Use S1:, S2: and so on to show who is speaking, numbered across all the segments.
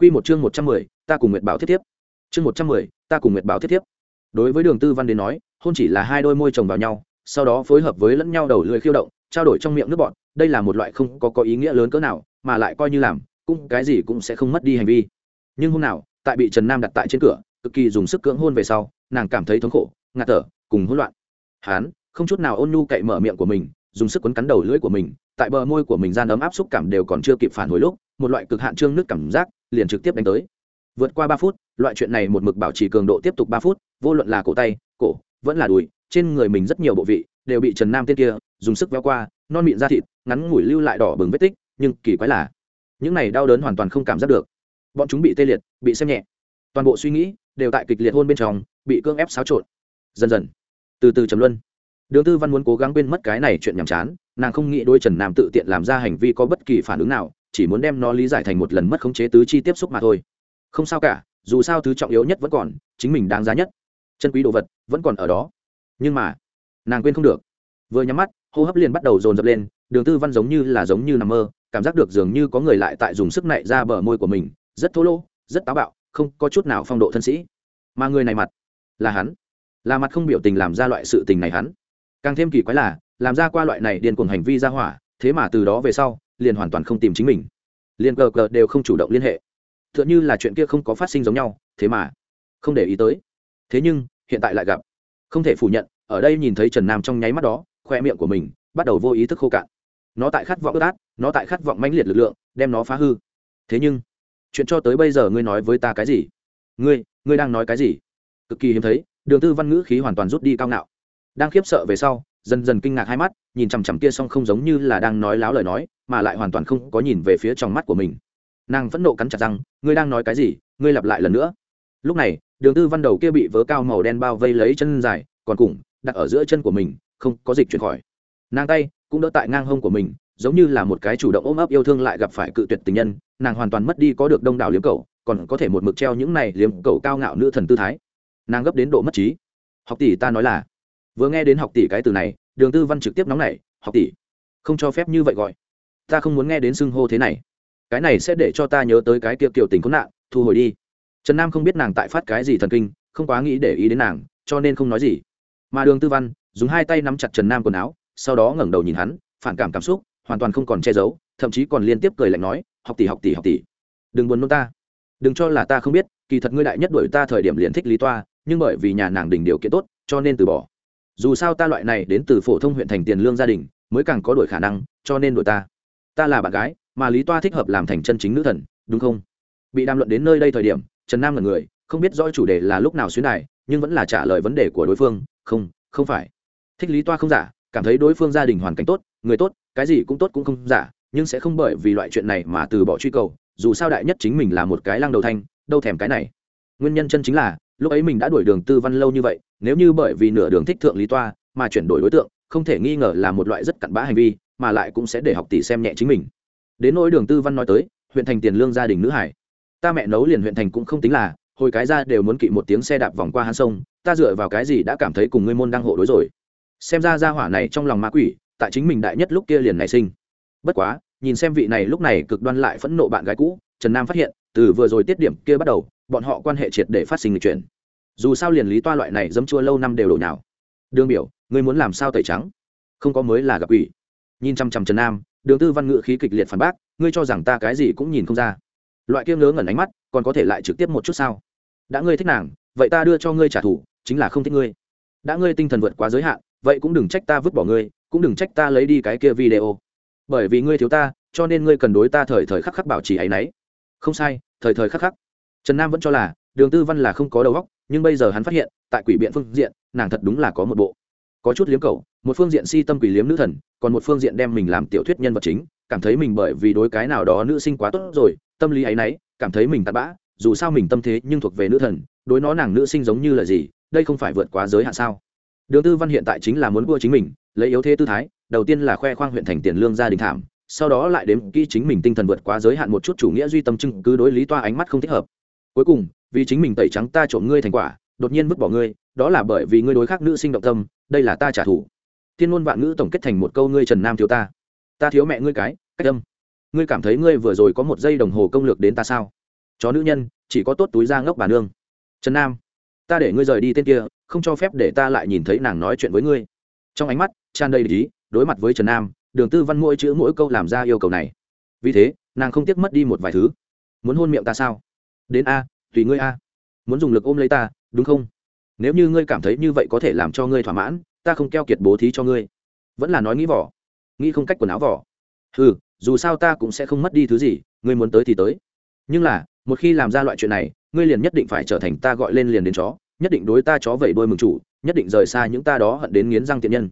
S1: Quy một chương một trăm mười, ta cùng Nguyệt Bảo thiết tiếp. Chương một trăm mười, ta cùng Nguyệt Bảo thiết tiếp. Đối với Đường Tư Văn đến nói, hôn chỉ là hai đôi môi chồng vào nhau, sau đó phối hợp với lẫn nhau đầu lưỡi khiêu động, trao đổi trong miệng nước bọt, đây là một loại không có có ý nghĩa lớn cỡ nào, mà lại coi như làm, cũng cái gì cũng sẽ không mất đi hành vi. Nhưng hôm nào, tại bị Trần Nam đặt tại trên cửa, cực kỳ dùng sức cưỡng hôn về sau, nàng cảm thấy thống khổ, ngạt thở, cùng hỗn loạn. Hán, không chút nào ôn nhu cậy mở miệng của mình, dùng sức quấn cắn đầu lưỡi của mình, tại bờ môi của mình gian ấm áp xúc cảm đều còn chưa kịp phản hồi lúc, một loại cực hạn trương nước cảm giác liền trực tiếp đánh tới. Vượt qua ba phút, loại chuyện này một mực bảo trì cường độ tiếp tục ba phút, vô luận là cổ tay, cổ, vẫn là đùi, trên người mình rất nhiều bộ vị đều bị trần nam tên kia dùng sức véo qua, non mịn da thịt, ngắn ngủi lưu lại đỏ bừng vết tích, nhưng kỳ quái là, những này đau đớn hoàn toàn không cảm giác được. Bọn chúng bị tê liệt, bị xem nhẹ. Toàn bộ suy nghĩ đều tại kịch liệt hôn bên trong, bị cưỡng ép xáo trộn. Dần dần, từ từ trầm luân. Đường tư văn muốn cố gắng quên mất cái này chuyện nhàm chán, nàng không nghĩ đôi trần nam tự tiện làm ra hành vi có bất kỳ phản ứng nào chỉ muốn đem nó lý giải thành một lần mất khống chế tứ chi tiếp xúc mà thôi. Không sao cả, dù sao thứ trọng yếu nhất vẫn còn, chính mình đáng giá nhất. Chân quý đồ vật, vẫn còn ở đó. Nhưng mà, nàng quên không được. Vừa nhắm mắt, hô hấp liền bắt đầu dồn dập lên, đường tư văn giống như là giống như nằm mơ, cảm giác được dường như có người lại tại dùng sức nạy ra bờ môi của mình, rất thô lỗ, rất táo bạo, không có chút nào phong độ thân sĩ. Mà người này mặt là hắn. Là mặt không biểu tình làm ra loại sự tình này hắn. Càng thêm kỳ quái là, làm ra qua loại này điên cuồng hành vi ra hỏa, thế mà từ đó về sau liền hoàn toàn không tìm chính mình. Liền cờ cờ đều không chủ động liên hệ. T h ư ợ n h ư là chuyện kia không có phát sinh giống nhau, thế mà không để ý tới. Thế nhưng, hiện tại lại gặp. Không thể phủ nhận, ở đây nhìn thấy trần nam trong nháy mắt đó, khoe miệng của mình bắt đầu vô ý thức khô cạn. Nó tại khát vọng ướt át, nó tại khát vọng mãnh liệt lực lượng, đem nó phá hư. Thế nhưng, chuyện cho tới bây giờ ngươi nói với ta cái gì? Ngươi ngươi đang nói cái gì? Cực kỳ hiếm thấy, đường tư văn ngữ khí hoàn toàn rút đi cao ngạo. Đang khiếp sợ về sau, dần dần kinh ngạc hai mắt, nhìn chằm chằm kia xong không giống như là đang nói láo lời nói mà lại hoàn toàn không có nhìn về phía trong mắt của mình. Nàng phẫn nộ cắn chặt rằng ngươi đang nói cái gì? Ngươi lặp lại lần nữa. Lúc này, đường tư văn đầu kia bị vớ cao màu đen bao vây lấy chân dài, còn cùng đặt ở giữa chân của mình, không có dịch chuyển khỏi. Nàng tay cũng đỡ tại ngang hông của mình, giống như là một cái chủ động ôm ấp yêu thương lại gặp phải cự tuyệt tình nhân, nàng hoàn toàn mất đi có được đông đảo liếm cầu còn có thể một mực treo những này liếm cầu cao ngạo nữ thần tư thái. Nàng gấp đến độ mất trí. Học tỷ, ta nói là. Vừa nghe đến học tỷ cái từ này, đường tư văn trực tiếp nóng nảy, học tỷ, không cho phép như vậy gọi ta không muốn nghe đến xưng hô thế này. Cái này sẽ để cho ta nhớ tới cái kiệu kiểu tình có nạn, thu hồi đi. Trần nam không biết nàng tại phát cái gì thần kinh, không quá nghĩ để ý đến nàng, cho nên không nói gì. Mà đường tư văn, dùng hai tay nắm chặt trần nam quần áo, sau đó ngẩng đầu nhìn hắn, phản cảm cảm xúc, hoàn toàn không còn che giấu, thậm chí còn liên tiếp cười lạnh nói, học tỷ học tỷ học tỷ. Đừng buồn nôn ta. Đừng cho là ta không biết, kỳ thật ngươi đại nhất đổi ta thời điểm liền thích lý toa, nhưng bởi vì nhà nàng đỉnh điều kiện tốt, cho nên từ bỏ. Dù sao ta loại này đến từ phổ thông huyện thành tiền lương gia đình, mới càng có đổi khả năng, cho nên đổi ta ta là bạn gái, mà lý toa thích hợp làm thành chân chính nữ thần, đúng không? Bị đàm luận đến nơi đây thời điểm, trần nam là người, không biết rõ chủ đề là lúc nào xuyến đài, nhưng vẫn là trả lời vấn đề của đối phương, không không phải. Thích lý toa không giả, cảm thấy đối phương gia đình hoàn cảnh tốt, người tốt, cái gì cũng tốt cũng không giả, nhưng sẽ không bởi vì loại chuyện này mà từ bỏ truy cầu, dù sao đại nhất chính mình là một cái lăng đầu thanh, đâu thèm cái này. Nguyên nhân chân chính là, lúc ấy mình đã đuổi đường tư văn lâu như vậy, nếu như bởi vì nửa đường thích thượng lý toa mà chuyển đổi đối tượng, không thể nghi ngờ là một loại rất cặn bã hành vi mà lại cũng sẽ để học tỷ xem nhẹ chính mình. Đến nỗi đường tư văn nói tới, huyện thành tiền lương gia đình nữ hải. Ta mẹ nấu liền huyện thành cũng không tính là, hồi cái ra đều muốn kỵ một tiếng xe đạp vòng qua hắn sông, ta dựa vào cái gì đã cảm thấy cùng ngươi môn đang hộ đối rồi. Xem ra gia hỏa này trong lòng ma quỷ, tại chính mình đại nhất lúc kia liền nảy sinh. Bất quá, nhìn xem vị này lúc này cực đoan lại phẫn nộ bạn gái cũ, trần nam phát hiện, từ vừa rồi tiết điểm kia bắt đầu, bọn họ quan hệ triệt để phát sinh lịch chuyển. Dù sao liền lý toa loại này dấm chua lâu năm đều đổ nhào. Đương biểu, ngươi muốn làm sao tẩy trắng? Không có mới là gặp ủy nhìn chăm chăm trần nam, đường tư văn ngự khí kịch liệt phản bác, ngươi cho rằng ta cái gì cũng nhìn không ra. Loại kia ngớ ngẩn ánh mắt, còn có thể lại trực tiếp một chút sao? Đã ngươi thích nàng, vậy ta đưa cho ngươi trả thù, chính là không thích ngươi. Đã ngươi tinh thần vượt quá giới hạn, vậy cũng đừng trách ta vứt bỏ ngươi, cũng đừng trách ta lấy đi cái kia video. Bởi vì ngươi thiếu ta, cho nên ngươi cần đối ta thời thời khắc khắc bảo trì áy náy. Không sai, thời thời khắc khắc. Trần nam vẫn cho là, đường tư văn là không có đầu óc, nhưng bây giờ hắn phát hiện, tại quỷ biện phương diện, nàng thật đúng là có một bộ. Có chút liếm cầu một phương diện si tâm quỷ liếm nữ thần, còn một phương diện đem mình làm tiểu thuyết nhân vật chính, cảm thấy mình bởi vì đối cái nào đó nữ sinh quá tốt rồi, tâm lý ấy y cảm thấy mình tạt bã, dù sao mình tâm thế nhưng thuộc về nữ thần, đối nó nàng nữ sinh giống như là gì, đây không phải vượt quá giới hạn sao? Đường tư văn hiện tại chính là muốn vua chính mình, lấy yếu thế tư thái, đầu tiên là khoe khoang huyện thành tiền lương gia đình thảm, sau đó lại đếm kỹ chính mình tinh thần vượt quá giới hạn một chút chủ nghĩa duy tâm chứng cứ đối lý toa ánh mắt không thích hợp. Cuối cùng, vì chính mình tẩy trắng ta trộm ngươi thành quả, đột nhiên vứt bỏ ngươi, đó là bởi vì ngươi đối khác nữ sinh động tâm, đây là ta trả thù thiên ngôn vạn ngữ tổng kết thành một câu ngươi trần nam thiếu ta. Ta thiếu mẹ ngươi cái, cách âm. Ngươi cảm thấy ngươi vừa rồi có một giây đồng hồ công lược đến ta sao? Chó nữ nhân, chỉ có tốt túi da ngốc bà nương. Trần nam, ta để ngươi rời đi tên kia, không cho phép để ta lại nhìn thấy nàng nói chuyện với ngươi. Trong ánh mắt, tràn đầy lý đối mặt với trần nam, đường tư văn mỗi chữ mỗi câu làm ra yêu cầu này. Vì thế, nàng không tiếc mất đi một vài thứ. Muốn hôn miệng ta sao? Đến a, tùy ngươi a. Muốn dùng lực ôm lấy ta, đúng không? Nếu như ngươi cảm thấy như vậy có thể làm cho ngươi thỏa mãn ta không keo kiệt bố thí cho ngươi. Vẫn là nói nghĩ vỏ. Nghĩ không cách quần áo vỏ. Ừ dù sao ta cũng sẽ không mất đi thứ gì, ngươi muốn tới thì tới. Nhưng là, một khi làm ra loại chuyện này, ngươi liền nhất định phải trở thành ta gọi lên liền đến chó, nhất định đối ta chó vẩy đôi mừng chủ, nhất định rời xa những ta đó hận đến nghiến răng tiện nhân.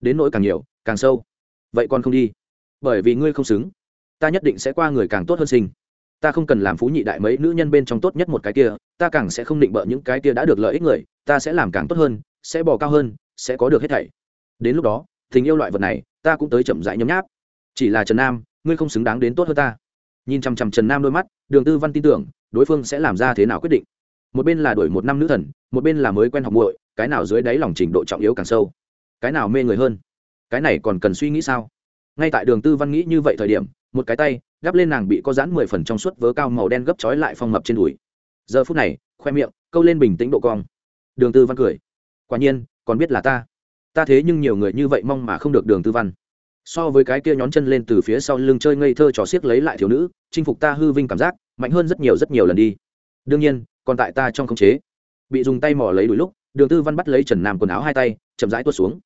S1: Đến nỗi càng nhiều, càng sâu. Vậy con không đi. Bởi vì ngươi không xứng. Ta nhất định sẽ qua người càng tốt hơn sinh. Ta không cần làm phú nhị đại mấy nữ nhân bên trong tốt nhất một cái kia, ta càng sẽ không định bợ những cái kia đã được lợi ích người, ta sẽ làm càng tốt hơn, sẽ bò cao hơn sẽ có được hết thảy. Đến lúc đó, tình yêu loại vật này, ta cũng tới chậm rãi nhấm nháp. Chỉ là trần nam, ngươi không xứng đáng đến tốt hơn ta. Nhìn chằm chằm trần nam đôi mắt, đường tư văn tin tưởng, đối phương sẽ làm ra thế nào quyết định. Một bên là đuổi một năm nữ thần, một bên là mới quen học muội, cái nào dưới đáy lòng trình độ trọng yếu càng sâu? Cái nào mê người hơn? Cái này còn cần suy nghĩ sao? Ngay tại đường tư văn nghĩ như vậy thời điểm, một cái tay gắp lên nàng bị có dán mười phần trong suốt vớ cao màu đen gấp trói lại phong mập trên đùi. Giờ phút này, khoe miệng câu lên bình tĩnh độ cong. Đường tư văn cười. Quả nhiên còn biết là ta. Ta thế nhưng nhiều người như vậy mong mà không được đường tư văn. So với cái kia nhón chân lên từ phía sau lưng chơi ngây thơ trò xiếc lấy lại thiếu nữ, chinh phục ta hư vinh cảm giác, mạnh hơn rất nhiều rất nhiều lần đi. Đương nhiên, còn tại ta trong khống chế. Bị dùng tay mỏ lấy đuổi lúc, đường tư văn bắt lấy trần nam quần áo hai tay, chậm rãi tuốt xuống.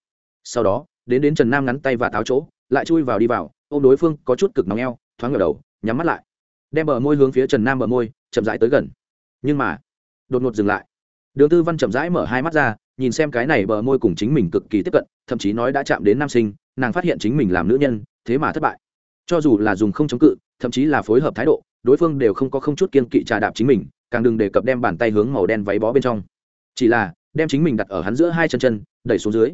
S1: Sau đó, đến đến trần nam ngắn tay và tháo chỗ, lại chui vào đi vào ô m đối phương có chút cực nóng eo, thoáng ngờ đầu, nhắm mắt lại. Đem bờ môi hướng phía trần nam bờ môi, chậm rãi tới gần. Nhưng mà, đột ngột dừng lại. Đường tư văn chậm rãi mở hai mắt ra nhìn xem cái này bờ môi cùng chính mình cực kỳ tiếp cận, thậm chí nói đã chạm đến nam sinh, nàng phát hiện chính mình làm nữ nhân, thế mà thất bại. Cho dù là dùng không chống cự, thậm chí là phối hợp thái độ, đối phương đều không có không chút kiên kỵ trà đạp chính mình, càng đừng đề cập đem bàn tay hướng màu đen váy bó bên trong. Chỉ là, đem chính mình đặt ở hắn giữa hai chân chân, đẩy xuống dưới.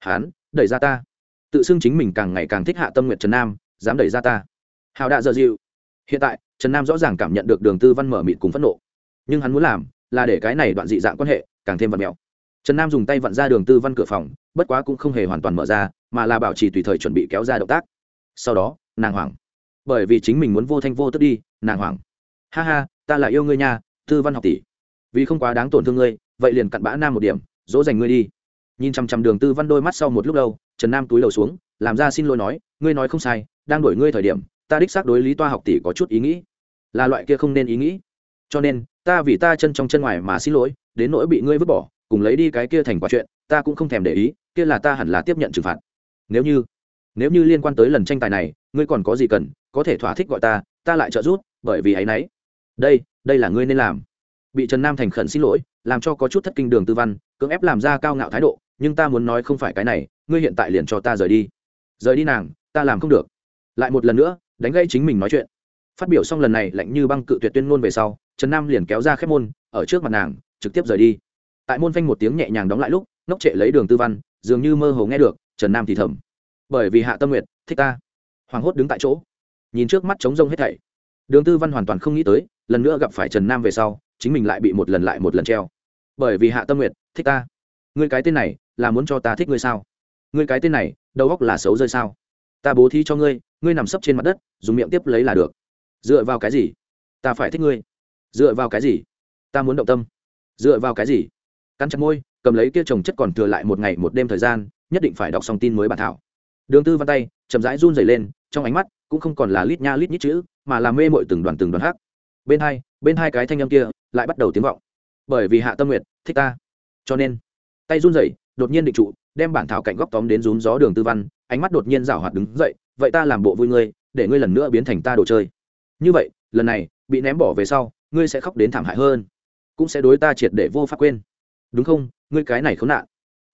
S1: Hắn, đẩy ra ta. Tự xưng chính mình càng ngày càng thích hạ tâm nguyện trần nam, dám đẩy ra ta. Hào đạ dợ dịu. Hiện tại, trần nam rõ ràng cảm nhận được đường tư văn mở mịt cùng phẫn nộ. Nhưng hắn muốn làm, là để cái này đoạn dị dạng quan hệ càng thêm vật mèo trần nam dùng tay vặn ra đường tư văn cửa phòng, bất quá cũng không hề hoàn toàn mở ra, mà là bảo trì tùy thời chuẩn bị kéo ra động tác. Sau đó, nàng hoảng. Bởi vì chính mình muốn vô thanh vô tức đi, nàng hoảng. Ha ha, ta lại yêu ngươi nha, tư văn học tỷ. Vì không quá đáng tổn thương ngươi, vậy liền cặn bã nam một điểm, dỗ dành ngươi đi. Nhìn chằm chằm đường tư văn đôi mắt sau một lúc lâu, trần nam túi đầu xuống, làm ra xin lỗi nói, ngươi nói không sai, đang đổi ngươi thời điểm, ta đích xác đối lý toa học tỷ có chút ý nghĩ. Là loại kia không nên ý nghĩ. Cho nên, ta vì ta chân trong chân ngoài mà xin lỗi, đến nỗi bị ngươi vứt bỏ cùng lấy đi cái kia thành quả chuyện, ta cũng không thèm để ý, kia là ta hẳn là tiếp nhận trừng phạt. Nếu như nếu như liên quan tới lần tranh tài này, ngươi còn có gì cần, có thể thỏa thích gọi ta ta lại trợ giúp, bởi vì ấ y n ấ y đây đây là ngươi nên làm. Bị trần nam thành khẩn xin lỗi, làm cho có chút thất kinh đường tư văn, cưỡng ép làm ra cao ngạo thái độ, nhưng ta muốn nói không phải cái này, ngươi hiện tại liền cho ta rời đi. Rời đi nàng, ta làm không được. Lại một lần nữa, đánh gây chính mình nói chuyện. Phát biểu xong lần này lạnh như băng cự tuyệt tuyên ngôn về sau, trần nam liền kéo ra khép môn, ở trước mặt nàng, trực tiếp rời đi tại môn phanh một tiếng nhẹ nhàng đóng lại lúc, ngốc trệ lấy đường tư văn, dường như mơ hồ nghe được, trần nam thì thầm. Bởi vì hạ tâm nguyệt, thích ta. Hoảng hốt đứng tại chỗ. Nhìn trước mắt trống rông hết thảy. Đường tư văn hoàn toàn không nghĩ tới, lần nữa gặp phải trần nam về sau, chính mình lại bị một lần lại một lần treo. Bởi vì hạ tâm nguyệt, thích ta. Ngươi cái tên này, là muốn cho ta thích ngươi sao? Ngươi cái tên này, đầu góc là xấu rơi sao? Ta bố thi cho ngươi ngươi nằm sấp trên mặt đất, dùng miệng tiếp lấy là được. Dựa vào cái gì? Ta phải thích ngươi. Dựa vào cái gì? Ta muốn động tâm. Dựa vào cái gì? Cắn chặt môi, cầm lấy kia trồng chất còn thừa lại một ngày một đêm thời gian, nhất định phải đọc xong tin mới bản thảo. Đường tư văn tay, chậm rãi run dày lên, trong ánh mắt cũng không còn là lít nha lít nhít chữ, mà là mê mội từng đoàn từng đoàn hát bên hai bên hai cái thanh âm kia lại bắt đầu tiếng vọng. Bởi vì hạ tâm nguyệt thích ta, cho nên tay run rẩy, đột nhiên định trụ, đem bản thảo cạnh góc tóm đến rún gió đường tư văn, ánh mắt đột nhiên rảo hoạt đứng dậy, vậy ta làm bộ vui ngươi, để ngươi lần nữa biến thành ta đồ chơi. Như vậy, lần này bị ném bỏ về sau, ngươi sẽ khóc đến thảm hại hơn, cũng sẽ đối ta triệt để vô pháp quên đúng không? Ngươi cái này khốn nạn.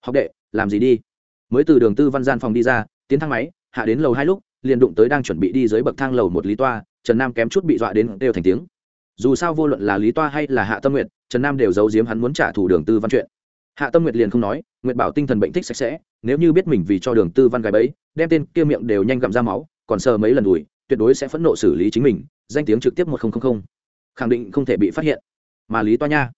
S1: Học đệ làm gì đi? Mới từ đường tư văn gian phòng đi ra tiến thang máy hạ đến lầu hai lúc liền đụng tới đang chuẩn bị đi dưới bậc thang lầu một lý toa trần nam kém chút bị dọa đến đều thành tiếng. Dù sao vô luận là lý toa hay là hạ tâm nguyện trần nam đều giấu giếm hắn muốn trả thù đường tư văn chuyện. Hạ tâm nguyệt liền không nói nguyệt bảo tinh thần bệnh thích sạch sẽ nếu như biết mình vì cho đường tư văn gái bẫy, đem tên kia miệng đều nhanh gặm ra máu còn sờ mấy lần đùi tuyệt đối sẽ phẫn nộ xử lý chính mình danh tiếng trực tiếp một nghìn khẳng định không thể bị phát hiện. Mà lý toa nha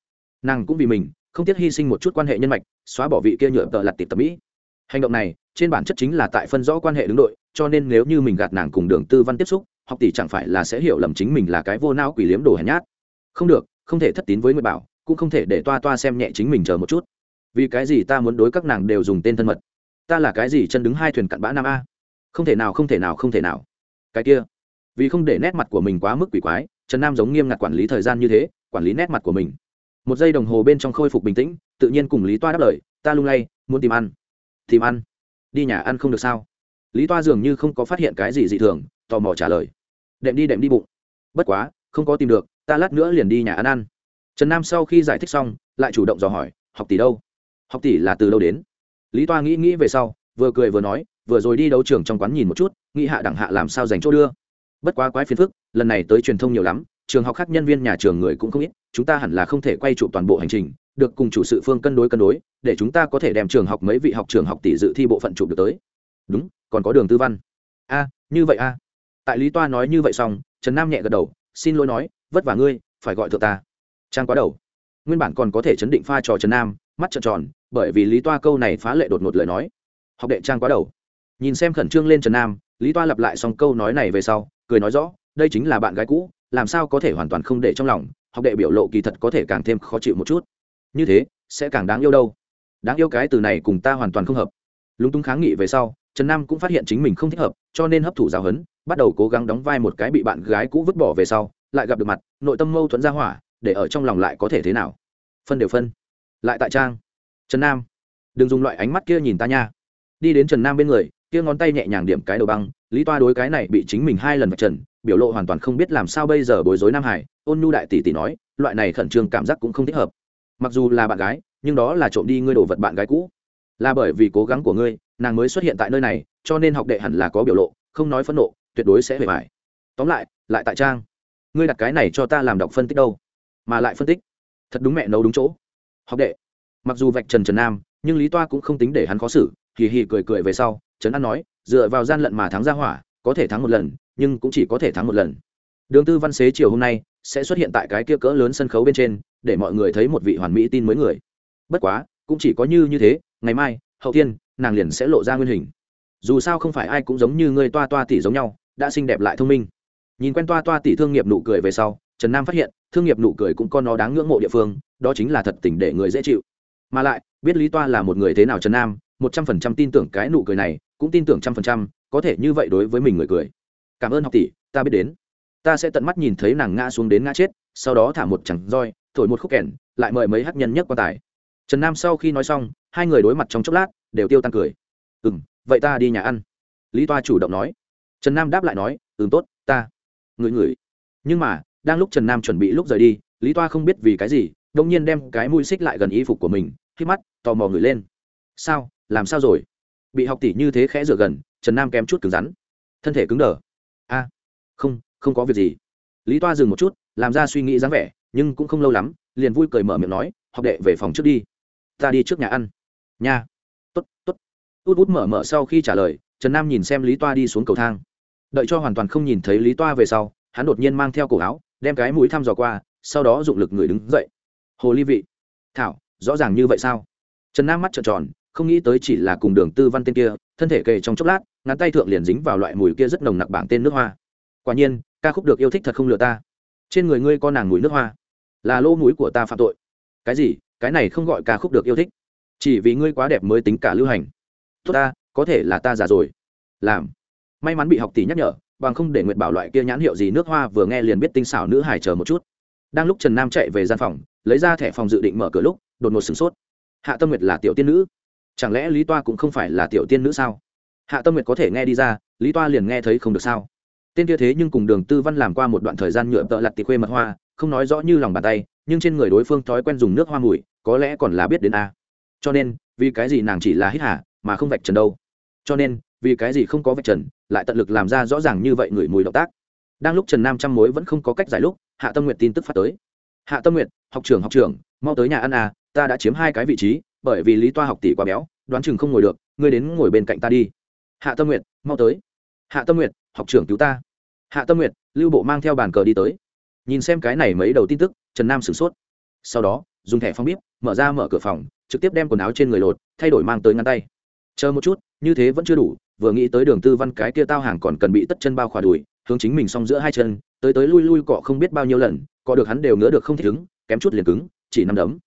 S1: nàng cũng vì mình không tiếc hy sinh một chút quan hệ nhân mạch, xóa bỏ vị kia nhựa tợ lặt tiệp tập mỹ. Hành động này, trên bản chất chính là tại phân rõ quan hệ đứng đội, cho nên nếu như mình gạt nàng cùng đường tư văn tiếp xúc, học tỷ chẳng phải là sẽ hiểu lầm chính mình là cái vô não quỷ liếm đồ hèn nhát. Không được, không thể thất tín với người bảo, cũng không thể để toa toa xem nhẹ chính mình chờ một chút. Vì cái gì ta muốn đối các nàng đều dùng tên thân mật? Ta là cái gì chân đứng hai thuyền cặn bã nam a? Không thể nào, không thể nào, không thể nào. Cái kia, vì không để nét mặt của mình quá mức quỷ quái, trần nam giống nghiêm ngặt quản lý thời gian như thế, quản lý nét mặt của mình một giây đồng hồ bên trong khôi phục bình tĩnh, tự nhiên cùng lý toa đáp lời, ta lung lay, muốn tìm ăn. Tìm ăn? Đi nhà ăn không được sao? Lý toa dường như không có phát hiện cái gì dị thường, tò mò trả lời. Đệm đi đệm đi bụng. Bất quá, không có tìm được, ta lát nữa liền đi nhà ăn ăn. Trần nam sau khi giải thích xong, lại chủ động dò hỏi, học tỷ đâu? Học tỷ là từ đâu đến? Lý toa nghĩ nghĩ về sau, vừa cười vừa nói, vừa rồi đi đấu trường trong quán nhìn một chút, nghĩ hạ đẳng hạ làm sao dành chỗ đưa. Bất quá quái phiền phức, lần này tới truyền thông nhiều lắm trường học khác nhân viên nhà trường người cũng không ít, chúng ta hẳn là không thể quay trụ toàn bộ hành trình, được cùng chủ sự phương cân đối cân đối, để chúng ta có thể đem trường học mấy vị học trường học tỷ dự thi bộ phận chụp được tới. Đúng, còn có đường tư văn. A, như vậy a. Tại lý toa nói như vậy xong, trần nam nhẹ gật đầu, xin lỗi nói, vất vả ngươi, phải gọi thượng ta. Trang quá đầu. Nguyên bản còn có thể chấn định pha trò trần nam, mắt trợn tròn, bởi vì lý toa câu này phá lệ đột ngột lời nói. Học đệ trang quá đầu. Nhìn xem khẩn trương lên trần nam, lý toa lặp lại xong câu nói này về sau, cười nói rõ, đây chính là bạn gái cũ làm sao có thể hoàn toàn không để trong lòng học đệ biểu lộ kỳ thật có thể càng thêm khó chịu một chút. Như thế sẽ càng đáng yêu đâu. Đáng yêu cái từ này cùng ta hoàn toàn không hợp. Lúng túng kháng nghị về sau trần nam cũng phát hiện chính mình không thích hợp cho nên hấp thụ giáo hấn, bắt đầu cố gắng đóng vai một cái bị bạn gái cũ vứt bỏ về sau lại gặp được mặt nội tâm mâu thuẫn ra hỏa để ở trong lòng lại có thể thế nào? Phân đều phân. Lại tại trang. Trần nam. Đừng dùng loại ánh mắt kia nhìn ta nha. Đi đến trần nam bên người kia ngón tay nhẹ nhàng điểm cái đầu băng lý toa đối cái này bị chính mình hai lần vạch trần, biểu lộ hoàn toàn không biết làm sao bây giờ bối rối nam hải, ôn nhu đại tỷ tỷ nói, loại này khẩn trương cảm giác cũng không thích hợp. Mặc dù là bạn gái, nhưng đó là trộm đi ngươi đồ vật bạn gái cũ. Là bởi vì cố gắng của ngươi, nàng mới xuất hiện tại nơi này, cho nên học đệ hẳn là có biểu lộ, không nói phẫn nộ, tuyệt đối sẽ hề mải tóm lại lại tại trang. Ngươi đặt cái này cho ta làm đọc phân tích đâu? Mà lại phân tích. Thật đúng mẹ nấu đúng chỗ. Học đệ. Mặc dù vạch trần trần nam, nhưng lý toa cũng không tính để hắn khó xử, hì hì cười cười về sau, trấn an nói dựa vào gian lận mà thắng ra hỏa, có thể thắng một lần, nhưng cũng chỉ có thể thắng một lần. Đường tư văn xế chiều hôm nay sẽ xuất hiện tại cái kia cỡ lớn sân khấu bên trên, để mọi người thấy một vị hoàn mỹ tin mới người. Bất quá, cũng chỉ có như như thế, ngày mai, hậu tiên nàng liền sẽ lộ ra nguyên hình. Dù sao không phải ai cũng giống như ngươi toa toa tỷ giống nhau, đã xinh đẹp lại thông minh. Nhìn quen toa toa tỷ thương nghiệp nụ cười về sau, trần nam phát hiện, thương nghiệp nụ cười cũng có nó đáng ngưỡng mộ địa phương, đó chính là thật tình để người dễ chịu. Mà lại, biết lý toa là một người thế nào trần nam, một trăm phần trăm tin tưởng cái nụ cười này cũng tin tưởng trăm phần trăm, có thể như vậy đối với mình người cười. Cảm ơn học tỷ, ta biết đến. Ta sẽ tận mắt nhìn thấy nàng ngã xuống đến ngã chết, sau đó thả một chẳng roi, thổi một khúc kèn, lại mời mấy hát nhân nhất quan tài. Trần nam sau khi nói xong, hai người đối mặt trong chốc lát, đều tiêu tan cười. Ừ m vậy ta đi nhà ăn. Lý toa chủ động nói. Trần nam đáp lại nói ừ tốt, ta. Ngửi ngửi. Nhưng mà, đang lúc trần nam chuẩn bị lúc rời đi, lý toa không biết vì cái gì đông nhiên đem cái mũi xích lại gần y phục của mình, khi mắt, tò mò ngửi lên. Sao? Làm sao rồi? Bị học tỷ như thế khẽ rửa gần, trần nam kém chút cứng rắn. Thân thể cứng đờ. A, không không có việc gì. Lý toa dừng một chút, làm ra suy nghĩ dáng vẻ, nhưng cũng không lâu lắm, liền vui cười mở miệng nói, học đệ, về phòng trước đi. Ta đi trước nhà ăn. Nha. T ố t t ố t út út mở mở sau khi trả lời, trần nam nhìn xem lý toa đi xuống cầu thang. Đợi cho hoàn toàn không nhìn thấy lý toa về sau, hắn đột nhiên mang theo cổ áo, đem cái mũi thăm dò qua, sau đó dụng lực người đứng dậy. Hồ ly vị, thảo, rõ ràng như vậy sao? Trần nam mắt trợn tròn không nghĩ tới chỉ là cùng đường tư văn tên kia, thân thể kề trong chốc lát ngắn tay thượng liền dính vào loại mùi kia rất nồng nặc bảng tên nước hoa. Quả nhiên, ca khúc được yêu thích thật không lừa ta. Trên người ngươi có nàng mùi nước hoa. Là lỗ mũi của ta phạm tội. Cái gì? Cái này không gọi ca khúc được yêu thích. Chỉ vì ngươi quá đẹp mới tính cả lưu hành. Tốt ta, có thể là ta già rồi. Làm. May mắn bị học tỷ nhắc nhở, bằng không để nguyện bảo loại kia nhãn hiệu gì nước hoa vừa nghe liền biết tinh xảo nữ hải chờ một chút. Đang lúc trần nam chạy về gian phòng, lấy ra thẻ phòng dự định mở cửa lúc, đột ngột sửng sốt. Hạ tâm nguyệt là tiểu tiên nữ chẳng lẽ lý toa cũng không phải là tiểu tiên nữ sao? Hạ tâm nguyệt có thể nghe đi ra, lý toa liền nghe thấy không được sao? Tên kia thế nhưng cùng đường tư văn làm qua một đoạn thời gian nhựa tợ lặt tị khuê mật hoa, không nói rõ như lòng bàn tay, nhưng trên người đối phương thói quen dùng nước hoa mùi, có lẽ còn là biết đến a. Cho nên, vì cái gì nàng chỉ là hít hả mà không vạch trần đâu? Cho nên, vì cái gì không có vạch trần, lại tận lực làm ra rõ ràng như vậy người mùi động tác. Đang lúc trần nam trăm mối vẫn không có cách giải lúc, hạ tâm nguyện tin tức phát tới. Hạ tâm nguyện học trưởng học trưởng, mau tới nhà ăn à ta đã chiếm hai cái vị trí bởi vì lý toa học tỷ quá béo, đoán chừng không ngồi được, ngươi đến ngồi bên cạnh ta đi. Hạ tâm nguyện mau tới. Hạ tâm nguyện học trưởng cứu ta. Hạ tâm nguyện lưu bộ mang theo bàn cờ đi tới. Nhìn xem cái này mấy đầu tin tức, trần nam sửng sốt. Sau đó, dùng thẻ phong bíp, mở ra mở cửa phòng, trực tiếp đem quần áo trên người lột, thay đổi mang tới ngăn tay. Chờ một chút, như thế vẫn chưa đủ, vừa nghĩ tới đường tư văn cái kia tao hàng còn cần bị tất chân bao khỏa đùi, hướng chính mình xong giữa hai chân, tới tới lui lui cọ không biết bao nhiêu lần cọ được hắn đều ngứa được không thích ứng, kém chút liền cứng, chỉ nằm đấm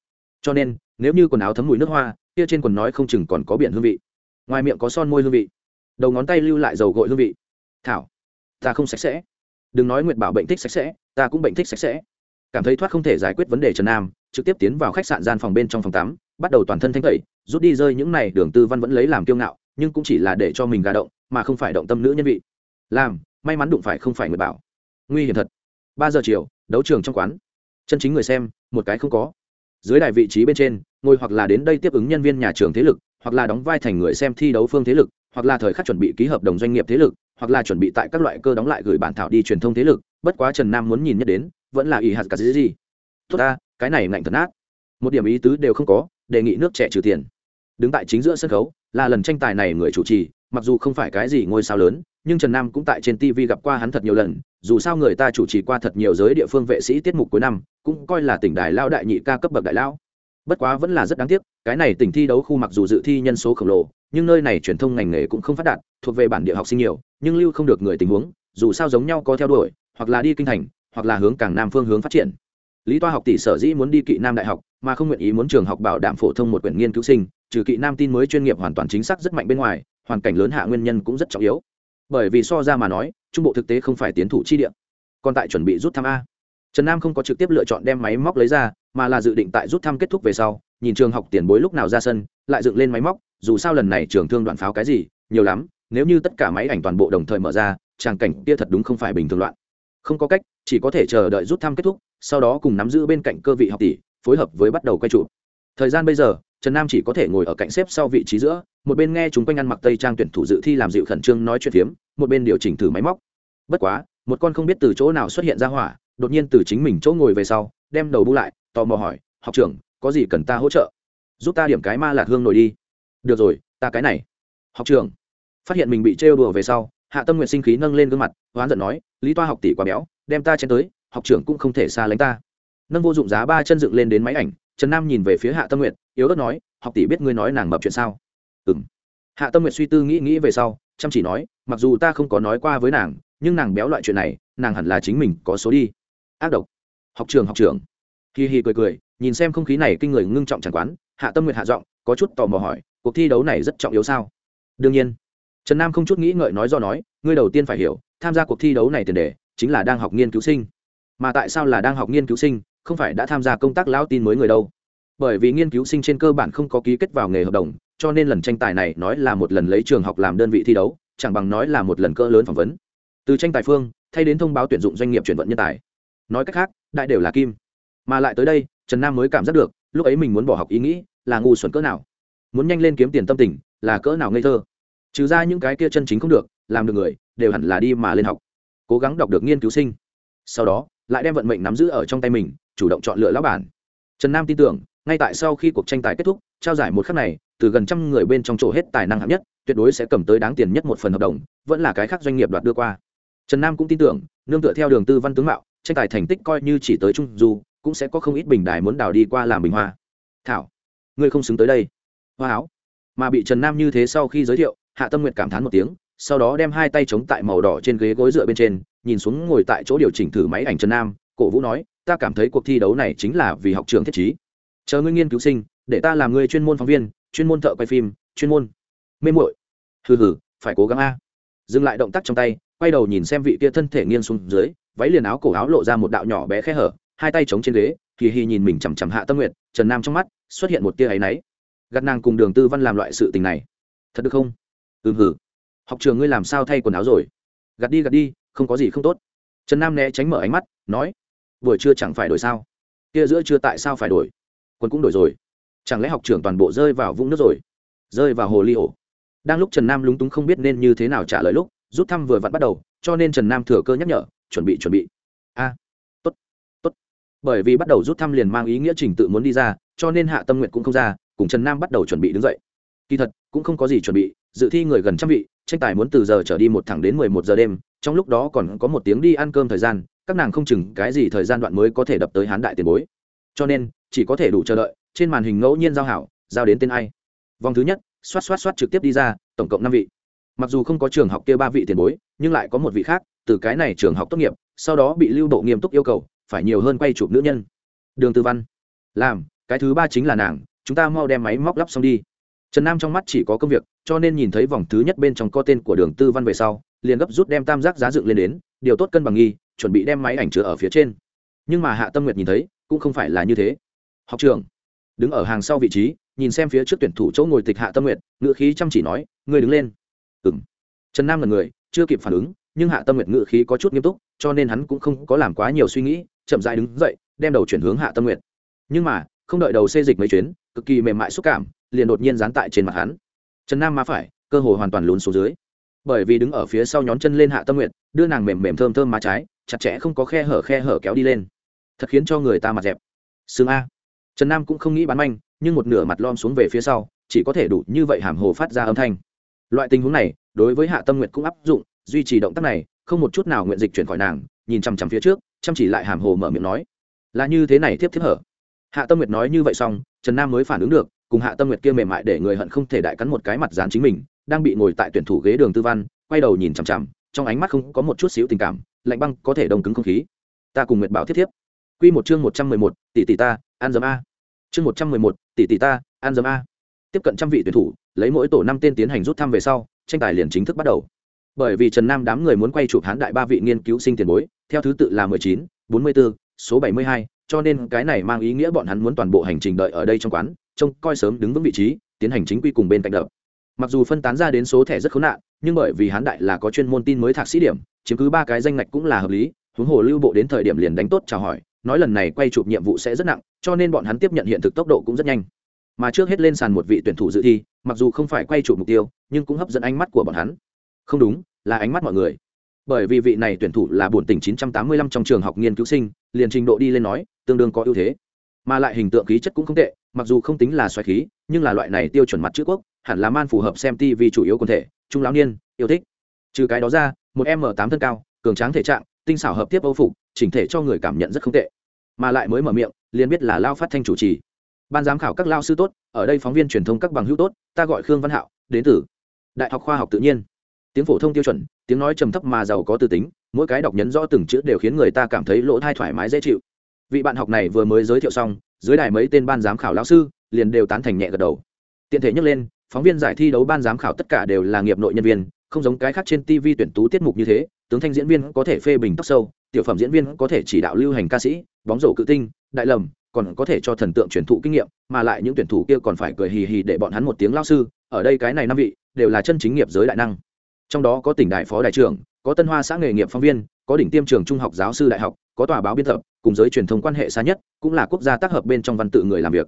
S1: cho nên, nếu như quần áo thấm mùi nước hoa, kia trên quần nói không chừng còn có biển hương vị. Ngoài miệng có son môi hương vị. Đầu ngón tay lưu lại dầu gội hương vị. Thảo, ta không sạch sẽ. Đừng nói nguyệt bảo bệnh thích sạch sẽ, ta cũng bệnh thích sạch sẽ. Cảm thấy thoát không thể giải quyết vấn đề trần nam, trực tiếp tiến vào khách sạn gian phòng bên trong phòng tắm, bắt đầu toàn thân thanh tẩy, rút đi rơi những này đường tư văn vẫn lấy làm kiêu ngạo, nhưng cũng chỉ là để cho mình gà động, mà không phải động tâm nữ nhân vị. Làm, may mắn đụng phải không phải người bảo. Nguy hiểm thật. Ba giờ chiều, đấu trường trong quán. Chân chính người xem, một cái không có dưới đài vị trí bên trên, ngồi hoặc là đến đây tiếp ứng nhân viên nhà trường thế lực, hoặc là đóng vai thành người xem thi đấu phương thế lực, hoặc là thời khắc chuẩn bị ký hợp đồng doanh nghiệp thế lực, hoặc là chuẩn bị tại các loại cơ đóng lại gửi bản thảo đi truyền thông thế lực, bất quá trần nam muốn nhìn nhất đến, vẫn là ý hạt cả gì gì tốt ta, cái này ngạnh thật nát. Một điểm ý tứ đều không có, đề nghị nước trẻ trừ tiền. Đứng tại chính giữa sân khấu, là lần tranh tài này người chủ trì, mặc dù không phải cái gì ngôi sao lớn, nhưng trần nam cũng tại trên tv gặp qua hắn thật nhiều lần dù sao người ta chủ trì qua thật nhiều giới địa phương vệ sĩ tiết mục cuối năm, cũng coi là tỉnh đài lao đại nhị ca cấp bậc đại lao bất quá vẫn là rất đáng tiếc, cái này tỉnh thi đấu khu mặc dù dự thi nhân số khổng lồ, nhưng nơi này truyền thông ngành nghề cũng không phát đạt, thuộc về bản địa học sinh nhiều, nhưng lưu không được người tình huống, dù sao giống nhau có theo đuổi, hoặc là đi kinh thành, hoặc là hướng càng nam phương hướng phát triển. Lý toa học tỷ sở dĩ muốn đi kỵ nam đại học, mà không nguyện ý muốn trường học bảo đảm phổ thông một quyển nghiên cứu sinh, trừ kỵ nam tin mới chuyên nghiệp hoàn toàn chính xác rất mạnh bên ngoài, hoàn cảnh lớn hạ nguyên nhân cũng rất trọng yếu. Bởi vì so ra mà nói trung bộ thực tế không phải tiến thủ chi địa. Còn tại chuẩn bị rút thăm a. Trần nam không có trực tiếp lựa chọn đem máy móc lấy ra, mà là dự định tại rút thăm kết thúc về sau, nhìn trường học tiền bối lúc nào ra sân, lại dựng lên máy móc, dù sao lần này trường thương đoạn pháo cái gì, nhiều lắm, nếu như tất cả máy ảnh toàn bộ đồng thời mở ra, tràng cảnh kia thật đúng không phải bình thường loạn. Không có cách, chỉ có thể chờ đợi rút thăm kết thúc, sau đó cùng nắm giữ bên cạnh cơ vị học tỷ, phối hợp với bắt đầu quay trụ thời gian bây giờ, trần nam chỉ có thể ngồi ở cạnh xếp sau vị trí giữa, một bên nghe chúng quanh ăn mặc tây trang tuyển thủ dự thi làm dịu khẩn trương nói chuyện phiếm, một bên điều chỉnh thử máy móc bất quá, một con không biết từ chỗ nào xuất hiện ra hỏa, đột nhiên từ chính mình chỗ ngồi về sau, đem đầu bu lại, tò mò hỏi, học trưởng, có gì cần ta hỗ trợ? Giúp ta điểm cái ma lạc hương nổi đi. Được rồi, ta cái này. Học trưởng. Phát hiện mình bị trêu đùa về sau, hạ tâm nguyện sinh khí nâng lên gương mặt, hoán giận nói, lý toa học tỷ quá béo, đem ta chen tới, học trưởng cũng không thể xa lánh ta. Nâng vô dụng giá ba chân dựng lên đến máy ảnh, trần nam nhìn về phía hạ tâm nguyện yếu ớt nói, học tỷ biết ngươi nói nàng mập chuyện sao? Ừ m hạ tâm nguyện suy tư nghĩ nghĩ về sau, chăm chỉ nói, mặc dù ta không có nói qua với nàng nhưng nàng béo loại chuyện này, nàng hẳn là chính mình có số đi. Ác độc. Học trường học trường. Hì hì cười cười, nhìn xem không khí này kinh người ngưng trọng chẳng quán, hạ tâm nguyện hạ giọng, có chút tò mò hỏi, cuộc thi đấu này rất trọng yếu sao? Đương nhiên. Trần nam không chút nghĩ ngợi nói do nói, ngươi đầu tiên phải hiểu, tham gia cuộc thi đấu này tiền đề, chính là đang học nghiên cứu sinh. Mà tại sao là đang học nghiên cứu sinh, không phải đã tham gia công tác lão tin mới người đâu? Bởi vì nghiên cứu sinh trên cơ bản không có ký kết vào nghề hợp đồng, cho nên lần tranh tài này nói là một lần lấy trường học làm đơn vị thi đấu, chẳng bằng nói là một lần cỡ lớn phỏng vấn từ tranh tài phương, thay đến thông báo tuyển dụng doanh nghiệp chuyển vận nhân tài. Nói cách khác, đại đều là kim. Mà lại tới đây, trần nam mới cảm giác được, lúc ấy mình muốn bỏ học ý nghĩ là ngu xuẩn cỡ nào. Muốn nhanh lên kiếm tiền tâm tình là cỡ nào ngây thơ. Trừ ra những cái kia chân chính không được, làm được người, đều hẳn là đi mà lên học. Cố gắng đọc được nghiên cứu sinh. Sau đó, lại đem vận mệnh nắm giữ ở trong tay mình, chủ động chọn lựa lão bản. Trần nam tin tưởng, ngay tại sau khi cuộc tranh tài kết thúc, trao giải một khắc này, từ gần trăm người bên trong chỗ hết tài năng hạng nhất, tuyệt đối sẽ cầm tới đáng tiền nhất một phần hợp đồng, vẫn là cái khác doanh nghiệp đoạt đưa qua trần nam cũng tin tưởng, nương tựa theo đường tư văn tướng mạo, tranh tài thành tích coi như chỉ tới trung du, cũng sẽ có không ít bình đài muốn đào đi qua làm bình hoa. Thảo, ngươi không xứng tới đây. Hoa áo. Mà bị trần nam như thế sau khi giới thiệu, hạ tâm nguyện cảm thán một tiếng, sau đó đem hai tay chống tại màu đỏ trên ghế gối dựa bên trên, nhìn xuống ngồi tại chỗ điều chỉnh thử máy ảnh trần nam, cổ vũ nói, ta cảm thấy cuộc thi đấu này chính là vì học trường thiết trí. Chờ ngươi nghiên cứu sinh, để ta làm người chuyên môn phóng viên, chuyên môn thợ quay phim, chuyên môn mê muội. Hừ hừ, phải cố gắng a. Dừng lại động tác trong tay quay đầu nhìn xem vị kia thân thể nghiêng xuống dưới, váy liền áo cổ áo lộ ra một đạo nhỏ bé khe hở, hai tay chống trên ghế kỳ hì nhìn mình chằm chằm hạ tâm nguyện trần nam trong mắt xuất hiện một tia áy náy. Gạt nàng cùng đường tư văn làm loại sự tình này. Thật được không? Ừ hử. Học trường ngươi làm sao thay quần áo rồi? Gạt đi gạt đi, không có gì không tốt. Trần nam né tránh mở ánh mắt, nói, buổi trưa chẳng phải đổi sao? Kia giữa trưa tại sao phải đổi? Quân cũng đổi rồi. Chẳng lẽ học trường toàn bộ rơi vào vũng nước rồi? Rơi vào hồ ly ổ đang lúc trần nam lúng túng không biết nên như thế nào trả lời lúc rút thăm vừa vặn bắt đầu, cho nên trần nam thừa cơ nhắc nhở, chuẩn bị chuẩn bị. A, tốt tốt. Bởi vì bắt đầu rút thăm liền mang ý nghĩa trình tự muốn đi ra, cho nên hạ tâm nguyện cũng không ra, cùng trần nam bắt đầu chuẩn bị đứng dậy. Kỳ thật, cũng không có gì chuẩn bị, dự thi người gần trăm vị, tranh tài muốn từ giờ trở đi một thẳng đến mười một giờ đêm, trong lúc đó còn có một tiếng đi ăn cơm thời gian, các nàng không chừng cái gì thời gian đoạn mới có thể đập tới hán đại tiền bối. Cho nên, chỉ có thể đủ chờ đợi, trên màn hình ngẫu nhiên giao hảo, giao đến tên ai. Vòng thứ nhất, xoát xoát xoát trực tiếp đi ra, tổng cộng năm vị mặc dù không có trường học kia ba vị tiền bối, nhưng lại có một vị khác, từ cái này trường học tốt nghiệp, sau đó bị lưu bộ nghiêm túc yêu cầu, phải nhiều hơn quay chụp nữ nhân. Đường tư văn, làm, cái thứ ba chính là nàng, chúng ta mau đem máy móc lắp xong đi. Trần nam trong mắt chỉ có công việc, cho nên nhìn thấy vòng thứ nhất bên trong có tên của đường tư văn về sau, liền gấp rút đem tam giác giá dựng lên đến, điều tốt cân bằng nghi, chuẩn bị đem máy ảnh chứa ở phía trên. Nhưng mà hạ tâm nguyệt nhìn thấy, cũng không phải là như thế. Học trường đứng ở hàng sau vị trí, nhìn xem phía trước tuyển thủ chỗ ngồi tịch hạ tâm nguyệt ngựa khí chăm chỉ nói, ngươi đứng lên. Ừm. trần nam là người chưa kịp phản ứng nhưng hạ tâm nguyệt ngự khí có chút nghiêm túc cho nên hắn cũng không có làm quá nhiều suy nghĩ chậm rãi đứng dậy đem đầu chuyển hướng hạ tâm nguyệt. Nhưng mà không đợi đầu xê dịch mấy chuyến cực kỳ mềm mại xúc cảm liền đột nhiên dán tại trên mặt hắn. Trần nam má phải cơ hồ hoàn toàn lún xuống dưới. Bởi vì đứng ở phía sau nhón chân lên hạ tâm Nguyệt, đưa nàng mềm mềm thơm thơm má trái chặt chẽ không có khe hở khe hở kéo đi lên. Thật khiến cho người ta mặt dẹp. Xương a. Trần nam cũng không nghĩ bán manh nhưng một nửa mặt lom xuống về phía sau chỉ có thể đủ như vậy hàm hồ phát ra âm thanh loại tình huống này, đối với hạ tâm nguyện cũng áp dụng, duy trì động tác này, không một chút nào nguyện dịch chuyển khỏi nàng, nhìn chằm chằm phía trước, chăm chỉ lại hàm hồ mở miệng nói, là như thế này tiếp tiếp hở? Hạ tâm nguyệt nói như vậy xong, trần nam mới phản ứng được, cùng hạ tâm nguyệt kia mềm mại để người hận không thể đại cắn một cái mặt dán chính mình, đang bị ngồi tại tuyển thủ ghế đường tư văn, quay đầu nhìn chằm chằm, trong ánh mắt không có một chút xíu tình cảm, lạnh băng có thể đông cứng không khí. Ta cùng nguyệt bảo thiết thiếp. Q một chương một trăm mười một, tỷ tỷ ta, an dấm a. Chương một trăm mười một, tỷ tỷ ta, an dấm a. Tiếp cận trăm vị tuyển thủ lấy mỗi tổ năm tên tiến hành rút thăm về sau, tranh tài liền chính thức bắt đầu. Bởi vì trần nam đám người muốn quay chụp hán đại ba vị nghiên cứu sinh tiền bối, theo thứ tự là mười chín, bốn mươi bốn số bảy mươi hai, cho nên cái này mang ý nghĩa bọn hắn muốn toàn bộ hành trình đợi ở đây trong quán, trông coi sớm đứng vững vị trí, tiến hành chính quy cùng bên cạnh đập. Mặc dù phân tán ra đến số thẻ rất khốn nạn, nhưng bởi vì hán đại là có chuyên môn tin mới thạc sĩ điểm, chiếm cứ ba cái danh ngạch cũng là hợp lý, huống hồ lưu bộ đến thời điểm liền đánh tốt chào hỏi, nói lần này quay chụp nhiệm vụ sẽ rất nặng, cho nên bọn hắn tiếp nhận hiện thực tốc độ cũng rất nhanh. Mà trước hết lên sàn một vị tuyển thủ dự thi mặc dù không phải quay chụp mục tiêu, nhưng cũng hấp dẫn ánh mắt của bọn hắn. Không đúng, là ánh mắt mọi người. Bởi vì vị này tuyển thủ là bổn tỉnh 985 trong trường học nghiên cứu sinh, liền trình độ đi lên nói, tương đương có ưu thế. Mà lại hình tượng khí chất cũng không tệ, mặc dù không tính là xoáy khí, nhưng là loại này tiêu chuẩn mặt chữ quốc, hẳn là man phù hợp xem ti vì chủ yếu quần thể, trung lão niên, yêu thích. Trừ cái đó ra, một m tám thân cao, cường tráng thể trạng, tinh xảo hợp tiếp âu phục, chỉnh thể cho người cảm nhận rất không tệ. Mà lại mới mở miệng, liền biết là lao phát thanh chủ trì ban giám khảo các lao sư tốt, ở đây phóng viên truyền thông các bằng hữu tốt, ta gọi khương văn hạo, đến từ đại học khoa học tự nhiên. Tiếng phổ thông tiêu chuẩn, tiếng nói trầm thấp mà giàu có từ tính, mỗi cái đọc nhấn rõ từng chữ đều khiến người ta cảm thấy lỗ thai thoải mái dễ chịu. Vị bạn học này vừa mới giới thiệu xong, dưới đài mấy tên ban giám khảo lão sư liền đều tán thành nhẹ gật đầu. Tiện thể nhắc lên, phóng viên giải thi đấu ban giám khảo tất cả đều là nghiệp nội nhân viên, không giống cái khác trên tv tuyển tú tiết mục như thế, tướng thanh diễn viên có thể phê bình tóc sâu, tiểu phẩm diễn viên có thể chỉ đạo lưu hành ca sĩ, bóng rổ cự tinh, đại lầm còn có thể cho thần tượng truyền thụ kinh nghiệm, mà lại những tuyển thủ kia còn phải cười hì hì để bọn hắn một tiếng lao sư, ở đây cái này năm vị, đều là chân chính nghiệp giới đại năng. Trong đó có tỉnh đại phó đại trưởng, có tân hoa xã nghề nghiệp phóng viên, có đỉnh tiêm trường trung học giáo sư đại học, có tòa báo biên tập, cùng giới truyền thông quan hệ xa nhất, cũng là quốc gia tác hợp bên trong văn tự người làm việc.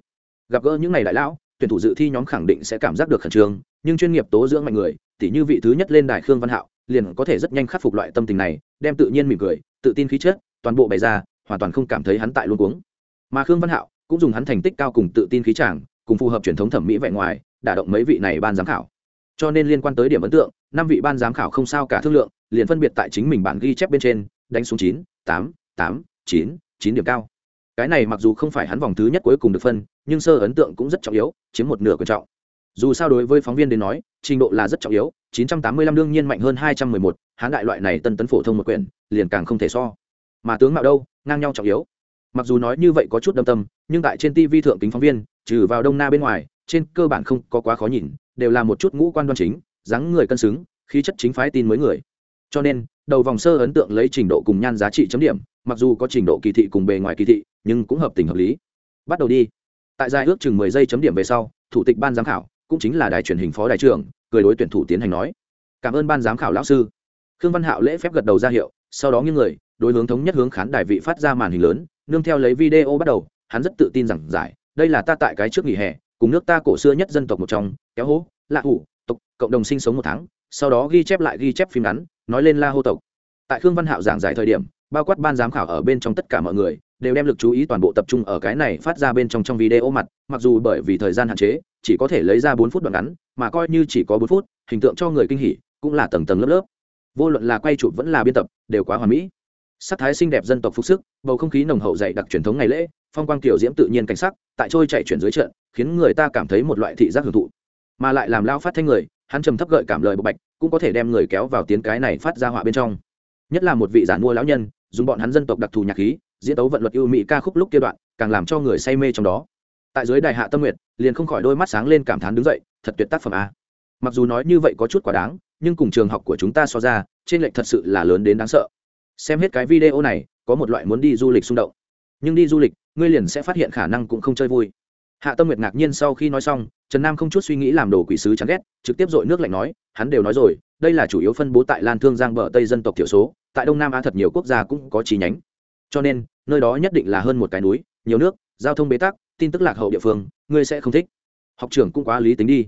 S1: Gặp gỡ những ngày đại lão, tuyển thủ dự thi nhóm khẳng định sẽ cảm giác được khẩn trương, nhưng chuyên nghiệp tố dưỡng mạnh người, tỉ như vị thứ nhất lên đài khương văn hạo, liền có thể rất nhanh khắc phục loại tâm tình này, đem tự nhiên mỉm cười, tự tin khí chất, toàn bộ bày ra, hoàn toàn không cảm thấy hắn tại luôn cuống mà khương văn hạo cũng dùng hắn thành tích cao cùng tự tin khí tràng cùng phù hợp truyền thống thẩm mỹ vẻ ngoài đả động mấy vị này ban giám khảo. Cho nên liên quan tới điểm ấn tượng năm vị ban giám khảo không sao cả thương lượng liền phân biệt tại chính mình bản ghi chép bên trên đánh xuống chín tám tám chín chín điểm cao. Cái này mặc dù không phải hắn vòng thứ nhất cuối cùng được phân nhưng sơ ấn tượng cũng rất trọng yếu chiếm một nửa quan trọng. Dù sao đối với phóng viên đến nói trình độ là rất trọng yếu 985 đương nhiên mạnh hơn 211, hán đại loại này tân tấn phổ thông một quyển liền càng không thể so. Mà tướng mạo đâu ngang nhau trọng yếu mặc dù nói như vậy có chút đâm tâm, nhưng tại trên tv thượng kính phóng viên, trừ vào đông na bên ngoài, trên cơ bản không có quá khó nhìn, đều là một chút ngũ quan đoan chính, dáng người cân xứng, khí chất chính phái tin mới người. Cho nên, đầu vòng sơ ấn tượng lấy trình độ cùng nhan giá trị chấm điểm, mặc dù có trình độ kỳ thị cùng bề ngoài kỳ thị, nhưng cũng hợp tình hợp lý. Bắt đầu đi. Tại giai ước chừng mười giây chấm điểm về sau, thủ tịch ban giám khảo, cũng chính là đài truyền hình phó đại trưởng, cười đối tuyển thủ tiến hành nói. Cảm ơn ban giám khảo lão sư. Khương văn hạo lễ phép gật đầu ra hiệu, sau đó những người, đối hướng thống nhất hướng khán đài vị phát ra màn hình lớn nương theo lấy video bắt đầu, hắn rất tự tin rằng giải, đây là ta tại cái trước nghỉ hè, cùng nước ta cổ xưa nhất dân tộc một trong, kéo hố, lạ hủ, tộc, cộng đồng sinh sống một tháng, sau đó ghi chép lại ghi chép phim ngắn, nói lên la hô tộc. Tại khương văn hạo giảng giải thời điểm, bao quát ban giám khảo ở bên trong tất cả mọi người, đều đem lực chú ý toàn bộ tập trung ở cái này phát ra bên trong trong video mặt, mặc dù bởi vì thời gian hạn chế, chỉ có thể lấy ra bốn phút đoạn ngắn, mà coi như chỉ có bốn phút, hình tượng cho người kinh hỉ, cũng là tầng tầng lớp lớp. Vô luận là quay chụp vẫn là biên tập, đều quá hoàn mỹ sắc thái xinh đẹp dân tộc phục sức, bầu không khí nồng hậu dày đặc truyền thống ngày lễ, phong quang kiểu diễm tự nhiên cảnh sắc, tại trôi chạy chuyển dưới trận, khiến người ta cảm thấy một loại thị giác hưởng thụ. Mà lại làm lao phát thanh người, hắn trầm thấp gợi cảm lời bộc bạch, cũng có thể đem người kéo vào tiếng cái này phát ra họa bên trong. Nhất là một vị giản mua lão nhân, dùng bọn hắn dân tộc đặc thù nhạc khí, diễn tấu vận luật ưu mỹ ca khúc lúc kia đoạn, càng làm cho người say mê trong đó. Tại dưới đại hạ tâm nguyệt, liền không khỏi đôi mắt sáng lên cảm thán đứng dậy, thật tuyệt tác phẩm a. Mặc dù nói như vậy có chút quá đáng, nhưng cùng trường học của chúng ta so ra, trên lệnh thật sự là lớn đến đáng sợ xem hết cái video này, có một loại muốn đi du lịch xung động. Nhưng đi du lịch, ngươi liền sẽ phát hiện khả năng cũng không chơi vui. Hạ tâm nguyệt ngạc nhiên sau khi nói xong, trần nam không chút suy nghĩ làm đồ quỷ sứ chán ghét, trực tiếp dội nước lạnh nói, hắn đều nói rồi, đây là chủ yếu phân bố tại lan thương giang bờ tây dân tộc thiểu số, tại đông nam á thật nhiều quốc gia cũng có chi nhánh. Cho nên, nơi đó nhất định là hơn một cái núi, nhiều nước, giao thông bế tắc, tin tức lạc hậu địa phương, ngươi sẽ không thích. Học trưởng cũng quá lý tính đi.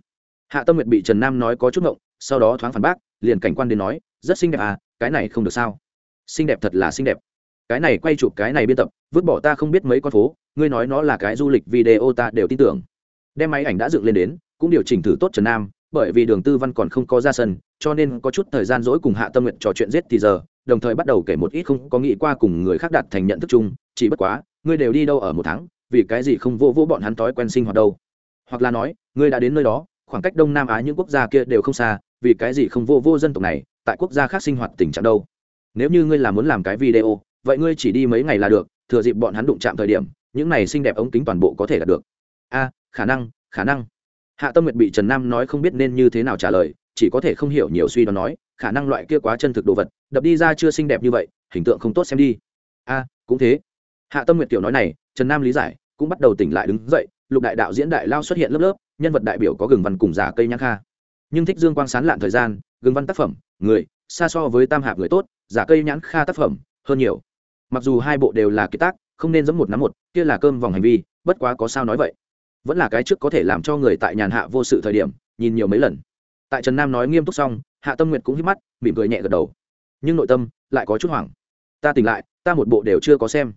S1: Hạ tâm nguyệt bị trần nam nói có chút ngộng, sau đó thoáng phản bác, liền cảnh quan đến nói, rất xinh đẹp à cái này không được sao xinh đẹp thật là xinh đẹp. Cái này quay chụp cái này biên tập, vứt bỏ ta không biết mấy con phố, ngươi nói nó là cái du lịch video ta đều tin tưởng. Đem máy ảnh đã dựng lên đến, cũng điều chỉnh thử tốt trần nam, bởi vì đường tư văn còn không có ra sân, cho nên có chút thời gian dỗi cùng hạ tâm nguyện trò chuyện giết thì giờ, đồng thời bắt đầu kể một ít không có nghĩ qua cùng người khác đạt thành nhận thức chung, chỉ bất quá, ngươi đều đi đâu ở một tháng, vì cái gì không vô vô bọn hắn thói quen sinh hoạt đâu? Hoặc là nói, ngươi đã đến nơi đó, khoảng cách đông nam á những quốc gia kia đều không xa, vì cái gì không vô vô dân tộc này, tại quốc gia khác sinh hoạt tình trạng đâu? Nếu như ngươi là muốn làm cái video, vậy ngươi chỉ đi mấy ngày là được, thừa dịp bọn hắn đụng chạm thời điểm, những này xinh đẹp ống kính toàn bộ có thể đạt được. A, khả năng khả năng. Hạ tâm nguyệt bị trần nam nói không biết nên như thế nào trả lời, chỉ có thể không hiểu nhiều suy đoán nói, khả năng loại kia quá chân thực đồ vật, đập đi ra chưa xinh đẹp như vậy, hình tượng không tốt xem đi. A, cũng thế. Hạ tâm nguyệt tiểu nói này, trần nam lý giải, cũng bắt đầu tỉnh lại đứng dậy, lục đại đạo diễn đại lao xuất hiện lớp lớp, nhân vật đại biểu có gừng văn cùng giả cây nhang kha. Nhưng thích dương quang sán lạn thời gian, gừng văn tác phẩm, người, xa so với tam hạp người tốt giả cây nhãn kha tác phẩm, hơn nhiều. Mặc dù hai bộ đều là kiệt tác, không nên giấm một nắm một, kia là cơm vòng hành vi, bất quá có sao nói vậy. Vẫn là cái trước có thể làm cho người tại nhàn hạ vô sự thời điểm, nhìn nhiều mấy lần. Tại trần nam nói nghiêm túc xong, hạ tâm nguyệt cũng hít mắt, mỉm cười nhẹ gật đầu. Nhưng nội tâm lại có chút hoảng. Ta tỉnh lại, ta một bộ đều chưa có xem.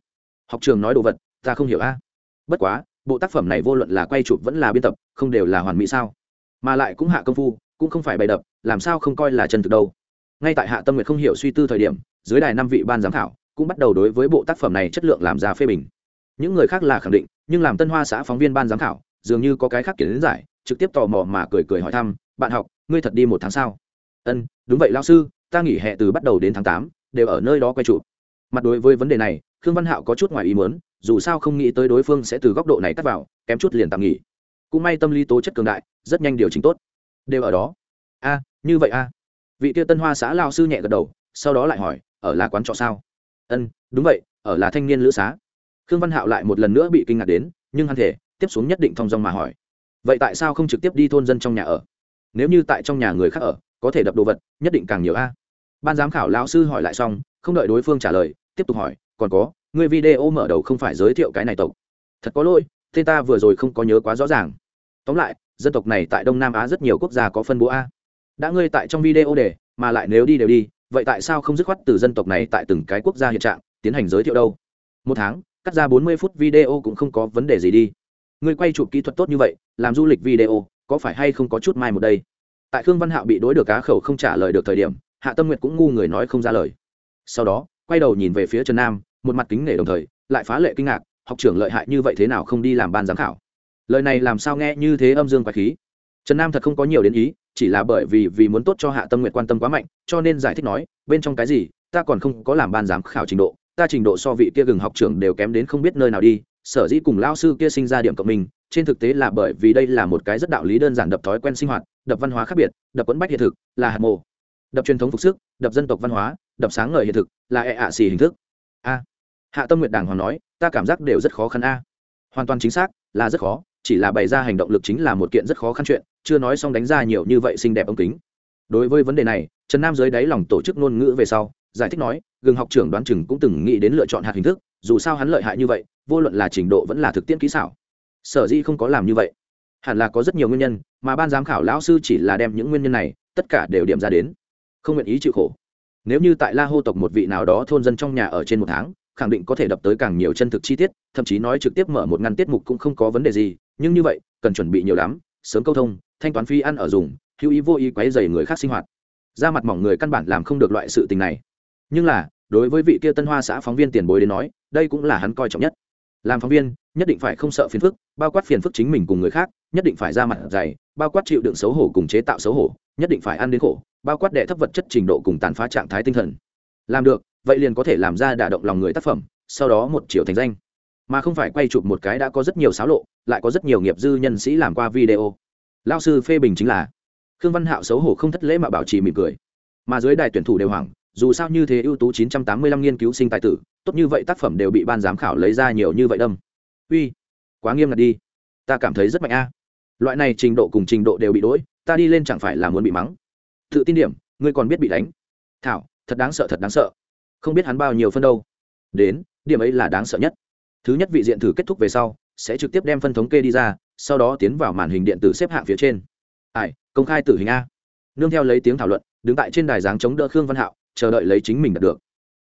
S1: Học trường nói đồ vật, ta không hiểu a. Bất quá, bộ tác phẩm này vô luận là quay chụp vẫn là biên tập, không đều là hoàn mỹ sao? Mà lại cũng hạ công phu, cũng không phải bày đập, làm sao không coi là chân thực đâu? Ngay tại hạ tâm nguyệt không hiểu suy tư thời điểm, dưới đài năm vị ban giám khảo cũng bắt đầu đối với bộ tác phẩm này chất lượng làm ra phê bình. Những người khác là khẳng định, nhưng làm tân hoa xã phóng viên ban giám khảo, dường như có cái khác kiến giải, trực tiếp tò mò mà cười cười hỏi thăm, bạn học, ngươi thật đi một tháng sau ân, đúng vậy lao sư, ta nghỉ hè từ bắt đầu đến tháng tám, đều ở nơi đó quay trụ mặt đối với vấn đề này, khương văn hạo có chút ngoài ý muốn, dù sao không nghĩ tới đối phương sẽ từ góc độ này tắt vào, kém chút liền tạm nghỉ. Cũng may tâm lý tố chất cường đại, rất nhanh điều chỉnh tốt. Đều ở đó. A, như vậy a vị tiêu tân hoa xã lao sư nhẹ gật đầu, sau đó lại hỏi, ở là quán trọ sao? Ân, đúng vậy, ở là thanh niên lữ xá. Khương văn hạo lại một lần nữa bị kinh ngạc đến, nhưng hắn thể, tiếp xuống nhất định thong dong mà hỏi, vậy tại sao không trực tiếp đi thôn dân trong nhà ở? Nếu như tại trong nhà người khác ở, có thể đập đồ vật, nhất định càng nhiều a. Ban giám khảo lão sư hỏi lại xong, không đợi đối phương trả lời, tiếp tục hỏi, còn có người video mở đầu không phải giới thiệu cái này tộc? Thật có lỗi tên ta vừa rồi không có nhớ quá rõ ràng. Tóm lại, dân tộc này tại đông nam á rất nhiều quốc gia có phân bố a đã ngươi tại trong video để, mà lại nếu đi đều đi, vậy tại sao không dứt khoát từ dân tộc này tại từng cái quốc gia hiện trạng, tiến hành giới thiệu đâu? Một tháng, cắt ra bốn mươi phút video cũng không có vấn đề gì đi. Người quay chụp kỹ thuật tốt như vậy, làm du lịch video, có phải hay không có chút mai một đây? Tại khương văn hạo bị đối được cá khẩu không trả lời được thời điểm, hạ tâm nguyệt cũng ngu người nói không ra lời. Sau đó, quay đầu nhìn về phía trần nam, một mặt kính nể đồng thời, lại phá lệ kinh ngạc, học trưởng lợi hại như vậy thế nào không đi làm ban giám khảo? Lời này làm sao nghe như thế âm dương quái khí? Trần nam thật không có nhiều đến ý chỉ là bởi vì vì muốn tốt cho hạ tâm nguyện quan tâm quá mạnh, cho nên giải thích nói, bên trong cái gì, ta còn không có làm ban giám khảo trình độ, ta trình độ so vị kia gừng học trưởng đều kém đến không biết nơi nào đi, sở dĩ cùng lao sư kia sinh ra điểm cộng mình, trên thực tế là bởi vì đây là một cái rất đạo lý đơn giản đập thói quen sinh hoạt, đập văn hóa khác biệt, đập quẫn bách hiện thực, là hạt mồ. Đập truyền thống phục sức, đập dân tộc văn hóa, đập sáng ngời hiện thực, là ẹ ạ xì hình thức. A. Hạ tâm nguyện đàng hoàng nói, ta cảm giác đều rất khó khăn a. Hoàn toàn chính xác, là rất khó chỉ là bày ra hành động lực chính là một kiện rất khó khăn chuyện, chưa nói xong đánh ra nhiều như vậy xinh đẹp ống kính. Đối với vấn đề này, trần nam dưới đáy lòng tổ chức ngôn ngữ về sau, giải thích nói, gừng học trưởng đoán chừng cũng từng nghĩ đến lựa chọn hạt hình thức, dù sao hắn lợi hại như vậy, vô luận là trình độ vẫn là thực tiễn kỹ xảo. Sở dĩ không có làm như vậy. Hẳn là có rất nhiều nguyên nhân, mà ban giám khảo lão sư chỉ là đem những nguyên nhân này, tất cả đều điểm ra đến. Không nguyện ý chịu khổ. Nếu như tại la hô tộc một vị nào đó thôn dân trong nhà ở trên một tháng, khẳng định có thể đập tới càng nhiều chân thực chi tiết, thậm chí nói trực tiếp mở một ngăn tiết mục cũng không có vấn đề gì nhưng như vậy, cần chuẩn bị nhiều lắm, sớm câu thông, thanh toán phi ăn ở dùng, hữu ý vô ý quấy dày người khác sinh hoạt. Ra mặt mỏng người căn bản làm không được loại sự tình này. Nhưng là, đối với vị kia tân hoa xã phóng viên tiền bối đến nói, đây cũng là hắn coi trọng nhất. Làm phóng viên, nhất định phải không sợ phiền phức, bao quát phiền phức chính mình cùng người khác, nhất định phải ra mặt dày, bao quát chịu đựng xấu hổ cùng chế tạo xấu hổ, nhất định phải ăn đến khổ, bao quát đệ thấp vật chất trình độ cùng tàn phá trạng thái tinh thần. Làm được, vậy liền có thể làm ra đả động lòng người tác phẩm, sau đó một triệu thành danh mà không phải quay chụp một cái đã có rất nhiều xáo lộ, lại có rất nhiều nghiệp dư nhân sĩ làm qua video. Lao sư phê bình chính là, khương văn hạo xấu hổ không thất lễ mà bảo trì mỉm cười. Mà dưới đài tuyển thủ đều hoảng, dù sao như thế ưu tú 985 nghiên cứu sinh tài tử, tốt như vậy tác phẩm đều bị ban giám khảo lấy ra nhiều như vậy đâm. Uy, quá nghiêm ngặt đi. Ta cảm thấy rất mạnh a. Loại này trình độ cùng trình độ đều bị đỗi, ta đi lên chẳng phải là muốn bị mắng. Tự tin điểm, ngươi còn biết bị đánh. Thảo, thật đáng sợ, thật đáng sợ. Không biết hắn bao nhiêu phân đâu. Đến, điểm ấy là đáng sợ nhất thứ nhất vị diện thử kết thúc về sau, sẽ trực tiếp đem phân thống kê đi ra, sau đó tiến vào màn hình điện tử xếp hạng phía trên. Ai, công khai tử hình a. Nương theo lấy tiếng thảo luận, đứng tại trên đài dáng chống đỡ khương văn hạo, chờ đợi lấy chính mình đạt được.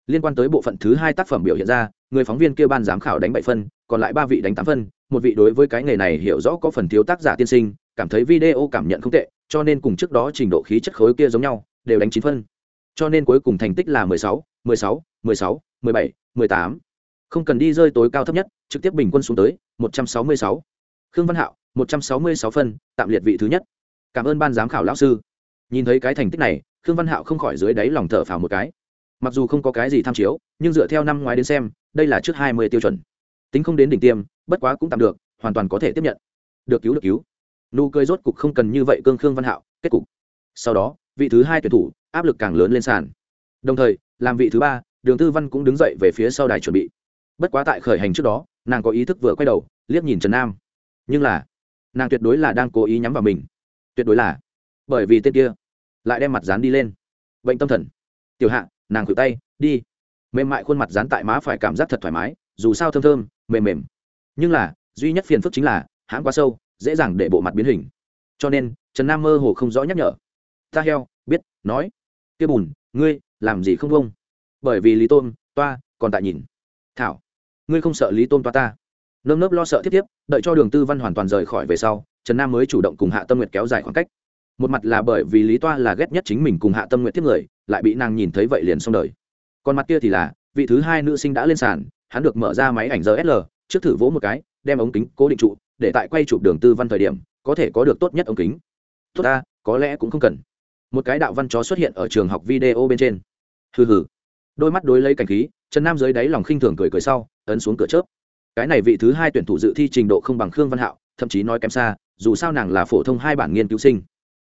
S1: Liên quan tới bộ phận thứ hai tác phẩm biểu hiện ra, người phóng viên kêu ban giám khảo đánh bảy phân, còn lại ba vị đánh tám phân. Một vị đối với cái nghề này hiểu rõ có phần thiếu tác giả tiên sinh, cảm thấy video cảm nhận không tệ, cho nên cùng trước đó trình độ khí chất khối kia giống nhau, đều đánh chín phân. Cho nên cuối cùng thành tích là mười sáu mười sáu mười sáu, mười bảy, mười tám không cần đi rơi tối cao thấp nhất, trực tiếp bình quân xuống tới một trăm sáu mươi sáu. Khương văn hạo, một trăm sáu mươi sáu phân, tạm liệt vị thứ nhất. Cảm ơn ban giám khảo lão sư. Nhìn thấy cái thành tích này, khương văn hạo không khỏi dưới đáy lòng thở phào một cái. Mặc dù không có cái gì tham chiếu, nhưng dựa theo năm ngoái đến xem, đây là trước hai mươi tiêu chuẩn. Tính không đến đỉnh tiêm, bất quá cũng tạm được, hoàn toàn có thể tiếp nhận. Được cứu được cứu. Nụ cười rốt cục không cần như vậy cương khương văn hạo, kết cục. Sau đó, vị thứ hai tuyển thủ, áp lực càng lớn lên sàn. Đồng thời, làm vị thứ ba, đường tư văn cũng đứng dậy về phía sau đài chuẩn bị bất quá tại khởi hành trước đó, nàng có ý thức vừa quay đầu, liếc nhìn trần nam. Nhưng là, nàng tuyệt đối là đang cố ý nhắm vào mình. Tuyệt đối là. Bởi vì tên kia lại đem mặt dán đi lên. Bệnh tâm thần. Tiểu hạ, nàng khử tay, đi. Mềm mại khuôn mặt dán tại má phải cảm giác thật thoải mái, dù sao thơm thơm, mềm mềm. Nhưng là, duy nhất phiền phức chính là, hãng quá sâu, dễ dàng để bộ mặt biến hình. Cho nên, trần nam mơ hồ không rõ nhắc nhở. Ta heo, biết, nói. Kia bùn, ngươi, làm gì không vông bởi vì lý tôn, toa, còn tại nhìn. Thảo ngươi không sợ lý tôn toa ta? Nơm nớp lo sợ tiếp tiếp, đợi cho đường tư văn hoàn toàn rời khỏi về sau, trần nam mới chủ động cùng hạ tâm nguyệt kéo dài khoảng cách. Một mặt là bởi vì lý toa là ghét nhất chính mình cùng hạ tâm nguyệt tiếp người, lại bị nàng nhìn thấy vậy liền xong đời. Còn mặt kia thì là, vị thứ hai nữ sinh đã lên sàn, hắn được mở ra máy ảnh rsl trước thử vỗ một cái, đem ống kính cố định trụ, để tại quay chụp đường tư văn thời điểm, có thể có được tốt nhất ống kính. Tốt ta, có lẽ cũng không cần. Một cái đạo văn chó xuất hiện ở trường học video bên trên. Hừ hừ. Đôi mắt đối lấy cảnh khí, trần nam dưới đáy lòng khinh thường cười cười sau ấn xuống cửa chớp. Cái này vị thứ hai tuyển thủ dự thi trình độ không bằng khương văn hạo, thậm chí nói kém xa, dù sao nàng là phổ thông hai bản nghiên cứu sinh.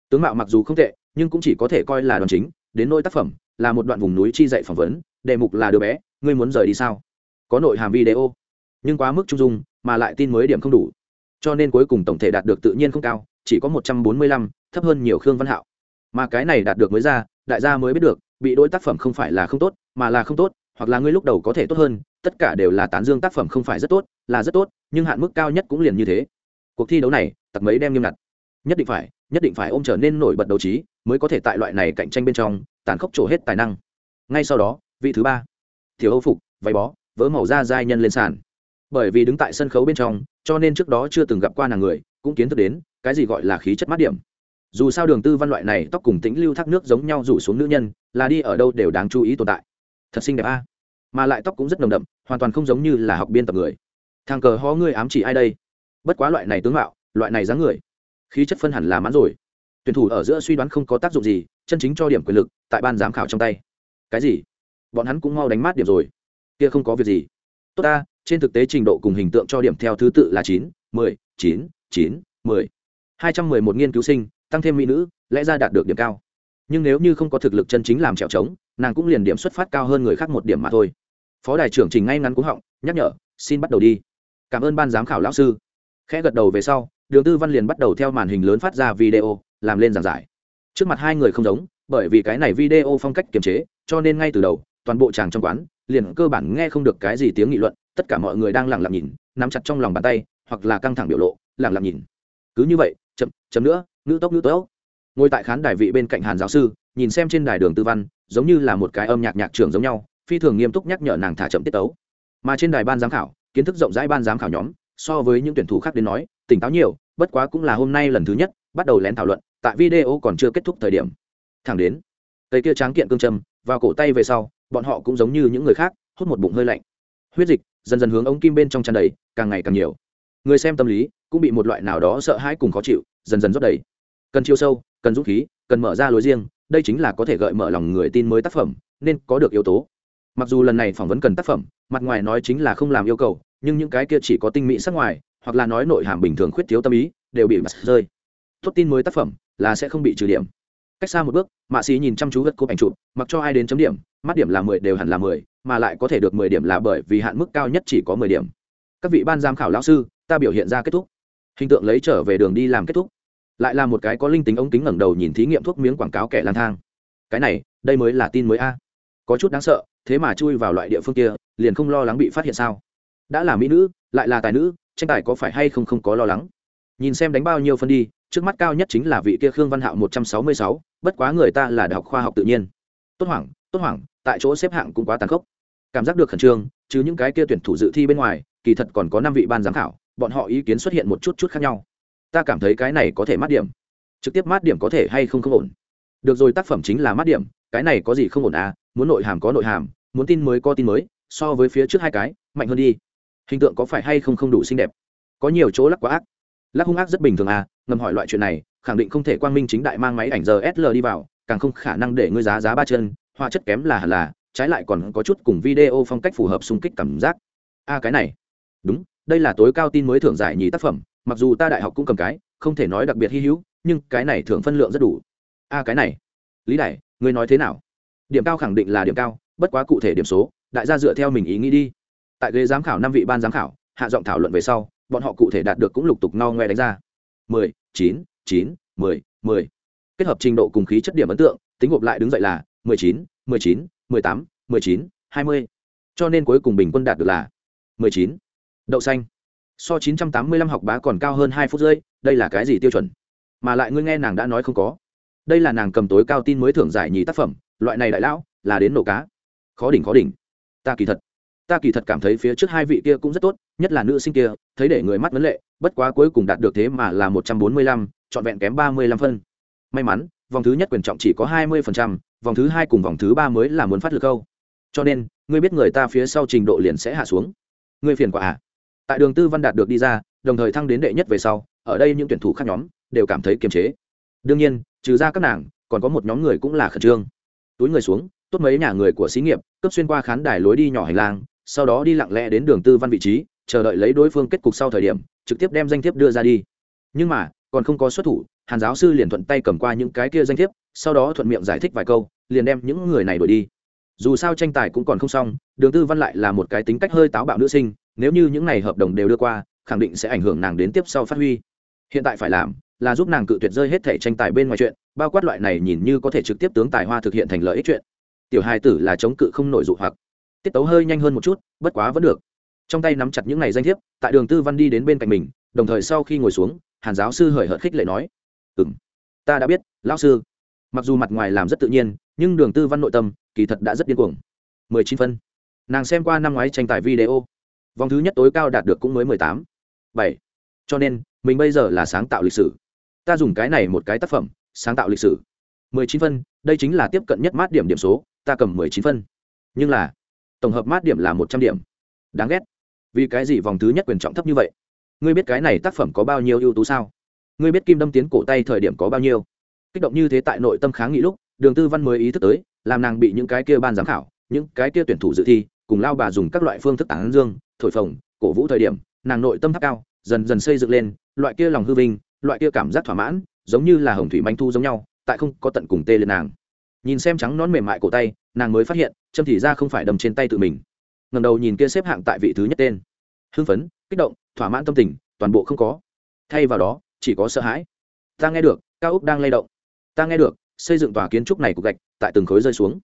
S1: Tướng mạo mặc dù không tệ, nhưng cũng chỉ có thể coi là đoàn chính, đến nỗi tác phẩm, là một đoạn vùng núi chi dạy phỏng vấn, đề mục là đứa bé, ngươi muốn rời đi sao? Có nội hàm video. Nhưng quá mức trung dung, mà lại tin mới điểm không đủ. Cho nên cuối cùng tổng thể đạt được tự nhiên không cao, chỉ có một trăm bốn mươi lăm, thấp hơn nhiều khương văn hạo. Mà cái này đạt được mới ra, đại gia mới biết được, bị đôi tác phẩm không phải là không tốt, mà là không tốt, hoặc là ngươi lúc đầu có thể tốt hơn tất cả đều là tán dương tác phẩm không phải rất tốt, là rất tốt, nhưng hạn mức cao nhất cũng liền như thế. Cuộc thi đấu này tặc mấy đem nghiêm ngặt. Nhất định phải, nhất định phải ôm trở nên nổi bật đấu trí, mới có thể tại loại này cạnh tranh bên trong, tàn khốc trổ hết tài năng. Ngay sau đó, vị thứ ba. Thiếu âu phục, váy bó, vỡ màu da giai nhân lên sàn. Bởi vì đứng tại sân khấu bên trong, cho nên trước đó chưa từng gặp qua nàng người, cũng kiến thức đến, cái gì gọi là khí chất mát điểm. Dù sao đường tư văn loại này tóc cùng tĩnh lưu thác nước giống nhau rủ xuống nữ nhân, là đi ở đâu đều đáng chú ý tồn tại. Thật xinh đẹp a mà lại tóc cũng rất nồng đậm, hoàn toàn không giống như là học biên tập người. Thằng cờ ho ngươi ám chỉ ai đây? Bất quá loại này tướng mạo, loại này dáng người, khí chất phân hẳn là mãn rồi. Tuyển thủ ở giữa suy đoán không có tác dụng gì, chân chính cho điểm quyền lực, tại ban giám khảo trong tay. Cái gì? Bọn hắn cũng mau đánh mát điểm rồi. Kia không có việc gì. Tốt ta, trên thực tế trình độ cùng hình tượng cho điểm theo thứ tự là chín, mười, chín chín, mười. Hai trăm mười một nghiên cứu sinh, tăng thêm mỹ nữ, lẽ ra đạt được điểm cao nhưng nếu như không có thực lực chân chính làm trèo trống, nàng cũng liền điểm xuất phát cao hơn người khác một điểm mà thôi. Phó đại trưởng trình ngay ngắn cúng họng, nhắc nhở, xin bắt đầu đi. Cảm ơn ban giám khảo lão sư. Khẽ gật đầu về sau, đường tư văn liền bắt đầu theo màn hình lớn phát ra video, làm lên giảng giải. Trước mặt hai người không giống, bởi vì cái này video phong cách kiềm chế, cho nên ngay từ đầu, toàn bộ chàng trong quán, liền cơ bản nghe không được cái gì tiếng nghị luận, tất cả mọi người đang lẳng lặng nhìn, nắm chặt trong lòng bàn tay, hoặc là căng thẳng biểu lộ lẳng lặng nhìn. Cứ như vậy, chậm chậm nữa, ngữ tốc ngữ tốc ngồi tại khán đài vị bên cạnh hàn giáo sư, nhìn xem trên đài đường tư văn, giống như là một cái âm nhạc nhạc trưởng giống nhau, phi thường nghiêm túc nhắc nhở nàng thả chậm tiết tấu. Mà trên đài ban giám khảo, kiến thức rộng rãi ban giám khảo nhóm, so với những tuyển thủ khác đến nói, tỉnh táo nhiều, bất quá cũng là hôm nay lần thứ nhất, bắt đầu lén thảo luận, tại video còn chưa kết thúc thời điểm. Thẳng đến tây kia tráng kiện cương châm vào cổ tay về sau, bọn họ cũng giống như những người khác, hút một bụng hơi lạnh. Huyết dịch, dần dần hướng ống kim bên trong tràn đầy, càng ngày càng nhiều. Người xem tâm lý, cũng bị một loại nào đó sợ hãi cùng khó chịu, dần dần rót đầy. Cần chiêu sâu cần dũng khí, cần mở ra lối riêng, đây chính là có thể gợi mở lòng người tin mới tác phẩm, nên có được yếu tố. Mặc dù lần này phỏng vấn cần tác phẩm, mặt ngoài nói chính là không làm yêu cầu, nhưng những cái kia chỉ có tinh mỹ sắc ngoài, hoặc là nói nội hàm bình thường khuyết thiếu tâm ý, đều bị mặt rơi. Tốt tin mới tác phẩm là sẽ không bị trừ điểm. Cách xa một bước, mạ sĩ nhìn chăm chú gật cúp ảnh chụp, mặc cho ai đến chấm điểm, mắt điểm là mười đều hẳn là mười, mà lại có thể được mười điểm là bởi vì hạn mức cao nhất chỉ có mười điểm. Các vị ban giám khảo lão sư, ta biểu hiện ra kết thúc. Hình tượng lấy trở về đường đi làm kết thúc lại là một cái có linh tính ống kính ngẩng đầu nhìn thí nghiệm thuốc miếng quảng cáo kẻ lang thang. Cái này, đây mới là tin mới a. Có chút đáng sợ, thế mà chui vào loại địa phương kia, liền không lo lắng bị phát hiện sao? Đã là mỹ nữ, lại là tài nữ, tranh tài có phải hay không không có lo lắng? Nhìn xem đánh bao nhiêu phân đi, trước mắt cao nhất chính là vị kia khương văn hạo một trăm sáu mươi sáu, bất quá người ta là đại học khoa học tự nhiên. Tốt hoảng tốt hoảng, tại chỗ xếp hạng cũng quá tàn khốc. Cảm giác được khẩn trương, chứ những cái kia tuyển thủ dự thi bên ngoài, kỳ thật còn có năm vị ban giám khảo, bọn họ ý kiến xuất hiện một chút chút khác nhau ta cảm thấy cái này có thể mát điểm. Trực tiếp mát điểm có thể hay không không ổn. Được rồi tác phẩm chính là mát điểm cái này có gì không ổn à? Muốn nội hàm có nội hàm muốn tin mới có tin mới so với phía trước hai cái mạnh hơn đi. Hình tượng có phải hay không không đủ xinh đẹp? Có nhiều chỗ lắc quá ác. Lắc hung ác rất bình thường à? Ngầm hỏi loại chuyện này khẳng định không thể quang minh chính đại mang máy ảnh giờ sl đi vào càng không khả năng để ngươi giá giá ba chân hoa chất kém là hẳn là trái lại còn có chút cùng video phong cách phù hợp xung kích cảm giác. A à, cái này. Đúng đây là tối cao tin mới thưởng giải nhì tác phẩm mặc dù ta đại học cũng cầm cái không thể nói đặc biệt hy hữu nhưng cái này thường phân lượng rất đủ. A à, cái này. Lý đại ngươi nói thế nào? Điểm cao khẳng định là điểm cao bất quá cụ thể điểm số đại gia dựa theo mình ý nghĩ đi. Tại ghế giám khảo năm vị ban giám khảo hạ giọng thảo luận về sau bọn họ cụ thể đạt được cũng lục tục no ngoe đánh ra. Mười chín chín mười mười. Kết hợp trình độ cùng khí chất điểm ấn tượng tính gộp lại đứng dậy là mười chín mười chín mười tám mười chín hai mươi. Cho nên cuối cùng bình quân đạt được là mười chín. Đậu xanh so chín trăm tám mươi lăm học bá còn cao hơn hai phút rưỡi, đây là cái gì tiêu chuẩn? Mà lại ngươi nghe nàng đã nói không có. Đây là nàng cầm tối cao tin mới thưởng giải nhì tác phẩm, loại này đại lão, là đến nổ cá. Khó đỉnh khó đỉnh. Ta kỳ thật, ta kỳ thật cảm thấy phía trước hai vị kia cũng rất tốt, nhất là nữ sinh kia, thấy để người mắt vấn lệ, bất quá cuối cùng đạt được thế mà là một trăm bốn mươi lăm, trọn vẹn kém ba mươi lăm phân. May mắn, vòng thứ nhất quyền trọng chỉ có hai mươi phần trăm, vòng thứ hai cùng vòng thứ ba mới là muốn phát lực câu. Cho nên, ngươi biết người ta phía sau trình độ liền sẽ hạ xuống. Ngươi phiền quả à? Tại đường tư văn đạt được đi ra, đồng thời thăng đến đệ nhất về sau, ở đây những tuyển thủ khác nhóm đều cảm thấy kiềm chế. Đương nhiên, trừ ra các nàng, còn có một nhóm người cũng là khẩn trương. Túi người xuống, tốt mấy nhà người của xí nghiệp cấp xuyên qua khán đài lối đi nhỏ hành lang, sau đó đi lặng lẽ đến đường tư văn vị trí, chờ đợi lấy đối phương kết cục sau thời điểm, trực tiếp đem danh thiếp đưa ra đi. Nhưng mà, còn không có xuất thủ, hàn giáo sư liền thuận tay cầm qua những cái kia danh thiếp, sau đó thuận miệng giải thích vài câu, liền đem những người này đuổi đi. Dù sao tranh tài cũng còn không xong, đường tư văn lại là một cái tính cách hơi táo bạo nữ sinh nếu như những này hợp đồng đều đưa qua, khẳng định sẽ ảnh hưởng nàng đến tiếp sau phát huy. Hiện tại phải làm là giúp nàng cự tuyệt rơi hết thể tranh tài bên ngoài chuyện, bao quát loại này nhìn như có thể trực tiếp tướng tài hoa thực hiện thành lợi ích chuyện. Tiểu hai tử là chống cự không nổi dụ hoặc. Tiết tấu hơi nhanh hơn một chút, bất quá vẫn được. Trong tay nắm chặt những ngày danh thiếp, tại đường tư văn đi đến bên cạnh mình, đồng thời sau khi ngồi xuống, hàn giáo sư hời hợt khích lệ nói ừ m ta đã biết, lão sư. Mặc dù mặt ngoài làm rất tự nhiên, nhưng đường tư văn nội tâm kỳ thật đã rất điên cuồng. Mười chín phân. Nàng xem qua năm ngoái tranh tài video vòng thứ nhất tối cao đạt được cũng mới mười tám. Bảy. Cho nên, mình bây giờ là sáng tạo lịch sử. Ta dùng cái này một cái tác phẩm, sáng tạo lịch sử. mười chín phân, đây chính là tiếp cận nhất mát điểm điểm số, ta cầm mười chín phân. Nhưng là, tổng hợp mát điểm là một trăm điểm. Đáng ghét. Vì cái gì vòng thứ nhất quyền trọng thấp như vậy? Ngươi biết cái này tác phẩm có bao nhiêu ưu tú sao? Ngươi biết kim đâm tiến cổ tay thời điểm có bao nhiêu? Kích động như thế tại nội tâm kháng nghị lúc, đường tư văn mới ý thức tới, làm nàng bị những cái kia ban giám khảo, những cái kia tuyển thủ dự thi, cùng lao bà dùng các loại phương thức tán dương thổi phồng, cổ vũ thời điểm, nàng nội tâm tháp cao, dần dần xây dựng lên, loại kia lòng hư vinh, loại kia cảm giác thỏa mãn, giống như là hồng thủy manh thu giống nhau, tại không có tận cùng tê lên nàng. Nhìn xem trắng nón mềm mại cổ tay, nàng mới phát hiện, châm thì ra không phải đầm trên tay tự mình. Ngầm đầu nhìn kia xếp hạng tại vị thứ nhất tên. Hưng phấn, kích động, thỏa mãn tâm tình, toàn bộ không có. Thay vào đó, chỉ có sợ hãi. Ta nghe được, cao úc đang lay động. Ta nghe được, xây dựng tòa kiến trúc này của gạch, tại từng khối rơi xuống.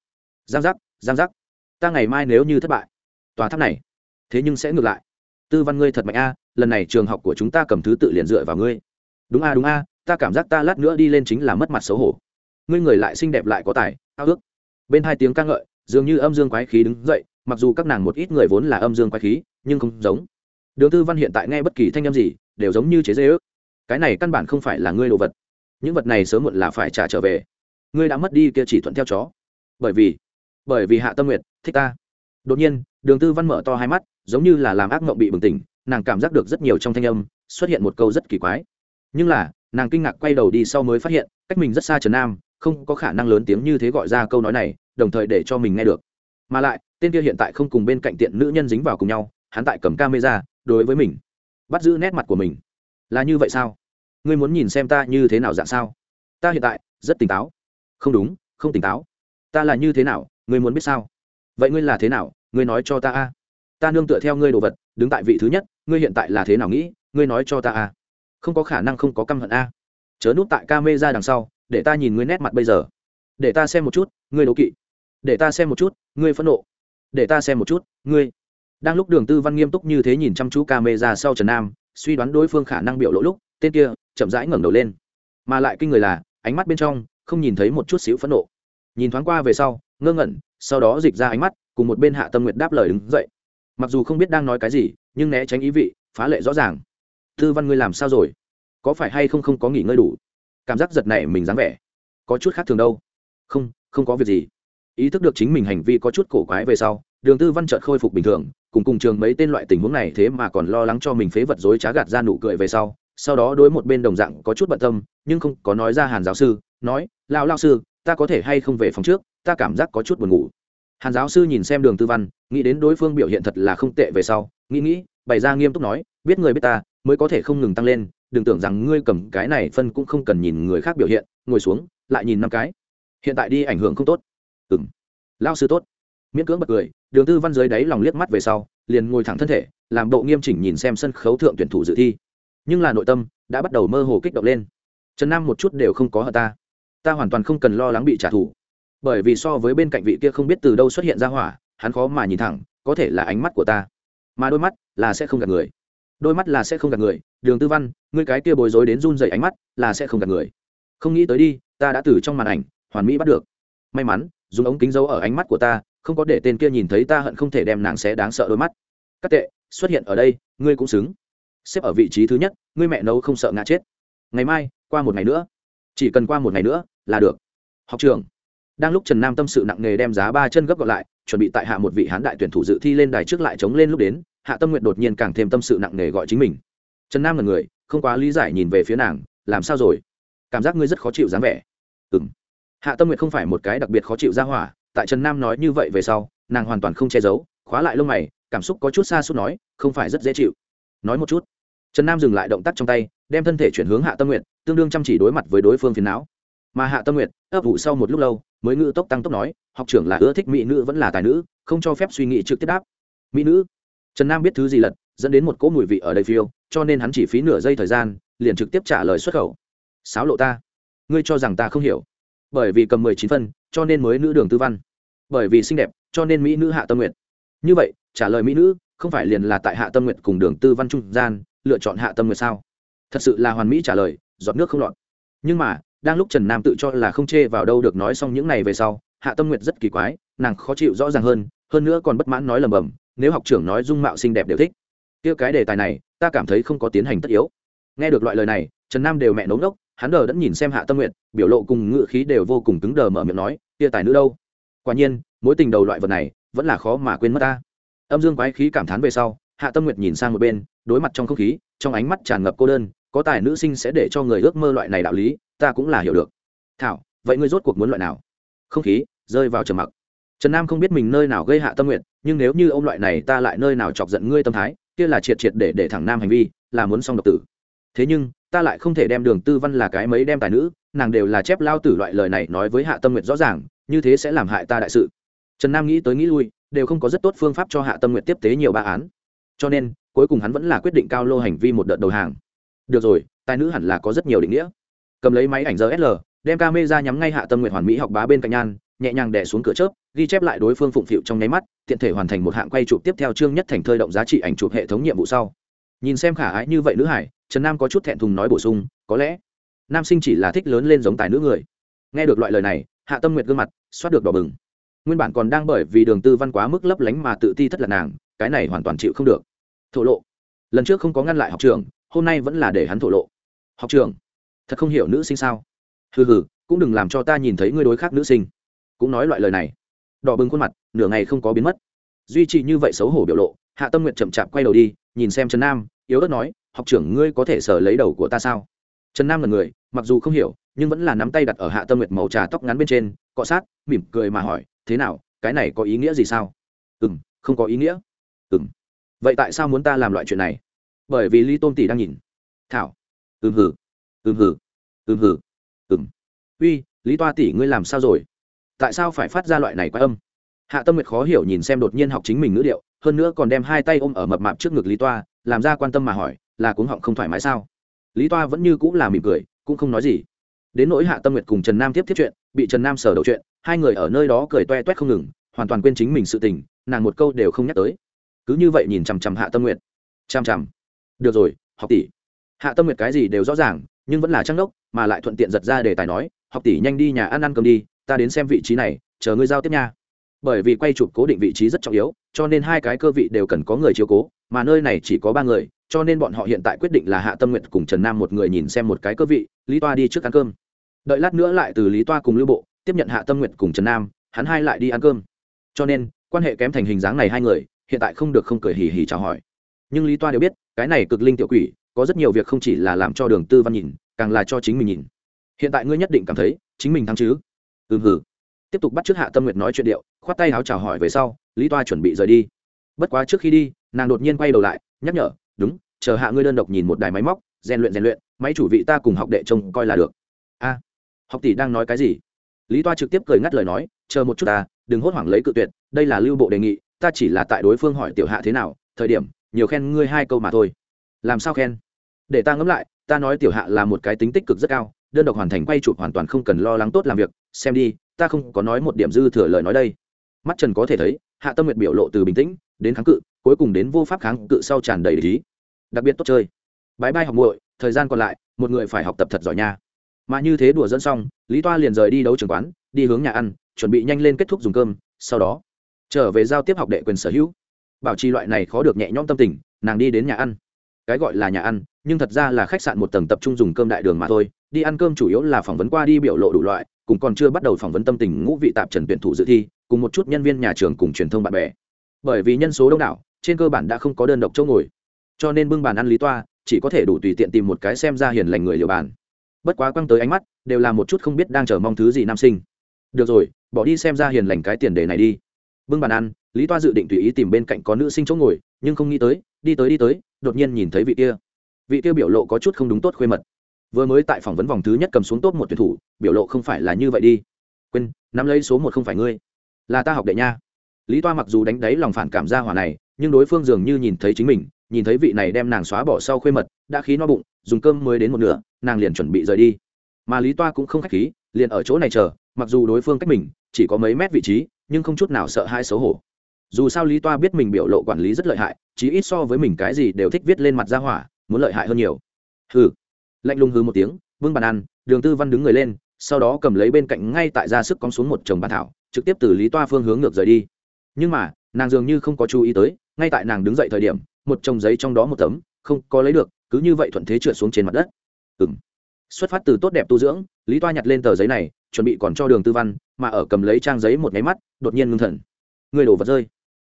S1: Giang giác giang giác. Ta ngày mai nếu như thất bại, tòa tháp này thế nhưng sẽ ngược lại. Tư văn ngươi thật mạnh a, lần này trường học của chúng ta cầm thứ tự liền dựa vào ngươi. Đúng a đúng a, ta cảm giác ta lát nữa đi lên chính là mất mặt xấu hổ. Ngươi người lại xinh đẹp lại có tài, ao ước. Bên hai tiếng ca ngợi, dường như âm dương quái khí đứng dậy, mặc dù các nàng một ít người vốn là âm dương quái khí, nhưng không giống. Đường tư văn hiện tại nghe bất kỳ thanh âm gì, đều giống như chế dê ước. Cái này căn bản không phải là ngươi đồ vật. Những vật này sớm muộn là phải trả trở về. Ngươi đã mất đi kia chỉ thuận theo chó. Bởi vì bởi vì hạ tâm nguyệt thích ta. Đột nhiên đường tư văn mở to hai mắt, giống như là làm ác mộng bị bừng tỉnh, nàng cảm giác được rất nhiều trong thanh âm xuất hiện một câu rất kỳ quái. Nhưng là, nàng kinh ngạc quay đầu đi sau mới phát hiện, cách mình rất xa trần nam, không có khả năng lớn tiếng như thế gọi ra câu nói này, đồng thời để cho mình nghe được. Mà lại, tên kia hiện tại không cùng bên cạnh tiện nữ nhân dính vào cùng nhau, hắn tại cầm camera, đối với mình, bắt giữ nét mặt của mình. Là như vậy sao? Ngươi muốn nhìn xem ta như thế nào dạng sao? Ta hiện tại, rất tỉnh táo. Không đúng, không tỉnh táo. Ta là như thế nào, ngươi muốn biết sao? Vậy ngươi là thế nào? Ngươi nói cho ta a. Ta nương tựa theo ngươi đồ vật, đứng tại vị thứ nhất, ngươi hiện tại là thế nào nghĩ, ngươi nói cho ta a. Không có khả năng không có căm hận a. Chớ núp tại ca mê ra đằng sau, để ta nhìn ngươi nét mặt bây giờ. Để ta xem một chút, ngươi đố kỵ. Để ta xem một chút, ngươi phẫn nộ. Để ta xem một chút, ngươi. Đang lúc đường tư văn nghiêm túc như thế nhìn chăm chú ca mê ra sau trần nam, suy đoán đối phương khả năng biểu lỗ lúc, tên kia chậm rãi ngẩng đầu lên. Mà lại kinh người là, ánh mắt bên trong, không nhìn thấy một chút xíu phẫn nộ. Nhìn thoáng qua về sau, ngơ ngẩn, sau đó dịch ra ánh mắt cùng một bên hạ tâm nguyệt đáp lời đứng dậy. Mặc dù không biết đang nói cái gì, nhưng né tránh ý vị, phá lệ rõ ràng. Tư văn ngươi làm sao rồi? Có phải hay không không có nghỉ ngơi đủ? Cảm giác giật này mình dáng vẻ. Có chút khác thường đâu. Không không có việc gì. Ý thức được chính mình hành vi có chút cổ quái về sau, đường tư văn trợt khôi phục bình thường, cùng cùng trường mấy tên loại tình huống này thế mà còn lo lắng cho mình phế vật dối trá gạt ra nụ cười về sau sau đó đối một bên đồng dạng có chút bận tâm, nhưng không có nói ra hàn giáo sư, nói lao lao sư, ta có thể hay không về phòng trước? Ta cảm giác có chút buồn ngủ hàn giáo sư nhìn xem đường tư văn, nghĩ đến đối phương biểu hiện thật là không tệ về sau, nghĩ nghĩ, bày ra nghiêm túc nói, biết người biết ta, mới có thể không ngừng tăng lên, đừng tưởng rằng ngươi cầm cái này phân cũng không cần nhìn người khác biểu hiện, ngồi xuống, lại nhìn năm cái. Hiện tại đi ảnh hưởng không tốt. Ừ m lao sư tốt. Miễn cưỡng bật cười, đường tư văn dưới đáy lòng liếc mắt về sau, liền ngồi thẳng thân thể, làm bộ nghiêm chỉnh nhìn xem sân khấu thượng tuyển thủ dự thi. Nhưng là nội tâm đã bắt đầu mơ hồ kích động lên. Trần nam một chút đều không có hờ ta. Ta hoàn toàn không cần lo lắng bị trả thù bởi vì so với bên cạnh vị kia không biết từ đâu xuất hiện ra hỏa, hắn khó mà nhìn thẳng, có thể là ánh mắt của ta. Mà đôi mắt là sẽ không gạt người. Đôi mắt là sẽ không gạt người. Đường tư văn, ngươi cái kia bối rối đến run dày ánh mắt là sẽ không gạt người. Không nghĩ tới đi, ta đã từ trong màn ảnh, hoàn mỹ bắt được. May mắn, dùng ống kính dấu ở ánh mắt của ta, không có để tên kia nhìn thấy ta hận không thể đem nàng xé đáng sợ đôi mắt. Các tệ, xuất hiện ở đây, ngươi cũng xứng. Xếp ở vị trí thứ nhất, ngươi mẹ nấu không sợ ngã chết. Ngày mai, qua một ngày nữa. Chỉ cần qua một ngày nữa là được. Học trường đang lúc trần nam tâm sự nặng nề đem giá ba chân gấp gọn lại, chuẩn bị tại hạ một vị hán đại tuyển thủ dự thi lên đài trước lại chống lên lúc đến, hạ tâm nguyện đột nhiên càng thêm tâm sự nặng nề gọi chính mình. Trần nam là người, không quá lý giải nhìn về phía nàng, làm sao rồi? Cảm giác ngươi rất khó chịu dáng vẻ. Ừ m hạ tâm nguyện không phải một cái đặc biệt khó chịu ra hỏa, tại trần nam nói như vậy về sau, nàng hoàn toàn không che giấu, khóa lại lông mày, cảm xúc có chút xa suốt nói, không phải rất dễ chịu. Nói một chút. Trần nam dừng lại động tác trong tay, đem thân thể chuyển hướng hạ tâm nguyện tương đương chăm chỉ đối mặt với đối phương phiền não. Mà hạ tâm nguyện ấp ủ sau một lúc lâu mới ngự tốc tăng tốc nói, học trưởng là ưa thích mỹ nữ vẫn là tài nữ, không cho phép suy nghĩ trực tiếp đáp. Mỹ nữ? Trần nam biết thứ gì lật, dẫn đến một cỗ mùi vị ở đây phiêu, cho nên hắn chỉ phí nửa giây thời gian, liền trực tiếp trả lời xuất khẩu. Sáo lộ ta, ngươi cho rằng ta không hiểu, bởi vì cầm mười chín phân, cho nên mới nữ đường tư văn, bởi vì xinh đẹp, cho nên mỹ nữ hạ tâm nguyện như vậy, trả lời mỹ nữ, không phải liền là tại hạ tâm nguyện cùng đường tư văn trung gian, lựa chọn hạ tâm nguyện sao? Thật sự là hoàn mỹ trả lời, giọt nước không lọt. Nhưng mà đang lúc trần nam tự cho là không chê vào đâu được nói xong những này về sau, hạ tâm nguyệt rất kỳ quái, nàng khó chịu rõ ràng hơn hơn nữa còn bất mãn nói lầm bầm, nếu học trưởng nói dung mạo xinh đẹp đều thích. Kia cái đề tài này, ta cảm thấy không có tiến hành tất yếu. Nghe được loại lời này, trần nam đều mẹ nấu đốc hắn đờ đẫn nhìn xem hạ tâm Nguyệt, biểu lộ cùng ngự khí đều vô cùng cứng đờ mở miệng nói, kia tài nữ đâu? Quả nhiên, mối tình đầu loại vật này, vẫn là khó mà quên mất ta. Âm dương quái khí cảm thán về sau, hạ tâm nguyệt nhìn sang một bên, đối mặt trong không khí, trong ánh mắt tràn ngập cô đơn có tài nữ sinh sẽ để cho người ước mơ loại này đạo lý, ta cũng là hiểu được. Thảo, vậy ngươi rốt cuộc muốn loại nào? Không khí, rơi vào trầm mặc. Trần nam không biết mình nơi nào gây hạ tâm nguyện, nhưng nếu như ông loại này ta lại nơi nào chọc giận ngươi tâm thái, kia là triệt triệt để để thẳng nam hành vi, là muốn xong độc tử. Thế nhưng, ta lại không thể đem đường tư văn là cái mấy đem tài nữ, nàng đều là chép lao tử loại lời này nói với hạ tâm nguyện rõ ràng, như thế sẽ làm hại ta đại sự. Trần nam nghĩ tới nghĩ lui, đều không có rất tốt phương pháp cho hạ tâm nguyện tiếp tế nhiều ba án. Cho nên, cuối cùng hắn vẫn là quyết định cao lô hành vi một đợt đầu hàng được rồi, tài nữ hẳn là có rất nhiều định nghĩa. Cầm lấy máy ảnh rsl đem ca mê ra nhắm ngay hạ tâm nguyện hoàn mỹ học bá bên cạnh nhan, nhẹ nhàng đè xuống cửa chớp, ghi chép lại đối phương phụng phịu trong nháy mắt, tiện thể hoàn thành một hạng quay chụp tiếp theo chương nhất thành thơi động giá trị ảnh chụp hệ thống nhiệm vụ sau. Nhìn xem khả ái như vậy nữ hải, trần nam có chút thẹn thùng nói bổ sung, có lẽ nam sinh chỉ là thích lớn lên giống tài nữ người. Nghe được loại lời này, hạ tâm nguyệt gương mặt xoát được đỏ bừng. Nguyên bản còn đang bởi vì đường tư văn quá mức lấp lánh mà tự ti thất lạc nàng, cái này hoàn toàn chịu không được. Thổ lộ, lần trước không có ngăn lại học trường hôm nay vẫn là để hắn thổ lộ. Học trường thật không hiểu nữ sinh sao? Hừ hừ, cũng đừng làm cho ta nhìn thấy ngươi đối khác nữ sinh. Cũng nói loại lời này. Đỏ bừng khuôn mặt, nửa ngày không có biến mất. Duy trì như vậy xấu hổ biểu lộ, hạ tâm nguyện chậm chạp quay đầu đi, nhìn xem trần nam, yếu ớt nói, học trưởng, ngươi có thể sở lấy đầu của ta sao? Trần nam là người, mặc dù không hiểu, nhưng vẫn là nắm tay đặt ở hạ tâm nguyệt màu trà tóc ngắn bên trên, cọ sát, mỉm cười mà hỏi, thế nào, cái này có ý nghĩa gì sao? Ừ m không có ý nghĩa. Ừ m vậy tại sao muốn ta làm loại chuyện này? Bởi vì lý tôm tỷ đang nhìn. Thảo. Ừm hử. Ừm hử. Ừm hử. Ừm. Uy, lý toa tỷ ngươi làm sao rồi? Tại sao phải phát ra loại này quái âm? Hạ tâm nguyệt khó hiểu nhìn xem đột nhiên học chính mình ngữ điệu, hơn nữa còn đem hai tay ôm ở mập mạp trước ngực lý toa, làm ra quan tâm mà hỏi, là cuống họng không thoải mái sao? Lý toa vẫn như cũng là mỉm cười, cũng không nói gì. Đến nỗi hạ tâm nguyệt cùng trần nam tiếp tiếp chuyện, bị trần nam sở đầu chuyện, hai người ở nơi đó cười toe toét không ngừng, hoàn toàn quên chính mình sự tình, nàng một câu đều không nhắc tới. Cứ như vậy nhìn chằm chằm hạ tâm nguyệt. Chằm chằm được rồi, học tỷ. Hạ tâm nguyệt cái gì đều rõ ràng, nhưng vẫn là trăng đốc mà lại thuận tiện giật ra để tài nói, học tỷ nhanh đi nhà ăn ăn cơm đi, ta đến xem vị trí này, chờ ngươi giao tiếp nha. Bởi vì quay chụp cố định vị trí rất trọng yếu, cho nên hai cái cơ vị đều cần có người chiếu cố, mà nơi này chỉ có ba người, cho nên bọn họ hiện tại quyết định là hạ tâm nguyện cùng trần nam một người nhìn xem một cái cơ vị, lý toa đi trước ăn cơm. Đợi lát nữa lại từ lý toa cùng lưu bộ, tiếp nhận hạ tâm nguyện cùng trần nam, hắn hai lại đi ăn cơm. Cho nên, quan hệ kém thành hình dáng này hai người, hiện tại không được không cười hì hì chào hỏi nhưng lý toa đều biết, cái này cực linh tiểu quỷ, có rất nhiều việc không chỉ là làm cho đường tư văn nhìn, càng là cho chính mình nhìn. Hiện tại ngươi nhất định cảm thấy, chính mình thắng chứ? Ừ hử tiếp tục bắt trước hạ tâm nguyệt nói chuyện điệu, khoát tay áo chào hỏi về sau, lý toa chuẩn bị rời đi. Bất quá trước khi đi, nàng đột nhiên quay đầu lại, nhắc nhở, đúng, chờ hạ ngươi đơn độc nhìn một đài máy móc, rèn luyện rèn luyện, máy chủ vị ta cùng học đệ trông coi là được. A, học tỷ đang nói cái gì? Lý toa trực tiếp cười ngắt lời nói, chờ một chút ta, đừng hốt hoảng lấy cự tuyệt, đây là lưu bộ đề nghị, ta chỉ là tại đối phương hỏi tiểu hạ thế nào, thời điểm nhiều khen ngươi hai câu mà thôi. Làm sao khen? Để ta ngẫm lại, ta nói tiểu hạ là một cái tính tích cực rất cao, đơn độc hoàn thành quay chụp hoàn toàn không cần lo lắng tốt làm việc. Xem đi, ta không có nói một điểm dư thừa lời nói đây. Mắt trần có thể thấy, hạ tâm nguyệt biểu lộ từ bình tĩnh đến kháng cự, cuối cùng đến vô pháp kháng cự sau tràn đầy lý đặc biệt tốt chơi. Bãi bay học muội, thời gian còn lại, một người phải học tập thật giỏi nha. Mà như thế đùa dẫn xong, lý toa liền rời đi đấu trường quán, đi hướng nhà ăn, chuẩn bị nhanh lên kết thúc dùng cơm, sau đó trở về giao tiếp học đệ quyền sở hữu bảo trì loại này khó được nhẹ nhõm tâm tình, nàng đi đến nhà ăn. Cái gọi là nhà ăn, nhưng thật ra là khách sạn một tầng tập trung dùng cơm đại đường mà thôi. Đi ăn cơm chủ yếu là phỏng vấn qua đi biểu lộ đủ loại, cùng còn chưa bắt đầu phỏng vấn tâm tình ngũ vị tạp trần tuyển thủ dự thi, cùng một chút nhân viên nhà trường cùng truyền thông bạn bè. Bởi vì nhân số đông đảo, trên cơ bản đã không có đơn độc chỗ ngồi. Cho nên bưng bàn ăn lý toa, chỉ có thể đủ tùy tiện tìm một cái xem ra hiền lành người liều bàn. Bất quá quăng tới ánh mắt, đều là một chút không biết đang chờ mong thứ gì nam sinh. Được rồi, bỏ đi xem ra hiền lành cái tiền đề này đi bưng bàn ăn, lý toa dự định tùy ý tìm bên cạnh có nữ sinh chỗ ngồi, nhưng không nghĩ tới, đi tới đi tới, đột nhiên nhìn thấy vị kia. Vị kia biểu lộ có chút không đúng tốt khuê mật. Vừa mới tại phỏng vấn vòng thứ nhất cầm xuống tốt một tuyển thủ, biểu lộ không phải là như vậy đi. Quên, nắm lấy số một không phải ngươi. Là ta học đệ nha. Lý toa mặc dù đánh đáy lòng phản cảm ra hỏa này, nhưng đối phương dường như nhìn thấy chính mình, nhìn thấy vị này đem nàng xóa bỏ sau khuê mật, đã khí no bụng, dùng cơm mới đến một nửa, nàng liền chuẩn bị rời đi. Mà lý toa cũng không khách khí, liền ở chỗ này chờ, mặc dù đối phương cách mình, chỉ có mấy mét vị trí nhưng không chút nào sợ hai xấu hổ. Dù sao lý toa biết mình biểu lộ quản lý rất lợi hại, chí ít so với mình cái gì đều thích viết lên mặt ra hỏa, muốn lợi hại hơn nhiều. Hừ. Lạnh lùng hư một tiếng, vương bàn ăn, đường tư văn đứng người lên, sau đó cầm lấy bên cạnh ngay tại ra sức cóng xuống một chồng bàn thảo, trực tiếp từ lý toa phương hướng ngược rời đi. Nhưng mà, nàng dường như không có chú ý tới, ngay tại nàng đứng dậy thời điểm, một chồng giấy trong đó một tấm, không có lấy được, cứ như vậy thuận thế trượt xuống trên mặt đất. Ừ m xuất phát từ tốt đẹp tu dưỡng, lý toa nhặt lên tờ giấy này, chuẩn bị còn cho đường tư văn, mà ở cầm lấy trang giấy một nháy mắt đột nhiên ngưng thần. Người đổ vật rơi.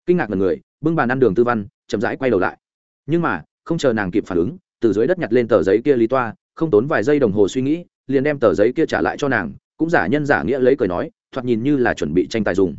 S1: Kinh ngạc là người, bưng bàn ăn đường tư văn, chậm rãi quay đầu lại. Nhưng mà, không chờ nàng kịp phản ứng, từ dưới đất nhặt lên tờ giấy kia lý toa, không tốn vài giây đồng hồ suy nghĩ, liền đem tờ giấy kia trả lại cho nàng, cũng giả nhân giả nghĩa lấy cười nói, thoạt nhìn như là chuẩn bị tranh tài dùng.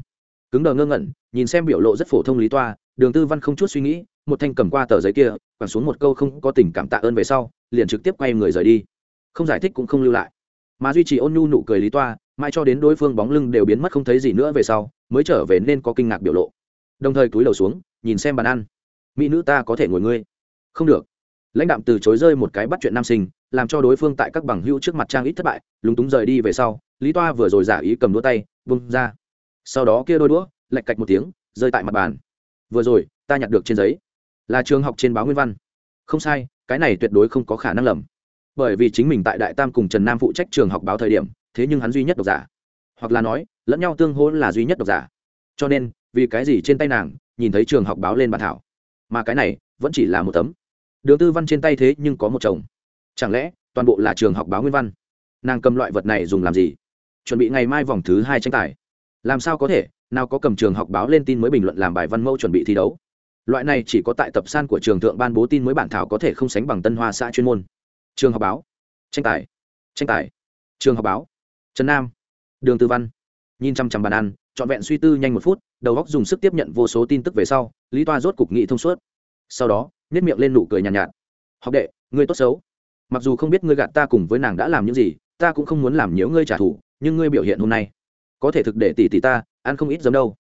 S1: Cứng đờ ngơ ngẩn, nhìn xem biểu lộ rất phổ thông lý toa, đường tư văn không chút suy nghĩ, một thanh cầm qua tờ giấy kia, quẳng xuống một câu không có tình cảm tạ ơn về sau, liền trực tiếp quay người rời đi. Không giải thích cũng không lưu lại. Mà duy trì ôn nhu nụ cười lý toa, mãi cho đến đối phương bóng lưng đều biến mất không thấy gì nữa về sau mới trở về nên có kinh ngạc biểu lộ. Đồng thời cúi đầu xuống, nhìn xem bàn ăn. Mỹ nữ ta có thể ngồi ngươi. Không được. Lãnh đạm từ chối rơi một cái bắt chuyện nam sinh, làm cho đối phương tại các bằng hữu trước mặt trang ít thất bại, lúng túng rời đi về sau, lý toa vừa rồi giả ý cầm đũa tay, vung ra. Sau đó kia đôi đũa lạch cạch một tiếng, rơi tại mặt bàn. Vừa rồi, ta nhặt được trên giấy. Là trường học trên báo nguyên văn. Không sai, cái này tuyệt đối không có khả năng lầm. Bởi vì chính mình tại đại tam cùng trần nam phụ trách trường học báo thời điểm, thế nhưng hắn duy nhất độc giả hoặc là nói, lẫn nhau tương hỗ là duy nhất độc giả. Cho nên, vì cái gì trên tay nàng, nhìn thấy trường học báo lên bản thảo? Mà cái này, vẫn chỉ là một tấm. Đường tư văn trên tay thế nhưng có một chồng. Chẳng lẽ, toàn bộ là trường học báo nguyên văn? Nàng cầm loại vật này dùng làm gì? Chuẩn bị ngày mai vòng thứ hai tranh tài. Làm sao có thể, nào có cầm trường học báo lên tin mới bình luận làm bài văn mẫu chuẩn bị thi đấu? Loại này chỉ có tại tập san của trường thượng ban bố tin mới bản thảo có thể không sánh bằng tân hoa xã chuyên môn. Trường học báo. Tranh tài. Tranh tài. Trường học báo. Trần nam đường tư văn. Nhìn chăm chăm bàn ăn trọn vẹn suy tư nhanh một phút đầu góc dùng sức tiếp nhận vô số tin tức về sau lý toa rốt cục nghị thông suốt. Sau đó nhét miệng lên nụ cười nhàn nhạt, nhạt. Học đệ ngươi tốt xấu. Mặc dù không biết ngươi gạt ta cùng với nàng đã làm những gì ta cũng không muốn làm nhiễu ngươi trả thù nhưng ngươi biểu hiện hôm nay có thể thực để tỷ tỷ ta ăn không ít giấm đâu.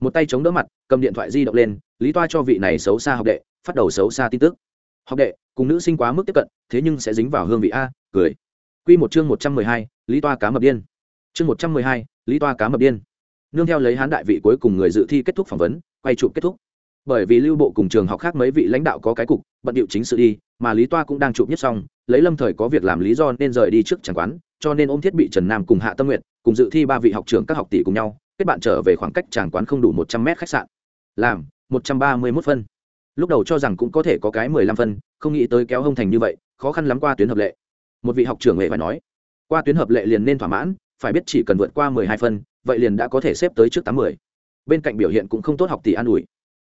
S1: Một tay chống đỡ mặt cầm điện thoại di động lên lý toa cho vị này xấu xa học đệ phát đầu xấu xa tin tức. Học đệ cùng nữ sinh quá mức tiếp cận thế nhưng sẽ dính vào hương vị a cười. Quy một chương một trăm mười hai lý toa cá mập điên chương một trăm mười hai, lý toa cá mập điên. Nương theo lấy hán đại vị cuối cùng người dự thi kết thúc phỏng vấn, quay chụp kết thúc. Bởi vì lưu bộ cùng trường học khác mấy vị lãnh đạo có cái cục, bận điệu chính sự đi, mà lý toa cũng đang chụp nhất xong, lấy lâm thời có việc làm lý do nên rời đi trước chẳng quán, cho nên ôm thiết bị trần nam cùng hạ tâm nguyện cùng dự thi ba vị học trưởng các học tỷ cùng nhau, kết bạn trở về khoảng cách tràng quán không đủ một trăm mét khách sạn. Làm, một trăm ba mươi mốt phân. Lúc đầu cho rằng cũng có thể có cái mười lăm phân, không nghĩ tới kéo hông thành như vậy, khó khăn lắm qua tuyến hợp lệ. Một vị học trưởng nghệ phải nói, qua tuyến hợp lệ liền nên thỏa mãn phải biết chỉ cần vượt qua mười hai phân, vậy liền đã có thể xếp tới trước tám mươi bên cạnh biểu hiện cũng không tốt học tỷ an ủi.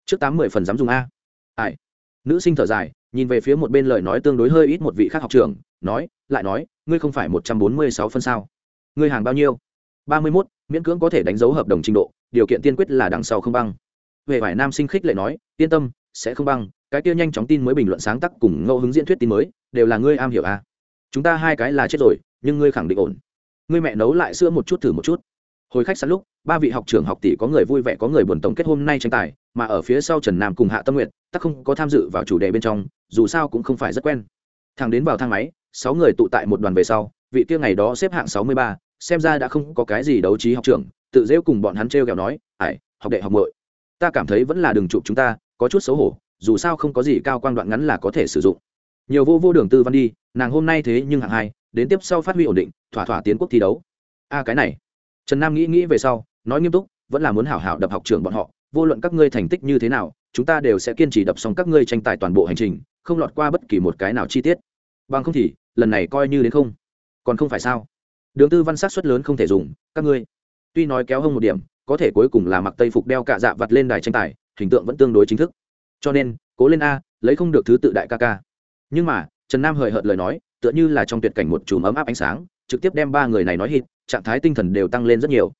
S1: Trước tám mươi phần dám dùng a. Ai? Nữ sinh thở dài, nhìn về phía một bên lời nói tương đối hơi ít một vị khác học trưởng, nói, lại nói, ngươi không phải một trăm bốn mươi sáu phân sao? Ngươi hàng bao nhiêu? Ba mươi mốt, miễn cưỡng có thể đánh dấu hợp đồng trình độ, điều kiện tiên quyết là đằng sau không băng. Về vải nam sinh khích lệ nói, yên tâm, sẽ không băng, cái kia nhanh chóng tin mới bình luận sáng tác cùng ngẫu hứng diễn thuyết tin mới, đều là ngươi am hiểu à. chúng ta hai cái là chết rồi, nhưng ngươi khẳng định ổn ngươi mẹ nấu lại sữa một chút, thử một chút. Hồi khách sạn lúc, ba vị học trưởng học tỷ có người vui vẻ, có người buồn tổng kết hôm nay tranh tài, mà ở phía sau trần nam cùng hạ tâm nguyện tắc không có tham dự vào chủ đề bên trong, dù sao cũng không phải rất quen. Thằng đến vào thang máy, sáu người tụ tại một đoàn về sau, vị kia ngày đó xếp hạng sáu mươi ba, xem ra đã không có cái gì đấu trí học trưởng, tự rêu cùng bọn hắn t r e o kẹo nói ải học đệ học mội ta cảm thấy vẫn là đường chụp chúng ta, có chút xấu hổ, dù sao không có gì cao quan đoạn ngắn là có thể sử dụng. Nhiều vô vô đường tư văn đi, nàng hôm nay thế nhưng hạng hai đến tiếp sau phát huy ổn định, thỏa thỏa tiến quốc thi đấu. A cái này. Trần nam nghĩ nghĩ về sau, nói nghiêm túc, vẫn là muốn hảo hảo đập học trường bọn họ, vô luận các ngươi thành tích như thế nào, chúng ta đều sẽ kiên trì đập xong các ngươi tranh tài toàn bộ hành trình, không lọt qua bất kỳ một cái nào chi tiết. Bằng không thì, lần này coi như đến không. Còn không phải sao? Đường tư văn sát xuất lớn không thể dùng, các ngươi. Tuy nói kéo hơn một điểm, có thể cuối cùng là mặc tây phục đeo cạ dạ vặt lên đài tranh tài, hình tượng vẫn tương đối chính thức. Cho nên, cố lên a, lấy không được thứ tự đại ca ca. Nhưng mà, trần nam hời hợt lời nói tựa như là trong tuyệt cảnh một chùm ấm áp ánh sáng, trực tiếp đem ba người này nói hít, trạng thái tinh thần đều tăng lên rất nhiều.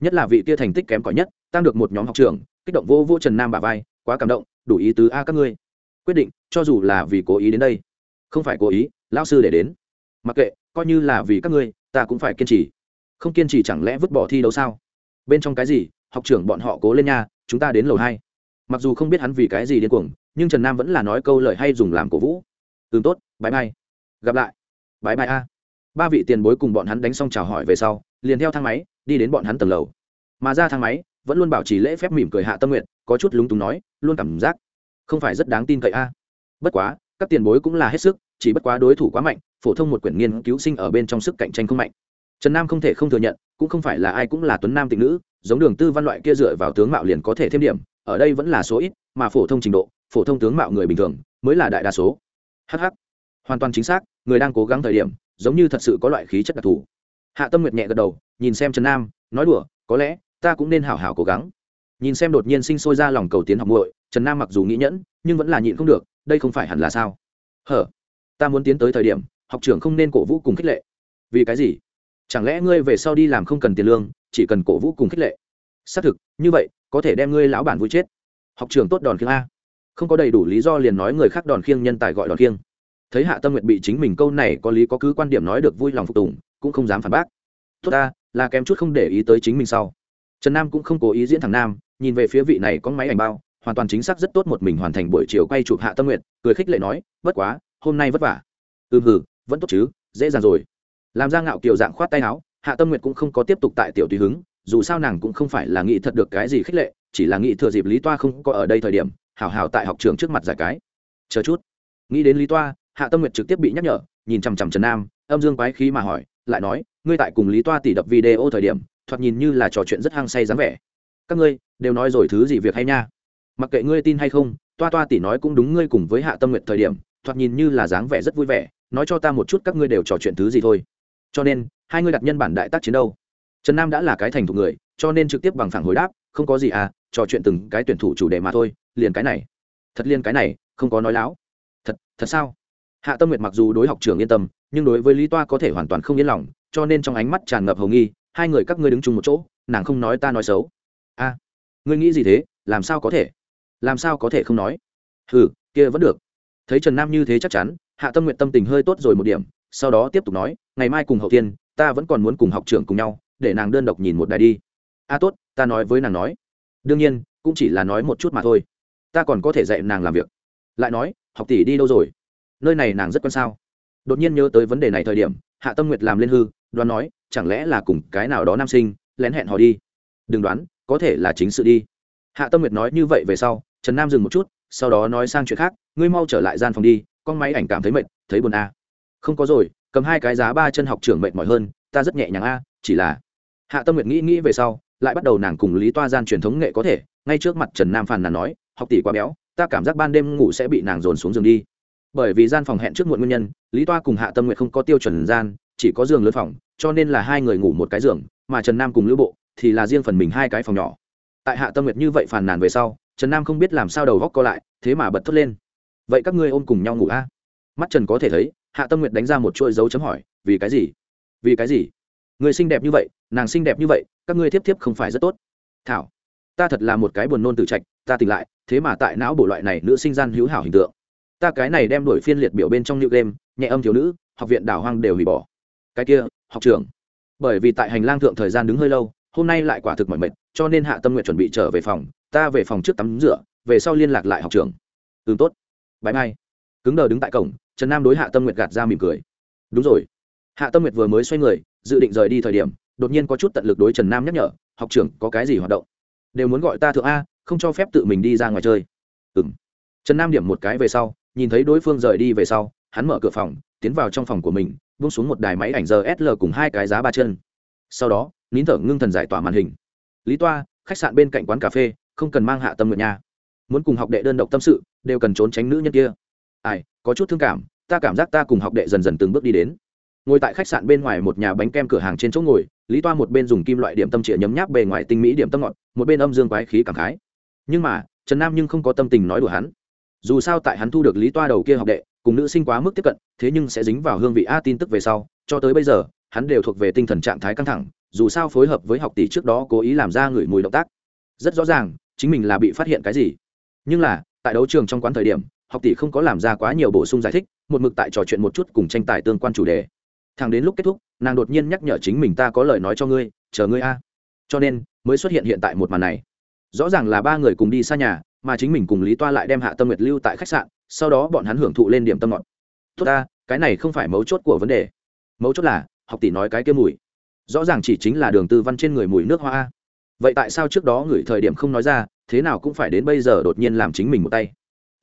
S1: Nhất là vị kia thành tích kém cỏi nhất, tăng được một nhóm học trường kích động vô vô trần nam bà vai, quá cảm động, đủ ý tứ a các ngươi. Quyết định, cho dù là vì cố ý đến đây, không phải cố ý lao sư để đến. Mặc kệ, coi như là vì các ngươi, ta cũng phải kiên trì. Không kiên trì chẳng lẽ vứt bỏ thi đấu sao? Bên trong cái gì, học trưởng bọn họ cố lên nha, chúng ta đến lầu hai. Mặc dù không biết hắn vì cái gì điên cuồng, nhưng trần nam vẫn là nói câu lời hay dùng làm cổ vũ. Ừm tốt bãi mai gặp lại. Bãi bãi a. Ba vị tiền bối cùng bọn hắn đánh xong chào hỏi về sau, liền theo thang máy, đi đến bọn hắn tầng lầu. Mà ra thang máy, vẫn luôn bảo trì lễ phép mỉm cười hạ tâm nguyện có chút lúng túng nói, luôn cảm giác không phải rất đáng tin cậy a. Bất quá, các tiền bối cũng là hết sức, chỉ bất quá đối thủ quá mạnh, phổ thông một quyển nghiên cứu sinh ở bên trong sức cạnh tranh không mạnh. Trần nam không thể không thừa nhận, cũng không phải là ai cũng là tuấn nam tịnh nữ, giống đường tư văn loại kia dựa vào tướng mạo liền có thể thêm điểm, ở đây vẫn là số ít, mà phổ thông trình độ, phổ thông tướng mạo người bình thường, mới là đại đa số. Hh hoàn toàn chính xác người đang cố gắng thời điểm, giống như thật sự có loại khí chất đặc thù. Hạ tâm nguyệt nhẹ gật đầu, nhìn xem trần nam, nói đùa, có lẽ, ta cũng nên hảo hảo cố gắng. Nhìn xem đột nhiên sinh sôi ra lòng cầu tiến học muội, trần nam mặc dù nghĩ nhẫn, nhưng vẫn là nhịn không được, đây không phải hẳn là sao? Hở, ta muốn tiến tới thời điểm, học trưởng không nên cổ vũ cùng khích lệ. Vì cái gì? Chẳng lẽ ngươi về sau đi làm không cần tiền lương, chỉ cần cổ vũ cùng khích lệ? Xác thực, như vậy, có thể đem ngươi lão bản vui chết. Học trường tốt đòn khiêng a. Không có đầy đủ lý do liền nói người khác đòn khiêng, nhân tài gọi đòn khiêng thấy hạ tâm nguyện bị chính mình câu này có lý có cứ quan điểm nói được vui lòng phục tùng, cũng không dám phản bác. Tốt ta, là kém chút không để ý tới chính mình sau. Trần nam cũng không cố ý diễn thằng nam, nhìn về phía vị này có máy ảnh bao, hoàn toàn chính xác rất tốt một mình hoàn thành buổi chiều quay chụp hạ tâm nguyện cười khích lệ nói vất quá, hôm nay vất vả. Ừ hừ, vẫn tốt chứ, dễ dàng rồi. Làm ra ngạo kiều dạng khoát tay áo, hạ tâm nguyệt cũng không có tiếp tục tại tiểu tùy hứng, dù sao nàng cũng không phải là nghĩ thật được cái gì khích lệ, chỉ là nghĩ thừa dịp lý toa không có ở đây thời điểm hào hào tại học trường trước mặt giải cái. Chờ chút. Nghĩ đến lý toa hạ tâm nguyệt trực tiếp bị nhắc nhở, nhìn chằm chằm trần nam, âm dương quái khí mà hỏi, lại nói, ngươi tại cùng lý toa tỷ đập video thời điểm, thoạt nhìn như là trò chuyện rất hăng say dáng vẻ. Các ngươi, đều nói rồi thứ gì việc hay nha? Mặc kệ ngươi tin hay không, toa toa tỷ nói cũng đúng ngươi cùng với hạ tâm nguyệt thời điểm, thoạt nhìn như là dáng vẻ rất vui vẻ, nói cho ta một chút các ngươi đều trò chuyện thứ gì thôi. Cho nên, hai ngươi đặt nhân bản đại tác chiến đâu? Trần nam đã là cái thành thục người, cho nên trực tiếp bằng phẳng hồi đáp, không có gì à trò chuyện từng cái tuyển thủ chủ đề mà thôi, liền cái này. Thật liên cái này, không có nói láo. Thật thật sao? Hạ tâm nguyệt mặc dù đối học trường yên tâm, nhưng đối với lý toa có thể hoàn toàn không yên lòng, cho nên trong ánh mắt tràn ngập hầu nghi, hai người các ngươi đứng chung một chỗ, nàng không nói ta nói xấu. A, ngươi nghĩ gì thế? Làm sao có thể? Làm sao có thể không nói? Ừ kia vẫn được. Thấy trần nam như thế chắc chắn, hạ tâm nguyện tâm tình hơi tốt rồi một điểm, sau đó tiếp tục nói, ngày mai cùng hậu tiên ta vẫn còn muốn cùng học trưởng cùng nhau, để nàng đơn độc nhìn một đài đi. A, tốt, ta nói với nàng nói. Đương nhiên, cũng chỉ là nói một chút mà thôi. Ta còn có thể dạy nàng làm việc. Lại nói, học tỷ đi đâu rồi? Nơi này nàng rất quan sao? Đột nhiên nhớ tới vấn đề này thời điểm, hạ tâm nguyệt làm lên hư, đoán nói, chẳng lẽ là cùng cái nào đó nam sinh, lén hẹn họ đi? Đừng đoán, có thể là chính sự đi. Hạ tâm nguyệt nói như vậy về sau, trần nam dừng một chút, sau đó nói sang chuyện khác, ngươi mau trở lại gian phòng đi, con máy ảnh cảm thấy mệt, thấy buồn a à. không có rồi, cầm hai cái giá ba chân học trưởng mệt mỏi hơn, ta rất nhẹ nhàng a chỉ là hạ tâm nguyệt nghĩ nghĩ về sau, lại bắt đầu nàng cùng lý toa gian truyền thống nghệ có thể, ngay trước mặt trần nam phàn nàn nói, học tỷ quá béo, ta cảm giác ban đêm ngủ sẽ bị nàng dồn xuống giường đi bởi vì gian phòng hẹn trước muộn nguyên nhân, lý toa cùng hạ tâm nguyệt không có tiêu chuẩn gian, chỉ có giường lớn phòng, cho nên là hai người ngủ một cái giường, mà trần nam cùng lữ bộ thì là riêng phần mình hai cái phòng nhỏ. Tại hạ tâm nguyệt như vậy phàn nàn về sau, trần nam không biết làm sao đầu góc co lại, thế mà bật thốt lên. Vậy các ngươi ôm cùng nhau ngủ a? Mắt trần có thể thấy, hạ tâm nguyệt đánh ra một chuỗi dấu chấm hỏi, vì cái gì? Vì cái gì? Người xinh đẹp như vậy, nàng xinh đẹp như vậy, các ngươi tiếp tiếp không phải rất tốt. Thảo, ta thật là một cái buồn nôn tự trạch, ta tỉnh lại, thế mà tại não bộ loại này nữ sinh gian hữu hảo hình tượng ta cái này đem đổi phiên liệt biểu bên trong new game, nhẹ âm thiếu nữ, học viện đảo hoang đều hủy bỏ. Cái kia, học trưởng. Bởi vì tại hành lang thượng thời gian đứng hơi lâu, hôm nay lại quả thực mỏi mệt, cho nên hạ tâm nguyện chuẩn bị trở về phòng, ta về phòng trước tắm rửa, về sau liên lạc lại học trường ừ tốt. Bãi mai. Cứng đờ đứng tại cổng, trần nam đối hạ tâm nguyệt gạt ra mỉm cười. Đúng rồi. Hạ tâm nguyệt vừa mới xoay người, dự định rời đi thời điểm, đột nhiên có chút tận lực đối trần nam nhắc nhở, học trưởng, có cái gì hoạt động? Đều muốn gọi ta thượng a, không cho phép tự mình đi ra ngoài chơi. Ừ m trần nam điểm một cái về sau nhìn thấy đối phương rời đi về sau, hắn mở cửa phòng, tiến vào trong phòng của mình bung xuống một đài máy ảnh giờ sl cùng hai cái giá ba chân. Sau đó, nín thở ngưng thần giải tỏa màn hình. Lý toa, khách sạn bên cạnh quán cà phê, không cần mang hạ tâm nguyện nha. Muốn cùng học đệ đơn độc tâm sự, đều cần trốn tránh nữ nhân kia. Ai, có chút thương cảm, ta cảm giác ta cùng học đệ dần dần từng bước đi đến. Ngồi tại khách sạn bên ngoài một nhà bánh kem cửa hàng trên chỗ ngồi, lý toa một bên dùng kim loại điểm tâm trịa nhấm nháp bề ngoài tinh mỹ điểm tâm ngọt, một bên âm dương quái khí cảm khái. Nhưng mà, trần nam nhưng không có tâm tình nói đùa hắn dù sao tại hắn thu được lý toa đầu kia học đệ, cùng nữ sinh quá mức tiếp cận, thế nhưng sẽ dính vào hương vị a tin tức về sau, cho tới bây giờ, hắn đều thuộc về tinh thần trạng thái căng thẳng, dù sao phối hợp với học tỷ trước đó cố ý làm ra người mùi động tác. Rất rõ ràng, chính mình là bị phát hiện cái gì. Nhưng là, tại đấu trường trong quán thời điểm, học tỷ không có làm ra quá nhiều bổ sung giải thích, một mực tại trò chuyện một chút cùng tranh tài tương quan chủ đề. Thằng đến lúc kết thúc, nàng đột nhiên nhắc nhở chính mình ta có lời nói cho ngươi, chờ ngươi a. Cho nên, mới xuất hiện hiện tại một màn này rõ ràng là ba người cùng đi xa nhà, mà chính mình cùng lý toa lại đem hạ tâm nguyệt lưu tại khách sạn, sau đó bọn hắn hưởng thụ lên điểm tâm ngọt. Tốt ta, cái này không phải mấu chốt của vấn đề. Mấu chốt là, học tỷ nói cái kia mùi. Rõ ràng chỉ chính là đường tư văn trên người mùi nước hoa vậy tại sao trước đó ngửi thời điểm không nói ra, thế nào cũng phải đến bây giờ đột nhiên làm chính mình một tay?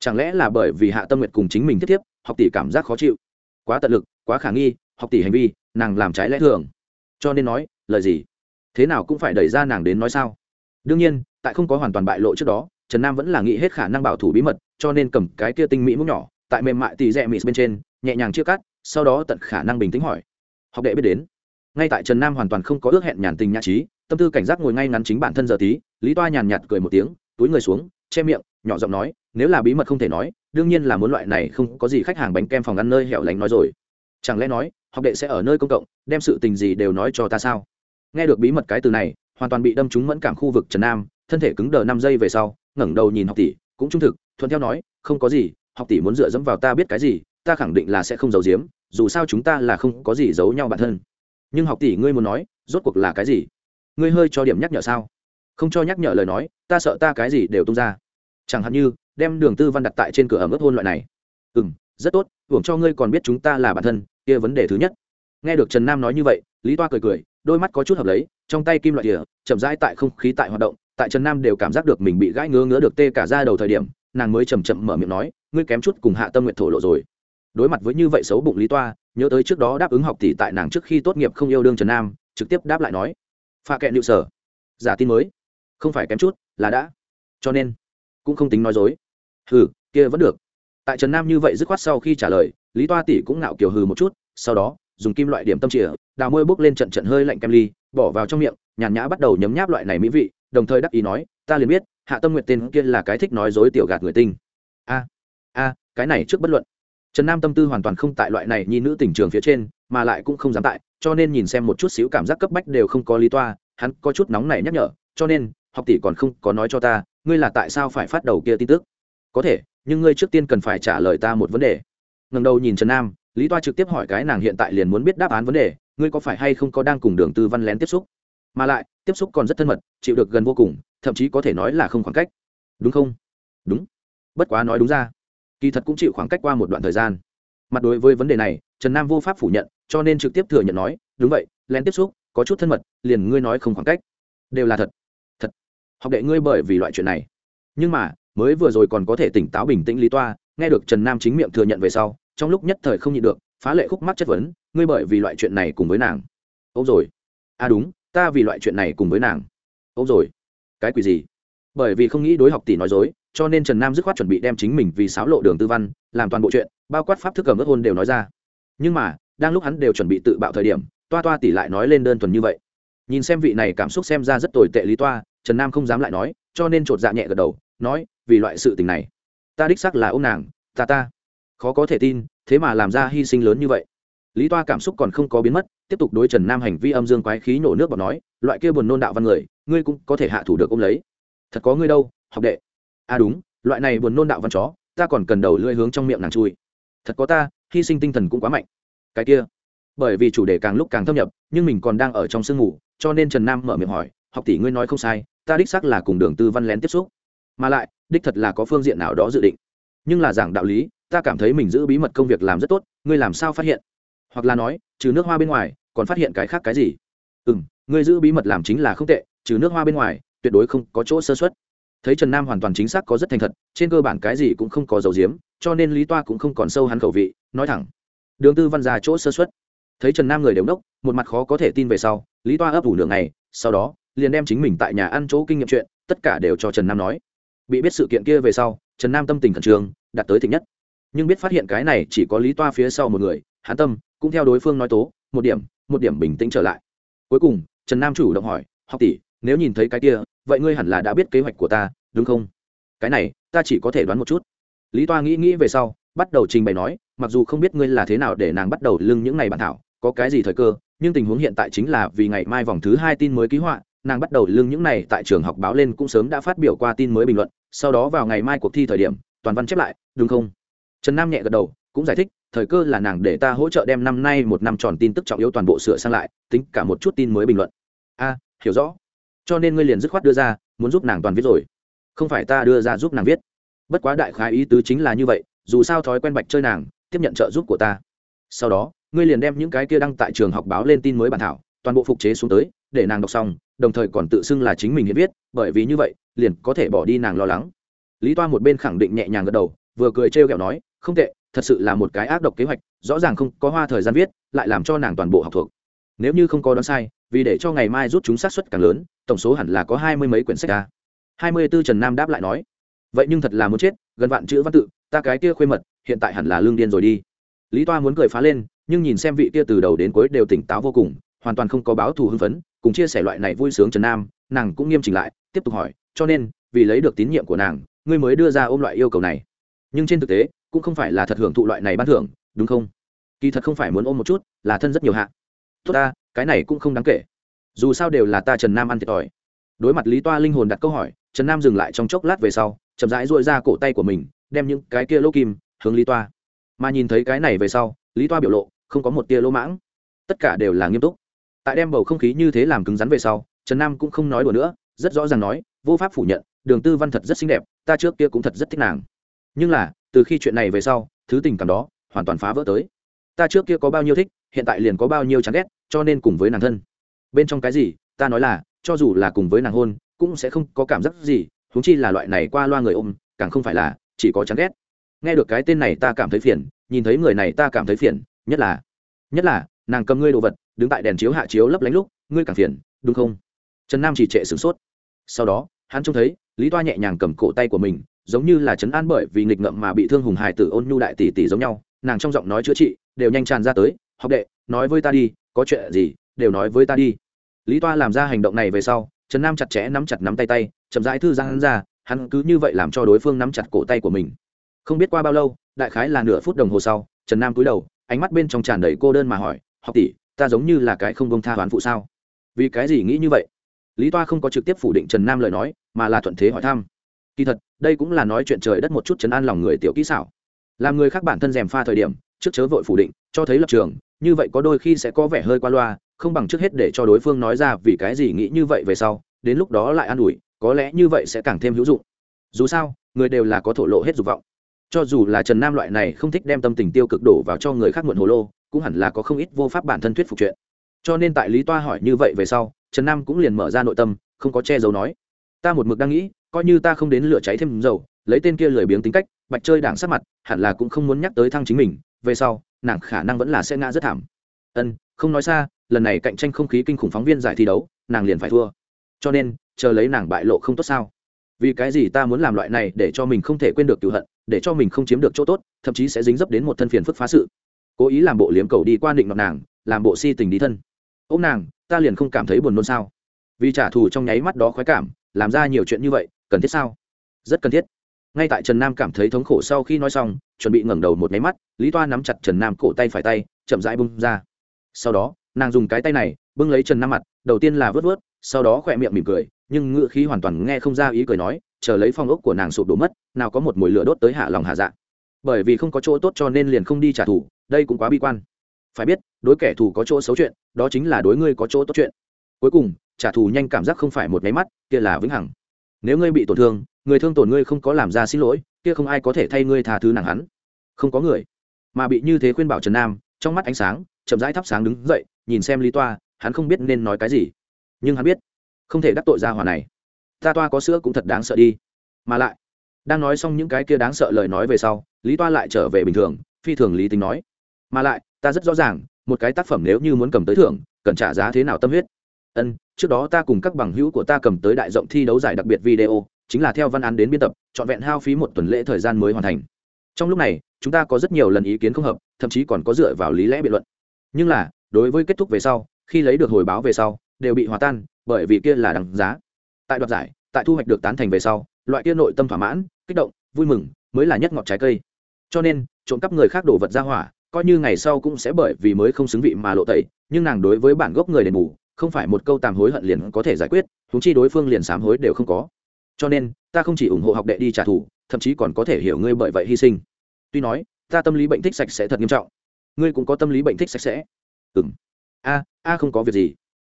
S1: Chẳng lẽ là bởi vì hạ tâm nguyệt cùng chính mình tiếp tiếp học tỷ cảm giác khó chịu? Quá tận lực, quá khả nghi, học tỷ hành vi, nàng làm trái lẽ thường. Cho nên nói, lời gì? Thế nào cũng phải đẩy ra nàng đến nói sao? Đương nhiên tại không có hoàn toàn bại lộ trước đó, trần nam vẫn là nghĩ hết khả năng bảo thủ bí mật, cho nên cầm cái kia tinh mỹ múc nhỏ, tại mềm mại tỉ rẽ mịt bên trên, nhẹ nhàng chia cắt, sau đó tận khả năng bình tĩnh hỏi. Học đệ biết đến. Ngay tại trần nam hoàn toàn không có ước hẹn nhàn tình nhã trí, tâm tư cảnh giác ngồi ngay ngắn chính bản thân giờ tí, lý toa nhàn nhạt cười một tiếng, túi người xuống, che miệng, nhỏ giọng nói, nếu là bí mật không thể nói, đương nhiên là muốn loại này không có gì khách hàng bánh kem phòng ăn nơi hẻo lánh nói rồi. Chẳng lẽ nói, học đệ sẽ ở nơi công cộng, đem sự tình gì đều nói cho ta sao? Nghe được bí mật cái từ này, hoàn toàn bị đâm trúng mẫn cảm khu vực trần nam thân thể cứng đờ năm giây về sau, ngẩng đầu nhìn học tỷ, cũng trung thực, thuận theo nói, không có gì, học tỷ muốn dựa dẫm vào ta biết cái gì, ta khẳng định là sẽ không giấu giếm, dù sao chúng ta là không có gì giấu nhau bản thân. Nhưng học tỷ ngươi muốn nói, rốt cuộc là cái gì? Ngươi hơi cho điểm nhắc nhở sao? Không cho nhắc nhở lời nói, ta sợ ta cái gì đều tung ra. Chẳng hạn như, đem đường tư văn đặt tại trên cửa ẩm ướt hôn loại này. Ừ m rất tốt, hưởng cho ngươi còn biết chúng ta là bản thân, kia vấn đề thứ nhất. Nghe được trần nam nói như vậy, lý toa cười cười, đôi mắt có chút hợp lấy, trong tay kim loại tỉa, chậm rãi tại không khí tại hoạt động tại trần nam đều cảm giác được mình bị gãi ngứa ngứa được tê cả ra đầu thời điểm, nàng mới chầm chậm mở miệng nói, ngươi kém chút cùng hạ tâm nguyện thổ lộ rồi. Đối mặt với như vậy xấu bụng lý toa, nhớ tới trước đó đáp ứng học tỷ tại nàng trước khi tốt nghiệp không yêu đương trần nam, trực tiếp đáp lại nói pha kệ liệu sở, giả tin mới, không phải kém chút, là đã. Cho nên, cũng không tính nói dối. Hừ, kia vẫn được. Tại trần nam như vậy dứt khoát sau khi trả lời, lý toa tỷ cũng ngạo kiều hừ một chút, sau đó, dùng kim loại điểm tâm chìa, đào môi bốc lên trận trận hơi lạnh kem ly, bỏ vào trong miệng, nhàn nhã bắt đầu nhấm nháp loại này mỹ vị đồng thời đắc ý nói, ta liền biết, hạ tâm nguyện tên kia là cái thích nói dối tiểu gạt người tinh. A a, cái này trước bất luận. Trần nam tâm tư hoàn toàn không tại loại này nhi nữ tình trường phía trên, mà lại cũng không dám tại, cho nên nhìn xem một chút xíu cảm giác cấp bách đều không có lý toa, hắn có chút nóng này nhắc nhở, cho nên, học tỷ còn không có nói cho ta, ngươi là tại sao phải phát đầu kia tin tức? Có thể, nhưng ngươi trước tiên cần phải trả lời ta một vấn đề. Ngần đầu nhìn trần nam, lý toa trực tiếp hỏi cái nàng hiện tại liền muốn biết đáp án vấn đề, ngươi có phải hay không có đang cùng đường tư văn lén tiếp xúc? Mà lại tiếp xúc còn rất thân mật, chịu được gần vô cùng, thậm chí có thể nói là không khoảng cách. Đúng không? Đúng. Bất quá nói đúng ra, kỳ thật cũng chịu khoảng cách qua một đoạn thời gian. Mặt đối với vấn đề này, trần nam vô pháp phủ nhận, cho nên trực tiếp thừa nhận nói, đúng vậy, lén tiếp xúc, có chút thân mật, liền ngươi nói không khoảng cách. Đều là thật. Thật. Học đệ ngươi bởi vì loại chuyện này. Nhưng mà, mới vừa rồi còn có thể tỉnh táo bình tĩnh lý toa, nghe được trần nam chính miệng thừa nhận về sau, trong lúc nhất thời không nhịn được, phá lệ khúc mắc chất vấn, ngươi bởi vì loại chuyện này cùng với nàng. Ô rồi. À đúng ta vì loại chuyện này cùng với nàng. Ô rồi. Cái quỷ gì? Bởi vì không nghĩ đối học tỷ nói dối, cho nên trần nam dứt khoát chuẩn bị đem chính mình vì sáo lộ đường tư văn, làm toàn bộ chuyện, bao quát pháp thức cầm ước hôn đều nói ra. Nhưng mà, đang lúc hắn đều chuẩn bị tự bạo thời điểm, toa toa tỷ lại nói lên đơn thuần như vậy. Nhìn xem vị này cảm xúc xem ra rất tồi tệ lý toa, trần nam không dám lại nói, cho nên chột dạ nhẹ gật đầu, nói, vì loại sự tình này. Ta đích sắc là ô nàng, ta ta. Khó có thể tin, thế mà làm ra hy sinh lớn như vậy. Lý toa cảm xúc còn không có biến mất tiếp tục đối trần nam hành vi âm dương quái khí nổ nước bọt nói, loại kia buồn nôn đạo văn người, ngươi cũng có thể hạ thủ được ôm lấy. Thật có ngươi đâu, học đệ. À đúng, loại này buồn nôn đạo văn chó, ta còn cần đầu lưỡi hướng trong miệng nàng chui. Thật có ta, hy sinh tinh thần cũng quá mạnh. Cái kia. Bởi vì chủ đề càng lúc càng thâm nhập, nhưng mình còn đang ở trong sương ngủ, cho nên trần nam mở miệng hỏi, học tỷ ngươi nói không sai, ta đích xác là cùng đường tư văn lén tiếp xúc. Mà lại, đích thật là có phương diện nào đó dự định. Nhưng là giảng đạo lý, ta cảm thấy mình giữ bí mật công việc làm rất tốt, ngươi làm sao phát hiện? Hoặc là nói, trừ nước hoa bên ngoài còn phát hiện cái khác cái gì? Ừ m ngươi giữ bí mật làm chính là không tệ, trừ nước hoa bên ngoài, tuyệt đối không có chỗ sơ xuất thấy trần nam hoàn toàn chính xác có rất thành thật, trên cơ bản cái gì cũng không có dầu diếm cho nên lý toa cũng không còn sâu hắn khẩu vị, nói thẳng. Đường tư văn ra chỗ sơ xuất thấy trần nam người đều đốc, một mặt khó có thể tin về sau, lý toa ấp ủ nửa ngày, sau đó, liền đem chính mình tại nhà ăn chỗ kinh nghiệm chuyện, tất cả đều cho trần nam nói. Bị biết sự kiện kia về sau, trần nam tâm tình khẩn trương, đạt tới thịnh nhất. Nhưng biết phát hiện cái này chỉ có lý toa phía sau một người hãn tâm, cũng theo đối phương nói tố, một điểm một điểm bình tĩnh trở lại. Cuối cùng, trần nam chủ động hỏi, học tỷ, nếu nhìn thấy cái kia, vậy ngươi hẳn là đã biết kế hoạch của ta, đúng không? Cái này, ta chỉ có thể đoán một chút. Lý toa nghĩ nghĩ về sau, bắt đầu trình bày nói, mặc dù không biết ngươi là thế nào để nàng bắt đầu lưng những ngày bản thảo, có cái gì thời cơ, nhưng tình huống hiện tại chính là vì ngày mai vòng thứ hai tin mới ký họa, nàng bắt đầu lưng những này tại trường học báo lên cũng sớm đã phát biểu qua tin mới bình luận, sau đó vào ngày mai cuộc thi thời điểm, toàn văn chép lại, đúng không? Trần nam nhẹ gật đầu, cũng giải thích thời cơ là nàng để ta hỗ trợ đem năm nay một năm tròn tin tức trọng yếu toàn bộ sửa sang lại, tính cả một chút tin mới bình luận. A, hiểu rõ. Cho nên ngươi liền dứt khoát đưa ra, muốn giúp nàng toàn viết rồi. Không phải ta đưa ra giúp nàng viết. Bất quá đại khái ý tứ chính là như vậy, dù sao thói quen bạch chơi nàng, tiếp nhận trợ giúp của ta. Sau đó, ngươi liền đem những cái kia đăng tại trường học báo lên tin mới bản thảo, toàn bộ phục chế xuống tới, để nàng đọc xong, đồng thời còn tự xưng là chính mình hiện viết, bởi vì như vậy, liền có thể bỏ đi nàng lo lắng. Lý toa một bên khẳng định nhẹ nhàng gật đầu, vừa cười trêu ghẹo nói, không tệ thật sự là một cái ác độc kế hoạch, rõ ràng không có hoa thời gian viết, lại làm cho nàng toàn bộ học thuộc. Nếu như không có đoán sai, vì để cho ngày mai rút chúng sát suất càng lớn, tổng số hẳn là có hai mươi mấy quyển sách ra hai mươi b ố trần nam đáp lại nói, vậy nhưng thật là muốn chết, gần vạn chữ văn tự, ta cái kia khuê mật, hiện tại hẳn là lương điên rồi đi. Lý toa muốn cười phá lên, nhưng nhìn xem vị kia từ đầu đến cuối đều tỉnh táo vô cùng, hoàn toàn không có báo thù hưng phấn, cùng chia sẻ loại này vui sướng trần nam, nàng cũng nghiêm chỉnh lại, tiếp tục hỏi, cho nên, vì lấy được tín nhiệm của nàng, ngươi mới đưa ra ôm loại yêu cầu này. Nhưng trên thực tế cũng không phải là thật hưởng thụ loại này ban thưởng, đúng không? Kỳ thật không phải muốn ôm một chút, là thân rất nhiều hạ. Tốt ta, cái này cũng không đáng kể. Dù sao đều là ta trần nam ăn thiệt thòi. Đối mặt lý toa linh hồn đặt câu hỏi, trần nam dừng lại trong chốc lát về sau, chậm rãi dội ra cổ tay của mình, đem những cái kia lỗ kim, hướng lý toa. Mà nhìn thấy cái này về sau, lý toa biểu lộ, không có một tia lỗ mãng. Tất cả đều là nghiêm túc. Tại đem bầu không khí như thế làm cứng rắn về sau, trần nam cũng không nói đùa nữa, rất rõ ràng nói, vô pháp phủ nhận, đường tư văn thật rất xinh đẹp, ta trước kia cũng thật rất thích nàng. Nhưng là từ khi chuyện này về sau, thứ tình cảm đó hoàn toàn phá vỡ tới. Ta trước kia có bao nhiêu thích, hiện tại liền có bao nhiêu chán ghét, cho nên cùng với nàng thân. Bên trong cái gì, ta nói là, cho dù là cùng với nàng hôn, cũng sẽ không có cảm giác gì húng chi là loại này qua loa người ôm, càng không phải là chỉ có chán ghét. Nghe được cái tên này ta cảm thấy phiền, nhìn thấy người này ta cảm thấy phiền, nhất là nhất là, nàng cầm ngươi đồ vật, đứng tại đèn chiếu hạ chiếu lấp lánh lúc, ngươi càng phiền, đúng không? Trần nam chỉ trệ sửng sốt. Sau đó, hắn trông thấy, lý toa nhẹ nhàng cầm cổ tay của mình giống như là chấn an bởi vì nghịch ngậm mà bị thương hùng hải tử ôn nhu đại tỷ tỷ giống nhau, nàng trong giọng nói chữa trị đều nhanh tràn ra tới, học đệ, nói với ta đi, có chuyện gì, đều nói với ta đi. Lý toa làm ra hành động này về sau, trần nam chặt chẽ nắm chặt nắm tay tay, chậm rãi thư giang hắn ra, hắn cứ như vậy làm cho đối phương nắm chặt cổ tay của mình. Không biết qua bao lâu, đại khái là nửa phút đồng hồ sau, trần nam cúi đầu, ánh mắt bên trong tràn đầy cô đơn mà hỏi, học tỷ, ta giống như là cái không bông tha toán phụ sao? Vì cái gì nghĩ như vậy? Lý toa không có trực tiếp phủ định trần nam lời nói, mà là thuận thế hỏi thăm kỳ thật, đây cũng là nói chuyện trời đất một chút chấn an lòng người tiểu kỹ xảo. Làm người khác bản thân rèm pha thời điểm, trước chớ vội phủ định, cho thấy lập trường, như vậy có đôi khi sẽ có vẻ hơi qua loa, không bằng trước hết để cho đối phương nói ra vì cái gì nghĩ như vậy về sau, đến lúc đó lại an ủi, có lẽ như vậy sẽ càng thêm hữu dụng. Dù sao, người đều là có thổ lộ hết dục vọng. Cho dù là trần nam loại này không thích đem tâm tình tiêu cực đổ vào cho người khác muộn hồ lô, cũng hẳn là có không ít vô pháp bản thân thuyết phục chuyện. Cho nên tại lý toa hỏi như vậy về sau, trần nam cũng liền mở ra nội tâm, không có che giấu nói, ta một mực đang nghĩ coi như ta không đến lửa cháy thêm dầu, lấy tên kia lười biếng tính cách, bạch chơi đảng sát mặt, hẳn là cũng không muốn nhắc tới thăng chính mình, về sau, nàng khả năng vẫn là sẽ ngã rất thảm. Ân, không nói xa, lần này cạnh tranh không khí kinh khủng phóng viên giải thi đấu, nàng liền phải thua. Cho nên, chờ lấy nàng bại lộ không tốt sao? Vì cái gì ta muốn làm loại này để cho mình không thể quên được cựu hận, để cho mình không chiếm được chỗ tốt, thậm chí sẽ dính dấp đến một thân phiền phức phá sự. Cố ý làm bộ liếm cầu đi qua định ngọc nàng, làm bộ si tình đi thân. Ô m nàng, ta liền không cảm thấy buồn nôn sao? Vì trả thù trong nháy mắt đó khoái cảm, làm ra nhiều chuyện như vậy cần thiết sao? Rất cần thiết. Ngay tại trần nam cảm thấy thống khổ sau khi nói xong, chuẩn bị ngẩng đầu một máy mắt, lý toa nắm chặt trần nam cổ tay phải tay, chậm rãi bung ra. Sau đó, nàng dùng cái tay này, bưng lấy trần nam mặt, đầu tiên là vớt vớt, sau đó khỏe miệng mỉm cười, nhưng ngựa khí hoàn toàn nghe không ra ý cười nói, chờ lấy phong ốc của nàng sụp đổ mất, nào có một mùi lửa đốt tới hạ lòng hạ dạ. Bởi vì không có chỗ tốt cho nên liền không đi trả thù, đây cũng quá bi quan. Phải biết, đối kẻ thù có chỗ xấu chuyện, đó chính là đối ngươi có chỗ tốt chuyện. Cuối cùng, trả thù nhanh cảm giác không phải một máy mắt, kia là vĩnh hằng nếu ngươi bị tổn thương, người thương tổn ngươi không có làm ra xin lỗi, kia không ai có thể thay ngươi tha thứ nàng hắn. Không có người. Mà bị như thế khuyên bảo trần nam, trong mắt ánh sáng, chậm rãi thắp sáng đứng dậy, nhìn xem lý toa, hắn không biết nên nói cái gì. Nhưng hắn biết, không thể đắc tội ra hòa này. Ta toa có sữa cũng thật đáng sợ đi. Mà lại, đang nói xong những cái kia đáng sợ lời nói về sau, lý toa lại trở về bình thường, phi thường lý tính nói. Mà lại, ta rất rõ ràng, một cái tác phẩm nếu như muốn cầm tới thưởng, cần trả giá thế nào tâm huyết? Ân, trước đó ta cùng các bằng hữu của ta cầm tới đại rộng thi đấu giải đặc biệt video, chính là theo văn án đến biên tập, trọn vẹn hao phí một tuần lễ thời gian mới hoàn thành. Trong lúc này, chúng ta có rất nhiều lần ý kiến không hợp, thậm chí còn có dựa vào lý lẽ biện luận. Nhưng là, đối với kết thúc về sau, khi lấy được hồi báo về sau, đều bị hòa tan, bởi vì kia là đằng giá. Tại đoạt giải, tại thu hoạch được tán thành về sau, loại kia nội tâm thỏa mãn, kích động, vui mừng mới là nhất ngọt trái cây. Cho nên, trộm cắp người khác đổ vật ra hỏa, coi như ngày sau cũng sẽ bởi vì mới không xứng vị mà lộ tẩy, nhưng nàng đối với bản gốc người đền bù không phải một câu tàm hối hận liền có thể giải quyết thúng chi đối phương liền sám hối đều không có. Cho nên, ta không chỉ ủng hộ học đệ đi trả thù, thậm chí còn có thể hiểu ngươi bởi vậy hy sinh. Tuy nói, ta tâm lý bệnh thích sạch sẽ thật nghiêm trọng. Ngươi cũng có tâm lý bệnh thích sạch sẽ. Ừ m a a không có việc gì.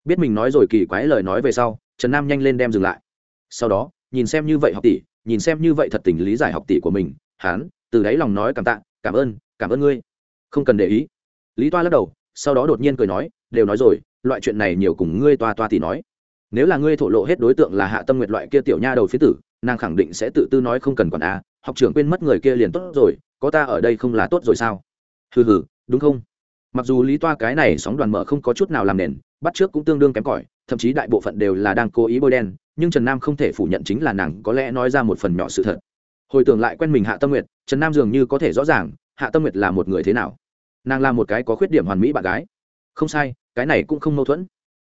S1: Biết mình nói rồi kỳ quái lời nói về sau, trần nam nhanh lên đem dừng lại. Sau đó, nhìn xem như vậy học tỷ, nhìn xem như vậy thật tình lý giải học tỷ của mình hán từ đáy lòng nói cảm tạ, cảm ơn cảm ơn ngươi. Không cần để ý. Lý toa lắc đầu, sau đó đột nhiên cười nói, đều nói rồi loại chuyện này nhiều cùng ngươi toa toa thì nói. Nếu là ngươi thổ lộ hết đối tượng là hạ tâm nguyệt loại kia tiểu nha đầu phía tử, nàng khẳng định sẽ tự tư nói không cần quản a, học trưởng quên mất người kia liền tốt rồi, có ta ở đây không là tốt rồi sao? Hừ hừ, đúng không? Mặc dù lý toa cái này sóng đoàn mở không có chút nào làm nền, bắt trước cũng tương đương kém cỏi, thậm chí đại bộ phận đều là đang cố ý bôi đen, nhưng trần nam không thể phủ nhận chính là nàng có lẽ nói ra một phần nhỏ sự thật. Hồi tưởng lại quen mình hạ tâm nguyệt, trần nam dường như có thể rõ ràng, hạ tâm nguyệt là một người thế nào? Nàng là một cái có khuyết điểm hoàn mỹ bạn gái. Không sai cái này cũng không mâu thuẫn.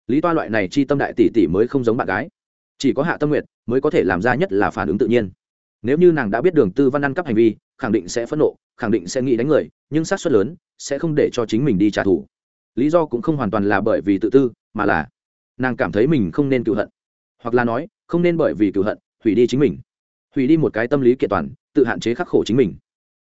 S1: Lý toa loại này chi tâm đại tỷ tỷ mới không giống bạn gái. Chỉ có hạ tâm nguyệt mới có thể làm ra nhất là phản ứng tự nhiên. Nếu như nàng đã biết đường tư văn ăn cắp hành vi, khẳng định sẽ phẫn nộ, khẳng định sẽ nghĩ đánh người, nhưng sát suất lớn sẽ không để cho chính mình đi trả thù. Lý do cũng không hoàn toàn là bởi vì tự tư, mà là nàng cảm thấy mình không nên cựu hận. Hoặc là nói, không nên bởi vì cựu hận, hủy đi chính mình. Hủy đi một cái tâm lý kiện toàn, tự hạn chế khắc khổ chính mình.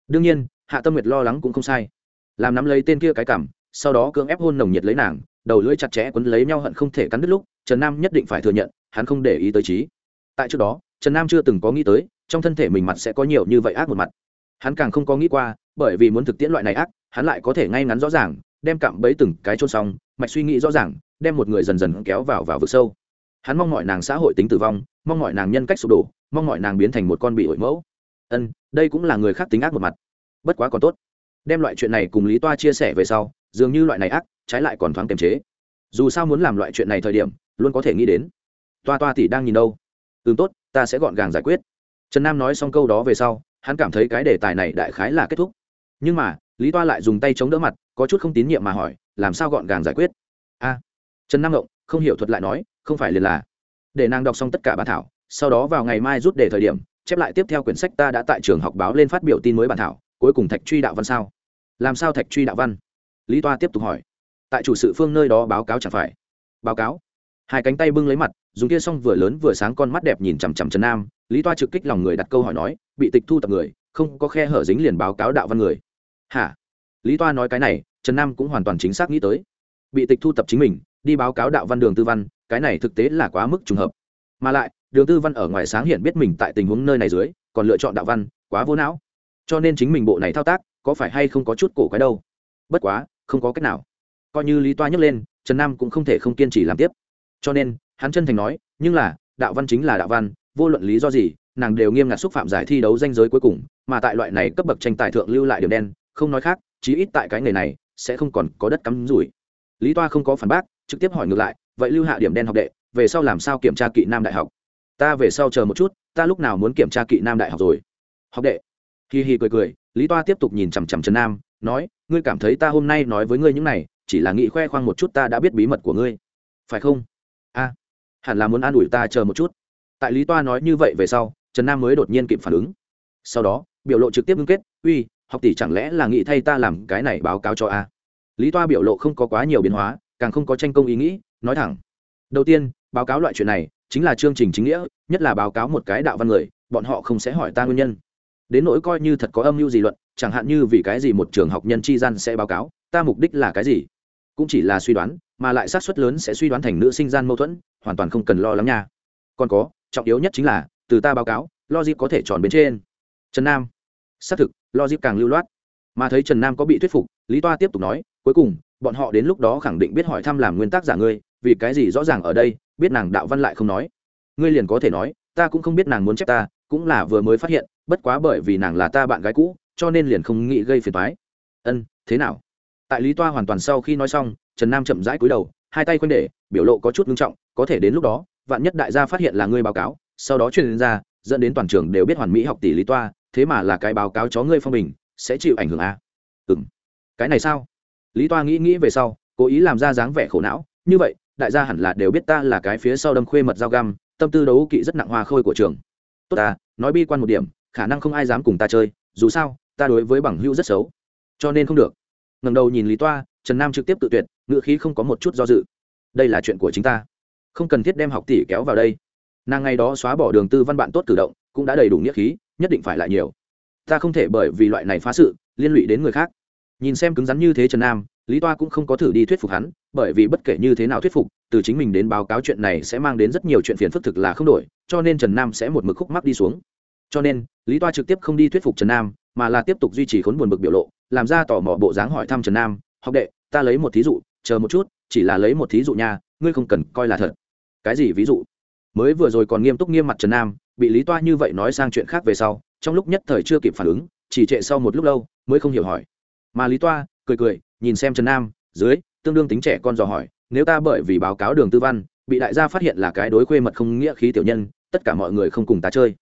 S1: Đương nhiên, hạ tâm nguyệt lo lắng cũng không sai. Làm nắm lấy tên kia cái cảm, sau đó cưỡng ép hôn nồng nhiệt lấy nàng đầu lưỡi chặt chẽ quấn lấy nhau hận không thể cắn đứt lúc, trần nam nhất định phải thừa nhận, hắn không để ý tới trí. Tại trước đó, trần nam chưa từng có nghĩ tới, trong thân thể mình mặt sẽ có nhiều như vậy ác một mặt. Hắn càng không có nghĩ qua, bởi vì muốn thực tiễn loại này ác, hắn lại có thể ngay ngắn rõ ràng, đem cạm bẫy từng cái chôn xong, mạch suy nghĩ rõ ràng, đem một người dần dần kéo vào vào vực sâu. Hắn mong mọi nàng xã hội tính tử vong, mong mọi nàng nhân cách sụp đổ, mong mọi nàng biến thành một con bị ổi mẫu. Ân, đây cũng là người khác tính ác một mặt. Bất quá còn tốt. Đem loại chuyện này cùng lý toa chia sẻ về sau, dường như loại này ác trái lại còn thoáng kiềm chế. Dù sao muốn làm loại chuyện này thời điểm, luôn có thể nghĩ đến. Toa toa tỷ đang nhìn đâu? Ừ tốt, ta sẽ gọn gàng giải quyết. Trần nam nói xong câu đó về sau, hắn cảm thấy cái đề tài này đại khái là kết thúc. Nhưng mà, lý toa lại dùng tay chống đỡ mặt, có chút không tín nhiệm mà hỏi, làm sao gọn gàng giải quyết? A, trần nam ngộng, không hiểu thuật lại nói, không phải liền là. Để nàng đọc xong tất cả bản thảo, sau đó vào ngày mai rút đề thời điểm, chép lại tiếp theo quyển sách ta đã tại trường học báo lên phát biểu tin mới bản thảo, cuối cùng thạch truy đạo văn sao? Làm sao thạch truy đạo văn? Lý toa tiếp tục hỏi tại chủ sự phương nơi đó báo cáo chẳng phải. Báo cáo. Hai cánh tay bưng lấy mặt, dùng kia xong vừa lớn vừa sáng con mắt đẹp nhìn chằm chằm trần nam, lý toa trực kích lòng người đặt câu hỏi nói, bị tịch thu tập người, không có khe hở dính liền báo cáo đạo văn người. Hả? Lý toa nói cái này, trần nam cũng hoàn toàn chính xác nghĩ tới. Bị tịch thu tập chính mình, đi báo cáo đạo văn đường tư văn, cái này thực tế là quá mức trùng hợp. Mà lại, đường tư văn ở ngoài sáng hiện biết mình tại tình huống nơi này dưới, còn lựa chọn đạo văn, quá vô não. Cho nên chính mình bộ này thao tác, có phải hay không có chút cổ cái đâu? Bất quá, không có cách nào coi như lý toa nhấc lên, trần nam cũng không thể không kiên trì làm tiếp. Cho nên, hắn chân thành nói, nhưng là, đạo văn chính là đạo văn, vô luận lý do gì, nàng đều nghiêm ngặt xúc phạm giải thi đấu danh giới cuối cùng, mà tại loại này cấp bậc tranh tài thượng lưu lại điểm đen, không nói khác, chí ít tại cái nghề này, sẽ không còn có đất cắm rủi. Lý toa không có phản bác, trực tiếp hỏi ngược lại, vậy lưu hạ điểm đen học đệ, về sau làm sao kiểm tra kỵ nam đại học? Ta về sau chờ một chút, ta lúc nào muốn kiểm tra kỵ nam đại học rồi? Học đệ. Hi hi cười cười, lý toa tiếp tục nhìn chằm chằm trần nam, nói, ngươi cảm thấy ta hôm nay nói với ngươi những này chỉ là nghĩ khoe khoang một chút ta đã biết bí mật của ngươi. Phải không? A, hẳn là muốn an ủi ta chờ một chút. Tại lý toa nói như vậy về sau, trần nam mới đột nhiên kịp phản ứng. Sau đó, biểu lộ trực tiếp ngưng kết, uy, học tỷ chẳng lẽ là nghĩ thay ta làm cái này báo cáo cho a? Lý toa biểu lộ không có quá nhiều biến hóa, càng không có tranh công ý nghĩ, nói thẳng. Đầu tiên, báo cáo loại chuyện này chính là chương trình chính nghĩa, nhất là báo cáo một cái đạo văn người, bọn họ không sẽ hỏi ta nguyên nhân. Đến nỗi coi như thật có âm mưu gì luận, chẳng hạn như vì cái gì một trường học nhân chi gian sẽ báo cáo, ta mục đích là cái gì? Cũng chỉ là suy đoán, mà lại xác suất lớn sẽ suy đoán thành nữ sinh gian mâu thuẫn, hoàn toàn không cần lo lắng nha. Còn có, trọng yếu nhất chính là, từ ta báo cáo, logic có thể tròn bên trên. Trần nam. Xác thực, logic càng lưu loát. Mà thấy trần nam có bị thuyết phục, lý toa tiếp tục nói, cuối cùng, bọn họ đến lúc đó khẳng định biết hỏi thăm làm nguyên tắc giả ngươi, vì cái gì rõ ràng ở đây, biết nàng đạo văn lại không nói. Ngươi liền có thể nói, ta cũng không biết nàng muốn chép ta, cũng là vừa mới phát hiện, bất quá bởi vì nàng là ta bạn gái cũ, cho nên liền không nghĩ gây phiền thoái ân, thế nào? Tại lý toa hoàn toàn sau khi nói xong, trần nam chậm rãi cúi đầu, hai tay quanh để, biểu lộ có chút nghiêm trọng, có thể đến lúc đó, vạn nhất đại gia phát hiện là ngươi báo cáo, sau đó truyền ra, dẫn đến toàn trường đều biết hoàn mỹ học tỷ lý toa, thế mà là cái báo cáo chó ngươi phong bình, sẽ chịu ảnh hưởng à? ừ m cái này sao? Lý toa nghĩ nghĩ về sau, cố ý làm ra dáng vẻ khổ não, như vậy, đại gia hẳn là đều biết ta là cái phía sau đâm khuê mật dao găm, tâm tư đấu kỵ rất nặng hoa khôi của trường. Tốt ta, nói bi quan một điểm, khả năng không ai dám cùng ta chơi, dù sao, ta đối với bằng hữu rất xấu. Cho nên không được ngầm đầu nhìn lý toa, trần nam trực tiếp tự tuyệt ngự khí không có một chút do dự. Đây là chuyện của chính ta. Không cần thiết đem học tỷ kéo vào đây. Nàng ngày đó xóa bỏ đường tư văn bạn tốt cử động, cũng đã đầy đủ nghĩa khí, nhất định phải lại nhiều. Ta không thể bởi vì loại này phá sự, liên lụy đến người khác. Nhìn xem cứng rắn như thế trần nam, lý toa cũng không có thử đi thuyết phục hắn, bởi vì bất kể như thế nào thuyết phục, từ chính mình đến báo cáo chuyện này sẽ mang đến rất nhiều chuyện phiền phức thực là không đổi, cho nên trần nam sẽ một mực khúc mắc đi xuống. Cho nên, lý toa trực tiếp không đi thuyết phục trần nam, mà là tiếp tục duy trì khốn buồn bực biểu lộ làm ra tỏ mò bộ dáng hỏi thăm trần nam, học đệ, ta lấy một thí dụ, chờ một chút, chỉ là lấy một thí dụ nha, ngươi không cần coi là thật. Cái gì ví dụ? Mới vừa rồi còn nghiêm túc nghiêm mặt trần nam, bị lý toa như vậy nói sang chuyện khác về sau, trong lúc nhất thời chưa kịp phản ứng, chỉ trệ sau một lúc lâu, mới không hiểu hỏi. Mà lý toa cười cười, nhìn xem trần nam, dưới, tương đương tính trẻ con dò hỏi, nếu ta bởi vì báo cáo đường tư văn, bị đại gia phát hiện là cái đối khuê mật không nghĩa khí tiểu nhân, tất cả mọi người không cùng ta chơi.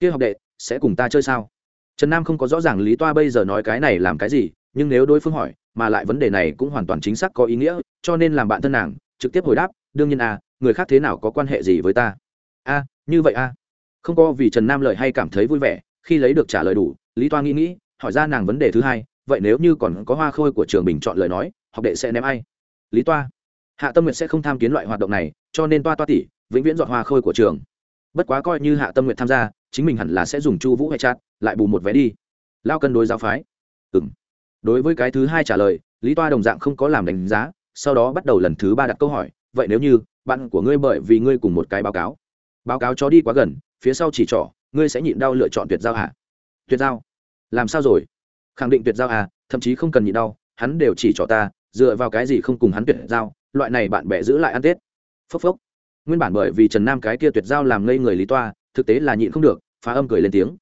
S1: Kia học đệ, sẽ cùng ta chơi sao? Trần nam không có rõ ràng lý toa bây giờ nói cái này làm cái gì, nhưng nếu đối phương hỏi, mà lại vấn đề này cũng hoàn toàn chính xác có ý nghĩa, cho nên làm bạn thân nàng, trực tiếp hồi đáp, đương nhiên à người khác thế nào có quan hệ gì với ta? A, như vậy a. Không có vì trần nam lời hay cảm thấy vui vẻ, khi lấy được trả lời đủ, lý toa nghĩ nghĩ, hỏi ra nàng vấn đề thứ hai, vậy nếu như còn có hoa khôi của trường bình chọn lời nói, học đệ sẽ ném ai? Lý toa. Hạ tâm nguyện sẽ không tham kiến loại hoạt động này, cho nên toa toa tỷ, vĩnh viễn dọn hoa khôi của trường. Bất quá coi như hạ tâm nguyện tham gia, chính mình hẳn là sẽ dùng chu vũ hay chát lại bù một vé đi. Lao cân đối giáo phái. Ừ m đối với cái thứ hai trả lời, lý toa đồng dạng không có làm đánh giá, sau đó bắt đầu lần thứ ba đặt câu hỏi, vậy nếu như bạn của ngươi bởi vì ngươi cùng một cái báo cáo báo cáo chó đi quá gần, phía sau chỉ trỏ, ngươi sẽ nhịn đau lựa chọn tuyệt giao hả? Tuyệt giao. Làm sao rồi? Khẳng định tuyệt giao à thậm chí không cần nhịn đau, hắn đều chỉ trỏ ta, dựa vào cái gì không cùng hắn tuyệt giao, loại này bạn bè giữ lại ăn tết. Phốc phốc. Nguyên bản bởi vì trần nam cái kia tuyệt giao làm ngây người lý toa, thực tế là nhịn không được, phá âm cười lên tiếng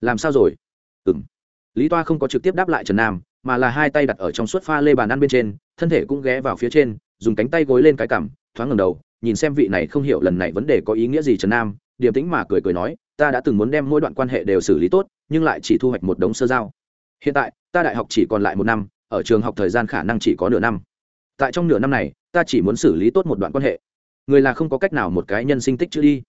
S1: làm sao rồi? Ừ m lý toa không có trực tiếp đáp lại trần nam, mà là hai tay đặt ở trong suốt pha lê bàn ăn bên trên, thân thể cũng ghé vào phía trên, dùng cánh tay gối lên cái cằm, thoáng ngầm đầu, nhìn xem vị này không hiểu lần này vấn đề có ý nghĩa gì trần nam, điềm tĩnh mà cười cười nói, ta đã từng muốn đem mỗi đoạn quan hệ đều xử lý tốt, nhưng lại chỉ thu hoạch một đống sơ giao. Hiện tại, ta đại học chỉ còn lại một năm, ở trường học thời gian khả năng chỉ có nửa năm. Tại trong nửa năm này, ta chỉ muốn xử lý tốt một đoạn quan hệ. Người là không có cách nào một cái nhân sinh tích chữ đi.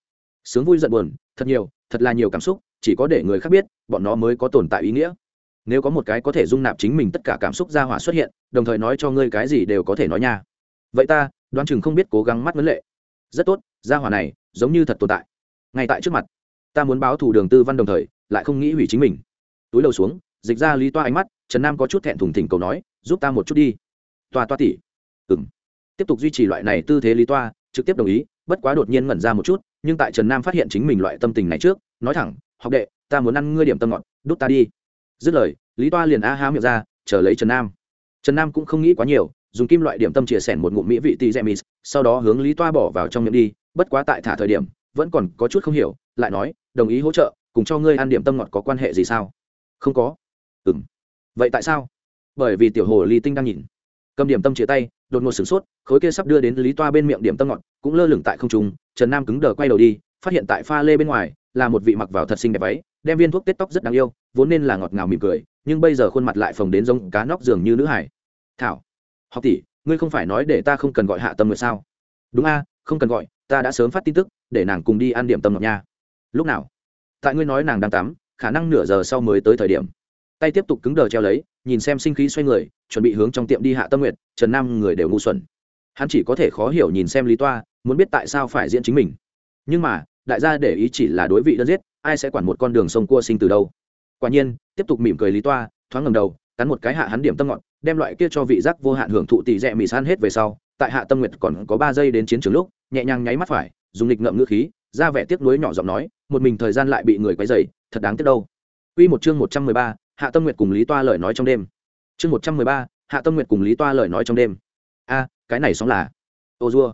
S1: Sướng vui giận buồn, thật nhiều, thật là nhiều cảm xúc chỉ có để người khác biết, bọn nó mới có tồn tại ý nghĩa. Nếu có một cái có thể dung nạp chính mình tất cả cảm xúc ra hỏa xuất hiện, đồng thời nói cho ngươi cái gì đều có thể nói nha. Vậy ta, đoán chừng không biết cố gắng mắt vấn lệ. Rất tốt, ra hỏa này, giống như thật tồn tại. Ngay tại trước mặt, ta muốn báo thủ đường tư văn đồng thời, lại không nghĩ hủy chính mình. Túi đầu xuống, dịch ra lý toa ánh mắt, trần nam có chút thẹn thùng thỉnh cầu nói, giúp ta một chút đi. Toa toa tỉ ừng tiếp tục duy trì loại này tư thế lý toa, trực tiếp đồng ý, bất quá đột nhiên ngẩn ra một chút, nhưng tại trần nam phát hiện chính mình loại tâm tình này trước, nói thẳng học đệ, ta muốn ăn ngươi điểm tâm ngọt, đút ta đi. Dứt lời, lý toa liền a há miệng ra, chờ lấy trần nam. Trần nam cũng không nghĩ quá nhiều, dùng kim loại điểm tâm chia sẻ một ngụm mỹ vị tì gemis sau đó hướng lý toa bỏ vào trong miệng đi, bất quá tại thả thời điểm, vẫn còn có chút không hiểu, lại nói, đồng ý hỗ trợ, cùng cho ngươi ăn điểm tâm ngọt có quan hệ gì sao? Không có. Ừ m vậy tại sao? Bởi vì tiểu hồ ly tinh đang nhìn. Cầm điểm tâm chia tay, đột ngột sửng sốt, khối kia sắp đưa đến lý toa bên miệng điểm tâm ngọt, cũng lơ lửng tại không trung, trần nam cứng đờ quay đầu đi, phát hiện tại pha lê bên ngoài là một vị mặc vào thật xinh đẹp váy, đem viên thuốc tết tóc rất đáng yêu, vốn nên là ngọt ngào mỉm cười, nhưng bây giờ khuôn mặt lại phồng đến giống cá nóc dường như nữ hải. Thảo, học tỷ, ngươi không phải nói để ta không cần gọi hạ tâm nguyệt sao? Đúng a, không cần gọi, ta đã sớm phát tin tức, để nàng cùng đi ăn điểm tâm ngọc nha. Lúc nào? Tại ngươi nói nàng đang tắm, khả năng nửa giờ sau mới tới thời điểm. Tay tiếp tục cứng đờ treo lấy, nhìn xem sinh khí xoay người, chuẩn bị hướng trong tiệm đi hạ tâm nguyệt trần nam người đều ngu xuẩn. Hắn chỉ có thể khó hiểu nhìn xem lý toa, muốn biết tại sao phải diễn chính mình. Nhưng mà đại gia để ý chỉ là đối vị đơn giết ai sẽ quản một con đường sông cua sinh từ đâu quả nhiên tiếp tục mỉm cười lý toa thoáng ngầm đầu cắn một cái hạ hắn điểm tâm ngọn, đem loại kia cho vị giác vô hạn hưởng thụ tỷ rẽ mì san hết về sau tại hạ tâm nguyệt còn có ba giây đến chiến trường lúc nhẹ nhàng nháy mắt phải dùng lịch ngậm ngữ khí ra vẻ tiếc nuối nhỏ giọng nói một mình thời gian lại bị người quấy dày thật đáng tiếc đâu Quy một chương một trăm mười ba, Hạ Tâm Nguyệt cùng Lý Toa lời nói trong đêm. Chương một trăm mười ba, Hạ Tâm Nguyệt cùng Lý Toa lời nói trong đêm. A, cái này sóng là. Ô Dua.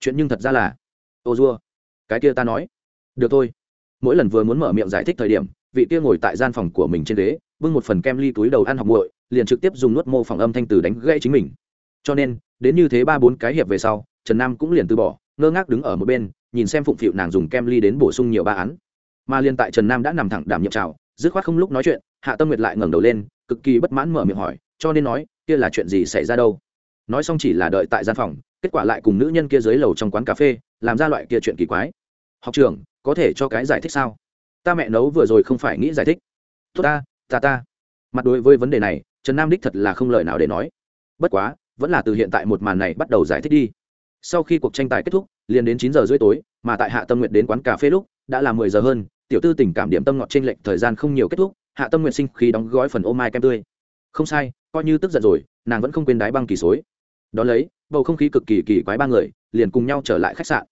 S1: Chuyện nhưng thật ra là. Ô Dua. Cái kia ta nói. Được thôi. Mỗi lần vừa muốn mở miệng giải thích thời điểm, vị kia ngồi tại gian phòng của mình trên ghế, bưng một phần kem ly túi đầu ăn học nguội, liền trực tiếp dùng nuốt mô phỏng âm thanh từ đánh gãy chính mình. Cho nên, đến như thế ba bốn cái hiệp về sau, Trần Nam cũng liền từ bỏ, ngơ ngác đứng ở một bên, nhìn xem phụng phịu nàng dùng kem ly đến bổ sung nhiều ba án. Mà liên tại Trần Nam đã nằm thẳng đảm nhiệm chào, dứt khoát không lúc nói chuyện, Hạ Tâm Nguyệt lại ngẩng đầu lên, cực kỳ bất mãn mở miệng hỏi, cho nên nói, kia là chuyện gì xảy ra đâu? Nói xong chỉ là đợi tại gian phòng, kết quả lại cùng nữ nhân kia dưới lầu trong quán cà phê, làm ra loại kia chuyện kỳ quái. Học trưởng, có thể cho cái giải thích sao? Ta mẹ nấu vừa rồi không phải nghĩ giải thích. Tốt ta, ta ta. Mặt đối với vấn đề này trần nam đích thật là không lời nào để nói. Bất quá vẫn là từ hiện tại một màn này bắt đầu giải thích đi. Sau khi cuộc tranh tài kết thúc liền đến chín giờ rưỡi tối mà tại hạ tâm nguyện đến quán cà phê lúc đã là mười giờ hơn tiểu tư tình cảm điểm tâm ngọt trên lệnh thời gian không nhiều kết thúc hạ tâm nguyện sinh khi đóng gói phần ô mai kem tươi. Không sai coi như tức giận rồi nàng vẫn không quên đái băng kỳ xối. Đón lấy bầu không khí cực kỳ kỳ quái ba người liền cùng nhau trở lại khách sạn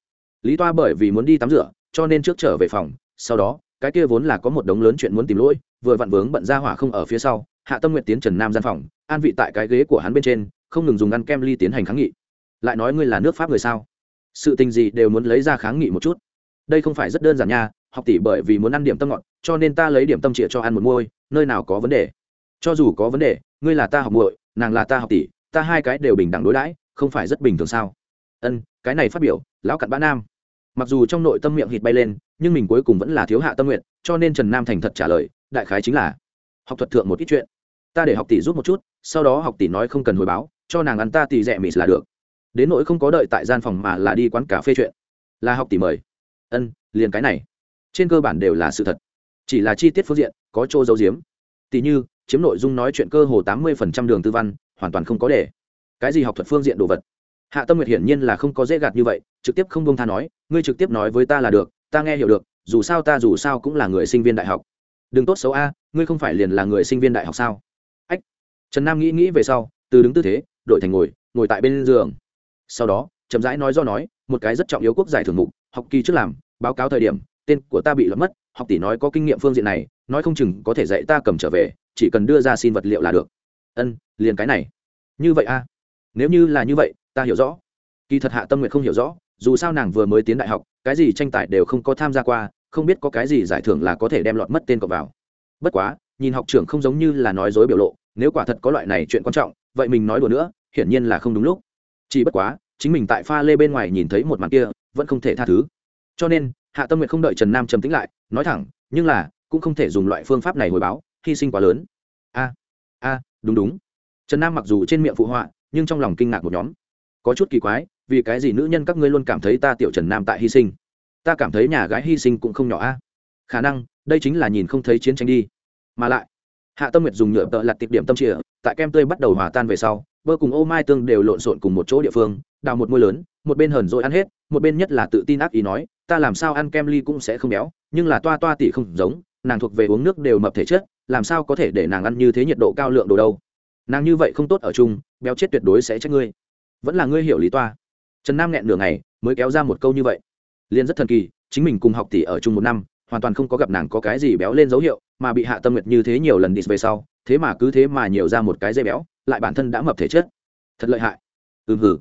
S1: lý toa bởi vì muốn đi tắm rửa, cho nên trước trở về phòng, sau đó, cái kia vốn là có một đống lớn chuyện muốn tìm lỗi, vừa vặn vướng bận ra hỏa không ở phía sau, hạ tâm nguyện tiến trần nam gian phòng, an vị tại cái ghế của hắn bên trên, không ngừng dùng ngăn kem ly tiến hành kháng nghị. Lại nói ngươi là nước pháp người sao? Sự tình gì đều muốn lấy ra kháng nghị một chút. Đây không phải rất đơn giản nha, học tỷ bởi vì muốn ăn điểm tâm ngọt, cho nên ta lấy điểm tâm trịa cho ăn một môi nơi nào có vấn đề? Cho dù có vấn đề, ngươi là ta học muội, nàng là ta học tỷ, ta hai cái đều bình đẳng đối đãi, không phải rất bình thường sao? Ân, cái này phát biểu, lão cặn bã nam mặc dù trong nội tâm miệng hít bay lên, nhưng mình cuối cùng vẫn là thiếu hạ tâm nguyện, cho nên trần nam thành thật trả lời, đại khái chính là, học thuật thượng một ít chuyện. Ta để học tỷ rút một chút, sau đó học tỷ nói không cần hồi báo, cho nàng ăn ta tỷ rẻ mịt là được. Đến nỗi không có đợi tại gian phòng mà là đi quán cà phê chuyện. Là học tỷ mời. Ân, liền cái này. Trên cơ bản đều là sự thật. Chỉ là chi tiết phương diện, có chỗ giấu diếm tỷ như, chiếm nội dung nói chuyện cơ hồ tám mươi phần trăm đường tư văn, hoàn toàn không có để. Cái gì học thuật phương diện đồ vật? Hạ tâm nguyệt hiển nhiên là không có dễ gạt như vậy, trực tiếp không bông tha nói, ngươi trực tiếp nói với ta là được, ta nghe hiểu được, dù sao ta dù sao cũng là người sinh viên đại học. Đừng tốt xấu a, ngươi không phải liền là người sinh viên đại học sao? Ách. Trần nam nghĩ nghĩ về sau, từ đứng tư thế đội thành ngồi ngồi tại bên giường. Sau đó, chậm rãi nói do nói, một cái rất trọng yếu quốc giải thưởng mục, học kỳ trước làm, báo cáo thời điểm, tên của ta bị lẫn mất, học tỷ nói có kinh nghiệm phương diện này, nói không chừng có thể dạy ta cầm trở về, chỉ cần đưa ra xin vật liệu là được. Ân, liền cái này. Như vậy a. Nếu như là như vậy ta hiểu rõ. Kỳ thật hạ tâm nguyện không hiểu rõ, dù sao nàng vừa mới tiến đại học, cái gì tranh tài đều không có tham gia qua, không biết có cái gì giải thưởng là có thể đem lọt mất tên cọc vào. Bất quá, nhìn học trưởng không giống như là nói dối biểu lộ, nếu quả thật có loại này chuyện quan trọng, vậy mình nói đùa nữa, hiển nhiên là không đúng lúc. Chỉ bất quá, chính mình tại pha lê bên ngoài nhìn thấy một màn kia, vẫn không thể tha thứ. Cho nên, hạ tâm nguyện không đợi trần nam trầm tính lại, nói thẳng, nhưng là, cũng không thể dùng loại phương pháp này hồi báo, hy sinh quá lớn. A a, đúng đúng. Trần nam mặc dù trên miệng phụ họa, nhưng trong lòng kinh ngạc một nhóm có chút kỳ quái, vì cái gì nữ nhân các ngươi luôn cảm thấy ta tiểu trần nam tại hy sinh? Ta cảm thấy nhà gái hy sinh cũng không nhỏ a. Khả năng, đây chính là nhìn không thấy chiến tranh đi. Mà lại, hạ tâm nguyệt dùng nhựa tợ lặt tiệp điểm tâm trịa tại kem tươi bắt đầu hòa tan về sau, bơ cùng ô mai tương đều lộn xộn cùng một chỗ địa phương, đào một môi lớn, một bên hờn rồi ăn hết, một bên nhất là tự tin ác ý nói, ta làm sao ăn kem ly cũng sẽ không béo, nhưng là toa toa tỷ không giống, nàng thuộc về uống nước đều mập thể chất, làm sao có thể để nàng ăn như thế nhiệt độ cao lượng đồ đâu? Nàng như vậy không tốt ở chung, béo chết tuyệt đối sẽ trách ngươi vẫn là ngươi hiểu lý toa. Trần nam nghẹn nửa ngày mới kéo ra một câu như vậy. Liên rất thần kỳ chính mình cùng học tỷ ở chung một năm hoàn toàn không có gặp nàng có cái gì béo lên dấu hiệu mà bị hạ tâm nguyệt như thế nhiều lần đi về sau thế mà cứ thế mà nhiều ra một cái dây béo lại bản thân đã mập thể chất thật lợi hại. Ừm hử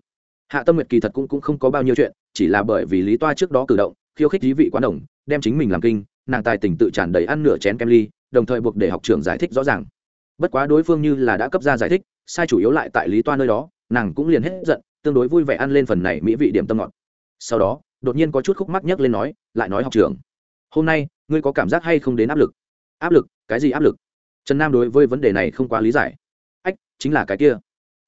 S1: hạ tâm nguyệt kỳ thật cũng, cũng không có bao nhiêu chuyện chỉ là bởi vì lý toa trước đó cử động khiêu khích lý vị quán đồng đem chính mình làm kinh nàng tài tình tự tràn đầy ăn nửa chén kem ly đồng thời buộc để học trưởng giải thích rõ ràng. Bất quá đối phương như là đã cấp ra giải thích sai chủ yếu lại tại lý toa nơi đó nàng cũng liền hết giận, tương đối vui vẻ ăn lên phần này mỹ vị điểm tâm ngọt. Sau đó, đột nhiên có chút khúc mắc nhấc lên nói, lại nói học trường. hôm nay, ngươi có cảm giác hay không đến áp lực? Áp lực? Cái gì áp lực? Trần nam đối với vấn đề này không quá lý giải. Ách, chính là cái kia.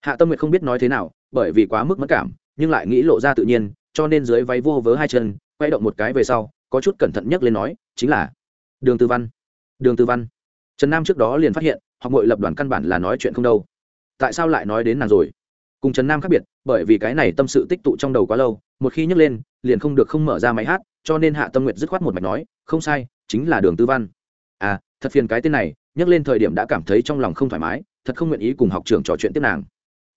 S1: Hạ tâm nguyệt không biết nói thế nào, bởi vì quá mức mất cảm, nhưng lại nghĩ lộ ra tự nhiên, cho nên dưới váy vô vớ hai chân, quay động một cái về sau, có chút cẩn thận nhấc lên nói, chính là đường tư văn. Đường tư văn. Trần nam trước đó liền phát hiện, học ngội lập đoàn căn bản là nói chuyện không đâu. Tại sao lại nói đến nàng rồi? Cùng trần nam khác biệt bởi vì cái này tâm sự tích tụ trong đầu quá lâu một khi nhấc lên liền không được không mở ra máy hát cho nên hạ tâm nguyệt dứt khoát một mạch nói không sai chính là đường tư văn. À thật phiền cái tên này nhắc lên thời điểm đã cảm thấy trong lòng không thoải mái thật không nguyện ý cùng học trưởng trò chuyện tiếp nàng.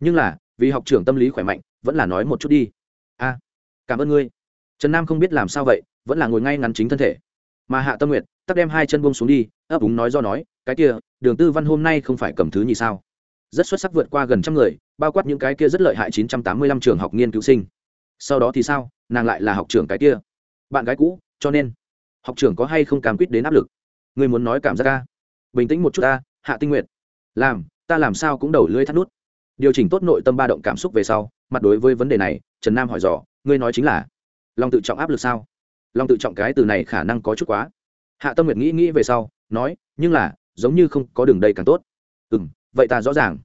S1: Nhưng là vì học trưởng tâm lý khỏe mạnh vẫn là nói một chút đi. A à, cảm ơn ngươi. Trần nam không biết làm sao vậy vẫn là ngồi ngay ngắn chính thân thể. Mà hạ tâm nguyệt tắt đem hai chân buông xuống đi ấp úng nói do nói cái kia đường tư văn hôm nay không phải cầm thứ nhì sao? Rất xuất sắc vượt qua gần trăm người bao quát những cái kia rất lợi hại chín trăm tám mươi lăm trường học nghiên cứu sinh. Sau đó thì sao? Nàng lại là học trưởng cái kia. Bạn gái cũ, cho nên, học trưởng có hay không cam quyết đến áp lực? Người muốn nói cảm giác ca bình tĩnh một chút ta, hạ tinh nguyện làm, ta làm sao cũng đầu lưỡi thắt nút. Điều chỉnh tốt nội tâm ba động cảm xúc về sau, mặt đối với vấn đề này, trần nam hỏi dò, ngươi nói chính là lòng tự trọng áp lực sao? Lòng tự trọng cái từ này khả năng có chút quá. Hạ tâm nguyệt nghĩ nghĩ về sau, nói, nhưng là, giống như không có đường đây càng tốt. Ừ m vậy ta rõ ràng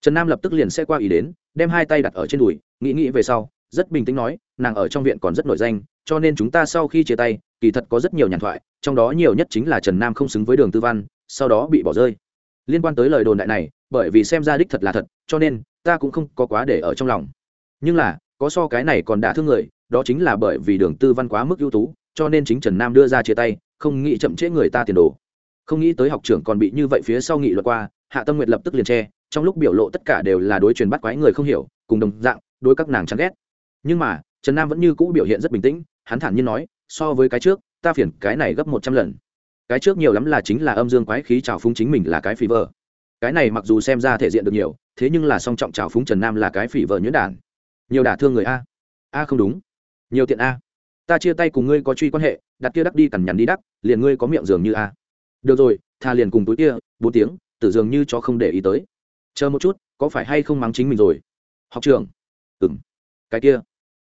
S1: trần nam lập tức liền sẽ qua ý đến, đem hai tay đặt ở trên đùi, nghĩ nghĩ về sau, rất bình tĩnh nói, nàng ở trong viện còn rất nổi danh, cho nên chúng ta sau khi chia tay, kỳ thật có rất nhiều nhàn thoại, trong đó nhiều nhất chính là trần nam không xứng với đường tư văn, sau đó bị bỏ rơi. Liên quan tới lời đồn đại này, bởi vì xem ra đích thật là thật, cho nên ta cũng không có quá để ở trong lòng. Nhưng là, có so cái này còn đả thương người, đó chính là bởi vì đường tư văn quá mức ưu tú, cho nên chính trần nam đưa ra chia tay, không nghĩ chậm trễ người ta tiền đồ. Không nghĩ tới học trưởng còn bị như vậy phía sau nghị luật qua, hạ tâm nguyệt lập tức liền che trong lúc biểu lộ tất cả đều là đối truyền bắt quái người không hiểu, cùng đồng dạng, đối các nàng chán ghét. Nhưng mà, trần nam vẫn như cũ biểu hiện rất bình tĩnh, hắn thản nhiên nói, so với cái trước, ta phiền cái này gấp một trăm lần. Cái trước nhiều lắm là chính là âm dương quái khí trào phúng chính mình là cái phỉ vợ. Cái này mặc dù xem ra thể diện được nhiều, thế nhưng là song trọng trào phúng trần nam là cái phỉ vợ nhuyễn đản. Nhiều đả thương người a. A không đúng. Nhiều tiện a. Ta chia tay cùng ngươi có truy quan hệ, đặt kia đắc đi cằn nhằn đi đắc, liền ngươi có miệng dường như a. Được rồi, tha liền cùng túi kia, bốn tiếng, tử dường như cho không để ý tới chờ một chút, có phải hay không mắng chính mình rồi? Học trường ừng cái kia.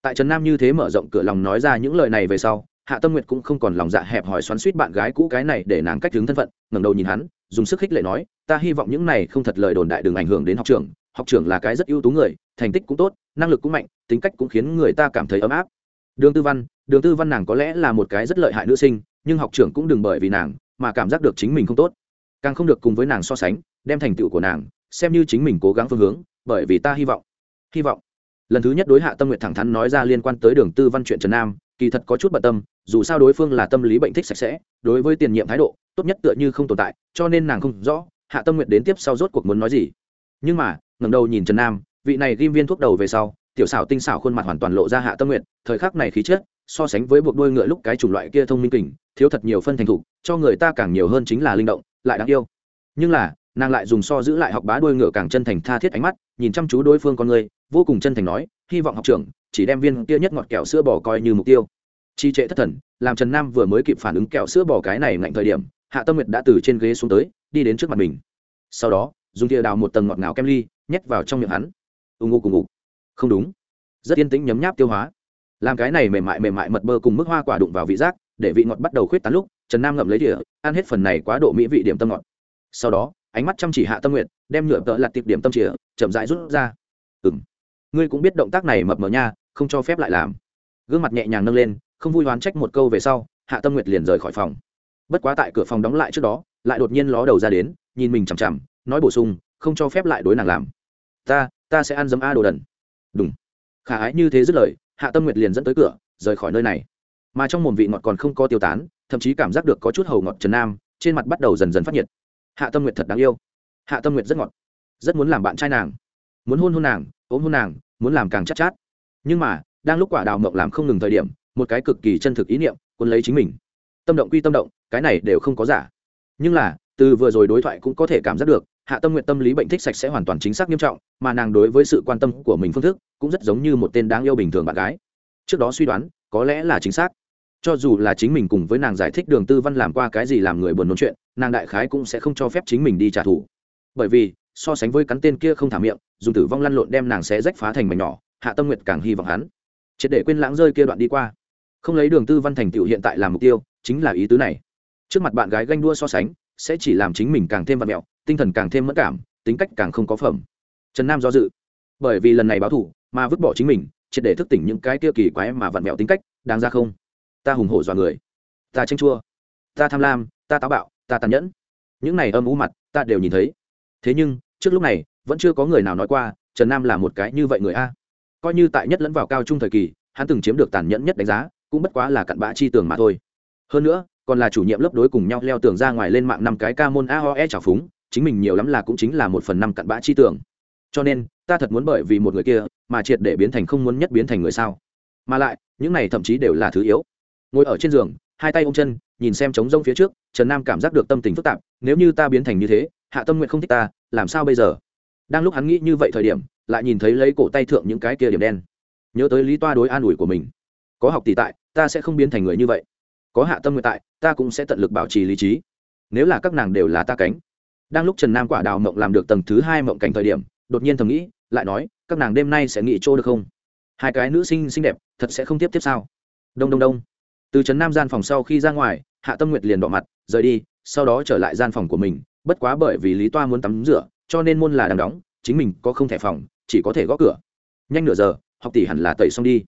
S1: Tại trần nam như thế mở rộng cửa lòng nói ra những lời này về sau, hạ tâm nguyệt cũng không còn lòng dạ hẹp hỏi xoắn suýt bạn gái cũ cái này để nàng cách đứng thân phận, ngẩng đầu nhìn hắn, dùng sức khích lệ nói, ta hy vọng những này không thật lời đồn đại đừng ảnh hưởng đến học trường học trưởng là cái rất ưu tú người, thành tích cũng tốt, năng lực cũng mạnh, tính cách cũng khiến người ta cảm thấy ấm áp. Đường tư văn, đường tư văn nàng có lẽ là một cái rất lợi hại nữ sinh, nhưng học trưởng cũng đừng bởi vì nàng mà cảm giác được chính mình không tốt. Càng không được cùng với nàng so sánh, đem thành tựu của nàng xem như chính mình cố gắng phương hướng, bởi vì ta hy vọng hy vọng. Lần thứ nhất đối hạ tâm nguyện thẳng thắn nói ra liên quan tới đường tư văn chuyện trần nam, kỳ thật có chút bận tâm, dù sao đối phương là tâm lý bệnh thích sạch sẽ, đối với tiền nhiệm thái độ, tốt nhất tựa như không tồn tại, cho nên nàng không rõ hạ tâm nguyện đến tiếp sau rốt cuộc muốn nói gì. Nhưng mà, ngẩng đầu nhìn trần nam, vị này ghim viên thuốc đầu về sau, tiểu xảo tinh xảo khuôn mặt hoàn toàn lộ ra hạ tâm nguyện thời khắc này khí chất, so sánh với buộc đuôi ngựa lúc cái chủng loại kia thông minh kình, thiếu thật nhiều phân thành thục, cho người ta càng nhiều hơn chính là linh động, lại đáng yêu. Nhưng là nàng lại dùng so giữ lại học bá đuôi ngựa càng chân thành tha thiết ánh mắt nhìn chăm chú đối phương con người vô cùng chân thành nói hy vọng học trưởng chỉ đem viên kia nhất ngọt kẹo sữa bò coi như mục tiêu. Chi trệ thất thần làm trần nam vừa mới kịp phản ứng kẹo sữa bò cái này ngạnh thời điểm hạ tâm nguyệt đã từ trên ghế xuống tới đi đến trước mặt mình. Sau đó dùng tia đào một tầng ngọt ngào kem ly nhét vào trong miệng hắn. Ưng ngô cùng ngủ, không đúng. Rất yên tĩnh nhấm nháp tiêu hóa. Làm cái này mềm mại mềm mại mật bơ cùng mức hoa quả đụng vào vị giác để vị ngọt bắt đầu khuyết tán lúc trần nam ngậm lấy thìa ăn hết phần này quá độ mỹ vị điểm tâm ngọt. Sau đó ánh mắt chăm chỉ hạ tâm nguyện đem nhựa tợ lặt tiệp điểm tâm chìa, chậm rãi rút ra. Ừ m ngươi cũng biết động tác này mập mờ nha, không cho phép lại làm. Gương mặt nhẹ nhàng nâng lên, không vui đoán trách một câu về sau, hạ tâm nguyệt liền rời khỏi phòng. Bất quá tại cửa phòng đóng lại trước đó, lại đột nhiên ló đầu ra đến, nhìn mình chằm chằm, nói bổ sung, không cho phép lại đối nàng làm. Ta ta sẽ ăn dấm a đồ đần. Đúng khả ái như thế dứt lời, hạ tâm nguyệt liền dẫn tới cửa, rời khỏi nơi này. Mà trong mồm vị ngọt còn không có tiêu tán, thậm chí cảm giác được có chút hầu ngọt trần nam, trên mặt bắt đầu dần dần phát nhiệt hạ tâm nguyệt thật đáng yêu. Hạ tâm nguyệt rất ngọt rất muốn làm bạn trai nàng. Muốn hôn hôn nàng ôm hôn nàng muốn làm càng chắc chát, chát. Nhưng mà đang lúc quả đào mộng làm không ngừng thời điểm một cái cực kỳ chân thực ý niệm quân lấy chính mình. Tâm động quy tâm động cái này đều không có giả. Nhưng là từ vừa rồi đối thoại cũng có thể cảm giác được hạ tâm nguyện tâm lý bệnh thích sạch sẽ hoàn toàn chính xác nghiêm trọng mà nàng đối với sự quan tâm của mình phương thức cũng rất giống như một tên đáng yêu bình thường bạn gái. Trước đó suy đoán có lẽ là chính xác. Cho dù là chính mình cùng với nàng giải thích đường tư văn làm qua cái gì làm người buồn nôn chuyện nàng đại khái cũng sẽ không cho phép chính mình đi trả thù. Bởi vì, so sánh với cắn tên kia không thả miệng, dùng tử vong lăn lộn đem nàng sẽ rách phá thành mảnh nhỏ, hạ tâm nguyệt càng hy vọng hắn. Triệt để quên lãng rơi kia đoạn đi qua. Không lấy đường tư văn thành tựu hiện tại làm mục tiêu, chính là ý tứ này. Trước mặt bạn gái ganh đua so sánh, sẽ chỉ làm chính mình càng thêm vật mẹo, tinh thần càng thêm mất cảm, tính cách càng không có phẩm. Trần nam do dự. Bởi vì lần này báo thủ mà vứt bỏ chính mình, triệt để thức tỉnh những cái kia kỳ quái mà vặn mẹo tính cách, đáng ra không? Ta hùng hổ dọa người. Ta tranh chua. Ta tham lam, ta táo bạo ta tàn nhẫn. Những này âm u mặt, ta đều nhìn thấy. Thế nhưng, trước lúc này, vẫn chưa có người nào nói qua, trần nam là một cái như vậy người a. Coi như tại nhất lẫn vào cao trung thời kỳ, hắn từng chiếm được tàn nhẫn nhất đánh giá, cũng bất quá là cặn bã chi tường mà thôi. Hơn nữa, còn là chủ nhiệm lớp đối cùng nhau leo tường ra ngoài lên mạng năm cái ca môn a hoe trào phúng, chính mình nhiều lắm là cũng chính là một phần năm cặn bã chi tường. Cho nên, ta thật muốn bởi vì một người kia, mà triệt để biến thành không muốn nhất biến thành người sao. Mà lại, những này thậm chí đều là thứ yếu. Ngồi ở trên giường hai tay ôm chân, nhìn xem trống rông phía trước, trần nam cảm giác được tâm tình phức tạp, nếu như ta biến thành như thế, hạ tâm nguyện không thích ta, làm sao bây giờ? Đang lúc hắn nghĩ như vậy thời điểm, lại nhìn thấy lấy cổ tay thượng những cái kia điểm đen. Nhớ tới lý toa đối an ủi của mình. Có học tỷ tại, ta sẽ không biến thành người như vậy. Có hạ tâm nguyện tại, ta cũng sẽ tận lực bảo trì lý trí. Nếu là các nàng đều là ta cánh. Đang lúc trần nam quả đào mộng làm được tầng thứ hai mộng cảnh thời điểm, đột nhiên thầm nghĩ, lại nói, các nàng đêm nay sẽ nghĩ chỗ được không? Hai cái nữ sinh xinh đẹp, thật sẽ không tiếp tiếp sao? Đông đông đông từ trấn nam gian phòng sau khi ra ngoài, hạ tâm nguyệt liền đỏ mặt, rời đi, sau đó trở lại gian phòng của mình, bất quá bởi vì lý toa muốn tắm rửa, cho nên môn là đang đóng, chính mình có không thẻ phòng, chỉ có thể gõ cửa. Nhanh nửa giờ, học tỷ hẳn là tẩy xong đi.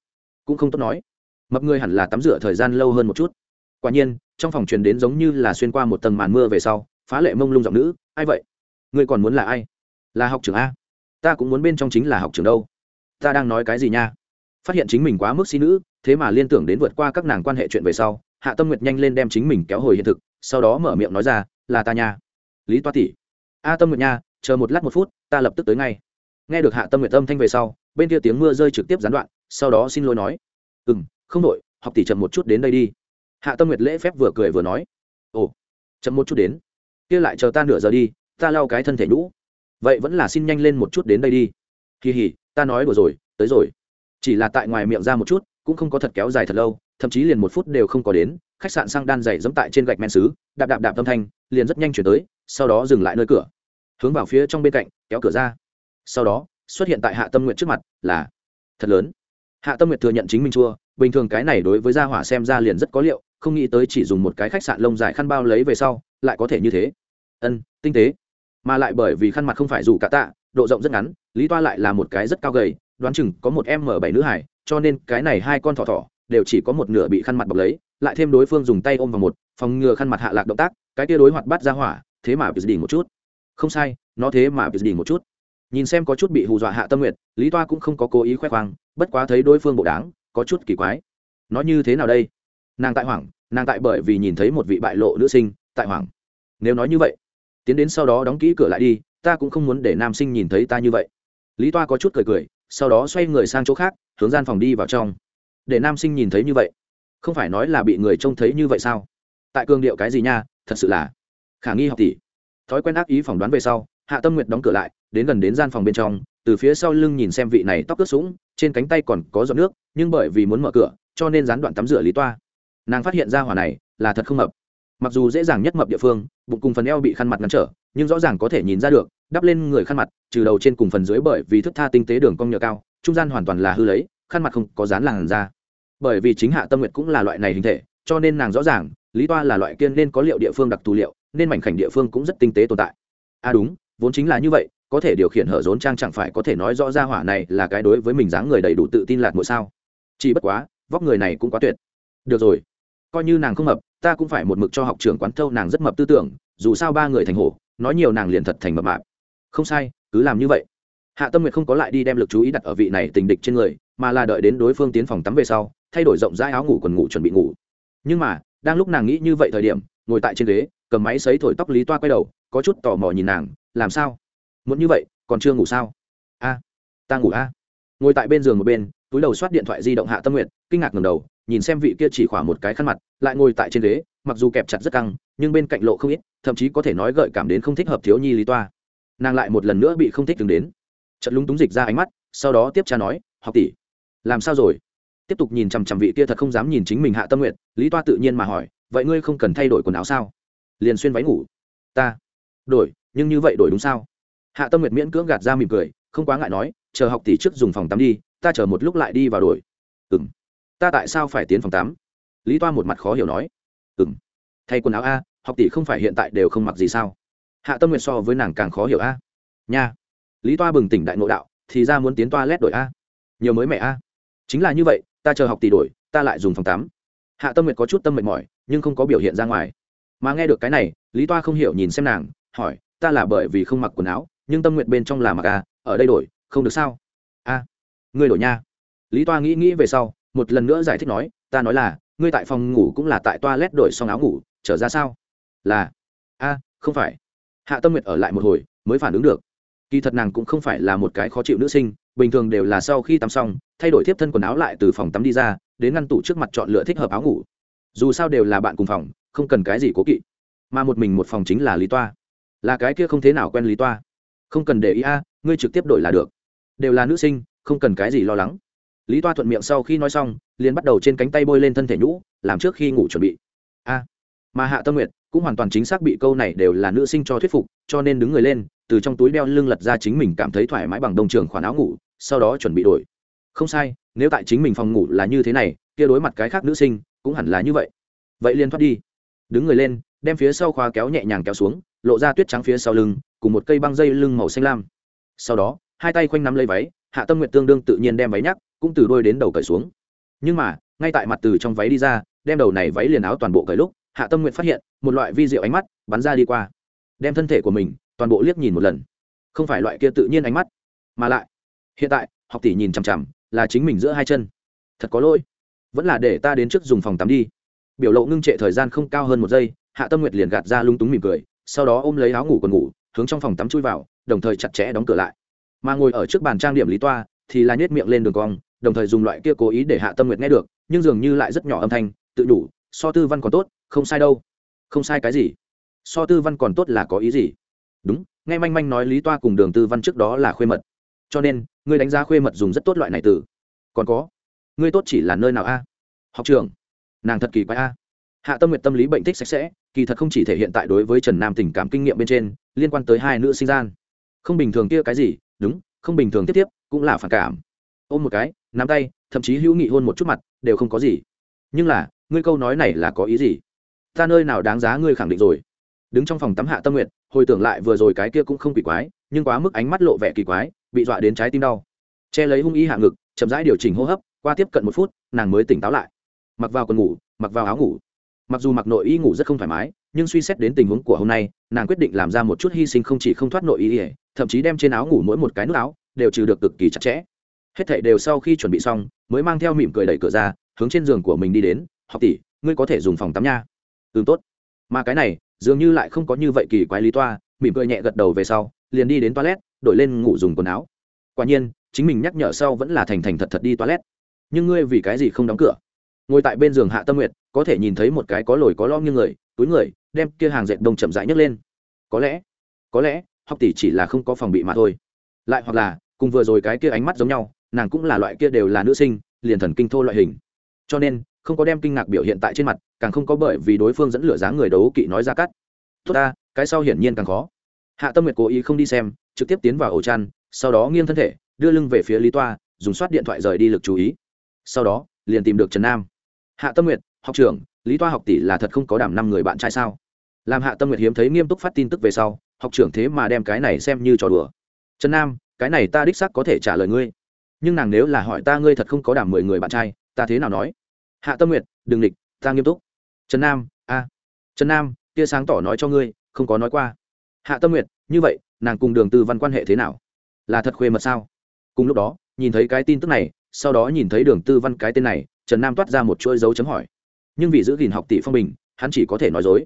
S1: Cũng không tốt nói. Mập người hẳn là tắm rửa thời gian lâu hơn một chút. Quả nhiên, trong phòng truyền đến giống như là xuyên qua một tầng màn mưa về sau, phá lệ mông lung giọng nữ, ai vậy? Ngươi còn muốn là ai? Là học trưởng a. Ta cũng muốn bên trong chính là học trưởng đâu. Ta đang nói cái gì nha? Phát hiện chính mình quá mức si nữ, thế mà liên tưởng đến vượt qua các nàng quan hệ chuyện về sau, hạ tâm nguyệt nhanh lên đem chính mình kéo hồi hiện thực, sau đó mở miệng nói ra, là ta nha. Lý toa tỷ. A tâm nguyệt nha, chờ một lát một phút, ta lập tức tới ngay. Nghe được hạ tâm nguyệt âm thanh về sau, bên kia tiếng mưa rơi trực tiếp gián đoạn, sau đó xin lỗi nói ừ m không đội học tỷ chậm một chút đến đây đi. Hạ tâm nguyệt lễ phép vừa cười vừa nói, ồ, chậm một chút đến, kia lại chờ ta nửa giờ đi, ta lau cái thân thể nhũ. Vậy vẫn là xin nhanh lên một chút đến đây đi. Kỳ hỉ ta nói đùa rồi, tới rồi chỉ là tại ngoài miệng ra một chút, cũng không có thật kéo dài thật lâu, thậm chí liền một phút đều không có đến, khách sạn sang đan dày dẫm tại trên gạch men xứ, đạp đạp đạp âm thanh, liền rất nhanh chuyển tới, sau đó dừng lại nơi cửa. Hướng vào phía trong bên cạnh, kéo cửa ra. Sau đó, xuất hiện tại hạ tâm nguyện trước mặt, là, thật lớn. Hạ tâm nguyện thừa nhận chính mình chua, bình thường cái này đối với gia hỏa xem ra liền rất có liệu, không nghĩ tới chỉ dùng một cái khách sạn lông dài khăn bao lấy về sau, lại có thể như thế. Ân, tinh tế. Mà lại bởi vì khăn mặt không phải dù cả tạ độ rộng rất ngắn, lý toa lại là một cái rất cao gầy, đoán chừng có một m bảy nữ hải cho nên cái này hai con thỏ thỏ đều chỉ có một nửa bị khăn mặt bọc lấy, lại thêm đối phương dùng tay ôm vào một, phòng ngừa khăn mặt hạ lạc động tác, cái tia đối hoạt bắt ra hỏa, thế mà bị đỉnh một chút. Không sai, nó thế mà bị đỉnh một chút. Nhìn xem có chút bị hù dọa hạ tâm nguyện lý toa cũng không có cố ý khoe khoang, bất quá thấy đối phương bộ đáng có chút kỳ quái. Nó như thế nào đây? Nàng tại hoảng, nàng tại bởi vì nhìn thấy một vị bại lộ nữ sinh, tại hoảng. Nếu nói như vậy, tiến đến sau đó đóng kỹ cửa lại đi ta cũng không muốn để nam sinh nhìn thấy ta như vậy. Lý toa có chút cười cười, sau đó xoay người sang chỗ khác, hướng gian phòng đi vào trong. Để nam sinh nhìn thấy như vậy, không phải nói là bị người trông thấy như vậy sao? Tại cương điệu cái gì nha, thật sự là khả nghi học tỷ. Thói quen ác ý phỏng đoán về sau, hạ tâm nguyệt đóng cửa lại, đến gần đến gian phòng bên trong, từ phía sau lưng nhìn xem vị này tóc cướp sũng, trên cánh tay còn có giọt nước, nhưng bởi vì muốn mở cửa, cho nên gián đoạn tắm rửa lý toa. Nàng phát hiện ra hỏa này là thật không hợp mặc dù dễ dàng nhất mập địa phương, bụng cùng phần eo bị khăn mặt ngăn trở, nhưng rõ ràng có thể nhìn ra được, đắp lên người khăn mặt, trừ đầu trên cùng phần dưới bởi vì thức tha tinh tế đường cong nhựa cao, trung gian hoàn toàn là hư lấy, khăn mặt không có dán làn ra bởi vì chính hạ tâm nguyệt cũng là loại này hình thể, cho nên nàng rõ ràng, lý toa là loại kiên nên có liệu địa phương đặc thù liệu, nên mảnh khảnh địa phương cũng rất tinh tế tồn tại. À đúng, vốn chính là như vậy, có thể điều khiển hở rốn trang chẳng phải có thể nói rõ ra hỏa này là cái đối với mình dáng người đầy đủ tự tin lạc mỗi sao? Chỉ bất quá, vóc người này cũng quá tuyệt. Được rồi coi như nàng không mập, ta cũng phải một mực cho học trường quán thâu nàng rất mập tư tưởng, dù sao ba người thành hổ, nói nhiều nàng liền thật thành mập mạp. Không sai, cứ làm như vậy. Hạ tâm nguyệt không có lại đi đem lực chú ý đặt ở vị này tình địch trên người, mà là đợi đến đối phương tiến phòng tắm về sau, thay đổi rộng rãi áo ngủ quần ngủ chuẩn bị ngủ. Nhưng mà, đang lúc nàng nghĩ như vậy thời điểm, ngồi tại trên ghế, cầm máy xấy thổi tóc lý toa quay đầu, có chút tò mò nhìn nàng, làm sao? Muốn như vậy, còn chưa ngủ sao? A, ta ngủ a. Ngồi tại bên giường một bên túi đầu soát điện thoại di động hạ tâm nguyện kinh ngạc ngầm đầu, nhìn xem vị kia chỉ khỏa một cái khăn mặt, lại ngồi tại trên ghế, mặc dù kẹp chặt rất căng, nhưng bên cạnh lộ không ít, thậm chí có thể nói gợi cảm đến không thích hợp thiếu nhi lý toa. Nàng lại một lần nữa bị không thích đứng đến. Trận lúng túng dịch ra ánh mắt, sau đó tiếp cha nói, học tỷ, làm sao rồi? Tiếp tục nhìn chằm chằm vị kia thật không dám nhìn chính mình hạ tâm nguyện lý toa tự nhiên mà hỏi, vậy ngươi không cần thay đổi quần áo sao? Liền xuyên váy ngủ. Ta. Đổi, nhưng như vậy đổi đúng sao? Hạ tâm nguyệt miễn cưỡng gạt ra mỉm cười, không quá ngại nói, chờ học tỷ trước dùng phòng tắm đi ta chờ một lúc lại đi vào đổi ừ m ta tại sao phải tiến phòng tắm? Lý toa một mặt khó hiểu nói. Ừ m thay quần áo a, học tỷ không phải hiện tại đều không mặc gì sao? Hạ tâm nguyệt so với nàng càng khó hiểu a. Nha. Lý toa bừng tỉnh đại ngộ đạo, thì ra muốn tiến toa lét đổi a. Nhiều mới mẹ a. Chính là như vậy, ta chờ học tỷ đổi, ta lại dùng phòng tắm. Hạ tâm nguyệt có chút tâm mệt mỏi, nhưng không có biểu hiện ra ngoài. Mà nghe được cái này, lý toa không hiểu nhìn xem nàng, hỏi, ta là bởi vì không mặc quần áo, nhưng tâm nguyện bên trong là mặc a, ở đây đổi, không được sao? A ngươi đổi nha. Lý toa nghĩ nghĩ về sau, một lần nữa giải thích nói, ta nói là, ngươi tại phòng ngủ cũng là tại toa lét đổi xong áo ngủ, trở ra sao? Là, a, không phải. Hạ tâm nguyệt ở lại một hồi, mới phản ứng được. Kỳ thật nàng cũng không phải là một cái khó chịu nữ sinh, bình thường đều là sau khi tắm xong, thay đổi tiếp thân quần áo lại từ phòng tắm đi ra, đến ngăn tủ trước mặt chọn lựa thích hợp áo ngủ. Dù sao đều là bạn cùng phòng, không cần cái gì cố kỵ. Mà một mình một phòng chính là lý toa. Là cái kia không thế nào quen lý toa. Không cần để ý a, ngươi trực tiếp đổi là được. Đều là nữ sinh không cần cái gì lo lắng. Lý toa thuận miệng sau khi nói xong, liền bắt đầu trên cánh tay bôi lên thân thể nhũ, làm trước khi ngủ chuẩn bị. A, mà hạ tâm nguyệt cũng hoàn toàn chính xác bị câu này đều là nữ sinh cho thuyết phục, cho nên đứng người lên, từ trong túi đeo lưng lật ra chính mình cảm thấy thoải mái bằng đồng trường khoản áo ngủ, sau đó chuẩn bị đổi. Không sai, nếu tại chính mình phòng ngủ là như thế này, kia đối mặt cái khác nữ sinh, cũng hẳn là như vậy. Vậy liền thoát đi. Đứng người lên, đem phía sau khóa kéo nhẹ nhàng kéo xuống, lộ ra tuyết trắng phía sau lưng, cùng một cây băng dây lưng màu xanh lam. Sau đó, hai tay khoanh nắm lấy váy hạ tâm nguyện tương đương tự nhiên đem váy nhắc, cũng từ đôi đến đầu cởi xuống. Nhưng mà, ngay tại mặt từ trong váy đi ra, đem đầu này váy liền áo toàn bộ cởi lúc, hạ tâm nguyện phát hiện, một loại vi diệu ánh mắt bắn ra đi qua. Đem thân thể của mình, toàn bộ liếc nhìn một lần. Không phải loại kia tự nhiên ánh mắt, mà lại, hiện tại, học tỷ nhìn chằm chằm, là chính mình giữa hai chân. Thật có lỗi. Vẫn là để ta đến trước dùng phòng tắm đi. Biểu lộ ngưng trệ thời gian không cao hơn một giây, hạ tâm nguyệt liền gạt ra lung túng mỉm cười, sau đó ôm lấy áo ngủ còn ngủ, hướng trong phòng tắm chui vào, đồng thời chặt chẽ đóng cửa lại mà ngồi ở trước bàn trang điểm lý toa thì là nhét miệng lên đường cong, đồng thời dùng loại kia cố ý để hạ tâm nguyệt nghe được, nhưng dường như lại rất nhỏ âm thanh, tự đủ so tư văn còn tốt, không sai đâu. Không sai cái gì? So tư văn còn tốt là có ý gì? Đúng, nghe manh manh nói lý toa cùng đường tư văn trước đó là khuê mật, cho nên, ngươi đánh giá khuê mật dùng rất tốt loại này từ. Còn có, ngươi tốt chỉ là nơi nào a? Học trường. Nàng thật kỳ quái a. Hạ tâm nguyện tâm lý bệnh thích sạch sẽ, kỳ thật không chỉ thể hiện tại đối với trần nam tình cảm kinh nghiệm bên trên, liên quan tới hai nữ sinh gian. Không bình thường kia cái gì đúng, không bình thường tiếp tiếp, cũng là phản cảm. Ôm một cái, nắm tay, thậm chí hữu nghị hôn một chút mặt, đều không có gì. Nhưng là, ngươi câu nói này là có ý gì? Ta nơi nào đáng giá ngươi khẳng định rồi? Đứng trong phòng tắm hạ tâm nguyện hồi tưởng lại vừa rồi cái kia cũng không kỳ quái, nhưng quá mức ánh mắt lộ vẻ kỳ quái, bị dọa đến trái tim đau. Che lấy hung ý hạ ngực, chậm rãi điều chỉnh hô hấp, qua tiếp cận một phút, nàng mới tỉnh táo lại. Mặc vào quần ngủ, mặc vào áo ngủ. Mặc dù mặc nội y ngủ rất không thoải mái, nhưng suy xét đến tình huống của hôm nay, nàng quyết định làm ra một chút hy sinh không chỉ không thoát nội y thậm chí đem trên áo ngủ mỗi một cái nút áo đều trừ được cực kỳ chặt chẽ. Hết thảy đều sau khi chuẩn bị xong, mới mang theo mỉm cười đẩy cửa ra, hướng trên giường của mình đi đến, học tỷ, ngươi có thể dùng phòng tắm nha. Ừ tốt. Mà cái này, dường như lại không có như vậy kỳ quái lý toa, mỉm cười nhẹ gật đầu về sau, liền đi đến toilet, đổi lên ngủ dùng quần áo. Quả nhiên, chính mình nhắc nhở sau vẫn là thành thành thật thật đi toilet. Nhưng ngươi vì cái gì không đóng cửa? Ngồi tại bên giường hạ tâm nguyệt, có thể nhìn thấy một cái có lồi có lo như người, túi người, đem kia hàng dệt đông chậm rãi nhấc lên. Có lẽ có lẽ học tỷ chỉ là không có phòng bị mà thôi. Lại hoặc là, cùng vừa rồi cái kia ánh mắt giống nhau, nàng cũng là loại kia đều là nữ sinh, liền thần kinh thô loại hình. Cho nên, không có đem kinh ngạc biểu hiện tại trên mặt, càng không có bởi vì đối phương dẫn lửa dáng người đấu kỵ nói ra cắt. Tốt ta, cái sau hiển nhiên càng khó. Hạ tâm nguyệt cố ý không đi xem, trực tiếp tiến vào ổ chăn, sau đó nghiêng thân thể, đưa lưng về phía lý toa, dùng soát điện thoại rời đi lực chú ý. Sau đó, liền tìm được trần nam. Hạ tâm nguyệt, học trưởng, lý toa học tỷ là thật không có đảm năm người bạn trai sao? Làm hạ tâm nguyệt hiếm thấy nghiêm túc phát tin tức về sau học trưởng thế mà đem cái này xem như trò đùa. Trần nam, cái này ta đích xác có thể trả lời ngươi. Nhưng nàng nếu là hỏi ta ngươi thật không có đảm mười người bạn trai, ta thế nào nói? Hạ tâm nguyệt, đừng địch, ta nghiêm túc. Trần nam, a. Trần nam, tia sáng tỏ nói cho ngươi, không có nói qua. Hạ tâm nguyệt, như vậy, nàng cùng đường tư văn quan hệ thế nào? Là thật khuê mật sao? Cùng lúc đó, nhìn thấy cái tin tức này, sau đó nhìn thấy đường tư văn cái tên này, trần nam toát ra một chuỗi dấu chấm hỏi. Nhưng vì giữ gìn học tỷ phong bình, hắn chỉ có thể nói dối.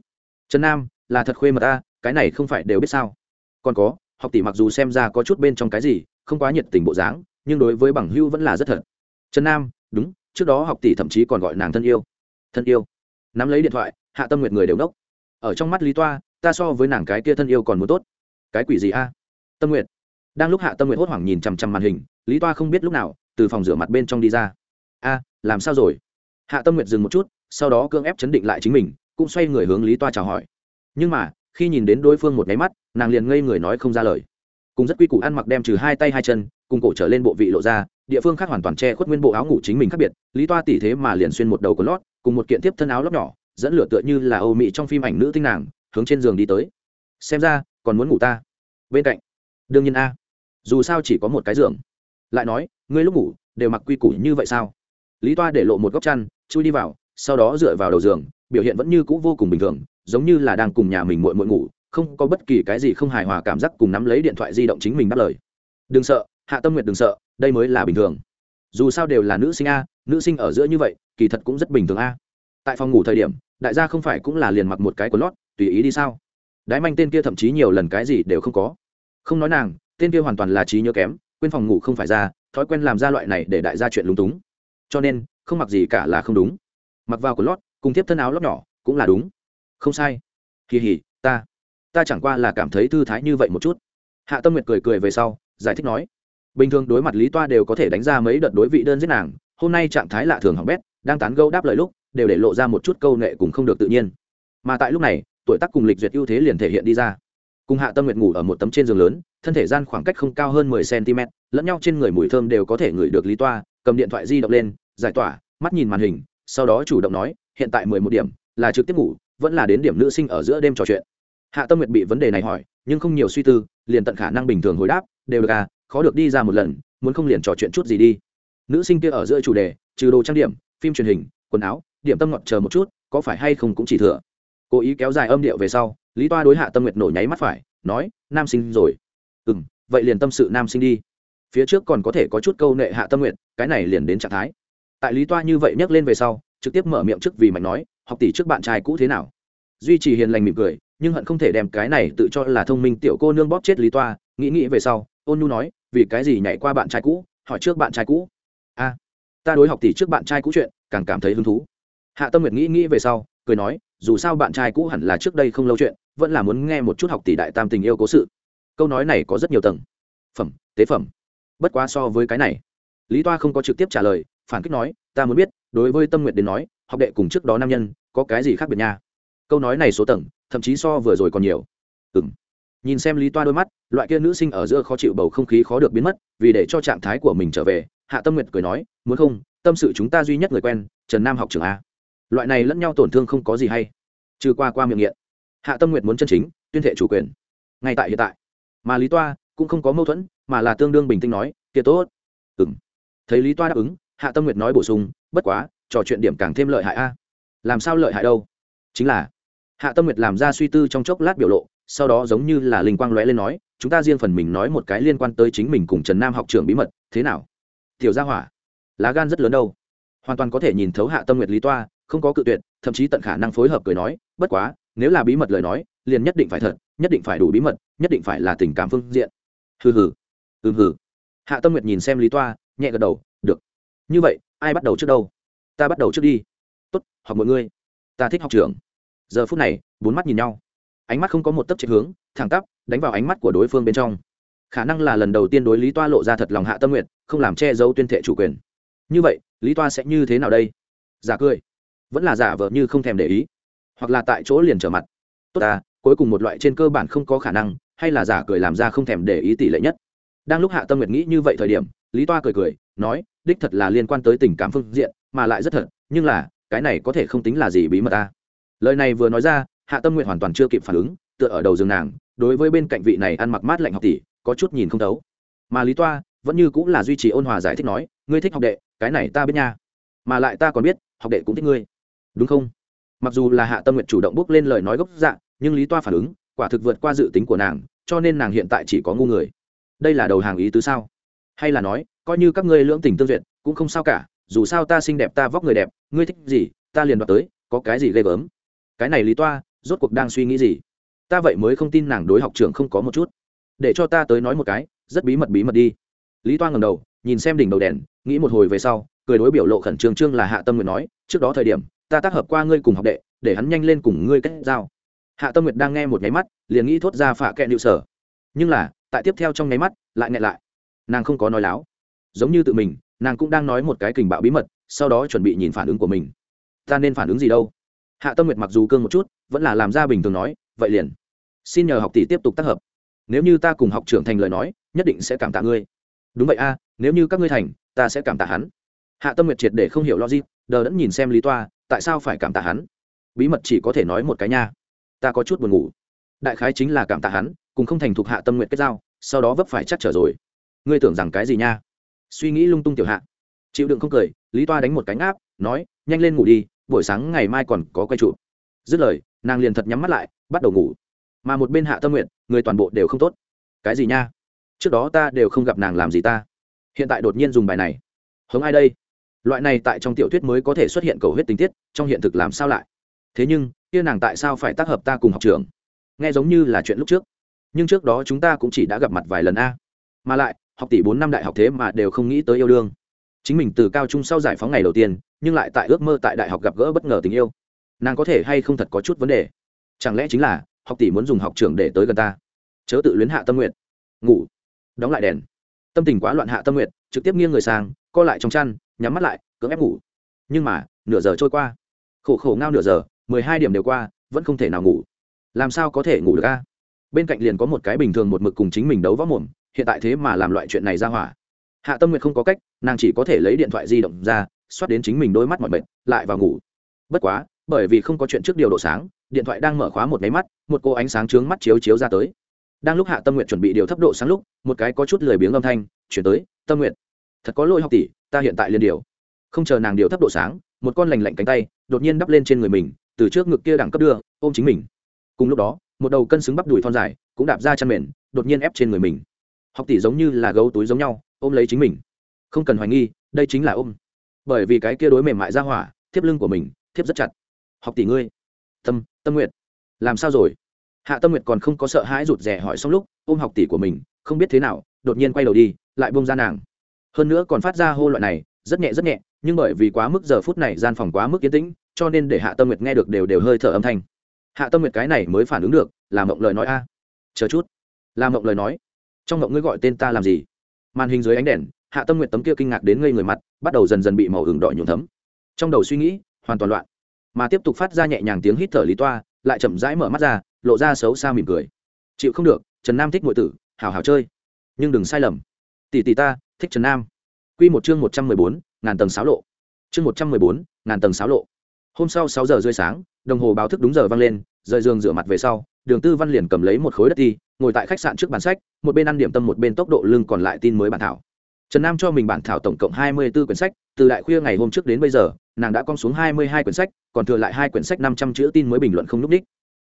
S1: Trần nam, là thật khuê mật ta cái này không phải đều biết sao? Còn có, học tỷ mặc dù xem ra có chút bên trong cái gì, không quá nhiệt tình bộ dáng, nhưng đối với bằng hưu vẫn là rất thật. Trần nam, đúng, trước đó học tỷ thậm chí còn gọi nàng thân yêu. Thân yêu. Nắm lấy điện thoại, hạ tâm nguyệt người đều nốc ở trong mắt lý toa, ta so với nàng cái kia thân yêu còn muốn tốt. Cái quỷ gì a? Tâm nguyệt. Đang lúc hạ tâm nguyệt hốt hoảng nhìn chằm chằm màn hình, lý toa không biết lúc nào, từ phòng rửa mặt bên trong đi ra. A, làm sao rồi? Hạ tâm nguyệt dừng một chút, sau đó cưỡng ép chấn định lại chính mình, cũng xoay người hướng lý toa chào hỏi. Nhưng mà khi nhìn đến đối phương một máy mắt, nàng liền ngây người nói không ra lời. Cùng rất quy củ ăn mặc đem trừ hai tay hai chân, cùng cổ trở lên bộ vị lộ ra, địa phương khác hoàn toàn che khuất nguyên bộ áo ngủ chính mình khác biệt, lý toa tỷ thế mà liền xuyên một đầu của lót, cùng một kiện tiếp thân áo lóc nhỏ, dẫn lửa tựa như là âu mị trong phim ảnh nữ tinh nàng, hướng trên giường đi tới. Xem ra, còn muốn ngủ ta. Bên cạnh, đương nhiên a. Dù sao chỉ có một cái giường. Lại nói, ngươi lúc ngủ, đều mặc quy củ như vậy sao? Lý toa để lộ một góc chăn, chui đi vào, sau đó dựa vào đầu giường biểu hiện vẫn như c ũ vô cùng bình thường, giống như là đang cùng nhà mình muội muội ngủ, không có bất kỳ cái gì không hài hòa cảm giác cùng nắm lấy điện thoại di động chính mình đáp lời. Đừng sợ, hạ tâm nguyệt đừng sợ, đây mới là bình thường. Dù sao đều là nữ sinh a, nữ sinh ở giữa như vậy, kỳ thật cũng rất bình thường a. Tại phòng ngủ thời điểm, đại gia không phải cũng là liền mặc một cái quần lót, tùy ý đi sao? Đái manh tên kia thậm chí nhiều lần cái gì đều không có. Không nói nàng, tên kia hoàn toàn là trí nhớ kém, quên phòng ngủ không phải ra, thói quen làm ra loại này để đại gia chuyện lúng túng. Cho nên, không mặc gì cả là không đúng. Mặc vào quần lót cùng tiếp thân áo lót nhỏ, cũng là đúng. Không sai. Kỳ hỉ, ta ta chẳng qua là cảm thấy thư thái như vậy một chút. Hạ tâm nguyệt cười cười về sau, giải thích nói, bình thường đối mặt lý toa đều có thể đánh ra mấy đợt đối vị đơn giết nàng, hôm nay trạng thái lạ thường hỏng bét, đang tán gâu đáp lời lúc, đều để lộ ra một chút câu nghệ cùng không được tự nhiên. Mà tại lúc này, tuổi tác cùng lịch duyệt ưu thế liền thể hiện đi ra. Cùng hạ tâm nguyệt ngủ ở một tấm trên giường lớn, thân thể gian khoảng cách không cao hơn mười cm lẫn nhau trên người mùi thơm đều có thể ngửi được lý toa, cầm điện thoại di động lên, giải tỏa, mắt nhìn màn hình, sau đó chủ động nói hiện tại mười một điểm, là trực tiếp ngủ, vẫn là đến điểm nữ sinh ở giữa đêm trò chuyện. Hạ tâm nguyệt bị vấn đề này hỏi, nhưng không nhiều suy tư, liền tận khả năng bình thường hồi đáp, đều được à khó được đi ra một lần, muốn không liền trò chuyện chút gì đi. Nữ sinh kia ở giữa chủ đề, trừ đồ trang điểm, phim truyền hình, quần áo, điểm tâm ngọt chờ một chút, có phải hay không cũng chỉ thừa. Cố ý kéo dài âm điệu về sau, lý toa đối hạ tâm nguyệt nổi nháy mắt phải, nói, nam sinh rồi. Ừ m vậy liền tâm sự nam sinh đi. Phía trước còn có thể có chút câu nệ hạ tâm nguyệt, cái này liền đến trạng thái. Tại lý toa như vậy nhắc lên về sau trực tiếp mở miệng trước vì mạnh nói, học tỷ trước bạn trai cũ thế nào? Duy trì hiền lành mỉm cười, nhưng hận không thể đem cái này tự cho là thông minh tiểu cô nương bóp chết lý toa, nghĩ nghĩ về sau, ôn nhu nói, vì cái gì nhảy qua bạn trai cũ, hỏi trước bạn trai cũ? A, ta đối học tỷ trước bạn trai cũ chuyện, càng cảm thấy hứng thú. Hạ tâm nguyệt nghĩ nghĩ về sau, cười nói, dù sao bạn trai cũ hẳn là trước đây không lâu chuyện, vẫn là muốn nghe một chút học tỷ đại tam tình yêu cố sự. Câu nói này có rất nhiều tầng. Phẩm, tế phẩm. Bất quá so với cái này, lý toa không có trực tiếp trả lời, phản kích nói, ta muốn biết đối với tâm nguyện đến nói, học đệ cùng trước đó nam nhân, có cái gì khác biệt nha? Câu nói này số tầng, thậm chí so vừa rồi còn nhiều. Ừng nhìn xem lý toa đôi mắt, loại kia nữ sinh ở giữa khó chịu bầu không khí khó được biến mất, vì để cho trạng thái của mình trở về, hạ tâm nguyệt cười nói, muốn không, tâm sự chúng ta duy nhất người quen, trần nam học trường a. Loại này lẫn nhau tổn thương không có gì hay. Trừ qua qua miệng nghiện. Hạ tâm nguyệt muốn chân chính, tuyên thệ chủ quyền. Ngay tại hiện tại. Mà lý toa cũng không có mâu thuẫn, mà là tương đương bình tĩnh nói, kia tốt. Ừng thấy lý toa đáp ứng, hạ tâm nguyệt nói bổ sung bất quá, trò chuyện điểm càng thêm lợi hại a. Làm sao lợi hại đâu? Chính là, hạ tâm nguyệt làm ra suy tư trong chốc lát biểu lộ, sau đó giống như là linh quang lóe lên nói, chúng ta riêng phần mình nói một cái liên quan tới chính mình cùng trần nam học trường bí mật, thế nào? Tiểu gia hỏa, lá gan rất lớn đâu. Hoàn toàn có thể nhìn thấu hạ tâm nguyệt lý toa, không có cự tuyệt, thậm chí tận khả năng phối hợp cười nói, bất quá, nếu là bí mật lời nói, liền nhất định phải thật, nhất định phải đủ bí mật, nhất định phải là tình cảm phương diện. Hừ hừ. Ừ hừ. Hạ tâm nguyệt nhìn xem lý toa, nhẹ gật đầu, được. Như vậy ai bắt đầu trước đâu? Ta bắt đầu trước đi. Tốt, học mọi người. Ta thích học trưởng. giờ phút này, bốn mắt nhìn nhau. Ánh mắt không có một tấc chạy hướng, thẳng tắp, đánh vào ánh mắt của đối phương bên trong. Khả năng là lần đầu tiên đối lý toa lộ ra thật lòng hạ tâm nguyện, không làm che giấu tuyên thệ chủ quyền. Như vậy, lý toa sẽ như thế nào đây? Giả cười. Vẫn là giả vờ như không thèm để ý. Hoặc là tại chỗ liền trở mặt. Tốt ta, cuối cùng một loại trên cơ bản không có khả năng, hay là giả cười làm ra không thèm để ý tỷ lệ nhất. Đang lúc hạ tâm nguyệt nghĩ như vậy thời điểm lý toa cười cười, nói, đích thật là liên quan tới tình cảm phương diện, mà lại rất thật, nhưng là, cái này có thể không tính là gì bí mật ta. Lời này vừa nói ra, hạ tâm nguyện hoàn toàn chưa kịp phản ứng, tựa ở đầu giường nàng, đối với bên cạnh vị này ăn mặc mát lạnh học tỷ, có chút nhìn không thấu. Mà lý toa, vẫn như cũng là duy trì ôn hòa giải thích nói, ngươi thích học đệ, cái này ta biết nha. Mà lại ta còn biết, học đệ cũng thích ngươi. Đúng không? Mặc dù là hạ tâm nguyện chủ động bước lên lời nói gốc dạ nhưng lý toa phản ứng, quả thực vượt qua dự tính của nàng, cho nên nàng hiện tại chỉ có ngu người. Đây là đầu hàng ý tứ sao? Hay là nói, coi như các ngươi lưỡng tình tương duyệt, cũng không sao cả, dù sao ta xinh đẹp ta vóc người đẹp, ngươi thích gì, ta liền đoạt tới, có cái gì ghê gớm. Cái này lý toa, rốt cuộc đang suy nghĩ gì? Ta vậy mới không tin nàng đối học trưởng không có một chút. Để cho ta tới nói một cái, rất bí mật bí mật đi. Lý toa ngầm đầu, nhìn xem đỉnh đầu đèn, nghĩ một hồi về sau, cười đối biểu lộ khẩn trương trương là hạ tâm nguyệt nói, trước đó thời điểm, ta tác hợp qua ngươi cùng học đệ, để hắn nhanh lên cùng ngươi kết giao. Hạ tâm nguyệt đang nghe một nháy mắt, liền nghĩ thốt ra phạ kẹn hiệu sở. Nhưng là, tại tiếp theo trong nháy mắt, lại nghẹn lại nàng không có nói láo. Giống như tự mình, nàng cũng đang nói một cái kình bạo bí mật, sau đó chuẩn bị nhìn phản ứng của mình. Ta nên phản ứng gì đâu? Hạ tâm nguyệt mặc dù cương một chút, vẫn là làm ra bình thường nói, vậy liền. Xin nhờ học tỷ tiếp tục tác hợp. Nếu như ta cùng học trưởng thành lời nói, nhất định sẽ cảm tạ ngươi. Đúng vậy a, nếu như các ngươi thành, ta sẽ cảm tạ hắn. Hạ tâm nguyệt triệt để không hiểu logic, đờ đẫn nhìn xem lý toa, tại sao phải cảm tạ hắn? Bí mật chỉ có thể nói một cái nha. Ta có chút buồn ngủ. Đại khái chính là cảm tạ hắn, cùng không thành thục hạ tâm nguyện kết giao, sau đó vấp phải chắc trở rồi ngươi tưởng rằng cái gì nha? Suy nghĩ lung tung tiểu hạ. Chịu đựng không cười, lý toa đánh một cánh áp, nói, nhanh lên ngủ đi, buổi sáng ngày mai còn có quay trụ. Dứt lời, nàng liền thật nhắm mắt lại, bắt đầu ngủ. Mà một bên hạ tâm nguyện người toàn bộ đều không tốt. Cái gì nha? Trước đó ta đều không gặp nàng làm gì ta. Hiện tại đột nhiên dùng bài này. Hống ai đây? Loại này tại trong tiểu thuyết mới có thể xuất hiện cầu huyết tình tiết, trong hiện thực làm sao lại? Thế nhưng, kia nàng tại sao phải tác hợp ta cùng học trường? Nghe giống như là chuyện lúc trước. Nhưng trước đó chúng ta cũng chỉ đã gặp mặt vài lần a. Mà lại học tỷ bốn năm đại học thế mà đều không nghĩ tới yêu đương. Chính mình từ cao trung sau giải phóng ngày đầu tiên, nhưng lại tại ước mơ tại đại học gặp gỡ bất ngờ tình yêu. Nàng có thể hay không thật có chút vấn đề? Chẳng lẽ chính là, học tỷ muốn dùng học trưởng để tới gần ta? Chớ tự luyến hạ tâm nguyện ngủ. Đóng lại đèn. Tâm tình quá loạn hạ tâm nguyện trực tiếp nghiêng người sang, co lại trong chăn, nhắm mắt lại, cưỡng ép ngủ. Nhưng mà, nửa giờ trôi qua. Khổ khổ ngao nửa giờ, mười hai điểm đều qua, vẫn không thể nào ngủ. Làm sao có thể ngủ được a? Bên cạnh liền có một cái bình thường một mực cùng chính mình đấu võ mồm hiện tại thế mà làm loại chuyện này ra hỏa. Hạ tâm nguyện không có cách, nàng chỉ có thể lấy điện thoại di động ra, xoát đến chính mình đôi mắt mọi mệt, lại vào ngủ. Bất quá, bởi vì không có chuyện trước điều độ sáng, điện thoại đang mở khóa một máy mắt, một cô ánh sáng trướng mắt chiếu chiếu ra tới. Đang lúc hạ tâm nguyện chuẩn bị điều thấp độ sáng lúc, một cái có chút lười biếng âm thanh chuyển tới, tâm nguyện thật có lỗi học tỷ, ta hiện tại liền điều. Không chờ nàng điều thấp độ sáng, một con lành lạnh cánh tay đột nhiên đắp lên trên người mình, từ trước ngực kia đẳng cấp đưa, ôm chính mình. Cùng lúc đó, một đầu cân xứng bắp đùi thon dài cũng đạp ra chăn mền, đột nhiên ép trên người mình học tỷ giống như là gấu túi giống nhau, ôm lấy chính mình. Không cần hoài nghi, đây chính là ôm. Bởi vì cái kia đối mềm mại ra hỏa, thiếp lưng của mình, thiếp rất chặt. Học tỷ ngươi. Tâm tâm nguyện làm sao rồi? Hạ tâm nguyện còn không có sợ hãi rụt rè hỏi xong lúc, ôm học tỷ của mình, không biết thế nào, đột nhiên quay đầu đi, lại bông ra nàng. Hơn nữa còn phát ra hô loại này, rất nhẹ rất nhẹ, nhưng bởi vì quá mức giờ phút này gian phòng quá mức yên tĩnh, cho nên để hạ tâm nguyệt nghe được đều đều hơi thở âm thanh. Hạ tâm nguyệt cái này mới phản ứng được, là mộng lời nói a. Chờ chút. Là mộng lời nói trong ngộng ngươi gọi tên ta làm gì? Màn hình dưới ánh đèn, hạ tâm nguyện tấm kia kinh ngạc đến ngây người mặt, bắt đầu dần dần bị màu hưởng đỏ nhuộm thấm. Trong đầu suy nghĩ, hoàn toàn loạn. Mà tiếp tục phát ra nhẹ nhàng tiếng hít thở lý toa, lại chậm rãi mở mắt ra, lộ ra xấu xa mỉm cười. Chịu không được, trần nam thích ngụy tử hào hào chơi. Nhưng đừng sai lầm. Tỷ tỷ ta, thích trần nam. Q một chương một trăm mười bốn, ngàn tầng sáo lộ. Chương một trăm mười bốn, ngàn tầng sáo lộ. Hôm sau sáu giờ rưỡi sáng, đồng hồ báo thức đúng giờ vang lên, rời giường rửa mặt về sau, đường tư văn liền cầm lấy một khối đất thi ngồi tại khách sạn trước bàn sách, một bên ăn điểm tâm, một bên tốc độ lưng còn lại tin mới bản thảo. Trần nam cho mình bản thảo tổng cộng hai mươi b ố quyển sách, từ đại khuya ngày hôm trước đến bây giờ, nàng đã con xuống hai mươi hai quyển sách, còn thừa lại hai quyển sách năm trăm chữ tin mới bình luận không n ú c đích.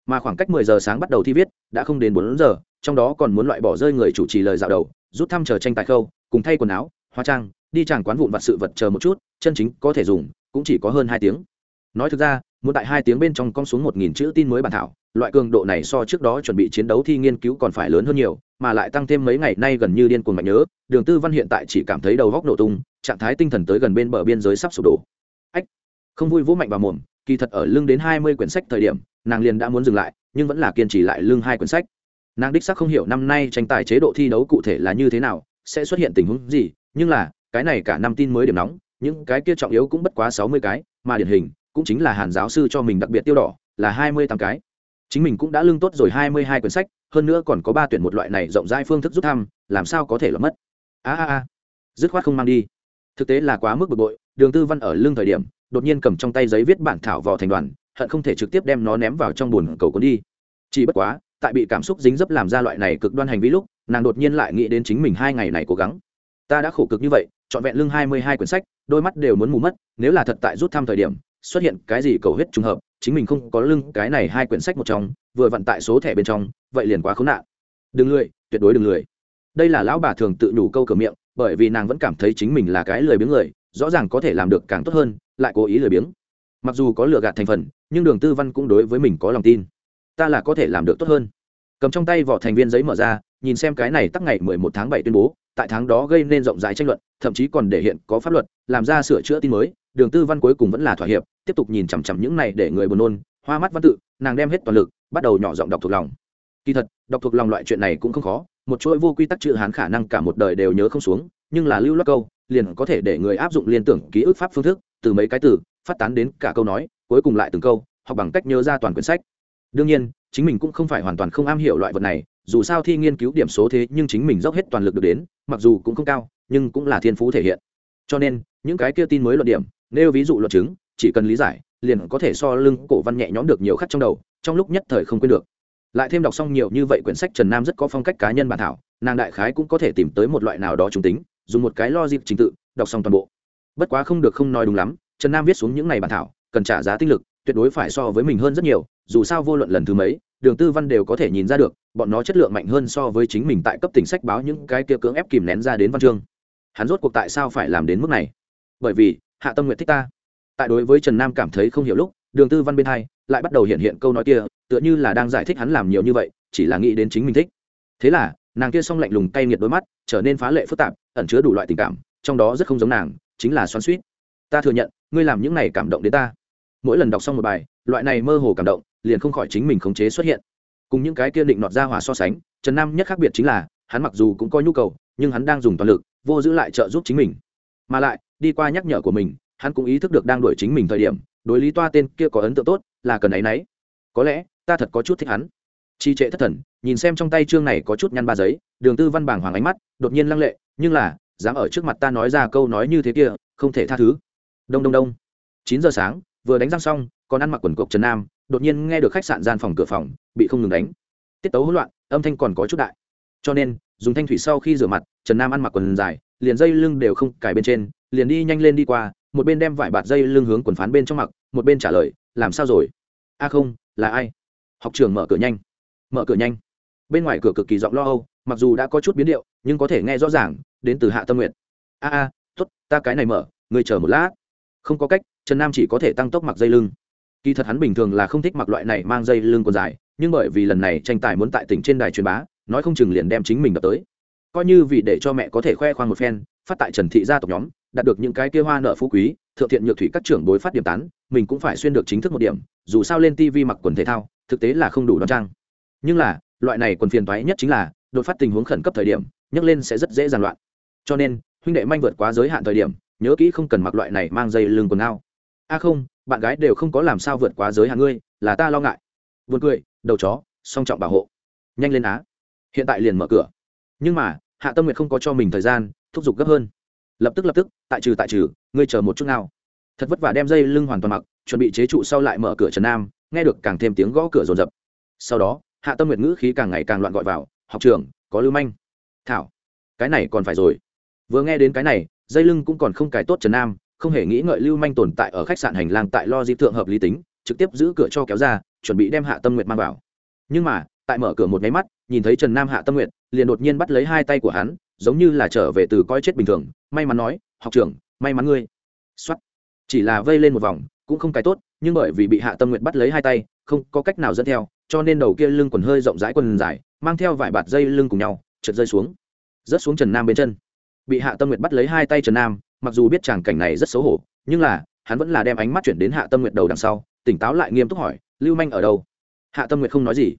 S1: Mà khoảng cách mười giờ sáng bắt đầu thi viết, đã không đến bốn giờ, trong đó còn muốn loại bỏ rơi người chủ trì lời dạo đầu, rút thăm chờ tranh tài khâu, cùng thay quần áo, hóa trang, đi chẳng quán vụn vặt sự vật chờ một chút, chân chính có thể dùng, cũng chỉ có hơn hai tiếng. Nói thực ra muốn tại hai tiếng bên trong con xuống một nghìn chữ tin mới bản thảo, loại cường độ này so trước đó chuẩn bị chiến đấu thi nghiên cứu còn phải lớn hơn nhiều, mà lại tăng thêm mấy ngày nay gần như điên cuồng mạnh nhớ, đường tư văn hiện tại chỉ cảm thấy đầu góc nổ tung, trạng thái tinh thần tới gần bên bờ biên giới sắp sụp đổ. Ách, không vui vũ mạnh vào mồm, kỳ thật ở lưng đến hai mươi quyển sách thời điểm, nàng liền đã muốn dừng lại, nhưng vẫn là kiên trì lại lưng hai quyển sách. Nàng đích xác không hiểu năm nay tranh tài chế độ thi đấu cụ thể là như thế nào, sẽ xuất hiện tình huống gì, nhưng là, cái này cả năm tin mới điểm nóng, những cái kia trọng yếu cũng bất quá sáu mươi cái, mà điển hình cũng chính là hàn giáo sư cho mình đặc biệt tiêu đỏ, là hai mươi tám cái. Chính mình cũng đã lương tốt rồi hai mươi hai quyển sách, hơn nữa còn có ba tuyển một loại này rộng rãi phương thức rút thăm, làm sao có thể là mất? A a a. Dứt khoát không mang đi. Thực tế là quá mức bực bội, đường tư văn ở lưng thời điểm, đột nhiên cầm trong tay giấy viết bản thảo vò thành đoàn, hận không thể trực tiếp đem nó ném vào trong bùn cầu cuốn đi. Chỉ bất quá, tại bị cảm xúc dính dấp làm ra loại này cực đoan hành vi lúc, nàng đột nhiên lại nghĩ đến chính mình hai ngày này cố gắng. Ta đã khổ cực như vậy, trọn vẹn lưng hai mươi hai quyển sách, đôi mắt đều muốn mù mất, nếu là thật tại rút thăm thời điểm xuất hiện cái gì cầu huyết trùng hợp, chính mình không có lưng cái này hai quyển sách một trong, vừa vặn tại số thẻ bên trong, vậy liền quá khốn nạn. Đừng lười, tuyệt đối đừng lười. Đây là lão bà thường tự nhủ câu cửa miệng, bởi vì nàng vẫn cảm thấy chính mình là cái lười biếng người, rõ ràng có thể làm được càng tốt hơn, lại cố ý lười biếng. Mặc dù có lừa gạt thành phần, nhưng đường tư văn cũng đối với mình có lòng tin. Ta là có thể làm được tốt hơn. Cầm trong tay vỏ thành viên giấy mở ra, nhìn xem cái này tắc ngày mười một tháng bảy tuyên bố, tại tháng đó gây nên rộng rãi tranh luận, thậm chí còn để hiện có pháp luật, làm ra sửa chữa tin mới, đường tư văn cuối cùng vẫn là thỏa hiệp tiếp tục nhìn chằm chằm những này để người buồn nôn, hoa mắt văn tự, nàng đem hết toàn lực, bắt đầu nhỏ giọng đọc thuộc lòng. Kỳ thật, đọc thuộc lòng loại chuyện này cũng không khó, một chuỗi vô quy tắc chữ hán khả năng cả một đời đều nhớ không xuống, nhưng là lưu loát câu, liền có thể để người áp dụng liên tưởng ký ức pháp phương thức, từ mấy cái từ, phát tán đến cả câu nói, cuối cùng lại từng câu hoặc bằng cách nhớ ra toàn quyển sách. Đương nhiên, chính mình cũng không phải hoàn toàn không am hiểu loại vật này, dù sao thi nghiên cứu điểm số thế nhưng chính mình dốc hết toàn lực được đến, mặc dù cũng không cao, nhưng cũng là thiên phú thể hiện. Cho nên, những cái kia tin mới luận điểm, nêu ví dụ luận chứng chỉ cần lý giải, liền có thể so lưng cổ văn nhẹ nhõm được nhiều khắc trong đầu, trong lúc nhất thời không quên được. Lại thêm đọc xong nhiều như vậy quyển sách trần nam rất có phong cách cá nhân bản thảo, nàng đại khái cũng có thể tìm tới một loại nào đó trung tính, dùng một cái lo dịp trình tự, đọc xong toàn bộ. Bất quá không được không nói đúng lắm, trần nam viết xuống những ngày bản thảo, cần trả giá tinh lực, tuyệt đối phải so với mình hơn rất nhiều, dù sao vô luận lần thứ mấy, đường tư văn đều có thể nhìn ra được, bọn nó chất lượng mạnh hơn so với chính mình tại cấp tỉnh sách báo những cái kia cưỡng ép kìm nén ra đến văn chương. Hắn rốt cuộc tại sao phải làm đến mức này? Bởi vì, hạ tâm nguyện thích ta tại đối với trần nam cảm thấy không hiểu lúc, đường tư văn bên hai lại bắt đầu hiện hiện câu nói kia, tựa như là đang giải thích hắn làm nhiều như vậy, chỉ là nghĩ đến chính mình thích. Thế là, nàng kia xong lạnh lùng cay nghiệt đôi mắt trở nên phá lệ phức tạp, ẩn chứa đủ loại tình cảm, trong đó rất không giống nàng, chính là xoắn suýt ta thừa nhận, ngươi làm những này cảm động đến ta. Mỗi lần đọc xong một bài, loại này mơ hồ cảm động liền không khỏi chính mình khống chế xuất hiện. Cùng những cái kia định nọt ra hòa so sánh, trần nam nhất khác biệt chính là, hắn mặc dù cũng có nhu cầu, nhưng hắn đang dùng toàn lực, vô giữ lại trợ giúp chính mình. Mà lại, đi qua nhắc nhở của mình hắn cũng ý thức được đang đuổi chính mình thời điểm, đối lý toa tên kia có ấn tượng tốt, là cần ấ y n ấ y có lẽ, ta thật có chút thích hắn. Trì trệ thất thần, nhìn xem trong tay chương này có chút nhăn ba giấy, đường tư văn bảng hoàng ánh mắt, đột nhiên lăng lệ, nhưng là, dám ở trước mặt ta nói ra câu nói như thế kia, không thể tha thứ. Đông đông đông. Chín giờ sáng, vừa đánh răng xong, còn ăn mặc quần cộc trần nam, đột nhiên nghe được khách sạn gian phòng cửa phòng, bị không ngừng đánh. Tiết tấu hỗn loạn, âm thanh còn có chút đại. Cho nên, dùng thanh thủy sau khi rửa mặt, trần nam ăn mặc quần dài, liền dây lưng đều không cài bên trên, liền đi nhanh lên đi qua một bên đem vải bạt dây lưng hướng quần phán bên trong mặc, một bên trả lời, làm sao rồi? A không, là ai? Học trường mở cửa nhanh. Mở cửa nhanh. Bên ngoài cửa cực kỳ giọng lo âu, mặc dù đã có chút biến điệu, nhưng có thể nghe rõ ràng, đến từ hạ tâm nguyện a a t ố t ta cái này mở người chờ một lát. Không có cách, trần nam chỉ có thể tăng tốc mặc dây lưng. Kỳ thật hắn bình thường là không thích mặc loại này mang dây lưng còn dài, nhưng bởi vì lần này tranh tài muốn tại tỉnh trên đài truyền bá, nói không chừng liền đem chính mình đập tới. Coi như vì để cho mẹ có thể khoe khoang một phen, phát tại trần thị gia tộc nhóm đạt được những cái kia hoa nợ phú quý, thượng thiện nhược thủy các trưởng bối phát điểm tán, mình cũng phải xuyên được chính thức một điểm, dù sao lên tv mặc quần thể thao, thực tế là không đủ đoan trang. Nhưng là, loại này quần phiền toái nhất chính là, đột phát tình huống khẩn cấp thời điểm, nhấc lên sẽ rất dễ dàn loạn. Cho nên, huynh đệ manh vượt quá giới hạn thời điểm, nhớ kỹ không cần mặc loại này mang dây lưng quần ao. A không, bạn gái đều không có làm sao vượt quá giới hạn ngươi, là ta lo ngại. Vượt cười, đầu chó, song trọng bảo hộ. Nhanh lên á. Hiện tại liền mở cửa. Nhưng mà, hạ tâm nguyện không có cho mình thời gian, thúc giục gấp hơn lập tức lập tức, tại trừ tại trừ, ngươi chờ một chút nào. Thật vất vả đem dây lưng hoàn toàn mặc, chuẩn bị chế trụ sau lại mở cửa trần nam, nghe được càng thêm tiếng gõ cửa rồn rập sau đó, hạ tâm nguyệt ngữ khí càng ngày càng loạn gọi vào, học trường có lưu manh. Thảo, cái này còn phải rồi. Vừa nghe đến cái này, dây lưng cũng còn không cài tốt trần nam, không hề nghĩ ngợi lưu manh tồn tại ở khách sạn hành lang tại lo di thượng hợp lý tính, trực tiếp giữ cửa cho kéo ra, chuẩn bị đem hạ tâm nguyệt mang vào. Nhưng mà, tại mở cửa một máy mắt, nhìn thấy trần nam hạ tâm nguyệt, liền đột nhiên bắt lấy hai tay của hắn giống như là trở về từ coi chết bình thường, may mắn nói, học trưởng, may mắn ngươi. Xuất chỉ là vây lên một vòng, cũng không cái tốt, nhưng bởi vì bị hạ tâm nguyện bắt lấy hai tay, không có cách nào dẫn theo, cho nên đầu kia lưng quần hơi rộng rãi quần dài, mang theo vải bạt dây lưng cùng nhau trượt rơi xuống. Rớt xuống trần nam bên chân. Bị hạ tâm nguyện bắt lấy hai tay trần nam, mặc dù biết chàng cảnh này rất xấu hổ, nhưng là, hắn vẫn là đem ánh mắt chuyển đến hạ tâm nguyện đầu đằng sau, tỉnh táo lại nghiêm túc hỏi, lưu manh ở đâu? Hạ tâm nguyện không nói gì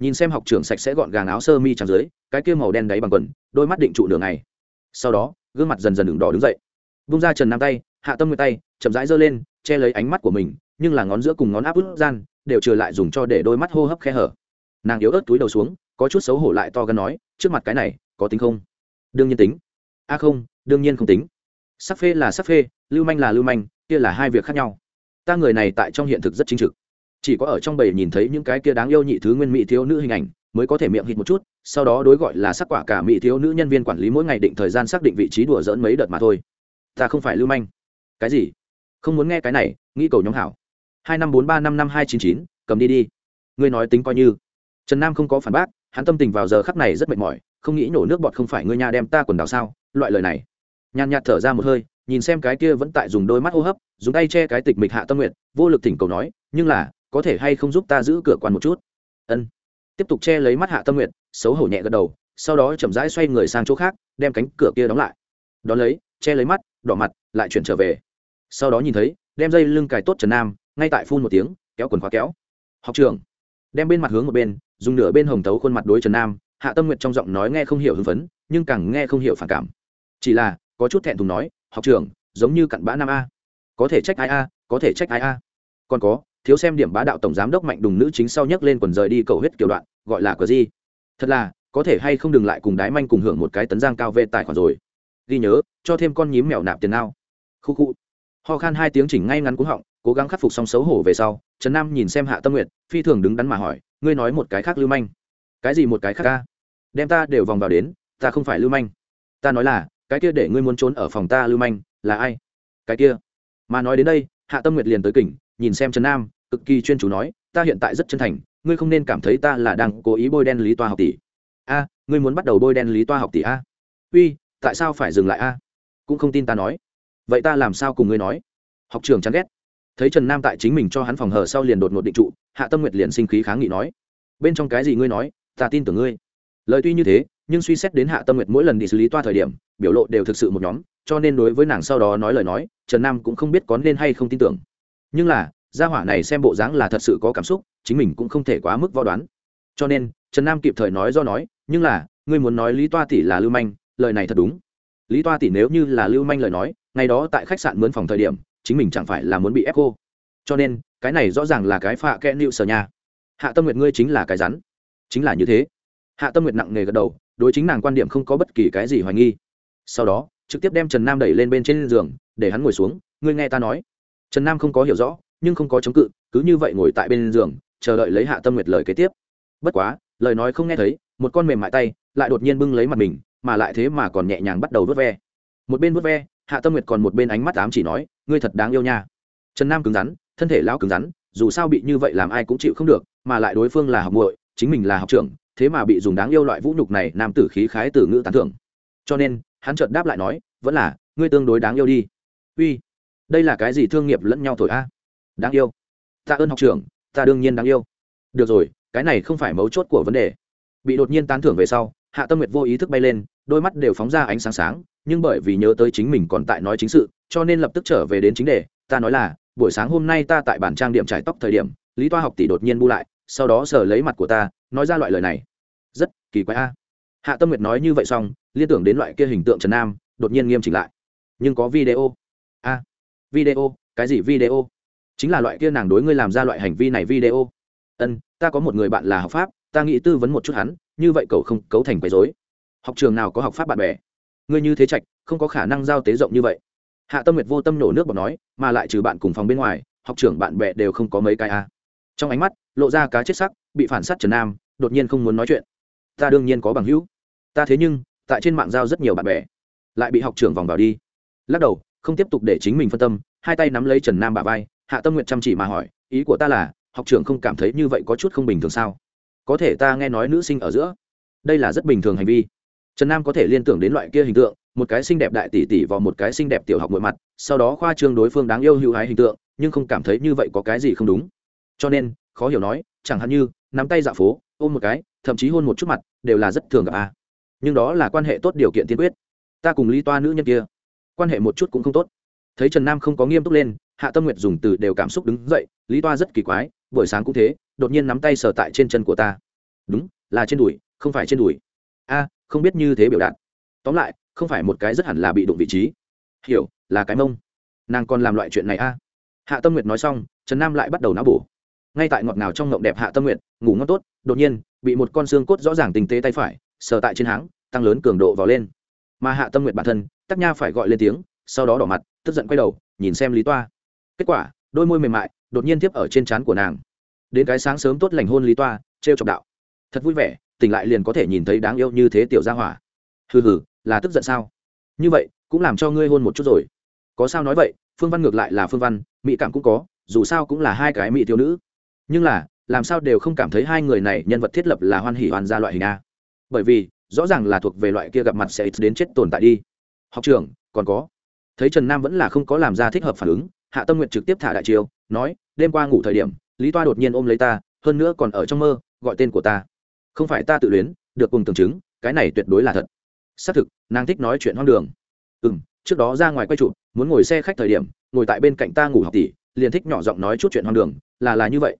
S1: nhìn xem học trưởng sạch sẽ gọn gàng áo sơ mi trắng dưới, cái kia màu đen đáy bằng quần, đôi mắt định trụ đường này sau đó, gương mặt dần dần đường đỏ đứng dậy. Bung ra trần nam tay, hạ tâm người tay, chậm rãi giơ lên, che lấy ánh mắt của mình, nhưng là ngón giữa cùng ngón áp út gian đều trừ lại dùng cho để đôi mắt hô hấp khe hở. Nàng yếu ớt túi đầu xuống, có chút xấu hổ lại to gần nói, trước mặt cái này, có tính không? Đương nhiên tính. A không, đương nhiên không tính. Sắc phê là sắc phê, lưu manh là lưu manh, kia là hai việc khác nhau. Ta người này tại trong hiện thực rất chính trực chỉ có ở trong bầy nhìn thấy những cái kia đáng yêu nhị thứ nguyên mỹ thiếu nữ hình ảnh, mới có thể miệng hít một chút, sau đó đối gọi là sắc quả cả mỹ thiếu nữ nhân viên quản lý mỗi ngày định thời gian xác định vị trí đùa dỡn mấy đợt mà thôi. Ta không phải lưu manh. Cái gì? Không muốn nghe cái này, nghĩ cầu nhóm hảo. Hai năm bốn ba năm năm hai chín chín, cầm đi đi. Ngươi nói tính coi như. Trần nam không có phản bác, hắn tâm tình vào giờ khắc này rất mệt mỏi, không nghĩ nổ nước bọt không phải ngươi nhà đem ta quần đảo sao, loại lời này. Nhàn nhạt thở ra một hơi, nhìn xem cái kia vẫn tại dùng đôi mắt hô hấp, dùng tay che cái tịch mịch hạ tâm nguyện, vô lực thỉnh cầu nói, nhưng là có thể hay không giúp ta giữ cửa quan một chút? Ân. Tiếp tục che lấy mắt hạ tâm nguyện xấu hổ nhẹ gật đầu, sau đó chậm rãi xoay người sang chỗ khác, đem cánh cửa kia đóng lại. Đón lấy, che lấy mắt, đỏ mặt, lại chuyển trở về. Sau đó nhìn thấy, đem dây lưng cài tốt trần nam, ngay tại phun một tiếng, kéo quần khóa kéo. Học trường. Đem bên mặt hướng một bên, dùng nửa bên hồng tấu khuôn mặt đối trần nam, hạ tâm nguyện trong giọng nói nghe không hiểu hưng phấn, nhưng càng nghe không hiểu phản cảm. Chỉ là, có chút thẹn thùng nói, học trường, giống như cặn bã nam a. Có thể trách ai a, có thể trách ai a. Còn có thiếu xem điểm bá đạo tổng giám đốc mạnh đùng nữ chính sau nhấc lên quần rời đi cầu huyết kiểu đoạn, gọi là cờ gì. Thật là, có thể hay không đừng lại cùng đái manh cùng hưởng một cái tấn giang cao về tài khoản rồi. Ghi nhớ, cho thêm con nhím mèo nạp tiền nào khu khu. Ho khan hai tiếng chỉnh ngay ngắn cúng họng, cố gắng khắc phục xong xấu hổ về sau, trần nam nhìn xem hạ tâm nguyệt, phi thường đứng đắn mà hỏi, ngươi nói một cái khác lưu manh. Cái gì một cái khác ca? Đem ta đều vòng vào đến, ta không phải lưu manh. Ta nói là, cái kia để ngươi muốn trốn ở phòng ta lưu manh, là ai? Cái kia. Mà nói đến đây, hạ tâm nguyệt liền tới kỉnh nhìn xem trần nam, cực kỳ chuyên chủ nói, ta hiện tại rất chân thành, ngươi không nên cảm thấy ta là đang cố ý bôi đen lý toa học tỷ. A, ngươi muốn bắt đầu bôi đen lý toa học tỷ a? Uy, tại sao phải dừng lại a? Cũng không tin ta nói. Vậy ta làm sao cùng ngươi nói? Học trường chán ghét. Thấy trần nam tại chính mình cho hắn phòng hờ sau liền đột ngột định trụ, hạ tâm nguyệt liền sinh khí kháng nghị nói, bên trong cái gì ngươi nói, ta tin tưởng ngươi. Lời tuy như thế, nhưng suy xét đến hạ tâm nguyệt mỗi lần đi xử lý toa thời điểm, biểu lộ đều thực sự một nhóm, cho nên đối với nàng sau đó nói lời nói, trần nam cũng không biết có nên hay không tin tưởng nhưng là, gia hỏa này xem bộ dáng là thật sự có cảm xúc, chính mình cũng không thể quá mức võ đoán. Cho nên, trần nam kịp thời nói do nói, nhưng là, ngươi muốn nói lý toa tỷ là lưu manh, lời này thật đúng. Lý toa tỷ nếu như là lưu manh lời nói, ngày đó tại khách sạn mướn phòng thời điểm, chính mình chẳng phải là muốn bị ép cô. Cho nên, cái này rõ ràng là cái phạ kẽ nịu sở nhà hạ tâm nguyệt ngươi chính là cái rắn. Chính là như thế. Hạ tâm nguyệt nặng nề gật đầu, đối chính nàng quan điểm không có bất kỳ cái gì hoài nghi. Sau đó, trực tiếp đem trần nam đẩy lên bên trên giường, để hắn ngồi xuống, ngươi nghe ta nói trần nam không có hiểu rõ, nhưng không có chống cự, cứ như vậy ngồi tại bên giường, chờ đợi lấy hạ tâm nguyệt lời kế tiếp. Bất quá, lời nói không nghe thấy, một con mềm mại tay lại đột nhiên bưng lấy mặt mình, mà lại thế mà còn nhẹ nhàng bắt đầu vớt ve. Một bên vớt ve, hạ tâm nguyệt còn một bên ánh mắt ám chỉ nói, ngươi thật đáng yêu nha. Trần nam cứng rắn, thân thể lão cứng rắn, dù sao bị như vậy làm ai cũng chịu không được, mà lại đối phương là học muội, chính mình là học trưởng, thế mà bị dùng đáng yêu loại vũ nhục này nam tử khí khái từ ngữ tán thưởng. Cho nên, hắn chợt đáp lại nói, vẫn là, ngươi tương đối đáng yêu đi. Uy đây là cái gì thương nghiệp lẫn nhau thổi a? Đáng yêu. Ta ơn học trưởng, ta đương nhiên đáng yêu. Được rồi, cái này không phải mấu chốt của vấn đề. Bị đột nhiên tán thưởng về sau, hạ tâm nguyệt vô ý thức bay lên, đôi mắt đều phóng ra ánh sáng sáng, nhưng bởi vì nhớ tới chính mình còn tại nói chính sự, cho nên lập tức trở về đến chính đề. Ta nói là, buổi sáng hôm nay ta tại bản trang điểm trải tóc thời điểm, lý toa học tỷ đột nhiên bu lại, sau đó sờ lấy mặt của ta, nói ra loại lời này. Rất kỳ quái a. Hạ tâm nguyệt nói như vậy xong, liên tưởng đến loại kia hình tượng trần nam, đột nhiên nghiêm chỉnh lại. Nhưng có video video, cái gì video? Chính là loại kia nàng đối ngươi làm ra loại hành vi này video. Ân, ta có một người bạn là học pháp, ta nghĩ tư vấn một chút hắn, như vậy cậu không cấu thành quấy dối học trường nào có học pháp bạn bè? Ngươi như thế trạch, không có khả năng giao tế rộng như vậy. Hạ tâm nguyệt vô tâm nổ nước bọt nói, mà lại trừ bạn cùng phòng bên ngoài, học trưởng bạn bè đều không có mấy cái a. Trong ánh mắt, lộ ra cá chết sắc, bị phản s á t trần nam, đột nhiên không muốn nói chuyện. Ta đương nhiên có bằng hữu. Ta thế nhưng, tại trên mạng giao rất nhiều bạn bè. Lại bị học trưởng vòng vào đi. Lắc đầu không tiếp tục để chính mình phân tâm, hai tay nắm lấy trần nam bà vai, hạ tâm nguyện chăm chỉ mà hỏi, ý của ta là, học trưởng không cảm thấy như vậy có chút không bình thường sao? Có thể ta nghe nói nữ sinh ở giữa, đây là rất bình thường hành vi. Trần nam có thể liên tưởng đến loại kia hình tượng, một cái xinh đẹp đại tỷ tỷ vào một cái xinh đẹp tiểu học mọi mặt, sau đó khoa trương đối phương đáng yêu hữu hái hình tượng, nhưng không cảm thấy như vậy có cái gì không đúng. Cho nên, khó hiểu nói, chẳng hạn như, nắm tay dạo phố, ôm một cái, thậm chí hôn một chút mặt, đều là rất thường gặp a nhưng đó là quan hệ tốt điều kiện tiên quyết. Ta cùng lý toa nữ nhân kia quan hệ một chút cũng không tốt. Thấy trần nam không có nghiêm túc lên, hạ tâm nguyệt dùng từ đều cảm xúc đứng dậy, lý toa rất kỳ quái, buổi sáng cũng thế, đột nhiên nắm tay sờ tại trên chân của ta. Đúng, là trên đùi, không phải trên đùi. A, không biết như thế biểu đạt. Tóm lại, không phải một cái rất hẳn là bị đụng vị trí. Hiểu, là cái mông. Nàng còn làm loại chuyện này a. Hạ tâm nguyệt nói xong, trần nam lại bắt đầu não bổ. Ngay tại ngọt ngào trong ngộng đẹp hạ tâm nguyệt, ngủ ngon tốt, đột nhiên, bị một con xương cốt rõ ràng tình tế tay phải, sờ tại trên háng, tăng lớn cường độ vào lên. Mà hạ tâm nguyệt bản thân tắc nha phải gọi lên tiếng, sau đó đỏ mặt, tức giận quay đầu, nhìn xem lý toa. Kết quả, đôi môi mềm mại, đột nhiên tiếp ở trên trán của nàng. Đến cái sáng sớm tốt lành hôn lý toa t r e o chọc đạo. Thật vui vẻ, tỉnh lại liền có thể nhìn thấy đáng yêu như thế tiểu gia hỏa. Hừ hừ, là tức giận sao? Như vậy, cũng làm cho ngươi hôn một chút rồi. Có sao nói vậy, phương văn ngược lại là phương văn, mỹ cảm cũng có, dù sao cũng là hai cái mỹ thiếu nữ. Nhưng là, làm sao đều không cảm thấy hai người này nhân vật thiết lập là hoan hỉ hoàn ra loại hình a? Bởi vì, rõ ràng là thuộc về loại kia gặp mặt sẽ đến chết tồn tại đi học trưởng, còn có. Thấy trần nam vẫn là không có làm ra thích hợp phản ứng hạ tâm nguyện trực tiếp thả đại chiêu nói đêm qua ngủ thời điểm lý toa đột nhiên ôm lấy ta hơn nữa còn ở trong mơ gọi tên của ta. Không phải ta tự luyến được cùng tưởng chứng cái này tuyệt đối là thật. Xác thực nàng thích nói chuyện hoang đường. Ừ m trước đó ra ngoài quay chụp muốn ngồi xe khách thời điểm ngồi tại bên cạnh ta ngủ học tỷ liền thích nhỏ giọng nói chút chuyện hoang đường là là như vậy.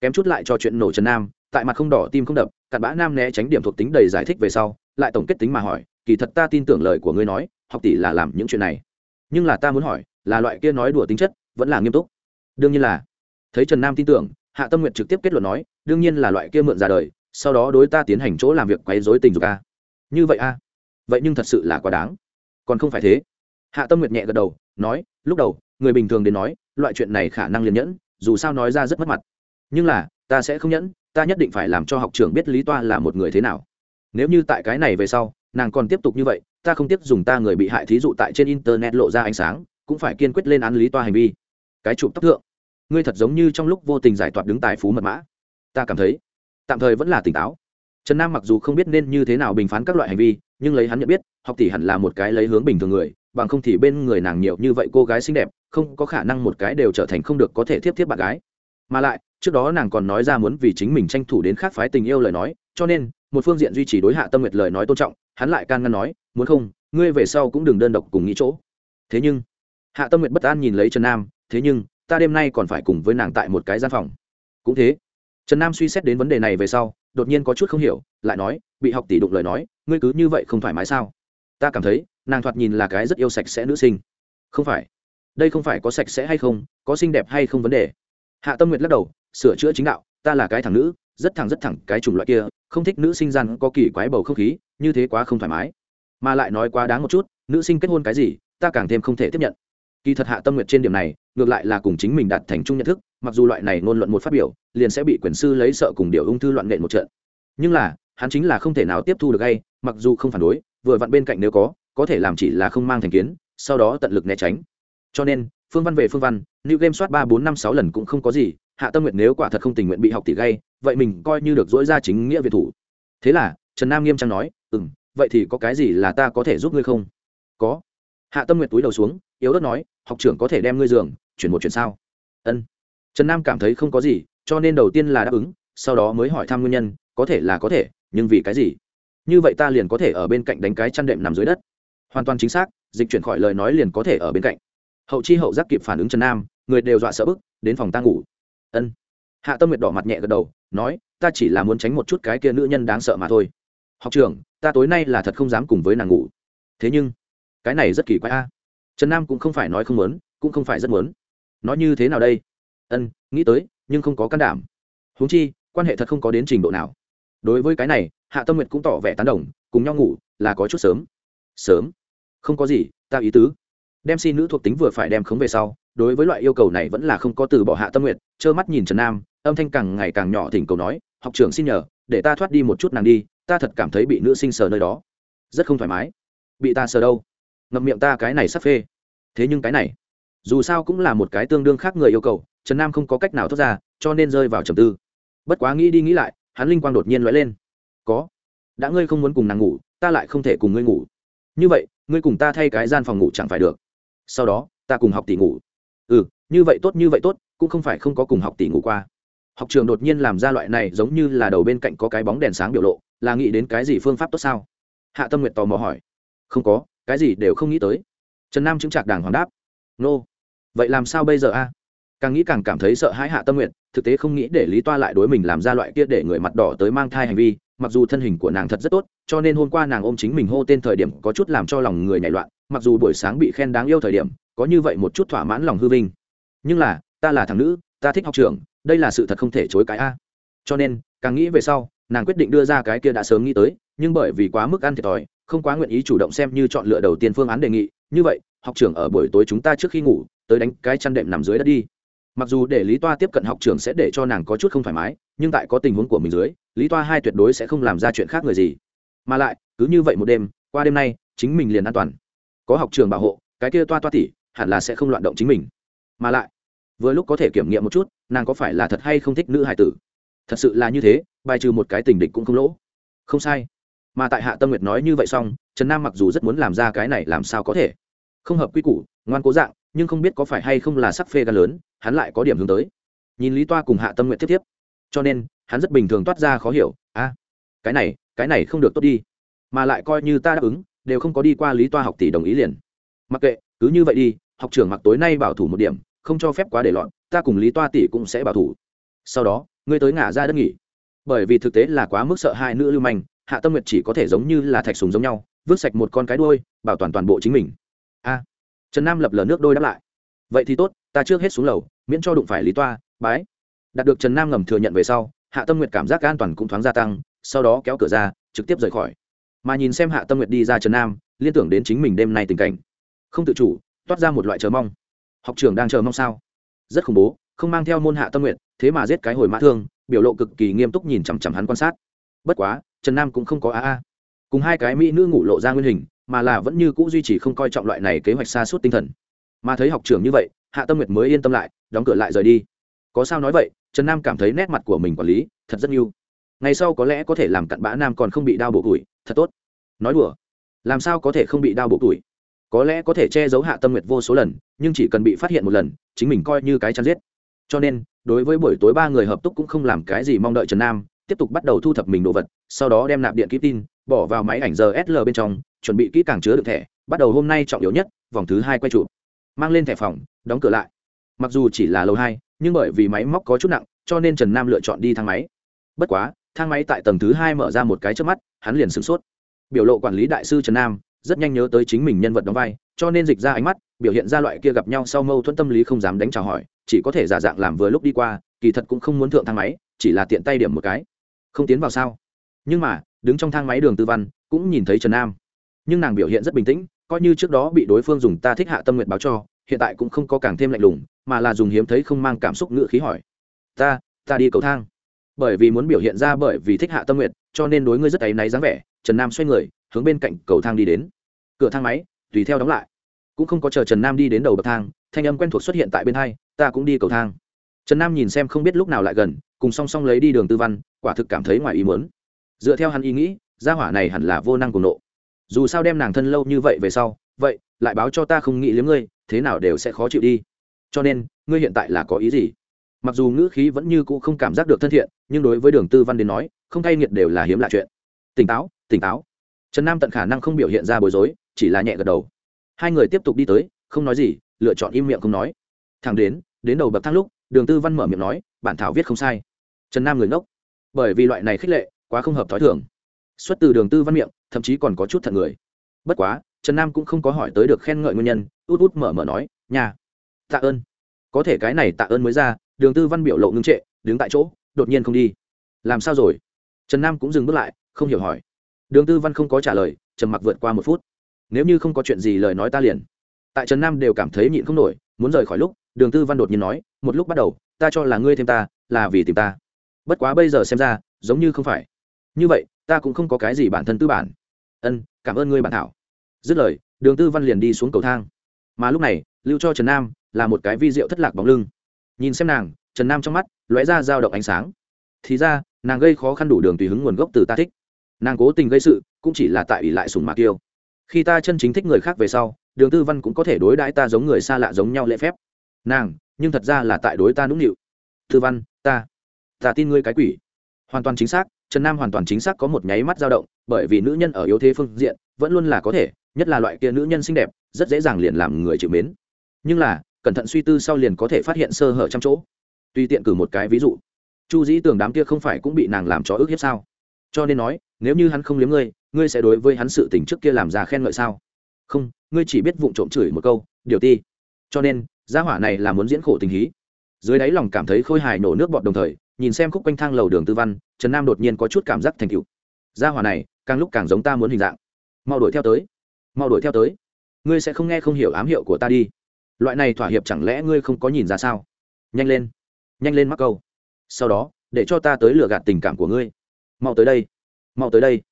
S1: Kém chút lại cho chuyện nổ trần nam tại mặt không đỏ tim không đập cặn bã nam né tránh điểm thuộc tính đầy giải thích về sau lại tổng kết tính mà hỏi kỳ thật ta tin tưởng lời của ngươi nói học tỷ là làm những chuyện này. Nhưng là ta muốn hỏi, là loại kia nói đùa tính chất, vẫn là nghiêm túc? Đương nhiên là. Thấy trần nam tin tưởng, hạ tâm nguyện trực tiếp kết luận nói, đương nhiên là loại kia mượn ra đời, sau đó đối ta tiến hành chỗ làm việc quấy dối tình dục a. Như vậy a? Vậy nhưng thật sự là quá đáng. Còn không phải thế. Hạ tâm nguyệt nhẹ gật đầu, nói, lúc đầu, người bình thường đến nói, loại chuyện này khả năng liền nhẫn, dù sao nói ra rất mất mặt. Nhưng là, ta sẽ không nhẫn, ta nhất định phải làm cho học trưởng biết lý toa là một người thế nào. Nếu như tại cái này về sau, nàng còn tiếp tục như vậy ta không tiếp dùng ta người bị hại thí dụ tại trên internet lộ ra ánh sáng, cũng phải kiên quyết lên án lý toa hành vi. Cái chụp tóc thượng. Ngươi thật giống như trong lúc vô tình giải thoát đứng tài phú mật mã. Ta cảm thấy, tạm thời vẫn là tỉnh táo. Trần nam mặc dù không biết nên như thế nào bình phán các loại hành vi, nhưng lấy hắn nhận biết, học tỷ hẳn là một cái lấy hướng bình thường người, bằng không thì bên người nàng nhiều như vậy cô gái xinh đẹp, không có khả năng một cái đều trở thành không được có thể tiếp tiếp bạn gái. Mà lại, trước đó nàng còn nói ra muốn vì chính mình tranh thủ đến khác phái tình yêu lời nói, cho nên, một phương diện duy trì đối hạ tâm nguyệt lời nói tôn trọng hắn lại can ngăn nói, muốn không, ngươi về sau cũng đừng đơn độc cùng nghĩ chỗ. Thế nhưng, hạ tâm nguyệt bất an nhìn lấy trần nam, thế nhưng, ta đêm nay còn phải cùng với nàng tại một cái gian phòng. Cũng thế, trần nam suy xét đến vấn đề này về sau, đột nhiên có chút không hiểu, lại nói, bị học tỷ đụng lời nói, ngươi cứ như vậy không thoải mái sao? Ta cảm thấy, nàng thoạt nhìn là cái rất yêu sạch sẽ nữ sinh. Không phải. Đây không phải có sạch sẽ hay không, có xinh đẹp hay không vấn đề. Hạ tâm nguyệt lắc đầu, sửa chữa chính đạo, ta là cái thằng nữ rất thẳng rất thẳng cái chủng loại kia, không thích nữ sinh gian có kỳ quái bầu không khí, như thế quá không thoải mái. Mà lại nói quá đáng một chút, nữ sinh kết hôn cái gì, ta càng thêm không thể tiếp nhận. Kỳ thật hạ tâm nguyệt trên điểm này, ngược lại là cùng chính mình đạt thành chung nhận thức, mặc dù loại này ngôn luận một phát biểu, liền sẽ bị quyền sư lấy sợ cùng điều ung thư loạn nện một trận. Nhưng là, hắn chính là không thể nào tiếp thu được hay, mặc dù không phản đối, vừa vặn bên cạnh nếu có có thể làm chỉ là không mang thành kiến, sau đó tận lực né tránh. Cho nên, phương văn về phương văn, new game soát ba bốn năm sáu lần cũng không có gì hạ tâm nguyện nếu quả thật không tình nguyện bị học tỷ gây, vậy mình coi như được dỗi ra chính nghĩa việt thủ. Thế là, trần nam nghiêm trang nói ừ m vậy thì có cái gì là ta có thể giúp ngươi không? Có. Hạ tâm nguyện túi đầu xuống, yếu ớt nói, học trưởng có thể đem ngươi giường, chuyển một chuyện sao? Ân. Trần nam cảm thấy không có gì, cho nên đầu tiên là đáp ứng, sau đó mới hỏi thăm nguyên nhân, có thể là có thể, nhưng vì cái gì? Như vậy ta liền có thể ở bên cạnh đánh cái chăn đệm nằm dưới đất. Hoàn toàn chính xác, dịch chuyển khỏi lời nói liền có thể ở bên cạnh. Hậu chi hậu giác kịp phản ứng trần nam, người đều dọa sợ bức, đến phòng ta ngủ ân. Hạ tâm nguyệt đỏ mặt nhẹ gật đầu, nói, ta chỉ là muốn tránh một chút cái kia nữ nhân đáng sợ mà thôi. Học trưởng, ta tối nay là thật không dám cùng với nàng ngủ. Thế nhưng, cái này rất kỳ quái a. Trần nam cũng không phải nói không muốn, cũng không phải rất muốn. Nói như thế nào đây? Ân, nghĩ tới, nhưng không có can đảm. Huống chi, quan hệ thật không có đến trình độ nào. Đối với cái này, hạ tâm nguyệt cũng tỏ vẻ tán đồng, cùng nhau ngủ, là có chút sớm. Sớm? Không có gì, ta ý tứ. Đem xin nữ thuộc tính vừa phải đem khống về sau đối với loại yêu cầu này vẫn là không có từ bỏ hạ tâm nguyện, trơ mắt nhìn trần nam, âm thanh càng ngày càng nhỏ thỉnh cầu nói, học trưởng xin nhờ, để ta thoát đi một chút nàng đi, ta thật cảm thấy bị nữ sinh sờ nơi đó, rất không thoải mái. Bị ta sờ đâu? Ngậm miệng ta cái này sắp phê. Thế nhưng cái này, dù sao cũng là một cái tương đương khác người yêu cầu, trần nam không có cách nào thoát ra, cho nên rơi vào trầm tư. Bất quá nghĩ đi nghĩ lại, hắn linh quang đột nhiên lóe lên. Có. Đã ngươi không muốn cùng nàng ngủ, ta lại không thể cùng ngươi ngủ. Như vậy, ngươi cùng ta thay cái gian phòng ngủ chẳng phải được. Sau đó, ta cùng học tỷ ngủ ừ như vậy tốt, như vậy tốt, cũng không phải không có cùng học tỷ ngủ qua. Học trường đột nhiên làm ra loại này giống như là đầu bên cạnh có cái bóng đèn sáng biểu lộ, là nghĩ đến cái gì phương pháp tốt sao? Hạ tâm nguyện tò mò hỏi. Không có, cái gì đều không nghĩ tới. Trần nam chứng trạc đàng hoàng đáp. Nô、no. vậy làm sao bây giờ a? Càng nghĩ càng cảm thấy sợ hãi hạ tâm nguyện thực tế không nghĩ để lý toa lại đối mình làm ra loại kia để người mặt đỏ tới mang thai hành vi, mặc dù thân hình của nàng thật rất tốt, cho nên hôm qua nàng ôm chính mình hô tên thời điểm có chút làm cho lòng người nhảy loạn, mặc dù buổi sáng bị khen đáng yêu thời điểm có như vậy một chút thỏa mãn lòng hư vinh. Nhưng là, ta là thằng nữ, ta thích học trường, đây là sự thật không thể chối cái a. Cho nên, càng nghĩ về sau, nàng quyết định đưa ra cái kia đã sớm nghĩ tới, nhưng bởi vì quá mức ăn thiệt thòi, không quá nguyện ý chủ động xem như chọn lựa đầu tiên phương án đề nghị, như vậy, học trưởng ở buổi tối chúng ta trước khi ngủ, tới đánh cái chăn đệm nằm dưới đất đi. Mặc dù để lý toa tiếp cận học trường sẽ để cho nàng có chút không thoải mái, nhưng tại có tình huống của mình dưới, lý toa hai tuyệt đối sẽ không làm ra chuyện khác người gì. Mà lại, cứ như vậy một đêm, qua đêm nay, chính mình liền an toàn. Có học trường bảo hộ, cái kia toa toa tỉ hẳn là sẽ không loạn động chính mình. Mà lại, vừa lúc có thể kiểm nghiệm một chút, nàng có phải là thật hay không thích nữ hải tử? Thật sự là như thế, bài trừ một cái tình địch cũng không lỗ. Không sai. Mà tại hạ tâm nguyệt nói như vậy xong, trần nam mặc dù rất muốn làm ra cái này làm sao có thể. Không hợp quy củ, ngoan cố dạng, nhưng không biết có phải hay không là sắc phê gan lớn, hắn lại có điểm hướng tới. Nhìn lý toa cùng hạ tâm nguyện tiếp tiếp. Cho nên, hắn rất bình thường toát ra khó hiểu, a, cái này cái này không được tốt đi. Mà lại coi như ta đáp ứng, đều không có đi qua lý toa học tỷ đồng ý liền. Mặc kệ, cứ như vậy đi học trưởng mặc tối nay bảo thủ một điểm, không cho phép quá để lọn ta cùng lý toa tỷ cũng sẽ bảo thủ. Sau đó, ngươi tới ngả ra đất nghỉ. Bởi vì thực tế là quá mức sợ hai nữ lưu manh, hạ tâm nguyệt chỉ có thể giống như là thạch sùng giống nhau, vứt sạch một con cái đôi bảo toàn toàn bộ chính mình. A. Trần nam lập lờ nước đôi đáp lại. Vậy thì tốt, ta trước hết xuống lầu, miễn cho đụng phải lý toa, bái. Đạt được trần nam ngầm thừa nhận về sau, hạ tâm nguyệt cảm giác an toàn cũng thoáng gia tăng, sau đó kéo cửa ra, trực tiếp rời khỏi. Mà nhìn xem hạ tâm nguyệt đi ra trần nam, liên tưởng đến chính mình đêm nay tình cảnh. Không tự chủ toát ra một loại chờ mong. Học trường đang chờ mong sao? Rất khủng bố, không mang theo môn hạ tâm nguyện, thế mà giết cái hồi mã thương, biểu lộ cực kỳ nghiêm túc nhìn chằm chằm hắn quan sát. Bất quá, trần nam cũng không có a a. Cùng hai cái mỹ nữ ngủ lộ ra nguyên hình, mà là vẫn như c ũ duy trì không coi trọng loại này kế hoạch xa suốt tinh thần. Mà thấy học trưởng như vậy, hạ tâm nguyệt mới yên tâm lại, đóng cửa lại rời đi. Có sao nói vậy, trần nam cảm thấy nét mặt của mình quản lý, thật rất yêu ngày sau có lẽ có thể làm cặn bã nam còn không bị đau bổ tuổi, thật tốt. Nói đùa, làm sao có thể không bị đau bổ tuổi? Có lẽ có thể che giấu hạ tâm nguyệt vô số lần, nhưng chỉ cần bị phát hiện một lần, chính mình coi như cái chăn giết. Cho nên, đối với buổi tối ba người hợp túc cũng không làm cái gì mong đợi trần nam, tiếp tục bắt đầu thu thập mình đồ vật, sau đó đem nạp điện ký tin, bỏ vào máy ảnh giờ sl bên trong, chuẩn bị kỹ càng chứa được thẻ, bắt đầu hôm nay trọng yếu nhất, vòng thứ hai quay trụ mang lên thẻ phòng, đóng cửa lại. Mặc dù chỉ là lầu hai, nhưng bởi vì máy móc có chút nặng, cho nên trần nam lựa chọn đi thang máy. Bất quá, thang máy tại tầng thứ hai mở ra một cái trước mắt, hắn liền sửng sốt. Biểu lộ quản lý đại sư trần nam rất nhanh nhớ tới chính mình nhân vật đóng vai, cho nên dịch ra ánh mắt, biểu hiện ra loại kia gặp nhau sau mâu thuẫn tâm lý không dám đánh chào hỏi, chỉ có thể giả dạng làm vừa lúc đi qua, kỳ thật cũng không muốn thượng thang máy, chỉ là tiện tay điểm một cái. Không tiến vào sao? Nhưng mà, đứng trong thang máy đường tư văn, cũng nhìn thấy trần nam. Nhưng nàng biểu hiện rất bình tĩnh, coi như trước đó bị đối phương dùng ta thích hạ tâm nguyện báo cho, hiện tại cũng không có càng thêm lạnh lùng, mà là dùng hiếm thấy không mang cảm xúc ngự khí hỏi. Ta ta đi cầu thang. Bởi vì muốn biểu hiện ra bởi vì thích hạ tâm nguyện, cho nên đối ngươi rất áy náy dáng vẻ, trần nam xoay người, hướng bên cạnh cầu thang đi đến cửa thang máy, tùy theo đóng lại. Cũng không có chờ trần nam đi đến đầu bậc thang, thanh âm quen thuộc xuất hiện tại bên hai, ta cũng đi cầu thang. Trần nam nhìn xem không biết lúc nào lại gần, cùng song song lấy đi đường tư văn, quả thực cảm thấy ngoài ý muốn. Dựa theo hắn ý nghĩ, gia hỏa này hẳn là vô năng cùng nộ. Dù sao đem nàng thân lâu như vậy về sau, vậy, lại báo cho ta không nghĩ liếm ngươi, thế nào đều sẽ khó chịu đi. Cho nên, ngươi hiện tại là có ý gì? Mặc dù ngữ khí vẫn như cũ không cảm giác được thân thiện, nhưng đối với đường tư văn đến nói, không thay nghiệt đều là hiếm lạ chuyện. Tỉnh táo tỉnh táo. Trần nam tận khả năng không biểu hiện ra bối rối chỉ là nhẹ gật đầu. Hai người tiếp tục đi tới, không nói gì, lựa chọn im miệng không nói. Thẳng đến đến đầu bậc thang lúc, đường tư văn mở miệng nói, bản thảo viết không sai. Trần nam người ngốc. Bởi vì loại này khích lệ, quá không hợp t h ó i thường. Xuất từ đường tư văn miệng, thậm chí còn có chút thật người. Bất quá, trần nam cũng không có hỏi tới được khen ngợi nguyên nhân, út út mở mở nói, nhà, tạ ơn. Có thể cái này tạ ơn mới ra, đường tư văn biểu lộ ngưng trệ, đứng tại chỗ, đột nhiên không đi. Làm sao rồi? Trần nam cũng dừng bước lại, không hiểu hỏi. Đường tư văn không có trả lời, trầm mặc vượt qua một phút nếu như không có chuyện gì lời nói ta liền. Tại trần nam đều cảm thấy nhịn không nổi, muốn rời khỏi lúc, đường tư văn đột nhiên nói, một lúc bắt đầu, ta cho là ngươi thêm ta, là vì tìm ta. Bất quá bây giờ xem ra, giống như không phải. Như vậy, ta cũng không có cái gì bản thân tư bản. Ân, cảm ơn ngươi bản thảo. Dứt lời, đường tư văn liền đi xuống cầu thang. Mà lúc này, lưu cho trần nam là một cái vi rượu thất lạc bóng lưng. Nhìn xem nàng, trần nam trong mắt lóe ra dao động ánh sáng. Thì ra, nàng gây khó khăn đủ đường tùy hứng nguồn gốc từ ta thích. Nàng cố tình gây sự, cũng chỉ là tại ỷ lại sùng mạc tiêu khi ta chân chính thích người khác về sau, đường tư văn cũng có thể đối đãi ta giống người xa lạ giống nhau lễ phép. Nàng, nhưng thật ra là tại đối ta nũng nịu. Tư văn, ta ta tin ngươi cái quỷ. Hoàn toàn chính xác, trần nam hoàn toàn chính xác có một nháy mắt dao động, bởi vì nữ nhân ở yếu thế phương diện, vẫn luôn là có thể, nhất là loại kia nữ nhân xinh đẹp, rất dễ dàng liền làm người chịu mến. Nhưng là, cẩn thận suy tư sau liền có thể phát hiện sơ hở trăm chỗ. Tùy tiện cử một cái ví dụ, chu dĩ tưởng đám kia không phải cũng bị nàng làm cho ức hiếp sao? Cho nên nói, nếu như hắn không liếm ngươi ngươi sẽ đối với hắn sự tình trước kia làm ra khen ngợi sao? Không, ngươi chỉ biết vụng trộm chửi một câu, điều ti. Cho nên, gia hỏa này là muốn diễn khổ tình hí. Dưới đáy lòng cảm thấy khôi hài nổ nước bọt đồng thời, nhìn xem khúc quanh thang lầu đường tư văn, trần nam đột nhiên có chút cảm giác thành cựu gia hỏa này, càng lúc càng giống ta muốn hình dạng. Mau đuổi theo tới. Mau đuổi theo tới. Ngươi sẽ không nghe không hiểu ám hiệu của ta đi. Loại này thỏa hiệp chẳng lẽ ngươi không có nhìn ra sao? Nhanh lên. Nhanh lên mắc câu. Sau đó, để cho ta tới lừa gạt tình cảm của ngươi. Mau tới đây. Mau tới đây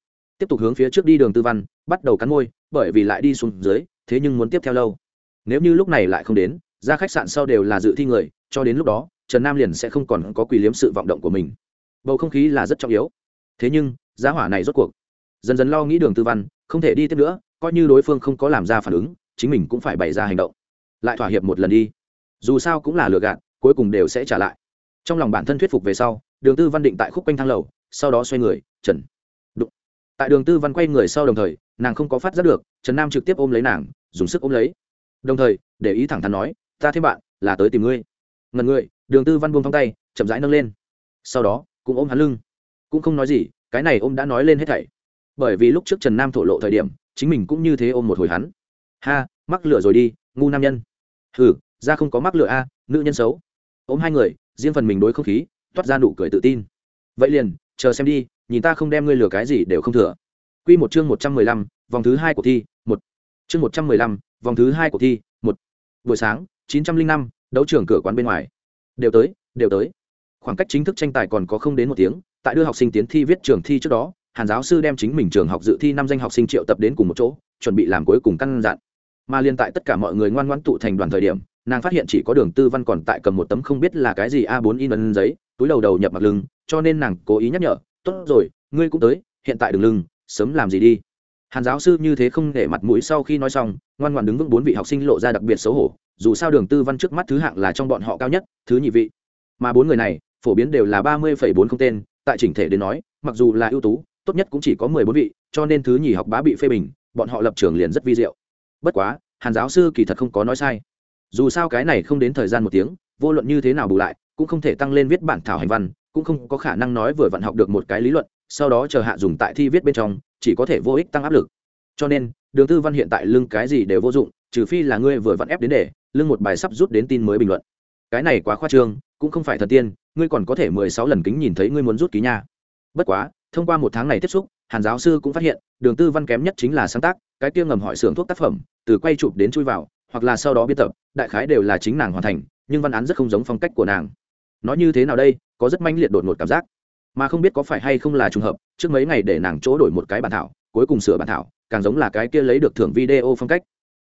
S1: tiếp tục hướng phía trước đi đường tư văn, bắt đầu cắn môi, bởi vì lại đi xuống dưới, thế nhưng muốn tiếp theo lâu. Nếu như lúc này lại không đến, ra khách sạn sau đều là dự thi người, cho đến lúc đó, trần nam liền sẽ không còn có quỳ liếm sự vọng động của mình. Bầu không khí là rất trọng yếu. Thế nhưng, giá hỏa này rốt cuộc. Dần dần lo nghĩ đường tư văn, không thể đi tiếp nữa, coi như đối phương không có làm ra phản ứng, chính mình cũng phải bày ra hành động. Lại thỏa hiệp một lần đi. Dù sao cũng là lừa gạt, cuối cùng đều sẽ trả lại. Trong lòng bản thân thuyết phục về sau, đường tư văn định tại khúc quanh thang lầu, sau đó xoay người, trần tại đường tư văn quay người sau đồng thời, nàng không có phát giác được, trần nam trực tiếp ôm lấy nàng, dùng sức ôm lấy. Đồng thời, để ý thẳng thắn nói, ta thêm bạn, là tới tìm ngươi. Ngần người, đường tư văn buông thong tay, chậm rãi nâng lên. Sau đó, cũng ôm hắn lưng. Cũng không nói gì, cái này ôm đã nói lên hết thảy. Bởi vì lúc trước trần nam thổ lộ thời điểm, chính mình cũng như thế ôm một hồi hắn. Ha, mắc lửa rồi đi, ngu nam nhân. Hừ, ra không có mắc lửa a, nữ nhân xấu. Ôm hai người, riêng phần mình đối không khí, toát ra nụ cười tự tin. Vậy liền, chờ xem đi nhìn ta không đem ngươi lừa cái gì đều không thừa. Q một chương một trăm mười lăm, vòng thứ hai của thi, một. Chương một trăm mười lăm, vòng thứ hai của thi, một. Buổi sáng, chín trăm linh năm, đấu trường cửa quán bên ngoài. Đều tới đều tới. Khoảng cách chính thức tranh tài còn có không đến một tiếng, tại đưa học sinh tiến thi viết trường thi trước đó, hàn giáo sư đem chính mình trường học dự thi năm danh học sinh triệu tập đến cùng một chỗ, chuẩn bị làm cuối cùng căn dặn. Mà liên tại tất cả mọi người ngoan ngoãn tụ thành đoàn thời điểm, nàng phát hiện chỉ có đường tư văn còn tại cầm một tấm không biết là cái gì a 4 in ấn giấy, túi đầu đầu nhập mặt lưng, cho nên nàng cố ý nhắc nhở tốt rồi, ngươi cũng tới, hiện tại đường lưng, sớm làm gì đi. Hàn giáo sư như thế không để mặt mũi sau khi nói xong, ngoan ngoan đứng vững bốn vị học sinh lộ ra đặc biệt xấu hổ, dù sao đường tư văn trước mắt thứ hạng là trong bọn họ cao nhất, thứ nhị vị. Mà bốn người này, phổ biến đều là ba mươi phẩy bốn không tên, tại chỉnh thể đến nói, mặc dù là ưu tú, tốt nhất cũng chỉ có mười bốn vị, cho nên thứ nhì học bá bị phê bình, bọn họ lập trường liền rất vi diệu. Bất quá, hàn giáo sư kỳ thật không có nói sai. Dù sao cái này không đến thời gian một tiếng, vô luận như thế nào bù lại, cũng không thể tăng lên viết bản thảo hành văn cũng không có khả năng nói vừa vặn học được một cái lý luận, sau đó chờ hạ dùng tại thi viết bên trong, chỉ có thể vô ích tăng áp lực. Cho nên, đường tư văn hiện tại lưng cái gì đều vô dụng, trừ phi là ngươi vừa vặn ép đến để, lưng một bài sắp rút đến tin mới bình luận. Cái này quá khoa trương, cũng không phải thần tiên, ngươi còn có thể mười sáu lần kính nhìn thấy ngươi muốn rút ký nha. Bất quá, thông qua một tháng này tiếp xúc, hàn giáo sư cũng phát hiện, đường tư văn kém nhất chính là sáng tác, cái kia ngầm hỏi xưởng thuốc tác phẩm, từ quay chụp đến chui vào, hoặc là sau đó biên tập, đại khái đều là chính nàng hoàn thành, nhưng văn án rất không giống phong cách của nàng nói như thế nào đây, có rất manh liệt đột ngột cảm giác. Mà không biết có phải hay không là trùng hợp, trước mấy ngày để nàng chỗ đổi một cái bản thảo, cuối cùng sửa bản thảo, càng giống là cái kia lấy được thưởng video phong cách.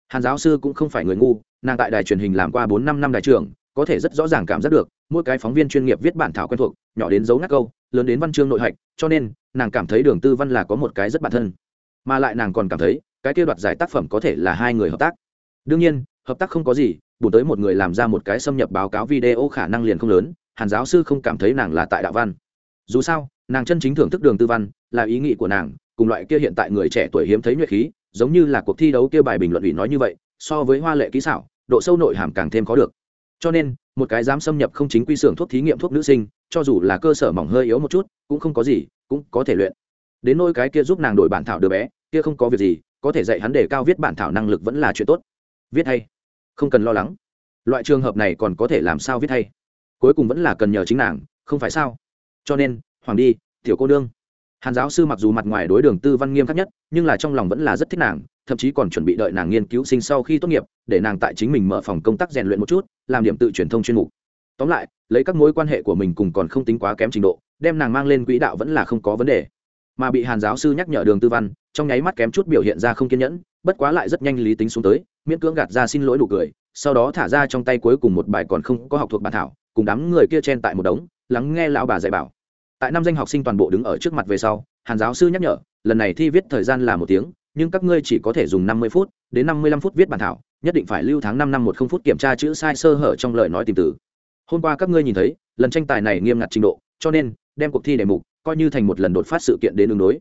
S1: Hàn giáo sư cũng không phải người ngu, nàng tại đài truyền hình làm qua bốn năm năm đài trường có thể rất rõ ràng cảm giác được, mỗi cái phóng viên chuyên nghiệp viết bản thảo quen thuộc, nhỏ đến dấu ngắt câu, lớn đến văn chương nội hạch, cho nên, nàng cảm thấy đường tư văn là có một cái rất bản thân. Mà lại nàng còn cảm thấy, cái kia đoạt giải tác phẩm có thể là hai người hợp tác. Đương nhiên, hợp tác không có gì bù tới một người làm ra một cái xâm nhập báo cáo video khả năng liền không lớn hàn giáo sư không cảm thấy nàng là tại đạo văn. Dù sao, nàng chân chính thưởng thức đường tư văn, là ý nghĩ của nàng, cùng loại kia hiện tại người trẻ tuổi hiếm thấy nhuệ khí, giống như là cuộc thi đấu kia bài bình luận ủy nói như vậy, so với hoa lệ kỹ xảo, độ sâu nội hàm càng thêm có được. Cho nên, một cái dám xâm nhập không chính quy xưởng thuốc thí nghiệm thuốc nữ sinh, cho dù là cơ sở mỏng hơi yếu một chút, cũng không có gì, cũng có thể luyện. Đến nôi cái kia giúp nàng đổi bản thảo đứa bé, kia không có việc gì, có thể dạy hắn để cao viết bản thảo năng lực vẫn là chuyện tốt. Viết hay. Không cần lo lắng. Loại trường hợp này còn có thể làm sao viết hay? Cuối cùng vẫn là cần nhờ chính nàng, không phải sao? Cho nên, hoàng đi, tiểu cô nương. Hàn giáo sư mặc dù mặt ngoài đối đường tư văn nghiêm khắc nhất, nhưng là trong lòng vẫn là rất thích nàng, thậm chí còn chuẩn bị đợi nàng nghiên cứu sinh sau khi tốt nghiệp, để nàng tại chính mình mở phòng công tác rèn luyện một chút, làm điểm tự truyền thông chuyên mục. Tóm lại, lấy các mối quan hệ của mình cùng còn không tính quá kém trình độ, đem nàng mang lên quỹ đạo vẫn là không có vấn đề. Mà bị hàn giáo sư nhắc nhở đường tư văn, trong nháy mắt kém chút biểu hiện ra không kiên nhẫn, bất quá lại rất nhanh lý tính xuống tới, miễn cưỡng gạt ra xin lỗi đủ cười, sau đó thả ra trong tay cuối cùng một bài còn không có học thuộc bản thảo cùng đám người kia chen tại một đống, lắng nghe lão bà dạy bảo. Tại năm danh học sinh toàn bộ đứng ở trước mặt về sau, hàn giáo sư nhắc nhở, lần này thi viết thời gian là một tiếng, nhưng các ngươi chỉ có thể dùng năm mươi phút, đến năm mươi lăm phút viết bản thảo, nhất định phải lưu tháng năm năm một không phút kiểm tra chữ sai sơ hở trong lời nói tìm từ. Hôm qua các ngươi nhìn thấy, lần tranh tài này nghiêm ngặt trình độ, cho nên, đem cuộc thi đề mục coi như thành một lần đột phát sự kiện đến đường đối.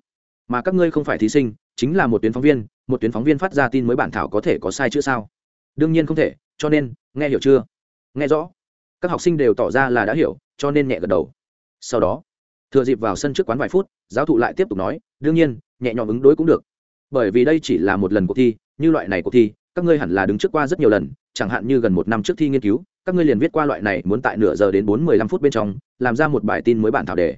S1: Mà các ngươi không phải thí sinh, chính là một tuyến phóng viên, một tuyến phóng viên phát ra tin mới bản thảo có thể có sai chữ sao? Đương nhiên không thể, cho nên, nghe hiểu chưa? Nghe rõ các học sinh đều tỏ ra là đã hiểu, cho nên nhẹ gật đầu. Sau đó, thừa dịp vào sân trước quán vài phút, giáo thụ lại tiếp tục nói, đương nhiên, nhẹ nhõm ứng đối cũng được. Bởi vì đây chỉ là một lần cuộc thi, như loại này cuộc thi, các ngươi hẳn là đứng trước qua rất nhiều lần, chẳng hạn như gần một năm trước thi nghiên cứu, các ngươi liền viết qua loại này muốn tại nửa giờ đến bốn mươi lăm phút bên trong, làm ra một bài tin mới bản thảo đề.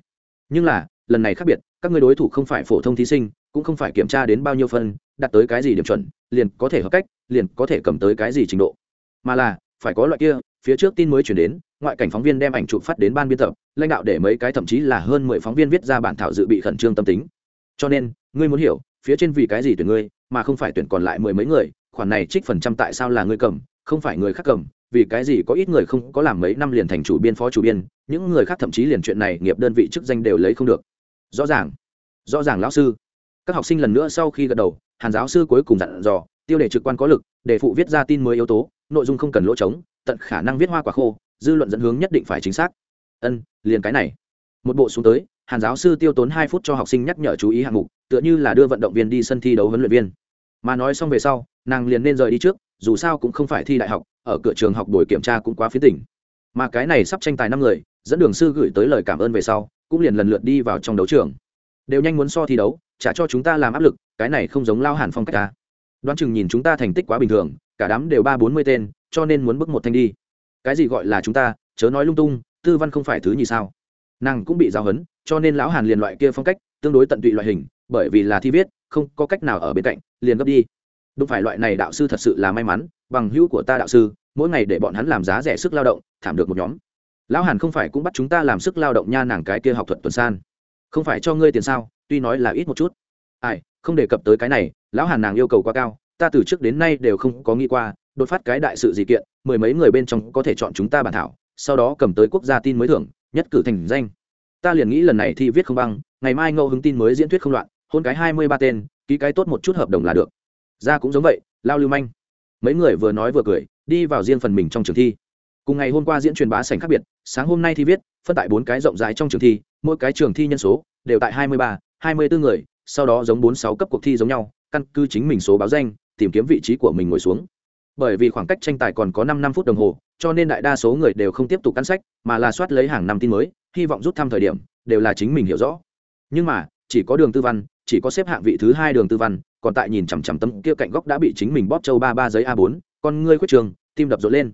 S1: Nhưng là, lần này khác biệt, các ngươi đối thủ không phải phổ thông thí sinh, cũng không phải kiểm tra đến bao nhiêu phân, đạt tới cái gì điểm chuẩn, liền có thể hợp cách, liền có thể cầm tới cái gì trình độ. Mà là, phải có loại kia phía trước tin mới chuyển đến, ngoại cảnh phóng viên đem ảnh chụp phát đến ban biên tập, lãnh đạo để mấy cái thậm chí là hơn mười phóng viên viết ra bản thảo dự bị khẩn trương tâm tính. Cho nên, ngươi muốn hiểu, phía trên vì cái gì tuyển ngươi, mà không phải tuyển còn lại mười mấy người, khoản này trích phần trăm tại sao là ngươi cầm, không phải người khác cầm, vì cái gì có ít người không có làm mấy năm liền thành chủ biên phó chủ biên, những người khác thậm chí liền chuyện này nghiệp đơn vị chức danh đều lấy không được. Rõ ràng rõ ràng lão sư. Các học sinh lần nữa sau khi gật đầu, hàn giáo sư cuối cùng dặn dò, tiêu đề trực quan có lực, để phụ viết ra tin mới yếu tố, nội dung không cần lỗ trống tận khả năng viết hoa quả khô, dư luận dẫn hướng nhất định phải chính xác. Ân, liền cái này. Một bộ xuống tới, hàn giáo sư tiêu tốn hai phút cho học sinh nhắc nhở chú ý hạng mục, tựa như là đưa vận động viên đi sân thi đấu huấn luyện viên. Mà nói xong về sau, nàng liền nên rời đi trước, dù sao cũng không phải thi đại học, ở cửa trường học buổi kiểm tra cũng quá phía tỉnh. Mà cái này sắp tranh tài năm người, dẫn đường sư gửi tới lời cảm ơn về sau, cũng liền lần lượt đi vào trong đấu trường. Đều nhanh muốn so thi đấu trả cho chúng ta làm áp lực, cái này không giống lao hàn phong cách ta. Đoán chừng nhìn chúng ta thành tích quá bình thường, cả đám đều ba bốn mươi tên cho nên muốn bước một thanh đi. Cái gì gọi là chúng ta, chớ nói lung tung, tư văn không phải thứ nhì sao? Nàng cũng bị giao hấn cho nên lão hàn liền loại kia phong cách, tương đối tận tụy loại hình, bởi vì là thi viết, không có cách nào ở bên cạnh, liền gấp đi. Đúng phải loại này đạo sư thật sự là may mắn, bằng hữu của ta đạo sư, mỗi ngày để bọn hắn làm giá rẻ sức lao động, thảm được một nhóm. Lão hàn không phải cũng bắt chúng ta làm sức lao động nha nàng cái kia học thuật tuần san. Không phải cho ngươi tiền sao, tuy nói là ít một chút. Ai, không đề cập tới cái này, lão hàn nàng yêu cầu quá cao, ta từ trước đến nay đều không có nghĩ qua đột phát cái đại sự gì kiện, mười mấy người bên trong có thể chọn chúng ta bản thảo, sau đó cầm tới quốc gia tin mới thưởng, nhất cử thành danh. Ta liền nghĩ lần này thi viết không băng, ngày mai ngẫu hứng tin mới diễn thuyết không loạn, hôn cái hai mươi ba tên, ký cái tốt một chút hợp đồng là được. Ra cũng giống vậy, lao lưu manh. Mấy người vừa nói vừa cười, đi vào riêng phần mình trong trường thi. Cùng ngày hôm qua diễn truyền bá sảnh khác biệt, sáng hôm nay thi viết, phân tại bốn cái rộng rãi trong trường thi, mỗi cái trường thi nhân số đều tại hai mươi ba, hai mươi bốn người, sau đó giống bốn sáu cấp cuộc thi giống nhau, căn cứ chính mình số báo danh, tìm kiếm vị trí của mình ngồi xuống bởi vì khoảng cách tranh tài còn có năm năm phút đồng hồ, cho nên đại đa số người đều không tiếp tục căn sách, mà là soát lấy hàng năm tin mới, hy vọng rút thăm thời điểm, đều là chính mình hiểu rõ. Nhưng mà, chỉ có đường tư văn, chỉ có xếp hạng vị thứ hai đường tư văn, còn tại nhìn chằm chằm tấm kia cạnh góc đã bị chính mình bóp châu ba ba giấy a bốn, con ngươi khuyết trường, tim đập rộn lên.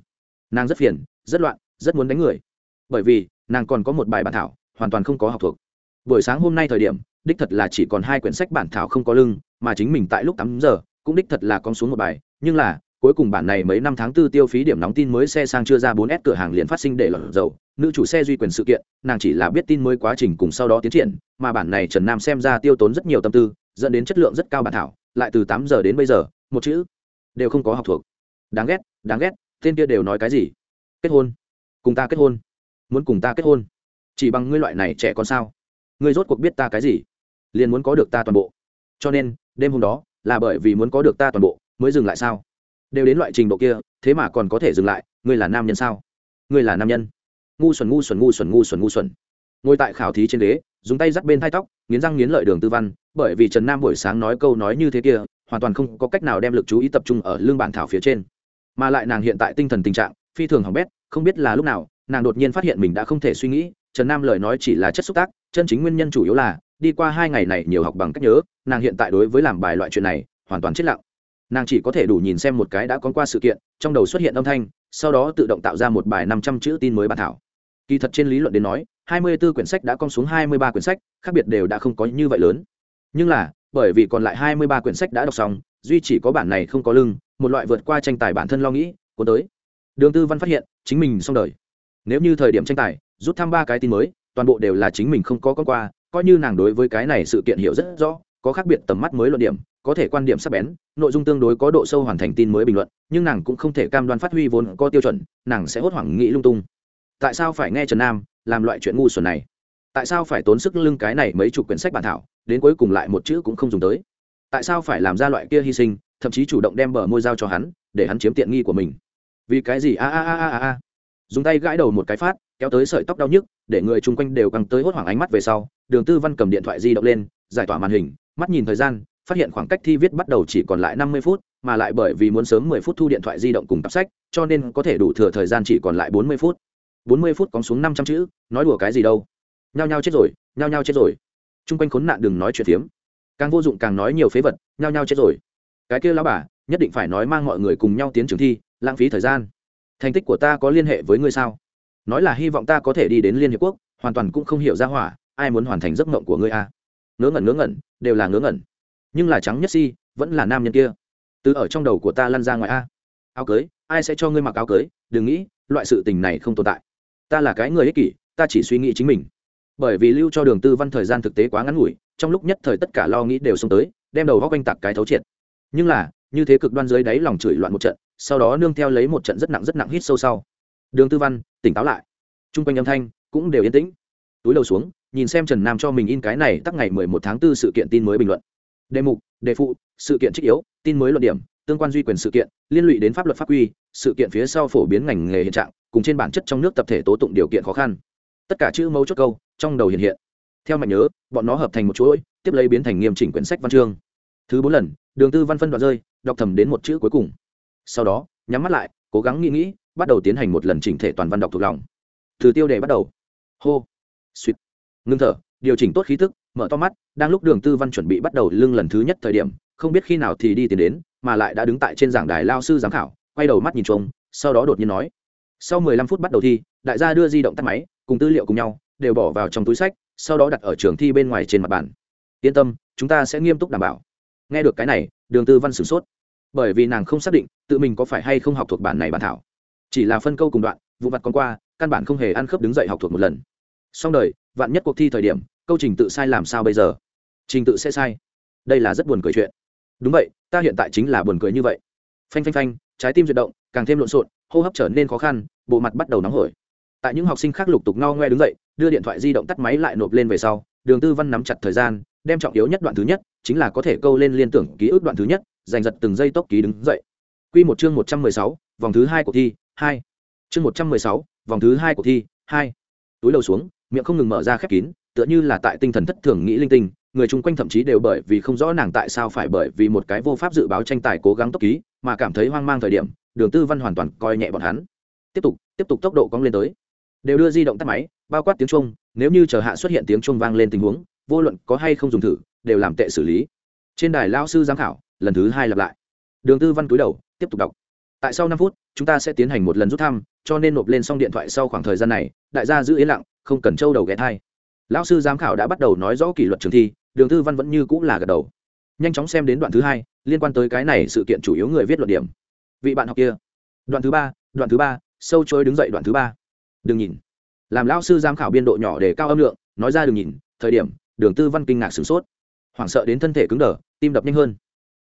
S1: Nàng rất phiền, rất loạn, rất muốn đánh người. Bởi vì, nàng còn có một bài bản thảo, hoàn toàn không có học thuộc. Buổi sáng hôm nay thời điểm, đích thật là chỉ còn hai quyển sách bản thảo không có lưng, mà chính mình tại lúc tám giờ, cũng đích thật là con xuống một bài, nhưng là cuối cùng bản này mấy năm tháng tư tiêu phí điểm nóng tin mới xe sang chưa ra 4S cửa hàng liền phát sinh để lọt dầu. Nữ chủ xe duy quyền sự kiện, nàng chỉ là biết tin mới quá trình cùng sau đó tiến triển, mà bản này trần nam xem ra tiêu tốn rất nhiều tâm tư, dẫn đến chất lượng rất cao bản thảo, lại từ tám giờ đến bây giờ, một chữ, đều không có học thuộc. Đáng ghét đáng ghét, tên kia đều nói cái gì? Kết hôn. Cùng ta kết hôn. Muốn cùng ta kết hôn. Chỉ bằng ngươi loại này trẻ con sao? Ngươi rốt cuộc biết ta cái gì? Liền muốn có được ta toàn bộ. Cho nên, đêm hôm đó, là bởi vì muốn có được ta toàn bộ, mới dừng lại sao? Đều đến loại trình độ kia, thế mà còn có thể dừng lại, ngươi là nam nhân sao? Ngươi là nam nhân. Ngu xuẩn ngu xuẩn ngu xuẩn ngu xuẩn ngu xuẩn. Ngồi tại khảo thí trên ghế, dùng tay dắt bên thai tóc, nghiến răng nghiến lợi đường tư văn, bởi vì trần nam buổi sáng nói câu nói như thế kia, hoàn toàn không có cách nào đem lực chú ý tập trung ở lương bản thảo phía trên. Mà lại nàng hiện tại tinh thần tình trạng, phi thường hỏng bét, không biết là lúc nào, nàng đột nhiên phát hiện mình đã không thể suy nghĩ, trần nam lời nói chỉ là chất xúc tác, chân chính nguyên nhân chủ yếu là, đi qua hai ngày này nhiều học bằng cách nhớ, nàng hiện tại đối với làm bài loại chuyện này, hoàn toàn chết lặng nàng chỉ có thể đủ nhìn xem một cái đã con qua sự kiện, trong đầu xuất hiện âm thanh, sau đó tự động tạo ra một bài năm trăm chữ tin mới bản thảo. Kỳ thật trên lý luận đến nói, hai mươi 24 quyển sách đã con xuống hai mươi ba quyển sách, khác biệt đều đã không có như vậy lớn. Nhưng là, bởi vì còn lại hai mươi ba quyển sách đã đọc xong, duy chỉ có bản này không có lưng, một loại vượt qua tranh tài bản thân lo nghĩ, cuốn tới. Đường tư văn phát hiện, chính mình xong đời. Nếu như thời điểm tranh tài, rút thăm ba cái tin mới, toàn bộ đều là chính mình không có con qua, coi như nàng đối với cái này sự kiện hiểu rất rõ, có khác biệt tầm mắt mới luận điểm có thể quan điểm sắc bén, nội dung tương đối có độ sâu hoàn thành tin mới bình luận, nhưng nàng cũng không thể cam đoan phát huy vốn có tiêu chuẩn, nàng sẽ hốt hoảng nghĩ lung tung. Tại sao phải nghe trần nam làm loại chuyện ngu xuẩn này? Tại sao phải tốn sức lưng cái này mấy chục quyển sách bản thảo, đến cuối cùng lại một chữ cũng không dùng tới? Tại sao phải làm ra loại kia hy sinh, thậm chí chủ động đem bờ môi dao cho hắn, để hắn chiếm tiện nghi của mình? Vì cái gì? A a a a a. Dùng tay gãi đầu một cái phát, kéo tới sợi tóc đau nhức, để người chung quanh đều căng tới hốt hoảng ánh mắt về sau, đường tư văn cầm điện thoại di động lên, giải tỏa màn hình, mắt nhìn thời gian phát hiện khoảng cách thi viết bắt đầu chỉ còn lại năm mươi phút, mà lại bởi vì muốn sớm mười phút thu điện thoại di động cùng tập sách, cho nên có thể đủ thừa thời gian chỉ còn lại bốn mươi phút. Bốn mươi phút cóng xuống năm trăm chữ, nói đùa cái gì đâu. Nhao nhao chết rồi, nhao nhao chết rồi. Trung quanh khốn nạn đừng nói chuyện phiếm. Càng vô dụng càng nói nhiều phế vật, nhao nhao chết rồi. Cái kia lão bà, nhất định phải nói mang mọi người cùng nhau tiến trường thi, lãng phí thời gian. Thành tích của ta có liên hệ với ngươi sao? Nói là hy vọng ta có thể đi đến liên hiệp quốc, hoàn toàn cũng không hiểu ra hỏa, ai muốn hoàn thành giấc mộng của ngươi a à? ngớ ngẩn ngớ ngẩn, đều là ngớ ngẩn nhưng là trắng nhất si, vẫn là nam nhân kia. Từ ở trong đầu của ta lăn ra ngoài a. Áo cưới, ai sẽ cho ngươi mặc áo cưới? Đừng nghĩ, loại sự tình này không tồn tại. Ta là cái người ích kỷ, ta chỉ suy nghĩ chính mình. Bởi vì lưu cho đường tư văn thời gian thực tế quá ngắn ngủi, trong lúc nhất thời tất cả lo nghĩ đều xông tới, đem đầu góc quanh tạc cái thấu triệt. Nhưng là, như thế cực đoan dưới đáy lòng chửi loạn một trận, sau đó nương theo lấy một trận rất nặng rất nặng hít sâu sau. Đường tư văn, tỉnh táo lại. T r u n g quanh âm thanh cũng đều yên tĩnh. Túi đầu xuống, nhìn xem trần nam cho mình in cái này tắc ngày mười một tháng 4 sự kiện tin mới bình luận đề mục, đề phụ, sự kiện trích yếu, tin mới luận điểm, tương quan duy quyền sự kiện, liên lụy đến pháp luật pháp quy, sự kiện phía sau phổ biến ngành nghề hiện trạng, cùng trên bản chất trong nước tập thể tố tụng điều kiện khó khăn. Tất cả chữ mấu chốt câu, trong đầu hiện hiện. Theo mạnh nhớ, bọn nó hợp thành một chuỗi, tiếp lấy biến thành nghiêm chỉnh quyển sách văn chương. Thứ bốn lần, đường tư văn phân đoạn rơi, đọc thầm đến một chữ cuối cùng. Sau đó, nhắm mắt lại, cố gắng nghĩ nghĩ, bắt đầu tiến hành một lần chỉnh thể toàn văn đọc thuộc lòng. Từ tiêu đề bắt đầu. Hô. Suýt. Ngưng thở, điều chỉnh tốt khí tức mở to mắt, đang lúc đường tư văn chuẩn bị bắt đầu lưng lần thứ nhất thời điểm, không biết khi nào thì đi tìm đến, mà lại đã đứng tại trên giảng đài lao sư giám khảo, quay đầu mắt nhìn chung sau đó đột nhiên nói, sau mười lăm phút bắt đầu thi, đại gia đưa di động tắt máy, cùng tư liệu cùng nhau, đều bỏ vào trong túi sách, sau đó đặt ở trường thi bên ngoài trên mặt bàn. Yên tâm, chúng ta sẽ nghiêm túc đảm bảo. Nghe được cái này, đường tư văn sửng sốt, bởi vì nàng không xác định tự mình có phải hay không học thuộc bản này bản thảo. Chỉ là phân câu cùng đoạn, vụ vặt còn qua, căn bản không hề ăn khớp đứng dậy học thuộc một lần. Xong đời, vạn nhất cuộc thi thời điểm câu trình tự sai làm sao bây giờ? Trình tự sẽ sai. Đây là rất buồn cười chuyện. Đúng vậy ta hiện tại chính là buồn cười như vậy. Phanh phanh phanh trái tim duyệt động càng thêm lộn xộn hô hấp trở nên khó khăn bộ mặt bắt đầu nóng hổi. Tại những học sinh khác lục tục no ngoe đứng dậy đưa điện thoại di động tắt máy lại nộp lên về sau đường tư văn nắm chặt thời gian đem trọng yếu nhất đoạn thứ nhất chính là có thể câu lên liên tưởng ký ức đoạn thứ nhất giành giật từng giây tốc ký đứng dậy. Quy một chương một trăm mười sáu, vòng thứ hai của thi, hai. Chương một trăm mười sáu, vòng thứ hai của thi, hai. Túi đầu xuống, miệng không ngừng mở ra khép kín, tựa như là tại tinh thần thất thường nghĩ linh tinh, người chung quanh thậm chí đều bởi vì không rõ nàng tại sao phải bởi vì một cái vô pháp dự báo tranh tài cố gắng tốc ký, mà cảm thấy hoang mang thời điểm, Đường Tư Văn hoàn toàn coi nhẹ bọn hắn. Tiếp tục, tiếp tục tốc độ cong lên tới. Đều đưa di động tắt máy, bao quát tiếng chuông, nếu như chờ hạ xuất hiện tiếng chuông vang lên tình huống, vô luận có hay không dùng thử, đều làm tệ xử lý. Trên đài lao sư giám khảo, lần thứ hai lặp lại. Đường Tư Văn cúi đầu, tiếp tục đọc. Tại sau năm phút, chúng ta sẽ tiến hành một lần rút thăm, cho nên nộp lên xong điện thoại sau khoảng thời gian này, đại gia giữ yên lặng, không cần trâu đầu ghé thai. Lão sư giám khảo đã bắt đầu nói rõ kỷ luật trường thi, Đường Tư Văn vẫn như cũng là gật đầu. Nhanh chóng xem đến đoạn thứ hai, liên quan tới cái này sự kiện chủ yếu người viết luận điểm. Vị bạn học kia. Đoạn thứ ba, đoạn thứ ba, sâu trôi đứng dậy đoạn thứ ba. Đừng nhìn. Làm lão sư giám khảo biên độ nhỏ để cao âm lượng, nói ra đừng nhìn, thời điểm, Đường Tư Văn kinh ngạc sửng sốt, hoảng sợ đến thân thể cứng đờ, tim đập nhanh hơn.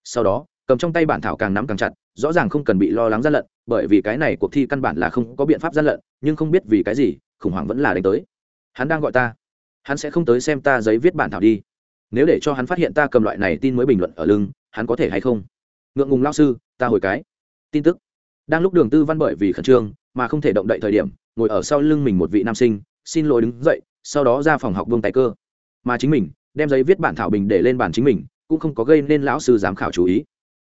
S1: Sau đó, cầm trong tay bản thảo càng nắm càng chặt rõ ràng không cần bị lo lắng gian lận bởi vì cái này cuộc thi căn bản là không có biện pháp gian lận nhưng không biết vì cái gì khủng hoảng vẫn là đánh tới hắn đang gọi ta hắn sẽ không tới xem ta giấy viết bản thảo đi. Nếu để cho hắn phát hiện ta cầm loại này tin mới bình luận ở lưng, hắn có thể hay không? Ngượng ngùng lao sư, ta hồi cái. Tin tức. Đang lúc đường tư văn bởi vì khẩn trương, mà không thể động đậy thời điểm, ngồi ở sau lưng mình một vị nam sinh, xin lỗi đứng dậy, sau đó ra phòng học buông tay cơ. Mà chính mình, đem giấy viết bản thảo bình để lên bản chính mình, cũng không có gây nên lão sư giám khảo chú ý.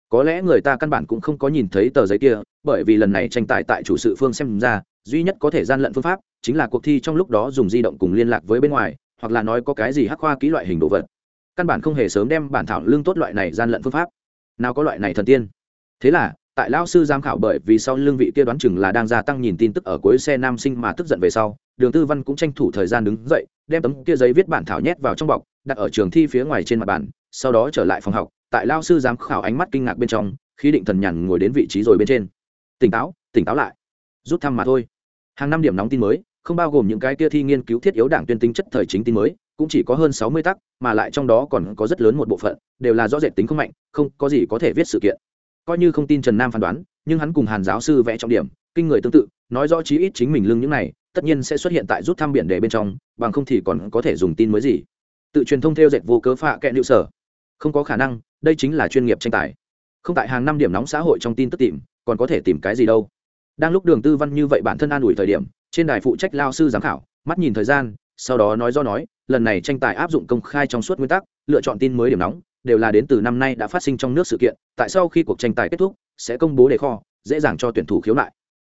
S1: Có lẽ người ta căn bản cũng không có nhìn thấy tờ giấy kia, bởi vì lần này tranh tài tại chủ sự phương xem ra, duy nhất có thể gian lận phương pháp, chính là cuộc thi trong lúc đó dùng di động cùng liên lạc với bên ngoài hoặc là nói có cái gì hắc khoa ký loại hình đồ vật. Căn bản không hề sớm đem bản thảo lương tốt loại này gian lận phương pháp. Nào có loại này thần tiên. Thế là, tại Lão sư giám khảo bởi vì sau lương vị kia đoán chừng là đang gia tăng nhìn tin tức ở cuối xe nam sinh mà tức giận về sau, đường tư văn cũng tranh thủ thời gian đứng dậy, đem tấm kia giấy viết bản thảo nhét vào trong bọc, đặt ở trường thi phía ngoài trên mặt bàn, sau đó trở lại phòng học, tại lao sư giám khảo ánh mắt kinh ngạc bên trong khi định thần nhàn ngồi đến vị trí rồi bên trên. Tỉnh táo tỉnh táo lại. Rút thăm mà thôi. Hàng năm điểm nóng tin mới không bao gồm những cái kia thi nghiên cứu thiết yếu đảng tuyên tính chất thời chính tin mới, cũng chỉ có hơn sáu mươi tác mà lại trong đó còn có rất lớn một bộ phận, đều là do dệt tính không mạnh, không có gì có thể viết sự kiện. Coi như không tin trần nam phán đoán, nhưng hắn cùng hàn giáo sư vẽ trọng điểm, kinh người tương tự, nói rõ chí ít chính mình lương những này, tất nhiên sẽ xuất hiện tại rút thăm biển đề bên trong, bằng không thì còn có thể dùng tin mới gì. Tự truyền thông theo dệt vô cớ phạ kẹn liệu sở. Không có khả năng, đây chính là chuyên nghiệp tranh tài. Không tại hàng năm điểm nóng xã hội trong tin tức tìm, còn có thể tìm cái gì đâu. Đang lúc đường tư văn như vậy bản thân an ủi thời điểm trên đài phụ trách lao sư giám khảo, mắt nhìn thời gian, sau đó nói do nói, lần này tranh tài áp dụng công khai trong suốt nguyên tắc, lựa chọn tin mới điểm nóng, đều là đến từ năm nay đã phát sinh trong nước sự kiện, tại sau khi cuộc tranh tài kết thúc, sẽ công bố đề kho, dễ dàng cho tuyển thủ khiếu nại.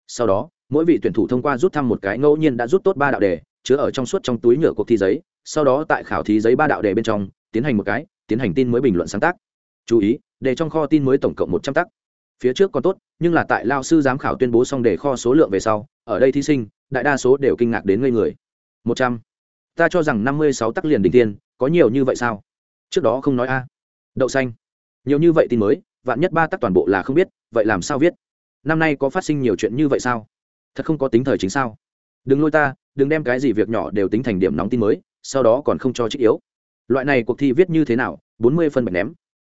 S1: Sau đó, mỗi vị tuyển thủ thông qua rút thăm một cái ngẫu nhiên đã rút tốt ba đạo đề, chứa ở trong suốt trong túi nhựa cuộc thi giấy, sau đó tại khảo thí giấy ba đạo đề bên trong, tiến hành một cái, tiến hành tin mới bình luận sáng tác. Chú ý, đề trong kho tin mới tổng cộng một trăm tắc phía trước còn tốt, nhưng là tại lao sư giám khảo tuyên bố xong đề kho số lượng về sau, ở đây thí sinh đại đa số đều kinh ngạc đến ngây người. Một trăm. Ta cho rằng năm mươi sáu tắc liền đỉnh tiên, có nhiều như vậy sao? Trước đó không nói a. Đậu xanh. Nhiều như vậy tin mới, vạn nhất ba tắc toàn bộ là không biết, vậy làm sao viết? Năm nay có phát sinh nhiều chuyện như vậy sao? Thật không có tính thời chính sao? Đừng lôi ta, đừng đem cái gì việc nhỏ đều tính thành điểm nóng tin mới, sau đó còn không cho trích yếu. Loại này cuộc thi viết như thế nào? bốn mươi phân bạch ném.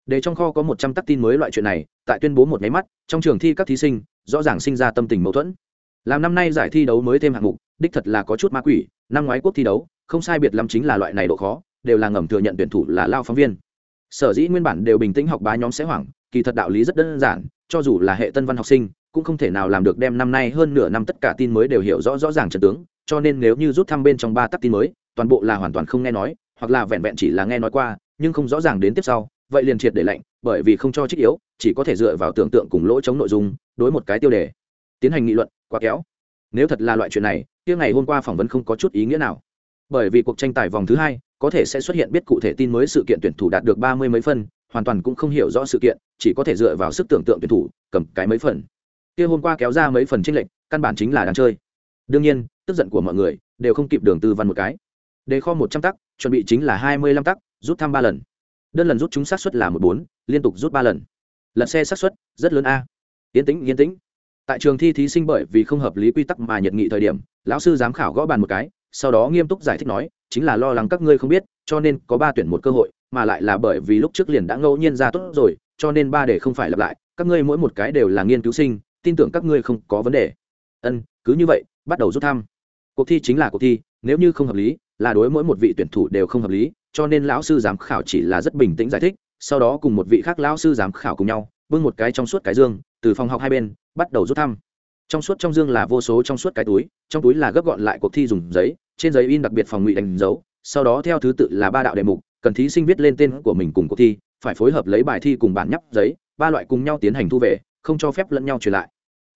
S1: Để trong kho có một trăm tắc tin mới loại chuyện này, tại tuyên bố một nháy mắt, trong trường thi các thí sinh, rõ ràng sinh ra tâm tình mâu thuẫn làm năm nay giải thi đấu mới thêm hạng mục, đích thật là có chút ma quỷ, năm ngoái quốc thi đấu, không sai biệt lắm chính là loại này độ khó, đều là ngầm thừa nhận tuyển thủ là lao phóng viên. Sở dĩ nguyên bản đều bình tĩnh học bá nhóm sẽ hoảng, kỳ thật đạo lý rất đơn giản, cho dù là hệ tân văn học sinh, cũng không thể nào làm được đem năm nay hơn nửa năm tất cả tin mới đều hiểu rõ rõ ràng trận tướng, cho nên nếu như rút thăm bên trong ba tắc tin mới, toàn bộ là hoàn toàn không nghe nói, hoặc là vẹn vẹn chỉ là nghe nói qua, nhưng không rõ ràng đến tiếp sau, vậy liền triệt để lệnh bởi vì không cho trích yếu, chỉ có thể dựa vào tưởng tượng cùng lỗ chống nội dung, đối một cái tiêu đề. Tiến hành nghị luận quá kéo nếu thật là loại chuyện này, kia ngày hôm qua phỏng vấn không có chút ý nghĩa nào. Bởi vì cuộc tranh tài vòng thứ hai, có thể sẽ xuất hiện biết cụ thể tin mới sự kiện tuyển thủ đạt được ba mươi mấy phân, hoàn toàn cũng không hiểu rõ sự kiện, chỉ có thể dựa vào sức tưởng tượng tuyển thủ, cầm cái mấy phần. Kia hôm qua kéo ra mấy phần tranh lệch, căn bản chính là đang chơi. Đương nhiên, tức giận của mọi người đều không kịp đường tư văn một cái. Đề kho một trăm tắc, chuẩn bị chính là hai mươi lăm tắc, rút thăm ba lần. Đơn lần rút chúng xác suất là một bốn, liên tục rút ba lần. Lật xe xác suất rất lớn a. Yên tĩnh yên tĩnh tại trường thi thí sinh bởi vì không hợp lý quy tắc mà nhiệt nghị thời điểm, lão sư giám khảo gõ bàn một cái, sau đó nghiêm túc giải thích nói, chính là lo lắng các ngươi không biết, cho nên có ba tuyển một cơ hội, mà lại là bởi vì lúc trước liền đã ngẫu nhiên ra tốt rồi, cho nên ba để không phải lặp lại, các ngươi mỗi một cái đều là nghiên cứu sinh, tin tưởng các ngươi không có vấn đề. Ân, cứ như vậy, bắt đầu rút thăm. Cuộc thi chính là cuộc thi, nếu như không hợp lý, là đối mỗi một vị tuyển thủ đều không hợp lý, cho nên lão sư giám khảo chỉ là rất bình tĩnh giải thích, sau đó cùng một vị khác lão sư giám khảo cùng nhau, bưng một cái trong suốt cái dương, từ phòng học hai bên bắt đầu rút thăm. Trong suốt trong dương là vô số trong suốt cái túi, trong túi là gấp gọn lại cuộc thi dùng giấy, trên giấy in đặc biệt phòng ngụy đánh dấu, sau đó theo thứ tự là ba đạo đề mục, cần thí sinh viết lên tên của mình cùng cuộc thi, phải phối hợp lấy bài thi cùng bản nhắp giấy, ba loại cùng nhau tiến hành thu về, không cho phép lẫn nhau truyền lại.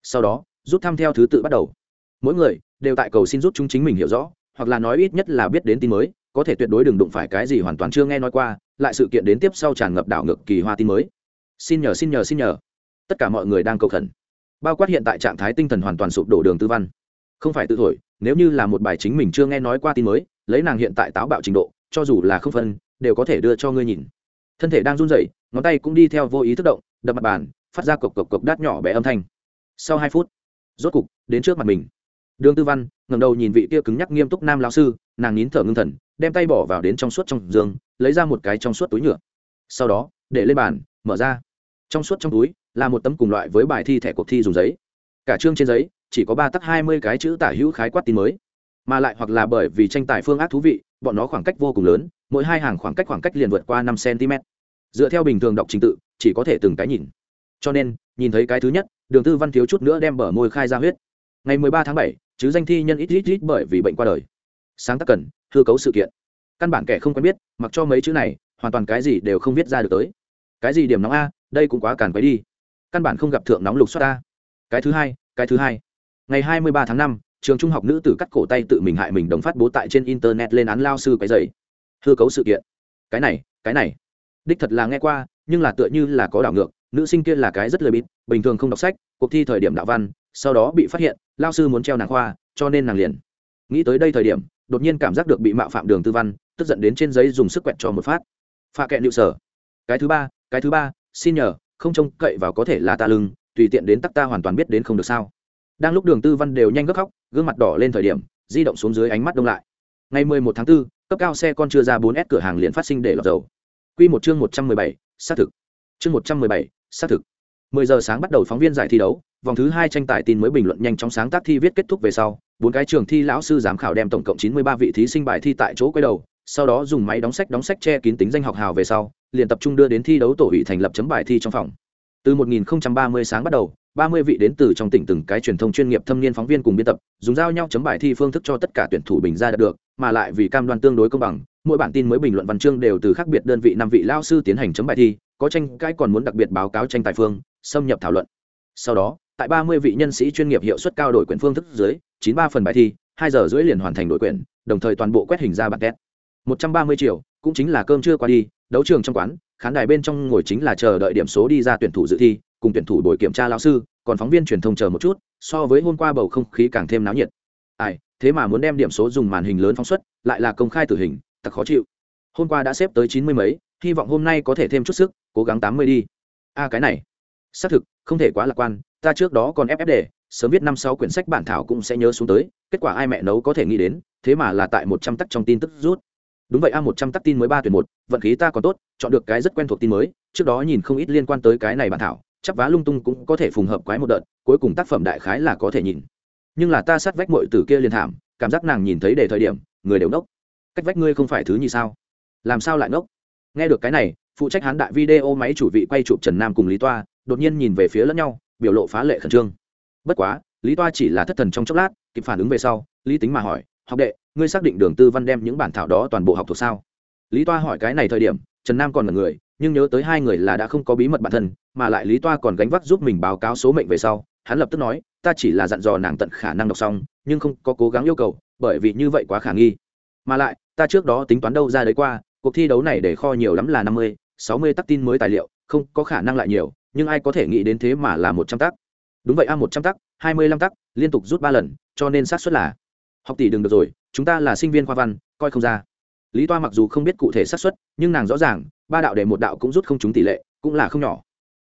S1: Sau đó, rút thăm theo thứ tự bắt đầu. Mỗi người đều tại cầu xin rút chúng chính mình hiểu rõ, hoặc là nói ít nhất là biết đến tin mới, có thể tuyệt đối đừng đụng phải cái gì hoàn toàn chưa nghe nói qua, lại sự kiện đến tiếp sau tràn ngập đảo ngược kỳ hoa tin mới. Xin nhờ xin nhờ xin nhờ. Tất cả mọi người đang cầu khẩn bao quát hiện tại trạng thái tinh thần hoàn toàn sụp đổ đường tư văn. Không phải tự thổi, nếu như là một bài chính mình chưa nghe nói qua tin mới, lấy nàng hiện tại táo bạo trình độ, cho dù là không phân, đều có thể đưa cho ngươi nhìn. Thân thể đang run rẩy, ngón tay cũng đi theo vô ý thức động, đập mặt bàn, phát ra cộc cộc cộc đát nhỏ bé âm thanh. Sau hai phút, rốt cục, đến trước mặt mình. Đường tư văn ngầm đầu nhìn vị kia cứng nhắc nghiêm túc nam lao sư, nàng nín thở ngưng thần, đem tay bỏ vào đến trong suốt trong giường, lấy ra một cái trong suốt túi nhựa. Sau đó, để lên bàn, mở ra. Trong suốt trong túi là một tấm cùng loại với bài thi thẻ cuộc thi dùng giấy. Cả chương trên giấy, chỉ có ba tắc hai mươi cái chữ tả hữu khái quát tin mới. Mà lại hoặc là bởi vì tranh tài phương ác thú vị, bọn nó khoảng cách vô cùng lớn, mỗi hai hàng khoảng cách khoảng cách liền vượt qua năm cm. Dựa theo bình thường đọc trình tự, chỉ có thể từng cái nhìn. Cho nên, nhìn thấy cái thứ nhất, đường tư văn thiếu chút nữa đem bở môi khai ra huyết. Ngày mười ba tháng bảy, chứ danh thi nhân ít ít ít bởi vì bệnh qua đời. Sáng tác cần, hư cấu sự kiện. Căn bản kẻ không quen biết, mặc cho mấy chữ này, hoàn toàn cái gì đều không viết ra được tới. Cái gì điểm nóng a, đây cũng quá càn quấy đi căn bản không gặp thượng nóng lục xoát ta. Cái thứ hai, cái thứ hai. Ngày hai mươi ba tháng năm, trường trung học nữ tử cắt cổ tay tự mình hại mình đồng phát bố tại trên internet lên án lao sư cái dày hư cấu sự kiện. Cái này cái này. Đích thật là nghe qua, nhưng là tựa như là có đảo ngược, nữ sinh kia là cái rất lời bịt bình thường không đọc sách, cuộc thi thời điểm đạo văn, sau đó bị phát hiện, lao sư muốn treo nàng khoa, cho nên nàng liền. Nghĩ tới đây thời điểm, đột nhiên cảm giác được bị mạo phạm đường tư văn, tức giận đến trên giấy dùng sức quẹt cho một phát. Pha kẹn liệu sở. Cái thứ ba, cái thứ ba, xin nhờ không trông cậy vào có thể là ta lưng tùy tiện đến tắc ta hoàn toàn biết đến không được sao. Đang lúc đường tư văn đều nhanh gấp khóc gương mặt đỏ lên thời điểm di động xuống dưới ánh mắt đông lại. Ngày mười một tháng 4, cấp cao xe con chưa ra bốn s cửa hàng liền phát sinh để lọt dầu. Quy một chương một trăm mười bảy xác thực. Chương một trăm mười bảy xác thực. Mười giờ sáng bắt đầu phóng viên giải thi đấu vòng thứ hai tranh tài tin mới bình luận nhanh chóng sáng tác thi viết kết thúc về sau bốn cái trường thi lão sư giám khảo đem tổng cộng chín mươi ba vị thí sinh bài thi tại chỗ quay đầu sau đó dùng máy đóng sách đóng sách che kín tính danh học hào về sau, liền tập trung đưa đến thi đấu tổ ủy thành lập chấm bài thi trong phòng. Từ 1030 sáng bắt đầu 30 vị đến từ trong tỉnh từng cái truyền thông chuyên nghiệp thâm niên phóng viên cùng biên tập, dùng giao nhau chấm bài thi phương thức cho tất cả tuyển thủ bình ra đạt được, mà lại vì cam đoan tương đối công bằng, mỗi bản tin mới bình luận văn chương đều từ khác biệt đơn vị năm vị lao sư tiến hành chấm bài thi, có tranh cãi còn muốn đặc biệt báo cáo tranh tài phương, xâm nhập thảo luận. Sau đó, tại 30 vị nhân sĩ chuyên nghiệp hiệu suất cao đổi quyển phương thức dưới 93 phần bài thi 2 giờ rưỡi liền hoàn thành đổi quyển đồng thời toàn bộ quét hình ra bản test. 130 triệu, cũng chính là cơm trưa qua đi, đấu trường trong quán, khán đài bên trong ngồi chính là chờ đợi điểm số đi ra tuyển thủ dự thi, cùng tuyển thủ buổi kiểm tra lao sư, còn phóng viên truyền thông chờ một chút, so với hôm qua bầu không khí càng thêm náo nhiệt. Ai, thế mà muốn đem điểm số dùng màn hình lớn phóng xuất, lại là công khai tử hình, thật khó chịu. Hôm qua đã xếp tới chín mươi mấy, hy vọng hôm nay có thể thêm chút sức, cố gắng tám mươi đi. A, cái này. Xác thực, không thể quá lạc quan, ta trước đó còn ép ép đề sớm viết năm sáu quyển sách bản thảo cũng sẽ nhớ xuống tới, kết quả ai mẹ nấu có thể nghĩ đến, thế mà là tại một trăm tắc trong tin tức rút đúng vậy, a một trăm tắc tin mới ba tuyển một, vận khí ta còn tốt, chọn được cái rất quen thuộc tin mới, trước đó nhìn không ít liên quan tới cái này bản thảo chắp vá lung tung cũng có thể phù hợp quái một đợt, cuối cùng tác phẩm đại khái là có thể nhìn. Nhưng là ta sát vách mội từ kia liên thảm, cảm giác nàng nhìn thấy để thời điểm, người đều nốc cách vách ngươi không phải thứ như sao? Làm sao lại nốc nghe được cái này, phụ trách hán đại video máy chủ vị quay chụp trần nam cùng lý toa, đột nhiên nhìn về phía lẫn nhau, biểu lộ phá lệ khẩn trương. Bất quá, lý toa chỉ là thất thần trong chốc lát, kịp phản ứng về sau, lý tính mà hỏi, học đệ ngươi xác định đường tư văn đem những bản thảo đó toàn bộ học thuộc sao? Lý toa hỏi cái này thời điểm, trần nam còn là người, nhưng nhớ tới hai người là đã không có bí mật bản thân, mà lại lý toa còn gánh vác giúp mình báo cáo số mệnh về sau, hắn lập tức nói, ta chỉ là dặn dò nàng tận khả năng đọc xong, nhưng không có cố gắng yêu cầu, bởi vì như vậy quá khả nghi. Mà lại, ta trước đó tính toán đâu ra đấy qua, cuộc thi đấu này để kho nhiều lắm là năm mươi, sáu mươi tắc tin mới tài liệu, không có khả năng lại nhiều, nhưng ai có thể nghĩ đến thế mà là một trăm tắc? Đúng vậy a, một trăm tắc, hai mươi lăm tắc, liên tục rút ba lần, cho nên xác suất là học tỷ đừng được rồi, chúng ta là sinh viên khoa văn, coi không ra. Lý toa mặc dù không biết cụ thể xác suất, nhưng nàng rõ ràng, ba đạo để một đạo cũng rút không trúng tỷ lệ, cũng là không nhỏ.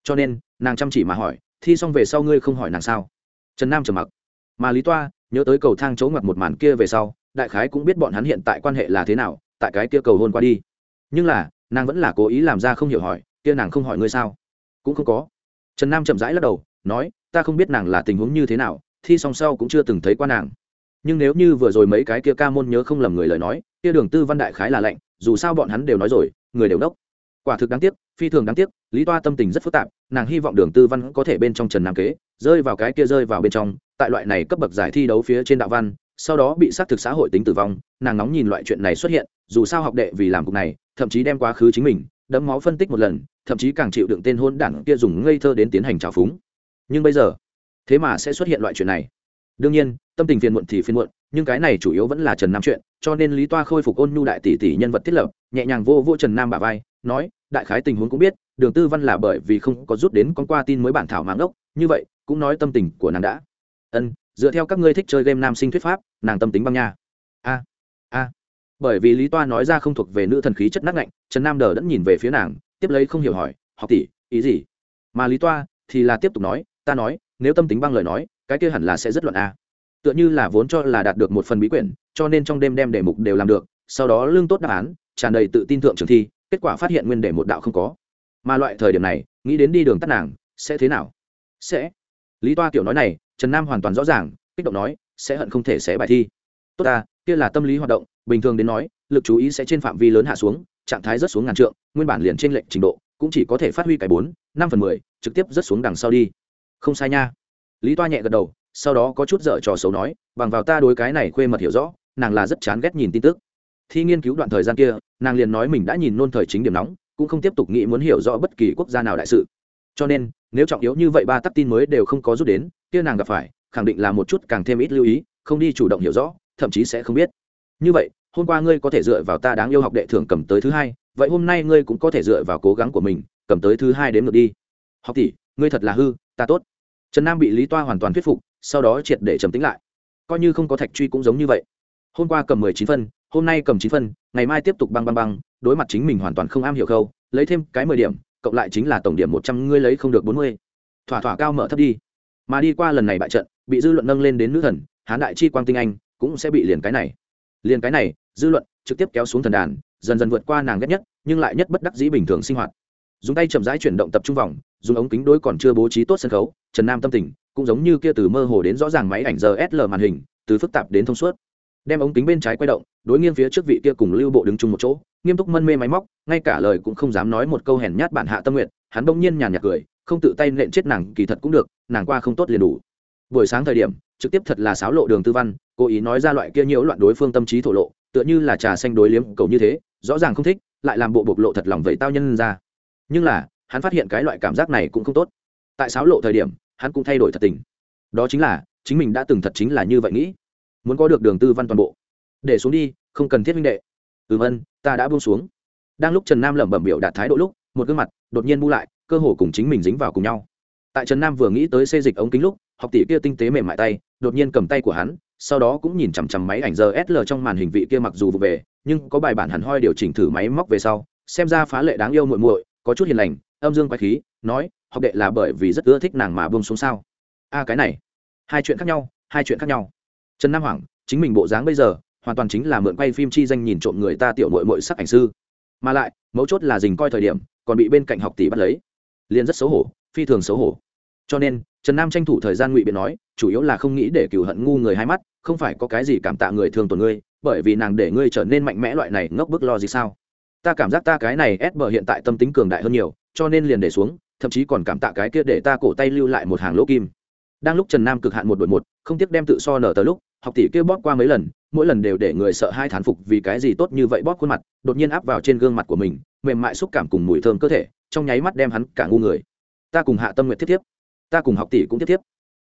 S1: Cho nên, nàng chăm chỉ mà hỏi, thi xong về sau ngươi không hỏi nàng sao? Trần nam trầm mặc. Mà lý toa, nhớ tới cầu thang chỗ ngoặt một màn kia về sau, đại khái cũng biết bọn hắn hiện tại quan hệ là thế nào, tại cái kia cầu hôn qua đi. Nhưng là, nàng vẫn là cố ý làm ra không hiểu hỏi, kia nàng không hỏi ngươi sao? Cũng không có. Trần nam chậm rãi lắc đầu, nói, ta không biết nàng là tình huống như thế nào, thi song sau cũng chưa từng thấy qua nàng nhưng nếu như vừa rồi mấy cái kia ca môn nhớ không lầm người lời nói, kia đường tư văn đại khái là lạnh, dù sao bọn hắn đều nói rồi, người đều đốc. Quả thực đáng tiếc, phi thường đáng tiếc, lý toa tâm tình rất phức tạp, nàng hy vọng đường tư văn có thể bên trong trần nam kế, rơi vào cái kia rơi vào bên trong, tại loại này cấp bậc giải thi đấu phía trên đạo văn, sau đó bị xác thực xã hội tính tử vong, nàng nóng nhìn loại chuyện này xuất hiện, dù sao học đệ vì làm cục này, thậm chí đem quá khứ chính mình, đấm máu phân tích một lần, thậm chí càng chịu đựng tên hôn đảng kia dùng ngây thơ đến tiến hành trào phúng. Nhưng bây giờ, thế mà sẽ xuất hiện loại chuyện này. Đương nhiên tâm tình phiền muộn thì phiền muộn, nhưng cái này chủ yếu vẫn là trần nam chuyện, cho nên lý toa khôi phục ôn nhu đại tỷ tỷ nhân vật thiết lập, nhẹ nhàng vô vô trần nam bà vai, nói, đại khái tình huống cũng biết, đường tư văn là bởi vì không có rút đến con qua tin mới bản thảo mạng ốc như vậy, cũng nói tâm tình của nàng đã. Ân, dựa theo các ngươi thích chơi game nam sinh thuyết pháp, nàng tâm tính băng nha. A a. Bởi vì lý toa nói ra không thuộc về nữ thần khí chất nát ngạnh, trần nam đờ đẫn nhìn về phía nàng, tiếp lấy không hiểu hỏi, học tỷ, ý gì? Mà lý toa thì là tiếp tục nói, ta nói, nếu tâm tính băng lời nói, cái kia hẳn là sẽ rất luận a tựa như là vốn cho là đạt được một phần bí quyển, cho nên trong đêm đem đề mục đều làm được, sau đó lương tốt đáp án, tràn đầy tự tin thượng trường thi, kết quả phát hiện nguyên đề một đạo không có. Mà loại thời điểm này, nghĩ đến đi đường tắt nàng, sẽ thế nào? Sẽ. Lý toa kiểu nói này, trần nam hoàn toàn rõ ràng, kích động nói, sẽ hận không thể sẽ bài thi. Tốt ta, kia là tâm lý hoạt động, bình thường đến nói, lực chú ý sẽ trên phạm vi lớn hạ xuống, trạng thái rất xuống ngàn trượng, nguyên bản liền trên lệnh trình độ, cũng chỉ có thể phát huy cái bốn, năm phần mười, trực tiếp rất xuống đằng sau đi. Không sai nha. Lý toa nhẹ gật đầu sau đó có chút dở trò xấu nói, bằng vào ta đối cái này khuê mật hiểu rõ, nàng là rất chán ghét nhìn tin tức. Thi nghiên cứu đoạn thời gian kia, nàng liền nói mình đã nhìn nôn thời chính điểm nóng, cũng không tiếp tục nghĩ muốn hiểu rõ bất kỳ quốc gia nào đại sự. Cho nên, nếu trọng yếu như vậy ba tắc tin mới đều không có rút đến, kia nàng gặp phải, khẳng định là một chút càng thêm ít lưu ý, không đi chủ động hiểu rõ, thậm chí sẽ không biết. Như vậy, hôm qua ngươi có thể dựa vào ta đáng yêu học đệ thưởng cầm tới thứ hai, vậy hôm nay ngươi cũng có thể dựa vào cố gắng của mình, cầm tới thứ hai đến ngược đi. Học tỷ, ngươi thật là hư, ta tốt. Trần nam bị lý toa hoàn toàn thuyết phục sau đó triệt để trầm tính lại. Coi như không có thạch truy cũng giống như vậy. Hôm qua cầm mười chín phân, hôm nay cầm chín phân, ngày mai tiếp tục băng băng băng, đối mặt chính mình hoàn toàn không am hiểu khâu, lấy thêm cái mười điểm, cộng lại chính là tổng điểm một trăm, ngươi lấy không được bốn mươi. Thỏa thỏa cao mở thấp đi. Mà đi qua lần này bại trận, bị dư luận nâng lên đến nữ thần, hán đại chi quang tinh anh, cũng sẽ bị liền cái này. Liền cái này, dư luận trực tiếp kéo xuống thần đàn, dần dần vượt qua nàng ghét nhất, nhưng lại nhất bất đắc dĩ bình thường sinh hoạt. Dùng tay chậm rãi chuyển động tập trung vòng, dùng ống kính đối còn chưa bố trí tốt sân khấu, trần nam tâm tình cũng giống như kia từ mơ hồ đến rõ ràng máy ảnh giờ sl màn hình, từ phức tạp đến thông suốt. Đem ống kính bên trái quay động, đối nghiêng phía trước vị kia cùng lưu bộ đứng chung một chỗ, nghiêm túc mân mê máy móc, ngay cả lời cũng không dám nói một câu hèn nhát bản hạ tâm nguyện, hắn bỗng nhiên nhàn nhạt cười, không tự tay nện chết nàng, kỳ thật cũng được, nàng qua không tốt liền đủ. Buổi sáng thời điểm, trực tiếp thật là sáo lộ đường tư văn, cố ý nói ra loại kia nhiễu loạn đối phương tâm trí thổ lộ, tựa như là trà xanh đối liếm cầu như thế, rõ ràng không thích, lại làm bộ bộc lộ thật lòng vậy tao nhân ra. Nhưng là, hắn phát hiện cái loại cảm giác này cũng không tốt. Tại sáo lộ thời điểm hắn cũng thay đổi thật tình. Đó chính là, chính mình đã từng thật chính là như vậy nghĩ. Muốn có được đường tư văn toàn bộ. Để xuống đi, không cần thiết minh đệ. Ừ vân ta đã buông xuống. Đang lúc trần nam lẩm bẩm biểu đạt thái độ lúc, một gương mặt đột nhiên bu lại, cơ hồ cùng chính mình dính vào cùng nhau. Tại trần nam vừa nghĩ tới xê dịch ống kính lúc, học tỷ kia tinh tế mềm mại tay, đột nhiên cầm tay của hắn, sau đó cũng nhìn chằm chằm máy ảnh giờ sl trong màn hình vị kia mặc dù vụ về, nhưng có bài bản hẳn hoi điều chỉnh thử máy móc về sau, xem ra phá lệ đáng yêu muội muội, có chút hiền lành, âm dương quái khí, nói học đệ là bởi vì rất ưa thích nàng mà buông xuống sao? A cái này, hai chuyện khác nhau, hai chuyện khác nhau. Trần nam hoàng chính mình bộ dáng bây giờ, hoàn toàn chính là mượn quay phim chi danh nhìn trộm người ta tiểu mội mội sắc ảnh sư. Mà lại, mấu chốt là dình coi thời điểm, còn bị bên cạnh học tỷ bắt lấy. Liền rất xấu hổ, phi thường xấu hổ. Cho nên, trần nam tranh thủ thời gian ngụy biện nói, chủ yếu là không nghĩ để cửu hận ngu người hai mắt, không phải có cái gì cảm tạ người thường tổn ngươi, bởi vì nàng để ngươi trở nên mạnh mẽ loại này ngốc bức lo gì sao? Ta cảm giác ta cái này ép bờ hiện tại tâm tính cường đại hơn nhiều, cho nên liền để xuống thậm chí còn cảm tạ cái kia để ta cổ tay lưu lại một hàng lỗ kim. Đang lúc trần nam cực hạn một đội một không tiếc đem tự so nở tới lúc học tỷ kia bóp qua mấy lần mỗi lần đều để người sợ hai thán phục vì cái gì tốt như vậy bóp khuôn mặt đột nhiên áp vào trên gương mặt của mình mềm mại xúc cảm cùng mùi thơm cơ thể trong nháy mắt đem hắn cả ngu người. Ta cùng hạ tâm nguyện thiết tiếp, ta cùng học tỷ cũng thiết tiếp,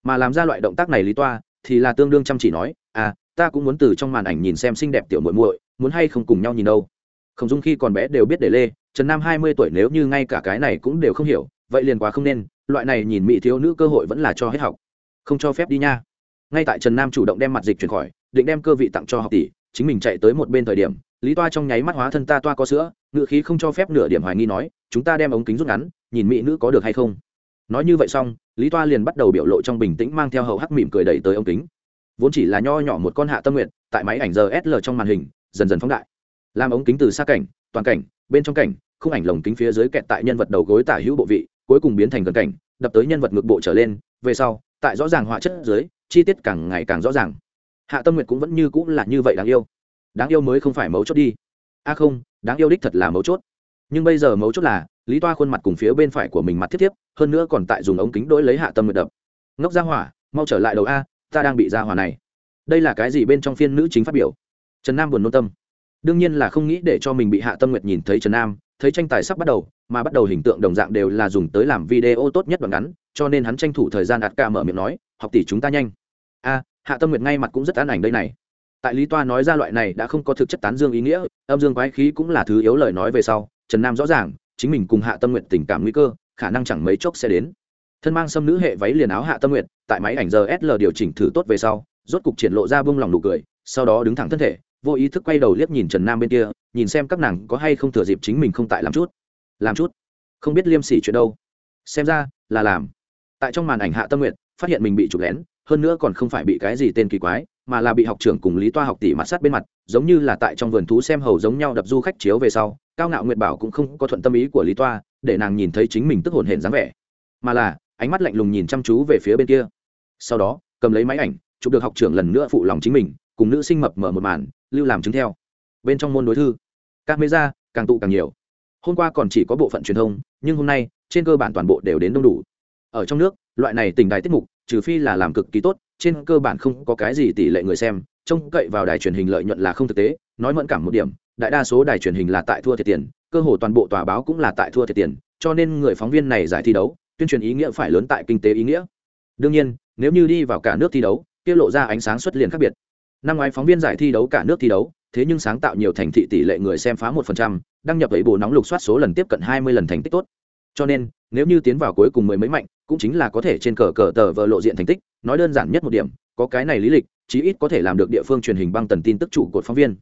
S1: mà làm ra loại động tác này lý toa thì là tương đương chăm chỉ nói à ta cũng muốn từ trong màn ảnh nhìn xem xinh đẹp tiểu muội muội muốn hay không cùng nhau nhìn đâu? Không dung khi còn bé đều biết để lê, trần nam hai mươi tuổi nếu như ngay cả cái này cũng đều không hiểu, vậy liền quá không nên, loại này nhìn mỹ thiếu nữ cơ hội vẫn là cho hết học. Không cho phép đi nha. Ngay tại trần nam chủ động đem mặt dịch chuyển khỏi, định đem cơ vị tặng cho học tỷ, chính mình chạy tới một bên thời điểm, lý toa trong nháy mắt hóa thân ta toa có sữa ngự khí không cho phép nửa điểm hoài nghi nói, chúng ta đem ống kính rút ngắn, nhìn mỹ nữ có được hay không? Nói như vậy xong, lý toa liền bắt đầu biểu lộ trong bình tĩnh mang theo hậu hắc mỉm cười đẩy tới ống kính. Vốn chỉ là nho nhỏ một con hạ tâm nguyện, tại máy ảnh giờ sl trong màn hình, dần dần phóng đại làm ống kính từ xa cảnh, toàn cảnh, bên trong cảnh, khung ảnh lồng kính phía dưới kẹt tại nhân vật đầu gối tả hữu bộ vị, cuối cùng biến thành gần cảnh, đập tới nhân vật ngực bộ trở lên, về sau, tại rõ ràng họa chất dưới, chi tiết càng ngày càng rõ ràng. Hạ tâm nguyệt cũng vẫn như cũng là như vậy đáng yêu. Đáng yêu mới không phải mấu chốt đi. A không, đáng yêu đích thật là mấu chốt. Nhưng bây giờ mấu chốt là, lý toa khuôn mặt cùng phía bên phải của mình mặt thiết thiếp, hơn nữa còn tại dùng ống kính đỗi lấy hạ tâm nguyệt đập. Ngốc ra hỏa, mau trở lại đầu a, ta đang bị ra hỏa này. Đây là cái gì bên trong phiên nữ chính phát biểu? Trần nam buồn nôn tâm đương nhiên là không nghĩ để cho mình bị hạ tâm nguyệt nhìn thấy trần nam, thấy tranh tài sắp bắt đầu, mà bắt đầu hình tượng đồng dạng đều là dùng tới làm video tốt nhất đoạn ngắn, cho nên hắn tranh thủ thời gian đặt ca mở miệng nói, học tỷ chúng ta nhanh. A, hạ tâm nguyệt ngay mặt cũng rất an ảnh đây này. Tại lý toa nói ra loại này đã không có thực chất tán dương ý nghĩa, âm dương quái khí cũng là thứ yếu lời nói về sau, trần nam rõ ràng, chính mình cùng hạ tâm nguyện tình cảm nguy cơ, khả năng chẳng mấy chốc sẽ đến. Thân mang xâm nữ hệ váy liền áo hạ tâm nguyện tại máy ảnh giờ sl điều chỉnh thử tốt về sau, rốt cục triển lộ ra bông lòng nụ cười, sau đó đứng thẳng thân thể vô ý thức quay đầu liếc nhìn trần nam bên kia, nhìn xem các nàng có hay không thừa dịp chính mình không tại làm chút. Làm chút? Không biết liêm sỉ chuyện đâu. Xem ra, là làm. Tại trong màn ảnh hạ tâm nguyện phát hiện mình bị chụp lén, hơn nữa còn không phải bị cái gì tên kỳ quái, mà là bị học trưởng cùng lý toa học tỷ mặt sát bên mặt, giống như là tại trong vườn thú xem hầu giống nhau đập du khách chiếu về sau, cao ngạo nguyệt bảo cũng không có thuận tâm ý của lý toa, để nàng nhìn thấy chính mình tức hồn hển dáng vẻ. Mà là, ánh mắt lạnh lùng nhìn chăm chú về phía bên kia. Sau đó, cầm lấy máy ảnh, chụp được học trưởng lần nữa phụ lòng chính mình, cùng nữ sinh mập mở một màn lưu làm chứng theo. Bên trong môn đối thư, các mê ra càng tụ càng nhiều. Hôm qua còn chỉ có bộ phận truyền thông, nhưng hôm nay, trên cơ bản toàn bộ đều đến đông đủ. Ở trong nước, loại này tình đài tiết mục, trừ phi là làm cực kỳ tốt, trên cơ bản không có cái gì tỷ lệ người xem, trông cậy vào đài truyền hình lợi nhuận là không thực tế, nói mẫn cảm một điểm, đại đa số đài truyền hình là tại thua thiệt tiền, cơ hồ toàn bộ tòa báo cũng là tại thua thiệt tiền, cho nên người phóng viên này giải thi đấu, tuyên truyền ý nghĩa phải lớn tại kinh tế ý nghĩa. Đương nhiên, nếu như đi vào cả nước thi đấu tiết lộ ra ánh sáng xuất liền khác biệt năm ngoái phóng viên giải thi đấu cả nước thi đấu, thế nhưng sáng tạo nhiều thành thị tỷ lệ người xem phá một phần trăm, đăng nhập ấy bộ nóng lục soát số lần tiếp cận hai mươi lần thành tích tốt. Cho nên, nếu như tiến vào cuối cùng mười mấy mạnh, cũng chính là có thể trên cờ cờ tờ vờ lộ diện thành tích, nói đơn giản nhất một điểm, có cái này lý lịch, chí ít có thể làm được địa phương truyền hình băng tần tin tức trụ cột phóng viên.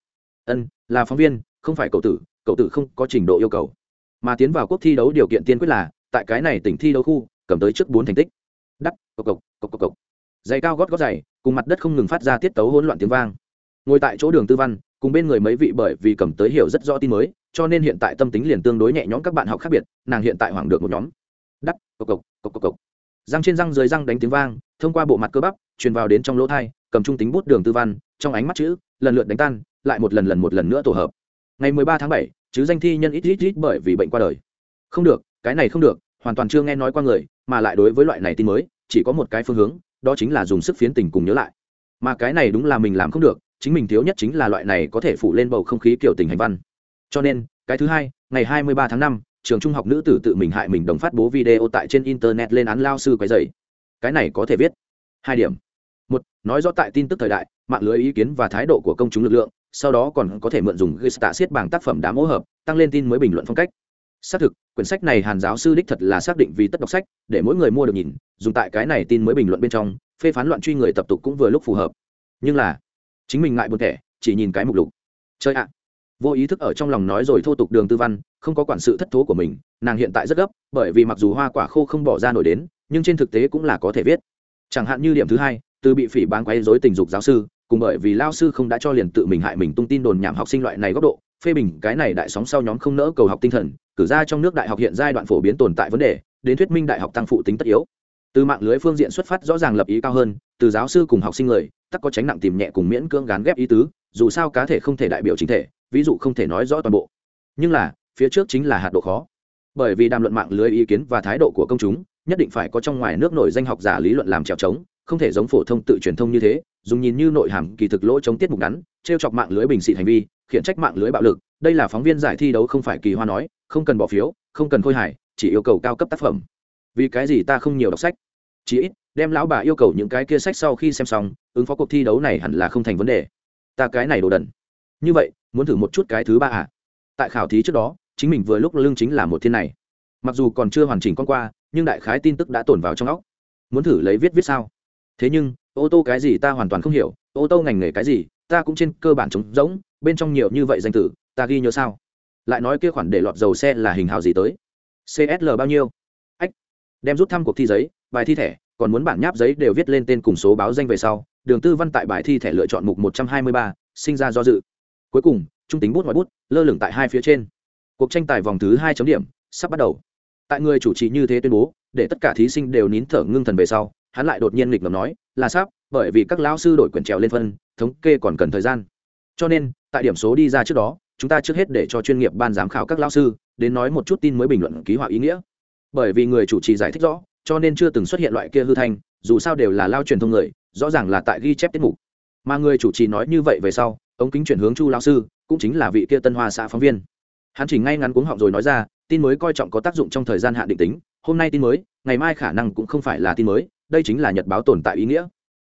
S1: Ân, là phóng viên, không phải cậu tử cậu tử không có trình độ yêu cầu. Mà tiến vào quốc thi đấu điều kiện tiên quyết là, tại cái này tỉnh thi đấu khu, cầm tới trước bốn thành tích. Đắt cộc cộc cộc cộc cộc giày cao gót gót giày cùng mặt đất không ngừng phát ra tiết tấu hỗn loạn tiếng vang. Ngồi tại chỗ đường tư văn, cùng bên người mấy vị bởi vì cầm tới hiểu rất rõ tin mới, cho nên hiện tại tâm tính liền tương đối nhẹ nhõm các bạn học khác biệt, nàng hiện tại hoảng được một nhóm. Đắt, cộc cộc cộc cộc cộc. Răng trên răng dưới răng đánh tiếng vang, thông qua bộ mặt cơ bắp, truyền vào đến trong lỗ thai, cầm trung tính bút đường tư văn, trong ánh mắt chữ, lần lượt đánh tan, lại một lần lần một lần nữa tổ hợp. Ngày mười ba tháng bảy, chứ danh thi nhân ít ít ít bởi vì bệnh qua đời. Không được, cái này không được, hoàn toàn chưa nghe nói qua người, mà lại đối với loại này tin mới, chỉ có một cái phương hướng đó chính là dùng sức phiến tình cùng nhớ lại. Mà cái này đúng là mình làm không được, chính mình thiếu nhất chính là loại này có thể phủ lên bầu không khí kiểu tình hành văn. Cho nên, cái thứ hai, ngày hai mươi ba tháng năm, trường trung học nữ tử tự mình hại mình đồng phát bố video tại trên internet lên án lao sư quấy dày cái này có thể viết. Hai điểm. Một, nói rõ tại tin tức thời đại, mạng lưới ý kiến và thái độ của công chúng lực lượng, sau đó còn có thể mượn dùng gista siết bảng tác phẩm đá mỗ hợp, tăng lên tin mới bình luận phong cách xác thực, quyển sách này hàn giáo sư đích thật là xác định vì tất đọc sách, để mỗi người mua được nhìn, dùng tại cái này tin mới bình luận bên trong, phê phán loạn truy người tập tục cũng vừa lúc phù hợp. Nhưng là, chính mình ngại buồn thẻ, chỉ nhìn cái mục lục. Chơi ạ! Vô ý thức ở trong lòng nói rồi thô tục đường tư văn, không có quản sự thất thố của mình, nàng hiện tại rất gấp, bởi vì mặc dù hoa quả khô không bỏ ra nổi đến, nhưng trên thực tế cũng là có thể viết. Chẳng hạn như điểm thứ hai, từ bị phỉ bán quấy dối tình dục giáo sư, cùng bởi vì lao sư không đã cho liền tự mình hại mình tung tin đồn nhảm học sinh loại này góc độ phê bình, cái này đại sóng sau nhóm không nỡ cầu học tinh thần, cử ra trong nước đại học hiện giai đoạn phổ biến tồn tại vấn đề, đến thuyết minh đại học tăng phụ tính tất yếu. Từ mạng lưới phương diện xuất phát rõ ràng lập ý cao hơn, từ giáo sư cùng học sinh người, tắc có tránh nặng tìm nhẹ cùng miễn cưỡng gán ghép ý tứ, dù sao cá thể không thể đại biểu chính thể, ví dụ không thể nói rõ toàn bộ. Nhưng là, phía trước chính là hạt độ khó. Bởi vì đàm luận mạng lưới ý kiến và thái độ của công chúng, nhất định phải có trong ngoài nước nổi danh học giả lý luận làm trèo trống, không thể giống phổ thông tự truyền thông như thế, dùng nhìn như nội hàm kỳ thực lỗ chống tiết mục ngắn t chọc mạng lưới bình xị hành vi khiển trách mạng lưới bạo lực, đây là phóng viên giải thi đấu không phải kỳ hoa nói, không cần bỏ phiếu, không cần khôi hài, chỉ yêu cầu cao cấp tác phẩm. Vì cái gì ta không nhiều đọc sách? Chỉ ít, đem lão bà yêu cầu những cái kia sách sau khi xem xong, ứng phó cuộc thi đấu này hẳn là không thành vấn đề. Ta cái này đồ đần. Như vậy, muốn thử một chút cái thứ ba à? Tại khảo thí trước đó, chính mình vừa lúc lương chính là một thiên này. Mặc dù còn chưa hoàn chỉnh con qua, nhưng đại khái tin tức đã tồn vào trong óc. Muốn thử lấy viết viết sao? Thế nhưng, ô tô cái gì ta hoàn toàn không hiểu, ô tô ngành nghề cái gì, ta cũng trên cơ bản trống rỗng bên trong nhiều như vậy danh tử, ta ghi nhớ sao? Lại nói kia khoản để lọt dầu xe là hình hào gì tới? Csl bao nhiêu? Ách, đem rút thăm cuộc thi giấy, bài thi thẻ, còn muốn bản nháp giấy đều viết lên tên cùng số báo danh về sau. Đường tư văn tại bài thi thẻ lựa chọn mục một trăm hai mươi ba, sinh ra do dự. Cuối cùng, trung tính bút ngoại bút, lơ lửng tại hai phía trên. Cuộc tranh tài vòng thứ hai chấm điểm, sắp bắt đầu. Tại người chủ trì như thế tuyên bố, để tất cả thí sinh đều nín thở ngưng thần về sau, hắn lại đột nhiên nghịch ngầm nói, là sắp, bởi vì các lão sư đổi quyển trèo lên phân, thống kê còn cần thời gian. Cho nên tại điểm số đi ra trước đó, chúng ta trước hết để cho chuyên nghiệp ban giám khảo các lão sư đến nói một chút tin mới bình luận ký họa ý nghĩa. Bởi vì người chủ trì giải thích rõ, cho nên chưa từng xuất hiện loại kia hư thanh, dù sao đều là lao truyền thông người, rõ ràng là tại ghi chép tiết mục. Mà người chủ trì nói như vậy về sau, ống kính chuyển hướng chu lao sư, cũng chính là vị kia tân hoa xã phóng viên. Hắn chỉ ngay ngắn cuống họng rồi nói ra, tin mới coi trọng có tác dụng trong thời gian hạn định tính, hôm nay tin mới, ngày mai khả năng cũng không phải là tin mới, đây chính là nhật báo tồn tại ý nghĩa.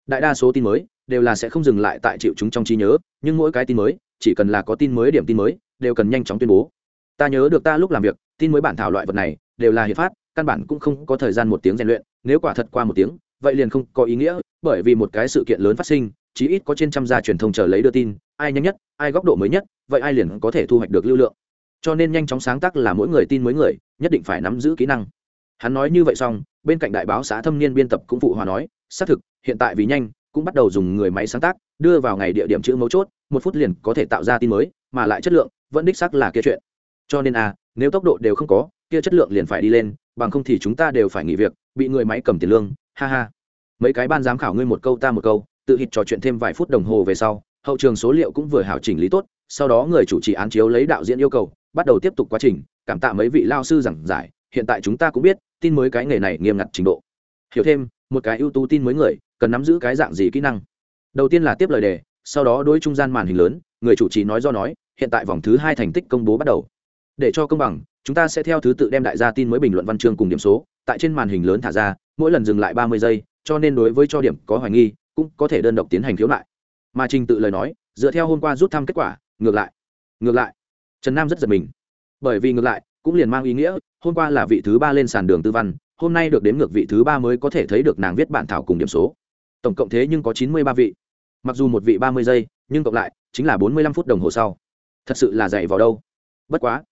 S1: Đại đa số tin mới, đều là sẽ không dừng lại tại chịu chúng trong trí nhớ, nhưng mỗi cái tin mới chỉ cần là có tin mới điểm tin mới, đều cần nhanh chóng tuyên bố. Ta nhớ được ta lúc làm việc, tin mới bản thảo loại vật này, đều là hiệp phát, căn bản cũng không có thời gian một tiếng rèn luyện, nếu quả thật qua một tiếng, vậy liền không có ý nghĩa, bởi vì một cái sự kiện lớn phát sinh, chí ít có trên trăm gia truyền thông chờ lấy đưa tin, ai nhanh nhất, ai góc độ mới nhất, vậy ai liền có thể thu hoạch được lưu lượng. Cho nên nhanh chóng sáng tác là mỗi người tin mới người, nhất định phải nắm giữ kỹ năng. Hắn nói như vậy xong, bên cạnh đại báo xã thâm niên biên tập cũng phụ hòa nói, xác thực, hiện tại vì nhanh, cũng bắt đầu dùng người máy sáng tác, đưa vào ngày địa điểm chữ mấu chốt một phút liền có thể tạo ra tin mới, mà lại chất lượng vẫn đích xác là kia chuyện. Cho nên à nếu tốc độ đều không có, kia chất lượng liền phải đi lên, bằng không thì chúng ta đều phải nghỉ việc, bị người máy cầm tiền lương, ha ha. Mấy cái ban giám khảo ngươi một câu ta một câu, tự hít trò chuyện thêm vài phút đồng hồ về sau, hậu trường số liệu cũng vừa hảo chỉnh lý tốt, sau đó người chủ trì án chiếu lấy đạo diễn yêu cầu, bắt đầu tiếp tục quá trình, cảm tạ mấy vị lao sư giảng giải, hiện tại chúng ta cũng biết, tin mới cái nghề này nghiêm ngặt trình độ. Hiểu thêm, một cái ưu tú tin mới người, cần nắm giữ cái dạng gì kỹ năng? Đầu tiên là tiếp lời đề sau đó đối trung gian màn hình lớn, người chủ trì nói do nói, hiện tại vòng thứ hai thành tích công bố bắt đầu. Để cho công bằng, chúng ta sẽ theo thứ tự đem đại gia tin mới bình luận văn chương cùng điểm số, tại trên màn hình lớn thả ra, mỗi lần dừng lại ba mươi giây, cho nên đối với cho điểm có hoài nghi, cũng có thể đơn độc tiến hành khiếu nại mà trình tự lời nói, dựa theo hôm qua rút thăm kết quả, ngược lại ngược lại. Trần nam rất giật mình. Bởi vì ngược lại, cũng liền mang ý nghĩa, hôm qua là vị thứ ba lên sàn đường tư văn, hôm nay được đến ngược vị thứ ba mới có thể thấy được nàng viết bản thảo cùng điểm số. Tổng cộng thế nhưng có chín mươi ba vị mặc dù một vị ba mươi giây, nhưng cộng lại, chính là bốn mươi lăm phút đồng hồ sau. Thật sự là dày vào đâu. Bất quá,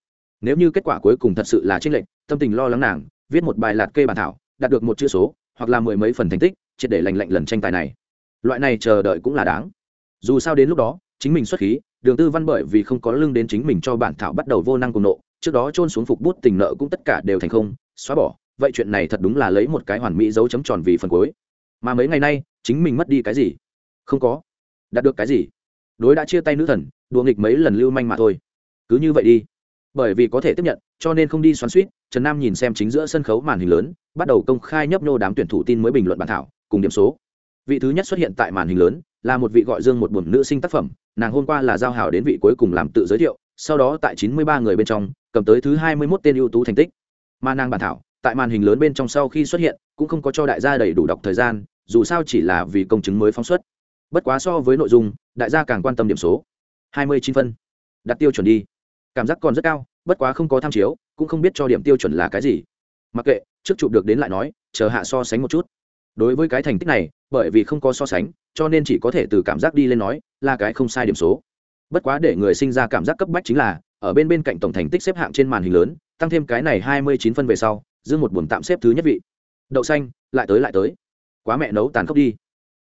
S1: nếu như kết quả cuối cùng thật sự là tranh lệch, tâm tình lo lắng nàng, viết một bài lạt kê bản thảo, đạt được một chữ số, hoặc là mười mấy phần thành tích, triệt để lành lạnh lần tranh tài này. Loại này chờ đợi cũng là đáng. Dù sao đến lúc đó, chính mình xuất khí, đường tư văn bởi vì không có lương đến chính mình cho bản thảo bắt đầu vô năng cùng nộ, trước đó trôn xuống phục bút tình nợ cũng tất cả đều thành không, xóa bỏ. Vậy chuyện này thật đúng là lấy một cái hoàn mỹ dấu chấm tròn vì phần cuối. Mà mấy ngày nay, chính mình mất đi cái gì? Không có. Đạt được cái gì? Đối đã chia tay nữ thần, đùa nghịch mấy lần lưu manh mà thôi. Cứ như vậy đi. Bởi vì có thể tiếp nhận, cho nên không đi xoắn suýt trần nam nhìn xem chính giữa sân khấu màn hình lớn, bắt đầu công khai nhấp nhô đám tuyển thủ tin mới bình luận bản thảo, cùng điểm số. Vị thứ nhất xuất hiện tại màn hình lớn, là một vị gọi dương một buồn nữ sinh tác phẩm, nàng hôm qua là giao hảo đến vị cuối cùng làm tự giới thiệu, sau đó tại chín mươi ba người bên trong, cầm tới thứ hai mươi 21 tên ưu tú thành tích. Mà nàng bản thảo, tại màn hình lớn bên trong sau khi xuất hiện, cũng không có cho đại gia đầy đủ đọc thời gian, dù sao chỉ là vì công chứng mới phóng xuất bất quá so với nội dung, đại gia càng quan tâm điểm số. Hai mươi chín phân. Đặt tiêu chuẩn đi. Cảm giác còn rất cao, bất quá không có tham chiếu, cũng không biết cho điểm tiêu chuẩn là cái gì. Mặc kệ, trước chụp được đến lại nói, chờ hạ so sánh một chút. Đối với cái thành tích này, bởi vì không có so sánh, cho nên chỉ có thể từ cảm giác đi lên nói, là cái không sai điểm số. Bất quá để người sinh ra cảm giác cấp bách chính là, ở bên bên cạnh tổng thành tích xếp hạng trên màn hình lớn, tăng thêm cái này hai mươi chín phân về sau dương một buồn tạm xếp thứ nhất vị. Đậu xanh, lại tới lại tới. Quá mẹ nấu tàn khốc đi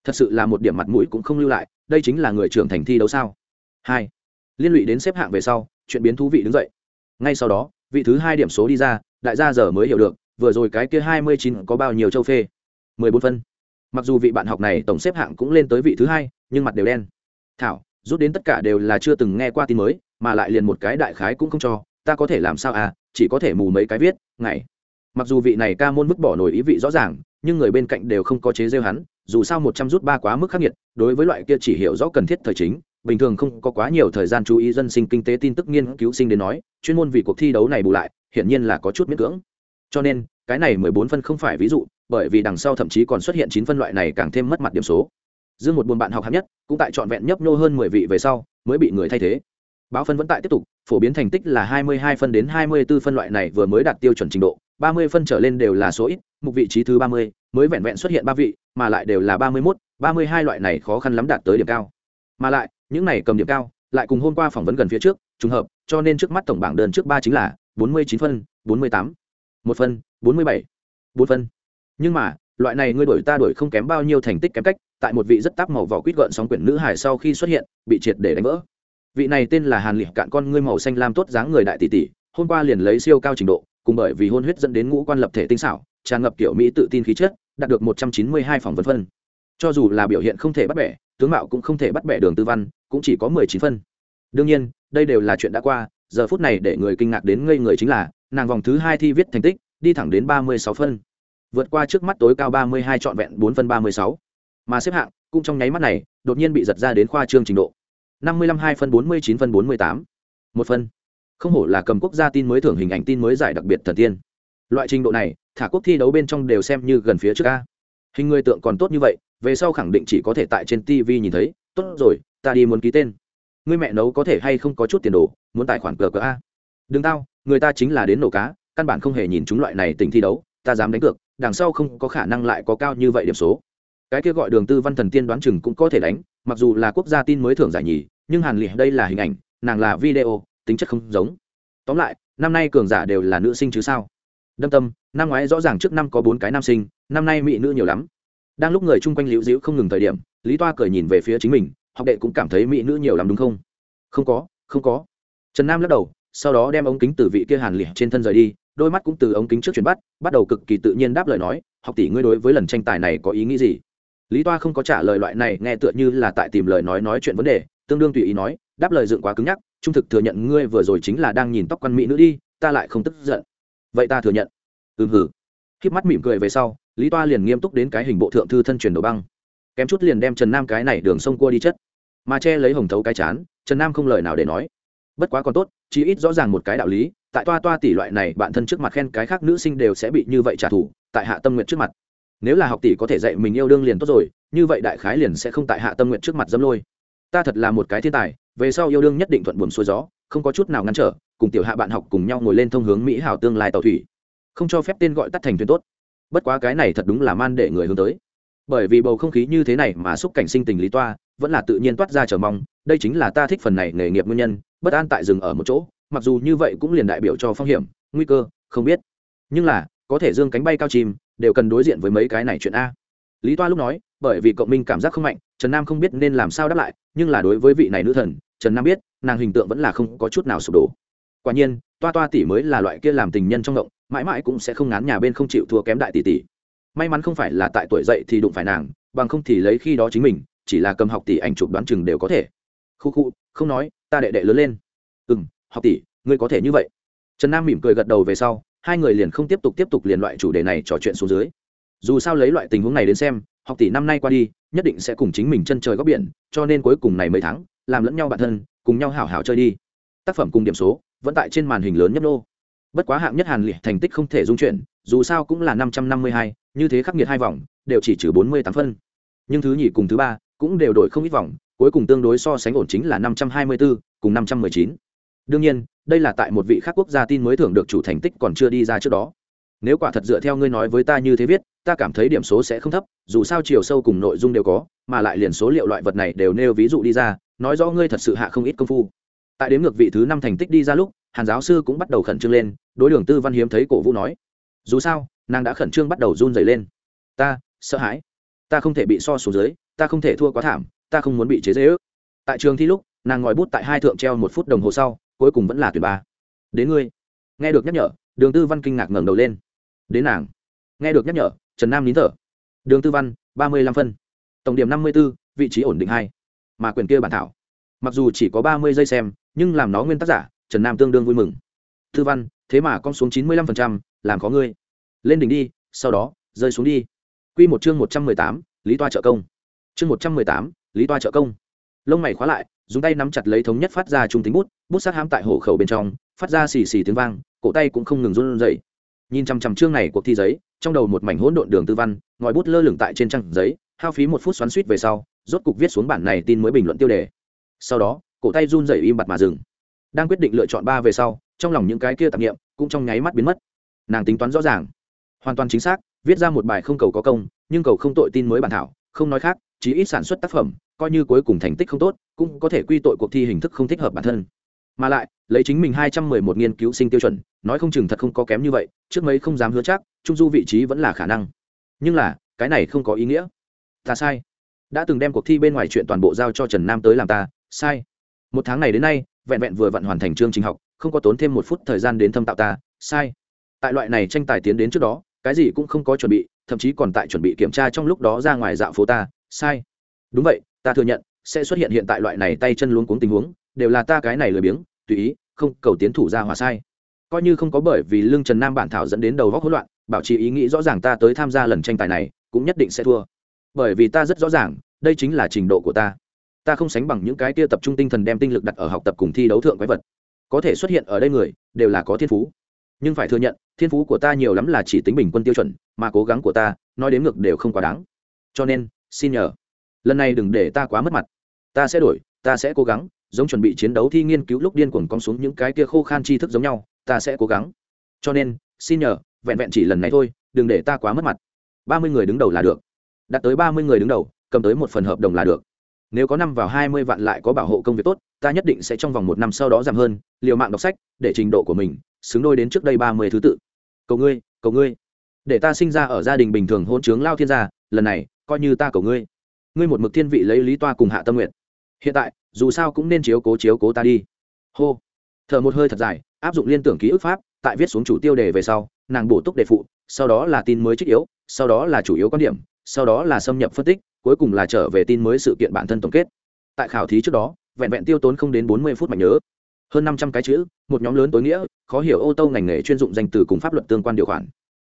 S1: thật sự là một điểm mặt mũi cũng không lưu lại, đây chính là người trưởng thành thi đấu sao? Hai, liên lụy đến xếp hạng về sau, chuyện biến thú vị đứng dậy. Ngay sau đó, vị thứ hai điểm số đi ra, đại gia giờ mới hiểu được, vừa rồi cái kia hai mươi chín có bao nhiêu châu phê? mười bốn phân. Mặc dù vị bạn học này tổng xếp hạng cũng lên tới vị thứ hai, nhưng mặt đều đen. Thảo, rút đến tất cả đều là chưa từng nghe qua tin mới, mà lại liền một cái đại khái cũng không cho, ta có thể làm sao à chỉ có thể mù mấy cái viết ngày mặc dù vị này ca môn vứt bỏ nổi ý vị rõ ràng, nhưng người bên cạnh đều không có chế rêu hắn dù sao một trăm rút ba quá mức khắc nghiệt, đối với loại kia chỉ hiểu rõ cần thiết thời chính, bình thường không có quá nhiều thời gian chú ý dân sinh kinh tế tin tức nghiên cứu sinh đến nói, chuyên môn vì cuộc thi đấu này bù lại, hiển nhiên là có chút miễn cưỡng. Cho nên, cái này mười bốn phân không phải ví dụ, bởi vì đằng sau thậm chí còn xuất hiện chín phân loại này càng thêm mất mặt điểm số. Dương một buồn bạn học hạng nhất, cũng tại trọn vẹn nhấp nhô hơn mười vị về sau, mới bị người thay thế. Báo phân vẫn tại tiếp tục, phổ biến thành tích là hai mươi hai phân đến hai mươi 24 phân loại này vừa mới đạt tiêu chuẩn trình độ, ba mươi phân trở lên đều là số ít mục vị trí thứ ba mươi, mới vẹn vẹn xuất hiện ba vị, mà lại đều là ba mươi mốt, ba mươi hai loại này khó khăn lắm đạt tới điểm cao. Mà lại, những này cầm điểm cao, lại cùng hôm qua phỏng vấn gần phía trước, trùng hợp, cho nên trước mắt tổng bảng đơn trước ba chính là bốn mươi chín phân, bốn mươi tám, một phân, bốn mươi bảy, bốn phân. Nhưng mà, loại này ngươi đổi ta đổi không kém bao nhiêu thành tích kém cách, tại một vị rất táp màu vỏ quýt gợn sóng quyển nữ hải sau khi xuất hiện, bị triệt để đánh vỡ. Vị này tên là hàn liệt cạn con ngươi màu xanh lam tốt dáng người đại tỷ tỷ, hôm qua liền lấy siêu cao trình độ, cùng bởi vì hôn huyết dẫn đến ngũ quan lập thể tinh xảo tràn ngập kiểu mỹ tự tin khí chất, đạt được một trăm chín mươi hai phòng vân phân. Cho dù là biểu hiện không thể bắt bẻ, tướng mạo cũng không thể bắt bẻ đường tư văn, cũng chỉ có mười chín phân. Đương nhiên, đây đều là chuyện đã qua, giờ phút này để người kinh ngạc đến ngây người chính là, nàng vòng thứ hai thi viết thành tích, đi thẳng đến ba mươi sáu phân. Vượt qua trước mắt tối cao ba mươi hai trọn vẹn bốn phân ba mươi sáu. Mà xếp hạng, cũng trong nháy mắt này, đột nhiên bị giật ra đến khoa trương trình độ. năm mươi lăm hai phân bốn mươi chín phân bốn mươi tám. Một phân. Không hổ là cầm quốc gia tin mới thưởng hình ảnh tin mới giải đặc biệt thần tiên. Loại trình độ này thả quốc thi đấu bên trong đều xem như gần phía trước a. hình người tượng còn tốt như vậy, về sau khẳng định chỉ có thể tại trên tv nhìn thấy. Tốt rồi, ta đi muốn ký tên. Người mẹ nấu có thể hay không có chút tiền đồ, muốn tài khoản cờ cờ a? Đừng tao, người ta chính là đến nổ cá, căn bản không hề nhìn chúng loại này tình thi đấu, ta dám đánh cược, đằng sau không có khả năng lại có cao như vậy điểm số. Cái kia gọi đường tư văn thần tiên đoán chừng cũng có thể đánh, mặc dù là quốc gia tin mới thưởng giải nhì, nhưng hàn lị đây là hình ảnh, nàng là video, tính chất không giống. Tóm lại, năm nay cường giả đều là nữ sinh chứ sao? Đâm tâm, năm ngoái rõ ràng trước năm có bốn cái nam sinh, năm nay mỹ nữ nhiều lắm. Đang lúc người chung quanh liễu dĩu không ngừng thời điểm, lý toa cười nhìn về phía chính mình, học đệ cũng cảm thấy mỹ nữ nhiều lắm đúng không? Không có không có. Trần nam lắc đầu, sau đó đem ống kính từ vị kia hàn lỉa trên thân rời đi, đôi mắt cũng từ ống kính trước chuyển bắt bắt đầu cực kỳ tự nhiên đáp lời nói, học tỷ ngươi đối với lần tranh tài này có ý nghĩ gì? Lý toa không có trả lời loại này, nghe tựa như là tại tìm lời nói nói chuyện vấn đề, tương đương tùy ý nói, đáp lời dựng quá cứng nhắc, trung thực thừa nhận ngươi vừa rồi chính là đang nhìn tóc quan mỹ nữ đi, ta lại không tức giận vậy ta thừa nhận. Ừm hử khiếp mắt mỉm cười về sau, lý toa liền nghiêm túc đến cái hình bộ thượng thư thân truyền đồ băng. Kém chút liền đem trần nam cái này đường sông cua đi chất. Mà che lấy hồng thấu cái chán, trần nam không lời nào để nói. Bất quá còn tốt chỉ ít rõ ràng một cái đạo lý, tại toa toa tỷ loại này, bạn thân trước mặt khen cái khác nữ sinh đều sẽ bị như vậy trả thù, tại hạ tâm nguyện trước mặt. Nếu là học tỷ có thể dạy mình yêu đương liền tốt rồi, như vậy đại khái liền sẽ không tại hạ tâm nguyện trước mặt dâm lôi. Ta thật là một cái thiên tài, về sau yêu đương nhất định thuận buồm xuôi gió không có chút nào ngăn trở, cùng tiểu hạ bạn học cùng nhau ngồi lên thông hướng mỹ hảo tương lai tàu thủy. Không cho phép tên gọi tắt thành thuyền tốt. Bất quá cái này thật đúng là man để người hướng tới. Bởi vì bầu không khí như thế này mà xúc cảnh sinh tình lý toa, vẫn là tự nhiên toát ra chờ mong, đây chính là ta thích phần này nghề nghiệp nguyên nhân, bất an tại rừng ở một chỗ, mặc dù như vậy cũng liền đại biểu cho phong hiểm, nguy cơ, không biết. Nhưng là, có thể dương cánh bay cao chim đều cần đối diện với mấy cái này chuyện a. Lý toa lúc nói, bởi vì cộng minh cảm giác không mạnh, trần nam không biết nên làm sao đáp lại, nhưng là đối với vị này nữ thần, trần nam biết nàng hình tượng vẫn là không có chút nào sụp đổ. Quả nhiên, toa toa tỷ mới là loại kia làm tình nhân trong động, mãi mãi cũng sẽ không ngán nhà bên không chịu thua kém đại tỷ tỷ. May mắn không phải là tại tuổi dậy thì đụng phải nàng, bằng không thì lấy khi đó chính mình, chỉ là cầm học tỷ ảnh chụp đoán chừng đều có thể. Khu khu, không nói, ta đệ đệ lớn lên. Ừ m học tỷ, ngươi có thể như vậy. Trần nam mỉm cười gật đầu về sau, hai người liền không tiếp tục tiếp tục liền loại chủ đề này trò chuyện xuống dưới. Dù sao lấy loại tình huống này đến xem, học tỷ năm nay qua đi, nhất định sẽ cùng chính mình chân trời góc biển, cho nên cuối cùng này mấy tháng, làm lẫn nhau bản thân cùng nhau hảo hảo chơi đi. Tác phẩm cùng điểm số vẫn tại trên màn hình lớn nhấp nô. Bất quá hạng nhất hàn liệt thành tích không thể dung chuyển, dù sao cũng là năm trăm năm mươi hai, như thế khắc nghiệt hai vòng, đều chỉ trừ bốn mươi tám phân. Nhưng thứ nhì cùng thứ ba cũng đều đổi không ít vòng, cuối cùng tương đối so sánh ổn chính là năm trăm hai mươi bốn cùng năm trăm mười chín. Đương nhiên, đây là tại một vị khác quốc gia tin mới thưởng được chủ thành tích còn chưa đi ra trước đó. Nếu quả thật dựa theo ngươi nói với ta như thế viết, ta cảm thấy điểm số sẽ không thấp, dù sao chiều sâu cùng nội dung đều có, mà lại liền số liệu loại vật này đều nêu ví dụ đi ra nói rõ ngươi thật sự hạ không ít công phu. Tại đếm ngược vị thứ năm thành tích đi ra lúc, hàn giáo sư cũng bắt đầu khẩn trương lên, đối đường tư văn hiếm thấy cổ vũ nói, dù sao, nàng đã khẩn trương bắt đầu run dày lên. Ta, sợ hãi. Ta không thể bị so số dưới, ta không thể thua quá thảm, ta không muốn bị chế dễ ước. Tại trường thi lúc, nàng ngòi bút tại hai thượng treo một phút đồng hồ sau, cuối cùng vẫn là tuyển ba. Đến ngươi. Nghe được nhắc nhở, đường tư văn kinh ngạc ngẩng đầu lên. Đến nàng. Nghe được nhắc nhở, trần nam nín thở. Đường tư văn, ba mươi lăm phân. Tổng điểm năm mươi b ố vị trí ổn định hai mà quyền kia bản thảo. Mặc dù chỉ có ba mươi giây xem, nhưng làm nó nguyên tác giả, trần nam tương đương vui mừng. Thư văn, thế mà con xuống chín mươi lăm phần trăm, làm có ngươi. Lên đỉnh đi, sau đó, rơi xuống đi. Q một chương một trăm mười tám, lý toa trợ công. Chương một trăm mười tám, lý toa trợ công. Lông mày khóa lại, dùng tay nắm chặt lấy thống nhất phát ra trung tính bút bút sát hãm tại hổ khẩu bên trong, phát ra xì xì tiếng vang, cổ tay cũng không ngừng run rẩy. Nhìn chằm chằm chương này cuộc thi giấy, trong đầu một mảnh hỗn độn đường tư văn, ngòi bút lơ lửng tại trên trang giấy, hao phí một phút xoắn suýt về sau rốt cục viết xuống bản này tin mới bình luận tiêu đề. Sau đó, cổ tay run rẩy im bặt mà dừng. Đang quyết định lựa chọn ba về sau, trong lòng những cái kia tạp nghiệm cũng trong nháy mắt biến mất. Nàng tính toán rõ ràng. Hoàn toàn chính xác, viết ra một bài không cầu có công, nhưng cầu không tội tin mới bản thảo, không nói khác, chí ít sản xuất tác phẩm, coi như cuối cùng thành tích không tốt, cũng có thể quy tội cuộc thi hình thức không thích hợp bản thân. Mà lại, lấy chính mình hai trăm mười một nghiên cứu sinh tiêu chuẩn, nói không chừng thật không có kém như vậy, trước mấy không dám hứa chắc, trung du vị trí vẫn là khả năng. Nhưng là, cái này không có ý nghĩa. Ta sai đã từng đem cuộc thi bên ngoài chuyện toàn bộ giao cho trần nam tới làm ta, sai. Một tháng này đến nay, vẹn vẹn vừa vặn hoàn thành chương trình học, không có tốn thêm một phút thời gian đến thâm tạo ta, sai. Tại loại này tranh tài tiến đến trước đó, cái gì cũng không có chuẩn bị, thậm chí còn tại chuẩn bị kiểm tra trong lúc đó ra ngoài dạo phố ta, sai. Đúng vậy, ta thừa nhận, sẽ xuất hiện hiện tại loại này tay chân luống cuống tình huống, đều là ta cái này lười biếng, tùy ý, không, cầu tiến thủ ra hòa sai. Coi như không có bởi vì lương trần nam bản thảo dẫn đến đầu góc hỗn loạn, bảo trì ý nghĩ rõ ràng ta tới tham gia lần tranh tài này, cũng nhất định sẽ thua bởi vì ta rất rõ ràng, đây chính là trình độ của ta. Ta không sánh bằng những cái tia tập trung tinh thần đem tinh lực đặt ở học tập cùng thi đấu thượng quái vật. Có thể xuất hiện ở đây người, đều là có thiên phú. Nhưng phải thừa nhận, thiên phú của ta nhiều lắm là chỉ tính bình quân tiêu chuẩn, mà cố gắng của ta, nói đến ngược đều không quá đáng. Cho nên, xin nhờ. Lần này đừng để ta quá mất mặt. Ta sẽ đổi, ta sẽ cố gắng, giống chuẩn bị chiến đấu thi nghiên cứu lúc điên cuồng cong xuống những cái kia khô khan tri thức giống nhau, ta sẽ cố gắng. Cho nên, xin nhờ, vẹn vẹn chỉ lần này thôi, đừng để ta quá mất mặt. Ba mươi người đứng đầu là được đạt tới ba mươi người đứng đầu, cầm tới một phần hợp đồng là được. Nếu có năm vào hai mươi vạn lại có bảo hộ công việc tốt, ta nhất định sẽ trong vòng một năm sau đó giảm hơn, liều mạng đọc sách, để trình độ của mình xứng đôi đến trước đây ba mươi thứ tự. Cầu ngươi cầu ngươi. Để ta sinh ra ở gia đình bình thường hôn trướng lao thiên gia, lần này, coi như ta cầu ngươi. Ngươi một mực thiên vị lấy lý toa cùng hạ tâm nguyện hiện tại, dù sao cũng nên chiếu cố chiếu cố ta đi. Hô. Thở một hơi thật dài, áp dụng liên tưởng ký ức pháp, tại viết xuống chủ tiêu đề về sau nàng bổ túc đề phụ, sau đó là tin mới trích yếu, sau đó là chủ yếu quan điểm, sau đó là xâm nhập phân tích, cuối cùng là trở về tin mới sự kiện bản thân tổng kết. Tại khảo thí trước đó, vẹn vẹn tiêu tốn không đến bốn mươi phút mạnh nhớ. Hơn năm trăm cái chữ, một nhóm lớn tối nghĩa, khó hiểu ô tô ngành nghề chuyên dụng danh từ cùng pháp luật tương quan điều khoản.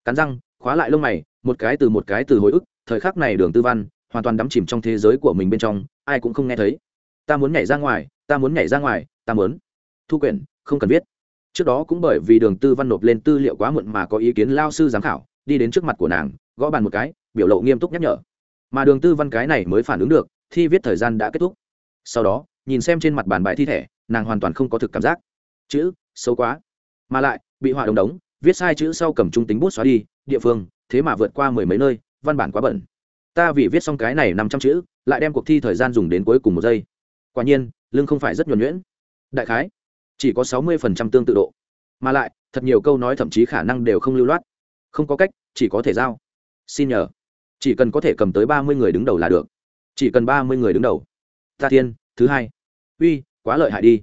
S1: Cắn răng, khóa lại lông mày, một cái từ một cái từ hồi ức, thời khắc này đường tư văn, hoàn toàn đắm chìm trong thế giới của mình bên trong, ai cũng không nghe thấy. Ta muốn nhảy ra ngoài, ta muốn nhảy ra ngoài, ta muốn. Thu quyển, không cần viết trước đó cũng bởi vì đường tư văn nộp lên tư liệu quá muộn mà có ý kiến lao sư giám khảo, đi đến trước mặt của nàng, gõ bàn một cái, biểu lộ nghiêm túc nhắc nhở. Mà đường tư văn cái này mới phản ứng được, thi viết thời gian đã kết thúc. Sau đó, nhìn xem trên mặt bàn bài thi thể, nàng hoàn toàn không có thực cảm giác. Chữ, xấu quá. Mà lại, bị họa đồng đống, viết sai chữ sau cầm trung tính bút xóa đi, địa phương, thế mà vượt qua mười mấy nơi, văn bản quá bẩn. Ta vì viết xong cái này năm trăm chữ, lại đem cuộc thi thời gian dùng đến cuối cùng một giây. Quả nhiên, lưng không phải rất nhuẩn nhuyễn. Đại khái chỉ có sáu mươi phần trăm tương tự độ. Mà lại, thật nhiều câu nói thậm chí khả năng đều không lưu loát. Không có cách, chỉ có thể giao. Xin nhờ. Chỉ cần có thể cầm tới ba mươi người đứng đầu là được. Chỉ cần ba mươi người đứng đầu. Ta tiên thứ hai. Uy, quá lợi hại đi.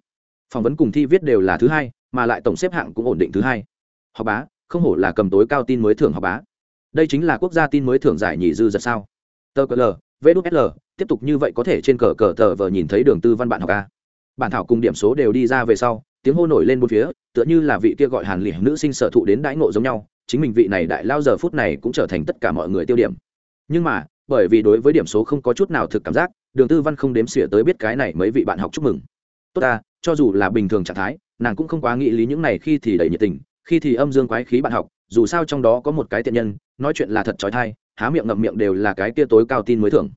S1: Phỏng vấn cùng thi viết đều là thứ hai, mà lại tổng xếp hạng cũng ổn định thứ hai. Học bá, không hổ là cầm tối cao tin mới thưởng học bá. Đây chính là quốc gia tin mới thưởng giải nhì dư giật sao. Tờ cl vsl tiếp tục như vậy có thể trên cờ cờ tờ vờ nhìn thấy đường tư văn bạn học a. Bản thảo cùng điểm số đều đi ra về sau tiếng hô nổi lên bốn phía, tựa như là vị kia gọi hàn lỉ nữ sinh sở thụ đến đãi ngộ giống nhau, chính mình vị này đại lao giờ phút này cũng trở thành tất cả mọi người tiêu điểm. Nhưng mà, bởi vì đối với điểm số không có chút nào thực cảm giác, đường tư văn không đếm xỉa tới biết cái này mấy vị bạn học chúc mừng. Tốt ta, cho dù là bình thường trạng thái, nàng cũng không quá nghĩ lý những này khi thì đầy nhiệt tình, khi thì âm dương quái khí bạn học, dù sao trong đó có một cái tiện nhân, nói chuyện là thật trói thai, há miệng ngậm miệng đều là cái kia tối cao tin mới thưởng.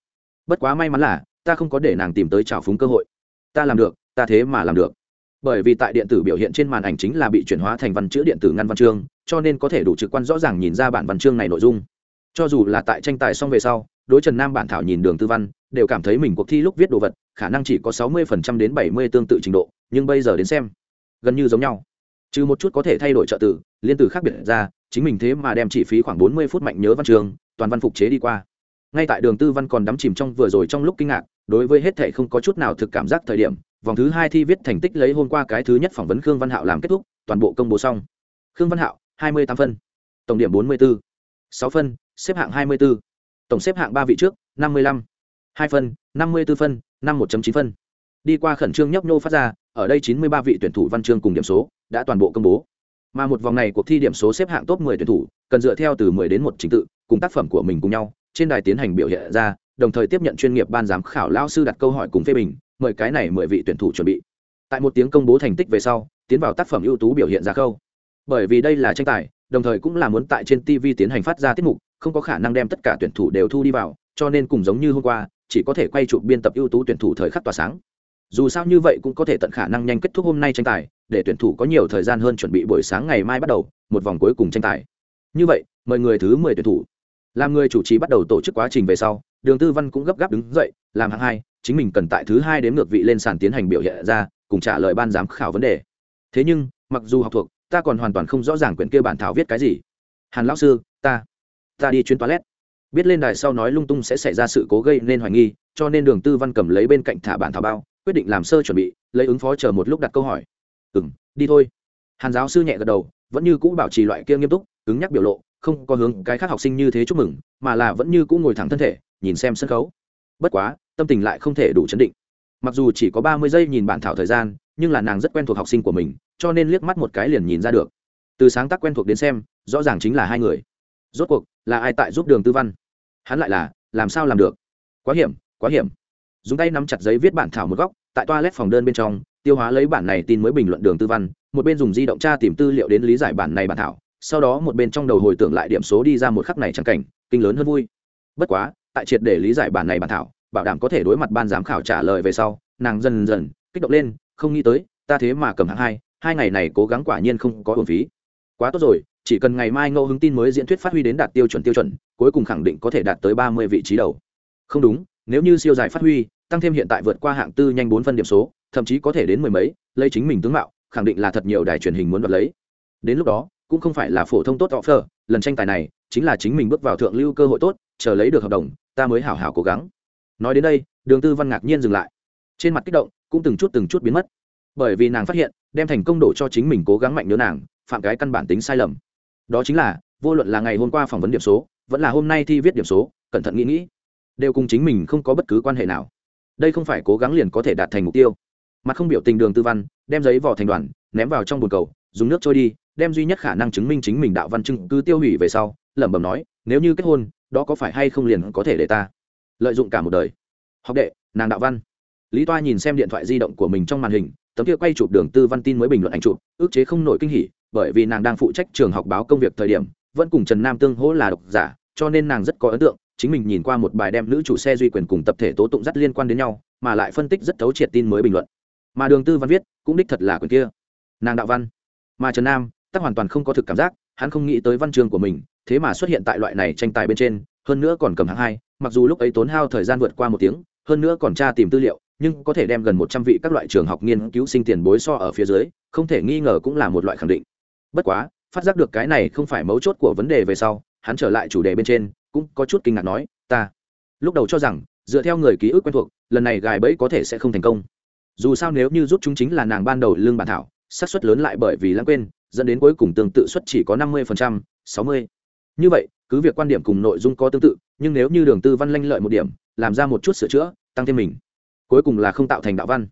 S1: Bất quá may mắn là, ta không có để nàng tìm tới trào phúng cơ hội. Ta làm được, ta thế mà làm được bởi vì tại điện tử biểu hiện trên màn ảnh chính là bị chuyển hóa thành văn chữ điện tử ngăn văn chương, cho nên có thể đủ trực quan rõ ràng nhìn ra bản văn chương này nội dung. Cho dù là tại tranh tài xong về sau, đối trần nam bản thảo nhìn đường tư văn, đều cảm thấy mình cuộc thi lúc viết đồ vật, khả năng chỉ có sáu mươi phần trăm đến bảy mươi tương tự trình độ, nhưng bây giờ đến xem, gần như giống nhau. Trừ một chút có thể thay đổi trợ tử, liên từ khác biệt ra, chính mình thế mà đem chỉ phí khoảng bốn mươi phút mạnh nhớ văn trường toàn văn phục chế đi qua. Ngay tại đường tư văn còn đắm chìm trong vừa rồi trong lúc kinh ngạc, đối với hết thệ không có chút nào thực cảm giác thời điểm vòng thứ hai thi viết thành tích lấy hôm qua cái thứ nhất phỏng vấn khương văn hạo làm kết thúc, toàn bộ công bố xong. Khương văn hạo, hai mươi tám phân. Tổng điểm bốn mươi bốn sáu phân, xếp hạng hai mươi bốn tổng xếp hạng ba vị trước, năm mươi lăm. hai phân, năm mươi b ố phân, năm một chín phân. Đi qua khẩn trương nhấp nhô phát ra, ở đây chín mươi ba vị tuyển thủ văn chương cùng điểm số đã toàn bộ công bố. Mà một vòng này cuộc thi điểm số xếp hạng top 10 tuyển thủ, cần dựa theo từ 10 đến một trình tự, cùng tác phẩm của mình cùng nhau, trên đài tiến hành biểu hiện ra, đồng thời tiếp nhận chuyên nghiệp ban giám khảo lao sư đặt câu hỏi cùng phê bình mời cái này mười vị tuyển thủ chuẩn bị. Tại một tiếng công bố thành tích về sau, tiến vào tác phẩm ưu tú biểu hiện ra khâu. Bởi vì đây là tranh tài, đồng thời cũng là muốn tại trên tv tiến hành phát ra tiết mục, không có khả năng đem tất cả tuyển thủ đều thu đi vào, cho nên cùng giống như hôm qua, chỉ có thể quay chụp biên tập ưu tú tuyển thủ thời khắc tỏa sáng. Dù sao như vậy cũng có thể tận khả năng nhanh kết thúc hôm nay tranh tài, để tuyển thủ có nhiều thời gian hơn chuẩn bị buổi sáng ngày mai bắt đầu, một vòng cuối cùng tranh tài. Như vậy, mời người thứ mười tuyển thủ làm người chủ trì bắt đầu tổ chức quá trình về sau, đường tư văn cũng gấp gáp đứng dậy, làm hạng hai, chính mình cần tại thứ hai đến ngược vị lên sàn tiến hành biểu hiện ra, cùng trả lời ban giám khảo vấn đề. Thế nhưng, mặc dù học thuộc, ta còn hoàn toàn không rõ ràng quyển kia bản thảo viết cái gì. Hàn lão sư, ta ta đi chuyến toilet. Biết lên đài sau nói lung tung sẽ xảy ra sự cố gây nên hoài nghi, cho nên đường tư văn cầm lấy bên cạnh thả bản thảo bao, quyết định làm sơ chuẩn bị, lấy ứng phó chờ một lúc đặt câu hỏi. Ừ m đi thôi. Hàn giáo sư nhẹ gật đầu, vẫn như cũ bảo trì loại kia nghiêm túc, cứng nhắc biểu lộ không có hướng cái khác học sinh như thế chúc mừng, mà là vẫn như cũ ngồi thẳng thân thể, nhìn xem sân khấu. Bất quá, tâm tình lại không thể đủ chấn định. Mặc dù chỉ có ba mươi giây nhìn bản thảo thời gian, nhưng là nàng rất quen thuộc học sinh của mình, cho nên liếc mắt một cái liền nhìn ra được. Từ sáng tác quen thuộc đến xem, rõ ràng chính là hai người. Rốt cuộc, là ai tại giúp đường tư văn? Hắn lại là, làm sao làm được? Quá hiểm quá hiểm. Dùng tay nắm chặt giấy viết bản thảo một góc, tại toilet phòng đơn bên trong, tiêu hóa lấy bản này tin mới bình luận đường tư văn, một bên dùng di động tra tìm tư liệu đến lý giải bản này bản thảo sau đó một bên trong đầu hồi tưởng lại điểm số đi ra một khắc này chẳng cảnh, kinh lớn hơn vui. Bất quá, tại triệt để lý giải bản này bản thảo, bảo đảm có thể đối mặt ban giám khảo trả lời về sau, nàng dần dần kích động lên, không nghĩ tới, ta thế mà cầm hạng hai hai ngày này cố gắng quả nhiên không có hồn phí. Quá tốt rồi, chỉ cần ngày mai ngẫu hứng tin mới diễn thuyết phát huy đến đạt tiêu chuẩn tiêu chuẩn, cuối cùng khẳng định có thể đạt tới ba mươi vị trí đầu. Không đúng, nếu như siêu giải phát huy, tăng thêm hiện tại vượt qua hạng tư nhanh bốn phân điểm số, thậm chí có thể đến mười mấy, lấy chính mình tướng mạo, khẳng định là thật nhiều đài truyền hình muốn đoạt lấy. Đến lúc đó cũng không phải là phổ thông tốt offer, lần tranh tài này chính là chính mình bước vào thượng lưu cơ hội tốt, chờ lấy được hợp đồng, ta mới hảo hảo cố gắng. Nói đến đây, đường tư văn ngạc nhiên dừng lại. Trên mặt kích động cũng từng chút từng chút biến mất. Bởi vì nàng phát hiện, đem thành công đổ cho chính mình cố gắng mạnh nhớ nàng, phạm cái căn bản tính sai lầm. Đó chính là, vô luận là ngày hôm qua phỏng vấn điểm số, vẫn là hôm nay thi viết điểm số, cẩn thận nghĩ nghĩ, đều cùng chính mình không có bất cứ quan hệ nào. Đây không phải cố gắng liền có thể đạt thành mục tiêu. Mặt không biểu tình đường tư văn, đem giấy vỏ thành đoàn, ném vào trong bồn cầu dùng nước trôi đi, đem duy nhất khả năng chứng minh chính mình đạo văn chứng cứ tiêu hủy về sau, lẩm bẩm nói, nếu như kết hôn, đó có phải hay không liền có thể để ta lợi dụng cả một đời? Học đệ, nàng đạo văn. Lý toa nhìn xem điện thoại di động của mình trong màn hình, tấm kia quay chụp đường tư văn tin mới bình luận ảnh chụp, ước chế không nổi kinh hỉ, bởi vì nàng đang phụ trách trường học báo công việc thời điểm, vẫn cùng trần nam tương hỗ là độc giả, cho nên nàng rất có ấn tượng, chính mình nhìn qua một bài đem nữ chủ xe duy quyền cùng tập thể tố tụng rất liên quan đến nhau, mà lại phân tích rất thấu triệt tin mới bình luận. Mà đường tư văn viết, cũng đích thật là quyền kia. Nàng đạo văn mà trần nam, tắc hoàn toàn không có thực cảm giác, hắn không nghĩ tới văn chương của mình, thế mà xuất hiện tại loại này tranh tài bên trên, hơn nữa còn cầm hạng hai, mặc dù lúc ấy tốn hao thời gian vượt qua một tiếng, hơn nữa còn tra tìm tư liệu, nhưng có thể đem gần một trăm vị các loại trường học nghiên cứu sinh tiền bối so ở phía dưới, không thể nghi ngờ cũng là một loại khẳng định. Bất quá, phát giác được cái này không phải mấu chốt của vấn đề về sau, hắn trở lại chủ đề bên trên, cũng có chút kinh ngạc nói, ta lúc đầu cho rằng, dựa theo người ký ức quen thuộc, lần này gài bẫy có thể sẽ không thành công. Dù sao nếu như rút chúng chính là nàng ban đầu lương bản thảo xác suất lớn lại bởi vì lãng quên, dẫn đến cuối cùng tương tự suất chỉ có năm mươi sáu mươi. Như vậy, cứ việc quan điểm cùng nội dung có tương tự, nhưng nếu như đường tư văn lanh lợi một điểm, làm ra một chút sửa chữa, tăng thêm mình, cuối cùng là không tạo thành đạo văn.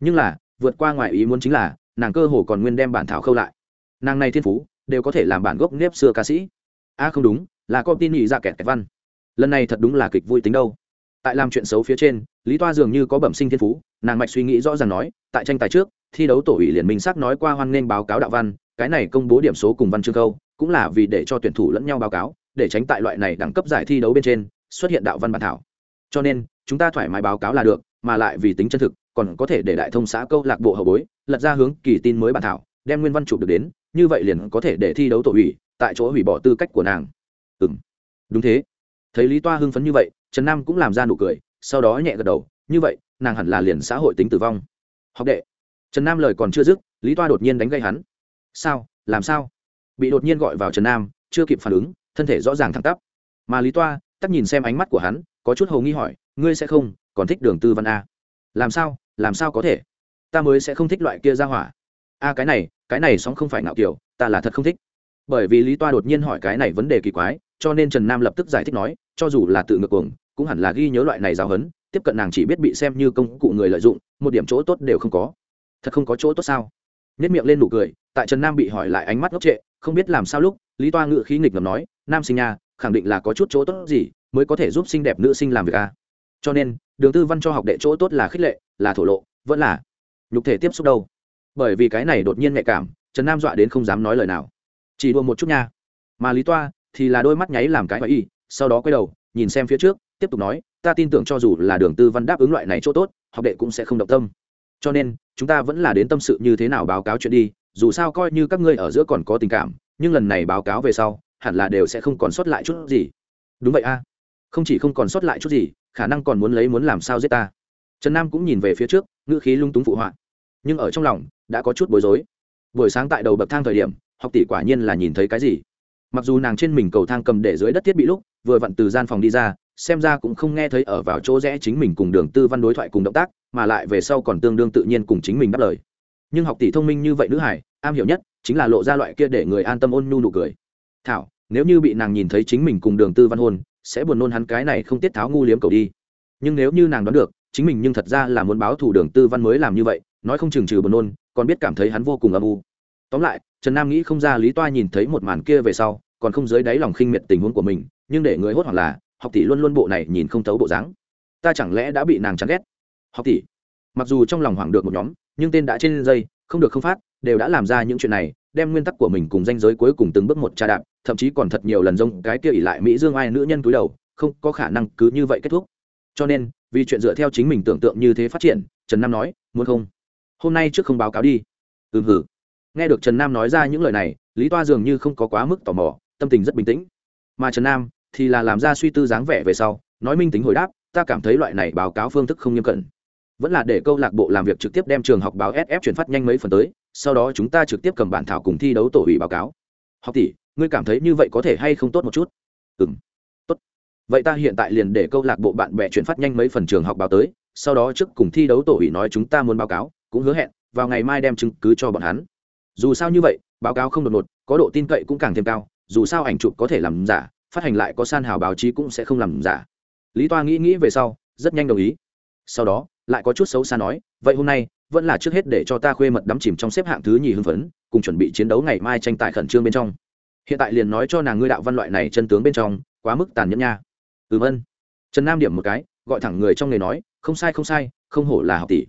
S1: Nhưng là, vượt qua ngoài ý muốn chính là, nàng cơ hồ còn nguyên đem bản thảo khâu lại. Nàng này thiên phú, đều có thể làm bản gốc nếp xưa ca sĩ. A à không đúng, là con tin nhị ra kẹt kẹt văn. Lần này thật đúng là kịch vui tính đâu tại làm chuyện xấu phía trên, lý toa dường như có bẩm sinh thiên phú, nàng mạch suy nghĩ rõ ràng nói, tại tranh tài trước, thi đấu tổ ủy liền minh xác nói qua hoan nghênh báo cáo đạo văn, cái này công bố điểm số cùng văn chương câu, cũng là vì để cho tuyển thủ lẫn nhau báo cáo, để tránh tại loại này đẳng cấp giải thi đấu bên trên, xuất hiện đạo văn bản thảo. Cho nên, chúng ta thoải mái báo cáo là được, mà lại vì tính chân thực, còn có thể để đại thông xã câu lạc bộ hậu bối, lật ra hướng kỳ tin mới bản thảo, đem nguyên văn chụp được đến, như vậy liền có thể để thi đấu tổ ủy, tại chỗ hủy bỏ tư cách của nàng. Ừ đúng thế. Thấy lý toa hưng phấn như vậy trần nam cũng làm ra nụ cười, sau đó nhẹ gật đầu, như vậy, nàng hẳn là liền xã hội tính tử vong. Học đệ. Trần nam lời còn chưa dứt, lý toa đột nhiên đánh gây hắn. Sao? Làm sao? Bị đột nhiên gọi vào trần nam, chưa kịp phản ứng, thân thể rõ ràng thẳng tắp. Mà lý toa, tắt nhìn xem ánh mắt của hắn, có chút hầu nghi hỏi, ngươi sẽ không còn thích đường tư văn a? Làm sao? Làm sao có thể? Ta mới sẽ không thích loại kia ra hỏa. A, cái này cái này sóng không phải ngạo kiểu, ta là thật không thích. Bởi vì lý toa đột nhiên hỏi cái này vấn đề kỳ quái, cho nên trần nam lập tức giải thích nói, cho dù là tự ngược cuồng cũng hẳn là ghi nhớ loại này giáo hấn tiếp cận nàng chỉ biết bị xem như công cụ người lợi dụng, một điểm chỗ tốt đều không có. Thật không có chỗ tốt sao? Nếp miệng lên nụ cười, tại trần nam bị hỏi lại ánh mắt ngốc trệ, không biết làm sao lúc, lý toa ngự khí nghịch ngầm nói, nam sinh nha, khẳng định là có chút chỗ tốt gì, mới có thể giúp xinh đẹp nữ sinh làm việc a cho nên, đường tư văn cho học đệ chỗ tốt là khích lệ, là thổ lộ, vẫn là nhục thể tiếp xúc đâu. Bởi vì cái này đột nhiên nhạy cảm, trần nam dọa đến không dám nói lời nào. Chỉ đua một chút nha. Mà lý toa thì là đôi mắt nháy làm cái và y, sau đó quay đầu, nhìn xem phía trước tiếp tục nói, ta tin tưởng cho dù là đường tư văn đáp ứng loại này chỗ tốt, học đệ cũng sẽ không động tâm. Cho nên, chúng ta vẫn là đến tâm sự như thế nào báo cáo chuyện đi, dù sao coi như các ngươi ở giữa còn có tình cảm, nhưng lần này báo cáo về sau, hẳn là đều sẽ không còn sót lại chút gì. Đúng vậy a. Không chỉ không còn sót lại chút gì, khả năng còn muốn lấy muốn làm sao giết ta. Trần nam cũng nhìn về phía trước, ngữ khí lung túng phụ họa. Nhưng ở trong lòng, đã có chút bối rối. Buổi sáng tại đầu bậc thang thời điểm, học tỷ quả nhiên là nhìn thấy cái gì. Mặc dù nàng trên mình cầu thang cầm để dưới đất thiết bị lúc, vừa vặn từ gian phòng đi ra xem ra cũng không nghe thấy ở vào chỗ rẽ chính mình cùng đường tư văn đối thoại cùng động tác, mà lại về sau còn tương đương tự nhiên cùng chính mình đáp lời. Nhưng học tỷ thông minh như vậy nữ hải, am hiểu nhất chính là lộ ra loại kia để người an tâm ôn nhu nụ cười. Thảo, nếu như bị nàng nhìn thấy chính mình cùng đường tư văn hôn, sẽ buồn nôn hắn cái này không tiết tháo ngu liếm cầu đi. Nhưng nếu như nàng đoán được, chính mình nhưng thật ra là muốn báo thù đường tư văn mới làm như vậy, nói không chừng trừ buồn nôn, còn biết cảm thấy hắn vô cùng âm u. Tóm lại, trần nam nghĩ không ra lý toa nhìn thấy một màn kia về sau, còn không dưới đáy lòng khinh miệt tình huống của mình, nhưng để người hốt hoảng là học tỷ luôn luôn bộ này nhìn không thấu bộ dáng. Ta chẳng lẽ đã bị nàng chán ghét? Học tỷ, mặc dù trong lòng hoảng được một nhóm, nhưng tên đã trên dây, không được không phát, đều đã làm ra những chuyện này, đem nguyên tắc của mình cùng danh giới cuối cùng từng bước một tra đạp, thậm chí còn thật nhiều lần rông cái kia ỉ lại mỹ dương ai nữ nhân cúi đầu, không có khả năng cứ như vậy kết thúc. Cho nên, vì chuyện dựa theo chính mình tưởng tượng như thế phát triển, trần nam nói, muốn không? Hôm nay trước không báo cáo đi. Ừ hử. Nghe được trần nam nói ra những lời này, lý toa dường như không có quá mức tò mò, tâm tình rất bình tĩnh. Mà trần nam thì là làm ra suy tư dáng vẻ về sau, nói minh tính hồi đáp, ta cảm thấy loại này báo cáo phương thức không nghiêm cẩn. Vẫn là để câu lạc bộ làm việc trực tiếp đem trường học báo sf chuyển phát nhanh mấy phần tới, sau đó chúng ta trực tiếp cầm bản thảo cùng thi đấu tổ ủy báo cáo. Học tỷ, ngươi cảm thấy như vậy có thể hay không tốt một chút? Ừ m tốt. Vậy ta hiện tại liền để câu lạc bộ bạn bè chuyển phát nhanh mấy phần trường học báo tới, sau đó trước cùng thi đấu tổ ủy nói chúng ta muốn báo cáo, cũng hứa hẹn, vào ngày mai đem chứng cứ cho bọn hắn. Dù sao như vậy, báo cáo không đột ngột, có độ tin cậy cũng càng thêm cao, dù sao ảnh chụp có thể làm giả phát hành lại có san hào báo chí cũng sẽ không làm giả. Lý toa nghĩ nghĩ về sau, rất nhanh đồng ý. Sau đó, lại có chút xấu xa nói, vậy hôm nay, vẫn là trước hết để cho ta khuê mật đắm chìm trong xếp hạng thứ nhì hưng phấn, cùng chuẩn bị chiến đấu ngày mai tranh tài khẩn trương bên trong. Hiện tại liền nói cho nàng ngươi đạo văn loại này chân tướng bên trong, quá mức tàn nhẫn nha. Ừ vân. Trần nam điểm một cái, gọi thẳng người trong nghề nói, không sai không sai, không hổ là học tỷ.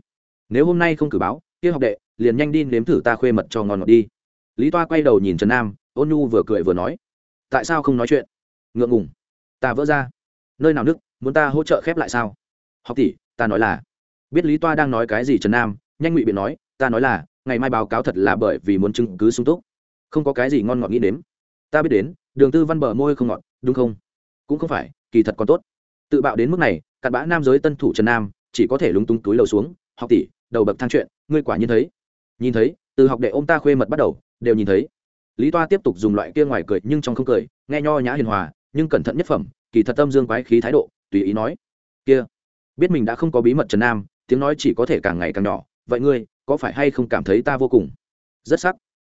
S1: Nếu hôm nay không cử báo, kia học đệ, liền nhanh đi nếm thử ta khuê mật cho ngon ngọt đi. Lý toa quay đầu nhìn trần nam, ôn nhu vừa cười vừa nói, tại sao không nói chuyện? Ngượng ngùng. Ta vỡ ra. Nơi nào đức muốn ta hỗ trợ khép lại sao? Học tỷ, ta nói là, biết lý toa đang nói cái gì trần nam, nhanh ngụy biện nói, ta nói là, ngày mai báo cáo thật là bởi vì muốn chứng cứ sung túc. Không có cái gì ngon ngọt nghĩ đến. Ta biết đến, đường tư văn bờ môi không ngọt, đúng không? Cũng không phải, kỳ thật còn tốt. Tự bạo đến mức này, cặn bã nam giới tân thủ trần nam, chỉ có thể lúng túng túi lầu xuống. Học tỷ, đầu bậc thang chuyện, ngươi quả nhiên thấy. Nhìn thấy, từ học đệ ô m ta khuê mật bắt đầu, đều nhìn thấy. Lý toa tiếp tục dùng loại kia ngoài cười nhưng trong không cười, nghe nho nhã hiền hòa nhưng cẩn thận nhất phẩm, kỳ thật tâm dương quái khí thái độ, tùy ý nói. Kia, biết mình đã không có bí mật trần nam, tiếng nói chỉ có thể càng ngày càng nhỏ, vậy ngươi, có phải hay không cảm thấy ta vô cùng? Rất sắc.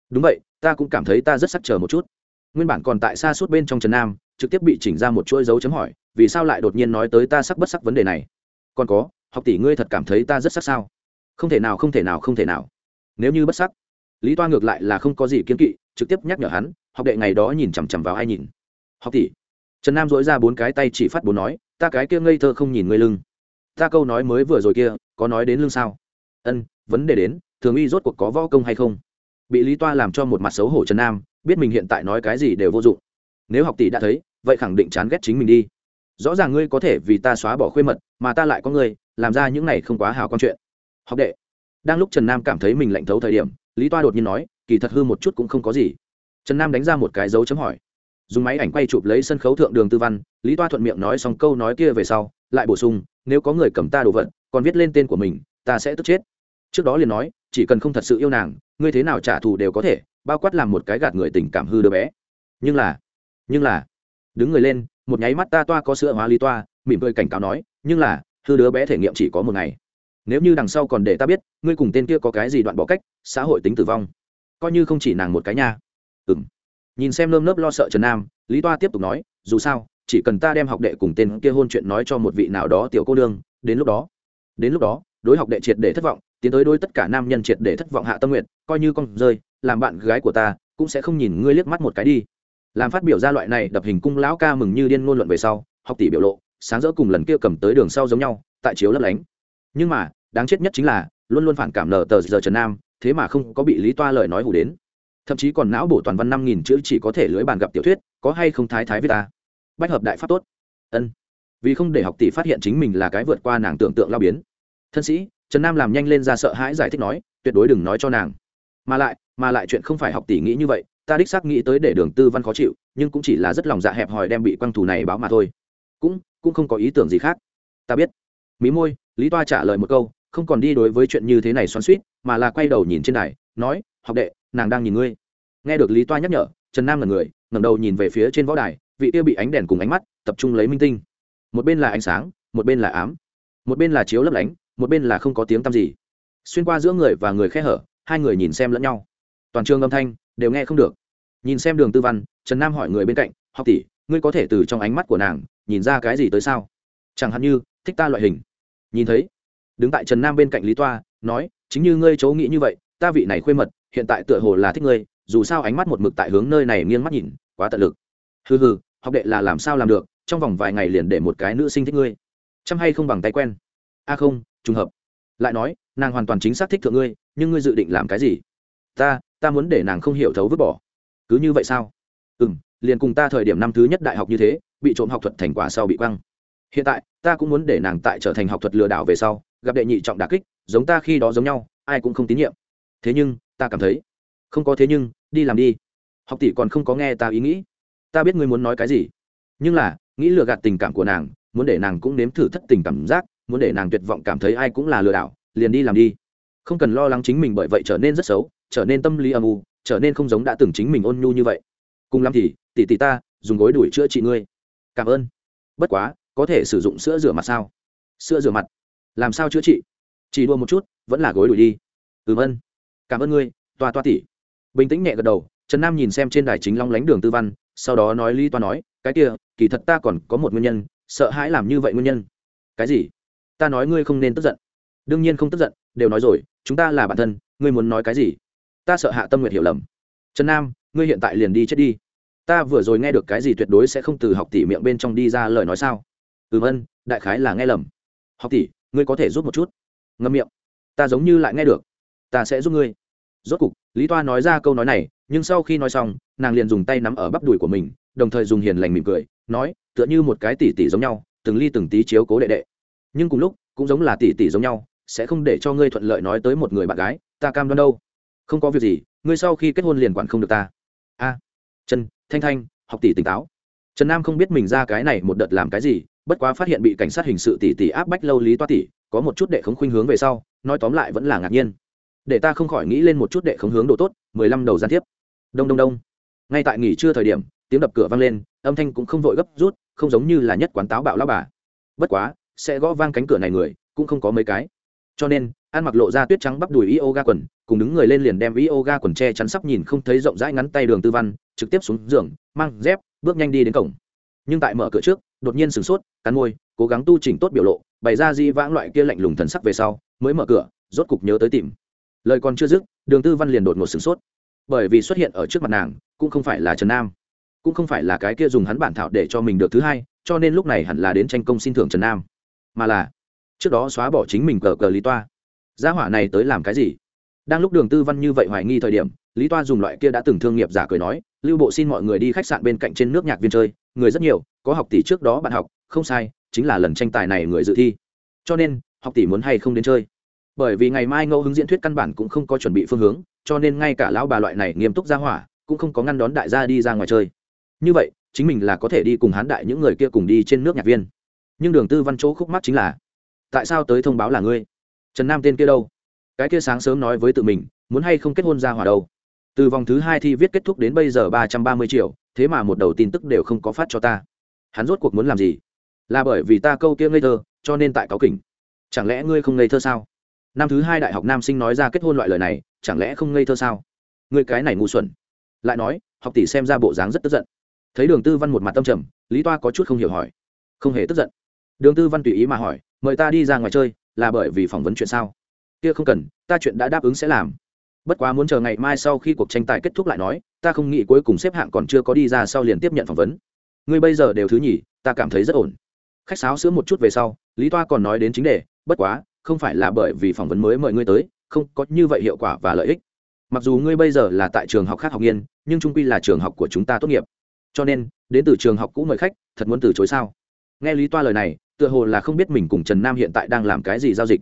S1: Đúng vậy, ta cũng cảm thấy ta rất sắc chờ một chút. Nguyên bản còn tại xa suốt bên trong trần nam, trực tiếp bị chỉnh ra một chuỗi dấu chấm hỏi, vì sao lại đột nhiên nói tới ta sắc bất sắc vấn đề này? Còn có, học tỷ ngươi thật cảm thấy ta rất sắc sao? Không thể nào, không thể nào, không thể nào. Nếu như bất sắc, lý toa ngược lại là không có gì kiến kỵ, trực tiếp nhắc nhở hắn, học đệ ngày đó nhìn chằm chằm vào ai nhìn. Học tỷ trần nam dối ra bốn cái tay chỉ phát bốn nói, ta cái kia ngây thơ không nhìn ngươi lưng. Ta câu nói mới vừa rồi kia, có nói đến lưng sao? Ân, vấn đề đến, thường uy rốt cuộc có võ công hay không? Bị lý toa làm cho một mặt xấu hổ trần nam, biết mình hiện tại nói cái gì đều vô dụng. Nếu học tỷ đã thấy, vậy khẳng định chán ghét chính mình đi. Rõ ràng ngươi có thể vì ta xóa bỏ khuê mật, mà ta lại có ngươi, làm ra những này không quá hào con chuyện. Học đệ. Đang lúc trần nam cảm thấy mình lạnh thấu thời điểm, lý toa đột nhiên nói, kỳ thật hư một chút cũng không có gì. Trần nam đánh ra một cái dấu chấm hỏi dùng máy ảnh quay chụp lấy sân khấu thượng đường tư văn, lý toa thuận miệng nói xong câu nói kia về sau, lại bổ sung, nếu có người cầm ta đồ vật, còn viết lên tên của mình, ta sẽ tức chết. Trước đó liền nói, chỉ cần không thật sự yêu nàng, ngươi thế nào trả thù đều có thể, bao quát làm một cái gạt người tình cảm hư đứa bé. Nhưng là nhưng là, đứng người lên, một nháy mắt ta toa có sữa hóa lý toa, mỉm cười cảnh cáo nói, nhưng là, hư đứa bé thể nghiệm chỉ có một ngày. Nếu như đằng sau còn để ta biết, ngươi cùng tên kia có cái gì đoạn bỏ cách, xã hội tính tử vong. Coi như không chỉ nàng một cái nha. Ừng nhìn xem nơm nớp lo sợ trần nam, lý toa tiếp tục nói, dù sao, chỉ cần ta đem học đệ cùng tên kia hôn chuyện nói cho một vị nào đó tiểu cô đương đến lúc đó, đến lúc đó, đối học đệ triệt để thất vọng, tiến tới đôi tất cả nam nhân triệt để thất vọng hạ tâm nguyện coi như con rơi, làm bạn gái của ta, cũng sẽ không nhìn ngươi liếc mắt một cái đi. Làm phát biểu ra loại này, đập hình cung lão ca mừng như điên ngôn luận về sau, học tỷ biểu lộ, sáng rỡ cùng lần kia cầm tới đường sau giống nhau, tại chiếu lấp lánh. Nhưng mà, đáng chết nhất chính là, luôn luôn phản cảm nở tờ giờ trần nam, thế mà không có bị lý toa lời nói hủ đến thậm chí còn não bổ toàn văn năm nghìn chữ chỉ có thể lưới bàn gặp tiểu thuyết, có hay không thái thái với ta? Bách hợp đại pháp tốt. Ân. Vì không để học tỷ phát hiện chính mình là cái vượt qua nàng tưởng tượng lao biến. Thân sĩ, trần nam làm nhanh lên ra sợ hãi giải thích nói, tuyệt đối đừng nói cho nàng. Mà lại mà lại chuyện không phải học tỷ nghĩ như vậy, ta đích xác nghĩ tới để đường tư văn khó chịu, nhưng cũng chỉ là rất lòng dạ hẹp hòi đem bị quăng thù này báo mà thôi. Cũng cũng không có ý tưởng gì khác. Ta biết. Mí môi, lý toa trả lời một câu, không còn đi đối với chuyện như thế này xoắn suýt mà là quay đầu nhìn trên này nói, học đệ nàng đang nhìn ngươi. Nghe được lý toa nhắc nhở, trần nam là người, ngẩng đầu nhìn về phía trên võ đài, vị tiêu bị ánh đèn cùng ánh mắt tập trung lấy minh tinh. Một bên là ánh sáng, một bên là ám. Một bên là chiếu lấp lánh, một bên là không có tiếng tăm gì. Xuyên qua giữa người và người khe hở, hai người nhìn xem lẫn nhau. Toàn trường âm thanh đều nghe không được. Nhìn xem đường tư văn, trần nam hỏi người bên cạnh, học tỷ, ngươi có thể từ trong ánh mắt của nàng nhìn ra cái gì tới sao? Chẳng hạn như, thích ta loại hình. Nhìn thấy, đứng tại trần nam bên cạnh lý toa, nói, chính như ngươi chấu nghĩ như vậy, ta vị này khuê mật hiện tại tựa hồ là thích ngươi, dù sao ánh mắt một mực tại hướng nơi này nghiêng mắt nhìn, quá tận lực. Hừ hừ, học đệ là làm sao làm được, trong vòng vài ngày liền để một cái nữ sinh thích ngươi. Chăm hay không bằng tay quen? A không, trùng hợp. Lại nói, nàng hoàn toàn chính xác thích thượng ngươi, nhưng ngươi dự định làm cái gì? Ta ta muốn để nàng không hiểu thấu vứt bỏ. Cứ như vậy sao? Ừ m liền cùng ta thời điểm năm thứ nhất đại học như thế, bị trộm học thuật thành quả sau bị quăng. Hiện tại, ta cũng muốn để nàng tại trở thành học thuật lừa đảo về sau, gặp đệ nhị trọng đà kích, giống ta khi đó giống nhau, ai cũng không tín nhiệm. Thế nhưng ta cảm thấy. Không có thế nhưng, đi làm đi. Học tỷ còn không có nghe ta ý nghĩ. Ta biết ngươi muốn nói cái gì. Nhưng là, nghĩ lừa gạt tình cảm của nàng, muốn để nàng cũng nếm thử thất tình cảm giác, muốn để nàng tuyệt vọng cảm thấy ai cũng là lừa đảo, liền đi làm đi. Không cần lo lắng chính mình bởi vậy trở nên rất xấu, trở nên tâm lý âm u, trở nên không giống đã từng chính mình ôn nhu như vậy. Cùng lắm thì, tỷ tỷ ta, dùng gối đuổi chữa trị ngươi. Cảm ơn. Bất quá, có thể sử dụng sữa rửa mặt sao? Sữa rửa mặt? Làm sao chữa trị? Chỉ đua một chút, vẫn là gối đuổi đi. Ừm ân cảm ơn ngươi, toa toa tỷ bình tĩnh nhẹ gật đầu, trần nam nhìn xem trên đài chính long lánh đường tư văn, sau đó nói lý toa nói, cái kia, kỳ thật ta còn có một nguyên nhân, sợ hãi làm như vậy nguyên nhân. Cái gì? Ta nói ngươi không nên tức giận. Đương nhiên không tức giận, đều nói rồi, chúng ta là bạn thân, ngươi muốn nói cái gì? Ta sợ hạ tâm nguyện hiểu lầm. Trần nam, ngươi hiện tại liền đi chết đi. Ta vừa rồi nghe được cái gì tuyệt đối sẽ không từ học tỷ miệng bên trong đi ra lời nói sao? Ừm ân, đại khái là nghe lầm. Học tỷ, ngươi có thể giúp một chút. Ngâm miệng. Ta giống như lại nghe được ta sẽ giúp ngươi. Rốt cục, lý toa nói ra câu nói này, nhưng sau khi nói xong, nàng liền dùng tay nắm ở bắp đùi của mình, đồng thời dùng hiền lành mỉm cười, nói, tựa như một cái tỷ tỷ giống nhau, từng ly từng tí chiếu cố đệ đệ. Nhưng cùng lúc, cũng giống là tỷ tỷ giống nhau, sẽ không để cho ngươi thuận lợi nói tới một người bạn gái, ta cam đoan đâu. Không có việc gì, ngươi sau khi kết hôn liền quản không được ta. A, trần, thanh thanh, học tỷ tỉnh táo. Trần nam không biết mình ra cái này một đợt làm cái gì, bất quá phát hiện bị cảnh sát hình sự tỷ tỷ áp bách lâu lý toa tỷ, có một chút đệ khống khuynh hướng về sau, nói tóm lại vẫn là ngạc nhiên để ta không khỏi nghĩ lên một chút đệ khống hướng độ tốt, mười lăm đầu gian tiếp đông đông đông. Ngay tại nghỉ trưa thời điểm, tiếng đập cửa vang lên, âm thanh cũng không vội gấp rút, không giống như là nhất quán táo bạo lao bà. Bất quá, sẽ gõ vang cánh cửa này người, cũng không có mấy cái. Cho nên ăn mặc lộ ra tuyết trắng bắp đùi yoga quần, cùng đứng người lên liền đem yoga quần che chắn sắp nhìn không thấy rộng rãi ngắn tay đường tư văn, trực tiếp xuống giường, mang dép, bước nhanh đi đến cổng. Nhưng tại mở cửa trước, đột nhiên sửng sốt, cắn môi, cố gắng tu chỉnh tốt biểu lộ, bày ra di vãng loại kia lạnh lùng thần sắc về sau, mới mở cửa, rốt cục nhớ tới tìm lời còn chưa dứt, đường tư văn liền đột ngột sửng sốt. Bởi vì xuất hiện ở trước mặt nàng, cũng không phải là trần nam, cũng không phải là cái kia dùng hắn bản thảo để cho mình được thứ hai, cho nên lúc này hẳn là đến tranh công xin thưởng trần nam. Mà là, trước đó xóa bỏ chính mình cờ cờ lý toa. Gia hỏa này tới làm cái gì? Đang lúc đường tư văn như vậy hoài nghi thời điểm, lý toa dùng loại kia đã từng thương nghiệp giả cười nói, lưu bộ xin mọi người đi khách sạn bên cạnh trên nước nhạc viên chơi, người rất nhiều, có học tỷ trước đó bạn học, không sai, chính là lần tranh tài này người dự thi. Cho nên, học tỷ muốn hay không đến chơi? Bởi vì ngày mai ngẫu hứng diễn thuyết căn bản cũng không có chuẩn bị phương hướng, cho nên ngay cả lão bà loại này nghiêm túc ra hỏa, cũng không có ngăn đón đại gia đi ra ngoài chơi. Như vậy, chính mình là có thể đi cùng hán đại những người kia cùng đi trên nước nhạc viên. Nhưng đường tư văn chỗ khúc mắt chính là, tại sao tới thông báo là ngươi? Trần nam tên kia đâu? Cái kia sáng sớm nói với tự mình, muốn hay không kết hôn ra hỏa đâu? Từ vòng thứ hai thi viết kết thúc đến bây giờ ba trăm ba mươi triệu, thế mà một đầu tin tức đều không có phát cho ta. Hắn rốt cuộc muốn làm gì? Là bởi vì ta câu kia ngây thơ, cho nên tại cáo kỉnh. Chẳng lẽ ngươi không ngây thơ sao? Năm thứ hai đại học nam sinh nói ra kết hôn loại lời này, chẳng lẽ không ngây thơ sao? Ngươi cái này ngu xuẩn. Lại nói, học tỷ xem ra bộ dáng rất tức giận. Thấy đường tư văn một mặt tâm trầm, lý toa có chút không hiểu hỏi. Không hề tức giận. Đường tư văn tùy ý mà hỏi, mời ta đi ra ngoài chơi, là bởi vì phỏng vấn chuyện sao? Kia không cần, ta chuyện đã đáp ứng sẽ làm. Bất quá muốn chờ ngày mai sau khi cuộc tranh tài kết thúc lại nói, ta không nghĩ cuối cùng xếp hạng còn chưa có đi ra sau liền tiếp nhận phỏng vấn. Ngươi bây giờ đều thứ nhì, ta cảm thấy rất ổn. Khách sáo sữa một chút về sau, lý toa còn nói đến chính đề, bất quá không phải là bởi vì phỏng vấn mới mời ngươi tới, không có như vậy hiệu quả và lợi ích. Mặc dù ngươi bây giờ là tại trường học khác học nghiên, nhưng trung quy là trường học của chúng ta tốt nghiệp. Cho nên, đến từ trường học cũ mời khách, thật muốn từ chối sao? Nghe lý toa lời này, tựa hồ là không biết mình cùng trần nam hiện tại đang làm cái gì giao dịch.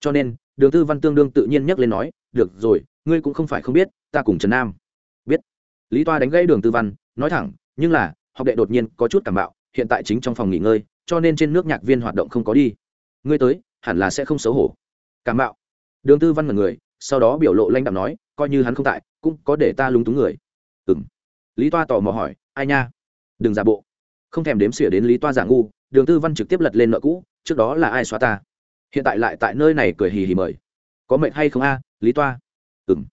S1: Cho nên, đường tư văn tương đương tự nhiên nhắc lên nói, được rồi, ngươi cũng không phải không biết, ta cùng trần nam. Biết. Lý toa đánh gãy đường tư văn, nói thẳng, nhưng là, học đệ đột nhiên có chút cảm bạo, hiện tại chính trong phòng nghỉ ngơi, cho nên trên nước nhạc viên hoạt động không có đi. Ngươi tới hẳn là sẽ không xấu hổ. Cảm bạo đường tư văn mật người, sau đó biểu lộ lanh đạm nói, coi như hắn không tại, cũng có để ta lúng túng người. Ừ m lý toa tò mò hỏi, ai nha? Đừng giả bộ. Không thèm đếm xỉa đến lý toa giả ngu, đường tư văn trực tiếp lật lên nợ cũ, trước đó là ai xóa ta? Hiện tại lại tại nơi này cười hì hì mời. Có mệnh hay không a, lý toa? Ừ m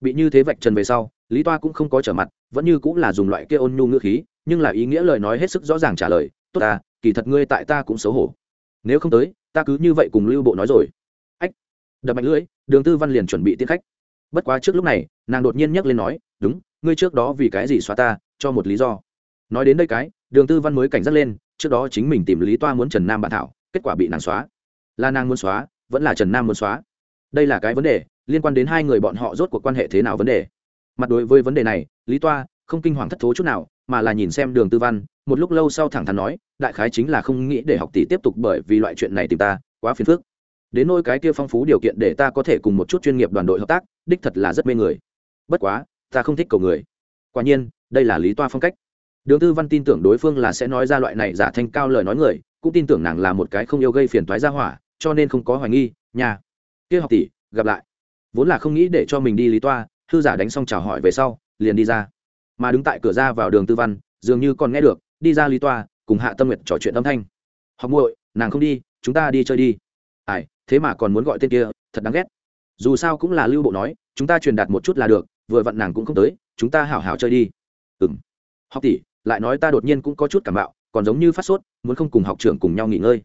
S1: bị như thế vạch trần về sau, lý toa cũng không có trở mặt, vẫn như cũng là dùng loại kia ôn nhu ngữ khí, nhưng là ý nghĩa lời nói hết sức rõ ràng trả lời, tốt ta, kỳ thật ngươi tại ta cũng xấu hổ. Nếu không tới ta cứ như vậy cùng lưu bộ nói rồi. Ách, đập mạnh lưỡi, đường tư văn liền chuẩn bị tiến khách. Bất quá trước lúc này, nàng đột nhiên nhắc lên nói, đúng, ngươi trước đó vì cái gì xóa ta, cho một lý do. Nói đến đây cái, đường tư văn mới cảnh giác lên, trước đó chính mình tìm lý toa muốn trần nam Bàn thảo, kết quả bị nàng xóa. Là nàng muốn xóa, vẫn là trần nam muốn xóa? Đây là cái vấn đề, liên quan đến hai người bọn họ rốt cuộc quan hệ thế nào vấn đề? Mặt đối với vấn đề này, lý toa không kinh hoàng thất thố chút nào, mà là nhìn xem đường tư văn một lúc lâu sau thẳng thắn nói, đại khái chính là không nghĩ để học tỷ tiếp tục bởi vì loại chuyện này tìm ta, quá phiền phức. Đến nôi cái kia phong phú điều kiện để ta có thể cùng một chút chuyên nghiệp đoàn đội hợp tác, đích thật là rất mê người. Bất quá, ta không thích cầu người. Quả nhiên, đây là lý toa phong cách. Đường tư văn tin tưởng đối phương là sẽ nói ra loại này giả thanh cao lời nói người, cũng tin tưởng nàng là một cái không yêu gây phiền toái ra hỏa, cho nên không có hoài nghi nhà kia học tỷ, gặp lại. Vốn là không nghĩ để cho mình đi lý toa, thư giả đánh xong chào hỏi về sau, liền đi ra. Mà đứng tại cửa ra vào đường tư văn, dường như còn nghe được đi ra lý toa, cùng hạ tâm nguyệt trò chuyện âm thanh. Học muội, nàng không đi, chúng ta đi chơi đi. Ai, thế mà còn muốn gọi tên kia, thật đáng ghét. Dù sao cũng là lưu bộ nói, chúng ta truyền đạt một chút là được, vừa vặn nàng cũng không tới, chúng ta hảo hảo chơi đi. Ừ m học tỷ, lại nói ta đột nhiên cũng có chút cảm bạo, còn giống như phát sốt, muốn không cùng học trưởng cùng nhau nghỉ ngơi.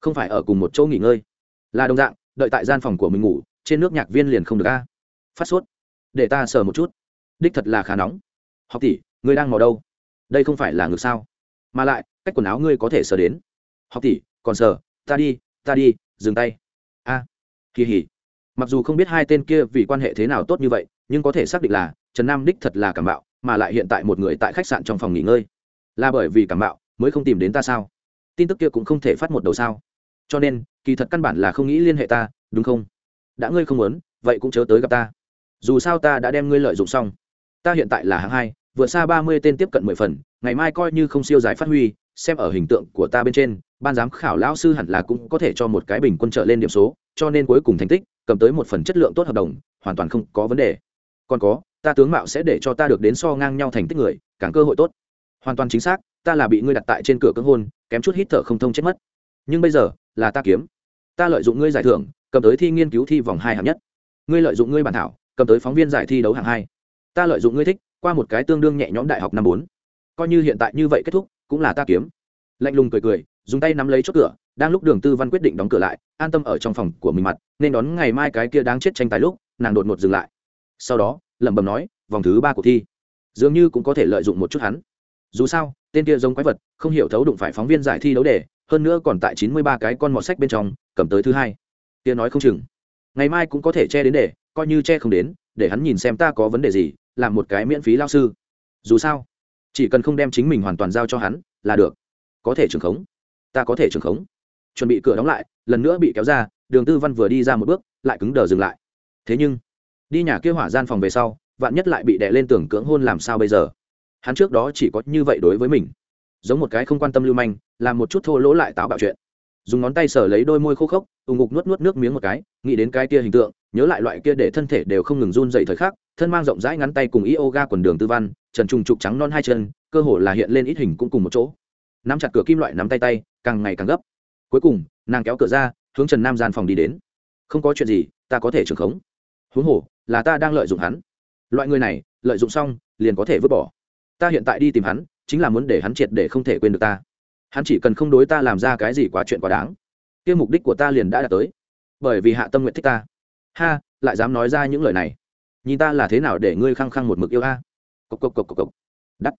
S1: Không phải ở cùng một chỗ nghỉ ngơi. Là đồng dạng, đợi tại gian phòng của mình ngủ, trên nước nhạc viên liền không được a. Phát sốt. Để ta sờ một chút. Đích thật là khá nóng. Học tỷ ngươi đang mò đâu? Đây không phải là ngược sao? Mà lại cách quần áo ngươi có thể sờ đến. Học tỷ còn sờ ta đi ta đi dừng tay. A à, kỳ hỉ. Mặc dù không biết hai tên kia vì quan hệ thế nào tốt như vậy nhưng có thể xác định là trần nam đích thật là cảm bạo mà lại hiện tại một người tại khách sạn trong phòng nghỉ ngơi. Là bởi vì cảm bạo mới không tìm đến ta sao? Tin tức kia cũng không thể phát một đầu sao? Cho nên kỳ thật căn bản là không nghĩ liên hệ ta đúng không? Đã ngươi không muốn vậy cũng chớ tới gặp ta. Dù sao ta đã đem ngươi lợi dụng xong. Ta hiện tại là hạng hai vượt xa ba mươi tên tiếp cận mười phần, ngày mai coi như không siêu giải phát huy, xem ở hình tượng của ta bên trên, ban giám khảo lão sư hẳn là cũng có thể cho một cái bình quân trở lên điểm số, cho nên cuối cùng thành tích, cầm tới một phần chất lượng tốt hợp đồng, hoàn toàn không có vấn đề. Còn có, ta tướng mạo sẽ để cho ta được đến so ngang nhau thành tích người, càng cơ hội tốt. Hoàn toàn chính xác, ta là bị ngươi đặt tại trên cửa cưỡng hôn, kém chút hít thở không thông chết mất. Nhưng bây giờ, là ta kiếm. Ta lợi dụng ngươi giải thưởng, cầm tới thi nghiên cứu thi vòng hai hạng nhất. Ngươi lợi dụng ngươi bản thảo, cầm tới phóng viên giải thi đấu hạng hai. Ta lợi dụng ngươi thích qua một cái tương đương nhẹ nhõm đại học năm bốn. Coi như hiện tại như vậy kết thúc, cũng là ta kiếm. Lạnh lùng cười cười, dùng tay nắm lấy chốt cửa, đang lúc đường tư văn quyết định đóng cửa lại, an tâm ở trong phòng của mình mặt, nên đón ngày mai cái kia đáng chết tranh tài lúc, nàng đột ngột dừng lại. Sau đó, lẩm bẩm nói, vòng thứ ba cuộc thi. Dường như cũng có thể lợi dụng một chút hắn. Dù sao, tên kia giống quái vật, không hiểu thấu đụng phải phóng viên giải thi đấu đề, hơn nữa còn tại chín mươi ba cái con mọt sách bên trong, cầm tới thứ hai. Kia nói không chừng. Ngày mai cũng có thể che đến đề, coi như che không đến, để hắn nhìn xem ta có vấn đề gì làm một cái miễn phí lao sư. Dù sao, chỉ cần không đem chính mình hoàn toàn giao cho hắn là được. Có thể trường khống, ta có thể trường khống. Chuẩn bị cửa đóng lại, lần nữa bị kéo ra, đường tư văn vừa đi ra một bước, lại cứng đờ dừng lại. Thế nhưng, đi nhà kia hỏa gian phòng về sau, vạn nhất lại bị đè lên tường cưỡng hôn làm sao bây giờ? Hắn trước đó chỉ có như vậy đối với mình. Giống một cái không quan tâm lưu manh, làm một chút thô lỗ lại táo bạo chuyện dùng ngón tay sờ lấy đôi môi khô khốc, ù ngục nuốt nuốt nước miếng một cái, nghĩ đến cái kia hình tượng, nhớ lại loại kia để thân thể đều không ngừng run dậy thời khắc, thân mang rộng rãi ngắn tay cùng yoga quần đường tư văn, trần trùng trục trắng non hai chân, cơ hồ là hiện lên ít hình cũng cùng một chỗ. Nắm chặt cửa kim loại nắm tay tay, càng ngày càng gấp. Cuối cùng, nàng kéo cửa ra, hướng trần nam gian phòng đi đến. Không có chuyện gì, ta có thể trưởng khống. Huống hồ, là ta đang lợi dụng hắn. Loại người này, lợi dụng xong, liền có thể vứt bỏ. Ta hiện tại đi tìm hắn, chính là muốn để hắn triệt để không thể quên được ta hắn chỉ cần không đối ta làm ra cái gì quá chuyện quá đáng, kia mục đích của ta liền đã đạt tới. Bởi vì hạ tâm nguyện thích ta. Ha, lại dám nói ra những lời này. Nhìn ta là thế nào để ngươi khăng khăng một mực yêu a? Cộc cộc cộc cộc cộc. Đắt.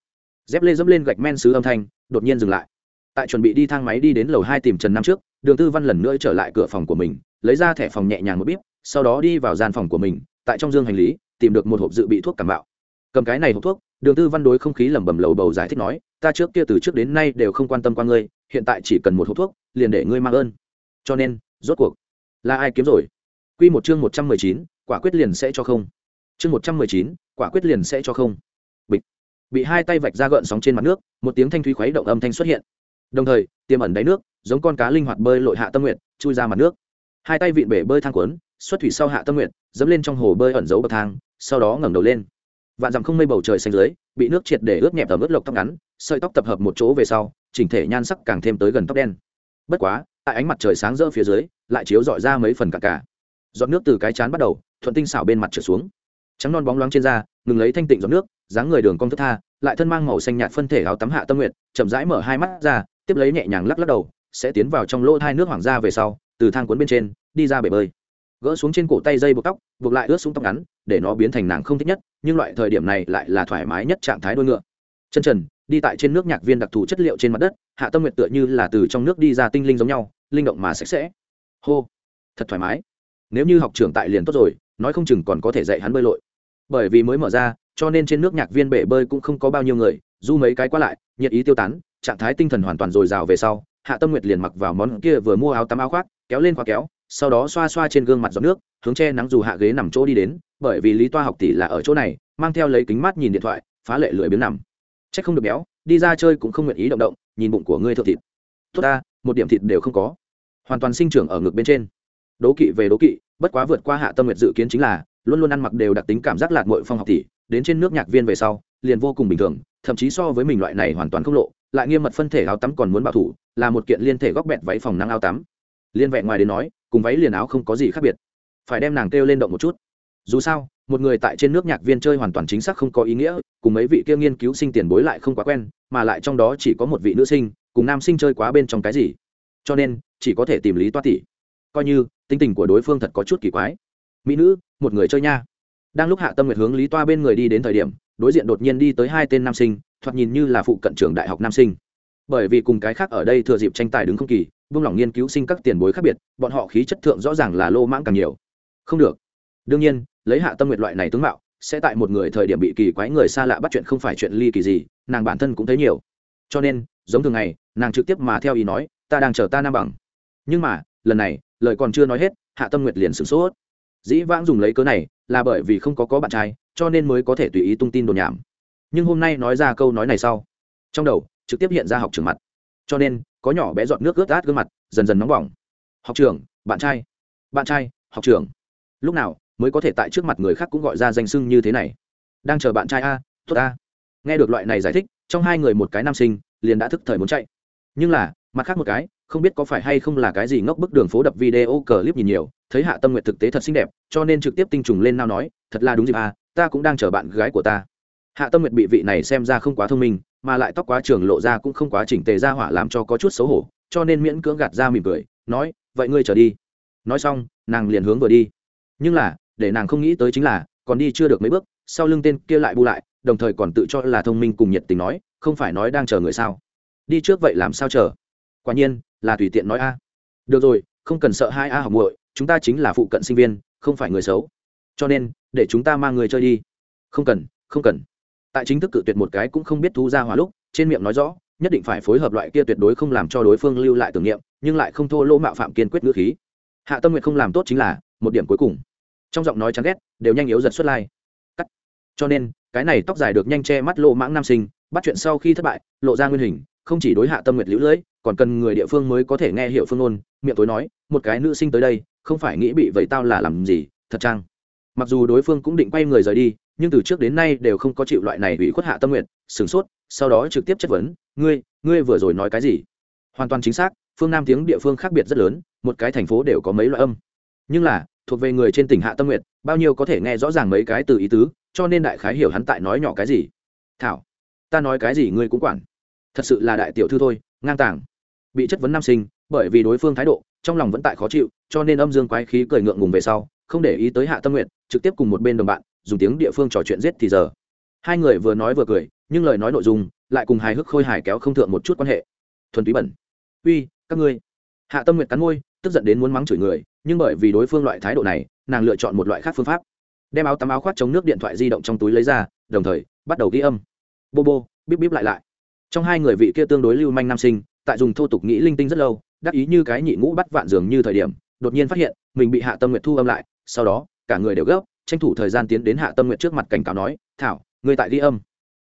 S1: Dép lê dẫm lên gạch men xứ âm thanh, đột nhiên dừng lại. Tại chuẩn bị đi thang máy đi đến lầu hai tìm trần năm trước, đường tư văn lần nữa trở lại cửa phòng của mình, lấy ra thẻ phòng nhẹ nhàng một bíp, sau đó đi vào gian phòng của mình, tại trong dương hành lý, tìm được một hộp dự bị thuốc cảm bạo cầm cái này hộp thuốc, đường tư văn đối không khí lẩm bẩm lầu bầu giải thích nói, ta trước kia từ trước đến nay đều không quan tâm qua ngươi, hiện tại chỉ cần một hộp thuốc, liền để ngươi mang ơn. Cho nên, rốt cuộc, là ai kiếm rồi? Quy một chương một trăm mười chín, quả quyết liền sẽ cho không. Chương một trăm mười chín, quả quyết liền sẽ cho không. Bịch. Bị hai tay vạch ra gợn sóng trên mặt nước, một tiếng thanh thúy khuấy động âm thanh xuất hiện. Đồng thời, tiềm ẩn đáy nước, giống con cá linh hoạt bơi lội hạ tâm nguyện chui ra mặt nước. Hai tay vịn bể bơi thang cuốn, xuất thủy sau hạ tâm nguyện dẫm lên trong hồ bơi ẩn giấu bậc thang, sau đó ngẩng đầu lên vạn dặm không mây bầu trời xanh dưới, bị nước triệt để ướt nhẹp tầm ướt lộc tóc ngắn, sợi tóc tập hợp một chỗ về sau, chỉnh thể nhan sắc càng thêm tới gần tóc đen. Bất quá, tại ánh mặt trời sáng rỡ phía dưới, lại chiếu dọi ra mấy phần cả cả. Giọt nước từ cái chán bắt đầu, thuận tinh xảo bên mặt trở xuống. Trắng non bóng loáng trên da, ngừng lấy thanh tịnh giọt nước, dáng người đường cong thức tha, lại thân mang màu xanh nhạt phân thể áo tắm hạ tâm nguyện, chậm rãi mở hai mắt ra, tiếp lấy nhẹ nhàng lắc lắc đầu, sẽ tiến vào trong lỗ hai nước hoàng gia về sau, từ thang cuốn bên trên, đi ra bể bơi gỡ xuống trên cổ tay dây buộc tóc, buộc lại ướt xuống tóc ngắn, để nó biến thành nàng không thích nhất, nhưng loại thời điểm này lại là thoải mái nhất trạng thái đôi ngựa. Chân trần, đi tại trên nước nhạc viên đặc thù chất liệu trên mặt đất, hạ tâm nguyệt tựa như là từ trong nước đi ra tinh linh giống nhau, linh động mà sạch sẽ. Hô, thật thoải mái. Nếu như học trưởng tại liền tốt rồi, nói không chừng còn có thể dạy hắn bơi lội. Bởi vì mới mở ra, cho nên trên nước nhạc viên bể bơi cũng không có bao nhiêu người, du mấy cái qua lại, nhiệt ý tiêu tán, trạng thái tinh thần hoàn toàn dồi dào về sau, hạ tâm nguyệt liền mặc vào món kia vừa mua áo tắm áo khoác, kéo lên khóa kéo sau đó xoa xoa trên gương mặt giọt nước, hướng che nắng dù hạ ghế nằm chỗ đi đến, bởi vì lý toa học tỷ là ở chỗ này, mang theo lấy kính mắt nhìn điện thoại, phá lệ lười biếng nằm. C h ắ c không được béo, đi ra chơi cũng không nguyện ý động động, nhìn bụng của ngươi thượng thịt. Tốt ta, một điểm thịt đều không có. Hoàn toàn sinh trưởng ở ngực bên trên. Đố kỵ về đố kỵ, bất quá vượt qua hạ tâm nguyệt dự kiến chính là, luôn luôn ăn mặc đều đặc tính cảm giác lạc mội phong học tỷ, đến trên nước nhạc viên về sau, liền vô cùng bình thường, thậm chí so với mình loại này hoàn toàn không lộ, lại nghiêm mật phân thể áo tắm còn muốn bảo thủ, là một kiện liên thể góc bẹn váy phòng năng áo tắm. Liên vẹn ngoài đến nói cùng váy liền áo không có gì khác biệt. Phải đem nàng kêu lên động một chút. Dù sao, một người tại trên nước nhạc viên chơi hoàn toàn chính xác không có ý nghĩa, cùng mấy vị kia nghiên cứu sinh tiền bối lại không quá quen, mà lại trong đó chỉ có một vị nữ sinh, cùng nam sinh chơi quá bên trong cái gì. Cho nên, chỉ có thể tìm lý toa tỷ. Coi như, tính tình của đối phương thật có chút kỳ quái. Mỹ nữ, một người chơi nha. Đang lúc hạ tâm nguyệt hướng lý toa bên người đi đến thời điểm, đối diện đột nhiên đi tới hai tên nam sinh, thoạt nhìn như là phụ cận trường đại học nam sinh. Bởi vì cùng cái khác ở đây thừa dịp tranh tài đứng không kỳ vương lòng nghiên cứu sinh các tiền bối khác biệt, bọn họ khí chất thượng rõ ràng là lô mãng càng nhiều. Không được. Đương nhiên, lấy hạ tâm nguyệt loại này tướng mạo, sẽ tại một người thời điểm bị kỳ quái người xa lạ bắt chuyện không phải chuyện ly kỳ gì, nàng bản thân cũng thấy nhiều. Cho nên, giống thường ngày, nàng trực tiếp mà theo ý nói, ta đang chờ ta nam bằng. Nhưng mà, lần này, lời còn chưa nói hết, hạ tâm nguyệt liền sửng sốt. Dĩ vãng dùng lấy cớ này, là bởi vì không có có bạn trai, cho nên mới có thể tùy ý tung tin đồn nhảm. Nhưng hôm nay nói ra câu nói này sau, trong đầu, trực tiếp hiện ra học trường mặt. Cho nên có nhỏ bé giọt nước ướt át gương mặt, dần dần nóng bỏng. Học trường bạn trai bạn trai, học trường lúc nào mới có thể tại trước mặt người khác cũng gọi ra danh sưng như thế này? Đang chờ bạn trai a, tốt a. Nghe được loại này giải thích, trong hai người một cái nam sinh liền đã thức thời muốn chạy. Nhưng là, mặt khác một cái, không biết có phải hay không là cái gì ngốc bức đường phố đập video clip nhìn nhiều, thấy hạ tâm nguyện thực tế thật xinh đẹp, cho nên trực tiếp tinh trùng lên nao nói, thật là đúng dịp à ta cũng đang chờ bạn gái của ta. Hạ tâm nguyện bị vị này xem ra không quá thông minh mà lại tóc quá trường lộ ra cũng không quá chỉnh tề ra hỏa làm cho có chút xấu hổ, cho nên miễn cưỡng gạt ra mỉm cười, nói, vậy ngươi trở đi. Nói xong, nàng liền hướng vừa đi. Nhưng là, để nàng không nghĩ tới chính là, còn đi chưa được mấy bước, sau lưng tên kia lại bu lại, đồng thời còn tự cho là thông minh cùng nhiệt tình nói, không phải nói đang chờ người sao? Đi trước vậy làm sao chờ? Quả nhiên, là tùy tiện nói a. Được rồi, không cần sợ hai a học muội, chúng ta chính là phụ cận sinh viên, không phải người xấu. Cho nên, để chúng ta mang người chơi đi. Không cần không cần tại chính thức cự tuyệt một cái cũng không biết thu ra hòa lúc, trên miệng nói rõ, nhất định phải phối hợp loại kia tuyệt đối không làm cho đối phương lưu lại tưởng niệm, nhưng lại không thô lỗ mạo phạm kiên quyết ngữ khí. Hạ tâm nguyện không làm tốt chính là, một điểm cuối cùng. Trong giọng nói chán ghét, đều nhanh yếu giật xuất lai. Cắt. Cho nên, cái này tóc dài được nhanh che mắt lộ mãng nam sinh, bắt chuyện sau khi thất bại, lộ ra nguyên hình, không chỉ đối hạ tâm nguyệt lũ lưỡi, còn cần người địa phương mới có thể nghe hiểu phương ngôn, miệng tối nói, một cái nữ sinh tới đây, không phải nghĩ bị vậy tao là làm gì, thật chăng? Mặc dù đối phương cũng định quay người rời đi, nhưng từ trước đến nay đều không có chịu loại này ủy khuất hạ tâm nguyện, sửng sốt, sau đó trực tiếp chất vấn, ngươi ngươi vừa rồi nói cái gì? Hoàn toàn chính xác, phương nam tiếng địa phương khác biệt rất lớn, một cái thành phố đều có mấy loại âm. Nhưng là, thuộc về người trên tỉnh hạ tâm nguyện, bao nhiêu có thể nghe rõ ràng mấy cái từ ý tứ, cho nên đại khái hiểu hắn tại nói nhỏ cái gì. Thảo, ta nói cái gì ngươi cũng quản. Thật sự là đại tiểu thư thôi, ngang tàng. Bị chất vấn nam sinh, bởi vì đối phương thái độ, trong lòng vẫn tại khó chịu, cho nên âm dương quái khí cười ngượng ngùng về sau không để ý tới hạ tâm nguyện trực tiếp cùng một bên đồng bạn, dùng tiếng địa phương trò chuyện giết thì giờ. Hai người vừa nói vừa cười, nhưng lời nói nội dung lại cùng hài hước khôi hài kéo không thượng một chút quan hệ. Thuần túy bẩn. Uy, các ngươi. Hạ tâm nguyện cắn môi, tức giận đến muốn mắng chửi người, nhưng bởi vì đối phương loại thái độ này, nàng lựa chọn một loại khác phương pháp. Đem áo tắm áo khoác chống nước điện thoại di động trong túi lấy ra, đồng thời bắt đầu ghi âm. Bô bô, bíp bíp lại lại. Trong hai người vị kia tương đối lưu manh nam sinh, tại dùng thô tục nghĩ linh tinh rất lâu, đắc ý như cái nhị ngũ bắt vạn dường như thời điểm, đột nhiên phát hiện, mình bị hạ tâm nguyện thu âm lại sau đó, cả người đều gấp, tranh thủ thời gian tiến đến hạ tâm nguyện trước mặt cảnh cáo nói, thảo, ngươi tại ghi âm.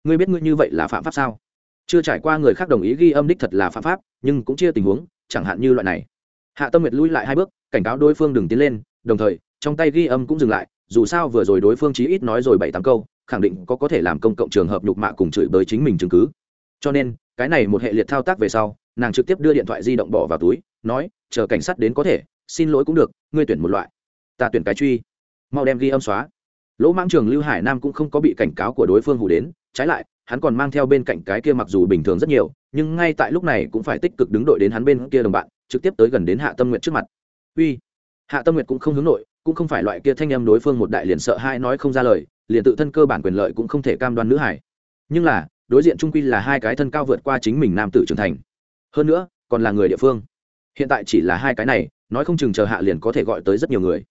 S1: Ngươi biết ngươi như vậy là phạm pháp sao? Chưa trải qua người khác đồng ý ghi âm đích thật là phạm pháp, nhưng cũng chia tình huống, chẳng hạn như loại này. Hạ tâm nguyệt lui lại hai bước, cảnh cáo đối phương đừng tiến lên, đồng thời, trong tay ghi âm cũng dừng lại, dù sao vừa rồi đối phương chí ít nói rồi bảy tám câu, khẳng định có có thể làm công cộng trường hợp nhục mạ cùng chửi bới chính mình chứng cứ. Cho nên, cái này một hệ liệt thao tác về sau, nàng trực tiếp đưa điện thoại di động bỏ vào túi, nói, chờ cảnh sát đến có thể, xin lỗi cũng được, ngươi tuyển một loại ta tuyển cái truy. Mau đem ghi âm xóa. Lỗ mãng trường, lưu hải nam cũng không có bị cảnh cáo của đối phương hù đến, trái lại, hắn còn mang theo bên cạnh cái kia mặc dù bình thường rất nhiều, nhưng ngay tại lúc này cũng phải tích cực đứng đội đến hắn bên kia đồng bạn, trực tiếp tới gần đến hạ tâm nguyện trước mặt. Uy! Hạ tâm nguyện cũng không hướng nội, cũng không phải loại kia thanh em đối phương một đại liền sợ hai nói không ra lời, liền tự thân cơ bản quyền lợi cũng không thể cam đoan nữ hải. Nhưng là, đối diện trung quy là hai cái thân cao vượt qua chính mình nam tử trưởng thành. Hơn nữa, còn là người địa phương. Hiện tại chỉ là hai cái này, nói không chừng chờ hạ liền có thể gọi tới rất nhiều người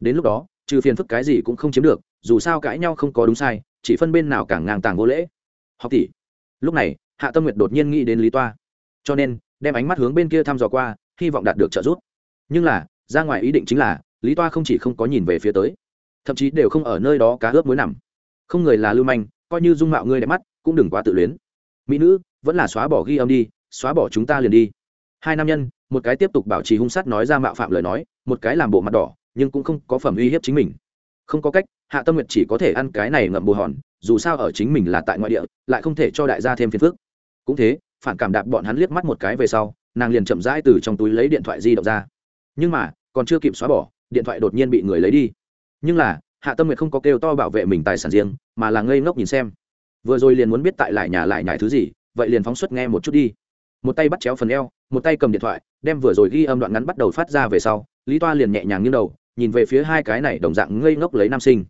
S1: đến lúc đó, trừ phiền phức cái gì cũng không chiếm được, dù sao cãi nhau không có đúng sai, chỉ phân bên nào càng ngang tàng vô lễ. Học tỷ. Lúc này, hạ tâm nguyệt đột nhiên nghĩ đến lý toa. Cho nên, đem ánh mắt hướng bên kia thăm dò qua, hy vọng đạt được trợ giúp. Nhưng là, ra ngoài ý định chính là, lý toa không chỉ không có nhìn về phía tới, thậm chí đều không ở nơi đó cá ướp mới nằm. Không người là lưu manh, coi như dung mạo ngươi đẹp mắt, cũng đừng quá tự luyến. Mỹ nữ, vẫn là xóa bỏ ghi âm đi, xóa bỏ chúng ta liền đi. Hai nam nhân, một cái tiếp tục bảo trì hung sát nói ra mạo phạm lời nói, một cái làm bộ mặt đỏ nhưng cũng không có phẩm uy hiếp chính mình. Không có cách, hạ tâm nguyệt chỉ có thể ăn cái này ngậm bù hòn, dù sao ở chính mình là tại ngoại địa, lại không thể cho đại gia thêm phiền phức. Cũng thế, phản cảm đạp bọn hắn liếc mắt một cái về sau, nàng liền chậm rãi từ trong túi lấy điện thoại di động ra. Nhưng mà, còn chưa kịp xóa bỏ, điện thoại đột nhiên bị người lấy đi. Nhưng là, hạ tâm nguyệt không có kêu to bảo vệ mình tài sản riêng, mà là ngây ngốc nhìn xem. Vừa rồi liền muốn biết tại lại nhà lại nhải thứ gì, vậy liền phóng xuất nghe một chút đi. Một tay bắt chéo phần eo, một tay cầm điện thoại, đem vừa rồi ghi âm đoạn ngắn bắt đầu phát ra về sau, lý toa liền nhẹ nhàng nghiêng đầu nhìn về phía hai cái này đồng dạng ngây ngốc lấy nam sinh.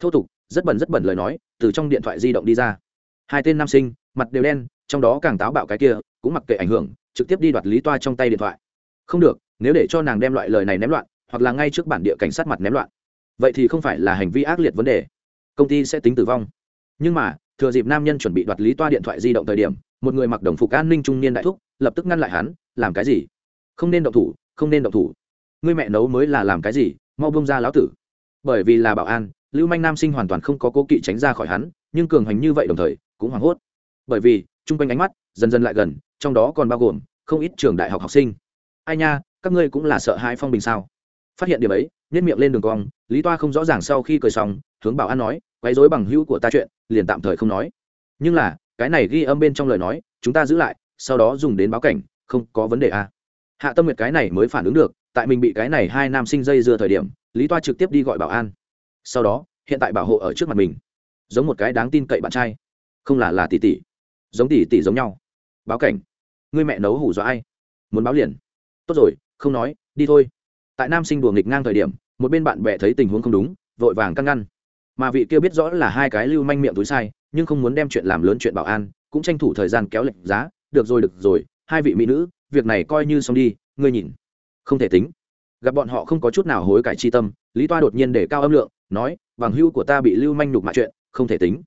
S1: Thô tục, rất bẩn rất bẩn lời nói, từ trong điện thoại di động đi ra. Hai tên nam sinh, mặt đều đen, trong đó càng táo bạo cái kia, cũng mặc kệ ảnh hưởng, trực tiếp đi đoạt lý toa trong tay điện thoại. Không được, nếu để cho nàng đem loại lời này ném loạn, hoặc là ngay trước bản địa cảnh sát mặt ném loạn, vậy thì không phải là hành vi ác liệt vấn đề. Công ty sẽ tính tử vong. Nhưng mà, thừa dịp nam nhân chuẩn bị đoạt lý toa điện thoại di động thời điểm, một người mặc đồng phục an ninh trung niên đại thúc, lập tức ngăn lại hắn, làm cái gì? Không nên động thủ, không nên động thủ. Người mẹ nấu mới là làm cái gì? Mau bông ra lão tử. Bởi vì là bảo an, lưu manh nam sinh hoàn toàn không có cố kỵ tránh ra khỏi hắn, nhưng cường hành như vậy đồng thời, cũng hoảng hốt. Bởi vì, chung quanh ánh mắt dần dần lại gần, trong đó còn bao gồm không ít trường đại học học sinh. Ai nha, các ngươi cũng là sợ hai phong bình sao? Phát hiện điểm ấy nhét miệng lên đường cong, lý toa không rõ ràng sau khi cười xong, hướng bảo an nói, quấy dối bằng hữu của ta chuyện, liền tạm thời không nói. Nhưng là, cái này ghi âm bên trong lời nói, chúng ta giữ lại, sau đó dùng đến báo cảnh, không có vấn đề à. hạ tâm nguyệt cái này mới phản ứng được tại mình bị cái này hai nam sinh dây dưa thời điểm, lý toa trực tiếp đi gọi bảo an. Sau đó, hiện tại bảo hộ ở trước mặt mình. Giống một cái đáng tin cậy bạn trai. Không là là tỷ tỷ. Giống tỷ tỷ giống nhau. Báo cảnh. Người mẹ nấu hủ dọa ai? Muốn báo liền. Tốt rồi, không nói, đi thôi. Tại nam sinh đùa nghịch ngang thời điểm, một bên bạn bè thấy tình huống không đúng, vội vàng căng ngăn. Mà vị kia biết rõ là hai cái lưu manh miệng túi sai, nhưng không muốn đem chuyện làm lớn chuyện bảo an, cũng tranh thủ thời gian kéo lệnh giá. Được rồi được rồi, hai vị mỹ nữ, việc này coi như xong đi, ngươi nhìn không thể tính. Gặp bọn họ không có chút nào hối cải chi tâm, lý toa đột nhiên để cao âm lượng, nói, bằng hưu của ta bị lưu manh nhục mạ chuyện, không thể tính.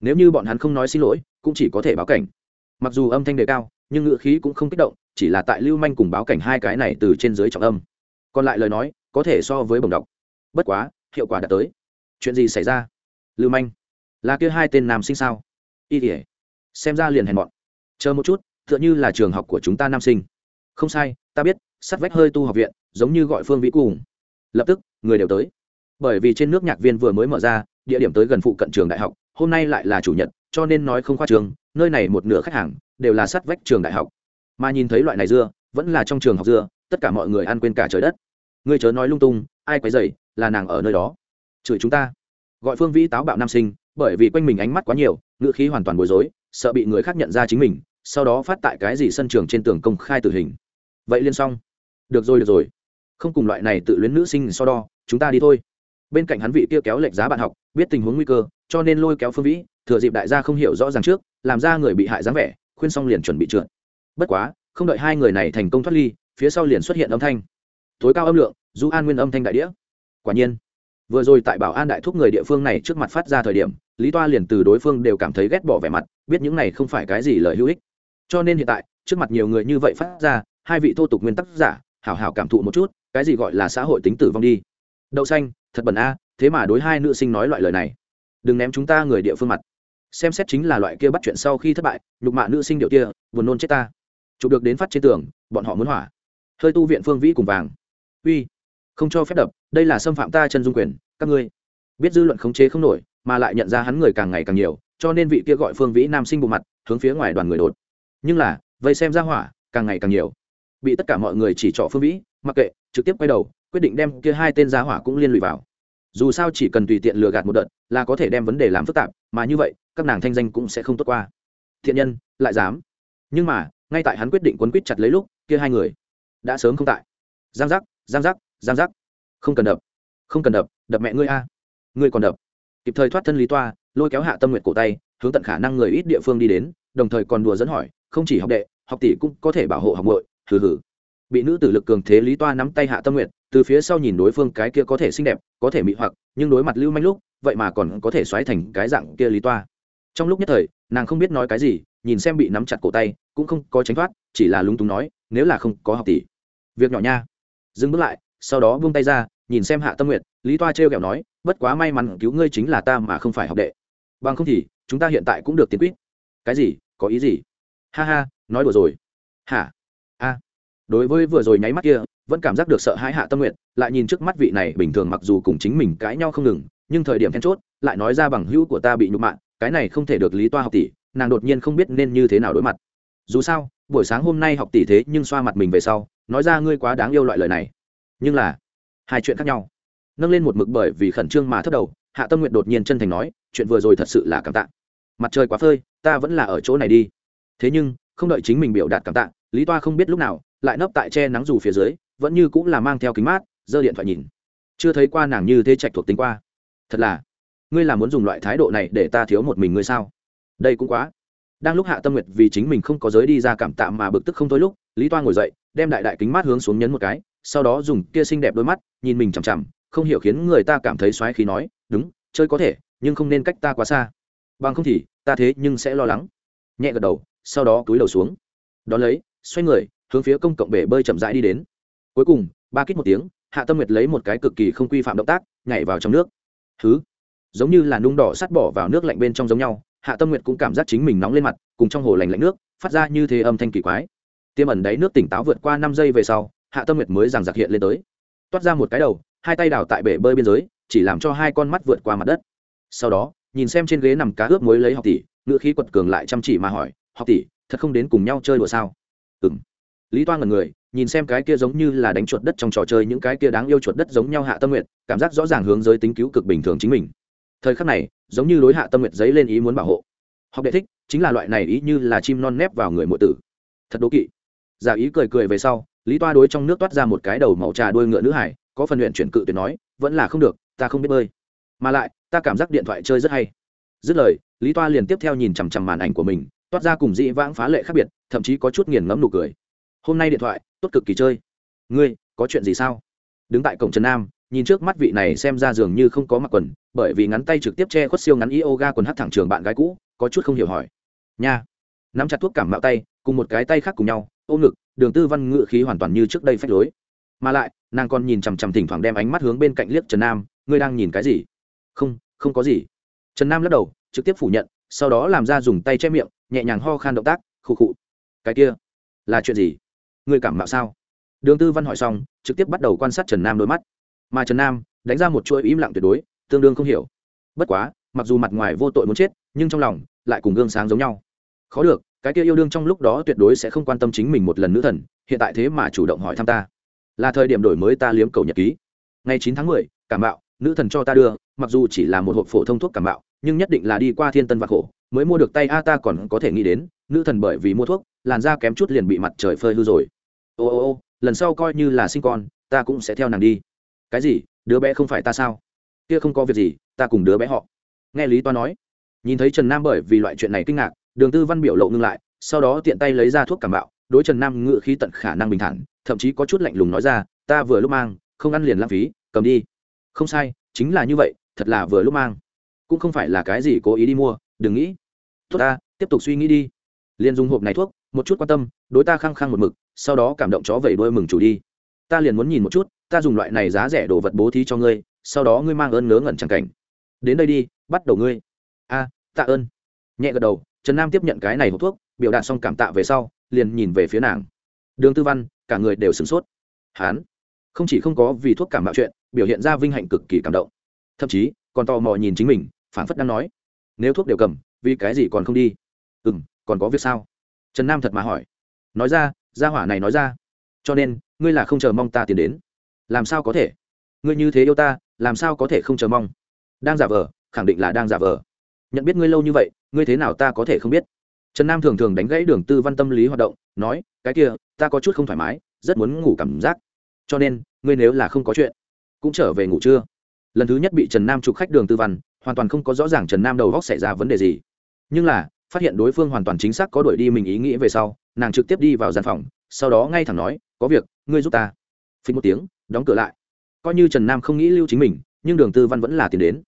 S1: Nếu như bọn hắn không nói xin lỗi, cũng chỉ có thể báo cảnh. Mặc dù âm thanh đề cao, nhưng ngựa khí cũng không kích động, chỉ là tại lưu manh cùng báo cảnh hai cái này từ trên dưới trọng âm. Còn lại lời nói, có thể so với bồng đọc. Bất quá, hiệu quả đã tới. Chuyện gì xảy ra? Lưu manh, là kia hai tên nam sinh sao? Y tỉa xem ra liền hèn bọn chờ một chút, tựa như là trường học của chúng ta nam sinh. Không sai ta biết, sắt vách hơi tu học viện, giống như gọi phương vĩ cùng. Lập tức, người đều tới. Bởi vì trên nước nhạc viên vừa mới mở ra, địa điểm tới gần phụ cận trường đại học, hôm nay lại là chủ nhật, cho nên nói không khoa trường, nơi này một nửa khách hàng, đều là sắt vách trường đại học. Mà nhìn thấy loại này dưa, vẫn là trong trường học dưa, tất cả mọi người ăn quên cả trời đất. Người chớ nói lung tung, ai quấy dày là nàng ở nơi đó. Chửi chúng ta. Gọi phương vĩ táo bạo nam sinh, bởi vì quanh mình ánh mắt quá nhiều ngựa khí hoàn toàn bối rối, sợ bị người khác nhận ra chính mình, sau đó phát tại cái gì sân trường trên tường công khai tử hình vậy liên xong. Được rồi được rồi. Không cùng loại này tự luyến nữ sinh so đo, chúng ta đi thôi. Bên cạnh hắn vị kia kéo lệch giá bạn học, biết tình huống nguy cơ, cho nên lôi kéo phương vĩ, thừa dịp đại gia không hiểu rõ ràng trước, làm ra người bị hại dáng vẻ, khuyên xong liền chuẩn bị trượt. Bất quá, không đợi hai người này thành công thoát ly, phía sau liền xuất hiện âm thanh. Tối cao âm lượng du an nguyên âm thanh đại đĩa. Quả nhiên, vừa rồi tại bảo an đại thúc người địa phương này trước mặt phát ra thời điểm, lý toa liền từ đối phương đều cảm thấy ghét bỏ vẻ mặt, biết những này không phải cái gì lời hữu ích. Cho nên hiện tại, trước mặt nhiều người như vậy phát ra hai vị thô tục nguyên tắc giả, hảo hảo cảm thụ một chút, cái gì gọi là xã hội tính tử vong đi. Đậu xanh, thật bẩn a, thế mà đối hai nữ sinh nói loại lời này. Đừng ném chúng ta người địa phương mặt. Xem xét chính là loại kia bắt chuyện sau khi thất bại, nhục mạ nữ sinh điệu kia, buồn nôn chết ta. Chụp được đến phát trên tường, bọn họ muốn hỏa. Hơi tu viện phương vĩ cùng vàng. Uy, không cho phép đập, đây là xâm phạm ta chân dung quyền, các ngươi. Biết dư luận khống chế không nổi, mà lại nhận ra hắn người càng ngày càng nhiều, cho nên vị kia gọi phương vĩ nam sinh bộ mặt, hướng phía ngoài đoàn người đột. Nhưng là, vây xem ra hỏa, càng ngày càng nhiều bị tất cả mọi người chỉ trỏ phương vĩ, mặc kệ, trực tiếp quay đầu, quyết định đem kia hai tên giá hỏa cũng liên lụy vào. Dù sao chỉ cần tùy tiện lừa gạt một đợt, là có thể đem vấn đề làm phức tạp, mà như vậy, các nàng thanh danh cũng sẽ không tốt qua. Thiện nhân, lại dám. Nhưng mà, ngay tại hắn quyết định quấn quýt chặt lấy lúc, kia hai người đã sớm không tại. Giang giác giang giác giang giác. Không cần đập, không cần đập đập mẹ ngươi a. Ngươi còn đập. Kịp thời thoát thân lý toa, lôi kéo hạ tâm nguyện cổ tay, hướng tận khả năng người ít địa phương đi đến, đồng thời còn đùa dẫn hỏi, không chỉ học đệ, học tỷ cũng có thể bảo hộ học bội hừ hừ. Bị nữ tử lực cường thế lý toa nắm tay hạ tâm nguyện từ phía sau nhìn đối phương cái kia có thể xinh đẹp, có thể mị hoặc, nhưng đối mặt lưu manh lúc, vậy mà còn có thể xoáy thành cái dạng kia lý toa. Trong lúc nhất thời, nàng không biết nói cái gì, nhìn xem bị nắm chặt cổ tay, cũng không có tránh thoát, chỉ là lúng túng nói, nếu là không có học tỷ. Việc nhỏ nha. Dừng bước lại, sau đó buông tay ra, nhìn xem hạ tâm nguyện lý toa trêu kẹo nói, bất quá may mắn cứu ngươi chính là ta mà không phải học đệ. Bằng không thì, chúng ta hiện tại cũng được tiến quýt. Cái gì? Có ý gì? Ha ha, nói đùa rồi. Hả? A đối với vừa rồi nháy mắt kia, vẫn cảm giác được sợ hãi hạ tâm nguyện, lại nhìn trước mắt vị này bình thường mặc dù cùng chính mình cãi nhau không ngừng, nhưng thời điểm then chốt, lại nói ra bằng hữu của ta bị nhục mạ, cái này không thể được lý toa học tỷ, nàng đột nhiên không biết nên như thế nào đối mặt. Dù sao, buổi sáng hôm nay học tỷ thế nhưng xoa mặt mình về sau, nói ra ngươi quá đáng yêu loại lời này. Nhưng là, hai chuyện khác nhau. Nâng lên một mực bởi vì khẩn trương mà thất đầu, hạ tâm nguyện đột nhiên chân thành nói, chuyện vừa rồi thật sự là cảm tạ. Mặt trời quá phơi, ta vẫn là ở chỗ này đi. Thế nhưng không đợi chính mình biểu đạt cảm tạ, lý toa không biết lúc nào, lại nấp tại che nắng dù phía dưới, vẫn như cũng là mang theo kính mát, giơ điện thoại nhìn. Chưa thấy qua nàng như thế trạch thuộc tính qua. Thật là, ngươi là muốn dùng loại thái độ này để ta thiếu một mình ngươi sao? Đây cũng quá. Đang lúc hạ tâm nguyệt vì chính mình không có giới đi ra cảm tạ mà bực tức không thôi lúc, lý toa ngồi dậy, đem đại đại kính mát hướng xuống nhấn một cái, sau đó dùng kia xinh đẹp đôi mắt, nhìn mình chằm chằm, không hiểu khiến người ta cảm thấy xoáy khí nói, đúng, chơi có thể, nhưng không nên cách ta quá xa. Bằng không thì, ta thế nhưng sẽ lo lắng. Nhẹ gật đầu sau đó túi đầu xuống. Đón lấy, xoay người, hướng phía công cộng bể bơi chậm rãi đi đến. Cuối cùng, ba kít một tiếng, hạ tâm nguyệt lấy một cái cực kỳ không quy phạm động tác, nhảy vào trong nước. Thứ giống như là nung đỏ sắt bỏ vào nước lạnh bên trong giống nhau, hạ tâm nguyệt cũng cảm giác chính mình nóng lên mặt, cùng trong hồ lành lạnh nước, phát ra như thế âm thanh kỳ quái. Tiêm ẩn đáy nước tỉnh táo vượt qua năm giây về sau, hạ tâm nguyệt mới giằng giặc hiện lên tới. Toát ra một cái đầu, hai tay đào tại bể bơi biên giới, chỉ làm cho hai con mắt vượt qua mặt đất. Sau đó, nhìn xem trên ghế nằm cá ướp mới lấy học tỷ, ngữ khí quật cường lại chăm chỉ mà hỏi học tỷ, thật không đến cùng nhau chơi đùa sao? Ừ m lý toan ngần người, nhìn xem cái kia giống như là đánh chuột đất trong trò chơi những cái kia đáng yêu chuột đất giống nhau hạ tâm nguyện cảm giác rõ ràng hướng giới tính cứu cực bình thường chính mình. Thời khắc này, giống như đối hạ tâm nguyện giấy lên ý muốn bảo hộ. Học đệ thích, chính là loại này ý như là chim non nép vào người mộ tử. Thật đố kỵ. Giả ý cười cười về sau, lý toa đối trong nước toát ra một cái đầu màu trà đuôi ngựa nữ hải, có phần luyện chuyển cự tuyệt nói, vẫn là không được, ta không biết bơi. Mà lại, ta cảm giác điện thoại chơi rất hay. Dứt lời, lý toa liền tiếp theo nhìn chằm chằm màn ảnh của mình toát ra cùng dị vãng phá lệ khác biệt, thậm chí có chút nghiền ngẫm nụ cười. Hôm nay điện thoại, tốt cực kỳ chơi. Ngươi, có chuyện gì sao? Đứng tại cổng trần nam, nhìn trước mắt vị này xem ra dường như không có mặc quần, bởi vì ngắn tay trực tiếp che khuất siêu ngắn yoga quần hát thẳng trường bạn gái cũ, có chút không hiểu hỏi. Nha. Nắm chặt thuốc cảm mạo tay, cùng một cái tay khác cùng nhau, ôm ngực, đường tư văn ngự khí hoàn toàn như trước đây phách lối. Mà lại, nàng còn nhìn chằm chằm thỉnh thoảng đem ánh mắt hướng bên cạnh liếc trần nam, ngươi đang nhìn cái gì? Không không có gì. Trần nam lắc đầu, trực tiếp phủ nhận, sau đó làm ra dùng tay che miệng nhẹ nhàng ho khan động tác, khụ khụ. Cái kia, là chuyện gì? Ngươi cảm mạo sao? Đường tư văn hỏi xong, trực tiếp bắt đầu quan sát trần nam đôi mắt. Mà trần nam đánh ra một chuỗi im lặng tuyệt đối, tương đương không hiểu. Bất quá, mặc dù mặt ngoài vô tội muốn chết, nhưng trong lòng lại cùng gương sáng giống nhau. Khó được, cái kia yêu đương trong lúc đó tuyệt đối sẽ không quan tâm chính mình một lần nữ thần, hiện tại thế mà chủ động hỏi thăm ta. Là thời điểm đổi mới ta liếm cầu nhật ký. Ngày chín tháng mười, cảm bạo nữ thần cho ta đưa, mặc dù chỉ là một hộp phổ thông thuốc cảm bạo nhưng nhất định là đi qua thiên tân vạc khổ mới mua được tay a, ta còn có thể nghĩ đến, nữ thần bởi vì mua thuốc, làn da kém chút liền bị mặt trời phơi hư rồi. Ô ô ô, lần sau coi như là sinh con, ta cũng sẽ theo nàng đi. Cái gì? Đứa bé không phải ta sao? Kia không có việc gì, ta cùng đứa bé họ. Nghe lý toa nói, nhìn thấy trần nam bởi vì loại chuyện này kinh ngạc, đường tư văn biểu lộ ngưng lại, sau đó tiện tay lấy ra thuốc cảm bạo, đối trần nam ngự khí tận khả năng bình thản, thậm chí có chút lạnh lùng nói ra, ta vừa lúc mang, không ăn liền lãng phí, cầm đi. Không sai, chính là như vậy, thật là vừa lúc mang. Cũng không phải là cái gì cố ý đi mua đừng nghĩ. Tốt ta, tiếp tục suy nghĩ đi. Liền dùng hộp này thuốc, một chút quan tâm, đối ta khăng khăng một mực, sau đó cảm động chó vẩy đuôi mừng chủ đi. Ta liền muốn nhìn một chút, ta dùng loại này giá rẻ đồ vật bố thí cho ngươi, sau đó ngươi mang ơn ngớ ngẩn chẳng cảnh. Đến đây đi, bắt đầu ngươi. A, tạ ơn. Nhẹ gật đầu, trần nam tiếp nhận cái này hộp thuốc, biểu đạt xong cảm tạ về sau, liền nhìn về phía nàng. Đường tư văn, cả người đều sửng sốt. Hán, không chỉ không có vì thuốc cảm mạo chuyện, biểu hiện ra vinh hạnh cực kỳ cảm động. Thậm chí, còn tò mò nhìn chính mình phản phất đang nói nếu thuốc đều cầm, vì cái gì còn không đi? Ừ m còn có việc sao? Trần nam thật mà hỏi. Nói ra, gia hỏa này nói ra. Cho nên, ngươi là không chờ mong ta tiến đến. Làm sao có thể? Ngươi như thế yêu ta, làm sao có thể không chờ mong? Đang giả vờ, khẳng định là đang giả vờ. Nhận biết ngươi lâu như vậy, ngươi thế nào ta có thể không biết? Trần nam thường thường đánh gãy đường tư văn tâm lý hoạt động, nói, cái kia, ta có chút không thoải mái, rất muốn ngủ cảm giác. Cho nên, ngươi nếu là không có chuyện, cũng trở về ngủ trưa. Lần thứ nhất bị trần nam chụp khách đường tư văn hoàn toàn không có rõ ràng trần nam đầu góc xảy ra vấn đề gì. Nhưng là, phát hiện đối phương hoàn toàn chính xác có đuổi đi mình ý nghĩ về sau, nàng trực tiếp đi vào gian phòng, sau đó ngay thẳng nói, có việc, ngươi giúp ta. Phí một tiếng, đóng cửa lại. Coi như trần nam không nghĩ lưu chính mình, nhưng đường tư văn vẫn là tiến đến.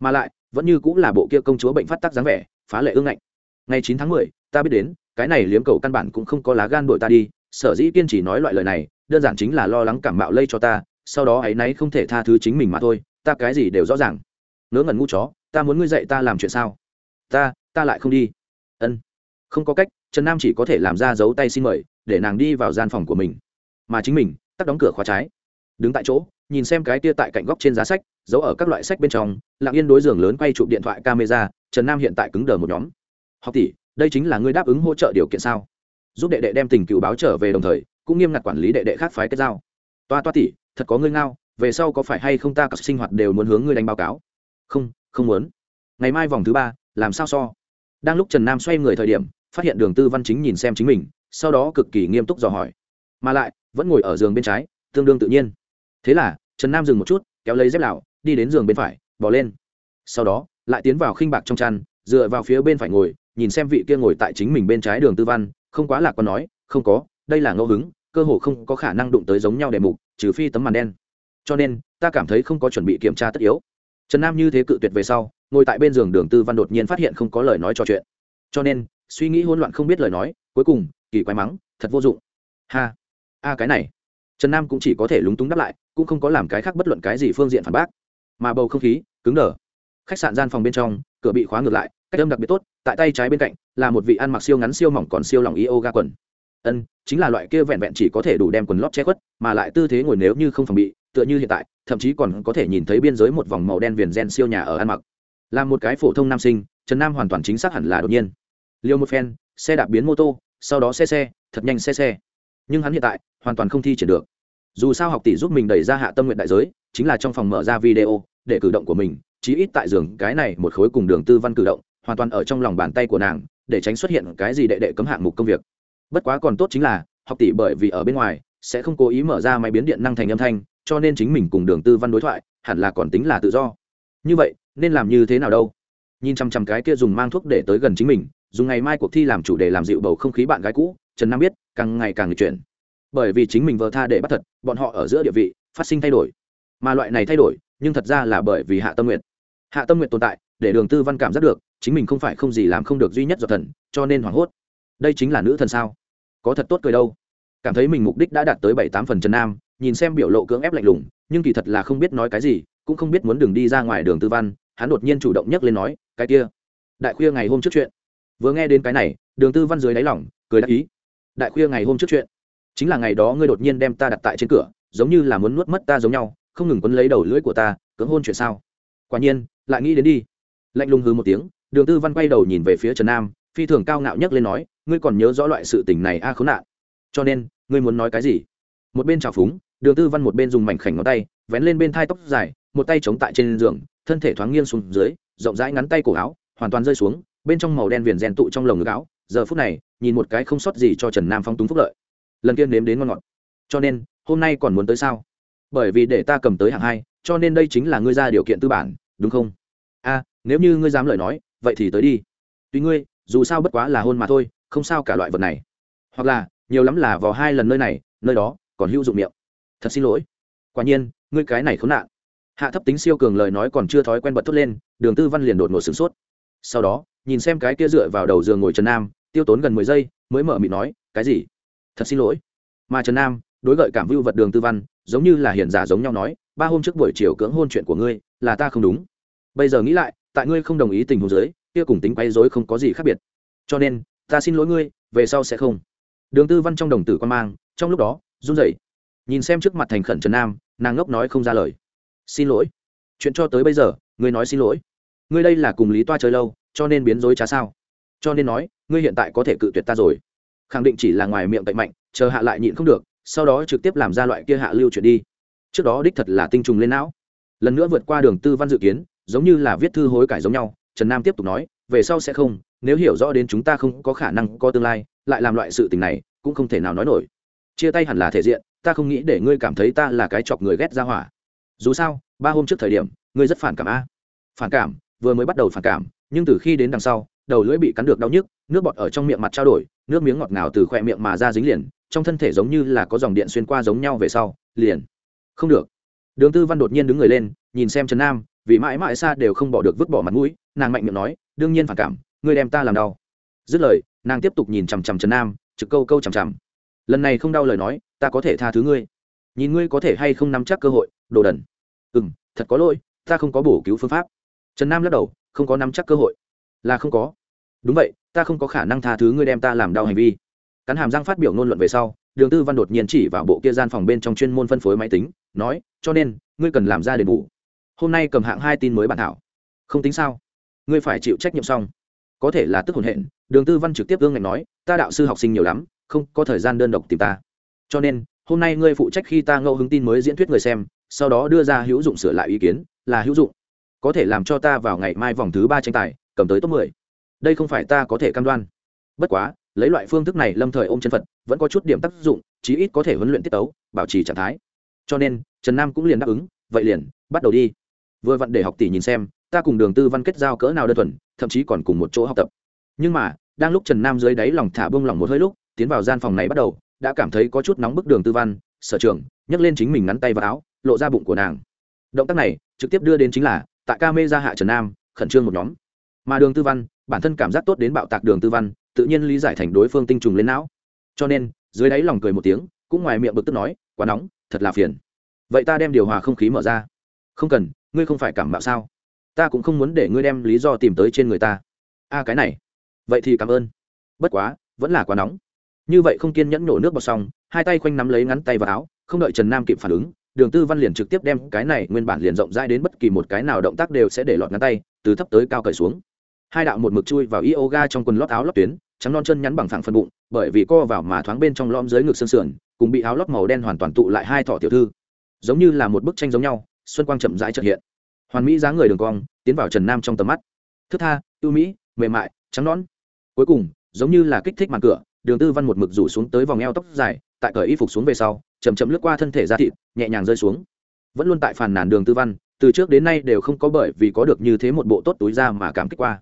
S1: Mà lại, vẫn như cũng là bộ kia công chúa bệnh phát tác dáng vẻ, phá lệ ương ngạnh. Ngày chín tháng mười, ta biết đến, cái này liếm cầu căn bản cũng không có lá gan đội ta đi, sở dĩ kiên chỉ nói loại lời này, đơn giản chính là lo lắng cảm mạo lây cho ta, sau đó ấ y náy không thể tha thứ chính mình mà thôi, ta cái gì đều rõ ràng ngớ ngẩn ngu chó, ta muốn ngươi dạy ta làm chuyện sao? Ta ta lại không đi. Ân. Không có cách, trần nam chỉ có thể làm ra dấu tay xin mời, để nàng đi vào gian phòng của mình. Mà chính mình, tắt đóng cửa khóa trái. Đứng tại chỗ, nhìn xem cái tia tại cạnh góc trên giá sách, giấu ở các loại sách bên trong, lặng yên đối giường lớn quay chụp điện thoại camera, trần nam hiện tại cứng đờ một nhóm. Học tỷ, đây chính là ngươi đáp ứng hỗ trợ điều kiện sao? Giúp đệ đệ đem tình cựu báo trở về đồng thời, cũng nghiêm ngặt quản lý đệ đệ khác phái kết giao. Toa toa tỷ, thật có ngươi ngao, về sau có phải hay không ta các sinh hoạt đều muốn hướng ngươi đánh báo cáo? Không không muốn. Ngày mai vòng thứ ba, làm sao so? Đang lúc trần nam xoay người thời điểm, phát hiện đường tư văn chính nhìn xem chính mình, sau đó cực kỳ nghiêm túc dò hỏi. Mà lại, vẫn ngồi ở giường bên trái, tương đương tự nhiên. Thế là, trần nam dừng một chút, kéo lấy dép lạo đi đến giường bên phải, bỏ lên. Sau đó, lại tiến vào khinh bạc trong chăn, dựa vào phía bên phải ngồi, nhìn xem vị kia ngồi tại chính mình bên trái đường tư văn, không quá lạc còn nói, không có, đây là ngẫu hứng, cơ hồ không có khả năng đụng tới giống nhau đề mục, trừ phi tấm màn đen. Cho nên, ta cảm thấy không có chuẩn bị kiểm tra tất yếu trần nam như thế cự tuyệt về sau, ngồi tại bên giường đường tư văn đột nhiên phát hiện không có lời nói trò chuyện. Cho nên, suy nghĩ hỗn loạn không biết lời nói, cuối cùng, kỳ quái mắng, thật vô dụng. Ha, a, cái này. Trần nam cũng chỉ có thể lúng túng đáp lại, cũng không có làm cái khác bất luận cái gì phương diện phản bác. Mà bầu không khí, cứng đờ. Khách sạn gian phòng bên trong, cửa bị khóa ngược lại, cách âm đặc biệt tốt, tại tay trái bên cạnh, là một vị ăn mặc siêu ngắn siêu mỏng còn siêu lỏng yoga quần. Ân, chính là loại kia vẹn vẹn chỉ có thể đủ đem quần lót che khuất, mà lại tư thế ngồi nếu như không phòng bị tựa như hiện tại, thậm chí còn có thể nhìn thấy biên giới một vòng màu đen viền gen siêu nhà ở ăn mặc. Là một cái phổ thông nam sinh, trần nam hoàn toàn chính xác hẳn là đột nhiên. Liêu một phen, xe đạp biến mô tô, sau đó xe xe, thật nhanh xe xe. Nhưng hắn hiện tại, hoàn toàn không thi triển được. Dù sao học tỷ giúp mình đẩy ra hạ tâm nguyện đại giới, chính là trong phòng mở ra video, để cử động của mình, chí ít tại giường, cái này một khối cùng đường tư văn cử động, hoàn toàn ở trong lòng bàn tay của nàng, để tránh xuất hiện cái gì đệ đệ cấm hạng mục công việc. Bất quá còn tốt chính là, học tỷ bởi vì ở bên ngoài, sẽ không cố ý mở ra máy biến điện năng thành âm thanh cho nên chính mình cùng đường tư văn đối thoại, hẳn là còn tính là tự do. Như vậy, nên làm như thế nào đâu? Nhìn chăm chăm cái kia dùng mang thuốc để tới gần chính mình, dùng ngày mai cuộc thi làm chủ đề làm dịu bầu không khí bạn gái cũ, trần nam biết, càng ngày càng chuyển. Bởi vì chính mình vờ tha để bắt thật, bọn họ ở giữa địa vị, phát sinh thay đổi. Mà loại này thay đổi, nhưng thật ra là bởi vì hạ tâm nguyện hạ tâm nguyện tồn tại, để đường tư văn cảm giác được, chính mình không phải không gì làm không được duy nhất do thần, cho nên hoảng hốt. Đây chính là nữ thần sao? Có thật tốt cười đâu? Cảm thấy mình mục đích đã đạt tới bảy tám phần trần nam, nhìn xem biểu lộ cưỡng ép lạnh lùng, nhưng kỳ thật là không biết nói cái gì, cũng không biết muốn đường đi ra ngoài đường tư văn, hắn đột nhiên chủ động nhấc lên nói, cái kia, đại khuya ngày hôm trước chuyện. Vừa nghe đến cái này, đường tư văn dưới đáy lỏng cười đáp ý. Đại khuya ngày hôm trước chuyện, chính là ngày đó ngươi đột nhiên đem ta đặt tại trên cửa, giống như là muốn nuốt mất ta giống nhau, không ngừng quấn lấy đầu lưỡi của ta, cưỡng hôn chuyện sao? Quả nhiên, lại nghĩ đến đi. Lạnh lùng hư một tiếng, đường tư văn quay đầu nhìn về phía trần nam, phi thường cao ngạo nhấc lên nói, ngươi còn nhớ rõ loại sự tình này a à khốn nạn. Cho nên ngươi muốn nói cái gì? Một bên trào phúng, đường tư văn một bên dùng mảnh khảnh ngón tay, vén lên bên thai tóc dài, một tay chống tại trên giường, thân thể thoáng nghiêng xuống dưới, rộng rãi ngắn tay cổ áo, hoàn toàn rơi xuống, bên trong màu đen viền rèn tụ trong lồng ngực áo. Giờ phút này, nhìn một cái không sót gì cho trần nam phong túng phúc lợi. Lần kia nếm đến ngon ngọt. Cho nên, hôm nay còn muốn tới sao? Bởi vì để ta cầm tới hạng hai, cho nên đây chính là ngươi ra điều kiện tư bản, đúng không? A, nếu như ngươi dám lời nói, vậy thì tới đi. Tuy ngươi, dù sao bất quá là hôn mà thôi, không sao cả loại vật này. Hoặc là nhiều lắm là vào hai lần nơi này, nơi đó còn hữu dụng miệng. Thật xin lỗi. Quả nhiên, ngươi cái này khốn nạn. Hạ thấp tính siêu cường lời nói còn chưa thói quen bật thốt lên, đường tư văn liền đột ngột sửng sốt. Sau đó, nhìn xem cái kia dựa vào đầu giường ngồi trần nam, tiêu tốn gần mười giây, mới mở mịt nói, cái gì? Thật xin lỗi. Mà trần nam, đối gợi cảm vưu vật đường tư văn, giống như là hiền giả giống nhau nói, ba hôm trước buổi chiều cưỡng hôn chuyện của ngươi, là ta không đúng. Bây giờ nghĩ lại, tại ngươi không đồng ý tình huống giới kia cùng tính quấy rối không có gì khác biệt. Cho nên, ta xin lỗi ngươi, về sau sẽ không đường tư văn trong đồng tử quan mang, trong lúc đó, run rẩy. Nhìn xem trước mặt thành khẩn trần nam, nàng ngốc nói không ra lời. Xin lỗi. Chuyện cho tới bây giờ, ngươi nói xin lỗi. Ngươi đây là cùng lý toa chơi lâu, cho nên biến dối trá sao? Cho nên nói, ngươi hiện tại có thể cự tuyệt ta rồi. Khẳng định chỉ là ngoài miệng cậy mạnh, chờ hạ lại nhịn không được, sau đó trực tiếp làm ra loại kia hạ lưu chuyện đi. Trước đó đích thật là tinh trùng lên não. Lần nữa vượt qua đường tư văn dự kiến, giống như là viết thư hối cải giống nhau, trần nam tiếp tục nói, về sau sẽ không, nếu hiểu rõ đến chúng ta không có khả năng có tương lai lại làm loại sự tình này, cũng không thể nào nói nổi. Chia tay hẳn là thể diện, ta không nghĩ để ngươi cảm thấy ta là cái chọc người ghét ra hỏa. Dù sao, ba hôm trước thời điểm, ngươi rất phản cảm a. Phản cảm, vừa mới bắt đầu phản cảm, nhưng từ khi đến đằng sau, đầu lưỡi bị cắn được đau nhức, nước bọt ở trong miệng mặt trao đổi, nước miếng ngọt ngào từ khỏe miệng mà ra dính liền, trong thân thể giống như là có dòng điện xuyên qua giống nhau về sau, liền. Không được. Đường tư văn đột nhiên đứng người lên, nhìn xem trần nam, vì mãi mãi xa đều không bỏ được vứt bỏ mặt mũi, nàng mạnh miệng nói, đương nhiên phản cảm, ngươi đem ta làm đau. Dứt lời nàng tiếp tục nhìn chằm chằm trần nam, trực câu câu chằm chằm. Lần này không đau lời nói, ta có thể tha thứ ngươi. Nhìn ngươi có thể hay không nắm chắc cơ hội, đồ đần. Ừ m thật có lỗi, ta không có bổ cứu phương pháp. Trần nam lắc đầu, không có nắm chắc cơ hội. Là không có. Đúng vậy, ta không có khả năng tha thứ ngươi đem ta làm đau hành vi. Cắn hàm răng phát biểu ngôn luận về sau, đường tư văn đột nhiên chỉ vào bộ kia gian phòng bên trong chuyên môn phân phối máy tính, nói, cho nên, ngươi cần làm ra đền bù. Hôm nay cầm hạng hai tin mới bản thảo. Không tính sao? Ngươi phải chịu trách nhiệm xong. Có thể là tức hồn hện đường tư văn trực tiếp ương ngạnh nói, ta đạo sư học sinh nhiều lắm, không có thời gian đơn độc tìm ta. Cho nên, hôm nay ngươi phụ trách khi ta ngẫu hứng tin mới diễn thuyết người xem, sau đó đưa ra hữu dụng sửa lại ý kiến, là hữu dụng. Có thể làm cho ta vào ngày mai vòng thứ ba tranh tài, cầm tới top mười. Đây không phải ta có thể cam đoan. Bất quá, lấy loại phương thức này lâm thời ôm chân phật, vẫn có chút điểm tác dụng, chí ít có thể huấn luyện tiết tấu, bảo trì trạng thái. Cho nên, trần nam cũng liền đáp ứng, vậy liền, bắt đầu đi. Vừa vặn để học tỷ nhìn xem, ta cùng đường tư văn kết giao cỡ nào đơn thuần, thậm chí còn cùng một chỗ học tập nhưng mà, đang lúc trần nam dưới đáy lòng thả bông lòng một hơi lúc, tiến vào gian phòng này bắt đầu, đã cảm thấy có chút nóng bức đường tư văn, sở trường, nhấc lên chính mình ngắn tay vào áo, lộ ra bụng của nàng. Động tác này, trực tiếp đưa đến chính là, tại ca mê ra hạ trần nam, khẩn trương một nhóm. Mà đường tư văn, bản thân cảm giác tốt đến bạo tạc đường tư văn, tự nhiên lý giải thành đối phương tinh trùng lên não. Cho nên, dưới đáy lòng cười một tiếng, cũng ngoài miệng bực tức nói, quá nóng, thật là phiền. Vậy ta đem điều hòa không khí mở ra. Không cần, ngươi không phải cảm mạo sao? Ta cũng không muốn để ngươi đem lý do tìm tới trên người ta. A, cái này vậy thì cảm ơn. Bất quá, vẫn là quá nóng. Như vậy không kiên nhẫn nổ nước vào xong, hai tay khoanh nắm lấy ngắn tay vào áo, không đợi trần nam kịp phản ứng, đường tư văn liền trực tiếp đem cái này nguyên bản liền rộng rãi đến bất kỳ một cái nào động tác đều sẽ để lọt ngắn tay, từ thấp tới cao cởi xuống. Hai đạo một mực chui vào yoga trong quần lót áo lót tuyến, trắng non chân nhắn bằng phẳng phần bụng, bởi vì co vào mà thoáng bên trong lõm dưới ngực sương sườn, cùng bị áo lót màu đen hoàn toàn tụ lại hai thỏ tiểu thư. Giống như là một bức tranh giống nhau, xuân quang chậm rãi trợ hiện. Hoàn mỹ dáng người đường cong, tiến vào trần nam trong tầm mắt. Thức tha, ưu mỹ, mềm mại, trắng nón cuối cùng, giống như là kích thích màn cửa, đường tư văn một mực rủ xuống tới vòng eo tóc dài, tại cởi y phục xuống về sau chầm chậm lướt qua thân thể ra thịt, nhẹ nhàng rơi xuống. Vẫn luôn tại phàn nàn đường tư văn, từ trước đến nay đều không có bởi vì có được như thế một bộ tốt túi ra mà cảm kích qua.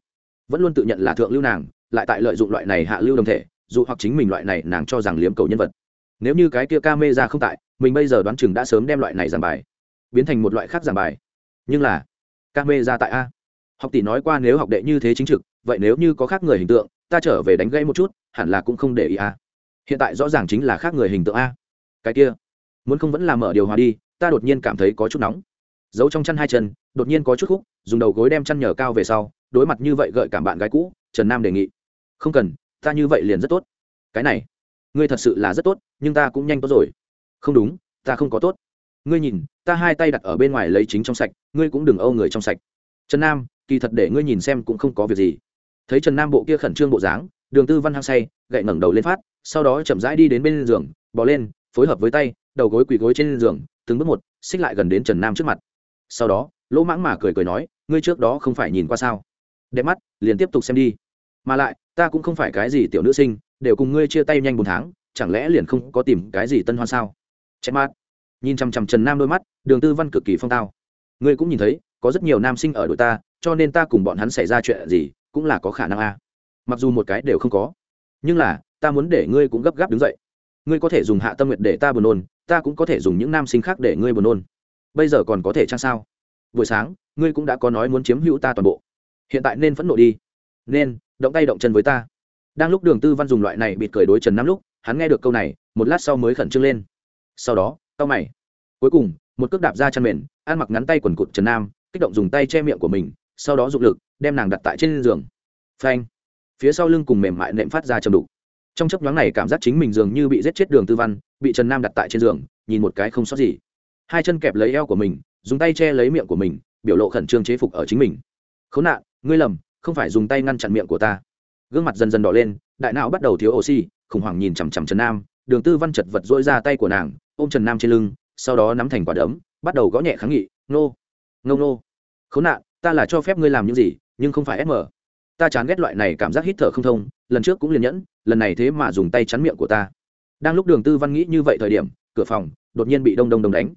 S1: Vẫn luôn tự nhận là thượng lưu nàng, lại tại lợi dụng loại này hạ lưu đồng thể, dù hoặc chính mình loại này nàng cho rằng liếm cầu nhân vật. Nếu như cái kia ca mê ra không tại, mình bây giờ đoán chừng đã sớm đem loại này giảng bài biến thành một loại khác giảng bài. Nhưng là, ca mê ra tại a. Học tỷ nói qua nếu học đệ như thế chính trực, vậy nếu như có khác người hình tượng ta trở về đánh gãy một chút, hẳn là cũng không để ý a hiện tại rõ ràng chính là khác người hình tượng a. Cái kia, muốn không vẫn là mở điều hòa đi, ta đột nhiên cảm thấy có chút nóng. Giấu trong chăn hai chân, đột nhiên có chút khúc, dùng đầu gối đem chăn nhở cao về sau, đối mặt như vậy gợi cảm bạn gái cũ, trần nam đề nghị. Không cần, ta như vậy liền rất tốt. Cái này, ngươi thật sự là rất tốt, nhưng ta cũng nhanh tốt rồi. Không đúng, ta không có tốt. Ngươi nhìn, ta hai tay đặt ở bên ngoài lấy chính trong sạch, ngươi cũng đừng âu người trong sạch. Trần nam, kỳ thật để ngươi nhìn xem cũng không có việc gì thấy trần nam bộ kia khẩn trương bộ dáng, đường tư văn hăng say, gậy ngẩng đầu lên phát, sau đó chậm rãi đi đến bên giường bỏ lên, phối hợp với tay, đầu gối quỳ gối trên giường, từng bước một, xích lại gần đến trần nam trước mặt. Sau đó, lỗ mãng mà cười cười nói, ngươi trước đó không phải nhìn qua sao? Đẹp mắt, liền tiếp tục xem đi. Mà lại, ta cũng không phải cái gì tiểu nữ sinh, đều cùng ngươi chia tay nhanh bốn tháng, chẳng lẽ liền không có tìm cái gì tân hoan sao? Chém mát nhìn chằm chằm trần nam đôi mắt, đường tư văn cực kỳ phong tao. Ngươi cũng nhìn thấy, có rất nhiều nam sinh ở đội ta, cho nên ta cùng bọn hắn xảy ra chuyện gì cũng là có khả năng a. Mặc dù một cái đều không có, nhưng là, ta muốn để ngươi cũng gấp gáp đứng dậy. Ngươi có thể dùng hạ tâm nguyện để ta buồn nôn, ta cũng có thể dùng những nam sinh khác để ngươi buồn nôn. Bây giờ còn có thể chăng sao? Buổi sáng, ngươi cũng đã có nói muốn chiếm hữu ta toàn bộ. Hiện tại nên phẫn nộ đi. Nên, động tay động chân với ta. Đang lúc đường tư văn dùng loại này bịt cười đối trần nam lúc, hắn nghe được câu này, một lát sau mới khẩn trương lên. Sau đó tao mày. Cuối cùng, một cước đạp ra chăn mền, ăn mặc ngắn tay quần cụt trần nam, kích động dùng tay che miệng của mình, sau đó dụng lực đem nàng đặt tại trên giường. Phanh. Phía sau lưng cùng mềm mại nệm phát ra chầm đục. Trong chấp nhoáng này cảm giác chính mình dường như bị giết chết đường tư văn, bị trần nam đặt tại trên giường, nhìn một cái không sót gì. Hai chân kẹp lấy eo của mình, dùng tay che lấy miệng của mình, biểu lộ khẩn trương chế phục ở chính mình. Khốn nạn, ngươi lầm, không phải dùng tay ngăn chặn miệng của ta. Gương mặt dần dần đỏ lên, đại não bắt đầu thiếu oxy, khủng hoảng nhìn chằm chằm trần nam. Đường tư văn chật vật dỗi ra tay của nàng, ôm trần nam trên lưng, sau đó nắm thành quả đấm, bắt đầu gõ nhẹ kháng nghị, nô, ngông nô, khốn nạn, ta là cho phép ngươi làm những gì nhưng không phải sm ta chán ghét loại này cảm giác hít thở không thông, lần trước cũng liền nhẫn, lần này thế mà dùng tay chắn miệng của ta. Đang lúc đường tư văn nghĩ như vậy thời điểm, cửa phòng đột nhiên bị đông đông đông đánh.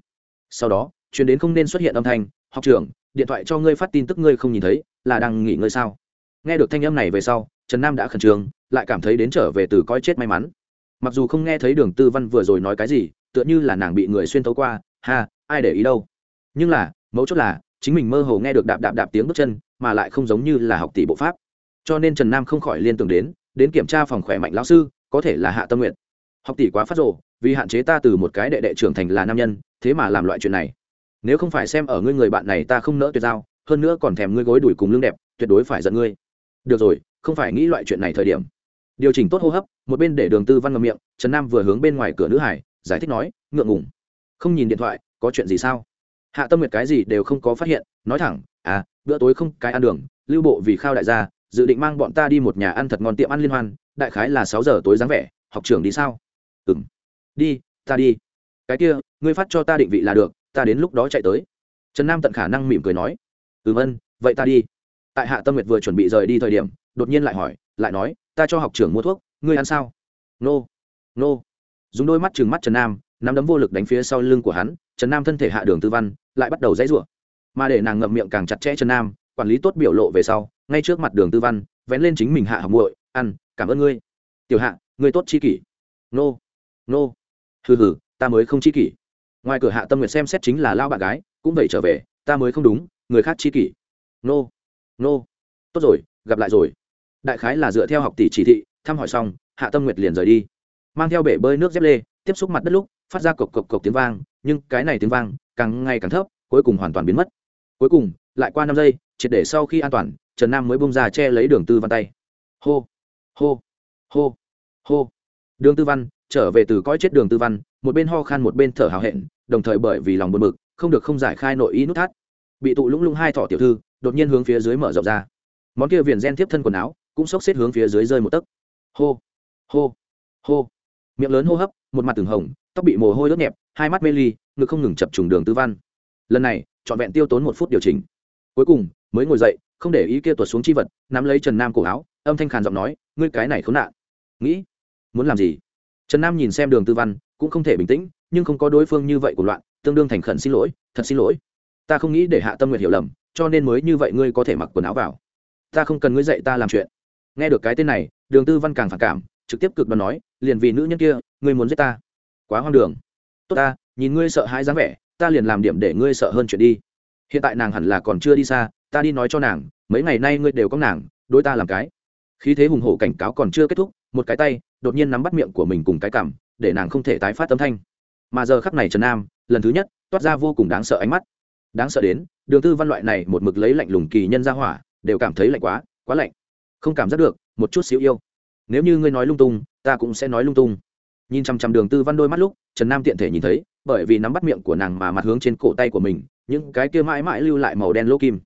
S1: Sau đó chuyến đến không nên xuất hiện âm thanh, học trưởng, điện thoại cho ngươi phát tin tức ngươi không nhìn thấy, là đang nghỉ ngơi sao? Nghe được thanh âm này về sau, trần nam đã khẩn trương, lại cảm thấy đến trở về từ coi chết may mắn. Mặc dù không nghe thấy đường tư văn vừa rồi nói cái gì, tựa như là nàng bị người xuyên tấu qua, ha, ai để ý đâu? Nhưng là, mấu chốt là, chính mình mơ hồ nghe được đạp đạp đạp tiếng bước chân mà lại không giống như là học tỷ bộ pháp. Cho nên trần nam không khỏi liên tưởng đến đến kiểm tra phòng khỏe mạnh lão sư, có thể là hạ tâm nguyện học tỷ quá phát rộ vì hạn chế ta từ một cái đệ đệ trưởng thành là nam nhân, thế mà làm loại chuyện này. Nếu không phải xem ở ngươi người bạn này ta không nỡ tuyệt giao, hơn nữa còn thèm ngươi gối đuổi cùng lưng đẹp, tuyệt đối phải giận ngươi. Được rồi, không phải nghĩ loại chuyện này thời điểm. Điều chỉnh tốt hô hấp, một bên để đường tư văn ngậm miệng, trần nam vừa hướng bên ngoài cửa nữ hải, giải thích nói, ngượng ngùng. Không nhìn điện thoại, có chuyện gì sao? Hạ tâm nguyệt cái gì đều không có phát hiện, nói thẳng à bữa tối không, cái ăn đường, lưu bộ vì khao đại gia, dự định mang bọn ta đi một nhà ăn thật ngon tiệm ăn liên hoan, đại khái là sáu giờ tối dáng vẻ, học trưởng đi sao? Ừ m đi, ta đi. Cái kia, ngươi phát cho ta định vị là được, ta đến lúc đó chạy tới. Trần nam tận khả năng mỉm cười nói. Ừ vân vậy ta đi. Tại hạ tâm nguyệt vừa chuẩn bị rời đi thời điểm, đột nhiên lại hỏi, lại nói, ta cho học trưởng mua thuốc, ngươi ăn sao? Nô、no. nô、no. dùng đôi mắt chừng mắt trần nam, nắm đấm vô lực đánh phía sau lưng của hắn, trần nam thân thể hạ đường tư văn, lại bắt đầu dãy rủa mà để nàng ngậm miệng càng chặt chẽ chân nam, quản lý tốt biểu lộ về sau, ngay trước mặt đường tư văn, vén lên chính mình hạ học muội, ăn, cảm ơn ngươi. Tiểu hạ, ngươi tốt chi kỷ. Nô nô. Hừ hừ, ta mới không chi kỷ. Ngoài cửa hạ tâm nguyện xem xét chính là lao bạn gái, cũng vậy trở về, ta mới không đúng, người khác chi kỷ. Nô nô. Tốt rồi, gặp lại rồi. Đại khái là dựa theo học tỷ chỉ thị, thăm hỏi xong, hạ tâm nguyệt liền rời đi. Mang theo bể bơi nước dép lê, tiếp xúc mặt đất lúc, phát ra cộc cộc cộc tiếng vang, nhưng cái này tiếng vang, càng ngày càng thấp, cuối cùng hoàn toàn biến mất cuối cùng, lại qua năm giây, triệt để sau khi an toàn, trần nam mới bông ra che lấy đường tư văn tay. Hô hô hô hô. Đường tư văn trở về từ cõi chết đường tư văn, một bên ho khan một bên thở hào hẹn, đồng thời bởi vì lòng buồn bực, không được không giải khai nội ý nút thắt. Bị tụ lũng lũng hai thỏ tiểu thư, đột nhiên hướng phía dưới mở rộng ra. Món kia viền gen tiếp thân quần áo, cũng xốc xếp hướng phía dưới rơi một tấc. Hô hô hô. Miệng lớn hô hấp, một mặt từng hồng, tóc bị mồ hôi đốt nhẹp, hai mắt mê ly, ngực không ngừng chập trùng đường tư văn. Lần này trọn vẹn tiêu tốn một phút điều chỉnh. Cuối cùng, mới ngồi dậy, không để ý kia tuột xuống chi vật, nắm lấy trần nam cổ áo, âm thanh khàn giọng nói, ngươi cái này khốn nạn. Nghĩ? Muốn làm gì? Trần nam nhìn xem đường tư văn, cũng không thể bình tĩnh, nhưng không có đối phương như vậy của loạn, tương đương thành khẩn xin lỗi, thật xin lỗi. Ta không nghĩ để hạ tâm nguyện hiểu lầm, cho nên mới như vậy ngươi có thể mặc quần áo vào. Ta không cần ngươi dạy ta làm chuyện. Nghe được cái tên này, đường tư văn càng phản cảm, trực tiếp cực đoan nói, liền vì nữ nhân kia, ngươi muốn giết ta. Quá hoang đường. Tốt ta, nhìn ngươi sợ hãi dáng vẻ ta liền làm điểm để ngươi sợ hơn chuyện đi. Hiện tại nàng hẳn là còn chưa đi xa, ta đi nói cho nàng, mấy ngày nay ngươi đều có nàng, đối ta làm cái. Khí thế hùng hổ cảnh cáo còn chưa kết thúc, một cái tay, đột nhiên nắm bắt miệng của mình cùng cái cằm, để nàng không thể tái phát âm thanh. Mà giờ khắc này trần nam, lần thứ nhất, toát ra vô cùng đáng sợ ánh mắt. Đáng sợ đến, đường tư văn loại này một mực lấy lạnh lùng kỳ nhân ra hỏa, đều cảm thấy lạnh quá quá lạnh. Không cảm giác được, một chút xíu yêu. Nếu như ngươi nói lung tung, ta cũng sẽ nói lung tung. Nhìn chằm chằm đường tư văn đôi mắt lúc, trần nam tiện thể nhìn thấy bởi vì nắm bắt miệng của nàng mà mặt hướng trên cổ tay của mình, những cái kia mãi mãi lưu lại màu đen lô kim.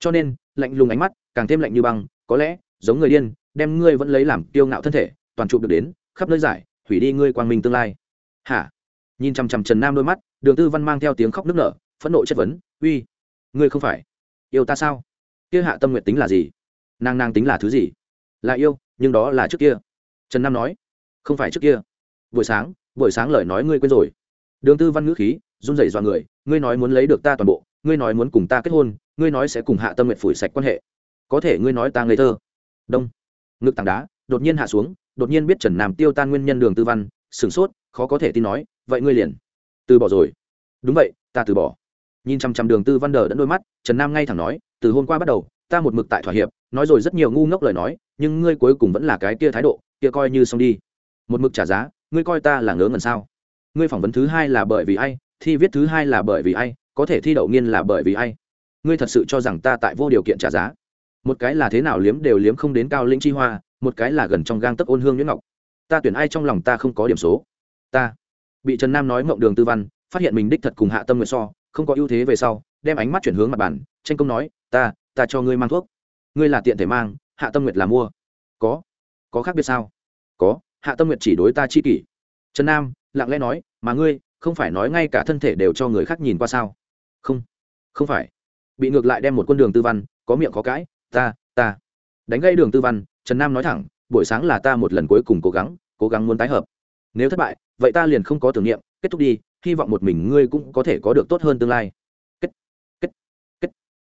S1: Cho nên, lạnh lùng ánh mắt, càng thêm lạnh như băng, có lẽ, giống người điên, đem ngươi vẫn lấy làm tiêu ngạo thân thể, toàn trụ được đến, khắp nơi giải, hủy đi ngươi quang minh tương lai. Hả? Nhìn chằm chằm trần nam đôi mắt, đường tư văn mang theo tiếng khóc nức nở, phẫn nộ chất vấn, uy, ngươi không phải yêu ta sao? Kia hạ tâm nguyện tính là gì? Nàng nàng tính là thứ gì? Là yêu, nhưng đó là trước kia. Trần nam nói, không phải trước kia. Buổi sáng buổi sáng lời nói ngươi quên rồi đường tư văn ngữ khí, run rẩy dọa người, ngươi nói muốn lấy được ta toàn bộ, ngươi nói muốn cùng ta kết hôn, ngươi nói sẽ cùng hạ tâm nguyện phủi sạch quan hệ. Có thể ngươi nói ta ngây thơ. Đông. Ngực tảng đá, đột nhiên hạ xuống, đột nhiên biết trần nam tiêu tan nguyên nhân đường tư văn, sửng sốt, khó có thể tin nói, vậy ngươi liền từ bỏ rồi. Đúng vậy, ta từ bỏ. Nhìn chăm chăm đường tư văn đờ đẫn đôi mắt, trần nam ngay thẳng nói, từ hôm qua bắt đầu, ta một mực tại thỏa hiệp, nói rồi rất nhiều ngu ngốc lời nói, nhưng ngươi cuối cùng vẫn là cái kia thái độ, kia coi như xong đi. Một mực trả giá, ngươi coi ta là ngớ ngẩn sao? Ngươi phỏng vấn thứ hai là bởi vì ai, thi viết thứ hai là bởi vì ai, có thể thi đậu nghiên là bởi vì ai. Ngươi thật sự cho rằng ta tại vô điều kiện trả giá? Một cái là thế nào liếm đều liếm không đến cao lĩnh chi hoa, một cái là gần trong gang tấc ôn hương nhuyễn ngọc. Ta tuyển ai trong lòng ta không có điểm số? Ta. Bị trần nam nói mộng đường tư văn, phát hiện mình đích thật cùng hạ tâm nguyện so, không có ưu thế về sau, đem ánh mắt chuyển hướng mặt bàn, tranh công nói, ta ta cho ngươi mang thuốc. Ngươi là tiện thể mang, hạ tâm nguyệt là mua. Có. Có khác biệt sao? Có, hạ tâm nguyệt chỉ đối ta chi kỷ. Trần nam lặng lẽ nói mà ngươi không phải nói ngay cả thân thể đều cho người khác nhìn qua sao? Không không phải. Bị ngược lại đem một quân đường tư văn, có miệng có cãi, ta ta. Đánh gây đường tư văn, trần nam nói thẳng, buổi sáng là ta một lần cuối cùng cố gắng cố gắng muốn tái hợp. Nếu thất bại, vậy ta liền không có tưởng niệm, kết thúc đi, hy vọng một mình ngươi cũng có thể có được tốt hơn tương lai. Kết kết kết.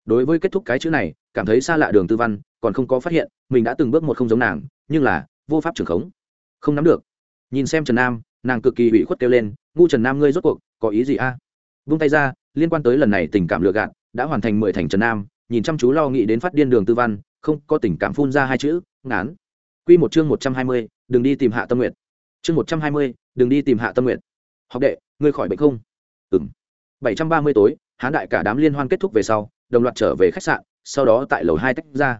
S1: Đối với kết thúc cái chữ này, cảm thấy xa lạ đường tư văn, còn không có phát hiện, mình đã từng bước một không giống nàng, nhưng là vô pháp trưởng khống. Không nắm được. Nhìn xem trần nam nàng cực kỳ ủy khuất kêu lên, ngu trần nam ngươi rốt cuộc có ý gì a? Vung tay ra, liên quan tới lần này tình cảm lừa gạt, đã hoàn thành mười thành trần nam, nhìn chăm chú lo nghĩ đến phát điên đường tư văn, không có tình cảm phun ra hai chữ, ngán. Q một chương một trăm hai mươi, đừng đi tìm hạ tâm nguyện chương một trăm hai mươi, đừng đi tìm hạ tâm nguyện học đệ, ngươi khỏi bệnh không? Ừng bảy trăm ba mươi tối, hán đại cả đám liên hoan kết thúc về sau, đồng loạt trở về khách sạn, sau đó tại lầu hai tách ra.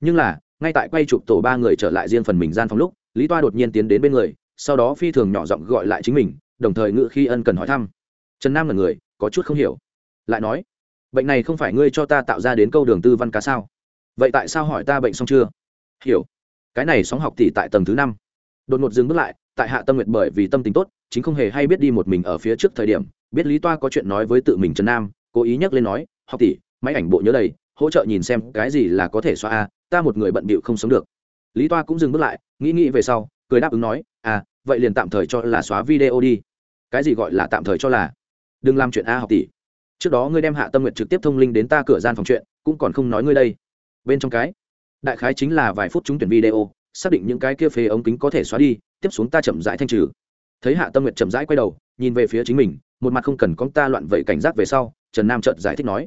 S1: Nhưng là, ngay tại quay chụp tổ ba người trở lại riêng phần mình gian phòng lúc, lý toa đột nhiên tiến đến bên người sau đó phi thường nhỏ giọng gọi lại chính mình, đồng thời ngự khi ân cần hỏi thăm. Trần nam là người, có chút không hiểu. Lại nói, bệnh này không phải ngươi cho ta tạo ra đến câu đường tư văn cá sao? Vậy tại sao hỏi ta bệnh xong chưa? Hiểu. Cái này sóng học tỷ tại tầng thứ năm. Đột ngột dừng bước lại, tại hạ tâm nguyện bởi vì tâm tình tốt, chính không hề hay biết đi một mình ở phía trước thời điểm, biết lý toa có chuyện nói với tự mình trần nam, cố ý nhắc lên nói, học tỷ, máy ảnh bộ nhớ đầy, hỗ trợ nhìn xem cái gì là có thể xóa a, ta một người bận bịu không sống được. Lý toa cũng dừng bước lại, nghĩ nghĩ về sau, cười đáp ứng nói à vậy liền tạm thời cho là xóa video đi. Cái gì gọi là tạm thời cho là? Đừng làm chuyện a học tỷ. Trước đó ngươi đem hạ tâm nguyện trực tiếp thông linh đến ta cửa gian phòng chuyện, cũng còn không nói ngươi đây. Bên trong cái, đại khái chính là vài phút chúng tuyển video, xác định những cái kia phế ống kính có thể xóa đi, tiếp xuống ta chậm rãi thanh trừ. Thấy hạ tâm nguyện chậm rãi quay đầu, nhìn về phía chính mình, một mặt không cần con ta loạn vậy cảnh giác về sau, trần nam trợt giải thích nói.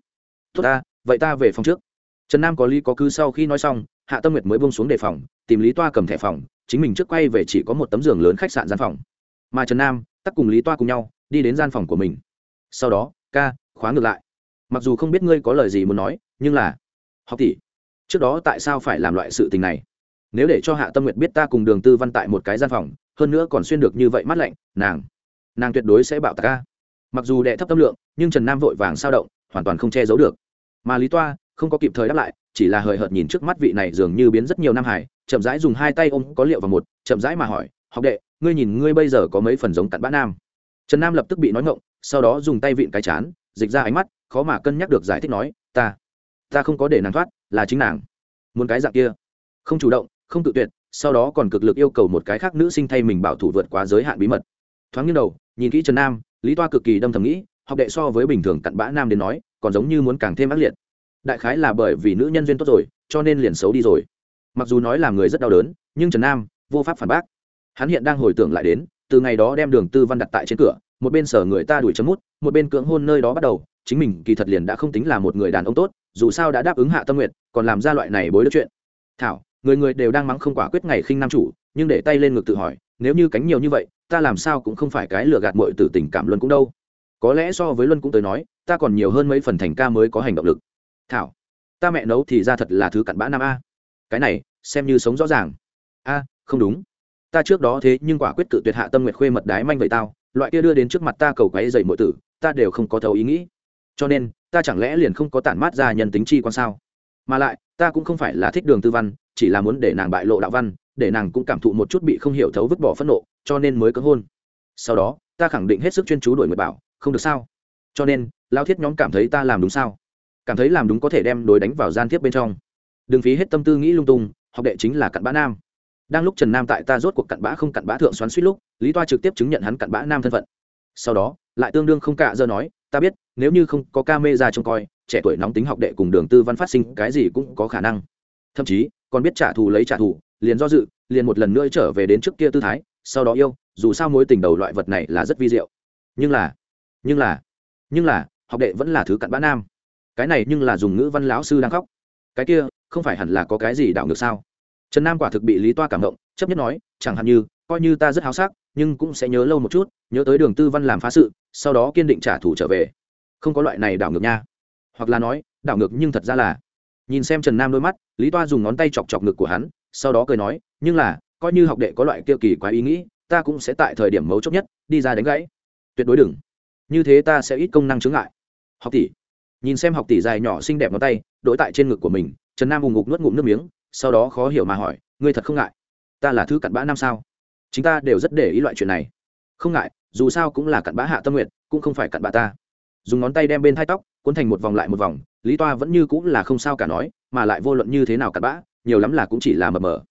S1: Tốt ta, vậy ta về phòng trước. Trần nam có lý có cứ sau khi nói xong, hạ tâm nguyệt mới bông xuống đề phòng, tìm lý toa cầm thẻ phòng chính mình trước quay về chỉ có một tấm giường lớn khách sạn gian phòng. Mà trần nam, tắc cùng lý toa cùng nhau, đi đến gian phòng của mình. Sau đó, ca, khóa ngược lại. Mặc dù không biết ngươi có lời gì muốn nói, nhưng là, học tỷ, trước đó tại sao phải làm loại sự tình này? Nếu để cho hạ tâm nguyệt biết ta cùng đường tư văn tại một cái gian phòng, hơn nữa còn xuyên được như vậy mắt lạnh, nàng nàng tuyệt đối sẽ bạo tạc ca. Mặc dù đệ thấp tâm lượng, nhưng trần nam vội vàng sao động, hoàn toàn không che giấu được. Mà lý toa, không có kịp thời đáp lại chỉ là hời hợt nhìn trước mắt vị này dường như biến rất nhiều năm hải, chậm rãi dùng hai tay ôm có liệu vào một, chậm rãi mà hỏi, học đệ, ngươi nhìn ngươi bây giờ có mấy phần giống cặn bã nam? Trần nam lập tức bị nói ngộng, sau đó dùng tay vịn cái chán, dịch ra ánh mắt, khó mà cân nhắc được giải thích nói, ta ta không có để nàng thoát, là chính nàng. Muốn cái dạng kia. Không chủ động, không tự tuyệt, sau đó còn cực lực yêu cầu một cái khác nữ sinh thay mình bảo thủ vượt quá giới hạn bí mật. Thoáng như đầu, nhìn kỹ trần nam, lý toa cực kỳ đâm thầm nghĩ, học đệ so với bình thường cặn bã nam đến nói, còn giống như muốn càng thêm ác liệt đại khái là bởi vì nữ nhân duyên tốt rồi, cho nên liền xấu đi rồi. Mặc dù nói là người rất đau đớn, nhưng trần nam vô pháp phản bác. Hắn hiện đang hồi tưởng lại đến, từ ngày đó đem đường tư văn đặt tại trên cửa, một bên sở người ta đuổi chấm mút, một bên cưỡng hôn nơi đó bắt đầu, chính mình kỳ thật liền đã không tính là một người đàn ông tốt, dù sao đã đáp ứng hạ tâm nguyện còn làm ra loại này bối đất chuyện. Thảo, người người đều đang mắng không quả quyết ngày khinh nam chủ, nhưng để tay lên ngực tự hỏi, nếu như cánh nhiều như vậy, ta làm sao cũng không phải cái lừa gạt mọi từ tình cảm luân cũng đâu. Có lẽ so với luân cũng tới nói, ta còn nhiều hơn mấy phần thành ca mới có hành động lực thảo. Ta mẹ nấu thì ra thật là thứ cặn bã nam a. Cái này, xem như sống rõ ràng. A, không đúng. Ta trước đó thế nhưng quả quyết cự tuyệt hạ tâm nguyệt khuê mật đái manh vậy tao. Loại kia đưa đến trước mặt ta cầu quáy dậy mọi tử, ta đều không có thấu ý nghĩ. Cho nên, ta chẳng lẽ liền không có tản mát ra nhân tính chi quan sao? Mà lại, ta cũng không phải là thích đường tư văn, chỉ là muốn để nàng bại lộ đạo văn, để nàng cũng cảm thụ một chút bị không hiểu thấu vứt bỏ phẫn nộ, cho nên mới cưỡng hôn. Sau đó, ta khẳng định hết sức chuyên chú đổi nguyệt bảo, không được sao? Cho nên lao thiết nhóm cảm thấy ta làm đúng sao? Cảm thấy làm đúng có thể đem đối đánh vào gian tiếp bên trong. Đừng phí hết tâm tư nghĩ lung tung, học đệ chính là cặn bã nam. Đang lúc trần nam tại ta rốt cuộc cặn bã không cặn bã thượng xoắn suýt lúc, lý toa trực tiếp chứng nhận hắn cặn bã nam thân phận. Sau đó, lại tương đương không cạ giờ nói, ta biết, nếu như không có ca mê ra trông coi, trẻ tuổi nóng tính học đệ cùng đường tư văn phát sinh cái gì cũng có khả năng. Thậm chí, còn biết trả thù lấy trả thù, liền do dự, liền một lần nữa trở về đến trước kia tư thái, sau đó yêu, dù sao mối tình đầu loại vật này là rất vi diệu. Nhưng là nhưng là nhưng là, học đệ vẫn là thứ cặn bã nam cái này nhưng là dùng ngữ văn lão sư đang khóc. Cái kia, không phải hẳn là có cái gì đảo ngược sao? Trần nam quả thực bị lý toa cảm động, chấp nhất nói, chẳng hạn như, coi như ta rất háo sắc, nhưng cũng sẽ nhớ lâu một chút, nhớ tới đường tư văn làm phá sự, sau đó kiên định trả thù trở về. Không có loại này đảo ngược nha. Hoặc là nói đảo ngược nhưng thật ra là. Nhìn xem trần nam đôi mắt, lý toa dùng ngón tay chọc chọc ngực của hắn, sau đó cười nói, nhưng là, coi như học đệ có loại kia kỳ quá ý nghĩ, ta cũng sẽ tại thời điểm mấu chốt nhất, đi ra đánh gãy. Tuyệt đối đừng. Như thế ta sẽ ít công năng chướng ngại. Học tỷ nhìn xem học tỷ dài nhỏ xinh đẹp ngón tay đỗi tại trên ngực của mình, trần nam ù ngục nuốt ngụm nước miếng, sau đó khó hiểu mà hỏi, ngươi thật không ngại? Ta là thứ cặn bã năm sao? Chúng ta đều rất để ý loại chuyện này. Không ngại, dù sao cũng là cặn bã hạ tâm nguyện cũng không phải cặn bã ta. Dùng ngón tay đem bên thai tóc, cuốn thành một vòng lại một vòng, lý toa vẫn như cũng là không sao cả nói, mà lại vô luận như thế nào cặn bã, nhiều lắm là cũng chỉ là mờ mờ.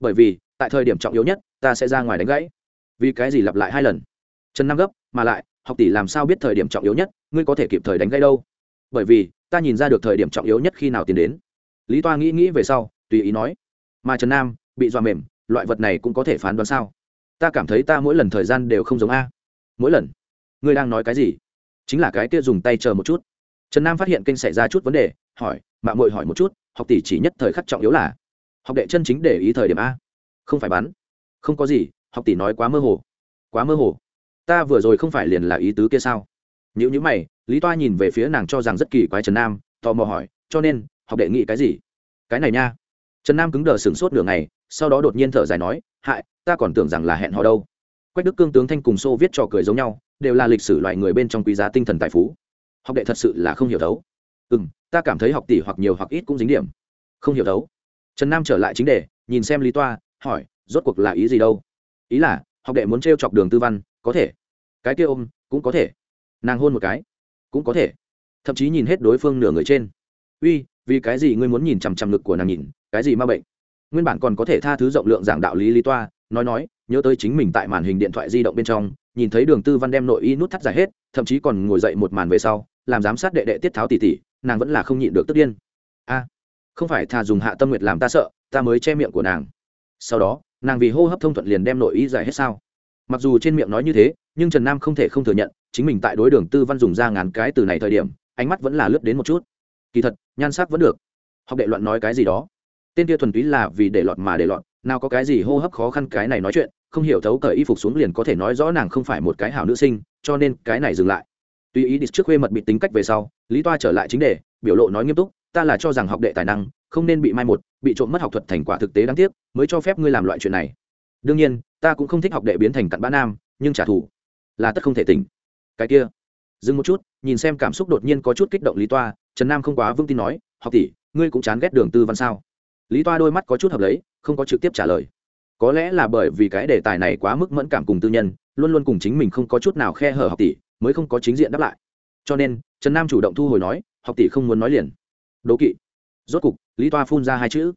S1: Bởi vì, tại thời điểm trọng yếu nhất, ta sẽ ra ngoài đánh gãy. Vì cái gì lặp lại hai lần? Trần Nam gấp, mà lại, học tỷ làm sao biết thời điểm trọng yếu nhất, ngươi có thể kịp thời đánh gãy đâu? Bởi vì ta nhìn ra được thời điểm trọng yếu nhất khi nào tiến đến. Lý toa nghĩ nghĩ về sau, tùy ý nói, mà trần nam, bị dọa mềm, loại vật này cũng có thể phán đoán sao? Ta cảm thấy ta mỗi lần thời gian đều không giống a. Mỗi lần? Ngươi đang nói cái gì? Chính là cái kia dùng tay chờ một chút. Trần nam phát hiện kênh xảy ra chút vấn đề, hỏi mạng mội hỏi một chút, học tỷ chỉ nhất thời khắc trọng yếu là học đệ chân chính để ý thời điểm a. Không phải bắn. Không có gì, học tỷ nói quá mơ hồ. Quá mơ hồ? Ta vừa rồi không phải liền là ý tứ kia sao? Nếu như mày lý toa nhìn về phía nàng cho rằng rất kỳ quái trần nam, tò mò hỏi, cho nên, học đệ nghĩ cái gì? Cái này nha. Trần nam cứng đờ sửng sốt nửa ngày, sau đó đột nhiên thở dài nói, hại, ta còn tưởng rằng là hẹn họ đâu. Quách đức cương tướng thanh cùng xô viết trò cười giống nhau, đều là lịch sử loại người bên trong quý giá tinh thần tài phú. Học đệ thật sự là không hiểu thấu. Ừ m ta cảm thấy học tỷ hoặc nhiều hoặc ít cũng dính điểm. Không hiểu thấu. Trần nam trở lại chính đề, nhìn xem lý toa, hỏi, rốt cuộc là ý gì đâu? Ý là, học đệ muốn t r e o chọc đường tư văn, có thể. Cái kia ôm, cũng có thể. Nàng hôn một cái cũng có thể. Thậm chí nhìn hết đối phương nửa người trên. Uy, vì cái gì ngươi muốn nhìn chằm chằm ngực của nàng nhìn? Cái gì ma bệnh? Nguyên bản còn có thể tha thứ rộng lượng giảng đạo lý lý toa, nói nói, nhớ tới chính mình tại màn hình điện thoại di động bên trong, nhìn thấy đường tư văn đem nội y nút thắt dài hết, thậm chí còn ngồi dậy một màn về sau, làm giám sát đệ đệ tiết tháo tỉ tỉ, nàng vẫn là không nhịn được tức điên. A, không phải thà dùng hạ tâm nguyệt làm ta sợ, ta mới che miệng của nàng. Sau đó, nàng vì hô hấp thông thuận liền đem nội y dài hết sao. Mặc dù trên miệng nói như thế, nhưng trần nam không thể không thừa nhận chính mình tại đối đường tư văn dùng ra ngàn cái từ này thời điểm, ánh mắt vẫn là lướt đến một chút. Kỳ thật, nhan sắc vẫn được. Học đệ loạn nói cái gì đó. Tên kia thuần túy là vì để lọt mà để lọt, nào có cái gì hô hấp khó khăn cái này nói chuyện, không hiểu thấu cởi y phục xuống liền có thể nói rõ nàng không phải một cái hảo nữ sinh, cho nên cái này dừng lại. Tuy ý đi trước khuê mật bị tính cách về sau, lý toa trở lại chính đề, biểu lộ nói nghiêm túc, ta là cho rằng học đệ tài năng, không nên bị mai một, bị trộm mất học thuật thành quả thực tế đáng tiếc, mới cho phép ngươi làm loại chuyện này. Đương nhiên, ta cũng không thích học đệ biến thành cặn bã nam, nhưng trả thù là tất không thể tỉnh cái kia. Dừng một chút, nhìn xem cảm xúc đột nhiên có chút kích động lý toa, trần nam không quá vững tin nói, học tỷ, ngươi cũng chán ghét đường tư văn sao? Lý toa đôi mắt có chút hợp lấy, không có trực tiếp trả lời. Có lẽ là bởi vì cái đề tài này quá mức mẫn cảm cùng tư nhân, luôn luôn cùng chính mình không có chút nào khe hở học tỷ, mới không có chính diện đáp lại. Cho nên, trần nam chủ động thu hồi nói, học tỷ không muốn nói liền. Đố kỵ. Rốt cục, lý toa phun ra hai chữ.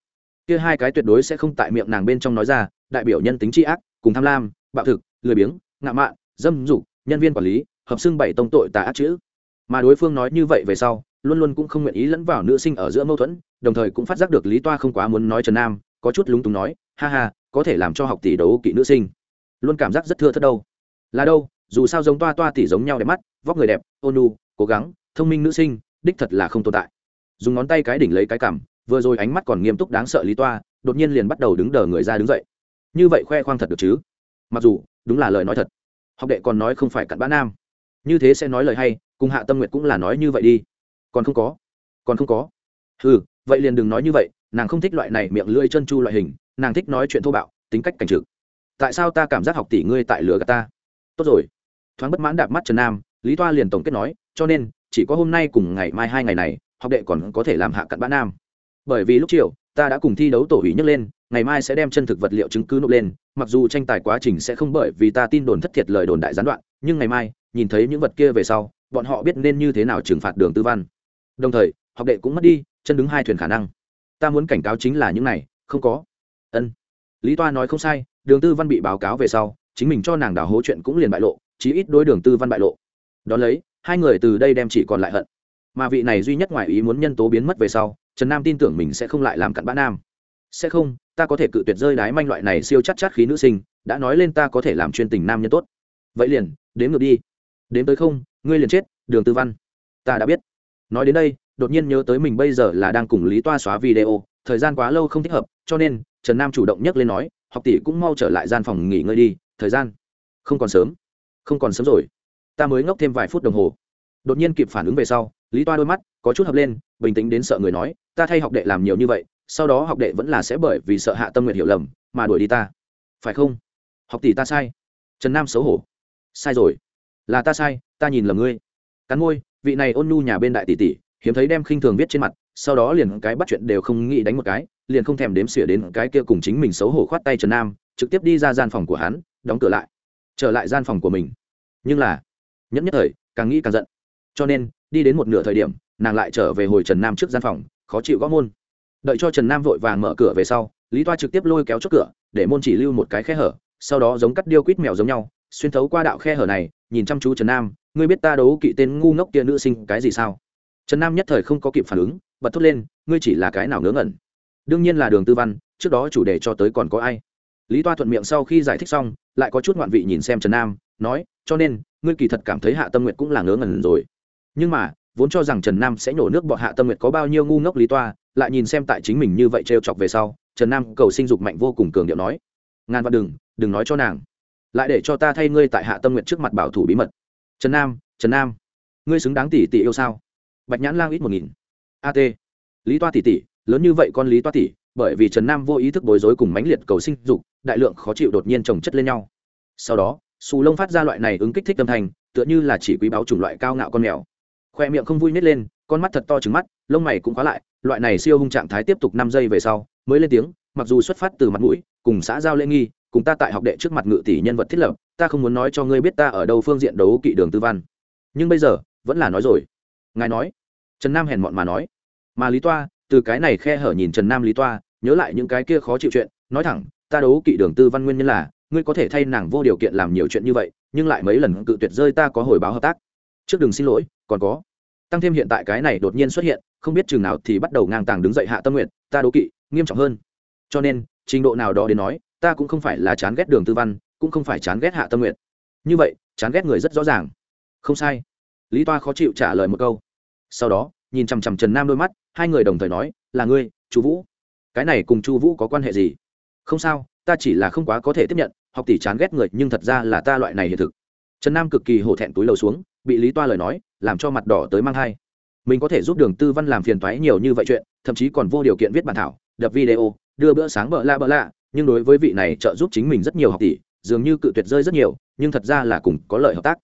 S1: Kia hai cái tuyệt đối sẽ không tại miệng nàng bên trong nói ra, đại biểu nhân tính tri ác, cùng tham lam, bạo thực, lười biếng ngạ mạn, dâm dục, nhân viên quản lý hợp xưng bảy tông tội tà ác chữ. Mà đối phương nói như vậy về sau, luôn luôn cũng không nguyện ý lẫn vào nữ sinh ở giữa mâu thuẫn, đồng thời cũng phát giác được lý toa không quá muốn nói trần nam, có chút lúng túng nói, ha ha, có thể làm cho học tỷ đấu kỵ nữ sinh. Luôn cảm giác rất thưa thất đâu. Là đâu, dù sao giống toa toa tỷ giống nhau đẹp mắt, vóc người đẹp ônu cố gắng, thông minh nữ sinh, đích thật là không tồn tại. Dùng ngón tay cái đỉnh lấy cái cằm, vừa rồi ánh mắt còn nghiêm túc đáng sợ lý toa, đột nhiên liền bắt đầu đứng đờ người ra đứng dậy. Như vậy khoe khoang thật được chứ? Mặc dù, đúng là lời nói thật. Học đệ còn nói không phải cặn bã nam như thế sẽ nói lời hay, cùng hạ tâm nguyệt cũng là nói như vậy đi. Còn không có. Còn không có. Ừ vậy liền đừng nói như vậy, nàng không thích loại này miệng lưỡi chân chu loại hình, nàng thích nói chuyện thô bạo, tính cách cảnh trực. Tại sao ta cảm giác học tỷ ngươi tại lừa gạt ta? Tốt rồi. Thoáng bất mãn đạp mắt trần nam, lý toa liền tổng kết nói, cho nên, chỉ có hôm nay cùng ngày mai hai ngày này, học đệ còn có thể làm hạ cặn bã nam. Bởi vì lúc chiều, ta đã cùng thi đấu tổ ủy nhấc lên, ngày mai sẽ đem chân thực vật liệu chứng cứ nộp lên, mặc dù tranh tài quá trình sẽ không bởi vì ta tin đồn thất thiệt lời đồn đại gián đoạn, nhưng ngày mai nhìn thấy những vật kia về sau, bọn họ biết nên như thế nào trừng phạt đường tư văn. Đồng thời, học đệ cũng mất đi, chân đứng hai thuyền khả năng. Ta muốn cảnh cáo chính là những này, không có. Ân. Lý toa nói không sai, đường tư văn bị báo cáo về sau, chính mình cho nàng đào hố chuyện cũng liền bại lộ, chí ít đối đường tư văn bại lộ. Đón lấy, hai người từ đây đem chỉ còn lại hận. Mà vị này duy nhất ngoài ý muốn nhân tố biến mất về sau, trần nam tin tưởng mình sẽ không lại làm cặn bã nam. Sẽ không, ta có thể cự tuyệt rơi đái manh loại này siêu chắc chắc khí nữ sinh, đã nói lên ta có thể làm chuyên tình nam nhân tốt. Vậy liền, đếm ngược đi đến tới không, ngươi liền chết, đường tư văn. Ta đã biết. Nói đến đây, đột nhiên nhớ tới mình bây giờ là đang cùng lý toa xóa video, thời gian quá lâu không thích hợp, cho nên, trần nam chủ động nhắc lên nói, học tỷ cũng mau trở lại gian phòng nghỉ ngơi đi, thời gian không còn sớm, không còn sớm rồi. Ta mới ngốc thêm vài phút đồng hồ. Đột nhiên kịp phản ứng về sau, lý toa đôi mắt có chút hợp lên, bình tĩnh đến sợ người nói, ta thay học đệ làm nhiều như vậy, sau đó học đệ vẫn là sẽ bởi vì sợ hạ tâm nguyện hiểu lầm mà đuổi đi ta. Phải không? Học tỷ ta sai. Trần nam xấu hổ. Sai rồi là ta sai, ta nhìn lầm ngươi. Cắn môi, vị này ôn nhu nhà bên đại tỷ tỷ, hiếm thấy đem khinh thường viết trên mặt, sau đó liền cái bắt chuyện đều không nghĩ đánh một cái, liền không thèm đếm xỉa đến cái kia cùng chính mình xấu hổ khoát tay trần nam, trực tiếp đi ra gian phòng của hắn, đóng cửa lại. Trở lại gian phòng của mình. Nhưng là, nhẫn nhất thời, càng nghĩ càng giận. Cho nên, đi đến một nửa thời điểm, nàng lại trở về hồi trần nam trước gian phòng, khó chịu gõ môn. Đợi cho trần nam vội vàng mở cửa về sau, lý toa trực tiếp lôi kéo chốt cửa, để môn chỉ lưu một cái khe hở, sau đó giống cắt điêu quýt mèo giống nhau, xuyên thấu qua đạo khe hở này nhìn chăm chú trần nam, ngươi biết ta đấu kỵ tên ngu ngốc kia nữ sinh cái gì sao? Trần nam nhất thời không có kịp phản ứng, bật thốt lên, ngươi chỉ là cái nào ngớ ngẩn? Đương nhiên là đường tư văn, trước đó chủ đề cho tới còn có ai? Lý toa thuận miệng sau khi giải thích xong, lại có chút ngoạn vị nhìn xem trần nam, nói, cho nên, ngươi kỳ thật cảm thấy hạ tâm Nguyệt cũng là ngớ ngẩn rồi. Nhưng mà, vốn cho rằng trần nam sẽ nhổ nước bọn hạ tâm Nguyệt có bao nhiêu ngu ngốc lý toa, lại nhìn xem tại chính mình như vậy trêu chọc về sau, trần nam cầu sinh dục mạnh vô cùng cường điệu nói, ngàn vạn đừng đừng nói cho nàng lại để cho ta thay ngươi tại hạ tâm nguyện trước mặt bảo thủ bí mật. Trần nam trần nam, ngươi xứng đáng tỷ tỷ yêu sao? Bạch nhãn lang ít một nghìn. At lý toa tỷ tỷ, lớn như vậy con lý toa tỷ, bởi vì trần nam vô ý thức bối rối cùng mãnh liệt cầu sinh dục, đại lượng khó chịu đột nhiên trồng chất lên nhau. Sau đó, xù lông phát ra loại này ứng kích thích tâm thành tựa như là chỉ quý báo chủng loại cao ngạo con mèo. Khoe miệng không vui nít lên, con mắt thật to trứng mắt, lông mày cũng khóa lại, loại này siêu hung trạng thái tiếp tục năm giây về sau, mới lên tiếng, mặc dù xuất phát từ mặt mũi, cùng xã giao lễ nghi cùng ta tại học đệ trước mặt ngự tỷ nhân vật thiết lập, ta không muốn nói cho ngươi biết ta ở đâu phương diện đấu kỵ đường tư văn. Nhưng bây giờ, vẫn là nói rồi. Ngài nói. Trần nam hèn mọn mà nói. Mà lý toa, từ cái này khe hở nhìn trần nam lý toa, nhớ lại những cái kia khó chịu chuyện, nói thẳng, ta đấu kỵ đường tư văn nguyên nhân là, ngươi có thể thay nàng vô điều kiện làm nhiều chuyện như vậy, nhưng lại mấy lần cự tuyệt rơi ta có hồi báo hợp tác. Trước đừng xin lỗi, còn có. Tăng thêm hiện tại cái này đột nhiên xuất hiện, không biết chừng nào thì bắt đầu ngang tàng đứng dậy hạ tâm nguyện ta đố kỵ, nghiêm trọng hơn. Cho nên, trình độ nào đó đến nói ta cũng không phải là chán ghét đường tư văn, cũng không phải chán ghét hạ tâm nguyện như vậy, chán ghét người rất rõ ràng. Không sai. Lý toa khó chịu trả lời một câu. Sau đó, nhìn chằm chằm trần nam đôi mắt, hai người đồng thời nói, là ngươi chú vũ. Cái này cùng chu vũ có quan hệ gì? Không sao, ta chỉ là không quá có thể tiếp nhận, học tỷ chán ghét người, nhưng thật ra là ta loại này hiện thực. Trần nam cực kỳ hổ thẹn túi lầu xuống, bị lý toa lời nói, làm cho mặt đỏ tới mang thai mình có thể giúp đường tư văn làm phiền toái nhiều như vậy chuyện, thậm chí còn vô điều kiện viết bản thảo, đập video, đưa bữa sáng bợ la bợ lạ nhưng đối với vị này trợ giúp chính mình rất nhiều học tỷ, dường như cự tuyệt rơi rất nhiều, nhưng thật ra là cùng có lợi hợp tác.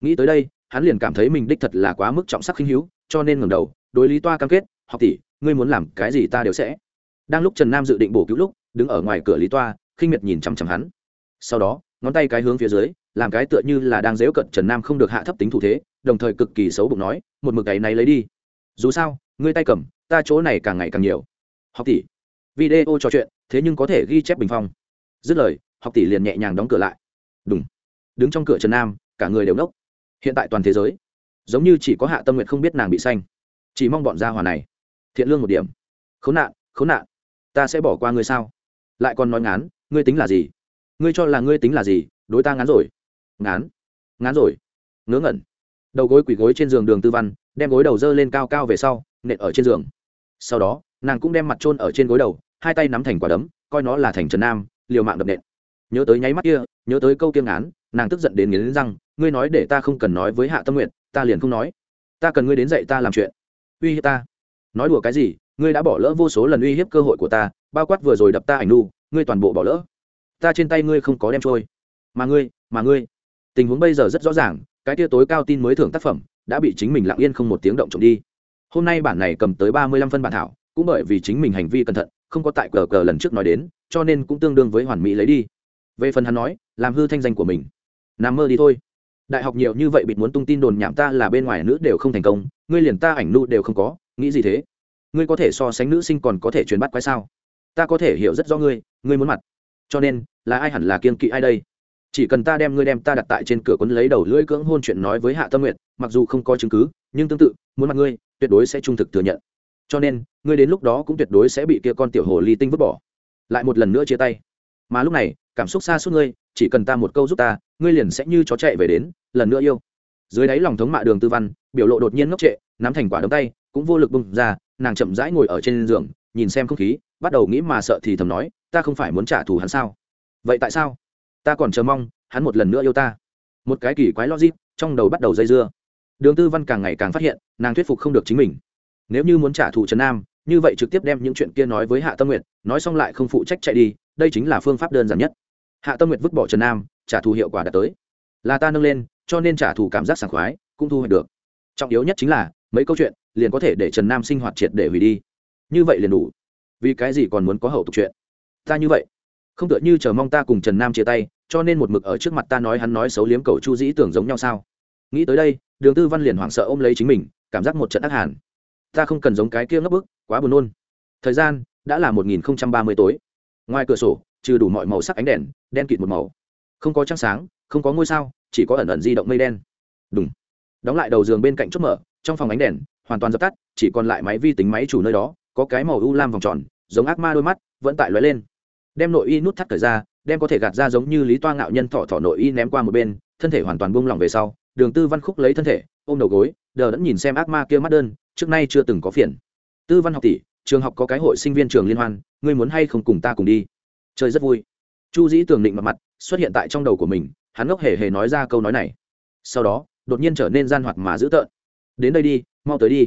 S1: Nghĩ tới đây, hắn liền cảm thấy mình đích thật là quá mức trọng sắc khinh hữu, cho nên ngẩng đầu, đối lý toa cam kết, học tỷ, ngươi muốn làm cái gì ta đều sẽ. Đang lúc trần nam dự định bổ cứu lúc, đứng ở ngoài cửa lý toa, khinh miệt nhìn chằm chằm hắn. Sau đó, ngón tay cái hướng phía dưới, làm cái tựa như là đang dễu cận trần nam không được hạ thấp tính thủ thế, đồng thời cực kỳ xấu bụng nói, một mực ấy này lấy đi. Dù sao, ngươi tay cầm, ta chỗ này càng ngày càng nhiều. Học tỷ, video trò chuyện thế nhưng có thể ghi chép bình phong. Dứt lời, học tỷ liền nhẹ nhàng đóng cửa lại. Đúng đứng trong cửa trần nam, cả người đều nốc. Hiện tại toàn thế giới, giống như chỉ có hạ tâm nguyện không biết nàng bị xanh chỉ mong bọn gia hòa này thiện lương một điểm. Khốn nạn khốn nạn. Ta sẽ bỏ qua ngươi sao? Lại còn nói ngán, ngươi tính là gì? Ngươi cho là ngươi tính là gì? Đối ta ngán rồi. Ngán. Ngán rồi. Ngớ ngẩn. Đầu gối quỳ gối trên giường đường tư văn, đem gối đầu dơ lên cao cao về sau, nện ở trên giường. Sau đó, nàng cũng đem mặt trôn ở trên gối đầu hai tay nắm thành quả đấm, coi nó là thành trần nam, liều mạng đập nện. Nhớ tới nháy mắt kia, nhớ tới câu kiêng án nàng tức giận đến nghiến răng, ngươi nói để ta không cần nói với hạ tâm nguyện ta liền không nói. Ta cần ngươi đến dạy ta làm chuyện. Uy hiếp ta. Nói đùa cái gì, ngươi đã bỏ lỡ vô số lần uy hiếp cơ hội của ta, bao quát vừa rồi đập ta ảnh nu, ngươi toàn bộ bỏ lỡ. Ta trên tay ngươi không có đem trôi. Mà ngươi mà ngươi. Tình huống bây giờ rất rõ ràng, cái tia tối cao tin mới thưởng tác phẩm, đã bị chính mình lặng yên không một tiếng động trộm đi. Hôm nay bản này cầm tới ba mươi lăm phân bản thảo, cũng bởi vì chính mình hành vi cẩn thận không có tại cờ cờ lần trước nói đến, cho nên cũng tương đương với hoàn mỹ lấy đi. Về phần hắn nói, làm hư thanh danh của mình. Nằm mơ đi thôi. Đại học nhiều như vậy bịt muốn tung tin đồn nhảm ta là bên ngoài nữ đều không thành công, ngươi liền ta ảnh nu đều không có, nghĩ gì thế? Ngươi có thể so sánh nữ sinh còn có thể truyền bắt quái sao? Ta có thể hiểu rất rõ ngươi ngươi muốn mặt. Cho nên, là ai hẳn là kiên kỵ ai đây? Chỉ cần ta đem ngươi đem ta đặt tại trên cửa quấn lấy đầu lưỡi cưỡng hôn chuyện nói với hạ tâm nguyện mặc dù không có chứng cứ, nhưng tương tự, muốn mặt ngươi, tuyệt đối sẽ trung thực thừa nhận cho nên, ngươi đến lúc đó cũng tuyệt đối sẽ bị kia con tiểu hồ ly tinh vứt bỏ. Lại một lần nữa chia tay. Mà lúc này, cảm xúc xa suốt ngươi, chỉ cần ta một câu giúp ta, ngươi liền sẽ như chó chạy về đến, lần nữa yêu. Dưới đáy lòng thống mạ đường tư văn, biểu lộ đột nhiên ngốc trệ, nắm thành quả đấm tay, cũng vô lực bung ra, nàng chậm rãi ngồi ở trên giường, nhìn xem không khí, bắt đầu nghĩ mà sợ thì thầm nói, ta không phải muốn trả thù hắn sao? Vậy tại sao? Ta còn chờ mong, hắn một lần nữa yêu ta. Một cái kỳ quái logic trong đầu bắt đầu dây dưa. Đường tư văn càng ngày càng phát hiện, nàng thuyết phục không được chính mình nếu như muốn trả thù trần nam, như vậy trực tiếp đem những chuyện kia nói với hạ tâm nguyệt, nói xong lại không phụ trách chạy đi, đây chính là phương pháp đơn giản nhất. Hạ tâm nguyệt vứt bỏ trần nam, trả thù hiệu quả đã tới. Là ta nâng lên, cho nên trả thù cảm giác sảng khoái, cũng thu hoạch được. Trọng yếu nhất chính là, mấy câu chuyện, liền có thể để trần nam sinh hoạt triệt để hủy đi. Như vậy liền đủ. Vì cái gì còn muốn có hậu tục chuyện? Ta như vậy. Không tựa như chờ mong ta cùng trần nam chia tay, cho nên một mực ở trước mặt ta nói hắn nói xấu liếm cầu chu dĩ tưởng giống nhau sao? Nghĩ tới đây, đường tư văn liền hoảng sợ ôm lấy chính mình, cảm giác một trận ác hàn ta không cần giống cái kia ngấp bức, quá buồn nôn. Thời gian đã là một nghìn ba mươi tối. Ngoài cửa sổ, trừ đủ mọi màu sắc ánh đèn, đen kịt một màu. Không có trăng sáng, không có ngôi sao, chỉ có ẩn ẩn di động mây đen. Đúng đóng lại đầu giường bên cạnh chốt mở, trong phòng ánh đèn hoàn toàn dập tắt, chỉ còn lại máy vi tính máy chủ nơi đó, có cái màu u lam vòng tròn, giống ác ma đôi mắt, vẫn tại lóe lên. Đem nội y nút thắt thời ra, đem có thể gạt ra giống như lý toa ngạo nhân thọ thọ nội y ném qua một bên, thân thể hoàn toàn buông lỏng về sau, đường tư văn khúc lấy thân thể, ôm đầu gối, đờ đẫn nhìn xem ác ma kia mắt đơn trước nay chưa từng có phiền. Tư văn học tỷ, trường học có cái hội sinh viên trường liên hoan, ngươi muốn hay không cùng ta cùng đi? Chơi rất vui. Chu dĩ tường định mặt mặt, xuất hiện tại trong đầu của mình, hắn ngốc hề hề nói ra câu nói này. Sau đó, đột nhiên trở nên gian hoạt mà dữ tợn. Đến đây đi, mau tới đi.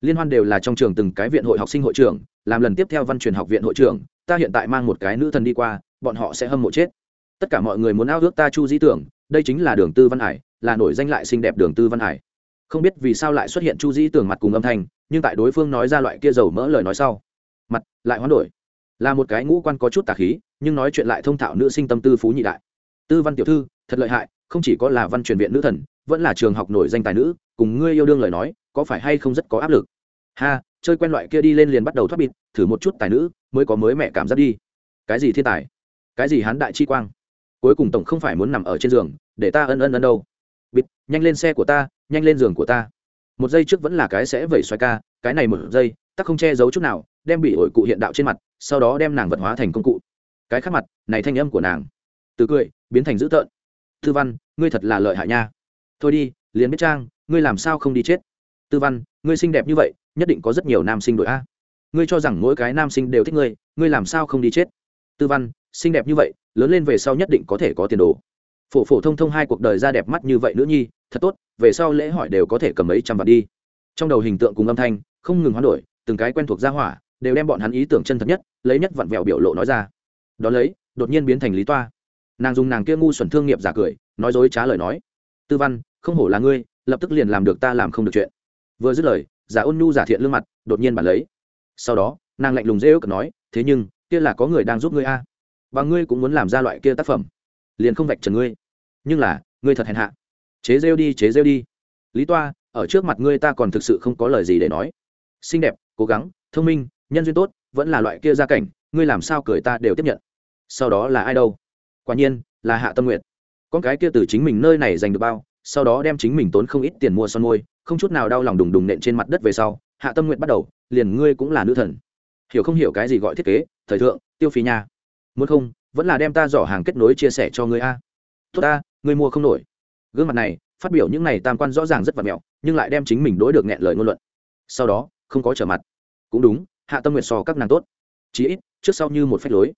S1: Liên hoan đều là trong trường từng cái viện hội học sinh hội trưởng, làm lần tiếp theo văn truyền học viện hội trưởng, ta hiện tại mang một cái nữ thần đi qua, bọn họ sẽ hâm mộ chết. Tất cả mọi người muốn ao ước ta chu Dĩ tưởng, đây chính là đường tư văn hải, là nổi danh lại xinh đẹp đường tư văn hải không biết vì sao lại xuất hiện chu di tưởng mặt cùng âm thanh, nhưng tại đối phương nói ra loại kia dầu mỡ lời nói sau, mặt lại hoán đổi. Là một cái ngũ quan có chút tà khí, nhưng nói chuyện lại thông thạo nữ sinh tâm tư phú nhị đại. Tư văn tiểu thư, thật lợi hại, không chỉ có là văn truyền viện nữ thần, vẫn là trường học nổi danh tài nữ, cùng ngươi yêu đương lời nói, có phải hay không rất có áp lực? Ha, chơi quen loại kia đi lên liền bắt đầu thoát bịt, thử một chút tài nữ, mới có mới mẹ cảm giác đi. Cái gì thiên tài? Cái gì hán đại chi quang? Cuối cùng tổng không phải muốn nằm ở trên giường, để ta ân ân ân đâu. Bịt, nhanh lên xe của ta nhanh lên giường của ta. Một giây trước vẫn là cái sẽ vẩy xoay ca, cái này một giây tắc không che giấu chút nào, đem bị ổi cụ hiện đạo trên mặt, sau đó đem nàng vật hóa thành công cụ. Cái khác mặt, này thanh âm của nàng. Từ cười, biến thành dữ tợn. Tư văn, ngươi thật là lợi hại nha. Thôi đi, liền biết trang, ngươi làm sao không đi chết. Tư văn, ngươi xinh đẹp như vậy, nhất định có rất nhiều nam sinh đội a. Ngươi cho rằng mỗi cái nam sinh đều thích ngươi ngươi làm sao không đi chết. Tư văn, xinh đẹp như vậy, lớn lên về sau nhất định có thể có tiền đồ phổ phổ thông thông hai cuộc đời ra đẹp mắt như vậy nữ nhi, thật tốt, về sau lễ hỏi đều có thể cầm mấy trăm vạn đi. Trong đầu hình tượng cùng âm thanh, không ngừng hoán đổi, từng cái quen thuộc ra hỏa, đều đem bọn hắn ý tưởng chân thật nhất, lấy nhất vặn vẹo biểu lộ nói ra. Đón lấy, đột nhiên biến thành lý toa. Nàng dùng nàng kia ngu xuẩn thương nghiệp giả cười, nói dối trá lời nói. Tư văn, không hổ là ngươi, lập tức liền làm được ta làm không được chuyện. Vừa dứt lời, giả ôn nhu giả thiện lương mặt đột nhiên bản lấy. Sau đó, nàng lạnh lùng dễ ước nói, thế nhưng, kia là có người đang giúp ngươi a. Và ngươi cũng muốn làm ra loại kia tác phẩm liền không vạch trần ngươi. Nhưng là, ngươi thật hèn hạ. Chế rêu đi, chế rêu đi. Lý toa, ở trước mặt ngươi ta còn thực sự không có lời gì để nói. Xinh đẹp, cố gắng, thông minh, nhân duyên tốt, vẫn là loại kia gia cảnh, ngươi làm sao cười ta đều tiếp nhận. Sau đó là ai đâu? Quả nhiên, là hạ tâm nguyện con cái kia từ chính mình nơi này giành được bao, sau đó đem chính mình tốn không ít tiền mua son môi, không chút nào đau lòng đùng đùng nện trên mặt đất về sau, hạ tâm nguyện bắt đầu, liền ngươi cũng là nữ thần. Hiểu không hiểu cái gì gọi thiết kế, thời thượng, tiêu phí nha. Muốn không vẫn là đem ta giỏ hàng kết nối chia sẻ cho ngươi a. Tốt ta, ngươi mua không nổi. Gương mặt này, phát biểu những này tam quan rõ ràng rất vật mẹo, nhưng lại đem chính mình đối được nghẹn lời ngôn luận. Sau đó, không có trở mặt. Cũng đúng, hạ tâm nguyện so các nàng tốt. Chí ít, trước sau như một phách lối.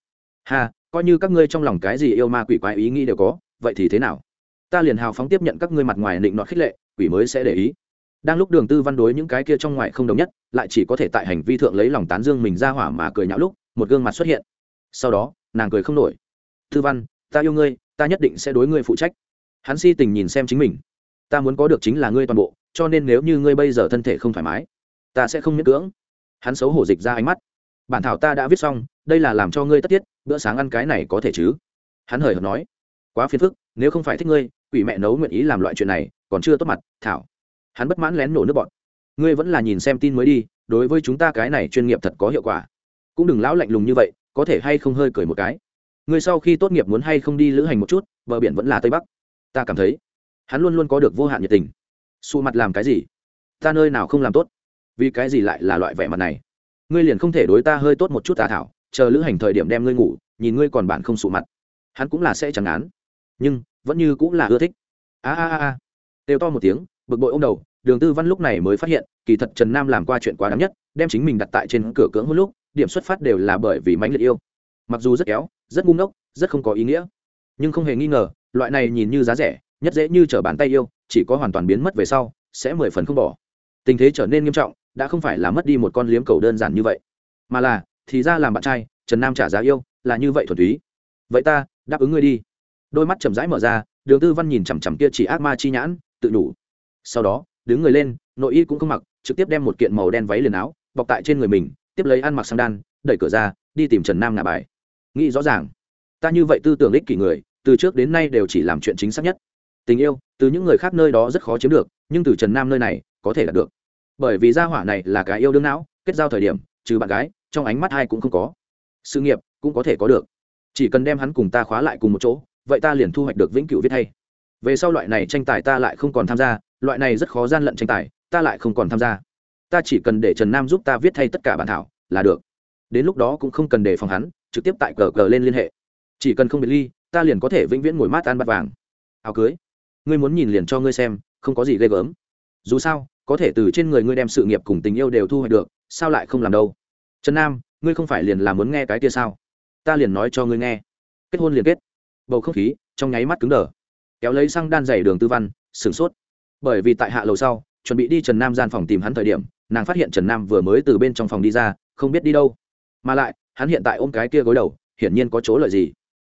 S1: Hà coi như các ngươi trong lòng cái gì yêu ma quỷ quái ý nghĩ đều có, vậy thì thế nào? Ta liền hào phóng tiếp nhận các ngươi mặt ngoài định nọ khích lệ, quỷ mới sẽ để ý. Đang lúc đường tư văn đối những cái kia trong ngoài không đồng nhất, lại chỉ có thể tại hành vi thượng lấy lòng tán dương mình ra hỏa mà cười nhạo lúc, một gương mặt xuất hiện. Sau đó nàng cười không nổi. Thư văn, ta yêu ngươi, ta nhất định sẽ đối ngươi phụ trách. Hắn si tình nhìn xem chính mình. Ta muốn có được chính là ngươi toàn bộ, cho nên nếu như ngươi bây giờ thân thể không thoải mái, ta sẽ không miễn cưỡng. Hắn xấu hổ dịch ra ánh mắt. Bản thảo ta đã viết xong, đây là làm cho ngươi tất tiết, bữa sáng ăn cái này có thể chứ? Hắn hời hợt nói. Quá phiền phức, nếu không phải thích ngươi, quỷ mẹ nấu nguyện ý làm loại chuyện này, còn chưa tốt mặt, thảo. Hắn bất mãn lén nổ nước bọn ngươi vẫn là nhìn xem tin mới đi, đối với chúng ta cái này chuyên nghiệp thật có hiệu quả. Cũng đừng lão lạnh lùng như vậy có thể hay không hơi cười một cái. Người sau khi tốt nghiệp muốn hay không đi lữ hành một chút, bờ biển vẫn là tây bắc. Ta cảm thấy, hắn luôn luôn có được vô hạn nhiệt tình. Sụ mặt làm cái gì? Ta nơi nào không làm tốt? Vì cái gì lại là loại vẻ mặt này? Ngươi liền không thể đối ta hơi tốt một chút tà thảo, chờ lữ hành thời điểm đem ngươi ngủ, nhìn ngươi còn bạn không sụ mặt. Hắn cũng là sẽ chẳng án. Nhưng, vẫn như cũng là ưa thích. A a a a. Đều to một tiếng, bực bội ô m đầu, đường tư văn lúc này mới phát hiện, kỳ thật trần nam làm qua chuyện quá đáng nhất, đem chính mình đặt tại trên cửa cưỡng hơn lúc điểm xuất phát đều là bởi vì mãnh liệt yêu. Mặc dù rất kéo, rất ngu ngốc, rất không có ý nghĩa. Nhưng không hề nghi ngờ, loại này nhìn như giá rẻ, nhất dễ như trở bàn tay yêu, chỉ có hoàn toàn biến mất về sau, sẽ mười phần không bỏ. Tình thế trở nên nghiêm trọng, đã không phải là mất đi một con liếm cầu đơn giản như vậy. Mà là, thì ra làm bạn trai, trần nam trả giá yêu, là như vậy thuần túy. Vậy ta, đáp ứng ngươi đi. Đôi mắt chậm rãi mở ra, đường tư văn nhìn chằm chằm kia chỉ ác ma chi nhãn, tự đủ sau đó, đứng người lên, nội y cũng không mặc, trực tiếp đem một kiện màu đen váy liền áo, bọc tại trên người mình tiếp lấy ăn mặc sang đan, đẩy cửa ra, đi tìm trần nam ngả bài. Nghĩ rõ ràng, ta như vậy tư tưởng ích kỷ người, từ trước đến nay đều chỉ làm chuyện chính xác nhất. Tình yêu, từ những người khác nơi đó rất khó chiếm được, nhưng từ trần nam nơi này, có thể đạt được. Bởi vì gia hỏa này là cái yêu đương não, kết giao thời điểm, trừ bạn gái, trong ánh mắt ai cũng không có. Sự nghiệp cũng có thể có được. Chỉ cần đem hắn cùng ta khóa lại cùng một chỗ, vậy ta liền thu hoạch được vĩnh cửu viết hay. Về sau loại này tranh tài ta lại không còn tham gia, loại này rất khó gian lận tranh tài, ta lại không còn tham gia ta chỉ cần để trần nam giúp ta viết thay tất cả bản thảo, là được. Đến lúc đó cũng không cần đề phòng hắn, trực tiếp tại cờ cờ lên liên hệ. Chỉ cần không bị ly, ta liền có thể vĩnh viễn ngồi mát ăn bát vàng. Áo cưới. Ngươi muốn nhìn liền cho ngươi xem, không có gì ghê gớm. Dù sao, có thể từ trên người ngươi đem sự nghiệp cùng tình yêu đều thu hoạch được, sao lại không làm đâu? Trần nam, ngươi không phải liền là muốn nghe cái kia sao? Ta liền nói cho ngươi nghe. Kết hôn liền kết. Bầu không khí, trong nháy mắt cứng đờ. Kéo lấy xăng đan dày đường tư văn, sửng sốt. Bởi vì tại hạ lầu sau, chuẩn bị đi trần nam gian phòng tìm hắn thời điểm nàng phát hiện trần nam vừa mới từ bên trong phòng đi ra, không biết đi đâu. Mà lại, hắn hiện tại ôm cái kia gối đầu, hiển nhiên có chỗ lợi gì.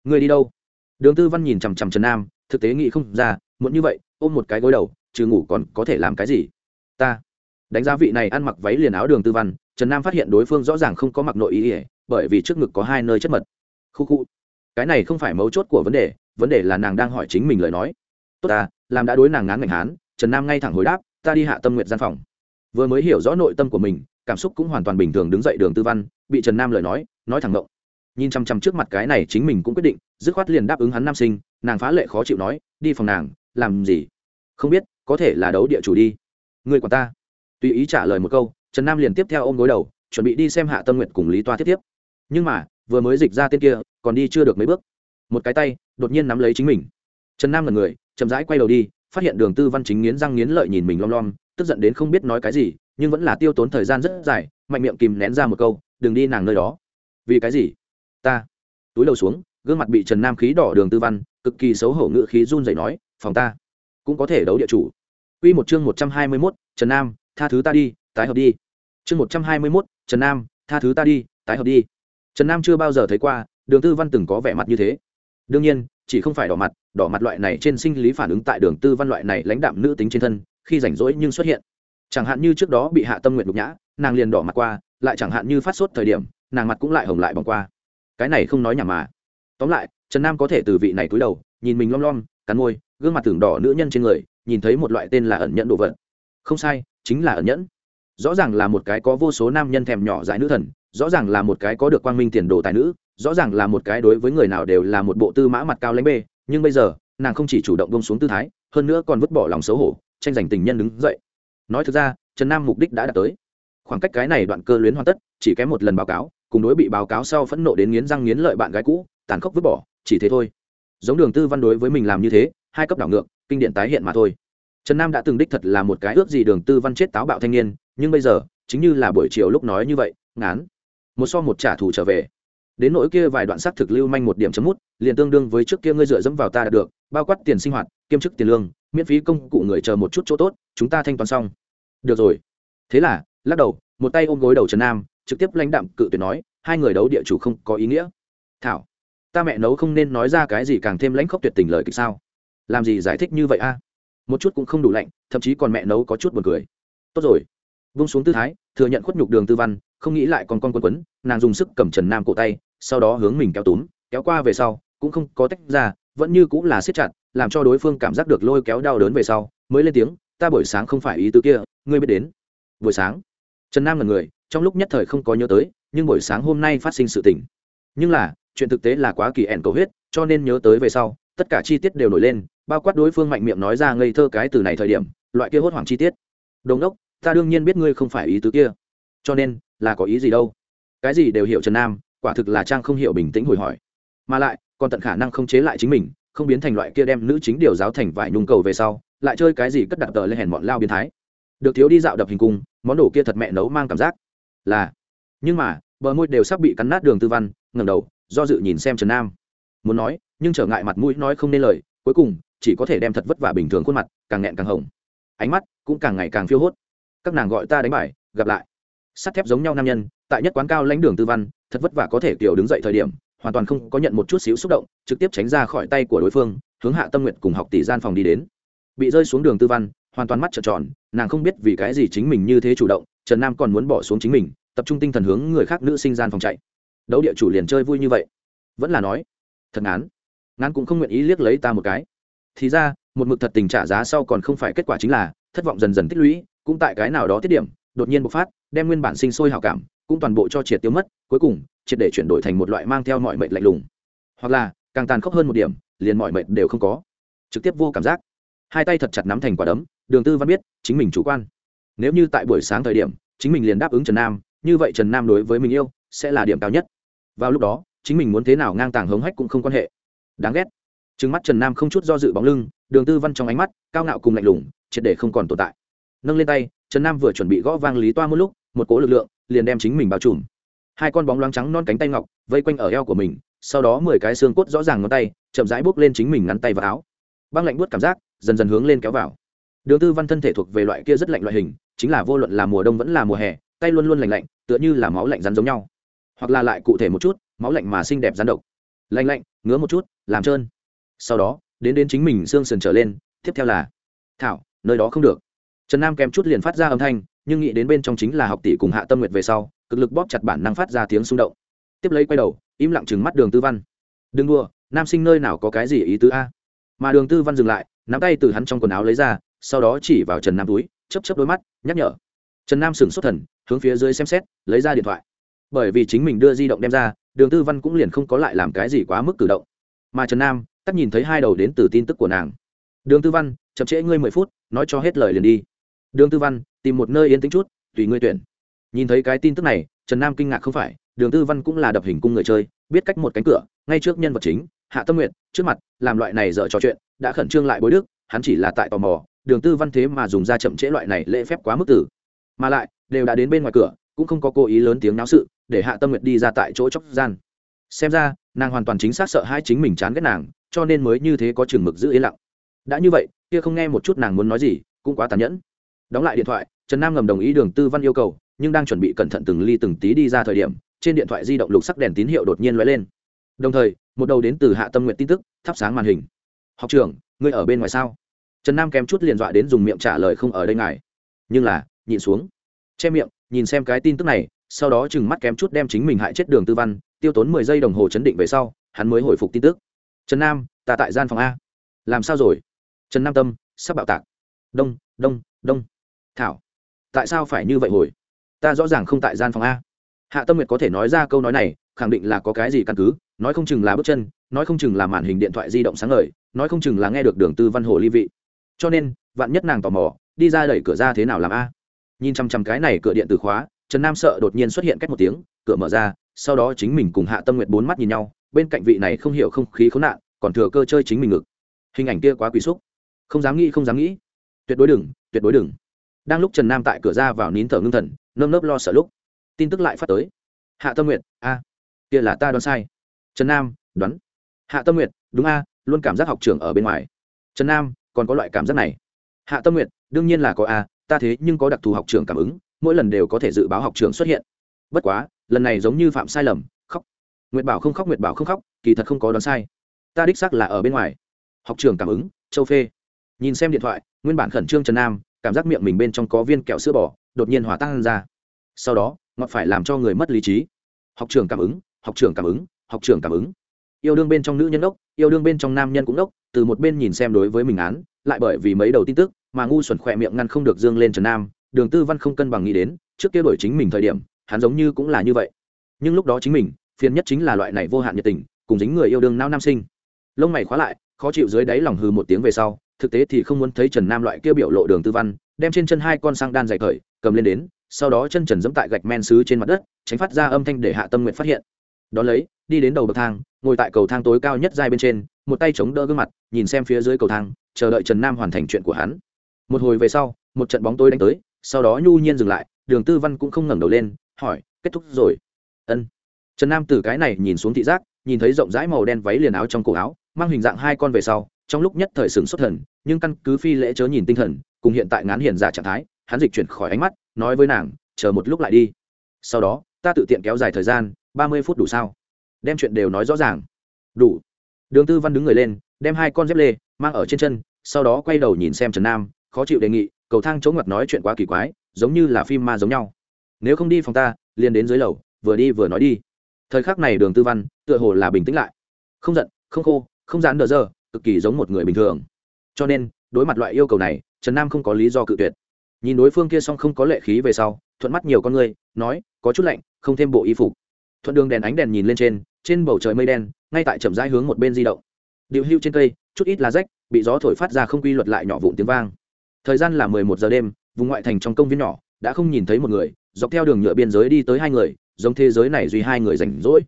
S1: Người đi đâu? Đường tư văn nhìn chằm chằm trần nam, thực tế nghĩ không ra muốn như vậy, ôm một cái gối đầu, trừ ngủ còn có thể làm cái gì? Ta đánh giá vị này ăn mặc váy liền áo đường tư văn, trần nam phát hiện đối phương rõ ràng không có mặc nội ý ỉa bởi vì trước ngực có hai nơi chất mật. Khu khu. Cái này không phải mấu chốt của vấn đề vấn đề là nàng đang hỏi chính mình lời nói. Tốt ta, làm đã đối nàng ngán ngành hán, trần nam ngay thẳng hồi đáp, ta đi hạ tâm nguyện gian phòng vừa mới hiểu rõ nội tâm của mình, cảm xúc cũng hoàn toàn bình thường đứng dậy đường tư văn, bị trần nam lời nói nói thẳng ngộng nhìn chằm chằm trước mặt cái này chính mình cũng quyết định, dứt khoát liền đáp ứng hắn nam sinh, nàng phá lệ khó chịu nói, đi phòng nàng, làm gì? Không biết, có thể là đấu địa chủ đi. Người quản ta. Tùy ý trả lời một câu, trần nam liền tiếp theo ôm gối đầu, chuẩn bị đi xem hạ tâm nguyện cùng lý toa tiếp tiếp. Nhưng mà, vừa mới dịch ra tên kia, còn đi chưa được mấy bước. Một cái tay, đột nhiên nắm lấy chính mình. Trần nam là người, chậm rãi quay đầu đi, phát hiện đường tư văn chính nghiến răng nghiến lợi nhìn mình lom lom tức giận đến không biết nói cái gì nhưng vẫn là tiêu tốn thời gian rất dài mạnh miệng kìm nén ra một câu đừng đi nàng nơi đó vì cái gì ta túi đầu xuống gương mặt bị trần nam khí đỏ đường tư văn cực kỳ xấu hổ ngự khí run rẩy nói phòng ta cũng có thể đấu địa chủ Quy một chương một trăm hai mươi 121, Trần Nam, tha thứ ta đi, tái hợp đi. Chương một trăm hai mươi 121, Trần Nam, tha thứ ta đi, tái hợp đi. Trần Nam chưa bao giờ thấy qua, Đường Tư Văn từng có vẻ mặt như thế. Đương nhiên, chỉ không phải đỏ mặt, đỏ mặt loại này trên sinh lý phản ứng tại Đường Tư Văn loại này lãnh đạm nữ tính trên thân, khi rảnh rỗi nhưng xuất hiện. Chẳng hạn như trước đó bị Hạ Tâm nguyện nhục nhã, nàng liền đỏ mặt qua, lại chẳng hạn như phát sốt thời điểm, nàng mặt cũng lại hồng lại bỏng qua. Cái này không nói nhảm mà. Tóm lại, Trần Nam có thể từ vị này cúi đầu, nhìn mình lom lom, cắn môi, gương mặt tưởng đỏ nữ nhân trên người, nhìn thấy một loại tên là ẩn nhẫn đồ vật không sai chính là ẩn nhẫn rõ ràng là một cái có vô số nam nhân thèm nhỏ dại nữ thần rõ ràng là một cái có được quang minh tiền đồ tài nữ rõ ràng là một cái đối với người nào đều là một bộ tư mã mặt cao lãnh bê nhưng bây giờ nàng không chỉ chủ động bông xuống tư thái hơn nữa còn vứt bỏ lòng xấu hổ tranh giành tình nhân đứng dậy. Nói thực ra, trần nam mục đích đã đạt tới. Khoảng cách cái này đoạn cơ luyến hoàn tất, chỉ kém một lần báo cáo, cùng đối bị báo cáo sau phẫn nộ đến nghiến răng nghiến lợi bạn gái cũ, tàn khốc vứt bỏ, chỉ thế thôi. Giống đường tư văn đối với mình làm như thế, hai cấp đảo ngược, kinh điển tái hiện mà thôi. Trần nam đã từng đích thật là một cái ước gì đường tư văn chết táo bạo thanh niên, nhưng bây giờ, chính như là buổi chiều lúc nói như vậy, ngán. Một so một trả thù trở về đến nỗi kia vài đoạn xác thực lưu manh một điểm chấm mút, liền tương đương với trước kia ngươi dựa dẫm vào ta đã được, bao quát tiền sinh hoạt, kiêm chức tiền lương, miễn phí công cụ người chờ một chút chỗ tốt, chúng ta thanh toán xong. Được rồi. Thế là, lắc đầu, một tay ôm gối đầu trần nam, trực tiếp lãnh đạm cự tuyệt nói, hai người đấu địa chủ không có ý nghĩa. Thảo, ta mẹ nấu không nên nói ra cái gì càng thêm lãnh khốc tuyệt tình lời kịch sao? Làm gì giải thích như vậy a? Một chút cũng không đủ lạnh, thậm chí còn mẹ nấu có chút buồn cười. Tốt rồi vung xuống tư thái, thừa nhận khuất nhục đường tư văn, không nghĩ lại còn con quân quấn, nàng dùng sức cầm trần nam cổ tay, sau đó hướng mình kéo túm, kéo qua về sau, cũng không có tách ra, vẫn như cũng là siết chặt, làm cho đối phương cảm giác được lôi kéo đau đớn về sau, mới lên tiếng, ta buổi sáng không phải ý tứ kia, ngươi biết đến. Buổi sáng? Trần nam là người, trong lúc nhất thời không có nhớ tới, nhưng buổi sáng hôm nay phát sinh sự tình. Nhưng là, chuyện thực tế là quá kỳ ẻn cầu huyết, cho nên nhớ tới về sau, tất cả chi tiết đều nổi lên, bao quát đối phương mạnh miệng nói ra ngây thơ cái từ này thời điểm, loại kia hốt hoảng chi tiết. Đồn đốc ta đương nhiên biết ngươi không phải ý tứ kia. Cho nên, là có ý gì đâu? Cái gì đều hiểu trần nam, quả thực là trang không hiểu bình tĩnh hồi hỏi. Mà lại, còn tận khả năng không chế lại chính mình, không biến thành loại kia đem nữ chính điều giáo thành vải nhung cầu về sau, lại chơi cái gì cất đặt tờ lên hèn bọn lao biến thái. Được thiếu đi dạo đập hình cung, món đồ kia thật mẹ nấu mang cảm giác. Là. Nhưng mà, bờ môi đều sắp bị cắn nát đường tư văn, ngẩng đầu, do dự nhìn xem trần nam. Muốn nói, nhưng trở ngại mặt mũi nói không nên lời, cuối cùng, chỉ có thể đem thật vất vả bình thường khuôn mặt, càng nghẹn càng hồng. Ánh mắt cũng càng ngày càng phiêu hốt các nàng gọi ta đánh bài, gặp lại. Sắt thép giống nhau nam nhân, tại nhất quán cao lãnh đường tư văn, thật vất vả có thể kiểu đứng dậy thời điểm, hoàn toàn không có nhận một chút xíu xúc động, trực tiếp tránh ra khỏi tay của đối phương, hướng hạ tâm nguyện cùng học tỷ gian phòng đi đến. Bị rơi xuống đường tư văn, hoàn toàn mắt trợn tròn, nàng không biết vì cái gì chính mình như thế chủ động, trần nam còn muốn bỏ xuống chính mình, tập trung tinh thần hướng người khác nữ sinh gian phòng chạy. Đấu địa chủ liền chơi vui như vậy. Vẫn là nói, thật ngán. Ngán cũng không nguyện ý liếc lấy ta một cái. Thì ra, một mực thật tình trả giá sau còn không phải kết quả chính là, thất vọng dần dần tích lũy cũng tại cái nào đó tiết điểm, đột nhiên bộc phát, đem nguyên bản sinh sôi hào cảm, cũng toàn bộ cho triệt tiêu mất, cuối cùng, triệt để chuyển đổi thành một loại mang theo mọi mệnh lạnh lùng. Hoặc là, càng tàn khốc hơn một điểm, liền mọi mệnh đều không có. Trực tiếp vô cảm giác. Hai tay thật chặt nắm thành quả đấm, đường tư văn biết, chính mình chủ quan. Nếu như tại buổi sáng thời điểm, chính mình liền đáp ứng trần nam, như vậy trần nam đối với mình yêu, sẽ là điểm cao nhất. Vào lúc đó, chính mình muốn thế nào ngang tàng hống hách cũng không quan hệ. Đáng ghét. Trừng mắt trần nam không chút do dự bóng lưng, đường tư văn trong ánh mắt, cao ngạo cùng lạnh lùng, triệt để không còn tồn tại nâng lên tay, trần nam vừa chuẩn bị gõ vang lý toa một lúc, một cỗ lực lượng liền đem chính mình bao trùm. Hai con bóng loáng trắng non cánh tay ngọc vây quanh ở eo của mình, sau đó mười cái xương cốt rõ ràng ngón tay, chậm rãi bốc lên chính mình ngắn tay và áo. Băng lạnh buốt cảm giác dần dần hướng lên kéo vào. Đường tư văn thân thể thuộc về loại kia rất lạnh loại hình, chính là vô luận là mùa đông vẫn là mùa hè, tay luôn luôn lạnh lạnh, tựa như là máu lạnh rắn giống nhau. Hoặc là lại cụ thể một chút, máu lạnh mà xinh đẹp rắn độc. Lạnh lạnh, ngứa một chút, làm trơn. Sau đó, đến đến chính mình xương sườn trở lên, tiếp theo là, thảo, nơi đó không được trần nam kèm chút liền phát ra âm thanh, nhưng nghĩ đến bên trong chính là học tỷ cùng hạ tâm nguyệt về sau, cực lực bóp chặt bản năng phát ra tiếng xung động. Tiếp lấy quay đầu, im lặng chừng mắt đường tư văn. Đừng đua nam sinh nơi nào có cái gì ý tứ a? Mà đường tư văn dừng lại, nắm tay từ hắn trong quần áo lấy ra, sau đó chỉ vào trần nam túi chấp chấp đôi mắt, nhắc nhở. Trần nam sửng xuất thần, hướng phía dưới xem xét, lấy ra điện thoại. Bởi vì chính mình đưa di động đem ra, đường tư văn cũng liền không có lại làm cái gì quá mức cử động. Mà trần nam tắt nhìn thấy hai đầu đến từ tin tức của nàng. Đường tư văn, chậm trễ ngươi mười phút, nói cho hết lời liền đi đường tư văn, tìm một nơi yên tĩnh chút, tùy ngươi tuyển. Nhìn thấy cái tin tức này, trần nam kinh ngạc không phải, đường tư văn cũng là đập hình cung người chơi, biết cách một cánh cửa, ngay trước nhân vật chính, hạ tâm nguyện trước mặt, làm loại này dở trò chuyện, đã khẩn trương lại bối đức, hắn chỉ là tại tò mò, đường tư văn thế mà dùng ra chậm trễ loại này lễ phép quá mức tử. Mà lại, đều đã đến bên ngoài cửa, cũng không có cố ý lớn tiếng náo sự, để hạ tâm nguyện đi ra tại chỗ chóc gian. Xem ra, nàng hoàn toàn chính xác sợ hai chính mình chán ghét nàng, cho nên mới như thế có chừng mực giữ yên lặng. Đã như vậy, kia không nghe một chút nàng muốn nói gì, cũng quá tàn nhẫn đóng lại điện thoại, trần nam ngầm đồng ý đường tư văn yêu cầu, nhưng đang chuẩn bị cẩn thận từng ly từng tí đi ra thời điểm, trên điện thoại di động lục sắc đèn tín hiệu đột nhiên lóe lên. Đồng thời, một đầu đến từ hạ tâm nguyện tin tức, thắp sáng màn hình. Học trưởng, ngươi ở bên ngoài sao? Trần nam kém chút liền dọa đến dùng miệng trả lời không ở đây ngài. Nhưng là nhìn xuống. Che miệng, nhìn xem cái tin tức này, sau đó chừng mắt kém chút đem chính mình hại chết đường tư văn, tiêu tốn mười giây đồng hồ chấn định về sau, hắn mới hồi phục tin tức. Trần nam, ta tại gian phòng a. Làm sao rồi? Trần nam tâm, sắp bạo tạc. Đông đông đông thảo, tại sao phải như vậy hồi? Ta rõ ràng không tại gian phòng a. Hạ tâm nguyệt có thể nói ra câu nói này, khẳng định là có cái gì căn cứ, nói không chừng là bước chân, nói không chừng là màn hình điện thoại di động sáng ngời, nói không chừng là nghe được đường tư văn hồ ly vị. Cho nên, vạn nhất nàng tò mò, đi ra đẩy cửa ra thế nào làm a? Nhìn chăm chăm cái này cửa điện từ khóa, trần nam sợ đột nhiên xuất hiện cách một tiếng, cửa mở ra, sau đó chính mình cùng hạ tâm nguyệt bốn mắt nhìn nhau, bên cạnh vị này không hiểu không khí khốn nạn, còn thừa cơ chơi chính mình ngực. Hình ảnh kia quá quỷ xúc. Không dám nghĩ, không dám nghĩ. Tuyệt đối đừng, tuyệt đối đừng đang lúc trần nam tại cửa ra vào nín thở ngưng thần, nơm nớp lo sợ lúc, tin tức lại phát tới. Hạ tâm nguyệt, a, kia là ta đoán sai. Trần nam, đoán. Hạ tâm nguyệt, đúng a, luôn cảm giác học trường ở bên ngoài. Trần nam, còn có loại cảm giác này. Hạ tâm nguyệt, đương nhiên là có a, ta thế nhưng có đặc thù học trường cảm ứng, mỗi lần đều có thể dự báo học trường xuất hiện. Bất quá, lần này giống như phạm sai lầm, khóc. Nguyệt bảo không khóc, nguyệt bảo không khóc, kỳ thật không có đoán sai. Ta đích xác là ở bên ngoài. Học trường cảm ứng, châu phê. Nhìn xem điện thoại, nguyên bản khẩn trương trần nam cảm giác miệng mình bên trong có viên kẹo sữa bò, đột nhiên hòa tan ra. Sau đó, ngọt phải làm cho người mất lý trí. Học trường cảm ứng, học trường cảm ứng, học trường cảm ứng. Yêu đương bên trong nữ nhân đốc, yêu đương bên trong nam nhân cũng đốc, từ một bên nhìn xem đối với mình án, lại bởi vì mấy đầu tin tức mà ngu xuẩn khỏe miệng ngăn không được dương lên trần nam, đường tư văn không cân bằng nghĩ đến, trước kia đổi chính mình thời điểm, hắn giống như cũng là như vậy. Nhưng lúc đó chính mình, phiền nhất chính là loại này vô hạn nhiệt tình, cùng dính người yêu đương nao nam sinh. Lông mày khóa lại, khó chịu dưới đáy lòng hư một tiếng về sau thực tế thì không muốn thấy trần nam loại kia biểu lộ đường tư văn, đem trên chân hai con sang đan dày cởi cầm lên đến, sau đó chân trần dẫm tại gạch men xứ trên mặt đất, tránh phát ra âm thanh để hạ tâm nguyện phát hiện. Đón lấy, đi đến đầu bậc thang, ngồi tại cầu thang tối cao nhất giai bên trên, một tay chống đỡ gương mặt, nhìn xem phía dưới cầu thang, chờ đợi trần nam hoàn thành chuyện của hắn. Một hồi về sau, một trận bóng tối đánh tới, sau đó nhu nhiên dừng lại, đường tư văn cũng không ngẩng đầu lên, hỏi, kết thúc rồi? Ân. Trần nam từ cái này nhìn xuống thị giác, nhìn thấy rộng rãi màu đen váy liền áo trong cổ áo, mang hình dạng hai con về sau trong lúc nhất thời sừng xuất thần, nhưng căn cứ phi lễ chớ nhìn tinh thần, cùng hiện tại ngán hiền giả trạng thái, hắn dịch chuyển khỏi ánh mắt, nói với nàng, chờ một lúc lại đi. Sau đó, ta tự tiện kéo dài thời gian, ba mươi phút đủ sao? Đem chuyện đều nói rõ ràng. Đủ. Đường tư văn đứng người lên, đem hai con dép lê mang ở trên chân, sau đó quay đầu nhìn xem trần nam, khó chịu đề nghị, cầu thang chỗ ngặt nói chuyện quá kỳ quái, giống như là phim ma giống nhau. Nếu không đi phòng ta, liền đến dưới lầu, vừa đi vừa nói đi. Thời khắc này đường tư văn tựa hồ là bình tĩnh lại. Không giận, không khô, không dán đờ giờ cực kỳ giống một người bình thường. Cho nên, đối mặt loại yêu cầu này, trần nam không có lý do cự tuyệt. Nhìn đối phương kia xong không có lệ khí về sau, thuận mắt nhiều con người, nói, có chút lạnh, không thêm bộ y phục. Thuận đường đèn ánh đèn nhìn lên trên trên bầu trời mây đen, ngay tại chậm rãi hướng một bên di động. Điệu hưu trên cây, chút ít lá rách, bị gió thổi phát ra không quy luật lại nhỏ vụn tiếng vang. Thời gian là mười một giờ đêm, vùng ngoại thành trong công viên nhỏ, đã không nhìn thấy một người, dọc theo đường nhựa biên giới đi tới hai người, giống thế giới này duy hai người rảnh rỗi.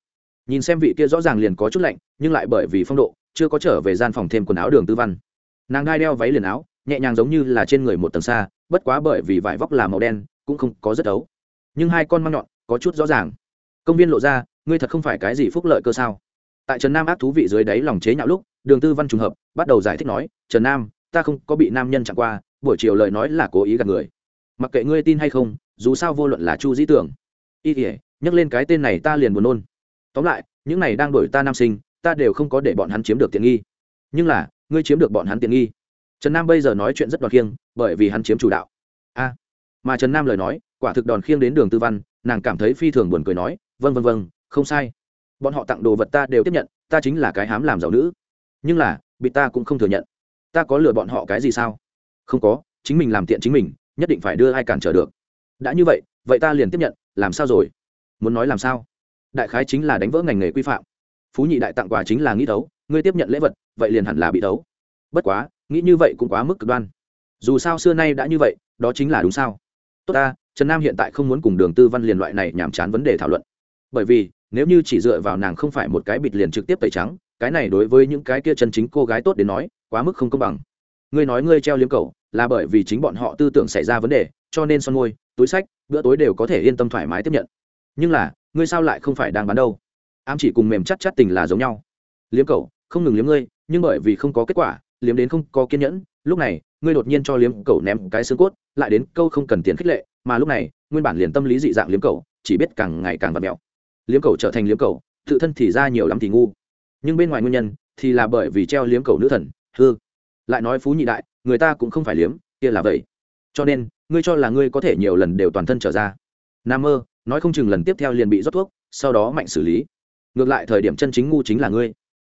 S1: Nhìn xem vị kia rõ ràng liền có chút lạnh, nhưng lại bởi vì phong độ chưa có trở về gian phòng thêm quần áo đường tư văn. Nàng đai đeo váy liền áo, nhẹ nhàng giống như là trên người một tầng xa, bất quá bởi vì vải vóc là màu đen, cũng không có rất ấu. Nhưng hai con măng nhọn, có chút rõ ràng. Công viên lộ ra, ngươi thật không phải cái gì phúc lợi cơ sao? Tại trần nam ác thú vị dưới đáy lòng chế nhạo lúc, đường tư văn trùng hợp, bắt đầu giải thích nói, trần nam, ta không có bị nam nhân chặn qua, buổi chiều lời nói là cố ý gạt người. Mặc kệ ngươi tin hay không, dù sao vô luận là chu dĩ tưởng, y tỉa nhắc lên cái tên này ta liền buồn nôn. Tóm lại, những này đang đổi ta nam sinh ta đều không có để bọn hắn chiếm được tiện nghi. Nhưng là, ngươi chiếm được bọn hắn tiện nghi. Trần nam bây giờ nói chuyện rất đòn khiêng, bởi vì hắn chiếm chủ đạo. A. Mà trần nam lời nói, quả thực đòn khiêng đến đường tư văn, nàng cảm thấy phi thường buồn cười nói vân vân vân không sai. Bọn họ tặng đồ vật ta đều tiếp nhận, ta chính là cái hám làm giàu nữ. Nhưng là, bị ta cũng không thừa nhận. Ta có lừa bọn họ cái gì sao? Không có, chính mình làm tiện chính mình, nhất định phải đưa ai cản trở được. Đã như vậy vậy ta liền tiếp nhận, làm sao rồi? Muốn nói làm sao? Đại khái chính là đánh vỡ ngành nghề quy phạm phú nhị đại tặng quà chính là nghĩ thấu, ngươi tiếp nhận lễ vật, vậy liền hẳn là bị thấu. Bất quá, nghĩ như vậy cũng quá mức cực đoan. Dù sao xưa nay đã như vậy, đó chính là đúng sao? Tốt ta, trần nam hiện tại không muốn cùng đường tư văn liền loại này nhàm chán vấn đề thảo luận. Bởi vì, nếu như chỉ dựa vào nàng không phải một cái bịt liền trực tiếp tẩy trắng, cái này đối với những cái kia chân chính cô gái tốt đến nói, quá mức không công bằng. Ngươi nói ngươi treo liếm cầu, là bởi vì chính bọn họ tư tưởng xảy ra vấn đề, cho nên son môi, túi sách, bữa tối đều có thể yên tâm thoải mái tiếp nhận. Nhưng là, ngươi sao lại không phải đang bán đâu? Ám chỉ cùng mềm chắc chắc tình là giống nhau. Liếm cậu, không ngừng liếm ngươi, nhưng bởi vì không có kết quả, liếm đến không có kiên nhẫn, lúc này, ngươi đột nhiên cho liếm cậu ném cái xương cốt, lại đến câu không cần tiền khích lệ, mà lúc này, nguyên bản liền tâm lý dị dạng liếm cậu, chỉ biết càng ngày càng vặt mẹo. Liếm cậu trở thành liếm cậu, tự thân thì ra nhiều lắm thì ngu. Nhưng bên ngoài nguyên nhân, thì là bởi vì treo liếm cầu nữ thần, hư. Lại nói phú nhị đại, người ta cũng không phải liếm, kia là vậy. Cho nên, ngươi cho là ngươi có thể nhiều lần đều toàn thân trở ra. Nam mơ, nói không chừng lần tiếp theo liền bị rót thuốc, sau đó mạnh xử lý ngược lại thời điểm chân chính ngu chính là ngươi.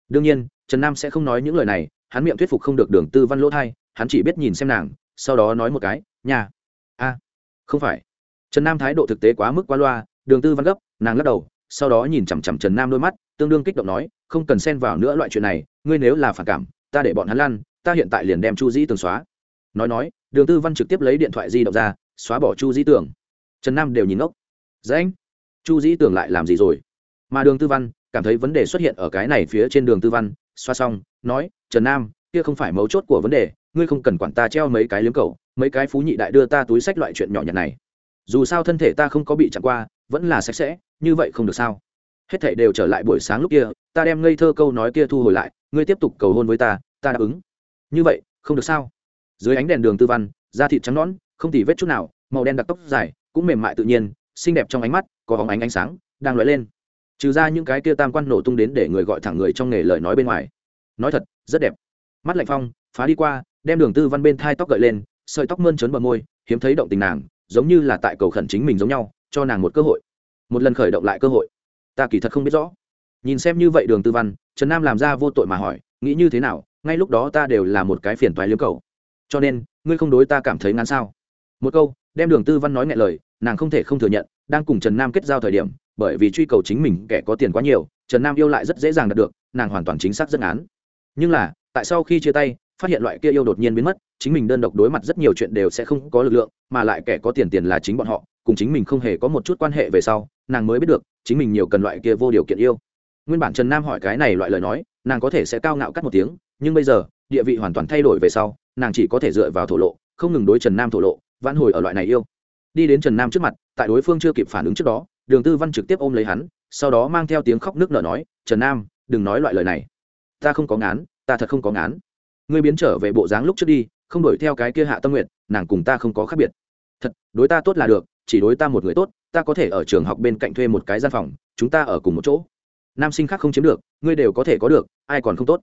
S1: Đương nhiên, trần nam sẽ không nói những lời này, hắn miệng thuyết phục không được đường tư văn lỗ thai, hắn chỉ biết nhìn xem nàng, sau đó nói một cái nhà a, không phải. Trần nam thái độ thực tế quá mức quá loa, đường tư văn gấp, nàng lắc đầu, sau đó nhìn chằm chằm trần nam đôi mắt, tương đương kích động nói, không cần xen vào nữa loại chuyện này, ngươi nếu là phản cảm, ta để bọn hắn lăn, ta hiện tại liền đem chu dĩ tường xóa. Nói nói, đường tư văn trực tiếp lấy điện thoại di động ra, xóa bỏ chu dĩ tường. Trần nam đều nhìn ngốc. Dễ anh, chu dĩ tường lại làm gì rồi? Mà đường tư văn, cảm thấy vấn đề xuất hiện ở cái này phía trên đường tư văn, xoa xong, nói, trần nam, kia không phải mấu chốt của vấn đề, ngươi không cần quản ta treo mấy cái liếm cầu, mấy cái phú nhị đại đưa ta túi sách loại chuyện nhỏ nhặt này. Dù sao thân thể ta không có bị chặn qua, vẫn là sạch sẽ, như vậy không được sao? Hết thảy đều trở lại buổi sáng lúc kia, ta đem ngây thơ câu nói kia thu hồi lại, ngươi tiếp tục cầu hôn với ta ta đáp ứng. Như vậy, không được sao? Dưới ánh đèn đường tư văn, da thịt trắng nõn, không tỉ vết chút nào, màu đen đặc tóc dài, cũng mềm mại tự nhiên, xinh đẹp trong ánh mắt, có hóng ánh ánh sáng, đang lóe lên trừ ra những cái kia tam quan nổ tung đến để người gọi thẳng người trong nghề lời nói bên ngoài. Nói thật, rất đẹp. Mắt lạnh phong, phá đi qua, đem đường tư văn bên thai tóc gợi lên, sợi tóc mơn trớn bờ môi, hiếm thấy động tình nàng, giống như là tại cầu khẩn chính mình giống nhau, cho nàng một cơ hội. Một lần khởi động lại cơ hội. Ta kỳ thật không biết rõ. Nhìn xem như vậy đường tư văn, trần nam làm ra vô tội mà hỏi, nghĩ như thế nào, ngay lúc đó ta đều là một cái phiền toái liếm cầu. Cho nên, ngươi không đối ta cảm thấy ngắn sao? Một câu, đem đường tư văn nói ngại lời, nàng không thể không thừa nhận, đang cùng trần nam kết giao thời điểm bởi vì truy cầu chính mình kẻ có tiền quá nhiều, trần nam yêu lại rất dễ dàng đạt được, nàng hoàn toàn chính xác dân án nhưng là, tại sau khi chia tay, phát hiện loại kia yêu đột nhiên biến mất, chính mình đơn độc đối mặt rất nhiều chuyện đều sẽ không có lực lượng, mà lại kẻ có tiền tiền là chính bọn họ, cùng chính mình không hề có một chút quan hệ về sau, nàng mới biết được, chính mình nhiều cần loại kia vô điều kiện yêu. Nguyên bản trần nam hỏi cái này loại lời nói, nàng có thể sẽ cao ngạo cắt một tiếng, nhưng bây giờ, địa vị hoàn toàn thay đổi về sau, nàng chỉ có thể dựa vào thổ lộ, không ngừng đối trần nam thổ lộ, vãn hồi ở loại này yêu. Đi đến trần nam trước mặt, tại đối phương chưa kịp phản ứng trước đó đường tư văn trực tiếp ôm lấy hắn, sau đó mang theo tiếng khóc nước nở nói, trần nam, đừng nói loại lời này. Ta không có ngán, ta thật không có ngán. Ngươi biến trở về bộ dáng lúc trước đi, không đuổi theo cái kia hạ tâm nguyện nàng cùng ta không có khác biệt. Thật, đối ta tốt là được, chỉ đối ta một người tốt, ta có thể ở trường học bên cạnh thuê một cái gian phòng, chúng ta ở cùng một chỗ. Nam sinh khác không chiếm được, ngươi đều có thể có được, ai còn không tốt?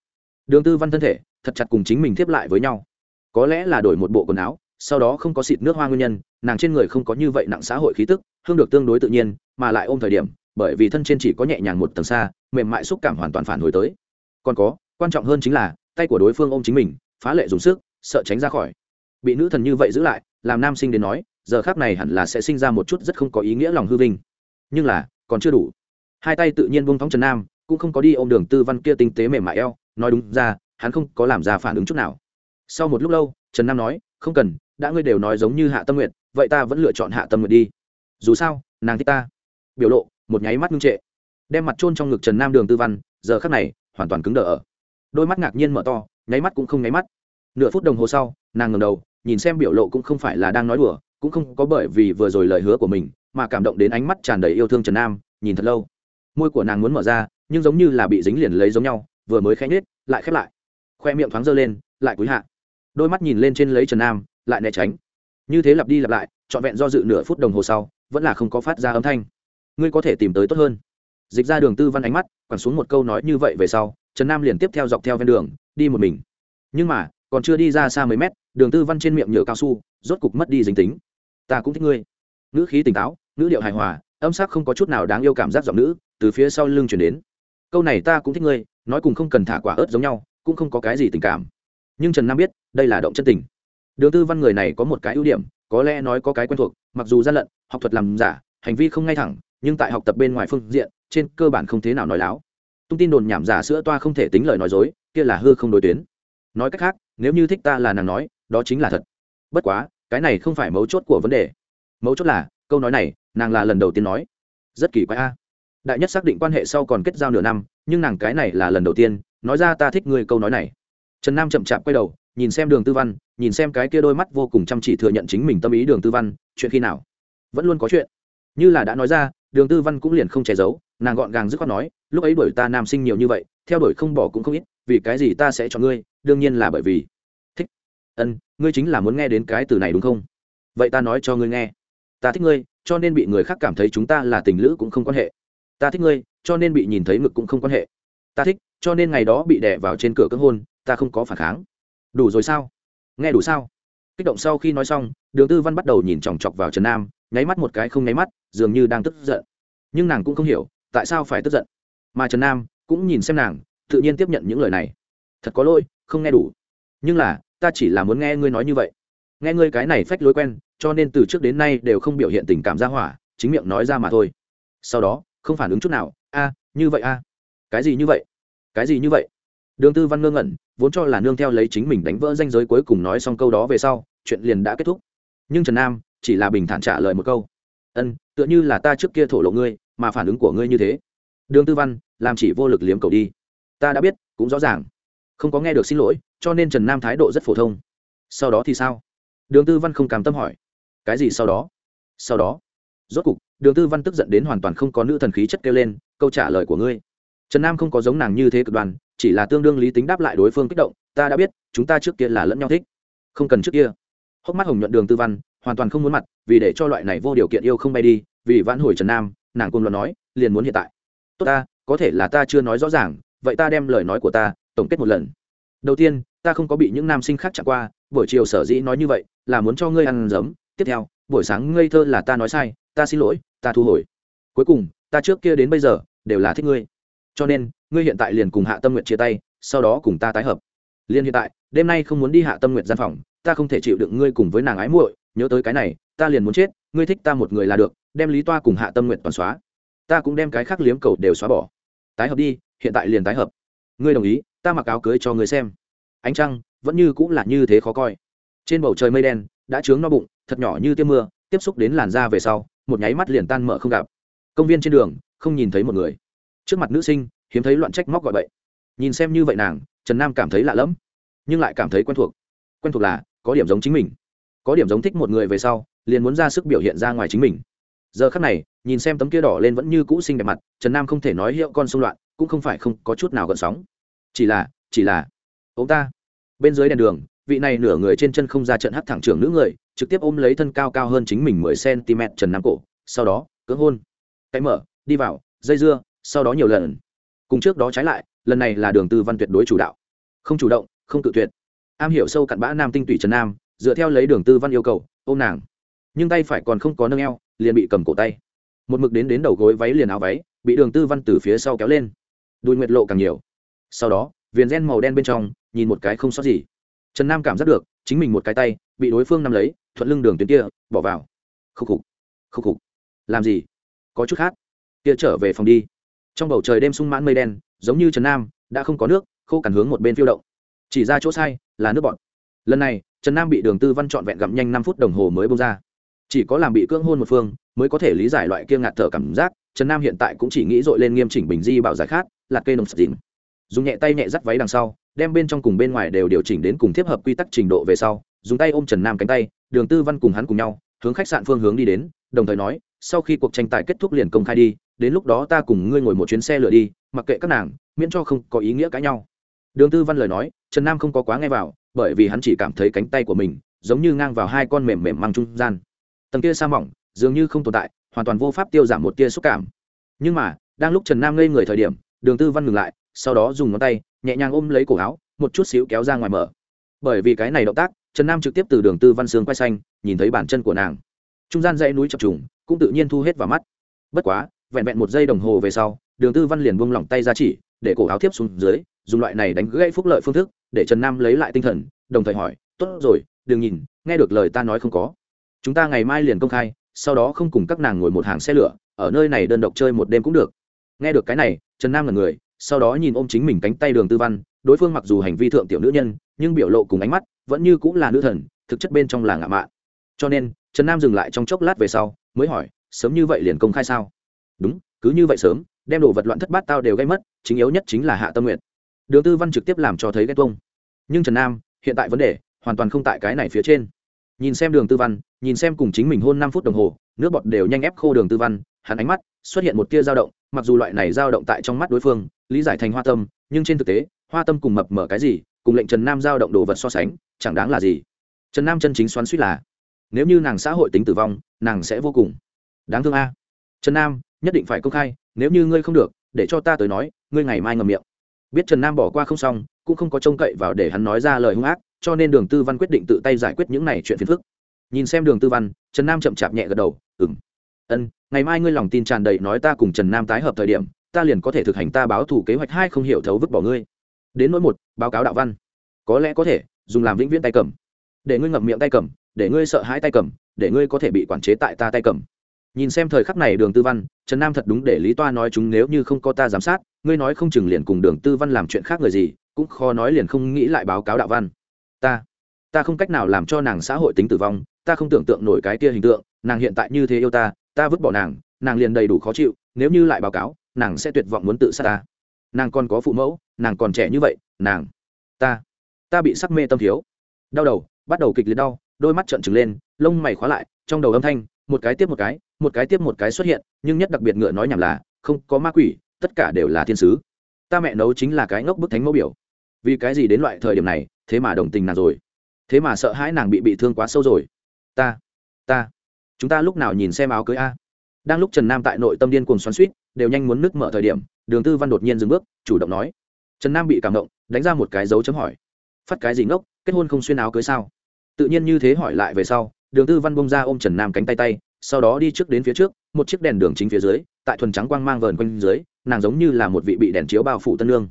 S1: Đường tư văn thân thể, thật chặt cùng chính mình tiếp lại với nhau. Có lẽ là đổi một bộ quần áo, sau đó không có xịt nước hoa nguyên nhân, nàng trên người không có như vậy nặng xã hội khí tức, hương được tương đối tự nhiên mà lại ôm thời điểm, bởi vì thân trên chỉ có nhẹ nhàng một tầng xa, mềm mại xúc cảm hoàn toàn phản hồi tới. Còn có, quan trọng hơn chính là, tay của đối phương ôm chính mình, phá lệ dùng sức, sợ tránh ra khỏi. Bị nữ thần như vậy giữ lại, làm nam sinh đến nói, giờ khác này hẳn là sẽ sinh ra một chút rất không có ý nghĩa lòng hư vinh. Nhưng là, còn chưa đủ. Hai tay tự nhiên buông thóng trần nam, cũng không có đi ôm đường tư văn kia tinh tế mềm mại eo, nói đúng ra, hắn không có làm ra phản ứng chút nào. Sau một lúc lâu, trần nam nói, không cần, đã ngươi đều nói giống như hạ tâm nguyện vậy ta vẫn lựa chọn hạ tâm nguyện đi. Dù sao, nàng thích ta biểu lộ, một nháy mắt ngưng trệ. Đem mặt trôn trong ngực trần nam đường tư văn, giờ khắc này, hoàn toàn cứng đờ ở. Đôi mắt ngạc nhiên mở to, nháy mắt cũng không nháy mắt. Nửa phút đồng hồ sau, nàng ngầm đầu, nhìn xem biểu lộ cũng không phải là đang nói đùa, cũng không có bởi vì vừa rồi lời hứa của mình, mà cảm động đến ánh mắt tràn đầy yêu thương trần nam, nhìn thật lâu. Môi của nàng muốn mở ra, nhưng giống như là bị dính liền lấy giống nhau, vừa mới khẽ nhết lại khép lại. Khoe miệng thoáng dơ lên, lại cúi hạ. Đôi mắt nhìn lên trên lấy trần nam, lại né tránh. Như thế lặp đi lặp lại, trọn vẹn do dự nửa phút đồng hồ sau, vẫn là không có phát ra âm thanh ngươi có thể tìm tới tốt hơn. Dịch ra đường tư văn ánh mắt, quẳng xuống một câu nói như vậy về sau, trần nam liền tiếp theo dọc theo ven đường, đi một mình. Nhưng mà, còn chưa đi ra xa mấy mét, đường tư văn trên miệng nhựa cao su, rốt cục mất đi dính tính. Ta cũng thích ngươi. Ngữ khí tỉnh táo, ngữ điệu hài hòa, âm sắc không có chút nào đáng yêu cảm giác giọng nữ, từ phía sau lưng chuyển đến. Câu này ta cũng thích ngươi, nói cùng không cần thả quả ớt giống nhau, cũng không có cái gì tình cảm. Nhưng trần nam biết, đây là động chân tình. Đường tư văn người này có một cái ưu điểm, có lẽ nói có cái quen thuộc, mặc dù gian lận, học thuật làm giả, hành vi không ngay thẳng nhưng tại học tập bên ngoài phương diện, trên cơ bản không thế nào nói láo. Tung tin đồn nhảm giả sữa toa không thể tính lời nói dối, kia là hư không đối tuyến. Nói cách khác, nếu như thích ta là nàng nói, đó chính là thật. Bất quá, cái này không phải mấu chốt của vấn đề. Mấu chốt là, câu nói này, nàng là lần đầu tiên nói. Rất kỳ quái a. Đại nhất xác định quan hệ sau còn kết giao nửa năm, nhưng nàng cái này là lần đầu tiên, nói ra ta thích ngươi câu nói này. Trần nam chậm chạp quay đầu, nhìn xem đường tư văn, nhìn xem cái kia đôi mắt vô cùng chăm chỉ thừa nhận chính mình tâm ý đường tư văn, chuyện khi nào? Vẫn luôn có chuyện. Như là đã nói ra đường tư văn cũng liền không che giấu, nàng gọn gàng dứt khoát nói, lúc ấy đuổi ta nam sinh nhiều như vậy, theo đuổi không bỏ cũng không ít, vì cái gì ta sẽ cho ngươi, đương nhiên là bởi vì thích. Ân, ngươi chính là muốn nghe đến cái từ này đúng không? Vậy ta nói cho ngươi nghe. Ta thích ngươi, cho nên bị người khác cảm thấy chúng ta là tình lữ cũng không quan hệ. Ta thích ngươi, cho nên bị nhìn thấy ngực cũng không quan hệ. Ta thích, cho nên ngày đó bị đẻ vào trên cửa cưỡng hôn, ta không có phản kháng. Đủ rồi sao? Nghe đủ sao? Kích động sau khi nói xong, đường tư văn bắt đầu nhìn chòng chọc vào trần nam nháy mắt một cái không nháy mắt, dường như đang tức giận. Nhưng nàng cũng không hiểu, tại sao phải tức giận. Mà trần nam cũng nhìn xem nàng, tự nhiên tiếp nhận những lời này. Thật có lỗi, không nghe đủ. Nhưng là, ta chỉ là muốn nghe ngươi nói như vậy. Nghe ngươi cái này phách lối quen, cho nên từ trước đến nay đều không biểu hiện tình cảm ra hỏa, chính miệng nói ra mà thôi. Sau đó, không phản ứng chút nào, a, như vậy a. Cái gì như vậy? Cái gì như vậy? Đường tư văn ngơ ngẩn, vốn cho là nương theo lấy chính mình đánh vỡ danh giới cuối cùng nói xong câu đó về sau, chuyện liền đã kết thúc. Nhưng trần nam chỉ là bình thản trả lời một câu. Ân, tựa như là ta trước kia thổ lộ ngươi, mà phản ứng của ngươi như thế. Đường tư văn, làm chỉ vô lực liếm cầu đi. Ta đã biết, cũng rõ ràng. Không có nghe được xin lỗi, cho nên trần nam thái độ rất phổ thông. Sau đó thì sao? Đường tư văn không cam tâm hỏi. Cái gì sau đó? Sau đó. Rốt cục, đường tư văn tức giận đến hoàn toàn không có nữ thần khí chất kêu lên, câu trả lời của ngươi. Trần nam không có giống nàng như thế cực đoan, chỉ là tương đương lý tính đáp lại đối phương kích động. Ta đã biết, chúng ta trước kia là lẫn nhau thích, không cần trước kia. Hốc mắt hồng nhuận đường tư văn hoàn toàn không muốn mặt, vì để cho loại này vô điều kiện yêu không bay đi, vì vãn hồi trần nam, nàng cùng luận nói, liền muốn hiện tại. Tốt ta, có thể là ta chưa nói rõ ràng, vậy ta đem lời nói của ta tổng kết một lần. Đầu tiên, ta không có bị những nam sinh khác chạm qua, buổi chiều sở dĩ nói như vậy, là muốn cho ngươi ăn giấm. Tiếp theo, buổi sáng ngây thơ là ta nói sai, ta xin lỗi, ta thu hồi. Cuối cùng, ta trước kia đến bây giờ, đều là thích ngươi. Cho nên, ngươi hiện tại liền cùng hạ tâm nguyện chia tay, sau đó cùng ta tái hợp. Liền hiện tại, đêm nay không muốn đi hạ tâm nguyện gian phòng, ta không thể chịu đựng ngươi cùng với nàng ái muội nhớ tới cái này, ta liền muốn chết, ngươi thích ta một người là được, đem lý toa cùng hạ tâm nguyện toàn xóa. Ta cũng đem cái khác liếm cầu đều xóa bỏ. Tái hợp đi, hiện tại liền tái hợp. Ngươi đồng ý, ta mặc áo cưới cho ngươi xem. Ánh trăng, vẫn như cũng là như thế khó coi. Trên bầu trời mây đen, đã trướng no bụng, thật nhỏ như tiêm mưa, tiếp xúc đến làn da về sau, một nháy mắt liền tan mở không gặp. Công viên trên đường, không nhìn thấy một người. Trước mặt nữ sinh, hiếm thấy loạn trách móc gọi bậy. Nhìn xem như vậy nàng, trần nam cảm thấy lạ lẫm, nhưng lại cảm thấy quen thuộc. Quen thuộc là, có điểm giống chính mình có điểm giống thích một người về sau, liền muốn ra sức biểu hiện ra ngoài chính mình. Giờ khắc này, nhìn xem tấm kia đỏ lên vẫn như cũ xinh đẹp mặt, trần nam không thể nói hiệu con sông loạn, cũng không phải không có chút nào gợn sóng. Chỉ là chỉ là ông ta. Bên dưới đèn đường, vị này nửa người trên chân không ra trận hắt thẳng trưởng nữ người, trực tiếp ôm lấy thân cao cao hơn chính mình mười cm trần nam cổ, sau đó, cưỡng hôn. Cái mở, đi vào, dây dưa, sau đó nhiều lần. Cùng trước đó trái lại, lần này là đường tư văn tuyệt đối chủ đạo. Không chủ động, không tự tuyệt. Am hiểu sâu cặn bã nam tinh tủy trần nam dựa theo lấy đường tư văn yêu cầu, ôm nàng. Nhưng tay phải còn không có nâng eo, liền bị cầm cổ tay. Một mực đến đến đầu gối váy liền áo váy, bị đường tư văn từ phía sau kéo lên. Đùi nguyệt lộ càng nhiều. Sau đó, viền gen màu đen bên trong, nhìn một cái không sót gì. Trần nam cảm giác được, chính mình một cái tay, bị đối phương nắm lấy, thuận lưng đường tuyến kia, bỏ vào. Khúc khục khúc khục. Làm gì? Có chút khác. Kia trở về phòng đi. Trong bầu trời đêm sung mãn mây đen, giống như trần nam, đã không có nước, khô cằn hướng một bên phiêu động. Chỉ ra chỗ sai, là nước bọn lần này trần nam bị đường tư văn trọn vẹn gặm nhanh năm phút đồng hồ mới bông ra. Chỉ có làm bị cưỡng hôn một phương, mới có thể lý giải loại kia ngạt thở cảm giác, trần nam hiện tại cũng chỉ nghĩ dội lên nghiêm chỉnh bình di bảo giải khát là cây nồng sập dìm dùng nhẹ tay nhẹ dắt váy đằng sau, đem bên trong cùng bên ngoài đều điều chỉnh đến cùng tiếp hợp quy tắc trình độ về sau, dùng tay ôm trần nam cánh tay, đường tư văn cùng hắn cùng nhau, hướng khách sạn phương hướng đi đến, đồng thời nói, sau khi cuộc tranh tài kết thúc liền công khai đi, đến lúc đó ta cùng ngươi ngồi một chuyến xe lửa đi, mặc kệ các nàng, miễn cho không có ý nghĩa cãi nhau. Đường tư văn lời nói, trần nam không có quá nghe vào bởi vì hắn chỉ cảm thấy cánh tay của mình giống như ngang vào hai con mềm mềm mang trung gian. Tầng kia sa mỏng dường như không tồn tại, hoàn toàn vô pháp tiêu giảm một tia xúc cảm. Nhưng mà, đang lúc trần nam ngây người thời điểm, đường tư văn ngừng lại, sau đó dùng ngón tay nhẹ nhàng ôm lấy cổ áo, một chút xíu kéo ra ngoài mở. Bởi vì cái này động tác, trần nam trực tiếp từ đường tư văn xương quay xanh nhìn thấy bàn chân của nàng. Trung gian dãy núi chập trùng, cũng tự nhiên thu hết vào mắt. Bất quá, vẹn vẹn một giây đồng hồ về sau, đường tư văn liền buông lỏng tay ra chỉ, để cổ áo tiếp xuống dưới dùng loại này đánh gãy phúc lợi phương thức để trần nam lấy lại tinh thần, đồng thời hỏi, tốt rồi, đừng nhìn, nghe được lời ta nói không có. Chúng ta ngày mai liền công khai, sau đó không cùng các nàng ngồi một hàng xe lửa, ở nơi này đơn độc chơi một đêm cũng được. Nghe được cái này, trần nam là người, sau đó nhìn ôm chính mình cánh tay đường tư văn, đối phương mặc dù hành vi thượng tiểu nữ nhân, nhưng biểu lộ cùng ánh mắt vẫn như cũng là nữ thần, thực chất bên trong là ngạ mạ cho nên, trần nam dừng lại trong chốc lát về sau, mới hỏi, sớm như vậy liền công khai sao? Đúng, cứ như vậy sớm, đem đồ vật loạn thất bát tao đều gây mất, chính yếu nhất chính là hạ tâm nguyện đường tư văn trực tiếp làm cho thấy ghen tuông. Nhưng trần nam, hiện tại vấn đề, hoàn toàn không tại cái này phía trên. Nhìn xem đường tư văn, nhìn xem cùng chính mình hôn năm phút đồng hồ, nước bọt đều nhanh ép khô đường tư văn, hắn ánh mắt xuất hiện một tia dao động, mặc dù loại này dao động tại trong mắt đối phương, lý giải thành hoa tâm, nhưng trên thực tế, hoa tâm cùng mập mở cái gì, cùng lệnh trần nam dao động đồ vật so sánh, chẳng đáng là gì. Trần nam chân chính xoắn suýt là, nếu như nàng xã hội tính tử vong, nàng sẽ vô cùng đáng thương a. Trần nam, nhất định phải công khai, nếu như ngươi không được, để cho ta tới nói, ngươi ngày mai ngầm miệng biết trần nam bỏ qua không xong, cũng không có trông cậy vào để hắn nói ra lời hung ác, cho nên đường tư văn quyết định tự tay giải quyết những này chuyện phiền phức. Nhìn xem đường tư văn, trần nam chậm chạp nhẹ gật đầu ừng ân, ngày mai ngươi lòng tin tràn đầy nói ta cùng trần nam tái hợp thời điểm, ta liền có thể thực hành ta báo thủ kế hoạch hai không hiểu thấu vứt bỏ ngươi. Đến nỗi một, báo cáo đạo văn. Có lẽ có thể, dùng làm vĩnh viễn tay cầm. Để ngươi ngậm miệng tay cầm, để ngươi sợ hãi tay cầm, để ngươi có thể bị quản chế tại ta tay cầm. Nhìn xem thời khắc này đường tư văn, trần nam thật đúng để lý toa nói chúng nếu như không có ta giám sát ngươi nói không chừng liền cùng đường tư văn làm chuyện khác người gì, cũng khó nói liền không nghĩ lại báo cáo đạo văn. Ta ta không cách nào làm cho nàng xã hội tính tử vong, ta không tưởng tượng nổi cái kia hình tượng, nàng hiện tại như thế yêu ta ta vứt bỏ nàng nàng liền đầy đủ khó chịu, nếu như lại báo cáo, nàng sẽ tuyệt vọng muốn tự sát ta. Nàng còn có phụ mẫu, nàng còn trẻ như vậy, nàng, ta ta bị sắc mê tâm thiếu. Đau đầu, bắt đầu kịch liệt đau, đôi mắt trợn trừng lên, lông mày khóa lại, trong đầu âm thanh, một cái tiếp một cái một cái tiếp một cái xuất hiện, nhưng nhất đặc biệt ngựa nói nhảm là, không có ma quỷ tất cả đều là thiên sứ. Ta mẹ nấu chính là cái ngốc bức thánh mẫu biểu. Vì cái gì đến loại thời điểm này, thế mà đồng tình nàng rồi? Thế mà sợ hãi nàng bị bị thương quá sâu rồi. Ta ta, chúng ta lúc nào nhìn xem áo cưới a? Đang lúc trần nam tại nội tâm điên cuồng xoắn suýt đều nhanh muốn nứt mở thời điểm, đường tư văn đột nhiên dừng bước, chủ động nói. Trần nam bị cảm động, đánh ra một cái dấu chấm hỏi. Phát cái gì ngốc, kết hôn không xuyên áo cưới sao? Tự nhiên như thế hỏi lại về sau, đường tư văn bông ra ôm trần nam cánh tay tay, sau đó đi trước đến phía trước, một chiếc đèn đường chính phía dưới, tại thuần trắng quang mang vờn quanh dưới nàng giống như là một vị bị đèn chiếu bao phủ tân lương.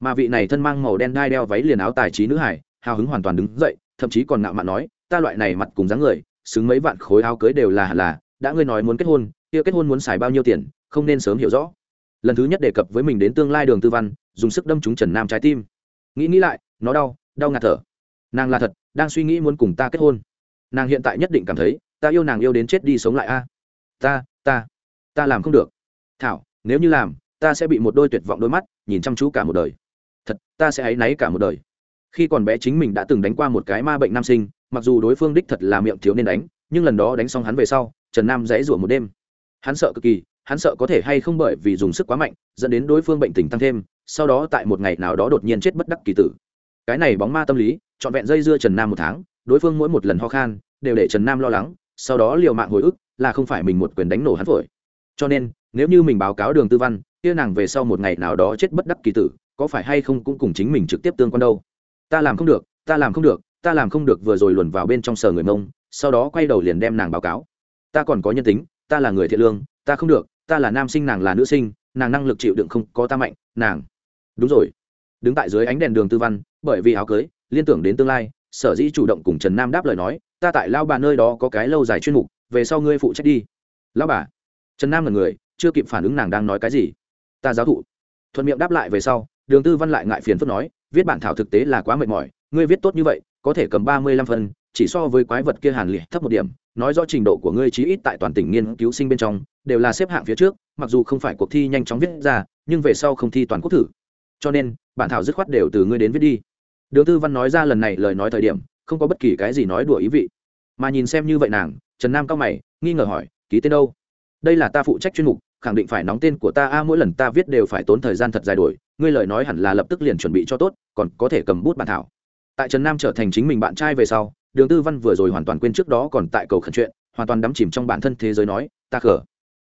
S1: Mà vị này thân mang màu đen đai đeo váy liền áo tài trí nữ hải, hào hứng hoàn toàn đứng dậy, thậm chí còn ngạo mạn nói, ta loại này mặt cùng dáng người, xứng mấy vạn khối áo cưới đều là là, đã ngươi nói muốn kết hôn, kia kết hôn muốn xài bao nhiêu tiền, không nên sớm hiểu rõ. Lần thứ nhất đề cập với mình đến tương lai đường tư văn, dùng sức đâm trúng trần nam trái tim. Nghĩ nghĩ lại, nó đau đau ngạt thở. Nàng là thật, đang suy nghĩ muốn cùng ta kết hôn. Nàng hiện tại nhất định cảm thấy, ta yêu nàng yêu đến chết đi sống lại a. Ta ta ta làm không được. Thảo, nếu như làm ta sẽ bị một đôi tuyệt vọng đôi mắt, nhìn chăm chú cả một đời. Thật, ta sẽ áy náy cả một đời. Khi còn bé chính mình đã từng đánh qua một cái ma bệnh nam sinh, mặc dù đối phương đích thật là miệng thiếu nên đánh, nhưng lần đó đánh xong hắn về sau, trần nam dãy rủa một đêm. Hắn sợ cực kỳ, hắn sợ có thể hay không bởi vì dùng sức quá mạnh, dẫn đến đối phương bệnh tình tăng thêm, sau đó tại một ngày nào đó đột nhiên chết bất đắc kỳ tử. Cái này bóng ma tâm lý, trọn vẹn dây dưa trần nam một tháng, đối phương mỗi một lần ho khan, đều để trần nam lo lắng, sau đó liều mạng hồi ức, là không phải mình một quyền đánh nổ hắn phổi. Cho nên nếu như mình báo cáo đường tư văn, kia nàng về sau một ngày nào đó chết bất đắc kỳ tử, có phải hay không cũng cùng chính mình trực tiếp tương quan đâu? Ta làm không được, ta làm không được, ta làm không được vừa rồi luồn vào bên trong sở người mông, sau đó quay đầu liền đem nàng báo cáo. Ta còn có nhân tính, ta là người thiện lương, ta không được, ta là nam sinh nàng là nữ sinh, nàng năng lực chịu đựng không có ta mạnh, nàng. Đúng rồi. Đứng tại dưới ánh đèn đường tư văn, bởi vì áo cưới, liên tưởng đến tương lai, sở dĩ chủ động cùng trần nam đáp lời nói, ta tại lao bà nơi đó có cái lâu dài chuyên mục, về sau ngươi phụ trách đi. Lao bà? Trần nam là người chưa kịp phản ứng nàng đang nói cái gì. Ta giáo thụ. Thuận miệng đáp lại về sau, đường tư văn lại ngại phiền phức nói, viết bản thảo thực tế là quá mệt mỏi, ngươi viết tốt như vậy, có thể cầm ba mươi lăm phân chỉ so với quái vật kia hàn liệt thấp một điểm, nói rõ trình độ của ngươi chí ít tại toàn tỉnh nghiên cứu sinh bên trong, đều là xếp hạng phía trước, mặc dù không phải cuộc thi nhanh chóng viết ra, nhưng về sau không thi toàn quốc thử. Cho nên, bản thảo dứt khoát đều từ ngươi đến viết đi. Đường tư văn nói ra lần này lời nói thời điểm, không có bất kỳ cái gì nói đùa ý vị. Mà nhìn xem như vậy nàng, trần nam cao mày, nghi ngờ hỏi, ký tên đâu? Đây là ta phụ trách chuyên mục khẳng định phải nóng tên của ta, a, mỗi lần ta viết đều phải tốn thời gian thật dài đổi. Ngươi lời nói hẳn là lập tức liền chuẩn bị cho tốt, còn có thể cầm bút bàn thảo. Tại trần nam trở thành chính mình bạn trai về sau, đường tư văn vừa rồi hoàn toàn quên trước đó còn tại cầu khẩn chuyện, hoàn toàn đắm chìm trong bản thân thế giới nói, ta khở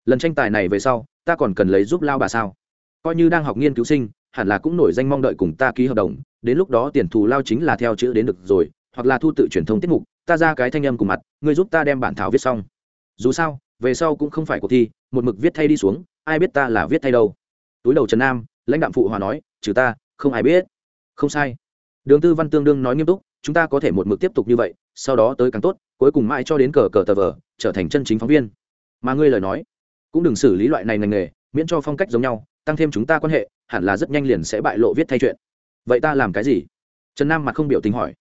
S1: lần tranh tài này về sau, ta còn cần lấy giúp lao bà sao? Coi như đang học nghiên cứu sinh, hẳn là cũng nổi danh mong đợi cùng ta ký hợp đồng, đến lúc đó tiền thù lao chính là theo chữ đến được rồi, hoặc là thu tự truyền thông tiết mục, ta ra cái thanh âm cùng mặt, ngươi giúp ta đem bản thảo viết xong. Dù sao, về sau cũng không phải cuộc thi một mực viết thay đi xuống, ai biết ta là viết thay đâu. Túi đầu trần nam, lãnh đạo phụ hòa nói, trừ ta, không ai biết. Không sai. Đường tư văn tương đương nói nghiêm túc, chúng ta có thể một mực tiếp tục như vậy, sau đó tới càng tốt, cuối cùng mãi cho đến cờ cờ tờ vờ, trở thành chân chính phóng viên. Mà ngươi lời nói, cũng đừng xử lý loại này ngành nghề, miễn cho phong cách giống nhau, tăng thêm chúng ta quan hệ, hẳn là rất nhanh liền sẽ bại lộ viết thay chuyện. Vậy ta làm cái gì? Trần nam mặt không biểu tình hỏi.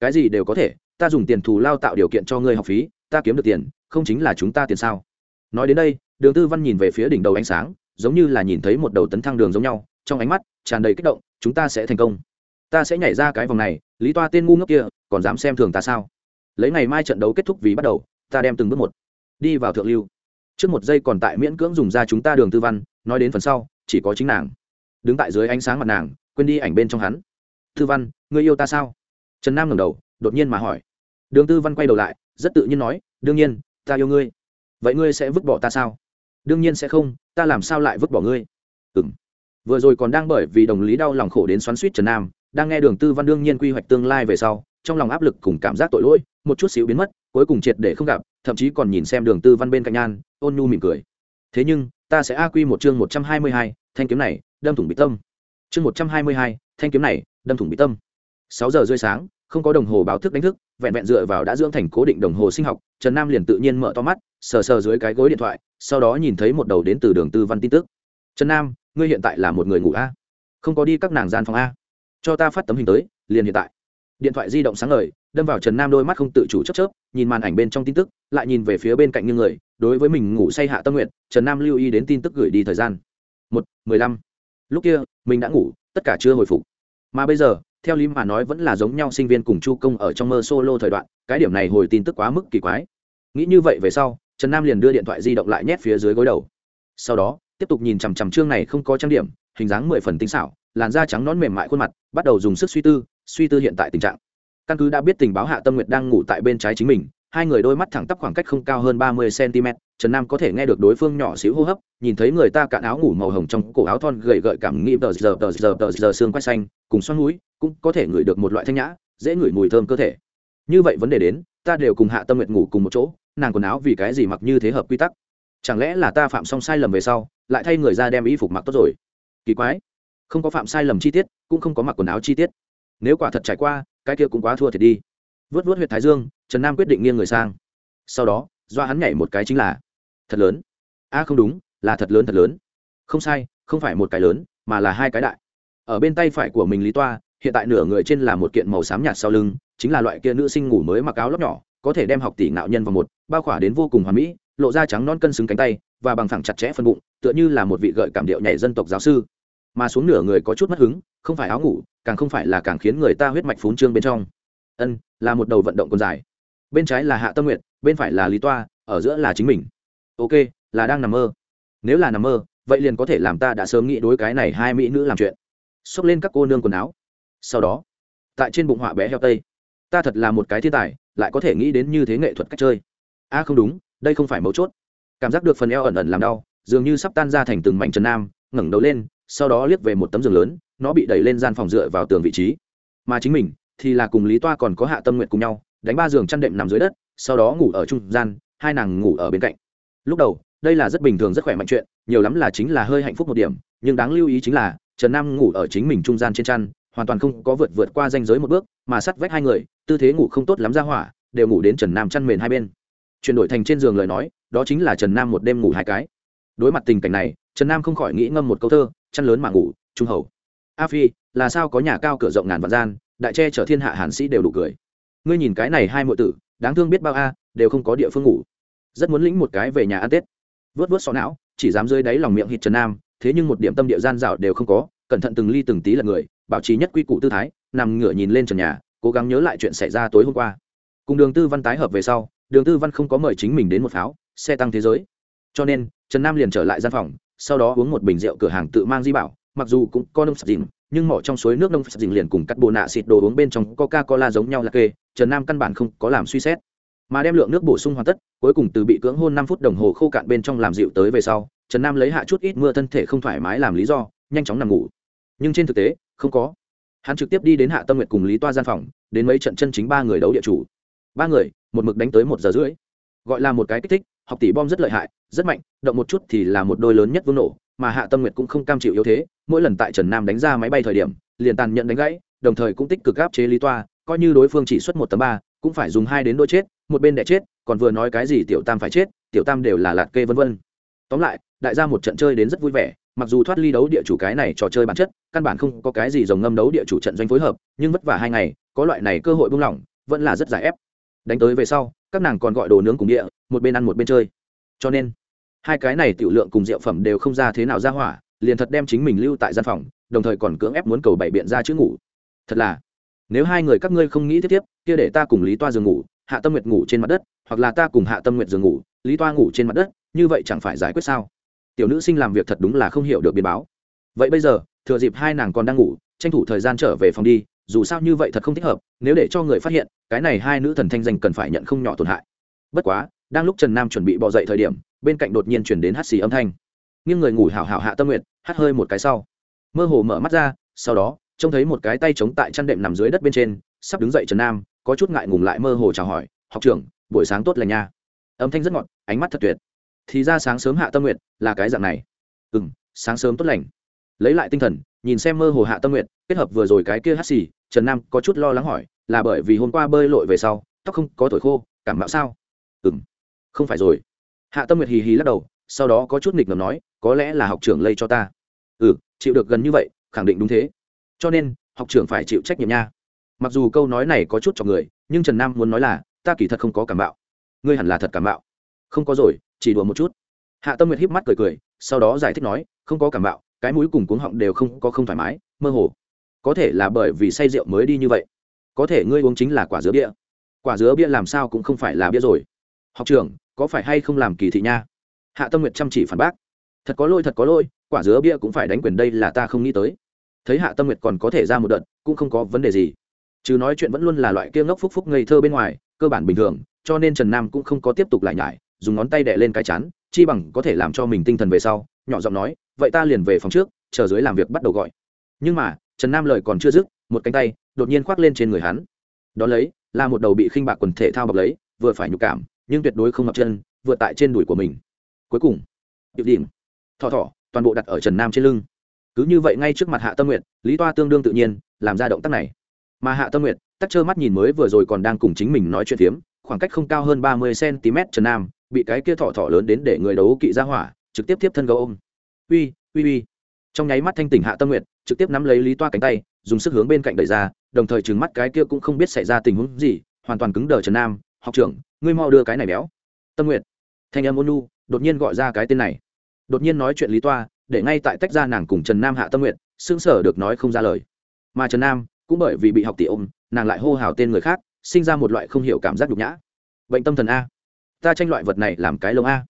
S1: Cái gì đều có thể, ta dùng tiền thù lao tạo điều kiện cho ngươi học phí, ta kiếm được tiền, không chính là chúng ta tiền sao? Nói đến đây đường tư văn nhìn về phía đỉnh đầu ánh sáng, giống như là nhìn thấy một đầu tấn thăng đường giống nhau, trong ánh mắt tràn đầy kích động, chúng ta sẽ thành công. Ta sẽ nhảy ra cái vòng này, lý toa tên ngu ngốc kia, còn dám xem thường ta sao? Lấy ngày mai trận đấu kết thúc vì bắt đầu, ta đem từng bước một đi vào thượng lưu. Trước một giây còn tại miễn cưỡng dùng ra chúng ta đường tư văn, nói đến phần sau, chỉ có chính nàng. Đứng tại dưới ánh sáng mặt nàng, quên đi ảnh bên trong hắn. Tư văn ngươi yêu ta sao? Trần nam ngẩng đầu, đột nhiên mà hỏi. Đường tư văn quay đầu lại, rất tự nhiên nói, đương nhiên, ta yêu ngươi. Vậy ngươi sẽ vứt bỏ ta sao? Đương nhiên sẽ không, ta làm sao lại vứt bỏ ngươi? Ừng vừa rồi còn đang bởi vì đồng lý đau lòng khổ đến xoắn suýt trần nam, đang nghe đường tư văn đương nhiên quy hoạch tương lai về sau, trong lòng áp lực cùng cảm giác tội lỗi, một chút xíu biến mất, cuối cùng triệt để không gặp, thậm chí còn nhìn xem đường tư văn bên cạnh an ôn nhu mỉm cười. Thế nhưng, ta sẽ a quy một chương một trăm hai mươi hai, thanh kiếm này, đâm thủng bị tâm. Chương một trăm hai mươi hai, thanh kiếm này, đâm thủng bị tâm. Sáu giờ rơi sáng, không có đồng hồ báo thức đánh thức vẹn vẹn dựa vào đã dưỡng thành cố định đồng hồ sinh học trần nam liền tự nhiên mở to mắt sờ sờ dưới cái gối điện thoại sau đó nhìn thấy một đầu đến từ đường tư văn tin tức. Trần nam ngươi hiện tại là một người ngủ a? Không có đi các nàng gian phòng a? Cho ta phát tấm hình tới liền hiện tại. Điện thoại di động sáng lời, đâm vào trần nam đôi mắt không tự chủ chấp chớp nhìn màn ảnh bên trong tin tức lại nhìn về phía bên cạnh như người đối với mình ngủ say hạ tâm nguyện trần nam lưu ý đến tin tức gửi đi thời gian. Một mười lăm. Lúc kia mình đã ngủ tất cả chưa hồi phục. Mà bây giờ theo lý mà nói vẫn là giống nhau sinh viên cùng chu công ở trong mơ solo thời đoạn, cái điểm này hồi tin tức quá mức kỳ quái. Nghĩ như vậy về sau, trần nam liền đưa điện thoại di động lại nhét phía dưới gối đầu. Sau đó, tiếp tục nhìn chằm chằm chương này không có trang điểm, hình dáng mười phần tinh xảo, làn da trắng nón mềm mại khuôn mặt, bắt đầu dùng sức suy tư suy tư hiện tại tình trạng. Căn cứ đã biết tình báo hạ tâm nguyệt đang ngủ tại bên trái chính mình hai người đôi mắt thẳng tắp khoảng cách không cao hơn ba mươi cm, trần nam có thể nghe được đối phương nhỏ xíu hô hấp, nhìn thấy người ta cạn áo ngủ màu hồng trong cổ áo thon gầy gợi cảm nghĩ tờ giờ tờ giờ tờ giờ xương quay xanh, cùng xoăn núi, cũng có thể ngửi được một loại thanh nhã, dễ ngửi mùi thơm cơ thể. Như vậy vấn đề đến, ta đều cùng hạ tâm nguyệt ngủ cùng một chỗ, nàng quần áo vì cái gì mặc như thế hợp quy tắc? Chẳng lẽ là ta phạm xong sai lầm về sau, lại thay người ra đem y phục mặc tốt rồi? Kỳ quái. Không có phạm sai lầm chi tiết, cũng không có mặc quần áo chi tiết. Nếu quả thật trải qua, cái kia cũng quá thua thiệt đi vớt vớt huyệt thái dương, trần nam quyết định nghiêng người sang. Sau đó, do hắn nhảy một cái chính là, thật lớn. A, không đúng, là thật lớn thật lớn. Không sai, không phải một cái lớn, mà là hai cái đại. Ở bên tay phải của mình lý toa, hiện tại nửa người trên là một kiện màu xám nhạt sau lưng, chính là loại kia nữ sinh ngủ mới mặc áo lóc nhỏ, có thể đem học tỷ nạo nhân vào một, bao khỏa đến vô cùng hoàn mỹ, lộ da trắng non cân xứng cánh tay và bằng phẳng chặt chẽ phân bụng, tựa như là một vị gợi cảm điệu nhảy dân tộc giáo sư. Mà xuống nửa người có chút mất hứng, không phải áo ngủ, càng không phải là càng khiến người ta huyết mạch phún trương bên trong. Ân là một đầu vận động còn dài. Bên trái là hạ tâm nguyện bên phải là lý toa, ở giữa là chính mình. Ok, là đang nằm mơ. Nếu là nằm mơ, vậy liền có thể làm ta đã sớm nghĩ đối cái này hai mỹ nữ làm chuyện. Xốc lên các cô nương quần áo. Sau đó, tại trên bụng họa bé heo tây. Ta thật là một cái thiên tài, lại có thể nghĩ đến như thế nghệ thuật cách chơi. A không đúng, đây không phải mấu chốt. Cảm giác được phần eo ẩn ẩn làm đau, dường như sắp tan ra thành từng mảnh trần nam, ngẩng đầu lên, sau đó liếc về một tấm giường lớn, nó bị đẩy lên gian phòng dựa vào tường vị trí. Mà chính mình thì là cùng lý toa còn có hạ tâm nguyện cùng nhau, đánh ba giường chăn đệm nằm dưới đất, sau đó ngủ ở trung gian, hai nàng ngủ ở bên cạnh. Lúc đầu, đây là rất bình thường, rất khỏe mạnh chuyện, nhiều lắm là chính là hơi hạnh phúc một điểm, nhưng đáng lưu ý chính là, trần nam ngủ ở chính mình trung gian trên chăn, hoàn toàn không có vượt vượt qua danh giới một bước, mà sắt vách hai người, tư thế ngủ không tốt lắm ra hỏa, đều ngủ đến trần nam chăn mền hai bên. Chuyển đổi thành trên giường lời nói, đó chính là trần nam một đêm ngủ hai cái. Đối mặt tình cảnh này, trần nam không khỏi nghĩ ngâm một câu thơ, chăn lớn mà ngủ, trung hầu a phi, là sao có nhà cao cửa rộng ngàn vạn gian đại tre chở thiên hạ hàn sĩ đều đủ cười. Ngươi nhìn cái này hai mọi tử, đáng thương biết bao a, đều không có địa phương ngủ. Rất muốn lĩnh một cái về nhà ăn tết. Vớt vớt xó não, chỉ dám rơi đáy lòng miệng hít trần nam, thế nhưng một điểm tâm địa gian dạo đều không có, cẩn thận từng ly từng tí là người, bảo trì nhất quy củ tư thái, nằm ngửa nhìn lên trần nhà, cố gắng nhớ lại chuyện xảy ra tối hôm qua. Cùng đường tư văn tái hợp về sau, đường tư văn không có mời chính mình đến một pháo, xe tăng thế giới. Cho nên, trần nam liền trở lại gian phòng, sau đó uống một bình rượu cửa hàng tự mang di bảo, mặc dù cũng có nông sạch dìm nhưng mỏ trong suối nước nông sạch dìm liền cùng cắt bồ nạ xịt đồ uống bên trong coca cola giống nhau là kê trần nam căn bản không có làm suy xét. Mà đem lượng nước bổ sung hoàn tất, cuối cùng từ bị cưỡng hôn năm phút đồng hồ khô cạn bên trong làm dịu tới về sau, trần nam lấy hạ chút ít mưa thân thể không thoải mái làm lý do, nhanh chóng nằm ngủ. Nhưng trên thực tế, không có. Hắn trực tiếp đi đến hạ tâm nguyệt cùng lý toa gian phòng, đến mấy trận chân chính ba người đấu địa chủ. Ba người, một mực đánh tới một giờ rưỡi. Gọi là một cái kích thích, học tỷ bom rất lợi hại, rất mạnh, động một chút thì là một đôi lớn nhất vương nổ, mà hạ tâm nguyệt cũng không cam chịu yếu thế mỗi lần tại trần nam đánh ra máy bay thời điểm, liền tàn nhận đánh gãy, đồng thời cũng tích cực áp chế lý toa, coi như đối phương chỉ xuất một tấm ba, cũng phải dùng hai đến đôi chết, một bên đẻ chết, còn vừa nói cái gì tiểu tam phải chết, tiểu tam đều là lạt kê vân vân. Tóm lại, đại gia một trận chơi đến rất vui vẻ, mặc dù thoát ly đấu địa chủ cái này trò chơi bản chất, căn bản không có cái gì dòng ngâm đấu địa chủ trận doanh phối hợp, nhưng vất vả hai ngày, có loại này cơ hội buông lỏng, vẫn là rất giải ép. Đánh tới về sau, các nàng còn gọi đồ nướng cùng địa, một bên ăn một bên chơi. Cho nên, hai cái này tiểu lượng cùng rượu phẩm đều không ra thế nào ra hỏa liền thật đem chính mình lưu tại gian phòng, đồng thời còn cưỡng ép muốn cầu bảy biện ra chữ ngủ. Thật là, nếu hai người các ngươi không nghĩ tiếp tiếp, kia để ta cùng lý toa giường ngủ, hạ tâm nguyệt ngủ trên mặt đất, hoặc là ta cùng hạ tâm nguyệt giường ngủ, lý toa ngủ trên mặt đất, như vậy chẳng phải giải quyết sao? Tiểu nữ sinh làm việc thật đúng là không hiểu được biến báo. Vậy bây giờ, thừa dịp hai nàng còn đang ngủ, tranh thủ thời gian trở về phòng đi, dù sao như vậy thật không thích hợp, nếu để cho người phát hiện, cái này hai nữ thần thanh danh cần phải nhận không nhỏ tổn hại. Bất quá, đang lúc trần nam chuẩn bị bỏ dậy thời điểm, bên cạnh đột nhiên chuyển đến hát xì âm thanh nghiêng người ngủ hảo hảo hạ tâm nguyện hắt hơi một cái sau. Mơ hồ mở mắt ra, sau đó, trông thấy một cái tay chống tại chăn đệm nằm dưới đất bên trên, sắp đứng dậy trần nam, có chút ngại ngùng lại mơ hồ chào hỏi, học trưởng, buổi sáng tốt lành nha. Âm thanh rất ngọt, ánh mắt thật tuyệt. Thì ra sáng sớm hạ tâm nguyện là cái dạng này. Ừ m sáng sớm tốt lành. Lấy lại tinh thần, nhìn xem mơ hồ hạ tâm nguyện kết hợp vừa rồi cái kia hắt xì, trần nam có chút lo lắng hỏi, là bởi vì hôm qua bơi lội về sau, tóc không có thổi khô, cảm mạo sao? Ừ m không phải rồi. Hạ tâm nguyệt hì hì lắc đầu sau đó có chút nghịch ngầm nói, có lẽ là học trưởng lây cho ta. Ừ chịu được gần như vậy, khẳng định đúng thế. Cho nên, học trưởng phải chịu trách nhiệm nha. Mặc dù câu nói này có chút cho người, nhưng trần nam muốn nói là, ta kỳ thật không có cảm bạo. Ngươi hẳn là thật cảm bạo. Không có rồi, chỉ đùa một chút. Hạ tâm nguyệt híp mắt cười cười, sau đó giải thích nói, không có cảm bạo, cái mũi cùng cuống họng đều không, có không thoải mái, mơ hồ. Có thể là bởi vì say rượu mới đi như vậy. Có thể ngươi uống chính là quả dứa bia. Quả dứa bia làm sao cũng không phải là bia rồi. Học trưởng, có phải hay không làm kỳ thị nha? Hạ tâm nguyệt chăm chỉ phản bác. Thật có lỗi, thật có lỗi, quả dứa bia cũng phải đánh quyền đây là ta không nghĩ tới. Thấy hạ tâm nguyệt còn có thể ra một đợt, cũng không có vấn đề gì. Chứ nói chuyện vẫn luôn là loại kia ngốc phúc phúc ngây thơ bên ngoài, cơ bản bình thường, cho nên trần nam cũng không có tiếp tục lại nhải, dùng ngón tay đẻ lên cái chán, chi bằng có thể làm cho mình tinh thần về sau, nhỏ giọng nói, vậy ta liền về phòng trước, chờ dưới làm việc bắt đầu gọi. Nhưng mà, trần nam lời còn chưa dứt, một cánh tay đột nhiên khoác lên trên người hắn. Đón lấy, là một đầu bị khinh bạc quần thể thao bọc lấy, vừa phải nhục cảm, nhưng tuyệt đối không ngập chân, vừa tại trên đùi của mình cuối cùng. Điệu điểm thọ thọ toàn bộ đặt ở trần nam trên lưng. Cứ như vậy ngay trước mặt hạ tâm nguyện lý toa tương đương tự nhiên, làm ra động tác này. Mà hạ tâm nguyện tắt trơ mắt nhìn mới vừa rồi còn đang cùng chính mình nói chuyện phiếm, khoảng cách không cao hơn ba mươi cm trần nam, bị cái kia thọ thọ lớn đến để người đấu kỵ ra hỏa, trực tiếp tiếp thân gấu ôm. Uy uy uy. Trong nháy mắt thanh tỉnh hạ tâm nguyện trực tiếp nắm lấy lý toa cánh tay, dùng sức hướng bên cạnh đẩy ra, đồng thời trừng mắt cái kia cũng không biết xảy ra tình huống gì, hoàn toàn cứng đờ trần nam, học trưởng, ngươi mau đưa cái này béo. Tâm nguyện thanh âm ôn nu đột nhiên gọi ra cái tên này. Đột nhiên nói chuyện lý toa, để ngay tại tách ra nàng cùng trần nam hạ tâm nguyện xương sở được nói không ra lời. Mà trần nam, cũng bởi vì bị học tỷ ôm, nàng lại hô hào tên người khác, sinh ra một loại không hiểu cảm giác nhục nhã. Bệnh tâm thần a. Ta tranh loại vật này làm cái lông a.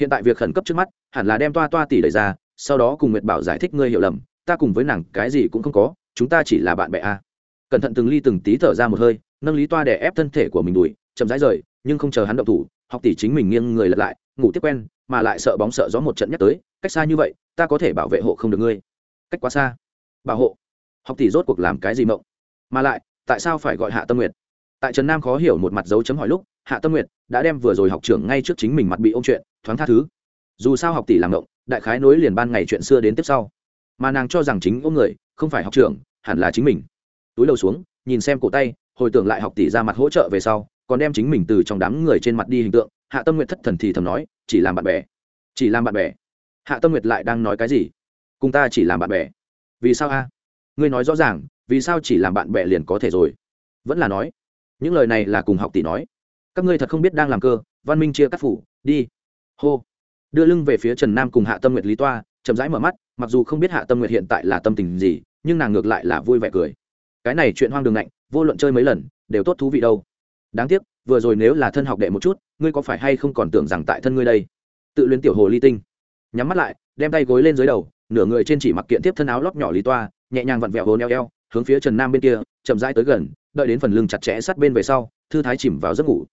S1: Hiện tại việc khẩn cấp trước mắt, hẳn là đem toa toa tỷ đẩy ra, sau đó cùng nguyệt bảo giải thích ngươi hiểu lầm, ta cùng với nàng cái gì cũng không có, chúng ta chỉ là bạn bè a. Cẩn thận từng ly từng tí thở ra một hơi, nâng lý toa để ép thân thể của mình đùi, chậm rãi rời, nhưng không chờ hắn động thủ, học tỷ chính mình nghiêng người lật lại ngủ tiếp quen, mà lại sợ bóng sợ gió một trận nhắc tới, cách xa như vậy, ta có thể bảo vệ hộ không được ngươi. Cách quá xa. Bảo hộ. Học tỷ rốt cuộc làm cái gì mộng? Mà lại, tại sao phải gọi hạ tâm nguyệt? Tại trần nam khó hiểu một mặt dấu chấm hỏi lúc, hạ tâm nguyệt đã đem vừa rồi học trưởng ngay trước chính mình mặt bị ô m chuyện, thoáng tha thứ. Dù sao học tỷ làm mộng, đại khái nối liền ban ngày chuyện xưa đến tiếp sau. Mà nàng cho rằng chính ôm người, không phải học trưởng, hẳn là chính mình. Túi đầu xuống, nhìn xem cổ tay hồi tưởng lại học tỷ ra mặt hỗ trợ về sau, còn đem chính mình từ trong đám người trên mặt đi hình tượng, hạ tâm nguyệt thất thần thì thầm nói, chỉ làm bạn bè, chỉ làm bạn bè. Hạ tâm nguyệt lại đang nói cái gì? Cùng ta chỉ làm bạn bè. Vì sao a? Ngươi nói rõ ràng, vì sao chỉ làm bạn bè liền có thể rồi? Vẫn là nói, những lời này là cùng học tỷ nói. Các ngươi thật không biết đang làm cơ, văn minh chia cắt phủ, đi. Hô. Đưa lưng về phía trần nam cùng hạ tâm nguyệt lý toa, chậm rãi mở mắt, mặc dù không biết hạ tâm nguyệt hiện tại là tâm tình gì, nhưng nàng ngược lại là vui vẻ cười cái này chuyện hoang đường lạnh vô luận chơi mấy lần, đều tốt thú vị đâu. Đáng tiếc, vừa rồi nếu là thân học đệ một chút, ngươi có phải hay không còn tưởng rằng tại thân ngươi đây? Tự luyến tiểu hồ ly tinh. Nhắm mắt lại, đem tay gối lên dưới đầu, nửa người trên chỉ mặc kiện tiếp thân áo lóc nhỏ lý toa, nhẹ nhàng vặn vẹo hồn eo eo, hướng phía trần nam bên kia, chậm rãi tới gần, đợi đến phần lưng chặt chẽ sát bên về sau, thư thái chìm vào giấc ngủ.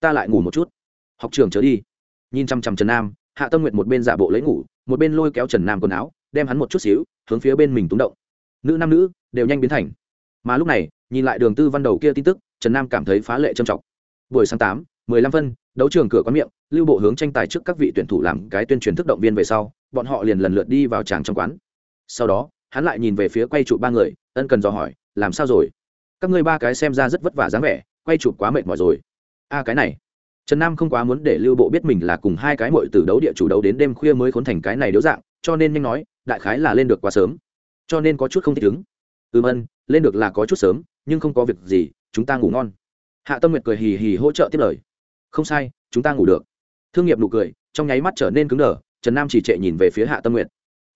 S1: Ta lại ngủ một chút. Học trường trở đi. Nhìn chăm chăm trần nam, hạ tâm nguyện một bên giả bộ lấy ngủ, một bên lôi kéo trần nam quần áo, đem hắn một chút xíu, hướng phía bên mình túng động. Nữ nam nữ, đều nhanh biến thành mà lúc này, nhìn lại đường tư văn đầu kia tin tức, trần nam cảm thấy phá lệ trầm trọng. Buổi sáng tám, mười lăm phân, đấu trường cửa quán miệng, lưu bộ hướng tranh tài trước các vị tuyển thủ làm cái tuyên truyền thức động viên về sau, bọn họ liền lần lượt đi vào tràng trong quán. Sau đó, hắn lại nhìn về phía quay trụ ba người, ân cần dò hỏi, làm sao rồi? Các ngươi ba cái xem ra rất vất vả dáng vẻ, quay chụp quá mệt mỏi rồi. A, cái này. Trần nam không quá muốn để lưu bộ biết mình là cùng hai cái mội từ đấu địa chủ đấu đến đêm khuya mới khốn thành cái này điếu dạng, cho nên nhanh nói, đại khái là lên được quá sớm. Cho nên có chút không thích ứng. Ừm, ân lên được là có chút sớm, nhưng không có việc gì, chúng ta ngủ ngon. Hạ tâm nguyệt cười hì hì hỗ trợ tiếp lời. Không sai, chúng ta ngủ được. Thương nghiệp nụ cười, trong nháy mắt trở nên cứng đờ, trần nam chỉ trệ nhìn về phía hạ tâm nguyệt.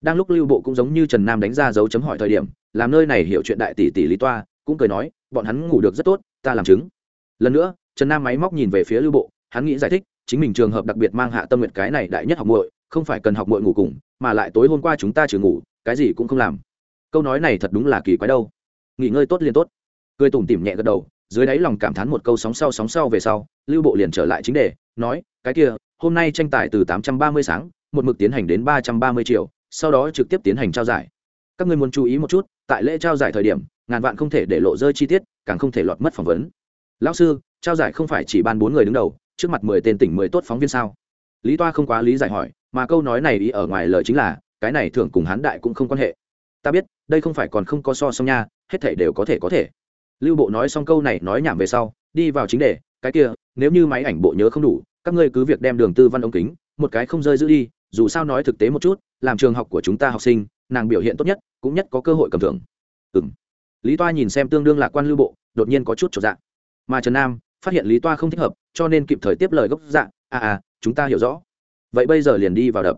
S1: Đang lúc lưu bộ cũng giống như trần nam đánh ra dấu chấm hỏi thời điểm, làm nơi này hiểu chuyện đại tỷ tỷ lý toa, cũng cười nói, bọn hắn ngủ được rất tốt, ta làm chứng. Lần nữa, trần nam máy móc nhìn về phía lưu bộ, hắn nghĩ giải thích, chính mình trường hợp đặc biệt mang hạ tâm nguyện cái này đại nhất học muội, không phải cần học muội ngủ cùng, mà lại tối hôm qua chúng ta chưa ngủ, cái gì cũng không làm. Câu nói này thật đúng là kỳ quái đâu nghỉ ngơi tốt liền tốt. Cười tủm tỉm nhẹ gật đầu, dưới đáy lòng cảm thán một câu sóng sau sóng sau về sau, lưu bộ liền trở lại chính đề, nói, cái kia, hôm nay tranh tài từ tám trăm ba mươi sáng, một mực tiến hành đến ba trăm ba mươi triệu sau đó trực tiếp tiến hành trao giải. Các ngươi muốn chú ý một chút, tại lễ trao giải thời điểm, ngàn vạn không thể để lộ rơi chi tiết, càng không thể lọt mất phỏng vấn. Lão sư, trao giải không phải chỉ ban bốn người đứng đầu, trước mặt mười tên tỉnh mười tốt phóng viên sao? Lý toa không quá lý giải hỏi, mà câu nói này ý ở ngoài lời chính là, cái này thường cùng hán đại cũng không quan hệ. Ta biết, đây không phải còn không có so song nha hết thể đều có thể có thể. Lưu bộ nói xong câu này nói nhảm về sau, đi vào chính đề, cái kia, nếu như máy ảnh bộ nhớ không đủ, các ngươi cứ việc đem đường tư văn ống kính, một cái không rơi giữ đi, dù sao nói thực tế một chút, làm trường học của chúng ta học sinh, nàng biểu hiện tốt nhất, cũng nhất có cơ hội cầm thưởng. Ừ m lý toa nhìn xem tương đương lạc quan lưu bộ, đột nhiên có chút trọn dạng mà trần nam, phát hiện lý toa không thích hợp, cho nên kịp thời tiếp lời gốc dạng à à chúng ta hiểu rõ. Vậy bây giờ liền đi vào đập.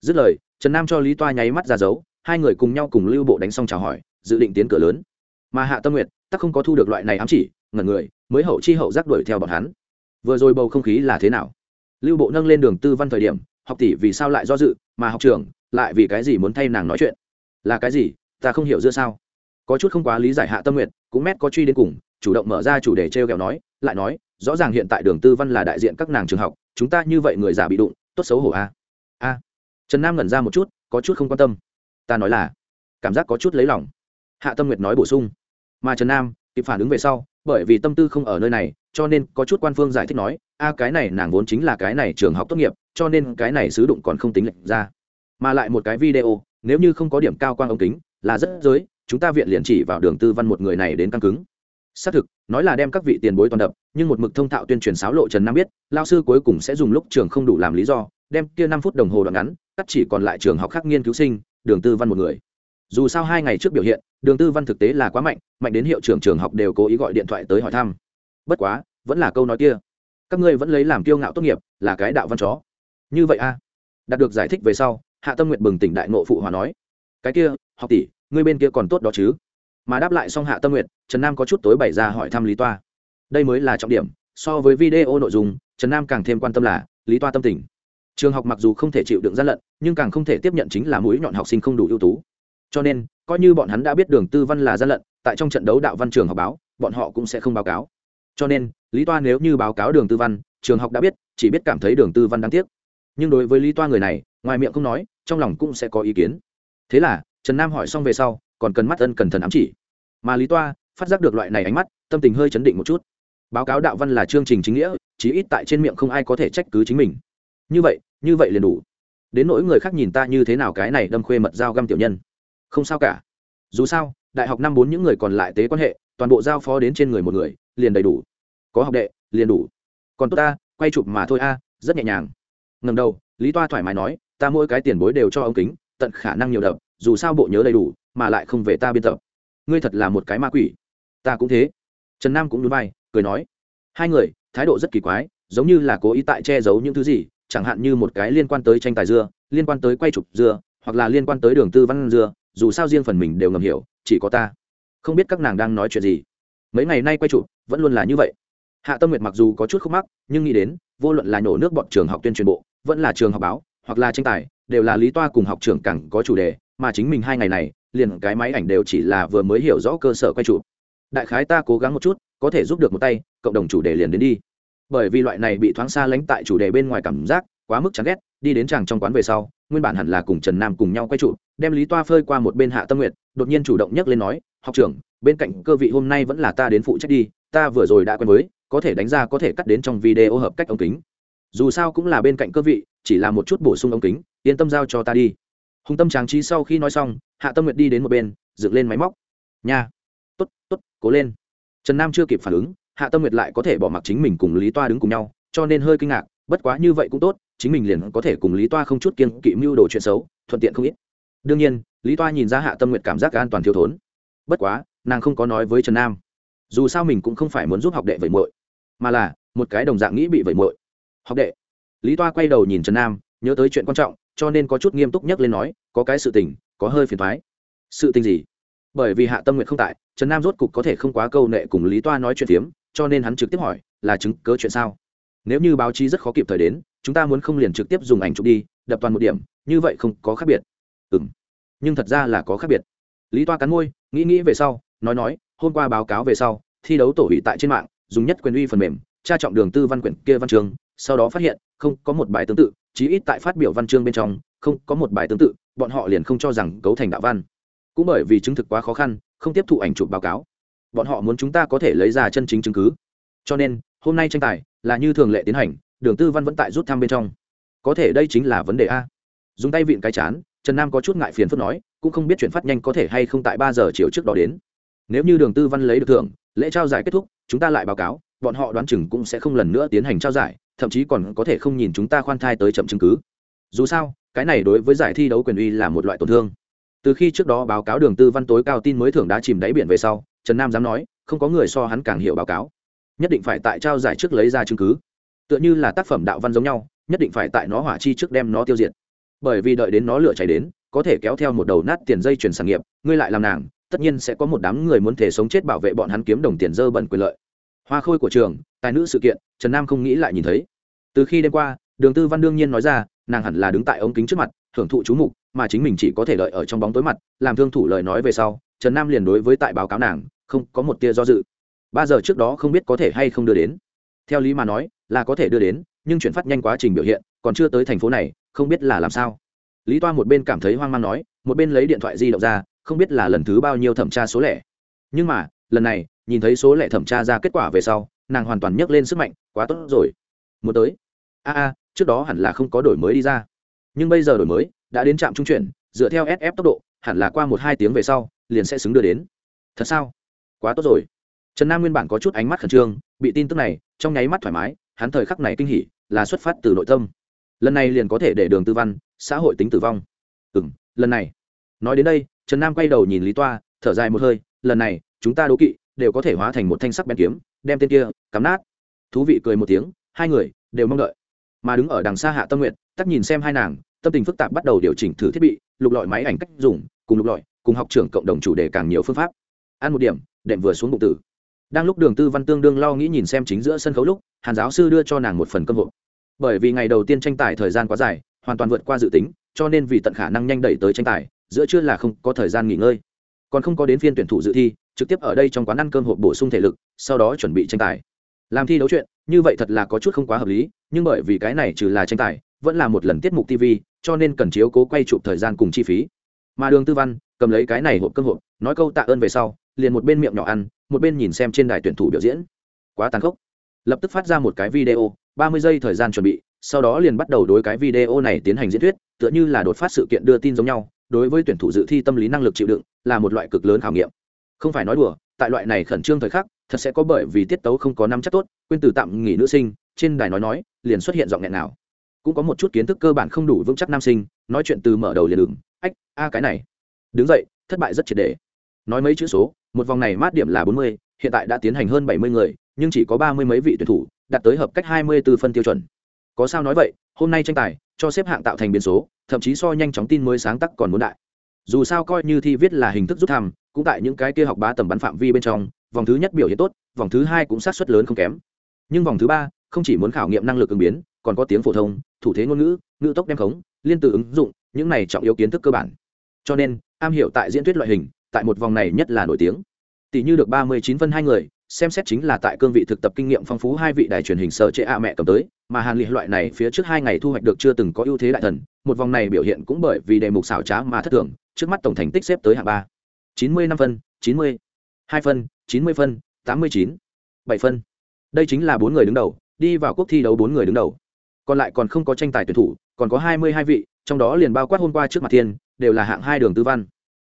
S1: Dứt lời, trần nam cho lý toa nháy mắt ra dấu, hai người cùng nhau cùng lưu bộ đánh xong chào hỏi, dự định tiến cửa lớn mà hạ tâm nguyệt, tắc không có thu được loại này ám chỉ, ngẩn người, mới hậu chi hậu giác đuổi theo bọn hắn. Vừa rồi bầu không khí là thế nào? Lưu bộ nâng lên đường tư văn thời điểm, học tỷ vì sao lại do dự, mà học trường lại vì cái gì muốn thay nàng nói chuyện? Là cái gì? Ta không hiểu giữa sao. Có chút không quá lý giải hạ tâm nguyện cũng mét có truy đến cùng, chủ động mở ra chủ đề t r e o kẹo nói, lại nói, rõ ràng hiện tại đường tư văn là đại diện các nàng trường học, chúng ta như vậy người già bị đụng, tốt xấu hổ a. A. Trần nam ngẩn ra một chút, có chút không quan tâm. Ta nói là, cảm giác có chút lấy lòng. Hạ tâm nguyệt nói bổ sung mà trần nam kịp phản ứng về sau, bởi vì tâm tư không ở nơi này, cho nên có chút quan phương giải thích nói, a, cái này nàng vốn chính là cái này trường học tốt nghiệp, cho nên cái này sứ đụng còn không tính lệch ra. Mà lại một cái video, nếu như không có điểm cao quang ống kính, là rất giới, chúng ta viện liền chỉ vào đường tư văn một người này đến căng cứng. Xác thực, nói là đem các vị tiền bối toàn đập, nhưng một mực thông thạo tuyên truyền sáo lộ trần nam biết, lao sư cuối cùng sẽ dùng lúc trường không đủ làm lý do, đem kia năm phút đồng hồ đoạn ngắn, cắt chỉ còn lại trường học khác nghiên cứu sinh, đường tư văn một người dù sao hai ngày trước biểu hiện, đường tư văn thực tế là quá mạnh mạnh đến hiệu trưởng trường học đều cố ý gọi điện thoại tới hỏi thăm. Bất quá, vẫn là câu nói kia. Các ngươi vẫn lấy làm kiêu ngạo tốt nghiệp, là cái đạo văn chó. Như vậy a à? đạt được giải thích về sau, hạ tâm nguyện bừng tỉnh đại nộ phụ hòa nói. Cái kia, học tỷ, ngươi bên kia còn tốt đó chứ? Mà đáp lại xong hạ tâm nguyện trần nam có chút tối bày ra hỏi thăm lý toa. Đây mới là trọng điểm, so với video nội dung, trần nam càng thêm quan tâm là, lý toa tâm tình. Trường học mặc dù không thể chịu đựng gian lận, nhưng càng không thể tiếp nhận chính là mũi nhọn học sinh không đủ ưu tú cho nên, coi như bọn hắn đã biết đường tư văn là gian lận, tại trong trận đấu đạo văn trường học báo, bọn họ cũng sẽ không báo cáo. Cho nên, lý toa nếu như báo cáo đường tư văn, trường học đã biết, chỉ biết cảm thấy đường tư văn đáng tiếc. Nhưng đối với lý toa người này, ngoài miệng không nói, trong lòng cũng sẽ có ý kiến. Thế là, trần nam hỏi xong về sau, còn cần mắt ân cẩn thận ám chỉ. Mà lý toa, phát giác được loại này ánh mắt, tâm tình hơi chấn định một chút. Báo cáo đạo văn là chương trình chính nghĩa, chí ít tại trên miệng không ai có thể trách cứ chính mình. Như vậy như vậy liền đủ. Đến nỗi người khác nhìn ta như thế nào cái này đâm khuê mật giao găm tiểu nhân không sao cả. Dù sao, đại học năm bốn những người còn lại tế quan hệ, toàn bộ giao phó đến trên người một người, liền đầy đủ. Có học đệ, liền đủ. Còn tốt ta, quay chụp mà thôi a, rất nhẹ nhàng. Ngầm đầu, lý toa thoải mái nói, ta mỗi cái tiền bối đều cho ông kính, tận khả năng nhiều đập, dù sao bộ nhớ đầy đủ, mà lại không về ta biên tập. Ngươi thật là một cái ma quỷ. Ta cũng thế. Trần nam cũng núi vai, cười nói. Hai người, thái độ rất kỳ quái, giống như là cố ý tại che giấu những thứ gì, chẳng hạn như một cái liên quan tới tranh tài dưa, liên quan tới quay chụp dưa, hoặc là liên quan tới đường tư văn dưa dù sao riêng phần mình đều ngầm hiểu, chỉ có ta. Không biết các nàng đang nói chuyện gì. Mấy ngày nay quay chụp, vẫn luôn là như vậy. Hạ tâm nguyệt mặc dù có chút khúc mắc, nhưng nghĩ đến, vô luận là nhổ nước bọn trường học tuyên truyền bộ, vẫn là trường học báo, hoặc là tranh tài, đều là lý toa cùng học trưởng cẳng có chủ đề, mà chính mình hai ngày này, liền cái máy ảnh đều chỉ là vừa mới hiểu rõ cơ sở quay chụp. Đại khái ta cố gắng một chút, có thể giúp được một tay, cộng đồng chủ đề liền đến đi. Bởi vì loại này bị thoáng xa lánh tại chủ đề bên ngoài cảm giác, quá mức chán ghét đi đến chàng trong quán về sau, nguyên bản hẳn là cùng trần nam cùng nhau quay trụ, đem lý toa phơi qua một bên hạ tâm nguyện đột nhiên chủ động nhắc lên nói, học trưởng, bên cạnh cơ vị hôm nay vẫn là ta đến phụ trách đi, ta vừa rồi đã quen với, có thể đánh ra có thể cắt đến trong video hợp cách ống kính. Dù sao cũng là bên cạnh cơ vị, chỉ là một chút bổ sung ống kính, yên tâm giao cho ta đi. Hùng tâm tráng trí sau khi nói xong, hạ tâm nguyệt đi đến một bên, dựng lên máy móc. Nha t ố t t ố t cố lên. Trần nam chưa kịp phản ứng, hạ tâm nguyệt lại có thể bỏ mặc chính mình cùng lý toa đứng cùng nhau, cho nên hơi kinh ngạc, bất quá như vậy cũng tốt chính mình liền có thể cùng lý toa không chút kiên kỵ mưu đồ chuyện xấu, thuận tiện không ít. Đương nhiên, lý toa nhìn ra hạ tâm nguyệt cảm giác an toàn thiếu thốn. Bất quá, nàng không có nói với trần nam. Dù sao mình cũng không phải muốn giúp học đệ vẩy muội, mà là một cái đồng dạng nghĩ bị vẩy muội. Học đệ. Lý toa quay đầu nhìn trần nam, nhớ tới chuyện quan trọng, cho nên có chút nghiêm túc nhắc lên nói, có cái sự tình, có hơi phiền thoái sự tình gì? Bởi vì hạ tâm nguyện không tại, trần nam rốt cục có thể không quá câu nệ cùng lý toa nói chuyện phiếm, cho nên hắn trực tiếp hỏi, là chứng cớ chuyện sao? Nếu như báo chí rất khó kịp thời đến chúng ta muốn không liền trực tiếp dùng ảnh chụp đi đập toàn một điểm như vậy không có khác biệt. Ừ m nhưng thật ra là có khác biệt. Lý toa cắn môi nghĩ nghĩ về sau nói nói hôm qua báo cáo về sau thi đấu tổ hủy tại trên mạng dùng nhất quyền uy phần mềm tra trọng đường tư văn quyển kia văn chương, sau đó phát hiện không có một bài tương tự chí ít tại phát biểu văn chương bên trong không có một bài tương tự bọn họ liền không cho rằng cấu thành đạo văn. Cũng bởi vì chứng thực quá khó khăn không tiếp thụ ảnh chụp báo cáo. Bọn họ muốn chúng ta có thể lấy ra chân chính chứng cứ. Cho nên hôm nay tranh tài là như thường lệ tiến hành đường tư văn vẫn tại rút thăm bên trong. Có thể đây chính là vấn đề a. Dùng tay vịn cái chán, trần nam có chút ngại phiền phức nói, cũng không biết chuyển phát nhanh có thể hay không tại ba giờ chiều trước đó đến. Nếu như đường tư văn lấy được thưởng, lễ trao giải kết thúc, chúng ta lại báo cáo, bọn họ đoán chừng cũng sẽ không lần nữa tiến hành trao giải, thậm chí còn có thể không nhìn chúng ta khoan thai tới chậm chứng cứ. Dù sao, cái này đối với giải thi đấu quyền uy là một loại tổn thương. Từ khi trước đó báo cáo đường tư văn tối cao tin mới thưởng đã chìm đáy biển về sau, trần nam dám nói, không có người so hắn càng hiểu báo cáo. Nhất định phải tại trao giải trước lấy ra chứng cứ tựa như là tác phẩm đạo văn giống nhau, nhất định phải tại nó hỏa chi trước đem nó tiêu diệt. Bởi vì đợi đến nó lửa cháy đến, có thể kéo theo một đầu nát tiền dây chuyển sản nghiệp, ngươi lại làm nàng, tất nhiên sẽ có một đám người muốn thể sống chết bảo vệ bọn hắn kiếm đồng tiền dơ bẩn quyền lợi. Hoa khôi của trường, tài nữ sự kiện, trần nam không nghĩ lại nhìn thấy. Từ khi đêm qua, đường tư văn đương nhiên nói ra, nàng hẳn là đứng tại ống kính trước mặt, thưởng thụ chú mục, mà chính mình chỉ có thể lợi ở trong bóng tối mặt, làm thương thủ lời nói về sau, trần nam liền đối với tại báo cáo nàng, không có một tia do dự. Ba giờ trước đó không biết có thể hay không đưa đến. Theo lý mà nói là có thể đưa đến, nhưng chuyển phát nhanh quá trình biểu hiện, còn chưa tới thành phố này, không biết là làm sao. Lý toa một bên cảm thấy hoang mang nói, một bên lấy điện thoại di động ra, không biết là lần thứ bao nhiêu thẩm tra số lẻ. Nhưng mà, lần này, nhìn thấy số lẻ thẩm tra ra kết quả về sau, nàng hoàn toàn nhấc lên sức mạnh, quá tốt rồi. Muốn tới. A a, trước đó hẳn là không có đổi mới đi ra. Nhưng bây giờ đổi mới, đã đến trạm trung chuyển, dựa theo sf tốc độ, hẳn là qua một hai tiếng về sau, liền sẽ xứng đưa đến. Thật sao? Quá tốt rồi. Trần nam nguyên bản có chút ánh mắt khẩn trương, bị tin tức này, trong nháy mắt thoải mái hắn thời khắc này kinh hỉ, là xuất phát từ nội tâm. Lần này liền có thể để đường tư văn, xã hội tính tử vong. Ừ m lần này. Nói đến đây, trần nam quay đầu nhìn lý toa, thở dài một hơi, lần này, chúng ta đố kỵ, đều có thể hóa thành một thanh sắc bén kiếm, đem tên kia, cắm nát. Thú vị cười một tiếng, hai người, đều mong đợi. Mà đứng ở đằng xa hạ tâm nguyện tắt nhìn xem hai nàng, tâm tình phức tạp bắt đầu điều chỉnh thử thiết bị, lục lọi máy ảnh cách dùng, cùng lục lọi, cùng học trưởng cộng đồng chủ đề càng nhiều phương pháp. Ăn một điểm, đệm vừa xuống bụng tử đang lúc đường tư văn tương đương lo nghĩ nhìn xem chính giữa sân khấu lúc, hàn giáo sư đưa cho nàng một phần cơm hộp. Bởi vì ngày đầu tiên tranh tài thời gian quá dài, hoàn toàn vượt qua dự tính, cho nên vì tận khả năng nhanh đẩy tới tranh tài, giữa trưa là không có thời gian nghỉ ngơi. Còn không có đến phiên tuyển thủ dự thi, trực tiếp ở đây trong quán ăn cơm hộp bổ sung thể lực, sau đó chuẩn bị tranh tài. Làm thi đấu chuyện, như vậy thật là có chút không quá hợp lý, nhưng bởi vì cái này trừ là tranh tài, vẫn là một lần tiết mục tv cho nên cần chiếu cố quay chụp thời gian cùng chi phí. Mà đường tư văn, cầm lấy cái này hộp cơm hộp, nói câu tạ ơn về sau liền một bên miệng nhỏ ăn một bên nhìn xem trên đài tuyển thủ biểu diễn. Quá tàn khốc. Lập tức phát ra một cái video ba mươi giây thời gian chuẩn bị sau đó liền bắt đầu đối cái video này tiến hành diễn thuyết tựa như là đột phát sự kiện đưa tin giống nhau đối với tuyển thủ dự thi tâm lý năng lực chịu đựng là một loại cực lớn khảo nghiệm. Không phải nói đùa tại loại này khẩn trương thời khắc thật sẽ có bởi vì tiết tấu không có năm chắc tốt quên từ tạm nghỉ nữ sinh trên đài nói nói liền xuất hiện giọng nghẹn nào cũng có một chút kiến thức cơ bản không đủ vững chắc nam sinh nói chuyện từ mở đầu liền đường, ách a cái này. Đứng dậy thất bại rất triệt đề nói mấy chữ số, một vòng này mát điểm là bốn mươi, hiện tại đã tiến hành hơn bảy mươi người, nhưng chỉ có ba mươi mấy vị tuyển thủ, đạt tới hợp cách hai mươi 24 phân tiêu chuẩn. Có sao nói vậy, hôm nay tranh tài, cho xếp hạng tạo thành biến số, thậm chí so nhanh chóng tin mới sáng tác còn muốn đại. Dù sao coi như thi viết là hình thức rút thăm, cũng tại những cái kia học bá tầm bắn phạm vi bên trong, vòng thứ nhất biểu hiện tốt, vòng thứ hai cũng sát xuất lớn không kém. Nhưng vòng thứ ba, không chỉ muốn khảo nghiệm năng lực ứng biến, còn có tiếng phổ thông, thủ thế ngôn ngữ ngữ tốc đem khống, liên từ ứng dụng, những này trọng yếu kiến thức cơ bản. Cho nên, am hiểu tại diễn thuyết loại hình tại một vòng này nhất là nổi tiếng. Tỷ như được ba mươi chín phân hai người, xem xét chính là tại cương vị thực tập kinh nghiệm phong phú hai vị đài truyền hình sở trệ a mẹ cầm tới, mà hàn liệt loại này phía trước hai ngày thu hoạch được chưa từng có ưu thế đại thần, một vòng này biểu hiện cũng bởi vì đề mục xảo trá mà thất thường, trước mắt tổng thành tích xếp tới hạng ba. chín mươi năm phân, chín mươi, hai phân, chín mươi phân, tám mươi chín, bảy phân. Đây chính là bốn người đứng đầu, đi vào quốc thi đấu bốn người đứng đầu. Còn lại còn không có tranh tài tuyển thủ, còn có hai mươi hai vị, trong đó liền bao quát hôm qua trước mặt thiên, đều là hạng hai đường tư văn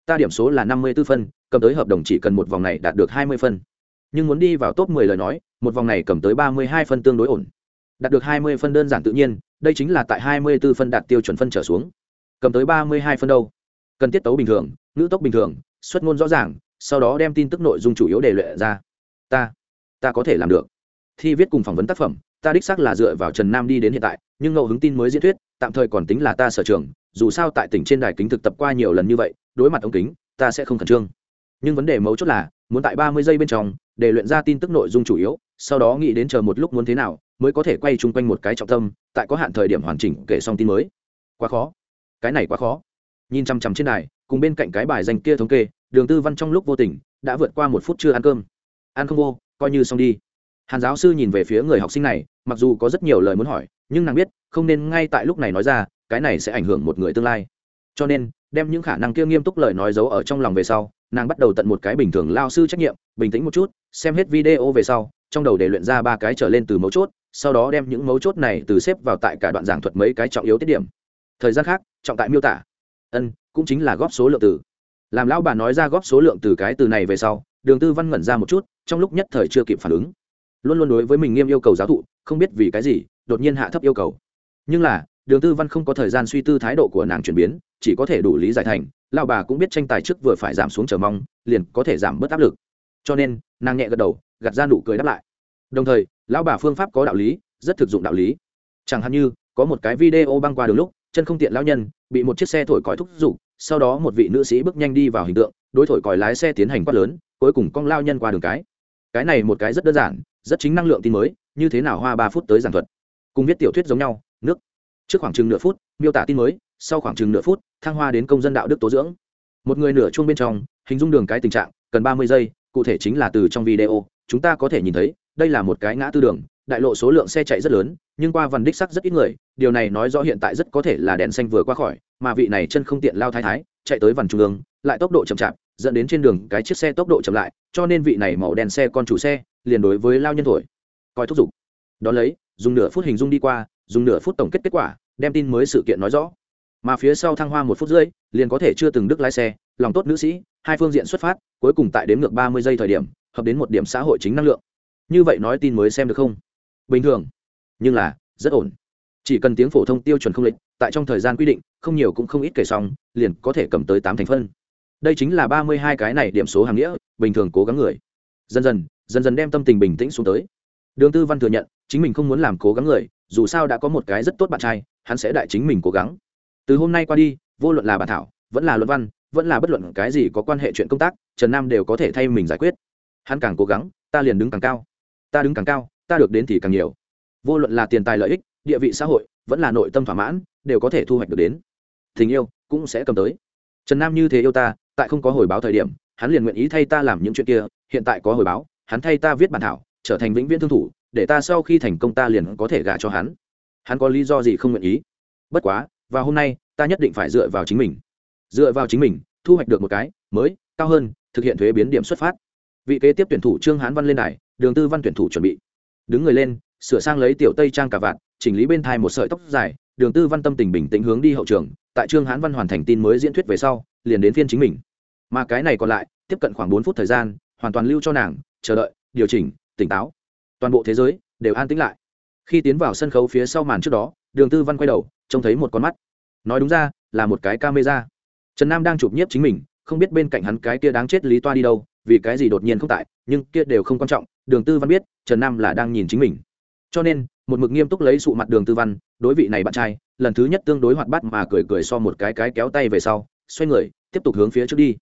S1: ta điểm số là năm mươi b ố phân cầm tới hợp đồng chỉ cần một vòng này đạt được hai mươi phân nhưng muốn đi vào top 10 lời nói, một vòng này cầm tới 32 phân tương đối ổn. Đạt được 20 phân đơn giản tự nhiên, đây chính là tại 24 phân đạt tiêu chuẩn phân trở xuống. Cầm tới 32 phân đâu? Cần tiết tấu bình thường, ngữ tốc bình thường, xuất ngôn rõ ràng, sau đó đem tin tức nội dung chủ yếu để luyện ra. Ta, ta có thể làm được. Thi viết cùng phỏng vấn tác phẩm, ta đích xác là dựa vào Trần Nam đi đến hiện tại, nhưng ngẫu hứng tin mới diễn thuyết, tạm thời còn tính là ta sở trường, dù sao tại tỉnh trên đài kính thực tập qua nhiều lần như vậy, đối mặt ống kính, ta sẽ không khẩn trương. Nhưng vấn đề mấu chốt là, muốn tại 30 giây bên trong, để luyện ra tin tức nội dung chủ yếu sau đó nghĩ đến chờ một lúc muốn thế nào mới có thể quay chung quanh một cái trọng tâm tại có hạn thời điểm hoàn chỉnh kể xong tin mới. Quá khó. Cái này quá khó. Nhìn chằm chằm trên đài cùng bên cạnh cái bài danh kia thống kê đường tư văn trong lúc vô tình đã vượt qua một phút chưa ăn cơm. Ăn không vô coi như xong đi. Hàn giáo sư nhìn về phía người học sinh này mặc dù có rất nhiều lời muốn hỏi nhưng nàng biết không nên ngay tại lúc này nói ra cái này sẽ ảnh hưởng một người tương lai cho nên, đem những khả năng kia nghiêm túc lời nói giấu ở trong lòng về sau, nàng bắt đầu tận một cái bình thường lao sư trách nhiệm, bình tĩnh một chút, xem hết video về sau, trong đầu để luyện ra ba cái trở lên từ mấu chốt, sau đó đem những mấu chốt này từ xếp vào tại cả đoạn giảng thuật mấy cái trọng yếu tiết điểm. Thời gian khác, trọng tại miêu tả. Ân, cũng chính là góp số lượng từ. Làm lão bà nói ra góp số lượng từ cái từ này về sau, đường tư văn ngẩn ra một chút, trong lúc nhất thời chưa kịp phản ứng. Luôn luôn đối với mình nghiêm yêu cầu giáo thụ, không biết vì cái gì, đột nhiên hạ thấp yêu cầu. Nhưng là đường tư văn không có thời gian suy tư thái độ của nàng chuyển biến, chỉ có thể đủ lý giải thành, lão bà cũng biết tranh tài trước vừa phải giảm xuống chờ mong, liền có thể giảm bớt áp lực. Cho nên, nàng nhẹ gật đầu, gạt ra nụ cười đáp lại. Đồng thời, lão bà phương pháp có đạo lý, rất thực dụng đạo lý. Chẳng hạn như, có một cái video băng qua đường lúc, chân không tiện lão nhân, bị một chiếc xe thổi còi thúc giục, sau đó một vị nữ sĩ bước nhanh đi vào hình tượng, đối thổi còi lái xe tiến hành quát lớn, cuối cùng con lao nhân qua đường cái. Cái này một cái rất đơn giản, rất chính năng lượng tin mới, như thế nào hoa ba phút tới giảng thuật. Cùng viết tiểu thuyết giống nhau, nước trước khoảng chừng nửa phút, miêu tả tin mới, sau khoảng chừng nửa phút, thăng hoa đến công dân đạo đức tố dưỡng. Một người nửa chuông bên trong, hình dung đường cái tình trạng, cần ba mươi giây, cụ thể chính là từ trong video, chúng ta có thể nhìn thấy, đây là một cái ngã tư đường, đại lộ số lượng xe chạy rất lớn, nhưng qua vần đích sắc rất ít người, điều này nói rõ hiện tại rất có thể là đèn xanh vừa qua khỏi, mà vị này chân không tiện lao thái thái, chạy tới vần trung ương, lại tốc độ chậm chạp, dẫn đến trên đường cái chiếc xe tốc độ chậm lại, cho nên vị này màu đèn xe con chủ xe, liền đối với lao nhân thổi. Coi thúc giục. Đón lấy, dùng nửa phút hình dung đi qua, dùng nửa phút tổng kết kết quả đem tin mới sự kiện nói rõ. Mà phía sau thăng hoa một phút rưỡi, liền có thể chưa từng đức lái xe, lòng tốt nữ sĩ, hai phương diện xuất phát, cuối cùng tại đến ngược ba mươi giây thời điểm, hợp đến một điểm xã hội chính năng lượng. Như vậy nói tin mới xem được không? Bình thường. Nhưng là, rất ổn. Chỉ cần tiếng phổ thông tiêu chuẩn không lệch, tại trong thời gian quy định, không nhiều cũng không ít kể xong, liền có thể cầm tới tám thành phân. Đây chính là ba mươi hai cái này điểm số hàng nghĩa, bình thường cố gắng người. Dần dần dần dần đem tâm tình bình tĩnh xuống tới. Đường tư văn thừa nhận, chính mình không muốn làm cố gắng người, dù sao đã có một cái rất tốt bạn trai hắn sẽ đại chính mình cố gắng. Từ hôm nay qua đi, vô luận là bản thảo, vẫn là luận văn, vẫn là bất luận cái gì có quan hệ chuyện công tác, trần nam đều có thể thay mình giải quyết. Hắn càng cố gắng, ta liền đứng càng cao. Ta đứng càng cao, ta được đến thì càng nhiều. Vô luận là tiền tài lợi ích, địa vị xã hội, vẫn là nội tâm thỏa mãn, đều có thể thu hoạch được đến. Tình yêu cũng sẽ cầm tới. Trần nam như thế yêu ta, tại không có hồi báo thời điểm, hắn liền nguyện ý thay ta làm những chuyện kia, hiện tại có hồi báo, hắn thay ta viết bản thảo, trở thành vĩnh viễn thương thủ, để ta sau khi thành công ta liền có thể gả cho hắn hắn có lý do gì không nguyện ý? Bất quá và hôm nay, ta nhất định phải dựa vào chính mình. Dựa vào chính mình, thu hoạch được một cái mới, cao hơn, thực hiện thuế biến điểm xuất phát. Vị kế tiếp tuyển thủ trương hán văn lên đài, đường tư văn tuyển thủ chuẩn bị. Đứng người lên, sửa sang lấy tiểu tây trang cả vạn chỉnh lý bên thai một sợi tóc dài, đường tư văn tâm tình bình tĩnh hướng đi hậu trường, tại trương hán văn hoàn thành tin mới diễn thuyết về sau, liền đến phiên chính mình. Mà cái này còn lại, tiếp cận khoảng bốn phút thời gian, hoàn toàn lưu cho nàng, chờ đợi, điều chỉnh, tỉnh táo. Toàn bộ thế giới đều an tĩnh lại khi tiến vào sân khấu phía sau màn trước đó, đường tư văn quay đầu, trông thấy một con mắt. Nói đúng ra, là một cái camera. Trần nam đang chụp nhiếp chính mình, không biết bên cạnh hắn cái kia đáng chết lý toa đi đâu, vì cái gì đột nhiên không tại, nhưng kia đều không quan trọng, đường tư văn biết, trần nam là đang nhìn chính mình. Cho nên, một mực nghiêm túc lấy sụ mặt đường tư văn, đối vị này bạn trai, lần thứ nhất tương đối hoạt bát mà cười cười so một cái cái kéo tay về sau, xoay người, tiếp tục hướng phía trước đi.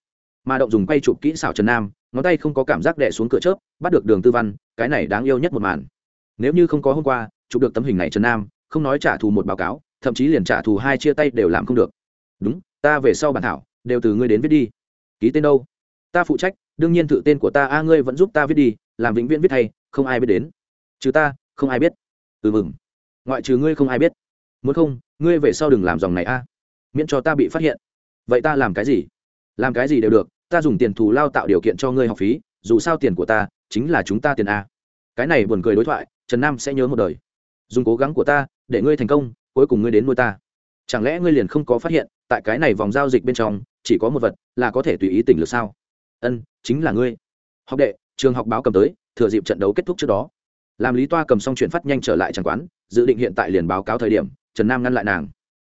S1: Mà động dùng quay chụp kỹ xảo trần nam, ngón tay không có cảm giác đẻ xuống cửa chớp, bắt được đường tư văn, cái này đáng yêu nhất một màn nếu như không có hôm qua, chụp được tấm hình này trần nam, không nói trả thù một báo cáo, thậm chí liền trả thù hai chia tay đều làm không được. Đúng, ta về sau bản thảo, đều từ ngươi đến viết đi. Ký tên đâu? Ta phụ trách, đương nhiên tự tên của ta, a, ngươi vẫn giúp ta viết đi, làm vĩnh viễn viết thay không ai biết đến. Trừ ta, không ai biết. Ừ mừng. Ngoại trừ ngươi không ai biết. Muốn không, ngươi về sau đừng làm dòng này a. Miễn cho ta bị phát hiện. Vậy ta làm cái gì? Làm cái gì đều được, ta dùng tiền thù lao tạo điều kiện cho ngươi học phí, dù sao tiền của ta, chính là chúng ta tiền a. Cái này buồn cười đối thoại trần nam sẽ nhớ một đời. Dùng cố gắng của ta, để ngươi thành công, cuối cùng ngươi đến nuôi ta. Chẳng lẽ ngươi liền không có phát hiện, tại cái này vòng giao dịch bên trong, chỉ có một vật là có thể tùy ý tỉnh lược sao? Ân, chính là ngươi. Học đệ, trường học báo cầm tới, thừa dịp trận đấu kết thúc trước đó. Làm lý toa cầm xong chuyển phát nhanh trở lại tràng quán, dự định hiện tại liền báo cáo thời điểm, trần nam ngăn lại nàng.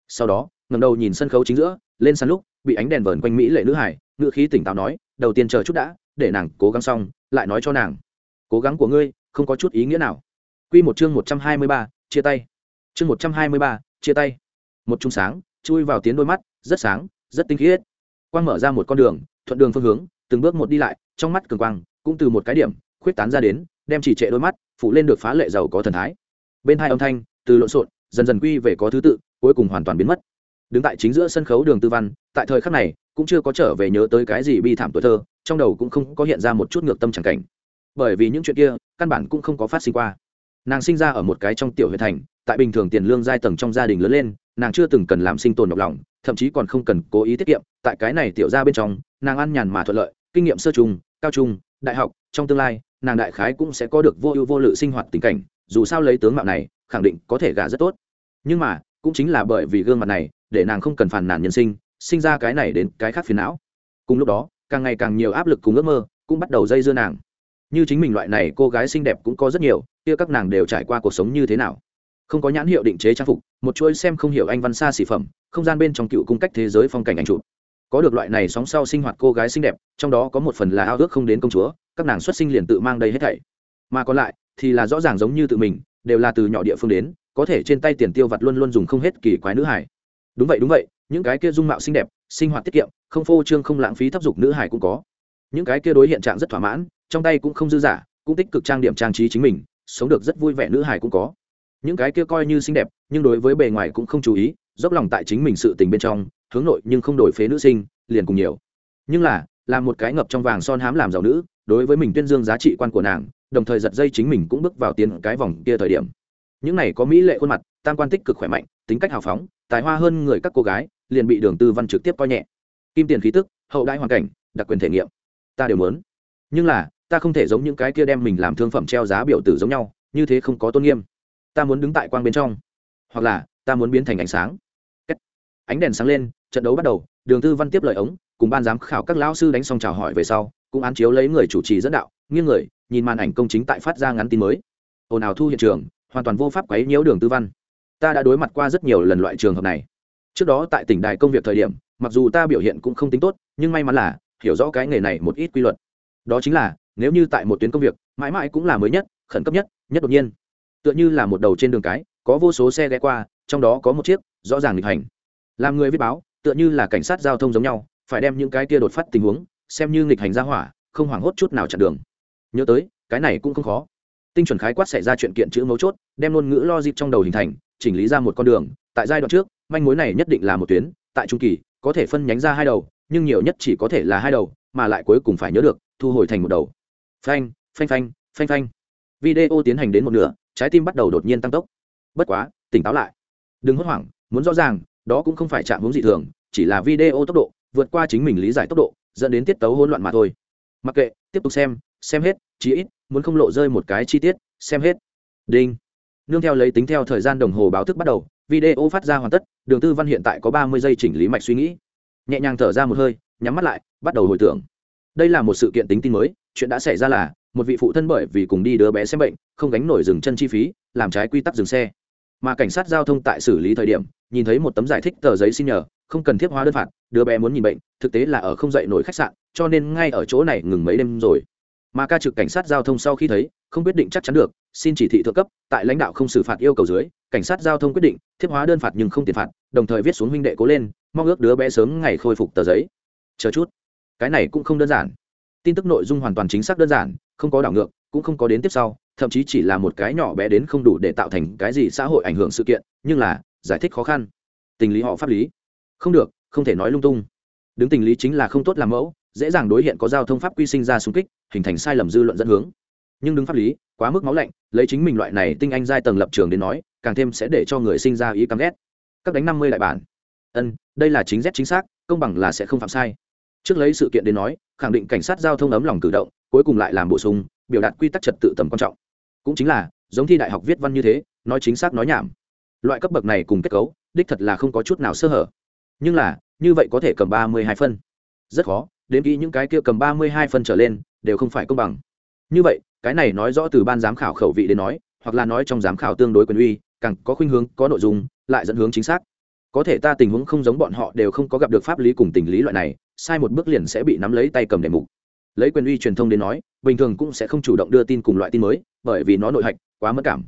S1: Sau đó ngầm đầu nhìn sân khấu chính giữa, lên sân lúc, bị ánh đèn vờn quanh mỹ lệ nữ hải, ngựa khí tỉnh táo nói, đầu tiên chờ chút đã, để nàng cố gắng xong, lại nói cho nàng. Cố gắng của ngươi, không có chút ý nghĩa nào quy một chương một trăm hai mươi ba, chia tay. Chương một trăm hai mươi ba, chia tay. Một chung sáng, chui vào tiến đôi mắt, rất sáng, rất tinh khiết. Quang mở ra một con đường, thuận đường phương hướng, từng bước một đi lại, trong mắt cường quang, cũng từ một cái điểm, khuyết tán ra đến, đem chỉ trệ đôi mắt phụ lên được phá lệ giàu có thần thái. Bên hai âm thanh, từ lộn xộn, dần dần quy về có thứ tự, cuối cùng hoàn toàn biến mất. Đứng tại chính giữa sân khấu đường tư văn, tại thời khắc này, cũng chưa có trở về nhớ tới cái gì bi thảm tuổi thơ, trong đầu cũng không có hiện ra một chút ngược tâm chẳng cảnh. Bởi vì những chuyện kia, căn bản cũng không có phát sinh qua nàng sinh ra ở một cái trong tiểu huyện thành, tại bình thường tiền lương giai tầng trong gia đình lớn lên, nàng chưa từng cần làm sinh tồn độc lòng, thậm chí còn không cần cố ý tiết kiệm. Tại cái này tiểu ra bên trong, nàng ăn nhàn mà thuận lợi, kinh nghiệm sơ trung cao trung, đại học, trong tương lai, nàng đại khái cũng sẽ có được vô ưu vô lự sinh hoạt tình cảnh, dù sao lấy tướng mạo này, khẳng định có thể gả rất tốt. Nhưng mà, cũng chính là bởi vì gương mặt này, để nàng không cần phàn nàn nhân sinh sinh ra cái này đến cái khác phiền não. Cùng lúc đó, càng ngày càng nhiều áp lực cùng ước mơ cũng bắt đầu dây dưa nàng như chính mình loại này cô gái xinh đẹp cũng có rất nhiều, kia các nàng đều trải qua cuộc sống như thế nào. Không có nhãn hiệu định chế trang phục, một chuỗi xem không hiểu anh văn xa xỉ phẩm, không gian bên trong cựu cung cách thế giới phong cảnh anh chụp. Có được loại này sóng sau sinh hoạt cô gái xinh đẹp, trong đó có một phần là ao ước không đến công chúa, các nàng xuất sinh liền tự mang đây hết thảy. Mà còn lại, thì là rõ ràng giống như tự mình, đều là từ nhỏ địa phương đến, có thể trên tay tiền tiêu vặt luôn luôn dùng không hết kỳ quái nữ hải. Đúng vậy đúng vậy, những cái kia dung mạo xinh đẹp, sinh hoạt tiết kiệm, không phô trương không lãng phí thấp dục nữ hải cũng có. Những cái kia đối hiện trạng rất thỏa mãn trong tay cũng không dư giả, cũng tích cực trang điểm trang trí chính mình, sống được rất vui vẻ nữ hải cũng có. Những cái kia coi như xinh đẹp, nhưng đối với bề ngoài cũng không chú ý, dốc lòng tại chính mình sự tình bên trong, hướng nội nhưng không đổi phế nữ sinh, liền cùng nhiều. Nhưng là làm một cái ngập trong vàng son hám làm giàu nữ, đối với mình tuyên dương giá trị quan của nàng, đồng thời giật dây chính mình cũng bước vào tiến cái vòng kia thời điểm. Những này có mỹ lệ khuôn mặt, tam quan tích cực khỏe mạnh, tính cách hào phóng, tài hoa hơn người các cô gái, liền bị đường tư văn trực tiếp coi nhẹ. Kim tiền khí tức, hậu đại hoàn cảnh, đặc quyền thể nghiệm. Ta đều muốn. Nhưng là ta không thể giống những cái kia đem mình làm thương phẩm treo giá biểu tử giống nhau, như thế không có tôn nghiêm. Ta muốn đứng tại quang bên trong, hoặc là ta muốn biến thành ánh sáng. Ánh đèn sáng lên, trận đấu bắt đầu, đường tư văn tiếp lời ống, cùng ban giám khảo các lão sư đánh xong chào hỏi về sau, cũng án chiếu lấy người chủ trì dẫn đạo, nghiêng người, nhìn màn ảnh công chính tại phát ra ngắn tin mới. Ồn ào thu hiện trường, hoàn toàn vô pháp quấy nhiễu đường tư văn. Ta đã đối mặt qua rất nhiều lần loại trường hợp này. Trước đó tại tỉnh đài công việc thời điểm, mặc dù ta biểu hiện cũng không tính tốt, nhưng may mắn là, hiểu rõ cái nghề này một ít quy luật. Đó chính là nếu như tại một tuyến công việc, mãi mãi cũng là mới nhất, khẩn cấp nhất nhất đột nhiên. Tựa như là một đầu trên đường cái, có vô số xe ghé qua, trong đó có một chiếc, rõ ràng lịch hành. Làm người viết báo, tựa như là cảnh sát giao thông giống nhau, phải đem những cái kia đột phát tình huống, xem như nghịch hành ra hỏa, không hoảng hốt chút nào chặn đường. Nhớ tới, cái này cũng không khó. Tinh chuẩn khái quát xảy ra chuyện kiện chữ mấu chốt, đem ngôn ngữ lo dịp trong đầu hình thành, chỉnh lý ra một con đường. Tại giai đoạn trước, manh mối này nhất định là một tuyến, tại trung kỳ, có thể phân nhánh ra hai đầu, nhưng nhiều nhất chỉ có thể là hai đầu, mà lại cuối cùng phải nhớ được, thu hồi thành một đầu phanh phanh phanh phanh phanh. Video tiến hành đến một nửa, trái tim bắt đầu đột nhiên tăng tốc. Bất quá, tỉnh táo lại. Đừng hốt hoảng, muốn rõ ràng, đó cũng không phải chạm hướng dị thường, chỉ là video tốc độ, vượt qua chính mình lý giải tốc độ, dẫn đến tiết tấu hỗn loạn mà thôi. Mặc kệ, tiếp tục xem xem hết, chí ít, muốn không lộ rơi một cái chi tiết, xem hết. Đinh. Nương theo lấy tính theo thời gian đồng hồ báo thức bắt đầu, video phát ra hoàn tất, đường tư văn hiện tại có ba mươi giây chỉnh lý mạch suy nghĩ. Nhẹ nhàng thở ra một hơi, nhắm mắt lại, bắt đầu hồi tưởng. Đây là một sự kiện tính tin mới chuyện đã xảy ra là, một vị phụ thân bởi vì cùng đi đứa bé xem bệnh, không gánh nổi dừng chân chi phí, làm trái quy tắc dừng xe. Mà cảnh sát giao thông tại xử lý thời điểm, nhìn thấy một tấm giải thích tờ giấy xin nhờ, không cần thiết hóa đơn phạt, đứa bé muốn nhìn bệnh, thực tế là ở không dậy nổi khách sạn, cho nên ngay ở chỗ này ngừng mấy đêm rồi. Mà ca trực cảnh sát giao thông sau khi thấy, không quyết định chắc chắn được, xin chỉ thị thượng cấp, tại lãnh đạo không xử phạt yêu cầu dưới, cảnh sát giao thông quyết định thiếp hóa đơn phạt nhưng không tiền phạt, đồng thời viết xuống huynh đệ cố lên, mong ước đứa bé sớm ngày khôi phục tờ giấy. Chờ chút. Cái này cũng không đơn giản tin tức nội dung hoàn toàn chính xác đơn giản, không có đảo ngược, cũng không có đến tiếp sau, thậm chí chỉ là một cái nhỏ bé đến không đủ để tạo thành cái gì xã hội ảnh hưởng sự kiện, nhưng là, giải thích khó khăn. Tình lý họ pháp lý. Không được, không thể nói lung tung. Đứng tình lý chính là không tốt làm mẫu, dễ dàng đối hiện có giao thông pháp quy sinh ra xung kích, hình thành sai lầm dư luận dẫn hướng. Nhưng đứng pháp lý, quá mức máu lạnh, lấy chính mình loại này tinh anh giai tầng lập trường đến nói, càng thêm sẽ để cho người sinh ra ý căm ghét. Các đánh năm mươi đại bản. Ân, đây là chính rét chính xác, công bằng là sẽ không phạm sai. Trước lấy sự kiện đến nói khẳng định cảnh sát giao thông ấm lòng cử động, cuối cùng lại làm bổ sung, biểu đạt quy tắc trật tự tầm quan trọng. Cũng chính là, giống thi đại học viết văn như thế, nói chính xác nói nhảm. Loại cấp bậc này cùng kết cấu, đích thật là không có chút nào sơ hở. Nhưng là, như vậy có thể cầm ba mươi hai phân. Rất khó, đến kỹ những cái kia cầm ba mươi hai phân trở lên, đều không phải công bằng. Như vậy, cái này nói rõ từ ban giám khảo khẩu vị đến nói, hoặc là nói trong giám khảo tương đối quyền uy, càng có khuynh hướng, có nội dung, lại dẫn hướng chính xác. Có thể ta tình huống không giống bọn họ đều không có gặp được pháp lý cùng tình lý loại này sai một bước liền sẽ bị nắm lấy tay cầm đề mục. Lấy quyền uy truyền thông đến nói, bình thường cũng sẽ không chủ động đưa tin cùng loại tin mới, bởi vì nó nội hạch quá mất cảm.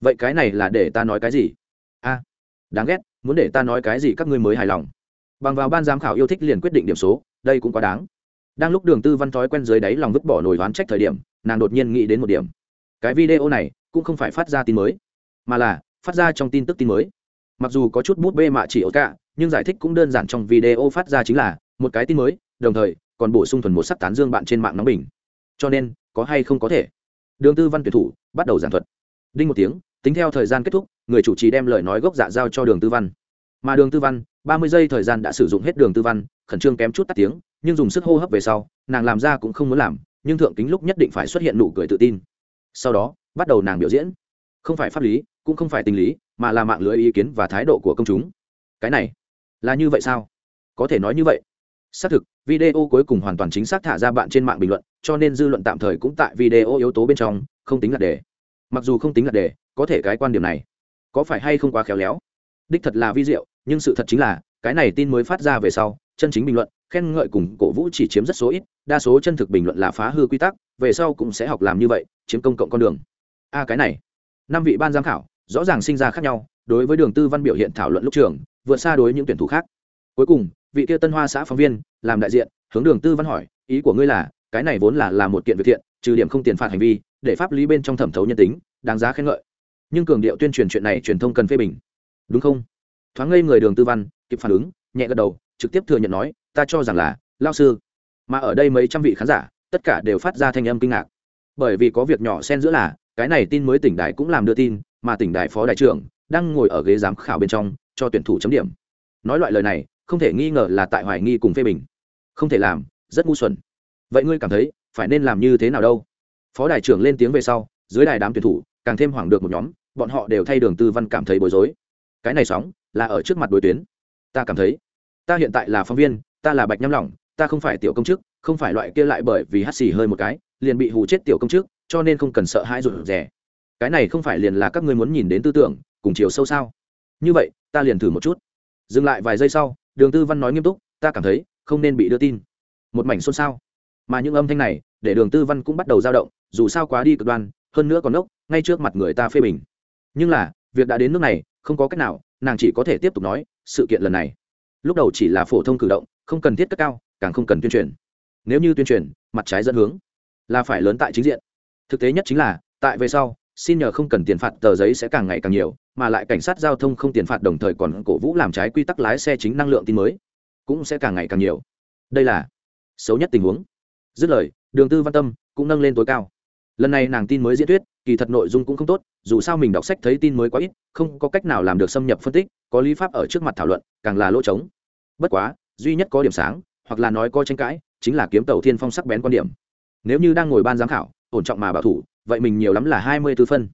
S1: Vậy cái này là để ta nói cái gì? A, đáng ghét, muốn để ta nói cái gì các ngươi mới hài lòng? Bằng vào ban giám khảo yêu thích liền quyết định điểm số, đây cũng quá đáng. Đang lúc đường tư văn thói quen dưới đáy lòng vứt bỏ nổi oán trách thời điểm, nàng đột nhiên nghĩ đến một điểm. Cái video này cũng không phải phát ra tin mới, mà là phát ra trong tin tức tin mới. Mặc dù có chút bút bê mạ chỉ ở cả nhưng giải thích cũng đơn giản trong video phát ra chính là, một cái tin mới, đồng thời, còn bổ sung thuần một sắc tán dương bạn trên mạng nóng bình. Cho nên, có hay không có thể? Đường tư văn tuyển thủ, bắt đầu giảng thuật. Đinh một tiếng, tính theo thời gian kết thúc, người chủ trì đem lời nói gốc dạ giao cho đường tư văn. Mà đường tư văn, ba mươi giây thời gian đã sử dụng hết đường tư văn, khẩn trương kém chút tắt tiếng, nhưng dùng sức hô hấp về sau, nàng làm ra cũng không muốn làm, nhưng thượng kính lúc nhất định phải xuất hiện nụ cười tự tin. Sau đó, bắt đầu nàng biểu diễn. Không phải pháp lý, cũng không phải tình lý, mà là mạng lưới ý kiến và thái độ của công chúng. Cái này là như vậy sao? Có thể nói như vậy. Xác thực, video cuối cùng hoàn toàn chính xác thả ra bạn trên mạng bình luận, cho nên dư luận tạm thời cũng tại video yếu tố bên trong, không tính là đề. Mặc dù không tính là đề, có thể cái quan điểm này có phải hay không quá khéo léo? Đích thật là vi diệu, nhưng sự thật chính là, cái này tin mới phát ra về sau, chân chính bình luận, khen ngợi cùng cổ vũ chỉ chiếm rất số ít, đa số chân thực bình luận là phá hư quy tắc, về sau cũng sẽ học làm như vậy, chiếm công cộng con đường. A, cái này. Năm vị ban giám khảo, rõ ràng sinh ra khác nhau, đối với đường tư văn biểu hiện thảo luận lúc trường vượt xa đối những tuyển thủ khác. Cuối cùng, vị kia tân hoa xã phóng viên, làm đại diện, hướng đường tư văn hỏi, ý của ngươi là, cái này vốn là là một kiện việc thiện, trừ điểm không tiền phạt hành vi, để pháp lý bên trong thẩm thấu nhân tính, đáng giá khen ngợi. Nhưng cường điệu tuyên truyền chuyện này truyền thông cần phê bình. Đúng không? Thoáng ngây người đường tư văn, kịp phản ứng, nhẹ gật đầu, trực tiếp thừa nhận nói, ta cho rằng là lao sư. Mà ở đây mấy trăm vị khán giả, tất cả đều phát ra thanh âm kinh ngạc. Bởi vì có việc nhỏ xen giữa là, cái này tin mới tỉnh đài cũng làm đưa tin, mà tỉnh đài phó đại trưởng đang ngồi ở ghế giám khảo bên trong cho tuyển thủ chấm điểm. Nói loại lời này, không thể nghi ngờ là tại hoài nghi cùng phê bình. Không thể làm, rất ngu xuẩn. Vậy ngươi cảm thấy, phải nên làm như thế nào đâu? Phó đại trưởng lên tiếng về sau, dưới đài đám tuyển thủ, càng thêm hoảng được một nhóm, bọn họ đều thay đường tư văn cảm thấy bối rối. Cái này sóng, là ở trước mặt đối tuyến. Ta cảm thấy, ta hiện tại là phóng viên, ta là bạch nhâm lỏng, ta không phải tiểu công chức, không phải loại kia lại bởi vì hắt xì hơi một cái, liền bị hù chết tiểu công chức, cho nên không cần sợ hãi rụt rè. Cái này không phải liền là các ngươi muốn nhìn đến tư tưởng, cùng chiều sâu sao? Như vậy ta liền thử một chút. Dừng lại vài giây sau, đường tư văn nói nghiêm túc, ta cảm thấy không nên bị đưa tin. Một mảnh xôn xao. Mà những âm thanh này, để đường tư văn cũng bắt đầu dao động, dù sao quá đi cực đoan, hơn nữa còn ốc ngay trước mặt người ta phê bình. Nhưng là, việc đã đến nước này, không có cách nào, nàng chỉ có thể tiếp tục nói, sự kiện lần này. Lúc đầu chỉ là phổ thông cử động, không cần thiết cất cao, càng không cần tuyên truyền. Nếu như tuyên truyền, mặt trái dẫn hướng, là phải lớn tại chính diện. Thực tế nhất chính là, tại về sau, xin nhờ không cần tiền phạt tờ giấy sẽ càng ngày càng nhiều mà lại cảnh sát giao thông không tiền phạt đồng thời còn cổ vũ làm trái quy tắc lái xe chính năng lượng tin mới, cũng sẽ càng ngày càng nhiều. Đây là xấu nhất tình huống. Dứt lời, đường tư văn tâm cũng nâng lên tối cao. Lần này nàng tin mới diễn thuyết, kỳ thật nội dung cũng không tốt, dù sao mình đọc sách thấy tin mới quá ít, không có cách nào làm được xâm nhập phân tích, có lý pháp ở trước mặt thảo luận, càng là lỗ trống. Bất quá, duy nhất có điểm sáng, hoặc là nói có tranh cãi, chính là kiếm tàu thiên phong sắc bén quan điểm. Nếu như đang ngồi ban giám khảo, ổn trọng mà bảo thủ, vậy mình nhiều lắm là hai mươi tư phân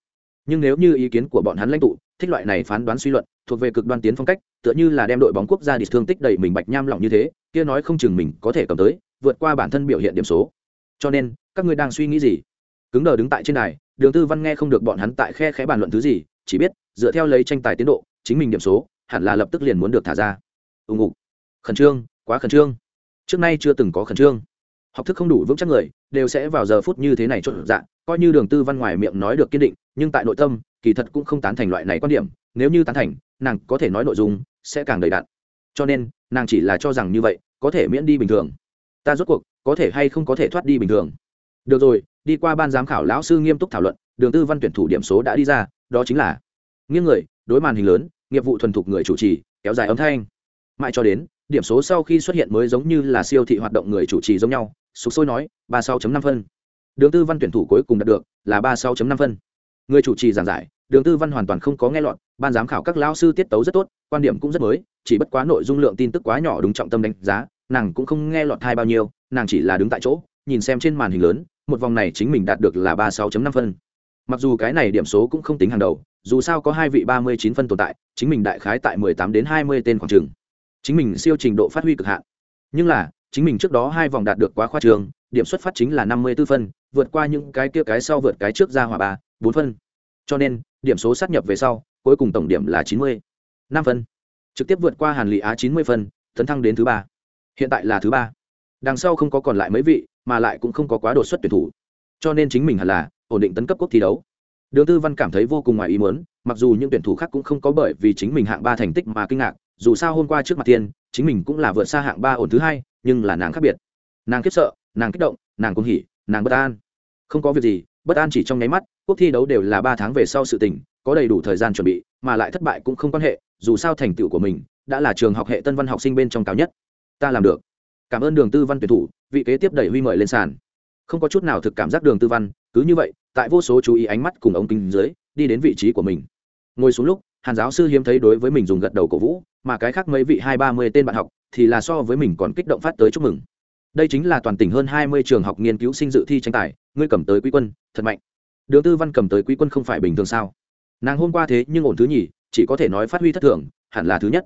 S1: nhưng nếu như ý kiến của bọn hắn lãnh tụ, thích loại này phán đoán suy luận, thuộc về cực đoan tiến phong cách, tựa như là đem đội bóng quốc gia đi thương tích đầy mình bạch nham lỏng như thế, kia nói không chừng mình có thể cầm tới, vượt qua bản thân biểu hiện điểm số. Cho nên, các ngươi đang suy nghĩ gì? Cứng đờ đứng tại trên này đường tư văn nghe không được bọn hắn tại khe khẽ bàn luận thứ gì, chỉ biết, dựa theo lấy tranh tài tiến độ, chính mình điểm số, hẳn là lập tức liền muốn được thả ra. Ưng ục khẩn trương, quá khẩn trương. Trước nay chưa từng có khẩn trương. Học thức không đủ vững chắc người, đều sẽ vào giờ phút như thế này trộn dạng, coi như đường tư văn ngoài miệng nói được kiên định nhưng tại nội tâm, kỳ thật cũng không tán thành loại này quan điểm, nếu như tán thành, nàng có thể nói nội dung sẽ càng đầy đặn. Cho nên, nàng chỉ là cho rằng như vậy, có thể miễn đi bình thường. Ta rốt cuộc, có thể hay không có thể thoát đi bình thường? Được rồi, đi qua ban giám khảo lão sư nghiêm túc thảo luận, đường tư văn tuyển thủ điểm số đã đi ra, đó chính là nghiêng người, đối màn hình lớn, nghiệp vụ thuần thục người chủ trì, kéo dài âm thanh. Mãi cho đến, điểm số sau khi xuất hiện mới giống như là siêu thị hoạt động người chủ trì giống nhau, sục sôi nói, ba sáu năm phân. Đường tư văn tuyển thủ cuối cùng đạt được là ba sáu năm phân người chủ trì giảng giải, đường tư văn hoàn toàn không có nghe lọt, ban giám khảo các lao sư tiết tấu rất tốt, quan điểm cũng rất mới, chỉ bất quá nội dung lượng tin tức quá nhỏ đúng trọng tâm đánh giá, nàng cũng không nghe lọt thai bao nhiêu, nàng chỉ là đứng tại chỗ, nhìn xem trên màn hình lớn, một vòng này chính mình đạt được là ba sáu năm phân. Mặc dù cái này điểm số cũng không tính hàng đầu, dù sao có hai vị ba mươi chín phân tồn tại, chính mình đại khái tại mười tám đến hai mươi tên khoảng trường. Chính mình siêu trình độ phát huy cực hạn. Nhưng là, chính mình trước đó hai vòng đạt được quá khoa trường, điểm xuất phát chính là năm mươi b ố phân, vượt qua những cái kia cái sau vượt cái trước ra hòa ba bốn phân. Cho nên, điểm số sát nhập về sau, cuối cùng tổng điểm là chín mươi. Năm phân. Trực tiếp vượt qua hàn lị á chín mươi phân, tấn thăng đến thứ ba. Hiện tại là thứ ba. Đằng sau không có còn lại mấy vị, mà lại cũng không có quá đột xuất tuyển thủ. Cho nên chính mình hẳn là ổn định tấn cấp quốc thi đấu. Đường tư văn cảm thấy vô cùng ngoài ý muốn, mặc dù những tuyển thủ khác cũng không có bởi vì chính mình hạng ba thành tích mà kinh ngạc, dù sao hôm qua trước mặt tiên, chính mình cũng là vượt xa hạng ba ổn thứ hai, nhưng là nàng khác biệt. Nàng khiếp sợ, nàng kích động, nàng cũng hỉ, nàng bất an. Không có việc gì bất an chỉ trong nháy mắt quốc thi đấu đều là ba tháng về sau sự tình, có đầy đủ thời gian chuẩn bị, mà lại thất bại cũng không quan hệ, dù sao thành tựu của mình đã là trường học hệ tân văn học sinh bên trong cao nhất. Ta làm được. Cảm ơn đường tư văn tuyển thủ, vị kế tiếp đẩy huy mời lên sàn. Không có chút nào thực cảm giác đường tư văn, cứ như vậy, tại vô số chú ý ánh mắt cùng ống kính dưới, đi đến vị trí của mình. Ngồi xuống lúc, hàn giáo sư hiếm thấy đối với mình dùng gật đầu cổ vũ, mà cái khác mấy vị hai ba mươi tên bạn học thì là so với mình còn kích động phát tới chúc mừng đây chính là toàn tỉnh hơn hai mươi trường học nghiên cứu sinh dự thi tranh tài ngươi cầm tới quý quân thật mạnh. Đường tư văn cầm tới quý quân không phải bình thường sao? Nàng hôm qua thế nhưng ổn thứ nhì chỉ có thể nói phát huy thất thường hẳn là thứ nhất.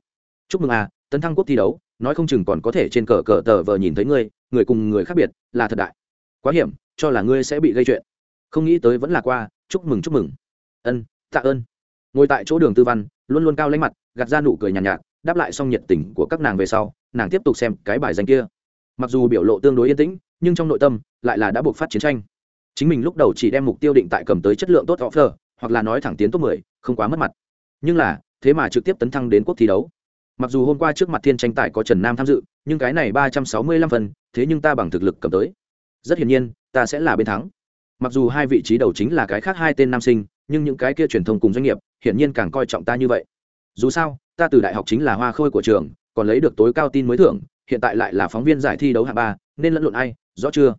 S1: Chúc mừng à tấn thăng quốc thi đấu nói không chừng còn có thể trên cờ cờ tờ vờ nhìn thấy ngươi người cùng người khác biệt là thật đại. Quá hiểm cho là ngươi sẽ bị gây chuyện. Không nghĩ tới vẫn là qua chúc mừng chúc mừng. Ân tạ ơn. Ngồi tại chỗ đường tư văn luôn luôn cao lãnh mặt gạt ra nụ cười nhàn nhạt, nhạt đáp lại xong nhiệt tình của các nàng về sau nàng tiếp tục xem cái bài danh kia mặc dù biểu lộ tương đối yên tĩnh nhưng trong nội tâm lại là đã buộc phát chiến tranh. Chính mình lúc đầu chỉ đem mục tiêu định tại cầm tới chất lượng tốt offer hoặc là nói thẳng tiến top 10, không quá mất mặt. Nhưng là thế mà trực tiếp tấn thăng đến quốc thi đấu. Mặc dù hôm qua trước mặt thiên tranh tài có trần nam tham dự nhưng cái này ba trăm sáu mươi lăm phần thế nhưng ta bằng thực lực cầm tới. Rất hiển nhiên ta sẽ là bên thắng. Mặc dù hai vị trí đầu chính là cái khác hai tên nam sinh nhưng những cái kia truyền thông cùng doanh nghiệp hiển nhiên càng coi trọng ta như vậy. Dù sao ta từ đại học chính là hoa khôi của trường còn lấy được tối cao tin mới thưởng hiện tại lại là phóng viên giải thi đấu hạng ba, nên lẫn lộn ai, rõ chưa?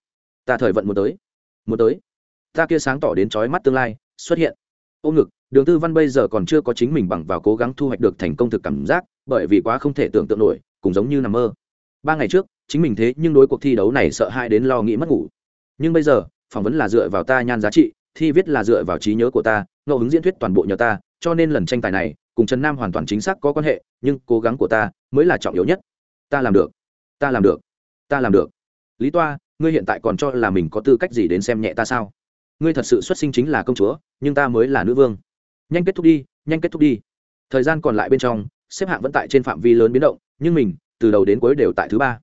S1: Ta thời vận muốn tới. Muốn tới. Ta kia sáng tỏ đến trói mắt tương lai, xuất hiện. Ôm ngực, đường tư văn bây giờ còn chưa có chính mình bằng vào cố gắng thu hoạch được thành công thực cảm giác, bởi vì quá không thể tưởng tượng nổi, cũng giống như nằm mơ. Ba ngày trước, chính mình thế nhưng đối cuộc thi đấu này sợ hãi đến lo nghĩ mất ngủ. Nhưng bây giờ, phỏng vấn là dựa vào ta nhan giá trị, thi viết là dựa vào trí nhớ của ta, ngẫu hứng diễn thuyết toàn bộ nhờ ta, cho nên lần tranh tài này, cùng trần nam hoàn toàn chính xác có quan hệ, nhưng cố gắng của ta mới là trọng yếu nhất. Ta làm được ta làm được, ta làm được. Lý toa, ngươi hiện tại còn cho là mình có tư cách gì đến xem nhẹ ta sao? Ngươi thật sự xuất sinh chính là công chúa, nhưng ta mới là nữ vương. Nhanh kết thúc đi, nhanh kết thúc đi. Thời gian còn lại bên trong, xếp hạng vẫn tại trên phạm vi lớn biến động, nhưng mình, từ đầu đến cuối đều tại thứ ba.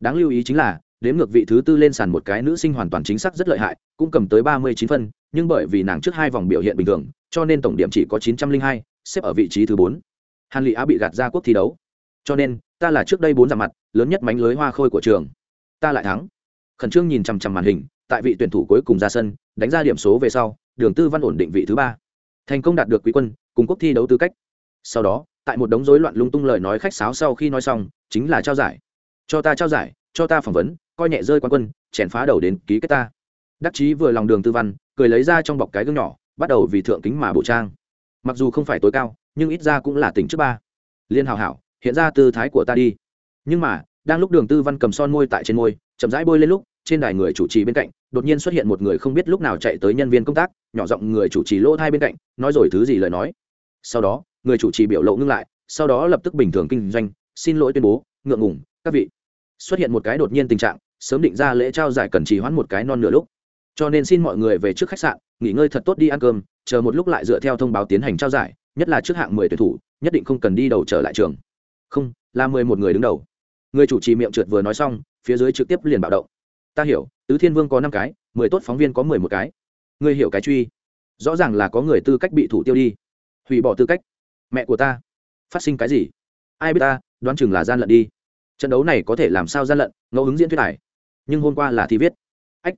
S1: Đáng lưu ý chính là, đếm ngược vị thứ tư lên sàn một cái nữ sinh hoàn toàn chính xác rất lợi hại, cũng cầm tới ba mươi chín phân, nhưng bởi vì nàng trước hai vòng biểu hiện bình thường, cho nên tổng điểm chỉ có chín trăm linh hai, xếp ở vị trí thứ bốn. Hàn lị á bị gạt ra quốc thi đấu cho nên, ta là trước đây bốn giảm mặt, lớn nhất mánh lưới hoa khôi của trường. Ta lại thắng. Khẩn trương nhìn chằm chằm màn hình, tại vị tuyển thủ cuối cùng ra sân, đánh ra điểm số về sau, đường tư văn ổn định vị thứ ba. Thành công đạt được quý quân, cùng quốc thi đấu tư cách. Sau đó, tại một đống rối loạn lung tung lời nói khách sáo sau khi nói xong, chính là trao giải. Cho ta trao giải, cho ta phỏng vấn, coi nhẹ rơi quan quân, chèn phá đầu đến ký kết ta. Đắc chí vừa lòng đường tư văn, cười lấy ra trong bọc cái gương nhỏ, bắt đầu vì thượng kính mà bổ trang. Mặc dù không phải tối cao, nhưng ít ra cũng là tỉnh trước ba. Liên hào hảo hiện ra tư thái của ta đi. Nhưng mà, đang lúc đường tư văn cầm son môi tại trên môi, chậm rãi bôi lên lúc, trên đài người chủ trì bên cạnh, đột nhiên xuất hiện một người không biết lúc nào chạy tới nhân viên công tác, nhỏ giọng người chủ trì lỗ thai bên cạnh, nói rồi thứ gì lời nói. Sau đó, người chủ trì biểu lộ ngưng lại, sau đó lập tức bình thường kinh doanh, xin lỗi tuyên bố, ngượng ngủng các vị. Xuất hiện một cái đột nhiên tình trạng, sớm định ra lễ trao giải cần trì hoãn một cái non nửa lúc. Cho nên xin mọi người về trước khách sạn, nghỉ ngơi thật tốt đi ăn cơm, chờ một lúc lại dựa theo thông báo tiến hành trao giải, nhất là trước hạng mười tuyển thủ, nhất định không cần đi đầu trở lại trường không, là mười một người đứng đầu. Người chủ trì miệng trượt vừa nói xong, phía dưới trực tiếp liền bạo động. Ta hiểu, tứ thiên vương có năm cái, mười tốt phóng viên có mười một cái. Ngươi hiểu cái truy. Rõ ràng là có người tư cách bị thủ tiêu đi. Hủy bỏ tư cách. Mẹ của ta. Phát sinh cái gì? Ai biết ta, đoán chừng là gian lận đi. Trận đấu này có thể làm sao gian lận, ngẫu hứng diễn thuyết này. Nhưng hôm qua là thi viết. Ách.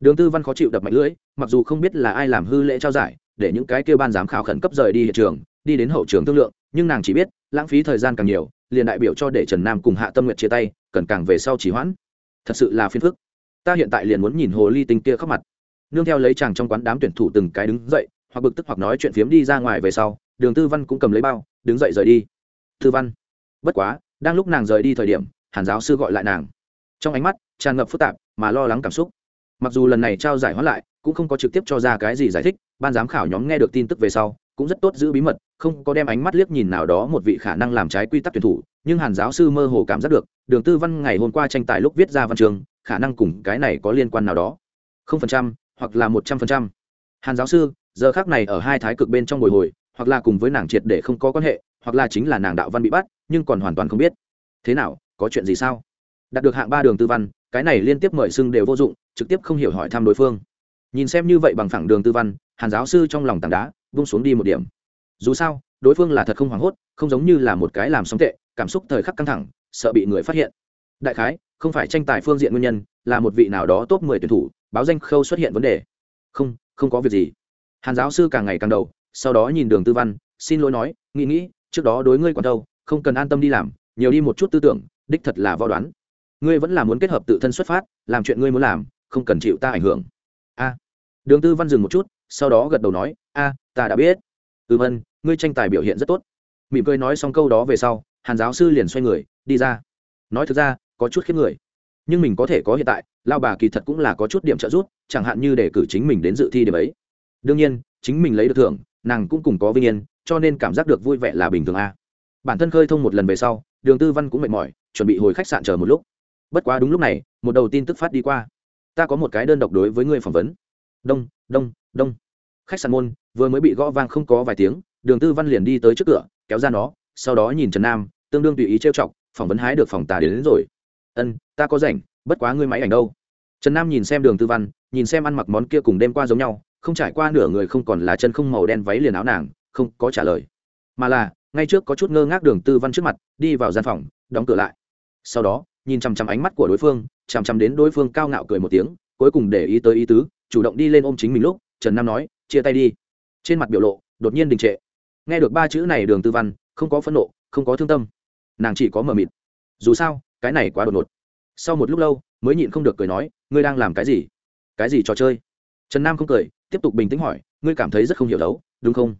S1: Đường tư văn khó chịu đập mạnh lưỡi, mặc dù không biết là ai làm hư lễ trao giải, để những cái kêu ban giám khảo khẩn cấp rời đi hiện trường, đi đến hậu trường thương lượng nhưng nàng chỉ biết, lãng phí thời gian càng nhiều, liền đại biểu cho để trần nam cùng hạ tâm nguyện chia tay, cần càng về sau chỉ hoãn. Thật sự là phiền phức. Ta hiện tại liền muốn nhìn hồ ly tinh kia khóc mặt. Nương theo lấy chàng trong quán đám tuyển thủ từng cái đứng dậy, hoặc bực tức hoặc nói chuyện phiếm đi ra ngoài về sau, đường tư văn cũng cầm lấy bao, đứng dậy rời đi. Tư văn, bất quá, đang lúc nàng rời đi thời điểm, hàn giáo sư gọi lại nàng. Trong ánh mắt, tràn ngập phức tạp, mà lo lắng cảm xúc. Mặc dù lần này trao giải hóa lại, cũng không có trực tiếp cho ra cái gì giải thích, ban giám khảo nhóm nghe được tin tức về sau cũng rất tốt giữ bí mật, không có đem ánh mắt liếc nhìn nào đó một vị khả năng làm trái quy tắc tuyển thủ, nhưng hàn giáo sư mơ hồ cảm giác được, đường tư văn ngày hôm qua tranh tài lúc viết ra văn trường khả năng cùng cái này có liên quan nào đó. Không phần trăm, hoặc là một trăm phần trăm. Hàn giáo sư, giờ khác này ở hai thái cực bên trong bồi hồi, hoặc là cùng với nàng triệt để không có quan hệ, hoặc là chính là nàng đạo văn bị bắt, nhưng còn hoàn toàn không biết. Thế nào, có chuyện gì sao? Đạt được hạng ba đường tư văn, cái này liên tiếp mời xưng đều vô dụng, trực tiếp không hiểu hỏi thăm đối phương. Nhìn xem như vậy bằng phẳng đường tư văn, hàn giáo sư trong lòng tảng đá vung xuống đi một điểm. Dù sao, đối phương là thật không hoảng hốt, không giống như là một cái làm sóng tệ, cảm xúc thời khắc căng thẳng, sợ bị người phát hiện. Đại khái, không phải tranh tài phương diện nguyên nhân, là một vị nào đó top mười tuyển thủ, báo danh khâu xuất hiện vấn đề. Không không có việc gì. Hàn giáo sư càng ngày càng đầu, sau đó nhìn đường tư văn, xin lỗi nói, nghĩ nghĩ, trước đó đối ngươi còn đâu, không cần an tâm đi làm, nhiều đi một chút tư tưởng, đích thật là võ đoán. Ngươi vẫn là muốn kết hợp tự thân xuất phát, làm chuyện ngươi muốn làm, không cần chịu ta ảnh hưởng. A. Đường tư văn dừng một chút, sau đó gật đầu nói a, ta đã biết. Ừm ân ngươi tranh tài biểu hiện rất tốt. Mỉm cười nói xong câu đó về sau, hàn giáo sư liền xoay người, đi ra. Nói thực ra, có chút khiếp người. Nhưng mình có thể có hiện tại lao bà kỳ thật cũng là có chút điểm trợ giúp, chẳng hạn như để cử chính mình đến dự thi điểm ấy. Đương nhiên, chính mình lấy được thưởng, nàng cũng cùng có vinh yên, cho nên cảm giác được vui vẻ là bình thường a. Bản thân khơi thông một lần về sau, đường tư văn cũng mệt mỏi, chuẩn bị hồi khách sạn chờ một lúc. Bất quá đúng lúc này, một đầu tin tức phát đi qua. Ta có một cái đơn độc đối với người phỏng vấn. Đông đông đông. Khách sạn môn vừa mới bị gõ vang không có vài tiếng đường tư văn liền đi tới trước cửa kéo ra nó sau đó nhìn trần nam tương đương tùy ý trêu chọc phỏng vấn hái được phòng tà đến, đến rồi. Ân ta có rảnh bất quá ngươi máy ảnh đâu? Trần nam nhìn xem đường tư văn nhìn xem ăn mặc món kia cùng đêm qua giống nhau không trải qua nửa người không còn là chân không màu đen váy liền áo nàng không có trả lời. Mà là ngay trước có chút ngơ ngác đường tư văn trước mặt đi vào gian phòng đóng cửa lại. Sau đó nhìn chằm chằm ánh mắt của đối phương chằm chằm đến đối phương cao ngạo cười một tiếng cuối cùng để ý tới ý tứ chủ động đi lên ôm chính mình lúc trần nam nói chia tay đi trên mặt biểu lộ, đột nhiên đình trệ. Nghe được ba chữ này đường tư văn, không có phẫn nộ, không có thương tâm. Nàng chỉ có mờ mịt. Dù sao, cái này quá đột ngột. Sau một lúc lâu, mới nhịn không được cười nói, ngươi đang làm cái gì? Cái gì trò chơi? Trần nam không cười, tiếp tục bình tĩnh hỏi, ngươi cảm thấy rất không hiểu đấu, đúng không?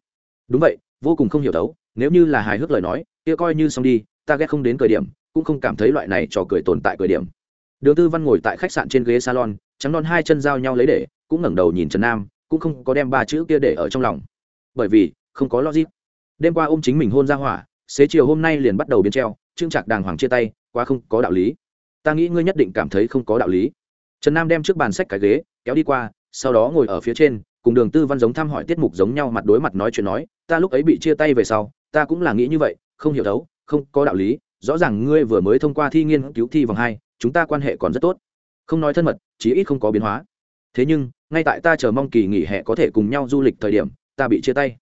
S1: Đúng vậy, vô cùng không hiểu đấu, nếu như là hài hước lời nói, kia coi như xong đi, ta ghét không đến cười điểm, cũng không cảm thấy loại này trò cười tồn tại cười điểm. Đường tư văn ngồi tại khách sạn trên ghế salon, trắng non hai chân giao nhau lấy để, cũng ngẩng đầu nhìn trần nam cũng không có đem ba chữ kia để ở trong lòng. Bởi vì, không có logic. Đêm qua ôm chính mình hôn ra hỏa, xế chiều hôm nay liền bắt đầu biến treo trưng trạc đàng hoàng chia tay, quá không có đạo lý. Ta nghĩ ngươi nhất định cảm thấy không có đạo lý. Trần nam đem trước bàn sách cái ghế, kéo đi qua, sau đó ngồi ở phía trên, cùng đường tư văn giống thăm hỏi tiết mục giống nhau mặt đối mặt nói chuyện nói, ta lúc ấy bị chia tay về sau, ta cũng là nghĩ như vậy, không hiểu thấu, không có đạo lý, rõ ràng ngươi vừa mới thông qua thi nghiên cứu thi vòng hai, chúng ta quan hệ còn rất tốt. Không nói thân mật, chí ít không có biến hóa. Thế nhưng ngay tại ta chờ mong kỳ nghỉ hè có thể cùng nhau du lịch thời điểm, ta bị chia tay.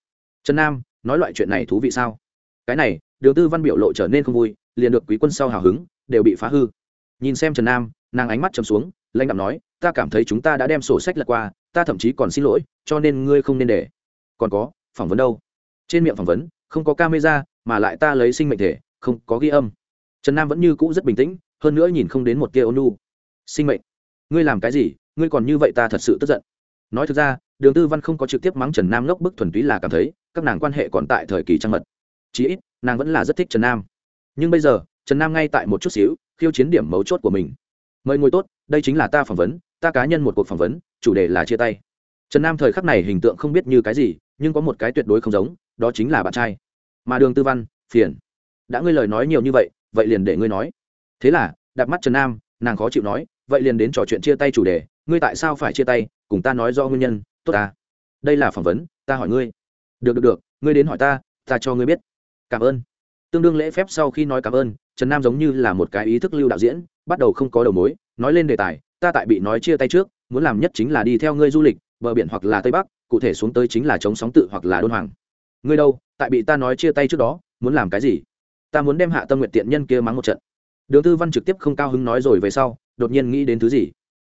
S1: Trần nam, nói loại chuyện này thú vị sao? Cái này, đường tư văn biểu lộ trở nên không vui, liền được quý quân sau hào hứng, đều bị phá hư. Nhìn xem trần nam, nàng ánh mắt chầm xuống, lãnh đạo nói, ta cảm thấy chúng ta đã đem sổ sách lật qua, ta thậm chí còn xin lỗi, cho nên ngươi không nên để. Còn có, phỏng vấn đâu? Trên miệng phỏng vấn, không có camera, mà lại ta lấy sinh mệnh thể, không có ghi âm. Trần nam vẫn như cũ rất bình tĩnh, hơn nữa nhìn không đến một kia ônu sinh mệnh? Ngươi làm cái gì? Ngươi còn như vậy ta thật sự tức giận. Nói thực ra, đường tư văn không có trực tiếp mắng trần nam ngốc bức thuần túy là cảm thấy, các nàng quan hệ còn tại thời kỳ trăng mật. Chí ít, nàng vẫn là rất thích trần nam. Nhưng bây giờ, trần nam ngay tại một chút xíu, khiêu chiến điểm mấu chốt của mình. Mời ngồi tốt, đây chính là ta phỏng vấn, ta cá nhân một cuộc phỏng vấn, chủ đề là chia tay. Trần nam thời khắc này hình tượng không biết như cái gì, nhưng có một cái tuyệt đối không giống, đó chính là bạn trai. Mà đường tư văn, phiền. Đã ngươi lời nói nhiều như vậy vậy liền để ngươi nói. Thế là, đạp mắt trần nam, nàng khó chịu nói, vậy liền đến trò chuyện chia tay chủ đề ngươi tại sao phải chia tay, cùng ta nói do nguyên nhân, tốt ta đây là phỏng vấn, ta hỏi ngươi. Được được được, ngươi đến hỏi ta ta cho ngươi biết. Cảm ơn. Tương đương lễ phép sau khi nói cảm ơn, trần nam giống như là một cái ý thức lưu đạo diễn, bắt đầu không có đầu mối, nói lên đề tài, ta tại bị nói chia tay trước, muốn làm nhất chính là đi theo ngươi du lịch, bờ biển hoặc là tây bắc, cụ thể xuống tới chính là chống sóng tự hoặc là đôn hoàng. Ngươi đâu, tại bị ta nói chia tay trước đó, muốn làm cái gì? Ta muốn đem hạ tâm nguyện tiện nhân kia mắng một trận. Đường tư văn trực tiếp không cao hứng nói rồi về sau, đột nhiên nghĩ đến thứ gì?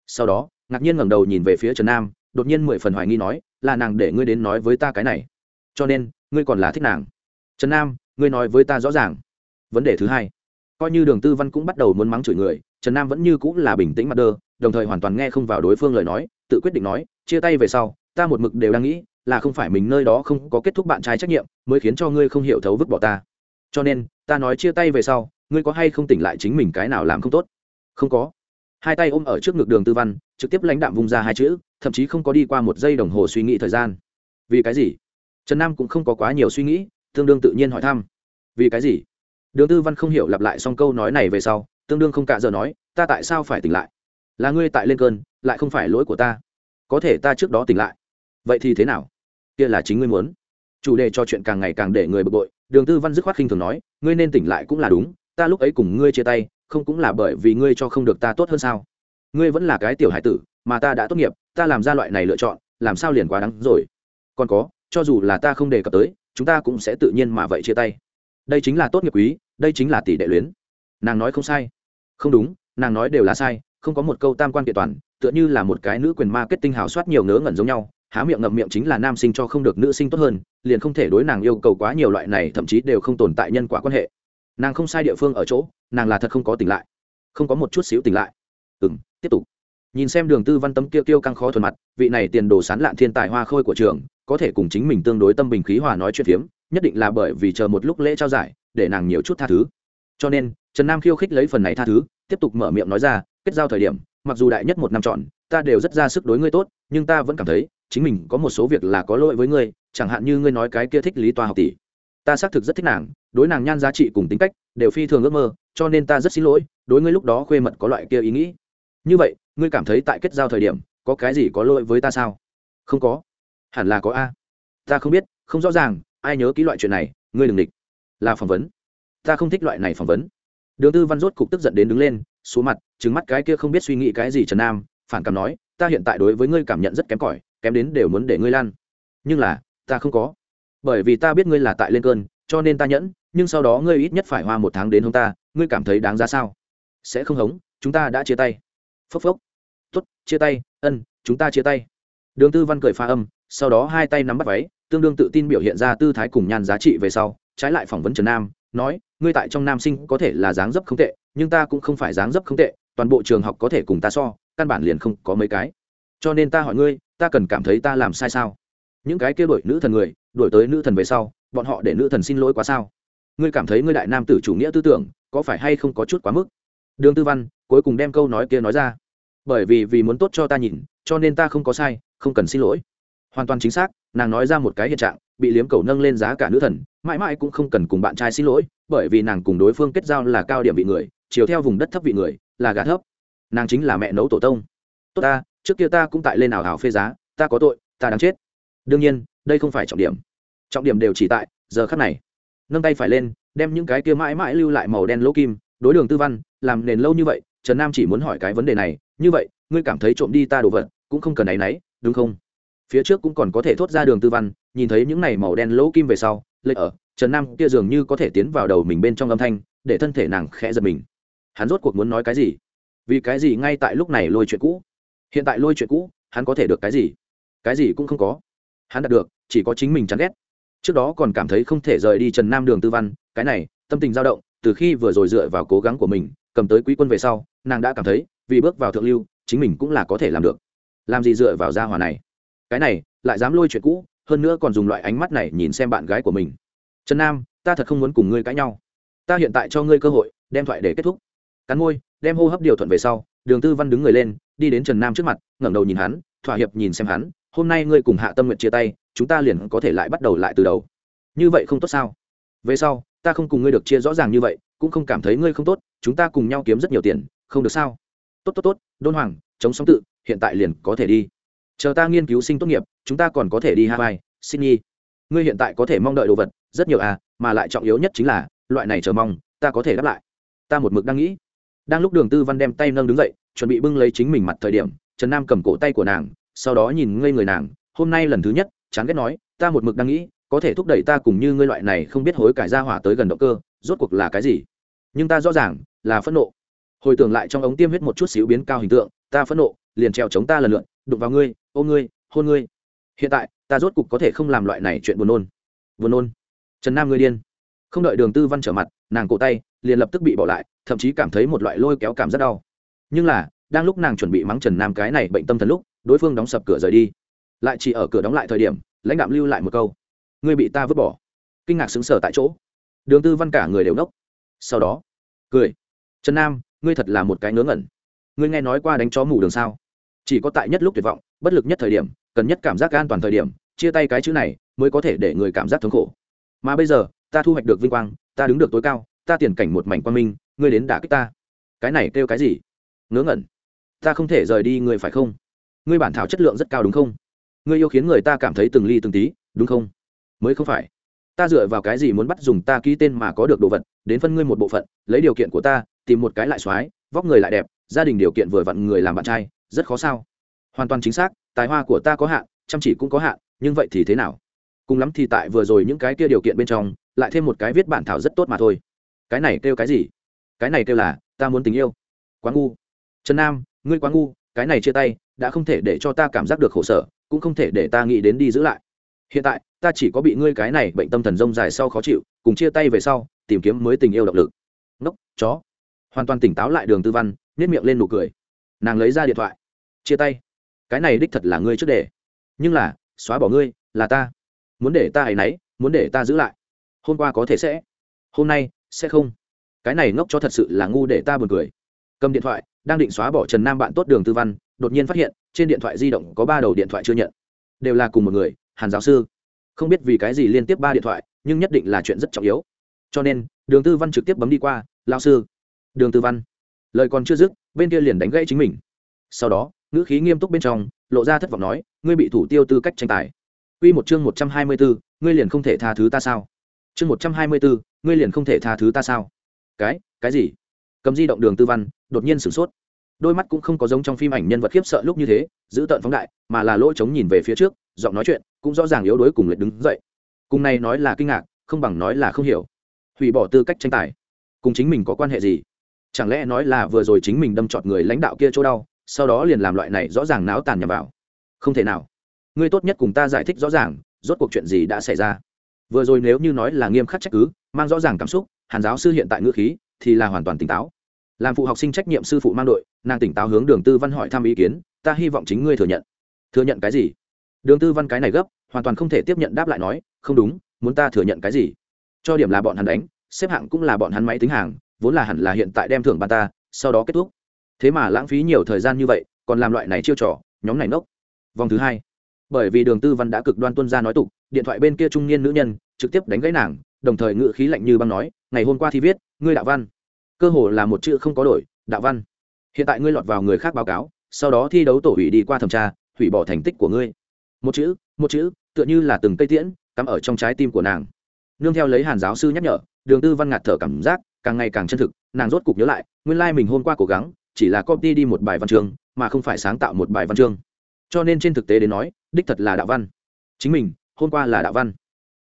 S1: Sau đó ngạc nhiên ngẩng đầu nhìn về phía trần nam, đột nhiên mười phần hoài nghi nói, là nàng để ngươi đến nói với ta cái này. Cho nên, ngươi còn là thích nàng. Trần nam, ngươi nói với ta rõ ràng. Vấn đề thứ hai, coi như đường tư văn cũng bắt đầu muốn mắng chửi người, trần nam vẫn như cũng là bình tĩnh mặt đơ, đồng thời hoàn toàn nghe không vào đối phương lời nói, tự quyết định nói, chia tay về sau, ta một mực đều đang nghĩ là không phải mình nơi đó không có kết thúc bạn trai trách nhiệm mới khiến cho ngươi không hiểu thấu vứt bỏ ta. Cho nên, ta nói chia tay về sau, ngươi có hay không tỉnh lại chính mình cái nào làm không tốt? Không có hai tay ôm ở trước ngực đường tư văn, trực tiếp lãnh đạm vung ra hai chữ, thậm chí không có đi qua một giây đồng hồ suy nghĩ thời gian. Vì cái gì? Trần nam cũng không có quá nhiều suy nghĩ, tương đương tự nhiên hỏi thăm. Vì cái gì? Đường tư văn không hiểu lặp lại xong câu nói này về sau, tương đương không cạ giờ nói, ta tại sao phải tỉnh lại? Là ngươi tại lên cơn, lại không phải lỗi của ta. Có thể ta trước đó tỉnh lại. Vậy thì thế nào? Kia là chính ngươi muốn. Chủ đề cho chuyện càng ngày càng để người bực bội, đường tư văn dứt khoát khinh thường nói, ngươi nên tỉnh lại cũng là đúng, ta lúc ấy cùng ngươi chia tay không cũng là bởi vì ngươi cho không được ta tốt hơn sao? Ngươi vẫn là cái tiểu hải tử, mà ta đã tốt nghiệp, ta làm ra loại này lựa chọn, làm sao liền quá đắng rồi? Còn có, cho dù là ta không đề cập tới, chúng ta cũng sẽ tự nhiên mà vậy chia tay. Đây chính là tốt nghiệp quý, đây chính là tỷ đệ luyến. Nàng nói không sai. Không đúng, nàng nói đều là sai, không có một câu tam quan kiện toàn, tựa như là một cái nữ quyền marketing hào soát nhiều ngớ ngẩn giống nhau, há miệng ngậm miệng chính là nam sinh cho không được nữ sinh tốt hơn, liền không thể đối nàng yêu cầu quá nhiều loại này, thậm chí đều không tồn tại nhân quả quan hệ nàng không sai địa phương ở chỗ, nàng là thật không có tỉnh lại. Không có một chút xíu tỉnh lại. Ừ m tiếp tục. Nhìn xem đường tư văn tâm kia kêu căng khó thuần mặt, vị này tiền đồ sán lạn thiên tài hoa khôi của trường, có thể cùng chính mình tương đối tâm bình khí hòa nói chuyện phiếm, nhất định là bởi vì chờ một lúc lễ trao giải, để nàng nhiều chút tha thứ. Cho nên, trần nam khiêu khích lấy phần này tha thứ, tiếp tục mở miệng nói ra, kết giao thời điểm, mặc dù đại nhất một năm chọn, ta đều rất ra sức đối ngươi tốt, nhưng ta vẫn cảm thấy, chính mình có một số việc là có lỗi với ngươi, chẳng hạn như ngươi nói cái kia thích lý toa học tỷ ta xác thực rất thích nàng, đối nàng nhan giá trị cùng tính cách đều phi thường ước mơ, cho nên ta rất xin lỗi, đối ngươi lúc đó khuê mật có loại kia ý nghĩ. Như vậy, ngươi cảm thấy tại kết giao thời điểm, có cái gì có lỗi với ta sao? Không có. Hẳn là có a. Ta không biết, không rõ ràng, ai nhớ ký loại chuyện này, ngươi đừng địch. Là phỏng vấn. Ta không thích loại này phỏng vấn. Đường tư văn rốt cục tức giận đến đứng lên, xuống mặt trứng mắt cái kia không biết suy nghĩ cái gì trần nam, phản cảm nói, ta hiện tại đối với ngươi cảm nhận rất kém cỏi, kém đến đều muốn để ngươi lan nhưng là, ta không có bởi vì ta biết ngươi là tại lên cơn, cho nên ta nhẫn, nhưng sau đó ngươi ít nhất phải hoa một tháng đến hông ta, ngươi cảm thấy đáng giá sao? Sẽ không hống, chúng ta đã chia tay. Phốc phốc. Tuất chia tay, ân, chúng ta chia tay. Đường tư văn cười pha âm, sau đó hai tay nắm bắt váy, tương đương tự tin biểu hiện ra tư thái cùng nhan giá trị về sau, trái lại phỏng vấn trần nam, nói, ngươi tại trong nam sinh có thể là dáng dấp không tệ, nhưng ta cũng không phải dáng dấp không tệ, toàn bộ trường học có thể cùng ta so, căn bản liền không có mấy cái. Cho nên ta hỏi ngươi, ta cần cảm thấy ta làm sai sao? Những cái kia đổi nữ thần người đổi tới nữ thần về sau, bọn họ để nữ thần xin lỗi quá sao? Ngươi cảm thấy ngươi đại nam tử chủ nghĩa tư tưởng, có phải hay không có chút quá mức? Đường tư văn cuối cùng đem câu nói kia nói ra. Bởi vì vì muốn tốt cho ta nhìn, cho nên ta không có sai, không cần xin lỗi. Hoàn toàn chính xác, nàng nói ra một cái hiện trạng, bị liếm cầu nâng lên giá cả nữ thần, mãi mãi cũng không cần cùng bạn trai xin lỗi, bởi vì nàng cùng đối phương kết giao là cao điểm vị người, chiều theo vùng đất thấp vị người, là gà thấp. Nàng chính là mẹ nấu tổ tông. Tốt ta, trước kia ta cũng tại lên ảo hảo phê giá, ta có tội, ta đáng chết. Đương nhiên, đây không phải trọng điểm trọng điểm đều chỉ tại giờ khắc này. Nâng tay phải lên, đem những cái kia mãi mãi lưu lại màu đen lỗ kim, đối đường tư văn, làm nền lâu như vậy, trần nam chỉ muốn hỏi cái vấn đề này, như vậy, ngươi cảm thấy trộm đi ta đồ vật, cũng không cần áy náy, đúng không? Phía trước cũng còn có thể thốt ra đường tư văn, nhìn thấy những này màu đen lỗ kim về sau, lệ ở, trần nam kia dường như có thể tiến vào đầu mình bên trong âm thanh, để thân thể nàng khẽ giật mình. Hắn rốt cuộc muốn nói cái gì? Vì cái gì ngay tại lúc này lôi chuyện cũ? Hiện tại lôi chuyện cũ, hắn có thể được cái gì? Cái gì cũng không có. Hắn đạt được, chỉ có chính mình chán ghét trước đó còn cảm thấy không thể rời đi trần nam đường tư văn, cái này, tâm tình dao động, từ khi vừa rồi dựa vào cố gắng của mình, cầm tới quý quân về sau, nàng đã cảm thấy, vì bước vào thượng lưu, chính mình cũng là có thể làm được. Làm gì dựa vào gia hòa này? Cái này, lại dám lôi chuyện cũ, hơn nữa còn dùng loại ánh mắt này nhìn xem bạn gái của mình. Trần nam, ta thật không muốn cùng ngươi cãi nhau. Ta hiện tại cho ngươi cơ hội, đem thoại để kết thúc. Cắn môi, đem hô hấp điều thuận về sau, đường tư văn đứng người lên, đi đến trần nam trước mặt, ngẩng đầu nhìn hắn, thỏa hiệp nhìn xem hắn hôm nay ngươi cùng hạ tâm nguyện chia tay, chúng ta liền có thể lại bắt đầu lại từ đầu. Như vậy không tốt sao? Về sau, ta không cùng ngươi được chia rõ ràng như vậy, cũng không cảm thấy ngươi không tốt, chúng ta cùng nhau kiếm rất nhiều tiền, không được sao? Tốt tốt tốt, đôn hoàng, chống sóng tự, hiện tại liền có thể đi. Chờ ta nghiên cứu sinh tốt nghiệp, chúng ta còn có thể đi hawaii, sydney. Ngươi hiện tại có thể mong đợi đồ vật, rất nhiều à mà lại trọng yếu nhất chính là, loại này chờ mong, ta có thể đáp lại. Ta một mực đang nghĩ. Đang lúc đường tư văn đem tay nâng đứng dậy, chuẩn bị bưng lấy chính mình mặt thời điểm, trần nam cầm cổ tay của nàng sau đó nhìn ngây người nàng, hôm nay lần thứ nhất, chán ghét nói, ta một mực đang nghĩ, có thể thúc đẩy ta cùng như ngươi loại này không biết hối cải ra hỏa tới gần động cơ, rốt cuộc là cái gì? Nhưng ta rõ ràng là phẫn nộ. Hồi tưởng lại trong ống tiêm huyết một chút xíu biến cao hình tượng, ta phẫn nộ, liền treo chống ta lần lượn đụng vào ngươi, ô ngươi, hôn ngươi. Hiện tại, ta rốt cuộc có thể không làm loại này chuyện buồn nôn. Buồn nôn. Trần nam ngươi điên. Không đợi đường tư văn trở mặt, nàng cổ tay liền lập tức bị bỏ lại, thậm chí cảm thấy một loại lôi kéo cảm rất đau. Nhưng là, đang lúc nàng chuẩn bị mắng trần nam cái này bệnh tâm thần lúc đối phương đóng sập cửa rời đi. Lại chỉ ở cửa đóng lại thời điểm, lãnh đạm lưu lại một câu. Ngươi bị ta vứt bỏ. Kinh ngạc xứng sở tại chỗ. Đường tư văn cả người đều nốc sau đó, cười. Trần nam, ngươi thật là một cái ngớ ngẩn. Ngươi nghe nói qua đánh chó mù đường sao? Chỉ có tại nhất lúc tuyệt vọng, bất lực nhất thời điểm, cần nhất cảm giác an toàn thời điểm, chia tay cái chữ này mới có thể để người cảm giác thống khổ. Mà bây giờ, ta thu hoạch được vinh quang, ta đứng được tối cao, ta tiền cảnh một mảnh quan minh, ngươi đến đả kích ta. Cái này kêu cái gì? Ngớ ngẩn. Ta không thể rời đi người phải không? Ngươi bản thảo chất lượng rất cao đúng không? Ngươi yêu khiến người ta cảm thấy từng ly từng tí, đúng không? Mới không phải. Ta dựa vào cái gì muốn bắt dùng ta ký tên mà có được đồ vật, đến phân ngươi một bộ phận, lấy điều kiện của ta, tìm một cái lại x vóc người lại đẹp, gia đình điều kiện vừa vặn người làm bạn trai, rất khó sao? Hoàn toàn chính xác, tài hoa của ta có hạn, chăm chỉ cũng có hạn, nhưng vậy thì thế nào? Cùng lắm thì tại vừa rồi những cái kia điều kiện bên trong, lại thêm một cái viết bản thảo rất tốt mà thôi. Cái này kêu cái gì? Cái này kêu là, ta muốn tình yêu. Quá ngu. Trần nam, ngươi quá ngu cái này chia tay, đã không thể để cho ta cảm giác được khổ sở, cũng không thể để ta nghĩ đến đi giữ lại. Hiện tại, ta chỉ có bị ngươi cái này bệnh tâm thần rông dài sau khó chịu, cùng chia tay về sau, tìm kiếm mới tình yêu động lực. Ngốc, chó. Hoàn toàn tỉnh táo lại đường tư văn nếp miệng lên nụ cười. Nàng lấy ra điện thoại. Chia tay. Cái này đích thật là ngươi trước để. Nhưng là, xóa bỏ ngươi, là ta. Muốn để ta ấ náy muốn để ta giữ lại. Hôm qua có thể sẽ. Hôm nay, sẽ không. Cái này ngốc cho thật sự là ngu để ta buồn cười. Cầm điện thoại đang định xóa bỏ trần nam bạn tốt đường tư văn, đột nhiên phát hiện, trên điện thoại di động có ba đầu điện thoại chưa nhận. Đều là cùng một người, hàn giáo sư. Không biết vì cái gì liên tiếp ba điện thoại, nhưng nhất định là chuyện rất trọng yếu. Cho nên, đường tư văn trực tiếp bấm đi qua lao sư. Đường tư văn. Lời còn chưa dứt, bên kia liền đánh gãy chính mình. Sau đó, ngữ khí nghiêm túc bên trong, lộ ra thất vọng nói, ngươi bị thủ tiêu tư cách tranh tài. Quy một chương một trăm hai mươi bốn ngươi liền không thể tha thứ ta sao? Chương một trăm hai mươi bốn ngươi liền không thể tha thứ ta sao? Cái cái gì? Cầm di động đường tư văn, đột nhiên sửng sốt. Đôi mắt cũng không có giống trong phim ảnh nhân vật khiếp sợ lúc như thế, giữ tợn phóng đại, mà là lỗ trống nhìn về phía trước, giọng nói chuyện cũng rõ ràng yếu đuối cùng lệch đứng dậy. Cùng này nói là kinh ngạc, không bằng nói là không hiểu. Hủy bỏ tư cách tranh tài. Cùng chính mình có quan hệ gì? Chẳng lẽ nói là vừa rồi chính mình đâm trọt người lãnh đạo kia chỗ đau, sau đó liền làm loại này rõ ràng náo tàn nhằm vào? Không thể nào. Ngươi tốt nhất cùng ta giải thích rõ ràng, rốt cuộc chuyện gì đã xảy ra? Vừa rồi nếu như nói là nghiêm khắc trách cứ, mang rõ ràng cảm xúc, hàn giáo sư hiện tại ngữ khí thì là hoàn toàn tỉnh táo làm phụ học sinh trách nhiệm sư phụ mang đội, nàng tỉnh táo hướng đường tư văn hỏi thăm ý kiến, ta hy vọng chính ngươi thừa nhận. Thừa nhận cái gì? Đường tư văn cái này gấp, hoàn toàn không thể tiếp nhận đáp lại nói, không đúng, muốn ta thừa nhận cái gì? Cho điểm là bọn hắn đánh, xếp hạng cũng là bọn hắn máy tính hàng, vốn là hẳn là hiện tại đem thưởng bàn ta, sau đó kết thúc. Thế mà lãng phí nhiều thời gian như vậy, còn làm loại này chiêu trò, nhóm này nốc vòng thứ hai. Bởi vì đường tư văn đã cực đoan tuân ra nói tục, điện thoại bên kia trung niên nữ nhân, trực tiếp đánh gãy nàng, đồng thời ngự khí lạnh như băng nói, ngày hôm qua thi viết, ngươi đạo văn cơ hồ là một chữ không có đổi, đạo văn. Hiện tại ngươi lọt vào người khác báo cáo, sau đó thi đấu tổ hủy đi qua thẩm tra, hủy bỏ thành tích của ngươi. Một chữ một chữ, tựa như là từng cây tiễn, cắm ở trong trái tim của nàng. Nương theo lấy hàn giáo sư nhắc nhở, đường tư văn ngạt thở cảm giác, càng ngày càng chân thực, nàng rốt cục nhớ lại, nguyên lai mình hôm qua cố gắng, chỉ là copy đi một bài văn chương, mà không phải sáng tạo một bài văn chương. Cho nên trên thực tế đến nói, đích thật là đạo văn. Chính mình, hôm qua là đạo văn.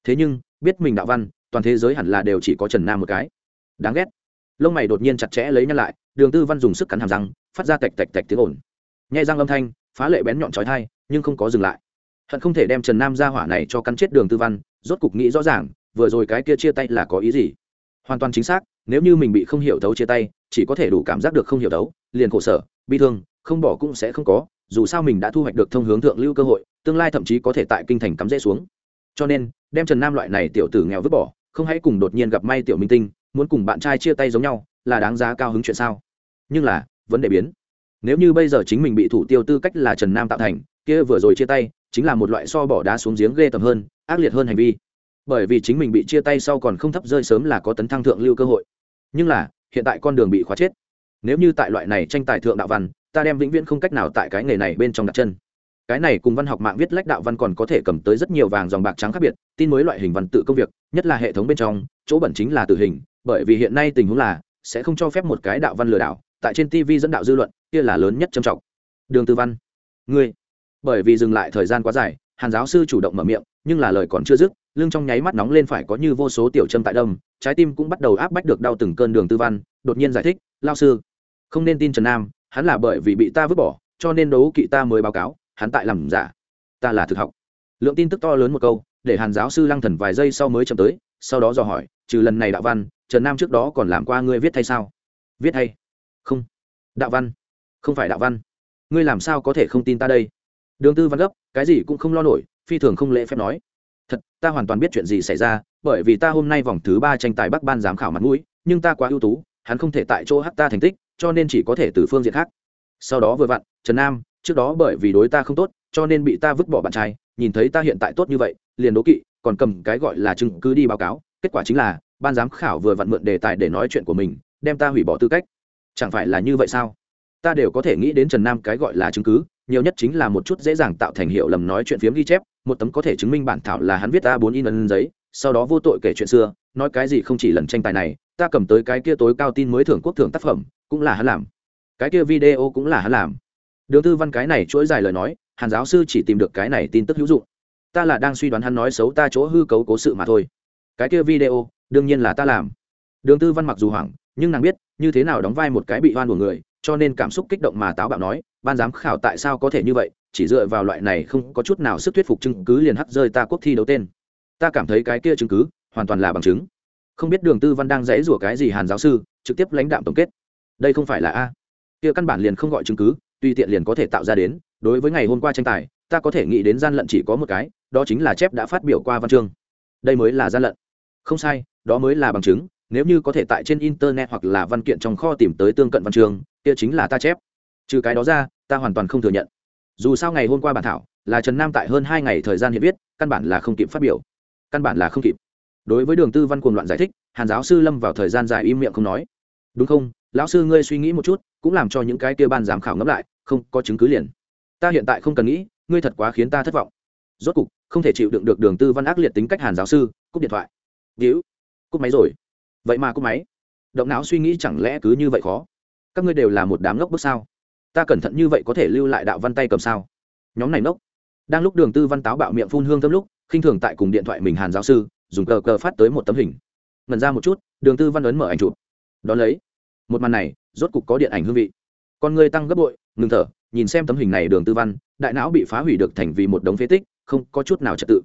S1: Thế nhưng, biết mình đạo văn, toàn thế giới hẳn là đều chỉ có trần nam một cái. Đáng ghét lông mày đột nhiên chặt chẽ lấy nhăn lại, đường tư văn dùng sức cắn hàm răng, phát ra tạch tạch tạch tiếng ồn. Nhai răng âm thanh, phá lệ bén nhọn trói thai nhưng không có dừng lại. Hận không thể đem trần nam ra hỏa này cho cắn chết đường tư văn, rốt cục nghĩ rõ ràng, vừa rồi cái kia chia tay là có ý gì. Hoàn toàn chính xác, nếu như mình bị không hiểu thấu chia tay, chỉ có thể đủ cảm giác được không hiểu thấu, liền khổ sở, bi thương, không bỏ cũng sẽ không có, dù sao mình đã thu hoạch được thông hướng thượng lưu cơ hội, tương lai thậm chí có thể tại kinh thành cắm rễ xuống. Cho nên, đem trần nam loại này tiểu tử nghèo vứt bỏ, không hãy cùng đột nhiên gặp may tiểu minh tinh muốn cùng bạn trai chia tay giống nhau, là đáng giá cao hứng chuyện sao? Nhưng là, vấn đề biến. Nếu như bây giờ chính mình bị thủ tiêu tư cách là trần nam tạo thành, kia vừa rồi chia tay, chính là một loại so bỏ đá xuống giếng ghê tầm hơn, ác liệt hơn hành vi. Bởi vì chính mình bị chia tay sau còn không thấp rơi sớm là có tấn thăng thượng lưu cơ hội. Nhưng là, hiện tại con đường bị khóa chết. Nếu như tại loại này tranh tài thượng đạo văn, ta đem vĩnh viễn không cách nào tại cái nghề này bên trong đặt chân. Cái này cùng văn học mạng viết lách đạo văn còn có thể cầm tới rất nhiều vàng dòng bạc trắng khác biệt, tin mới loại hình văn tự công việc, nhất là hệ thống bên trong, chỗ bẩn chính là tử hình bởi vì hiện nay tình huống là, sẽ không cho phép một cái đạo văn lừa đảo, tại trên tv dẫn đạo dư luận, kia là lớn nhất trầm trọng. Đường tư văn, ngươi, bởi vì dừng lại thời gian quá dài, hàn giáo sư chủ động mở miệng, nhưng là lời còn chưa dứt, lưng trong nháy mắt nóng lên phải có như vô số tiểu châm tại đông trái tim cũng bắt đầu áp bách được đau từng cơn đường tư văn, đột nhiên giải thích, lao sư, không nên tin trần nam, hắn là bởi vì bị ta vứt bỏ, cho nên đấu kỵ ta mới báo cáo, hắn tại làm giả, ta là thực học. Lượng tin tức to lớn một câu, để hàn giáo sư lăng thần vài giây sau mới chậm tới, sau đó dò hỏi trừ lần này đạo văn, trần nam trước đó còn làm qua ngươi viết thay sao? Viết thay không. Đạo văn? Không phải đạo văn. Ngươi làm sao có thể không tin ta đây? Đường tư văn gấp, cái gì cũng không lo nổi, phi thường không lễ phép nói. Thật, ta hoàn toàn biết chuyện gì xảy ra, bởi vì ta hôm nay vòng thứ ba tranh tài bắc ban giám khảo mặt mũi, nhưng ta quá ưu tú, hắn không thể tại chỗ hát ta thành tích, cho nên chỉ có thể từ phương diện khác. Sau đó vừa vặn, trần nam, trước đó bởi vì đối ta không tốt, cho nên bị ta vứt bỏ bạn trai, nhìn thấy ta hiện tại tốt như vậy, liền đố kỵ, còn cầm cái gọi là chứng cứ đi báo cáo kết quả chính là, ban giám khảo vừa vặn mượn đề tài để nói chuyện của mình, đem ta hủy bỏ tư cách. Chẳng phải là như vậy sao? Ta đều có thể nghĩ đến trần nam cái gọi là chứng cứ, nhiều nhất chính là một chút dễ dàng tạo thành hiệu lầm nói chuyện phiếm ghi chép, một tấm có thể chứng minh bản thảo là hắn viết ta bốn in ấn giấy, sau đó vô tội kể chuyện xưa, nói cái gì không chỉ lần tranh tài này, ta cầm tới cái kia tối cao tin mới thưởng quốc thưởng tác phẩm, cũng là hắn làm. Cái kia video cũng là hắn làm. Đường tư văn cái này chuỗi dài lời nói, hàn giáo sư chỉ tìm được cái này tin tức hữu dụng. Ta là đang suy đoán hắn nói xấu ta chỗ hư cấu cố sự mà thôi cái kia video, đương nhiên là ta làm. Đường tư văn mặc dù hoảng, nhưng nàng biết, như thế nào đóng vai một cái bị oan của người, cho nên cảm xúc kích động mà táo bạo nói, ban giám khảo tại sao có thể như vậy? Chỉ dựa vào loại này không có chút nào sức thuyết phục chứng cứ liền hắt rơi ta quốc thi đấu tên. Ta cảm thấy cái kia chứng cứ hoàn toàn là bằng chứng. Không biết đường tư văn đang dãy rủa cái gì hàn giáo sư, trực tiếp lãnh đạm tổng kết. Đây không phải là a. Kia căn bản liền không gọi chứng cứ, tùy tiện liền có thể tạo ra đến, đối với ngày hôm qua tranh tài, ta có thể nghĩ đến gian lận chỉ có một cái, đó chính là chép đã phát biểu qua văn chương. Đây mới là gian lận không sai, đó mới là bằng chứng, nếu như có thể tại trên internet hoặc là văn kiện trong kho tìm tới tương cận văn chương kia chính là ta chép. Trừ cái đó ra, ta hoàn toàn không thừa nhận. Dù sao ngày hôm qua bản thảo, là trần nam tại hơn hai ngày thời gian hiện viết, căn bản là không kịp phát biểu. Căn bản là không kịp. Đối với đường tư văn cuồng loạn giải thích, hàn giáo sư lâm vào thời gian dài im miệng không nói. Đúng không? Lão sư ngươi suy nghĩ một chút, cũng làm cho những cái kia ban giám khảo ngẫm lại, không có chứng cứ liền. Ta hiện tại không cần nghĩ, ngươi thật quá khiến ta thất vọng. Rốt cục, không thể chịu đựng được đường tư văn ác liệt tính cách hàn giáo sư, cúp điện thoại víu cúp máy rồi. Vậy mà cúp máy. Động não suy nghĩ chẳng lẽ cứ như vậy khó? Các ngươi đều là một đám ngốc bước sao? Ta cẩn thận như vậy có thể lưu lại đạo văn tay cầm sao? Nhóm này ngốc. Đang lúc đường tư văn táo bạo miệng phun hương thơm lúc, khinh thường tại cùng điện thoại mình hàn giáo sư, dùng cờ cờ phát tới một tấm hình. Ngần ra một chút, đường tư văn ấn mở ảnh chụp. Đón lấy. Một màn này, rốt cục có điện ảnh hương vị. Con người tăng gấp bội, ngừng thở, nhìn xem tấm hình này đường tư văn, đại não bị phá hủy được thành vì một đống phế tích, không có chút nào trật tự.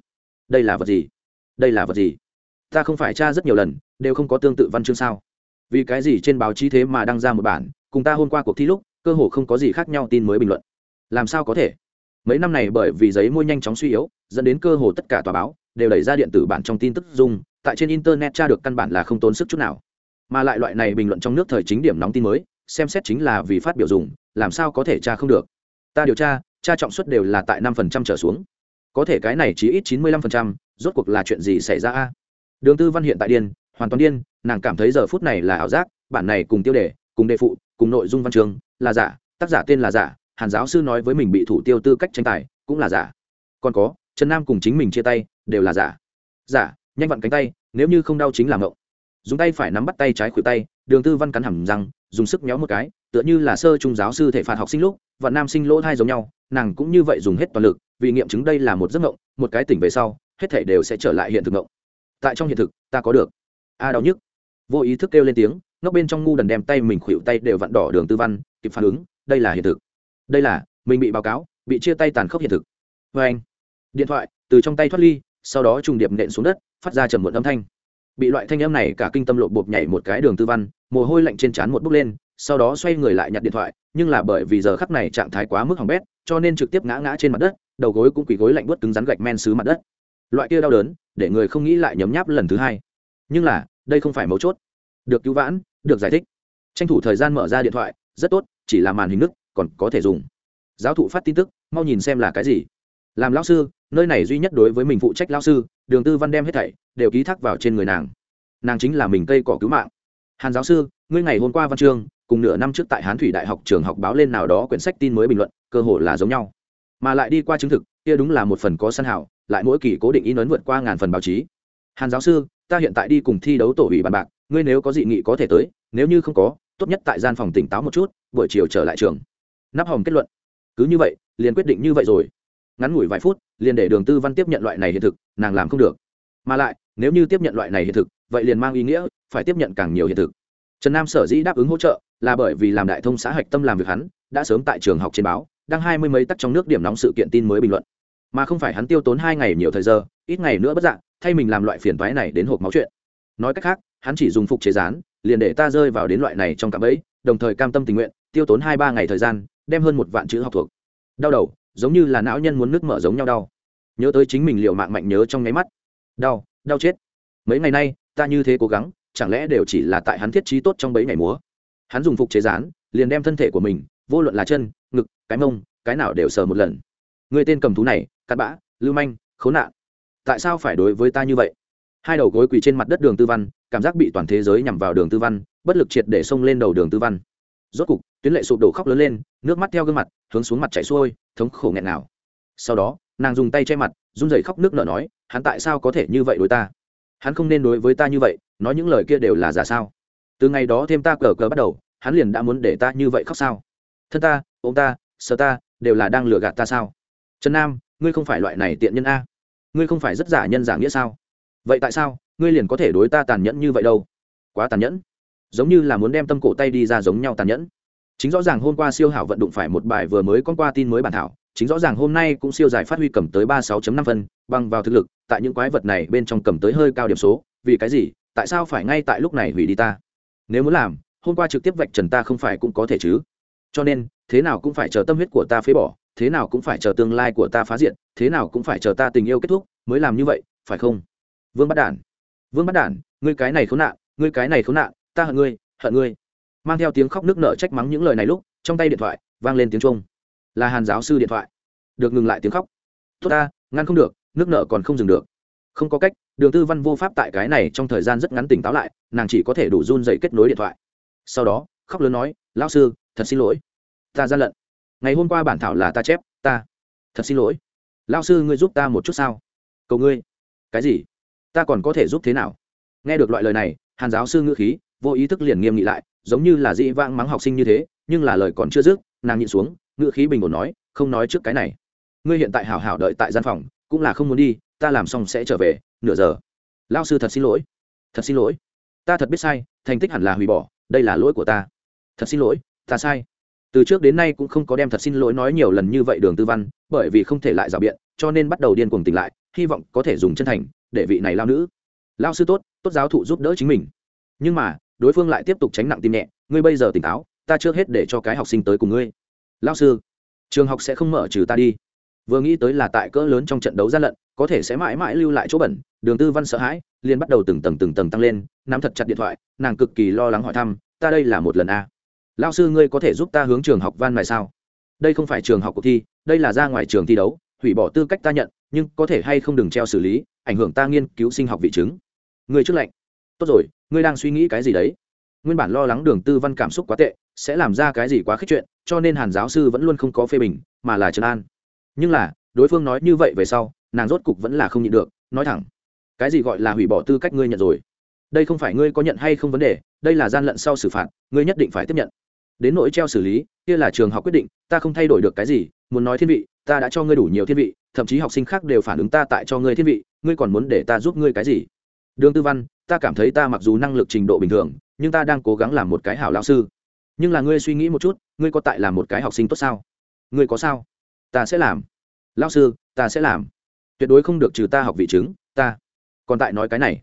S1: Đây là vật gì? Đây là vật gì? Ta không phải tra rất nhiều lần, đều không có tương tự văn chương sao. Vì cái gì trên báo chí thế mà đăng ra một bản, cùng ta hôm qua cuộc thi lúc, cơ hồ không có gì khác nhau tin mới bình luận. Làm sao có thể? Mấy năm này bởi vì giấy môi nhanh chóng suy yếu, dẫn đến cơ hồ tất cả tòa báo, đều đẩy ra điện tử bản trong tin tức dung tại trên internet tra được căn bản là không tốn sức chút nào. Mà lại loại này bình luận trong nước thời chính điểm nóng tin mới, xem xét chính là vì phát biểu dùng, làm sao có thể tra không được? Ta điều tra tra trọng suất đều là tại năm phần trăm trở xuống. Có thể cái này chỉ ít chín mươi lăm phần trăm, rốt cuộc là chuyện gì xảy ra a? Đường tư văn hiện tại điên, hoàn toàn điên, nàng cảm thấy giờ phút này là ảo giác, bản này cùng tiêu đề, cùng đề phụ, cùng nội dung văn chương, là giả, tác giả tên là giả, hàn giáo sư nói với mình bị thủ tiêu tư cách tranh tài, cũng là giả. Còn có, trần nam cùng chính mình chia tay, đều là giả. Giả, nhanh vặn cánh tay, nếu như không đau chính là ngộng. Dùng tay phải nắm bắt tay trái khuỷu tay, đường tư văn cắn hầm răng, dùng sức méo một cái, tựa như là sơ trung giáo sư thể phạt học sinh lúc, và nam sinh lỗ thai giống nhau, nàng cũng như vậy dùng hết toàn lực, vì nghiệm chứng đây là một giấc ngộng, một cái tỉnh về sau, hết thể đều sẽ trở lại hiện thực ngộng tại trong hiện thực, ta có được. A đau nhức. Vô ý thức kêu lên tiếng ngóc bên trong ngu đần đem tay mình khuỵu tay đều vặn đỏ đường tư văn, kịp phản ứng, đây là hiện thực. Đây là, mình bị báo cáo, bị chia tay tàn khốc hiện thực. Vê anh, điện thoại, từ trong tay thoát ly, sau đó trùng điệp nện xuống đất, phát ra trầm muộn âm thanh. Bị loại thanh âm này cả kinh tâm lộn bột nhảy một cái đường tư văn, mồ hôi lạnh trên trán một bước lên, sau đó xoay người lại nhặt điện thoại, nhưng là bởi vì giờ khắc này trạng thái quá mức hỏng bét, cho nên trực tiếp ngã ngã trên mặt đất, đầu gối cũng quỳ gối lạnh bớt cứng rắn gạch men xứ mặt đất loại kia đau đớn, để người không nghĩ lại nhấm nháp lần thứ hai. Nhưng là, đây không phải mấu chốt. Được cứu vãn, được giải thích. Tranh thủ thời gian mở ra điện thoại, rất tốt, chỉ là màn hình nước, còn có thể dùng. Giáo thụ phát tin tức, mau nhìn xem là cái gì. Làm lao sư, nơi này duy nhất đối với mình phụ trách lao sư, đường tư văn đem hết thảy, đều ký thác vào trên người nàng. Nàng chính là mình cây cỏ cứu mạng. Hàn giáo sư, ngươi ngày hôm qua văn chương, cùng nửa năm trước tại hán thủy đại học trường học báo lên nào đó quyển sách tin mới bình luận, cơ hội là giống nhau. Mà lại đi qua chứng thực, kia đúng là một phần có săn hảo lại mỗi kỳ cố định in ấn vượt qua ngàn phần báo chí. Hàn giáo sư, ta hiện tại đi cùng thi đấu tổ ủy bàn bạc, ngươi nếu có dị nghị có thể tới, nếu như không có, tốt nhất tại gian phòng tỉnh táo một chút, buổi chiều trở lại trường. Nắp hồng kết luận. Cứ như vậy, liền quyết định như vậy rồi. Ngắn ngủi vài phút, liền để đường tư văn tiếp nhận loại này hiện thực, nàng làm không được. Mà lại, nếu như tiếp nhận loại này hiện thực, vậy liền mang ý nghĩa, phải tiếp nhận càng nhiều hiện thực. Trần nam sở dĩ đáp ứng hỗ trợ, là bởi vì làm đại thông xã hạch tâm làm việc hắn, đã sớm tại trường học trên báo, đăng hai mươi mấy tắc trong nước điểm nóng sự kiện tin mới bình luận mà không phải hắn tiêu tốn hai ngày nhiều thời giờ, ít ngày nữa bất dạng thay mình làm loại phiền toái này đến hộp máu chuyện. Nói cách khác, hắn chỉ dùng phục chế rán liền để ta rơi vào đến loại này trong cạm bẫy, đồng thời cam tâm tình nguyện, tiêu tốn hai ba ngày thời gian, đem hơn một vạn chữ học thuộc. Đau đầu, giống như là não nhân muốn nước mở giống nhau đau. Nhớ tới chính mình liệu mạng mạnh nhớ trong nháy mắt. Đau đau chết. Mấy ngày nay, ta như thế cố gắng, chẳng lẽ đều chỉ là tại hắn thiết trí tốt trong bấy ngày múa? Hắn dùng phục chế rán liền đem thân thể của mình, vô luận là chân, ngực, cái mông, cái nào đều sờ một lần người tên cầm thú này cắt bã, lưu manh, khốn nạn. Tại sao phải đối với ta như vậy? Hai đầu gối quỳ trên mặt đất đường tư văn, cảm giác bị toàn thế giới nhằm vào đường tư văn, bất lực triệt để xông lên đầu đường tư văn. Rốt cục, tuyến lệ sụp đổ khóc lớn lên, nước mắt theo gương mặt, hướng xuống mặt chảy xuôi, thống khổ nghẹn nào sau đó, nàng dùng tay che mặt, run rẩy khóc nước nở nói, hắn tại sao có thể như vậy đối ta? Hắn không nên đối với ta như vậy, nói những lời kia đều là giả sao? Từ ngày đó thêm ta cờ cờ bắt đầu, hắn liền đã muốn để ta như vậy khóc sao? Thân ta ông ta sợ ta, đều là đang lừa gạt ta sao? Trần nam, ngươi không phải loại này tiện nhân a. Ngươi không phải rất giả nhân giả nghĩa sao? Vậy tại sao ngươi liền có thể đối ta tàn nhẫn như vậy đâu? Quá tàn nhẫn. Giống như là muốn đem tâm cổ tay đi ra giống nhau tàn nhẫn. Chính rõ ràng hôm qua siêu hảo vận đụng phải một bài vừa mới con qua tin mới bản thảo, chính rõ ràng hôm nay cũng siêu giải phát huy cầm tới ba sáu năm phân, bằng vào thực lực, tại những quái vật này bên trong cầm tới hơi cao điểm số, vì cái gì? Tại sao phải ngay tại lúc này hủy đi ta? Nếu muốn làm, hôm qua trực tiếp vạch trần ta không phải cũng có thể chứ? Cho nên, thế nào cũng phải chờ tâm huyết của ta phế bỏ thế nào cũng phải chờ tương lai của ta phá diện thế nào cũng phải chờ ta tình yêu kết thúc, mới làm như vậy, phải không? Vương bắt đản. Vương bắt đản, ngươi cái này khốn nạn, ngươi cái này khốn nạn, ta hận ngươi hận ngươi. Mang theo tiếng khóc nước nở trách mắng những lời này lúc, trong tay điện thoại vang lên tiếng trung là hàn giáo sư điện thoại. Được ngừng lại tiếng khóc. Tốt ta, ngăn không được, nước nở còn không dừng được. Không có cách, đường tư văn vô pháp tại cái này trong thời gian rất ngắn tỉnh táo lại, nàng chỉ có thể đủ run dậy kết nối điện thoại. Sau đó, khóc lớn nói, lão sư, thật xin lỗi. Ta gian lận ngày hôm qua bản thảo là ta chép, ta. Thật xin lỗi. Lão sư ngươi giúp ta một chút sao? Cầu ngươi. Cái gì? Ta còn có thể giúp thế nào? Nghe được loại lời này, hàn giáo sư ngữ khí, vô ý thức liền nghiêm nghị lại, giống như là dĩ vãng mắng học sinh như thế, nhưng là lời còn chưa dứt, nàng nhịn xuống, ngữ khí bình ổn nói, không nói trước cái này. Ngươi hiện tại hảo hảo đợi tại gian phòng, cũng là không muốn đi, ta làm xong sẽ trở về, nửa giờ. Lao sư thật xin lỗi. Thật xin lỗi. Ta thật biết sai, thành tích hẳn là hủy bỏ, đây là lỗi của ta. Thật xin lỗi, ta sai từ trước đến nay cũng không có đem thật xin lỗi nói nhiều lần như vậy đường tư văn, bởi vì không thể lại rào biện, cho nên bắt đầu điên cuồng tỉnh lại, hy vọng có thể dùng chân thành, để vị này lao nữ. Lao sư tốt tốt giáo thụ giúp đỡ chính mình. Nhưng mà, đối phương lại tiếp tục tránh nặng tim nhẹ, ngươi bây giờ tỉnh táo, ta trước hết để cho cái học sinh tới cùng ngươi. Lao sư, trường học sẽ không mở trừ ta đi. Vừa nghĩ tới là tại cỡ lớn trong trận đấu gian lận, có thể sẽ mãi mãi lưu lại chỗ bẩn, đường tư văn sợ hãi, liền bắt đầu từng tầng từng tầng tăng lên, nắm thật chặt điện thoại, nàng cực kỳ lo lắng hỏi thăm, ta đây là một lần a lao sư ngươi có thể giúp ta hướng trường học van mài sao? Đây không phải trường học cuộc thi, đây là ra ngoài trường thi đấu, hủy bỏ tư cách ta nhận, nhưng có thể hay không đừng treo xử lý, ảnh hưởng ta nghiên cứu sinh học vị chứng. Ngươi trước lệnh. Tốt rồi, ngươi đang suy nghĩ cái gì đấy? Nguyên bản lo lắng đường tư văn cảm xúc quá tệ, sẽ làm ra cái gì quá khích chuyện, cho nên hàn giáo sư vẫn luôn không có phê bình, mà là trấn an. Nhưng là, đối phương nói như vậy về sau, nàng rốt cục vẫn là không nhịn được, nói thẳng. Cái gì gọi là hủy bỏ tư cách ngươi nhận rồi? Đây không phải ngươi có nhận hay không vấn đề, đây là gian lận sau xử phạt, ngươi nhất định phải tiếp nhận. Đến nỗi treo xử lý, kia là trường học quyết định, ta không thay đổi được cái gì, muốn nói thiên vị, ta đã cho ngươi đủ nhiều thiên vị, thậm chí học sinh khác đều phản ứng ta tại cho ngươi thiên vị, ngươi còn muốn để ta giúp ngươi cái gì? Đường tư văn, ta cảm thấy ta mặc dù năng lực trình độ bình thường, nhưng ta đang cố gắng làm một cái hảo lão sư. Nhưng là ngươi suy nghĩ một chút, ngươi có tại làm một cái học sinh tốt sao? Ngươi có sao? Ta sẽ làm. Lão sư, ta sẽ làm. Tuyệt đối không được trừ ta học vị chứng, ta. Còn tại nói cái này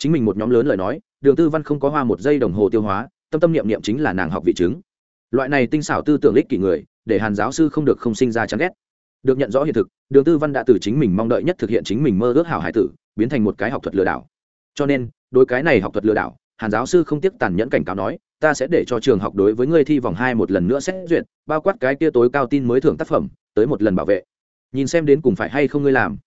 S1: chính mình một nhóm lớn lời nói, đường tư văn không có hoa một giây đồng hồ tiêu hóa, tâm tâm niệm niệm chính là nàng học vị chứng. Loại này tinh xảo tư tưởng lích kỷ người, để hàn giáo sư không được không sinh ra chán ghét. Được nhận rõ hiện thực, đường tư văn đã từ chính mình mong đợi nhất thực hiện chính mình mơ ước hảo hải tử, biến thành một cái học thuật lừa đảo. Cho nên, đối cái này học thuật lừa đảo, hàn giáo sư không tiếc tàn nhẫn cảnh cáo nói, ta sẽ để cho trường học đối với ngươi thi vòng hai một lần nữa xét duyệt, bao quát cái kia tối cao tin mới thưởng tác phẩm, tới một lần bảo vệ. Nhìn xem đến cùng phải hay không ngươi làm.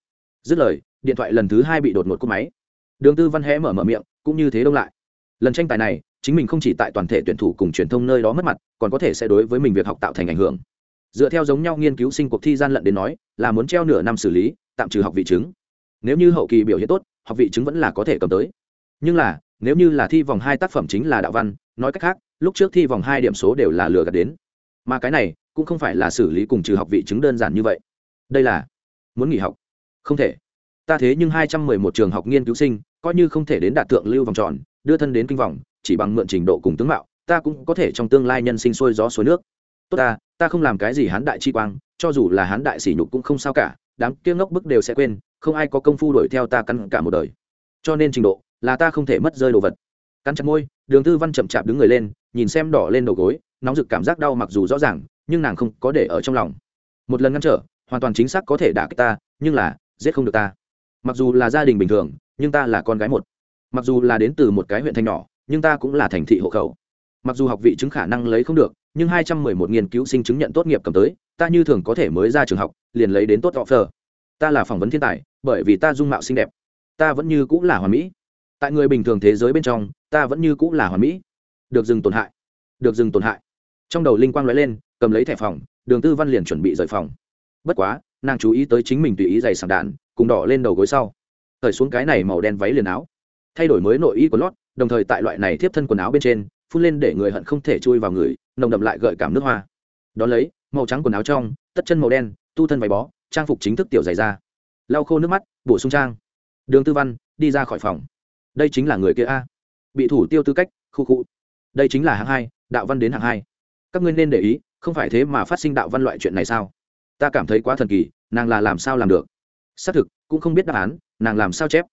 S1: Dứt lời, điện thoại lần thứ hai bị đột ngột cúp máy đường tư văn hé mở mở miệng, cũng như thế đông lại. Lần tranh tài này, chính mình không chỉ tại toàn thể tuyển thủ cùng truyền thông nơi đó mất mặt, còn có thể sẽ đối với mình việc học tạo thành ảnh hưởng. Dựa theo giống nhau nghiên cứu sinh cuộc thi gian lận đến nói, là muốn treo nửa năm xử lý, tạm trừ học vị chứng. Nếu như hậu kỳ biểu hiện tốt, học vị chứng vẫn là có thể cầm tới. Nhưng là, nếu như là thi vòng hai tác phẩm chính là đạo văn, nói cách khác, lúc trước thi vòng hai điểm số đều là lừa gạt đến. Mà cái này, cũng không phải là xử lý cùng trừ học vị chứng đơn giản như vậy. Đây là, muốn nghỉ học. Không thể ta thế nhưng hai trăm mười một trường học nghiên cứu sinh, coi như không thể đến đạt thượng lưu vòng tròn, đưa thân đến kinh vòng, chỉ bằng mượn trình độ cùng tướng mạo, ta cũng có thể trong tương lai nhân sinh sôi gió suối nước. Tốt ta ta không làm cái gì hán đại chi quang, cho dù là hán đại sỉ nhục cũng không sao cả, đám kia ngốc bức đều sẽ quên, không ai có công phu đuổi theo ta cắn cả một đời. Cho nên trình độ là ta không thể mất rơi đồ vật. Cắn chặt môi, đường tư văn chậm chạp đứng người lên, nhìn xem đỏ lên đầu gối, nóng rực cảm giác đau mặc dù rõ ràng, nhưng nàng không có để ở trong lòng. Một lần ngăn trở, hoàn toàn chính xác có thể đả kích ta, nhưng là giết không được ta mặc dù là gia đình bình thường, nhưng ta là con gái một. Mặc dù là đến từ một cái huyện thành nhỏ, nhưng ta cũng là thành thị hộ khẩu. Mặc dù học vị chứng khả năng lấy không được, nhưng hai trăm mười một nghiên cứu sinh chứng nhận tốt nghiệp cầm tới, ta như thường có thể mới ra trường học, liền lấy đến tốt offer. Ta là phỏng vấn thiên tài, bởi vì ta dung mạo xinh đẹp. Ta vẫn như cũng là hoàn mỹ. Tại người bình thường thế giới bên trong, ta vẫn như cũng là hoàn mỹ. Được dừng tổn hại. Được dừng tổn hại. Trong đầu linh quang lóe lên, cầm lấy thẻ phòng, đường tư văn liền chuẩn bị rời phòng. Bất quá nàng chú ý tới chính mình tùy ý giày sảng đạn, cùng đỏ lên đầu gối sau. Thời xuống cái này màu đen váy liền áo. Thay đổi mới nội y của lót, đồng thời tại loại này tiếp thân quần áo bên trên, phun lên để người hận không thể chui vào người, nồng đậm lại gợi cảm nước hoa. Đón lấy, màu trắng quần áo trong, tất chân màu đen, tu thân váy bó, trang phục chính thức tiểu dày ra. Lau khô nước mắt, bổ sung trang. Đường tư văn, đi ra khỏi phòng. Đây chính là người kia a. Bị thủ tiêu tư cách, khu khu. Đây chính là hạng hai, đạo văn đến hạng hai. Các ngươi nên để ý, không phải thế mà phát sinh đạo văn loại chuyện này sao? Ta cảm thấy quá thần kỳ, nàng là làm sao làm được? Xác thực, cũng không biết đáp án, nàng làm sao chép?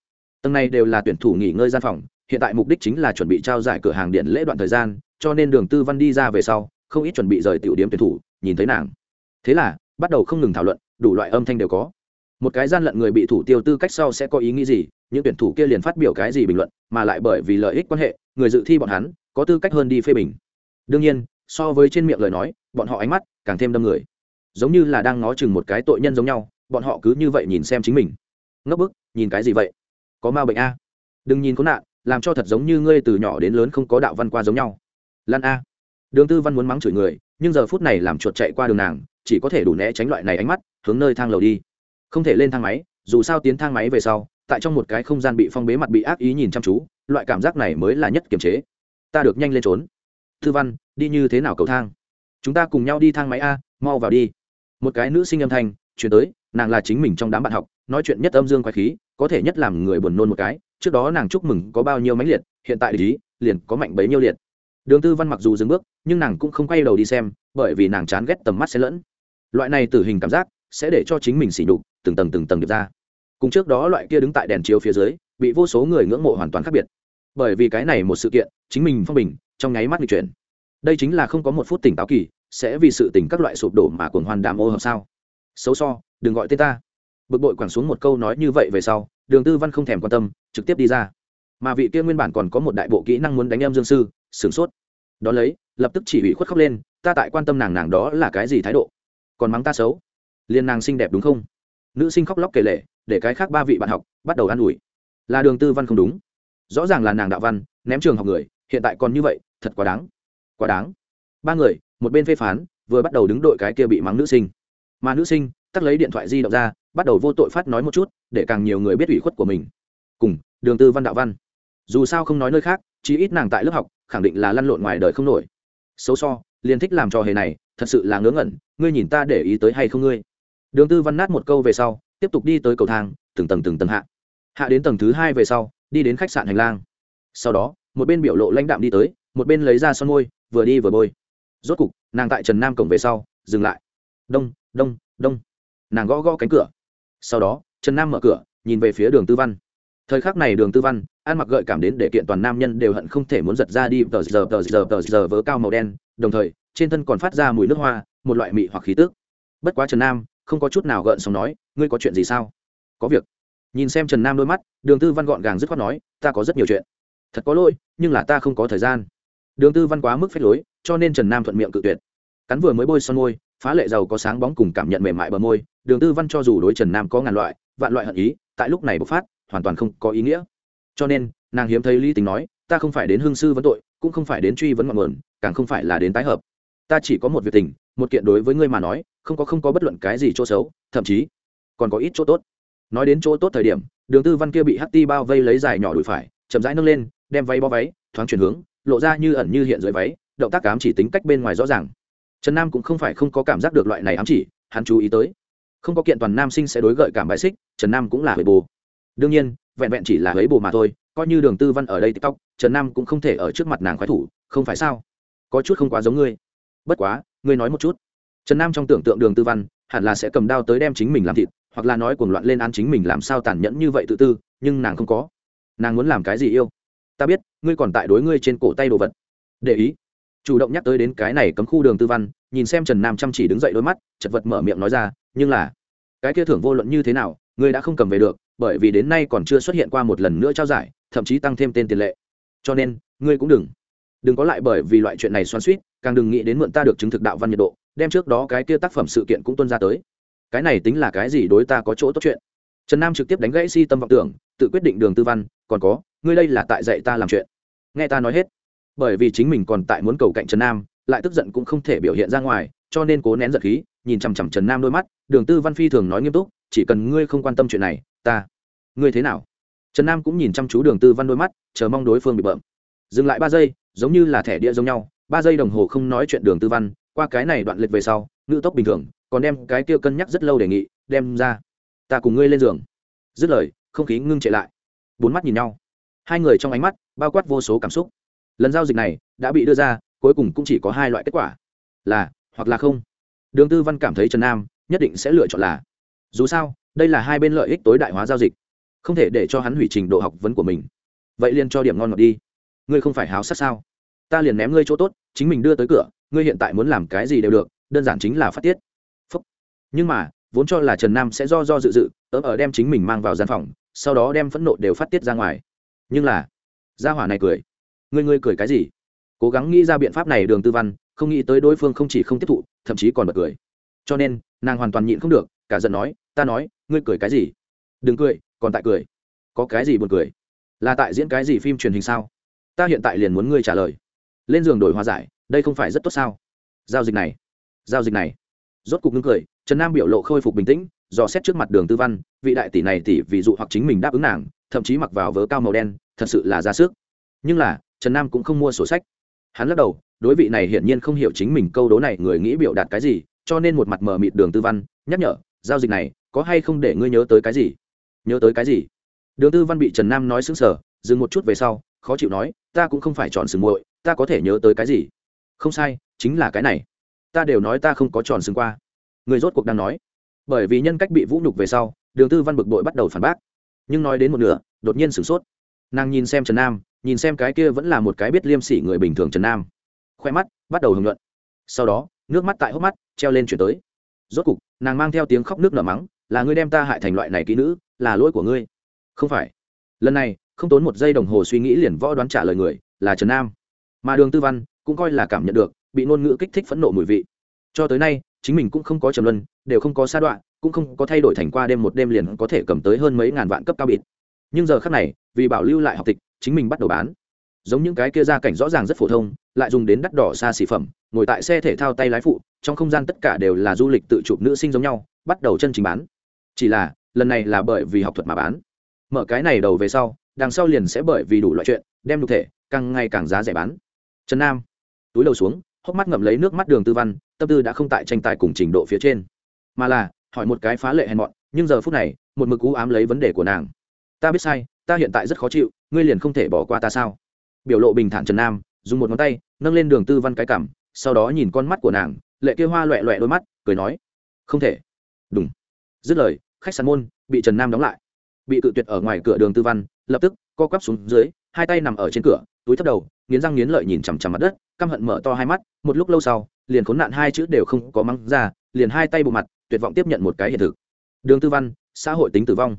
S1: Tầng này đều là tuyển thủ nghỉ ngơi gian phòng, hiện tại mục đích chính là chuẩn bị trao giải cửa hàng điện lễ đoạn thời gian, cho nên đường tư văn đi ra về sau, không ít chuẩn bị rời tiểu điểm tuyển thủ, nhìn thấy nàng. Thế là, bắt đầu không ngừng thảo luận, đủ loại âm thanh đều có. Một cái gian lận người bị thủ tiêu tư cách sau sẽ có ý nghĩ gì, những tuyển thủ kia liền phát biểu cái gì bình luận, mà lại bởi vì lợi ích quan hệ, người dự thi bọn hắn, có tư cách hơn đi phê bình. Đương nhiên, so với trên miệng lời nói, bọn họ ánh mắt càng thêm đâm người giống như là đang ngó chừng một cái tội nhân giống nhau, bọn họ cứ như vậy nhìn xem chính mình. Ngốc bức, nhìn cái gì vậy? Có ma bệnh a? Đừng nhìn có nạn, làm cho thật giống như ngươi từ nhỏ đến lớn không có đạo văn qua giống nhau. Lan a. Đường tư văn muốn mắng chửi người, nhưng giờ phút này làm chuột chạy qua đường nàng, chỉ có thể đủ né tránh loại này ánh mắt, hướng nơi thang lầu đi. Không thể lên thang máy, dù sao tiến thang máy về sau, tại trong một cái không gian bị phong bế mặt bị ác ý nhìn chăm chú, loại cảm giác này mới là nhất kiềm chế. Ta được nhanh lên trốn. Thư văn, đi như thế nào cầu thang? Chúng ta cùng nhau đi thang máy a, mau vào đi một cái nữ sinh âm thanh chuyển tới, nàng là chính mình trong đám bạn học, nói chuyện nhất âm dương quái khí, có thể nhất làm người buồn nôn một cái, trước đó nàng chúc mừng có bao nhiêu mãnh liệt, hiện tại lý liền có mạnh bấy nhiêu liệt. Đường tư văn mặc dù dừng bước, nhưng nàng cũng không quay đầu đi xem, bởi vì nàng chán ghét tầm mắt xen lẫn. Loại này tử hình cảm giác sẽ để cho chính mình xỉ đục từng tầng từng tầng được ra. Cùng trước đó loại kia đứng tại đèn chiếu phía dưới, bị vô số người ngưỡng mộ hoàn toàn khác biệt. Bởi vì cái này một sự kiện, chính mình phong bình, trong nháy mắt bị chuyển. Đây chính là không có một phút tỉnh táo kỳ sẽ vì sự tình các loại sụp đổ mà cuồng hoan đàm ô hợp sao? Xấu so, đừng gọi tên ta. Bực bội quẳng xuống một câu nói như vậy về sau, đường tư văn không thèm quan tâm, trực tiếp đi ra. Mà vị kia nguyên bản còn có một đại bộ kỹ năng muốn đánh em dương sư, sửng sốt. Đón lấy, lập tức chỉ ủy khuất khóc lên, ta tại quan tâm nàng nàng đó là cái gì thái độ? Còn mắng ta xấu? Liên nàng xinh đẹp đúng không? Nữ sinh khóc lóc kể lệ để cái khác ba vị bạn học bắt đầu an ủi. Là đường tư văn không đúng. Rõ ràng là nàng đạo văn, ném trường học người, hiện tại còn như vậy, thật quá đáng. Quá đáng. Ba người một bên phê phán, vừa bắt đầu đứng đội cái kia bị mắng nữ sinh. Mà nữ sinh, tắt lấy điện thoại di động ra, bắt đầu vô tội phát nói một chút, để càng nhiều người biết ủy khuất của mình. Cùng, đường tư văn đạo văn. Dù sao không nói nơi khác, chí ít nàng tại lớp học, khẳng định là lăn lộn ngoài đời không nổi. Xấu so liền thích làm trò hề này, thật sự là ngớ ngẩn, ngươi nhìn ta để ý tới hay không ngươi? Đường tư văn nát một câu về sau, tiếp tục đi tới cầu thang, từng tầng từng tầng hạ. Hạ đến tầng thứ hai về sau, đi đến khách sạn hành lang. Sau đó, một bên biểu lộ lãnh đạm đi tới, một bên lấy ra son môi, vừa đi vừa bôi rốt cục, nàng tại trần nam cổng về sau, dừng lại. Đông đông đông. Nàng gõ gõ cánh cửa. Sau đó, trần nam mở cửa, nhìn về phía đường tư văn. Thời khắc này đường tư văn, ăn mặc gợi cảm đến để kiện toàn nam nhân đều hận không thể muốn giật ra đi, tờ giờ tờ giờ tờ giờ vớ cao màu đen. Đồng thời, trên thân còn phát ra mùi nước hoa, một loại mị hoặc khí tước bất quá trần nam, không có chút nào gợn xong nói, ngươi có chuyện gì sao? Có việc. Nhìn xem trần nam đôi mắt, đường tư văn gọn gàng dứt khoát nói, ta có rất nhiều chuyện. Thật có lỗi, nhưng là ta không có thời gian. Đường tư văn quá mức phép lối cho nên trần nam thuận miệng cự tuyệt. Cắn vừa mới bôi son môi, phá lệ giàu có sáng bóng cùng cảm nhận mềm mại bờ môi, đường tư văn cho dù đối trần nam có ngàn loại, vạn loại hận ý, tại lúc này bộc phát, hoàn toàn không có ý nghĩa. Cho nên, nàng hiếm thấy lý tính nói, ta không phải đến hương sư vấn tội, cũng không phải đến truy vấn ngọn nguồn, càng không phải là đến tái hợp. Ta chỉ có một việc tình, một kiện đối với ngươi mà nói, không có không có bất luận cái gì chỗ xấu, thậm chí còn có ít chỗ tốt. Nói đến chỗ tốt thời điểm, đường tư văn kia bị ht ti bao vây lấy dài nhỏ đùi phải, chậm rãi nâng lên, đem váy bó váy, thoáng chuyển hướng, lộ ra như ẩn như hiện dưới váy động tác ám chỉ tính cách bên ngoài rõ ràng. Trần nam cũng không phải không có cảm giác được loại này ám chỉ, hắn chú ý tới. Không có kiện toàn nam sinh sẽ đối gợi cảm bãi xích, trần nam cũng là huệ bồ. Đương nhiên, vẹn vẹn chỉ là huế bồ mà thôi, coi như đường tư văn ở đây tiktok, trần nam cũng không thể ở trước mặt nàng khoái thủ, không phải sao? Có chút không quá giống ngươi. Bất quá, ngươi nói một chút. Trần nam trong tưởng tượng đường tư văn, hẳn là sẽ cầm đao tới đem chính mình làm thịt, hoặc là nói cuồng loạn lên án chính mình làm sao tàn nhẫn như vậy tự tư, nhưng nàng không có. Nàng muốn làm cái gì yêu? Ta biết, ngươi còn tại đối ngươi trên cổ tay đồ vật. Để ý chủ động nhắc tới đến cái này cấm khu đường tư văn, nhìn xem trần nam chăm chỉ đứng dậy đôi mắt, chật vật mở miệng nói ra, nhưng là, cái kia thưởng vô luận như thế nào ngươi đã không cầm về được, bởi vì đến nay còn chưa xuất hiện qua một lần nữa trao giải, thậm chí tăng thêm tên tiền lệ. Cho nên, ngươi cũng đừng đừng có lại bởi vì loại chuyện này xoắn suýt càng đừng nghĩ đến mượn ta được chứng thực đạo văn nhiệt độ, đem trước đó cái kia tác phẩm sự kiện cũng tuân ra tới. Cái này tính là cái gì đối ta có chỗ tốt chuyện? Trần nam trực tiếp đánh gãy si tâm vọng tưởng, tự quyết định đường tư văn, còn có, ngươi đây là tại dạy ta làm chuyện. Nghe ta nói hết bởi vì chính mình còn tại muốn cầu cạnh trần nam, lại tức giận cũng không thể biểu hiện ra ngoài, cho nên cố nén giận khí, nhìn chằm chằm trần nam đôi mắt, đường tư văn phi thường nói nghiêm túc, chỉ cần ngươi không quan tâm chuyện này, ta, ngươi thế nào? Trần nam cũng nhìn chăm chú đường tư văn đôi mắt, chờ mong đối phương bị bợm. Dừng lại ba giây, giống như là thẻ đĩa giống nhau, ba giây đồng hồ không nói chuyện đường tư văn, qua cái này đoạn lịch về sau, ngữ tốc bình thường, còn đem cái kia cân nhắc rất lâu đề nghị, đem ra. Ta cùng ngươi lên giường. Dứt lời, không khí ngưng trệ lại. Bốn mắt nhìn nhau. Hai người trong ánh mắt bao quát vô số cảm xúc lần giao dịch này đã bị đưa ra, cuối cùng cũng chỉ có hai loại kết quả, là hoặc là không. Đường tư văn cảm thấy trần nam nhất định sẽ lựa chọn là. Dù sao, đây là hai bên lợi ích tối đại hóa giao dịch, không thể để cho hắn hủy trình độ học vấn của mình. Vậy liền cho điểm ngon ngọt đi. Ngươi không phải háo sắc sao? Ta liền ném ngươi chỗ tốt, chính mình đưa tới cửa, ngươi hiện tại muốn làm cái gì đều được, đơn giản chính là phát tiết. Phúc. nhưng mà, vốn cho là trần nam sẽ do do dự dự, ớ ở đem chính mình mang vào gian phòng, sau đó đem phẫn nộ đều phát tiết ra ngoài. Nhưng là, gia hỏa này cười ngươi ngươi cười cái gì? Cố gắng nghĩ ra biện pháp này đường tư văn, không nghĩ tới đối phương không chỉ không tiếp thụ, thậm chí còn bật cười. Cho nên, nàng hoàn toàn nhịn không được, cả giận nói, ta nói, ngươi cười cái gì? Đừng cười, còn tại cười. Có cái gì buồn cười? Là tại diễn cái gì phim truyền hình sao? Ta hiện tại liền muốn ngươi trả lời. Lên giường đổi hòa giải, đây không phải rất tốt sao? Giao dịch này, giao dịch này. Rốt cục ngưng cười, trần nam biểu lộ khôi phục bình tĩnh, dò xét trước mặt đường tư văn, vị đại tỷ này tỷ ví dụ hoặc chính mình đáp ứng nàng, thậm chí mặc vào vớ cao màu đen, thật sự là ra sức. Nhưng là trần nam cũng không mua sổ sách. Hắn lắc đầu, đối vị này hiển nhiên không hiểu chính mình câu đố này người nghĩ biểu đạt cái gì, cho nên một mặt mờ mịt đường tư văn, nhắc nhở, giao dịch này, có hay không để ngươi nhớ tới cái gì? Nhớ tới cái gì? Đường tư văn bị trần nam nói xứng sở dừng một chút về sau, khó chịu nói, ta cũng không phải chọn sừng muội, ta có thể nhớ tới cái gì? Không sai, chính là cái này. Ta đều nói ta không có tròn sừng qua. Người rốt cuộc đang nói. Bởi vì nhân cách bị vũ nhục về sau, đường tư văn bực bội bắt đầu phản bác. Nhưng nói đến một nửa, đột nhiên sửng sốt. Nàng nhìn xem trần nam nhìn xem cái kia vẫn là một cái biết liêm sỉ người bình thường trần nam. Khoe mắt, bắt đầu hưởng luận sau đó, nước mắt tại hốc mắt, treo lên chuyển tới. Rốt cục, nàng mang theo tiếng khóc nước nở mắng, là ngươi đem ta hại thành loại này kỹ nữ, là lỗi của ngươi. Không phải. Lần này, không tốn một giây đồng hồ suy nghĩ liền võ đoán trả lời người, là trần nam. Mà đường tư văn cũng coi là cảm nhận được, bị ngôn ngữ kích thích phẫn nộ mùi vị. Cho tới nay, chính mình cũng không có trầm luân, đều không có sa đoạn cũng không có thay đổi thành qua đêm một đêm liền có thể cầm tới hơn mấy ngàn vạn cấp cao bịt. Nhưng giờ khác này, vì bảo lưu lại học tịch chính mình bắt đầu bán. Giống những cái kia gia cảnh rõ ràng rất phổ thông, lại dùng đến đắt đỏ xa xỉ phẩm, ngồi tại xe thể thao tay lái phụ, trong không gian tất cả đều là du lịch tự chụp nữ sinh giống nhau, bắt đầu chân chính bán. Chỉ là, lần này là bởi vì học thuật mà bán. Mở cái này đầu về sau, đằng sau liền sẽ bởi vì đủ loại chuyện, đem nhục thể, càng ngày càng giá rẻ bán. Trần nam, túi đầu xuống, hốc mắt ngậm lấy nước mắt đường tư văn, tâm tư đã không tại tranh tài cùng trình độ phía trên. Mà là, hỏi một cái phá lệ hèn mọn, nhưng giờ phút này, một mực cú ám lấy vấn đề của nàng. Ta biết sai ta hiện tại rất khó chịu, ngươi liền không thể bỏ qua ta sao? Biểu lộ bình thản trần nam, dùng một ngón tay, nâng lên đường tư văn cái cảm sau đó nhìn con mắt của nàng, lệ kia hoa loẹ loẹ đôi mắt, cười nói, không thể. Đúng dứt lời, khách sạn môn bị trần nam đóng lại. Bị cự tuyệt ở ngoài cửa đường tư văn, lập tức, co quắp xuống dưới, hai tay nằm ở trên cửa, túi thấp đầu, nghiến răng nghiến lợi nhìn chằm chằm mặt đất, căm hận mở to hai mắt, một lúc lâu sau, liền khốn nạn hai chữ đều không có mắng ra, liền hai tay bộ mặt, tuyệt vọng tiếp nhận một cái hiện thực. Đường tư văn, xã hội tính tử vong.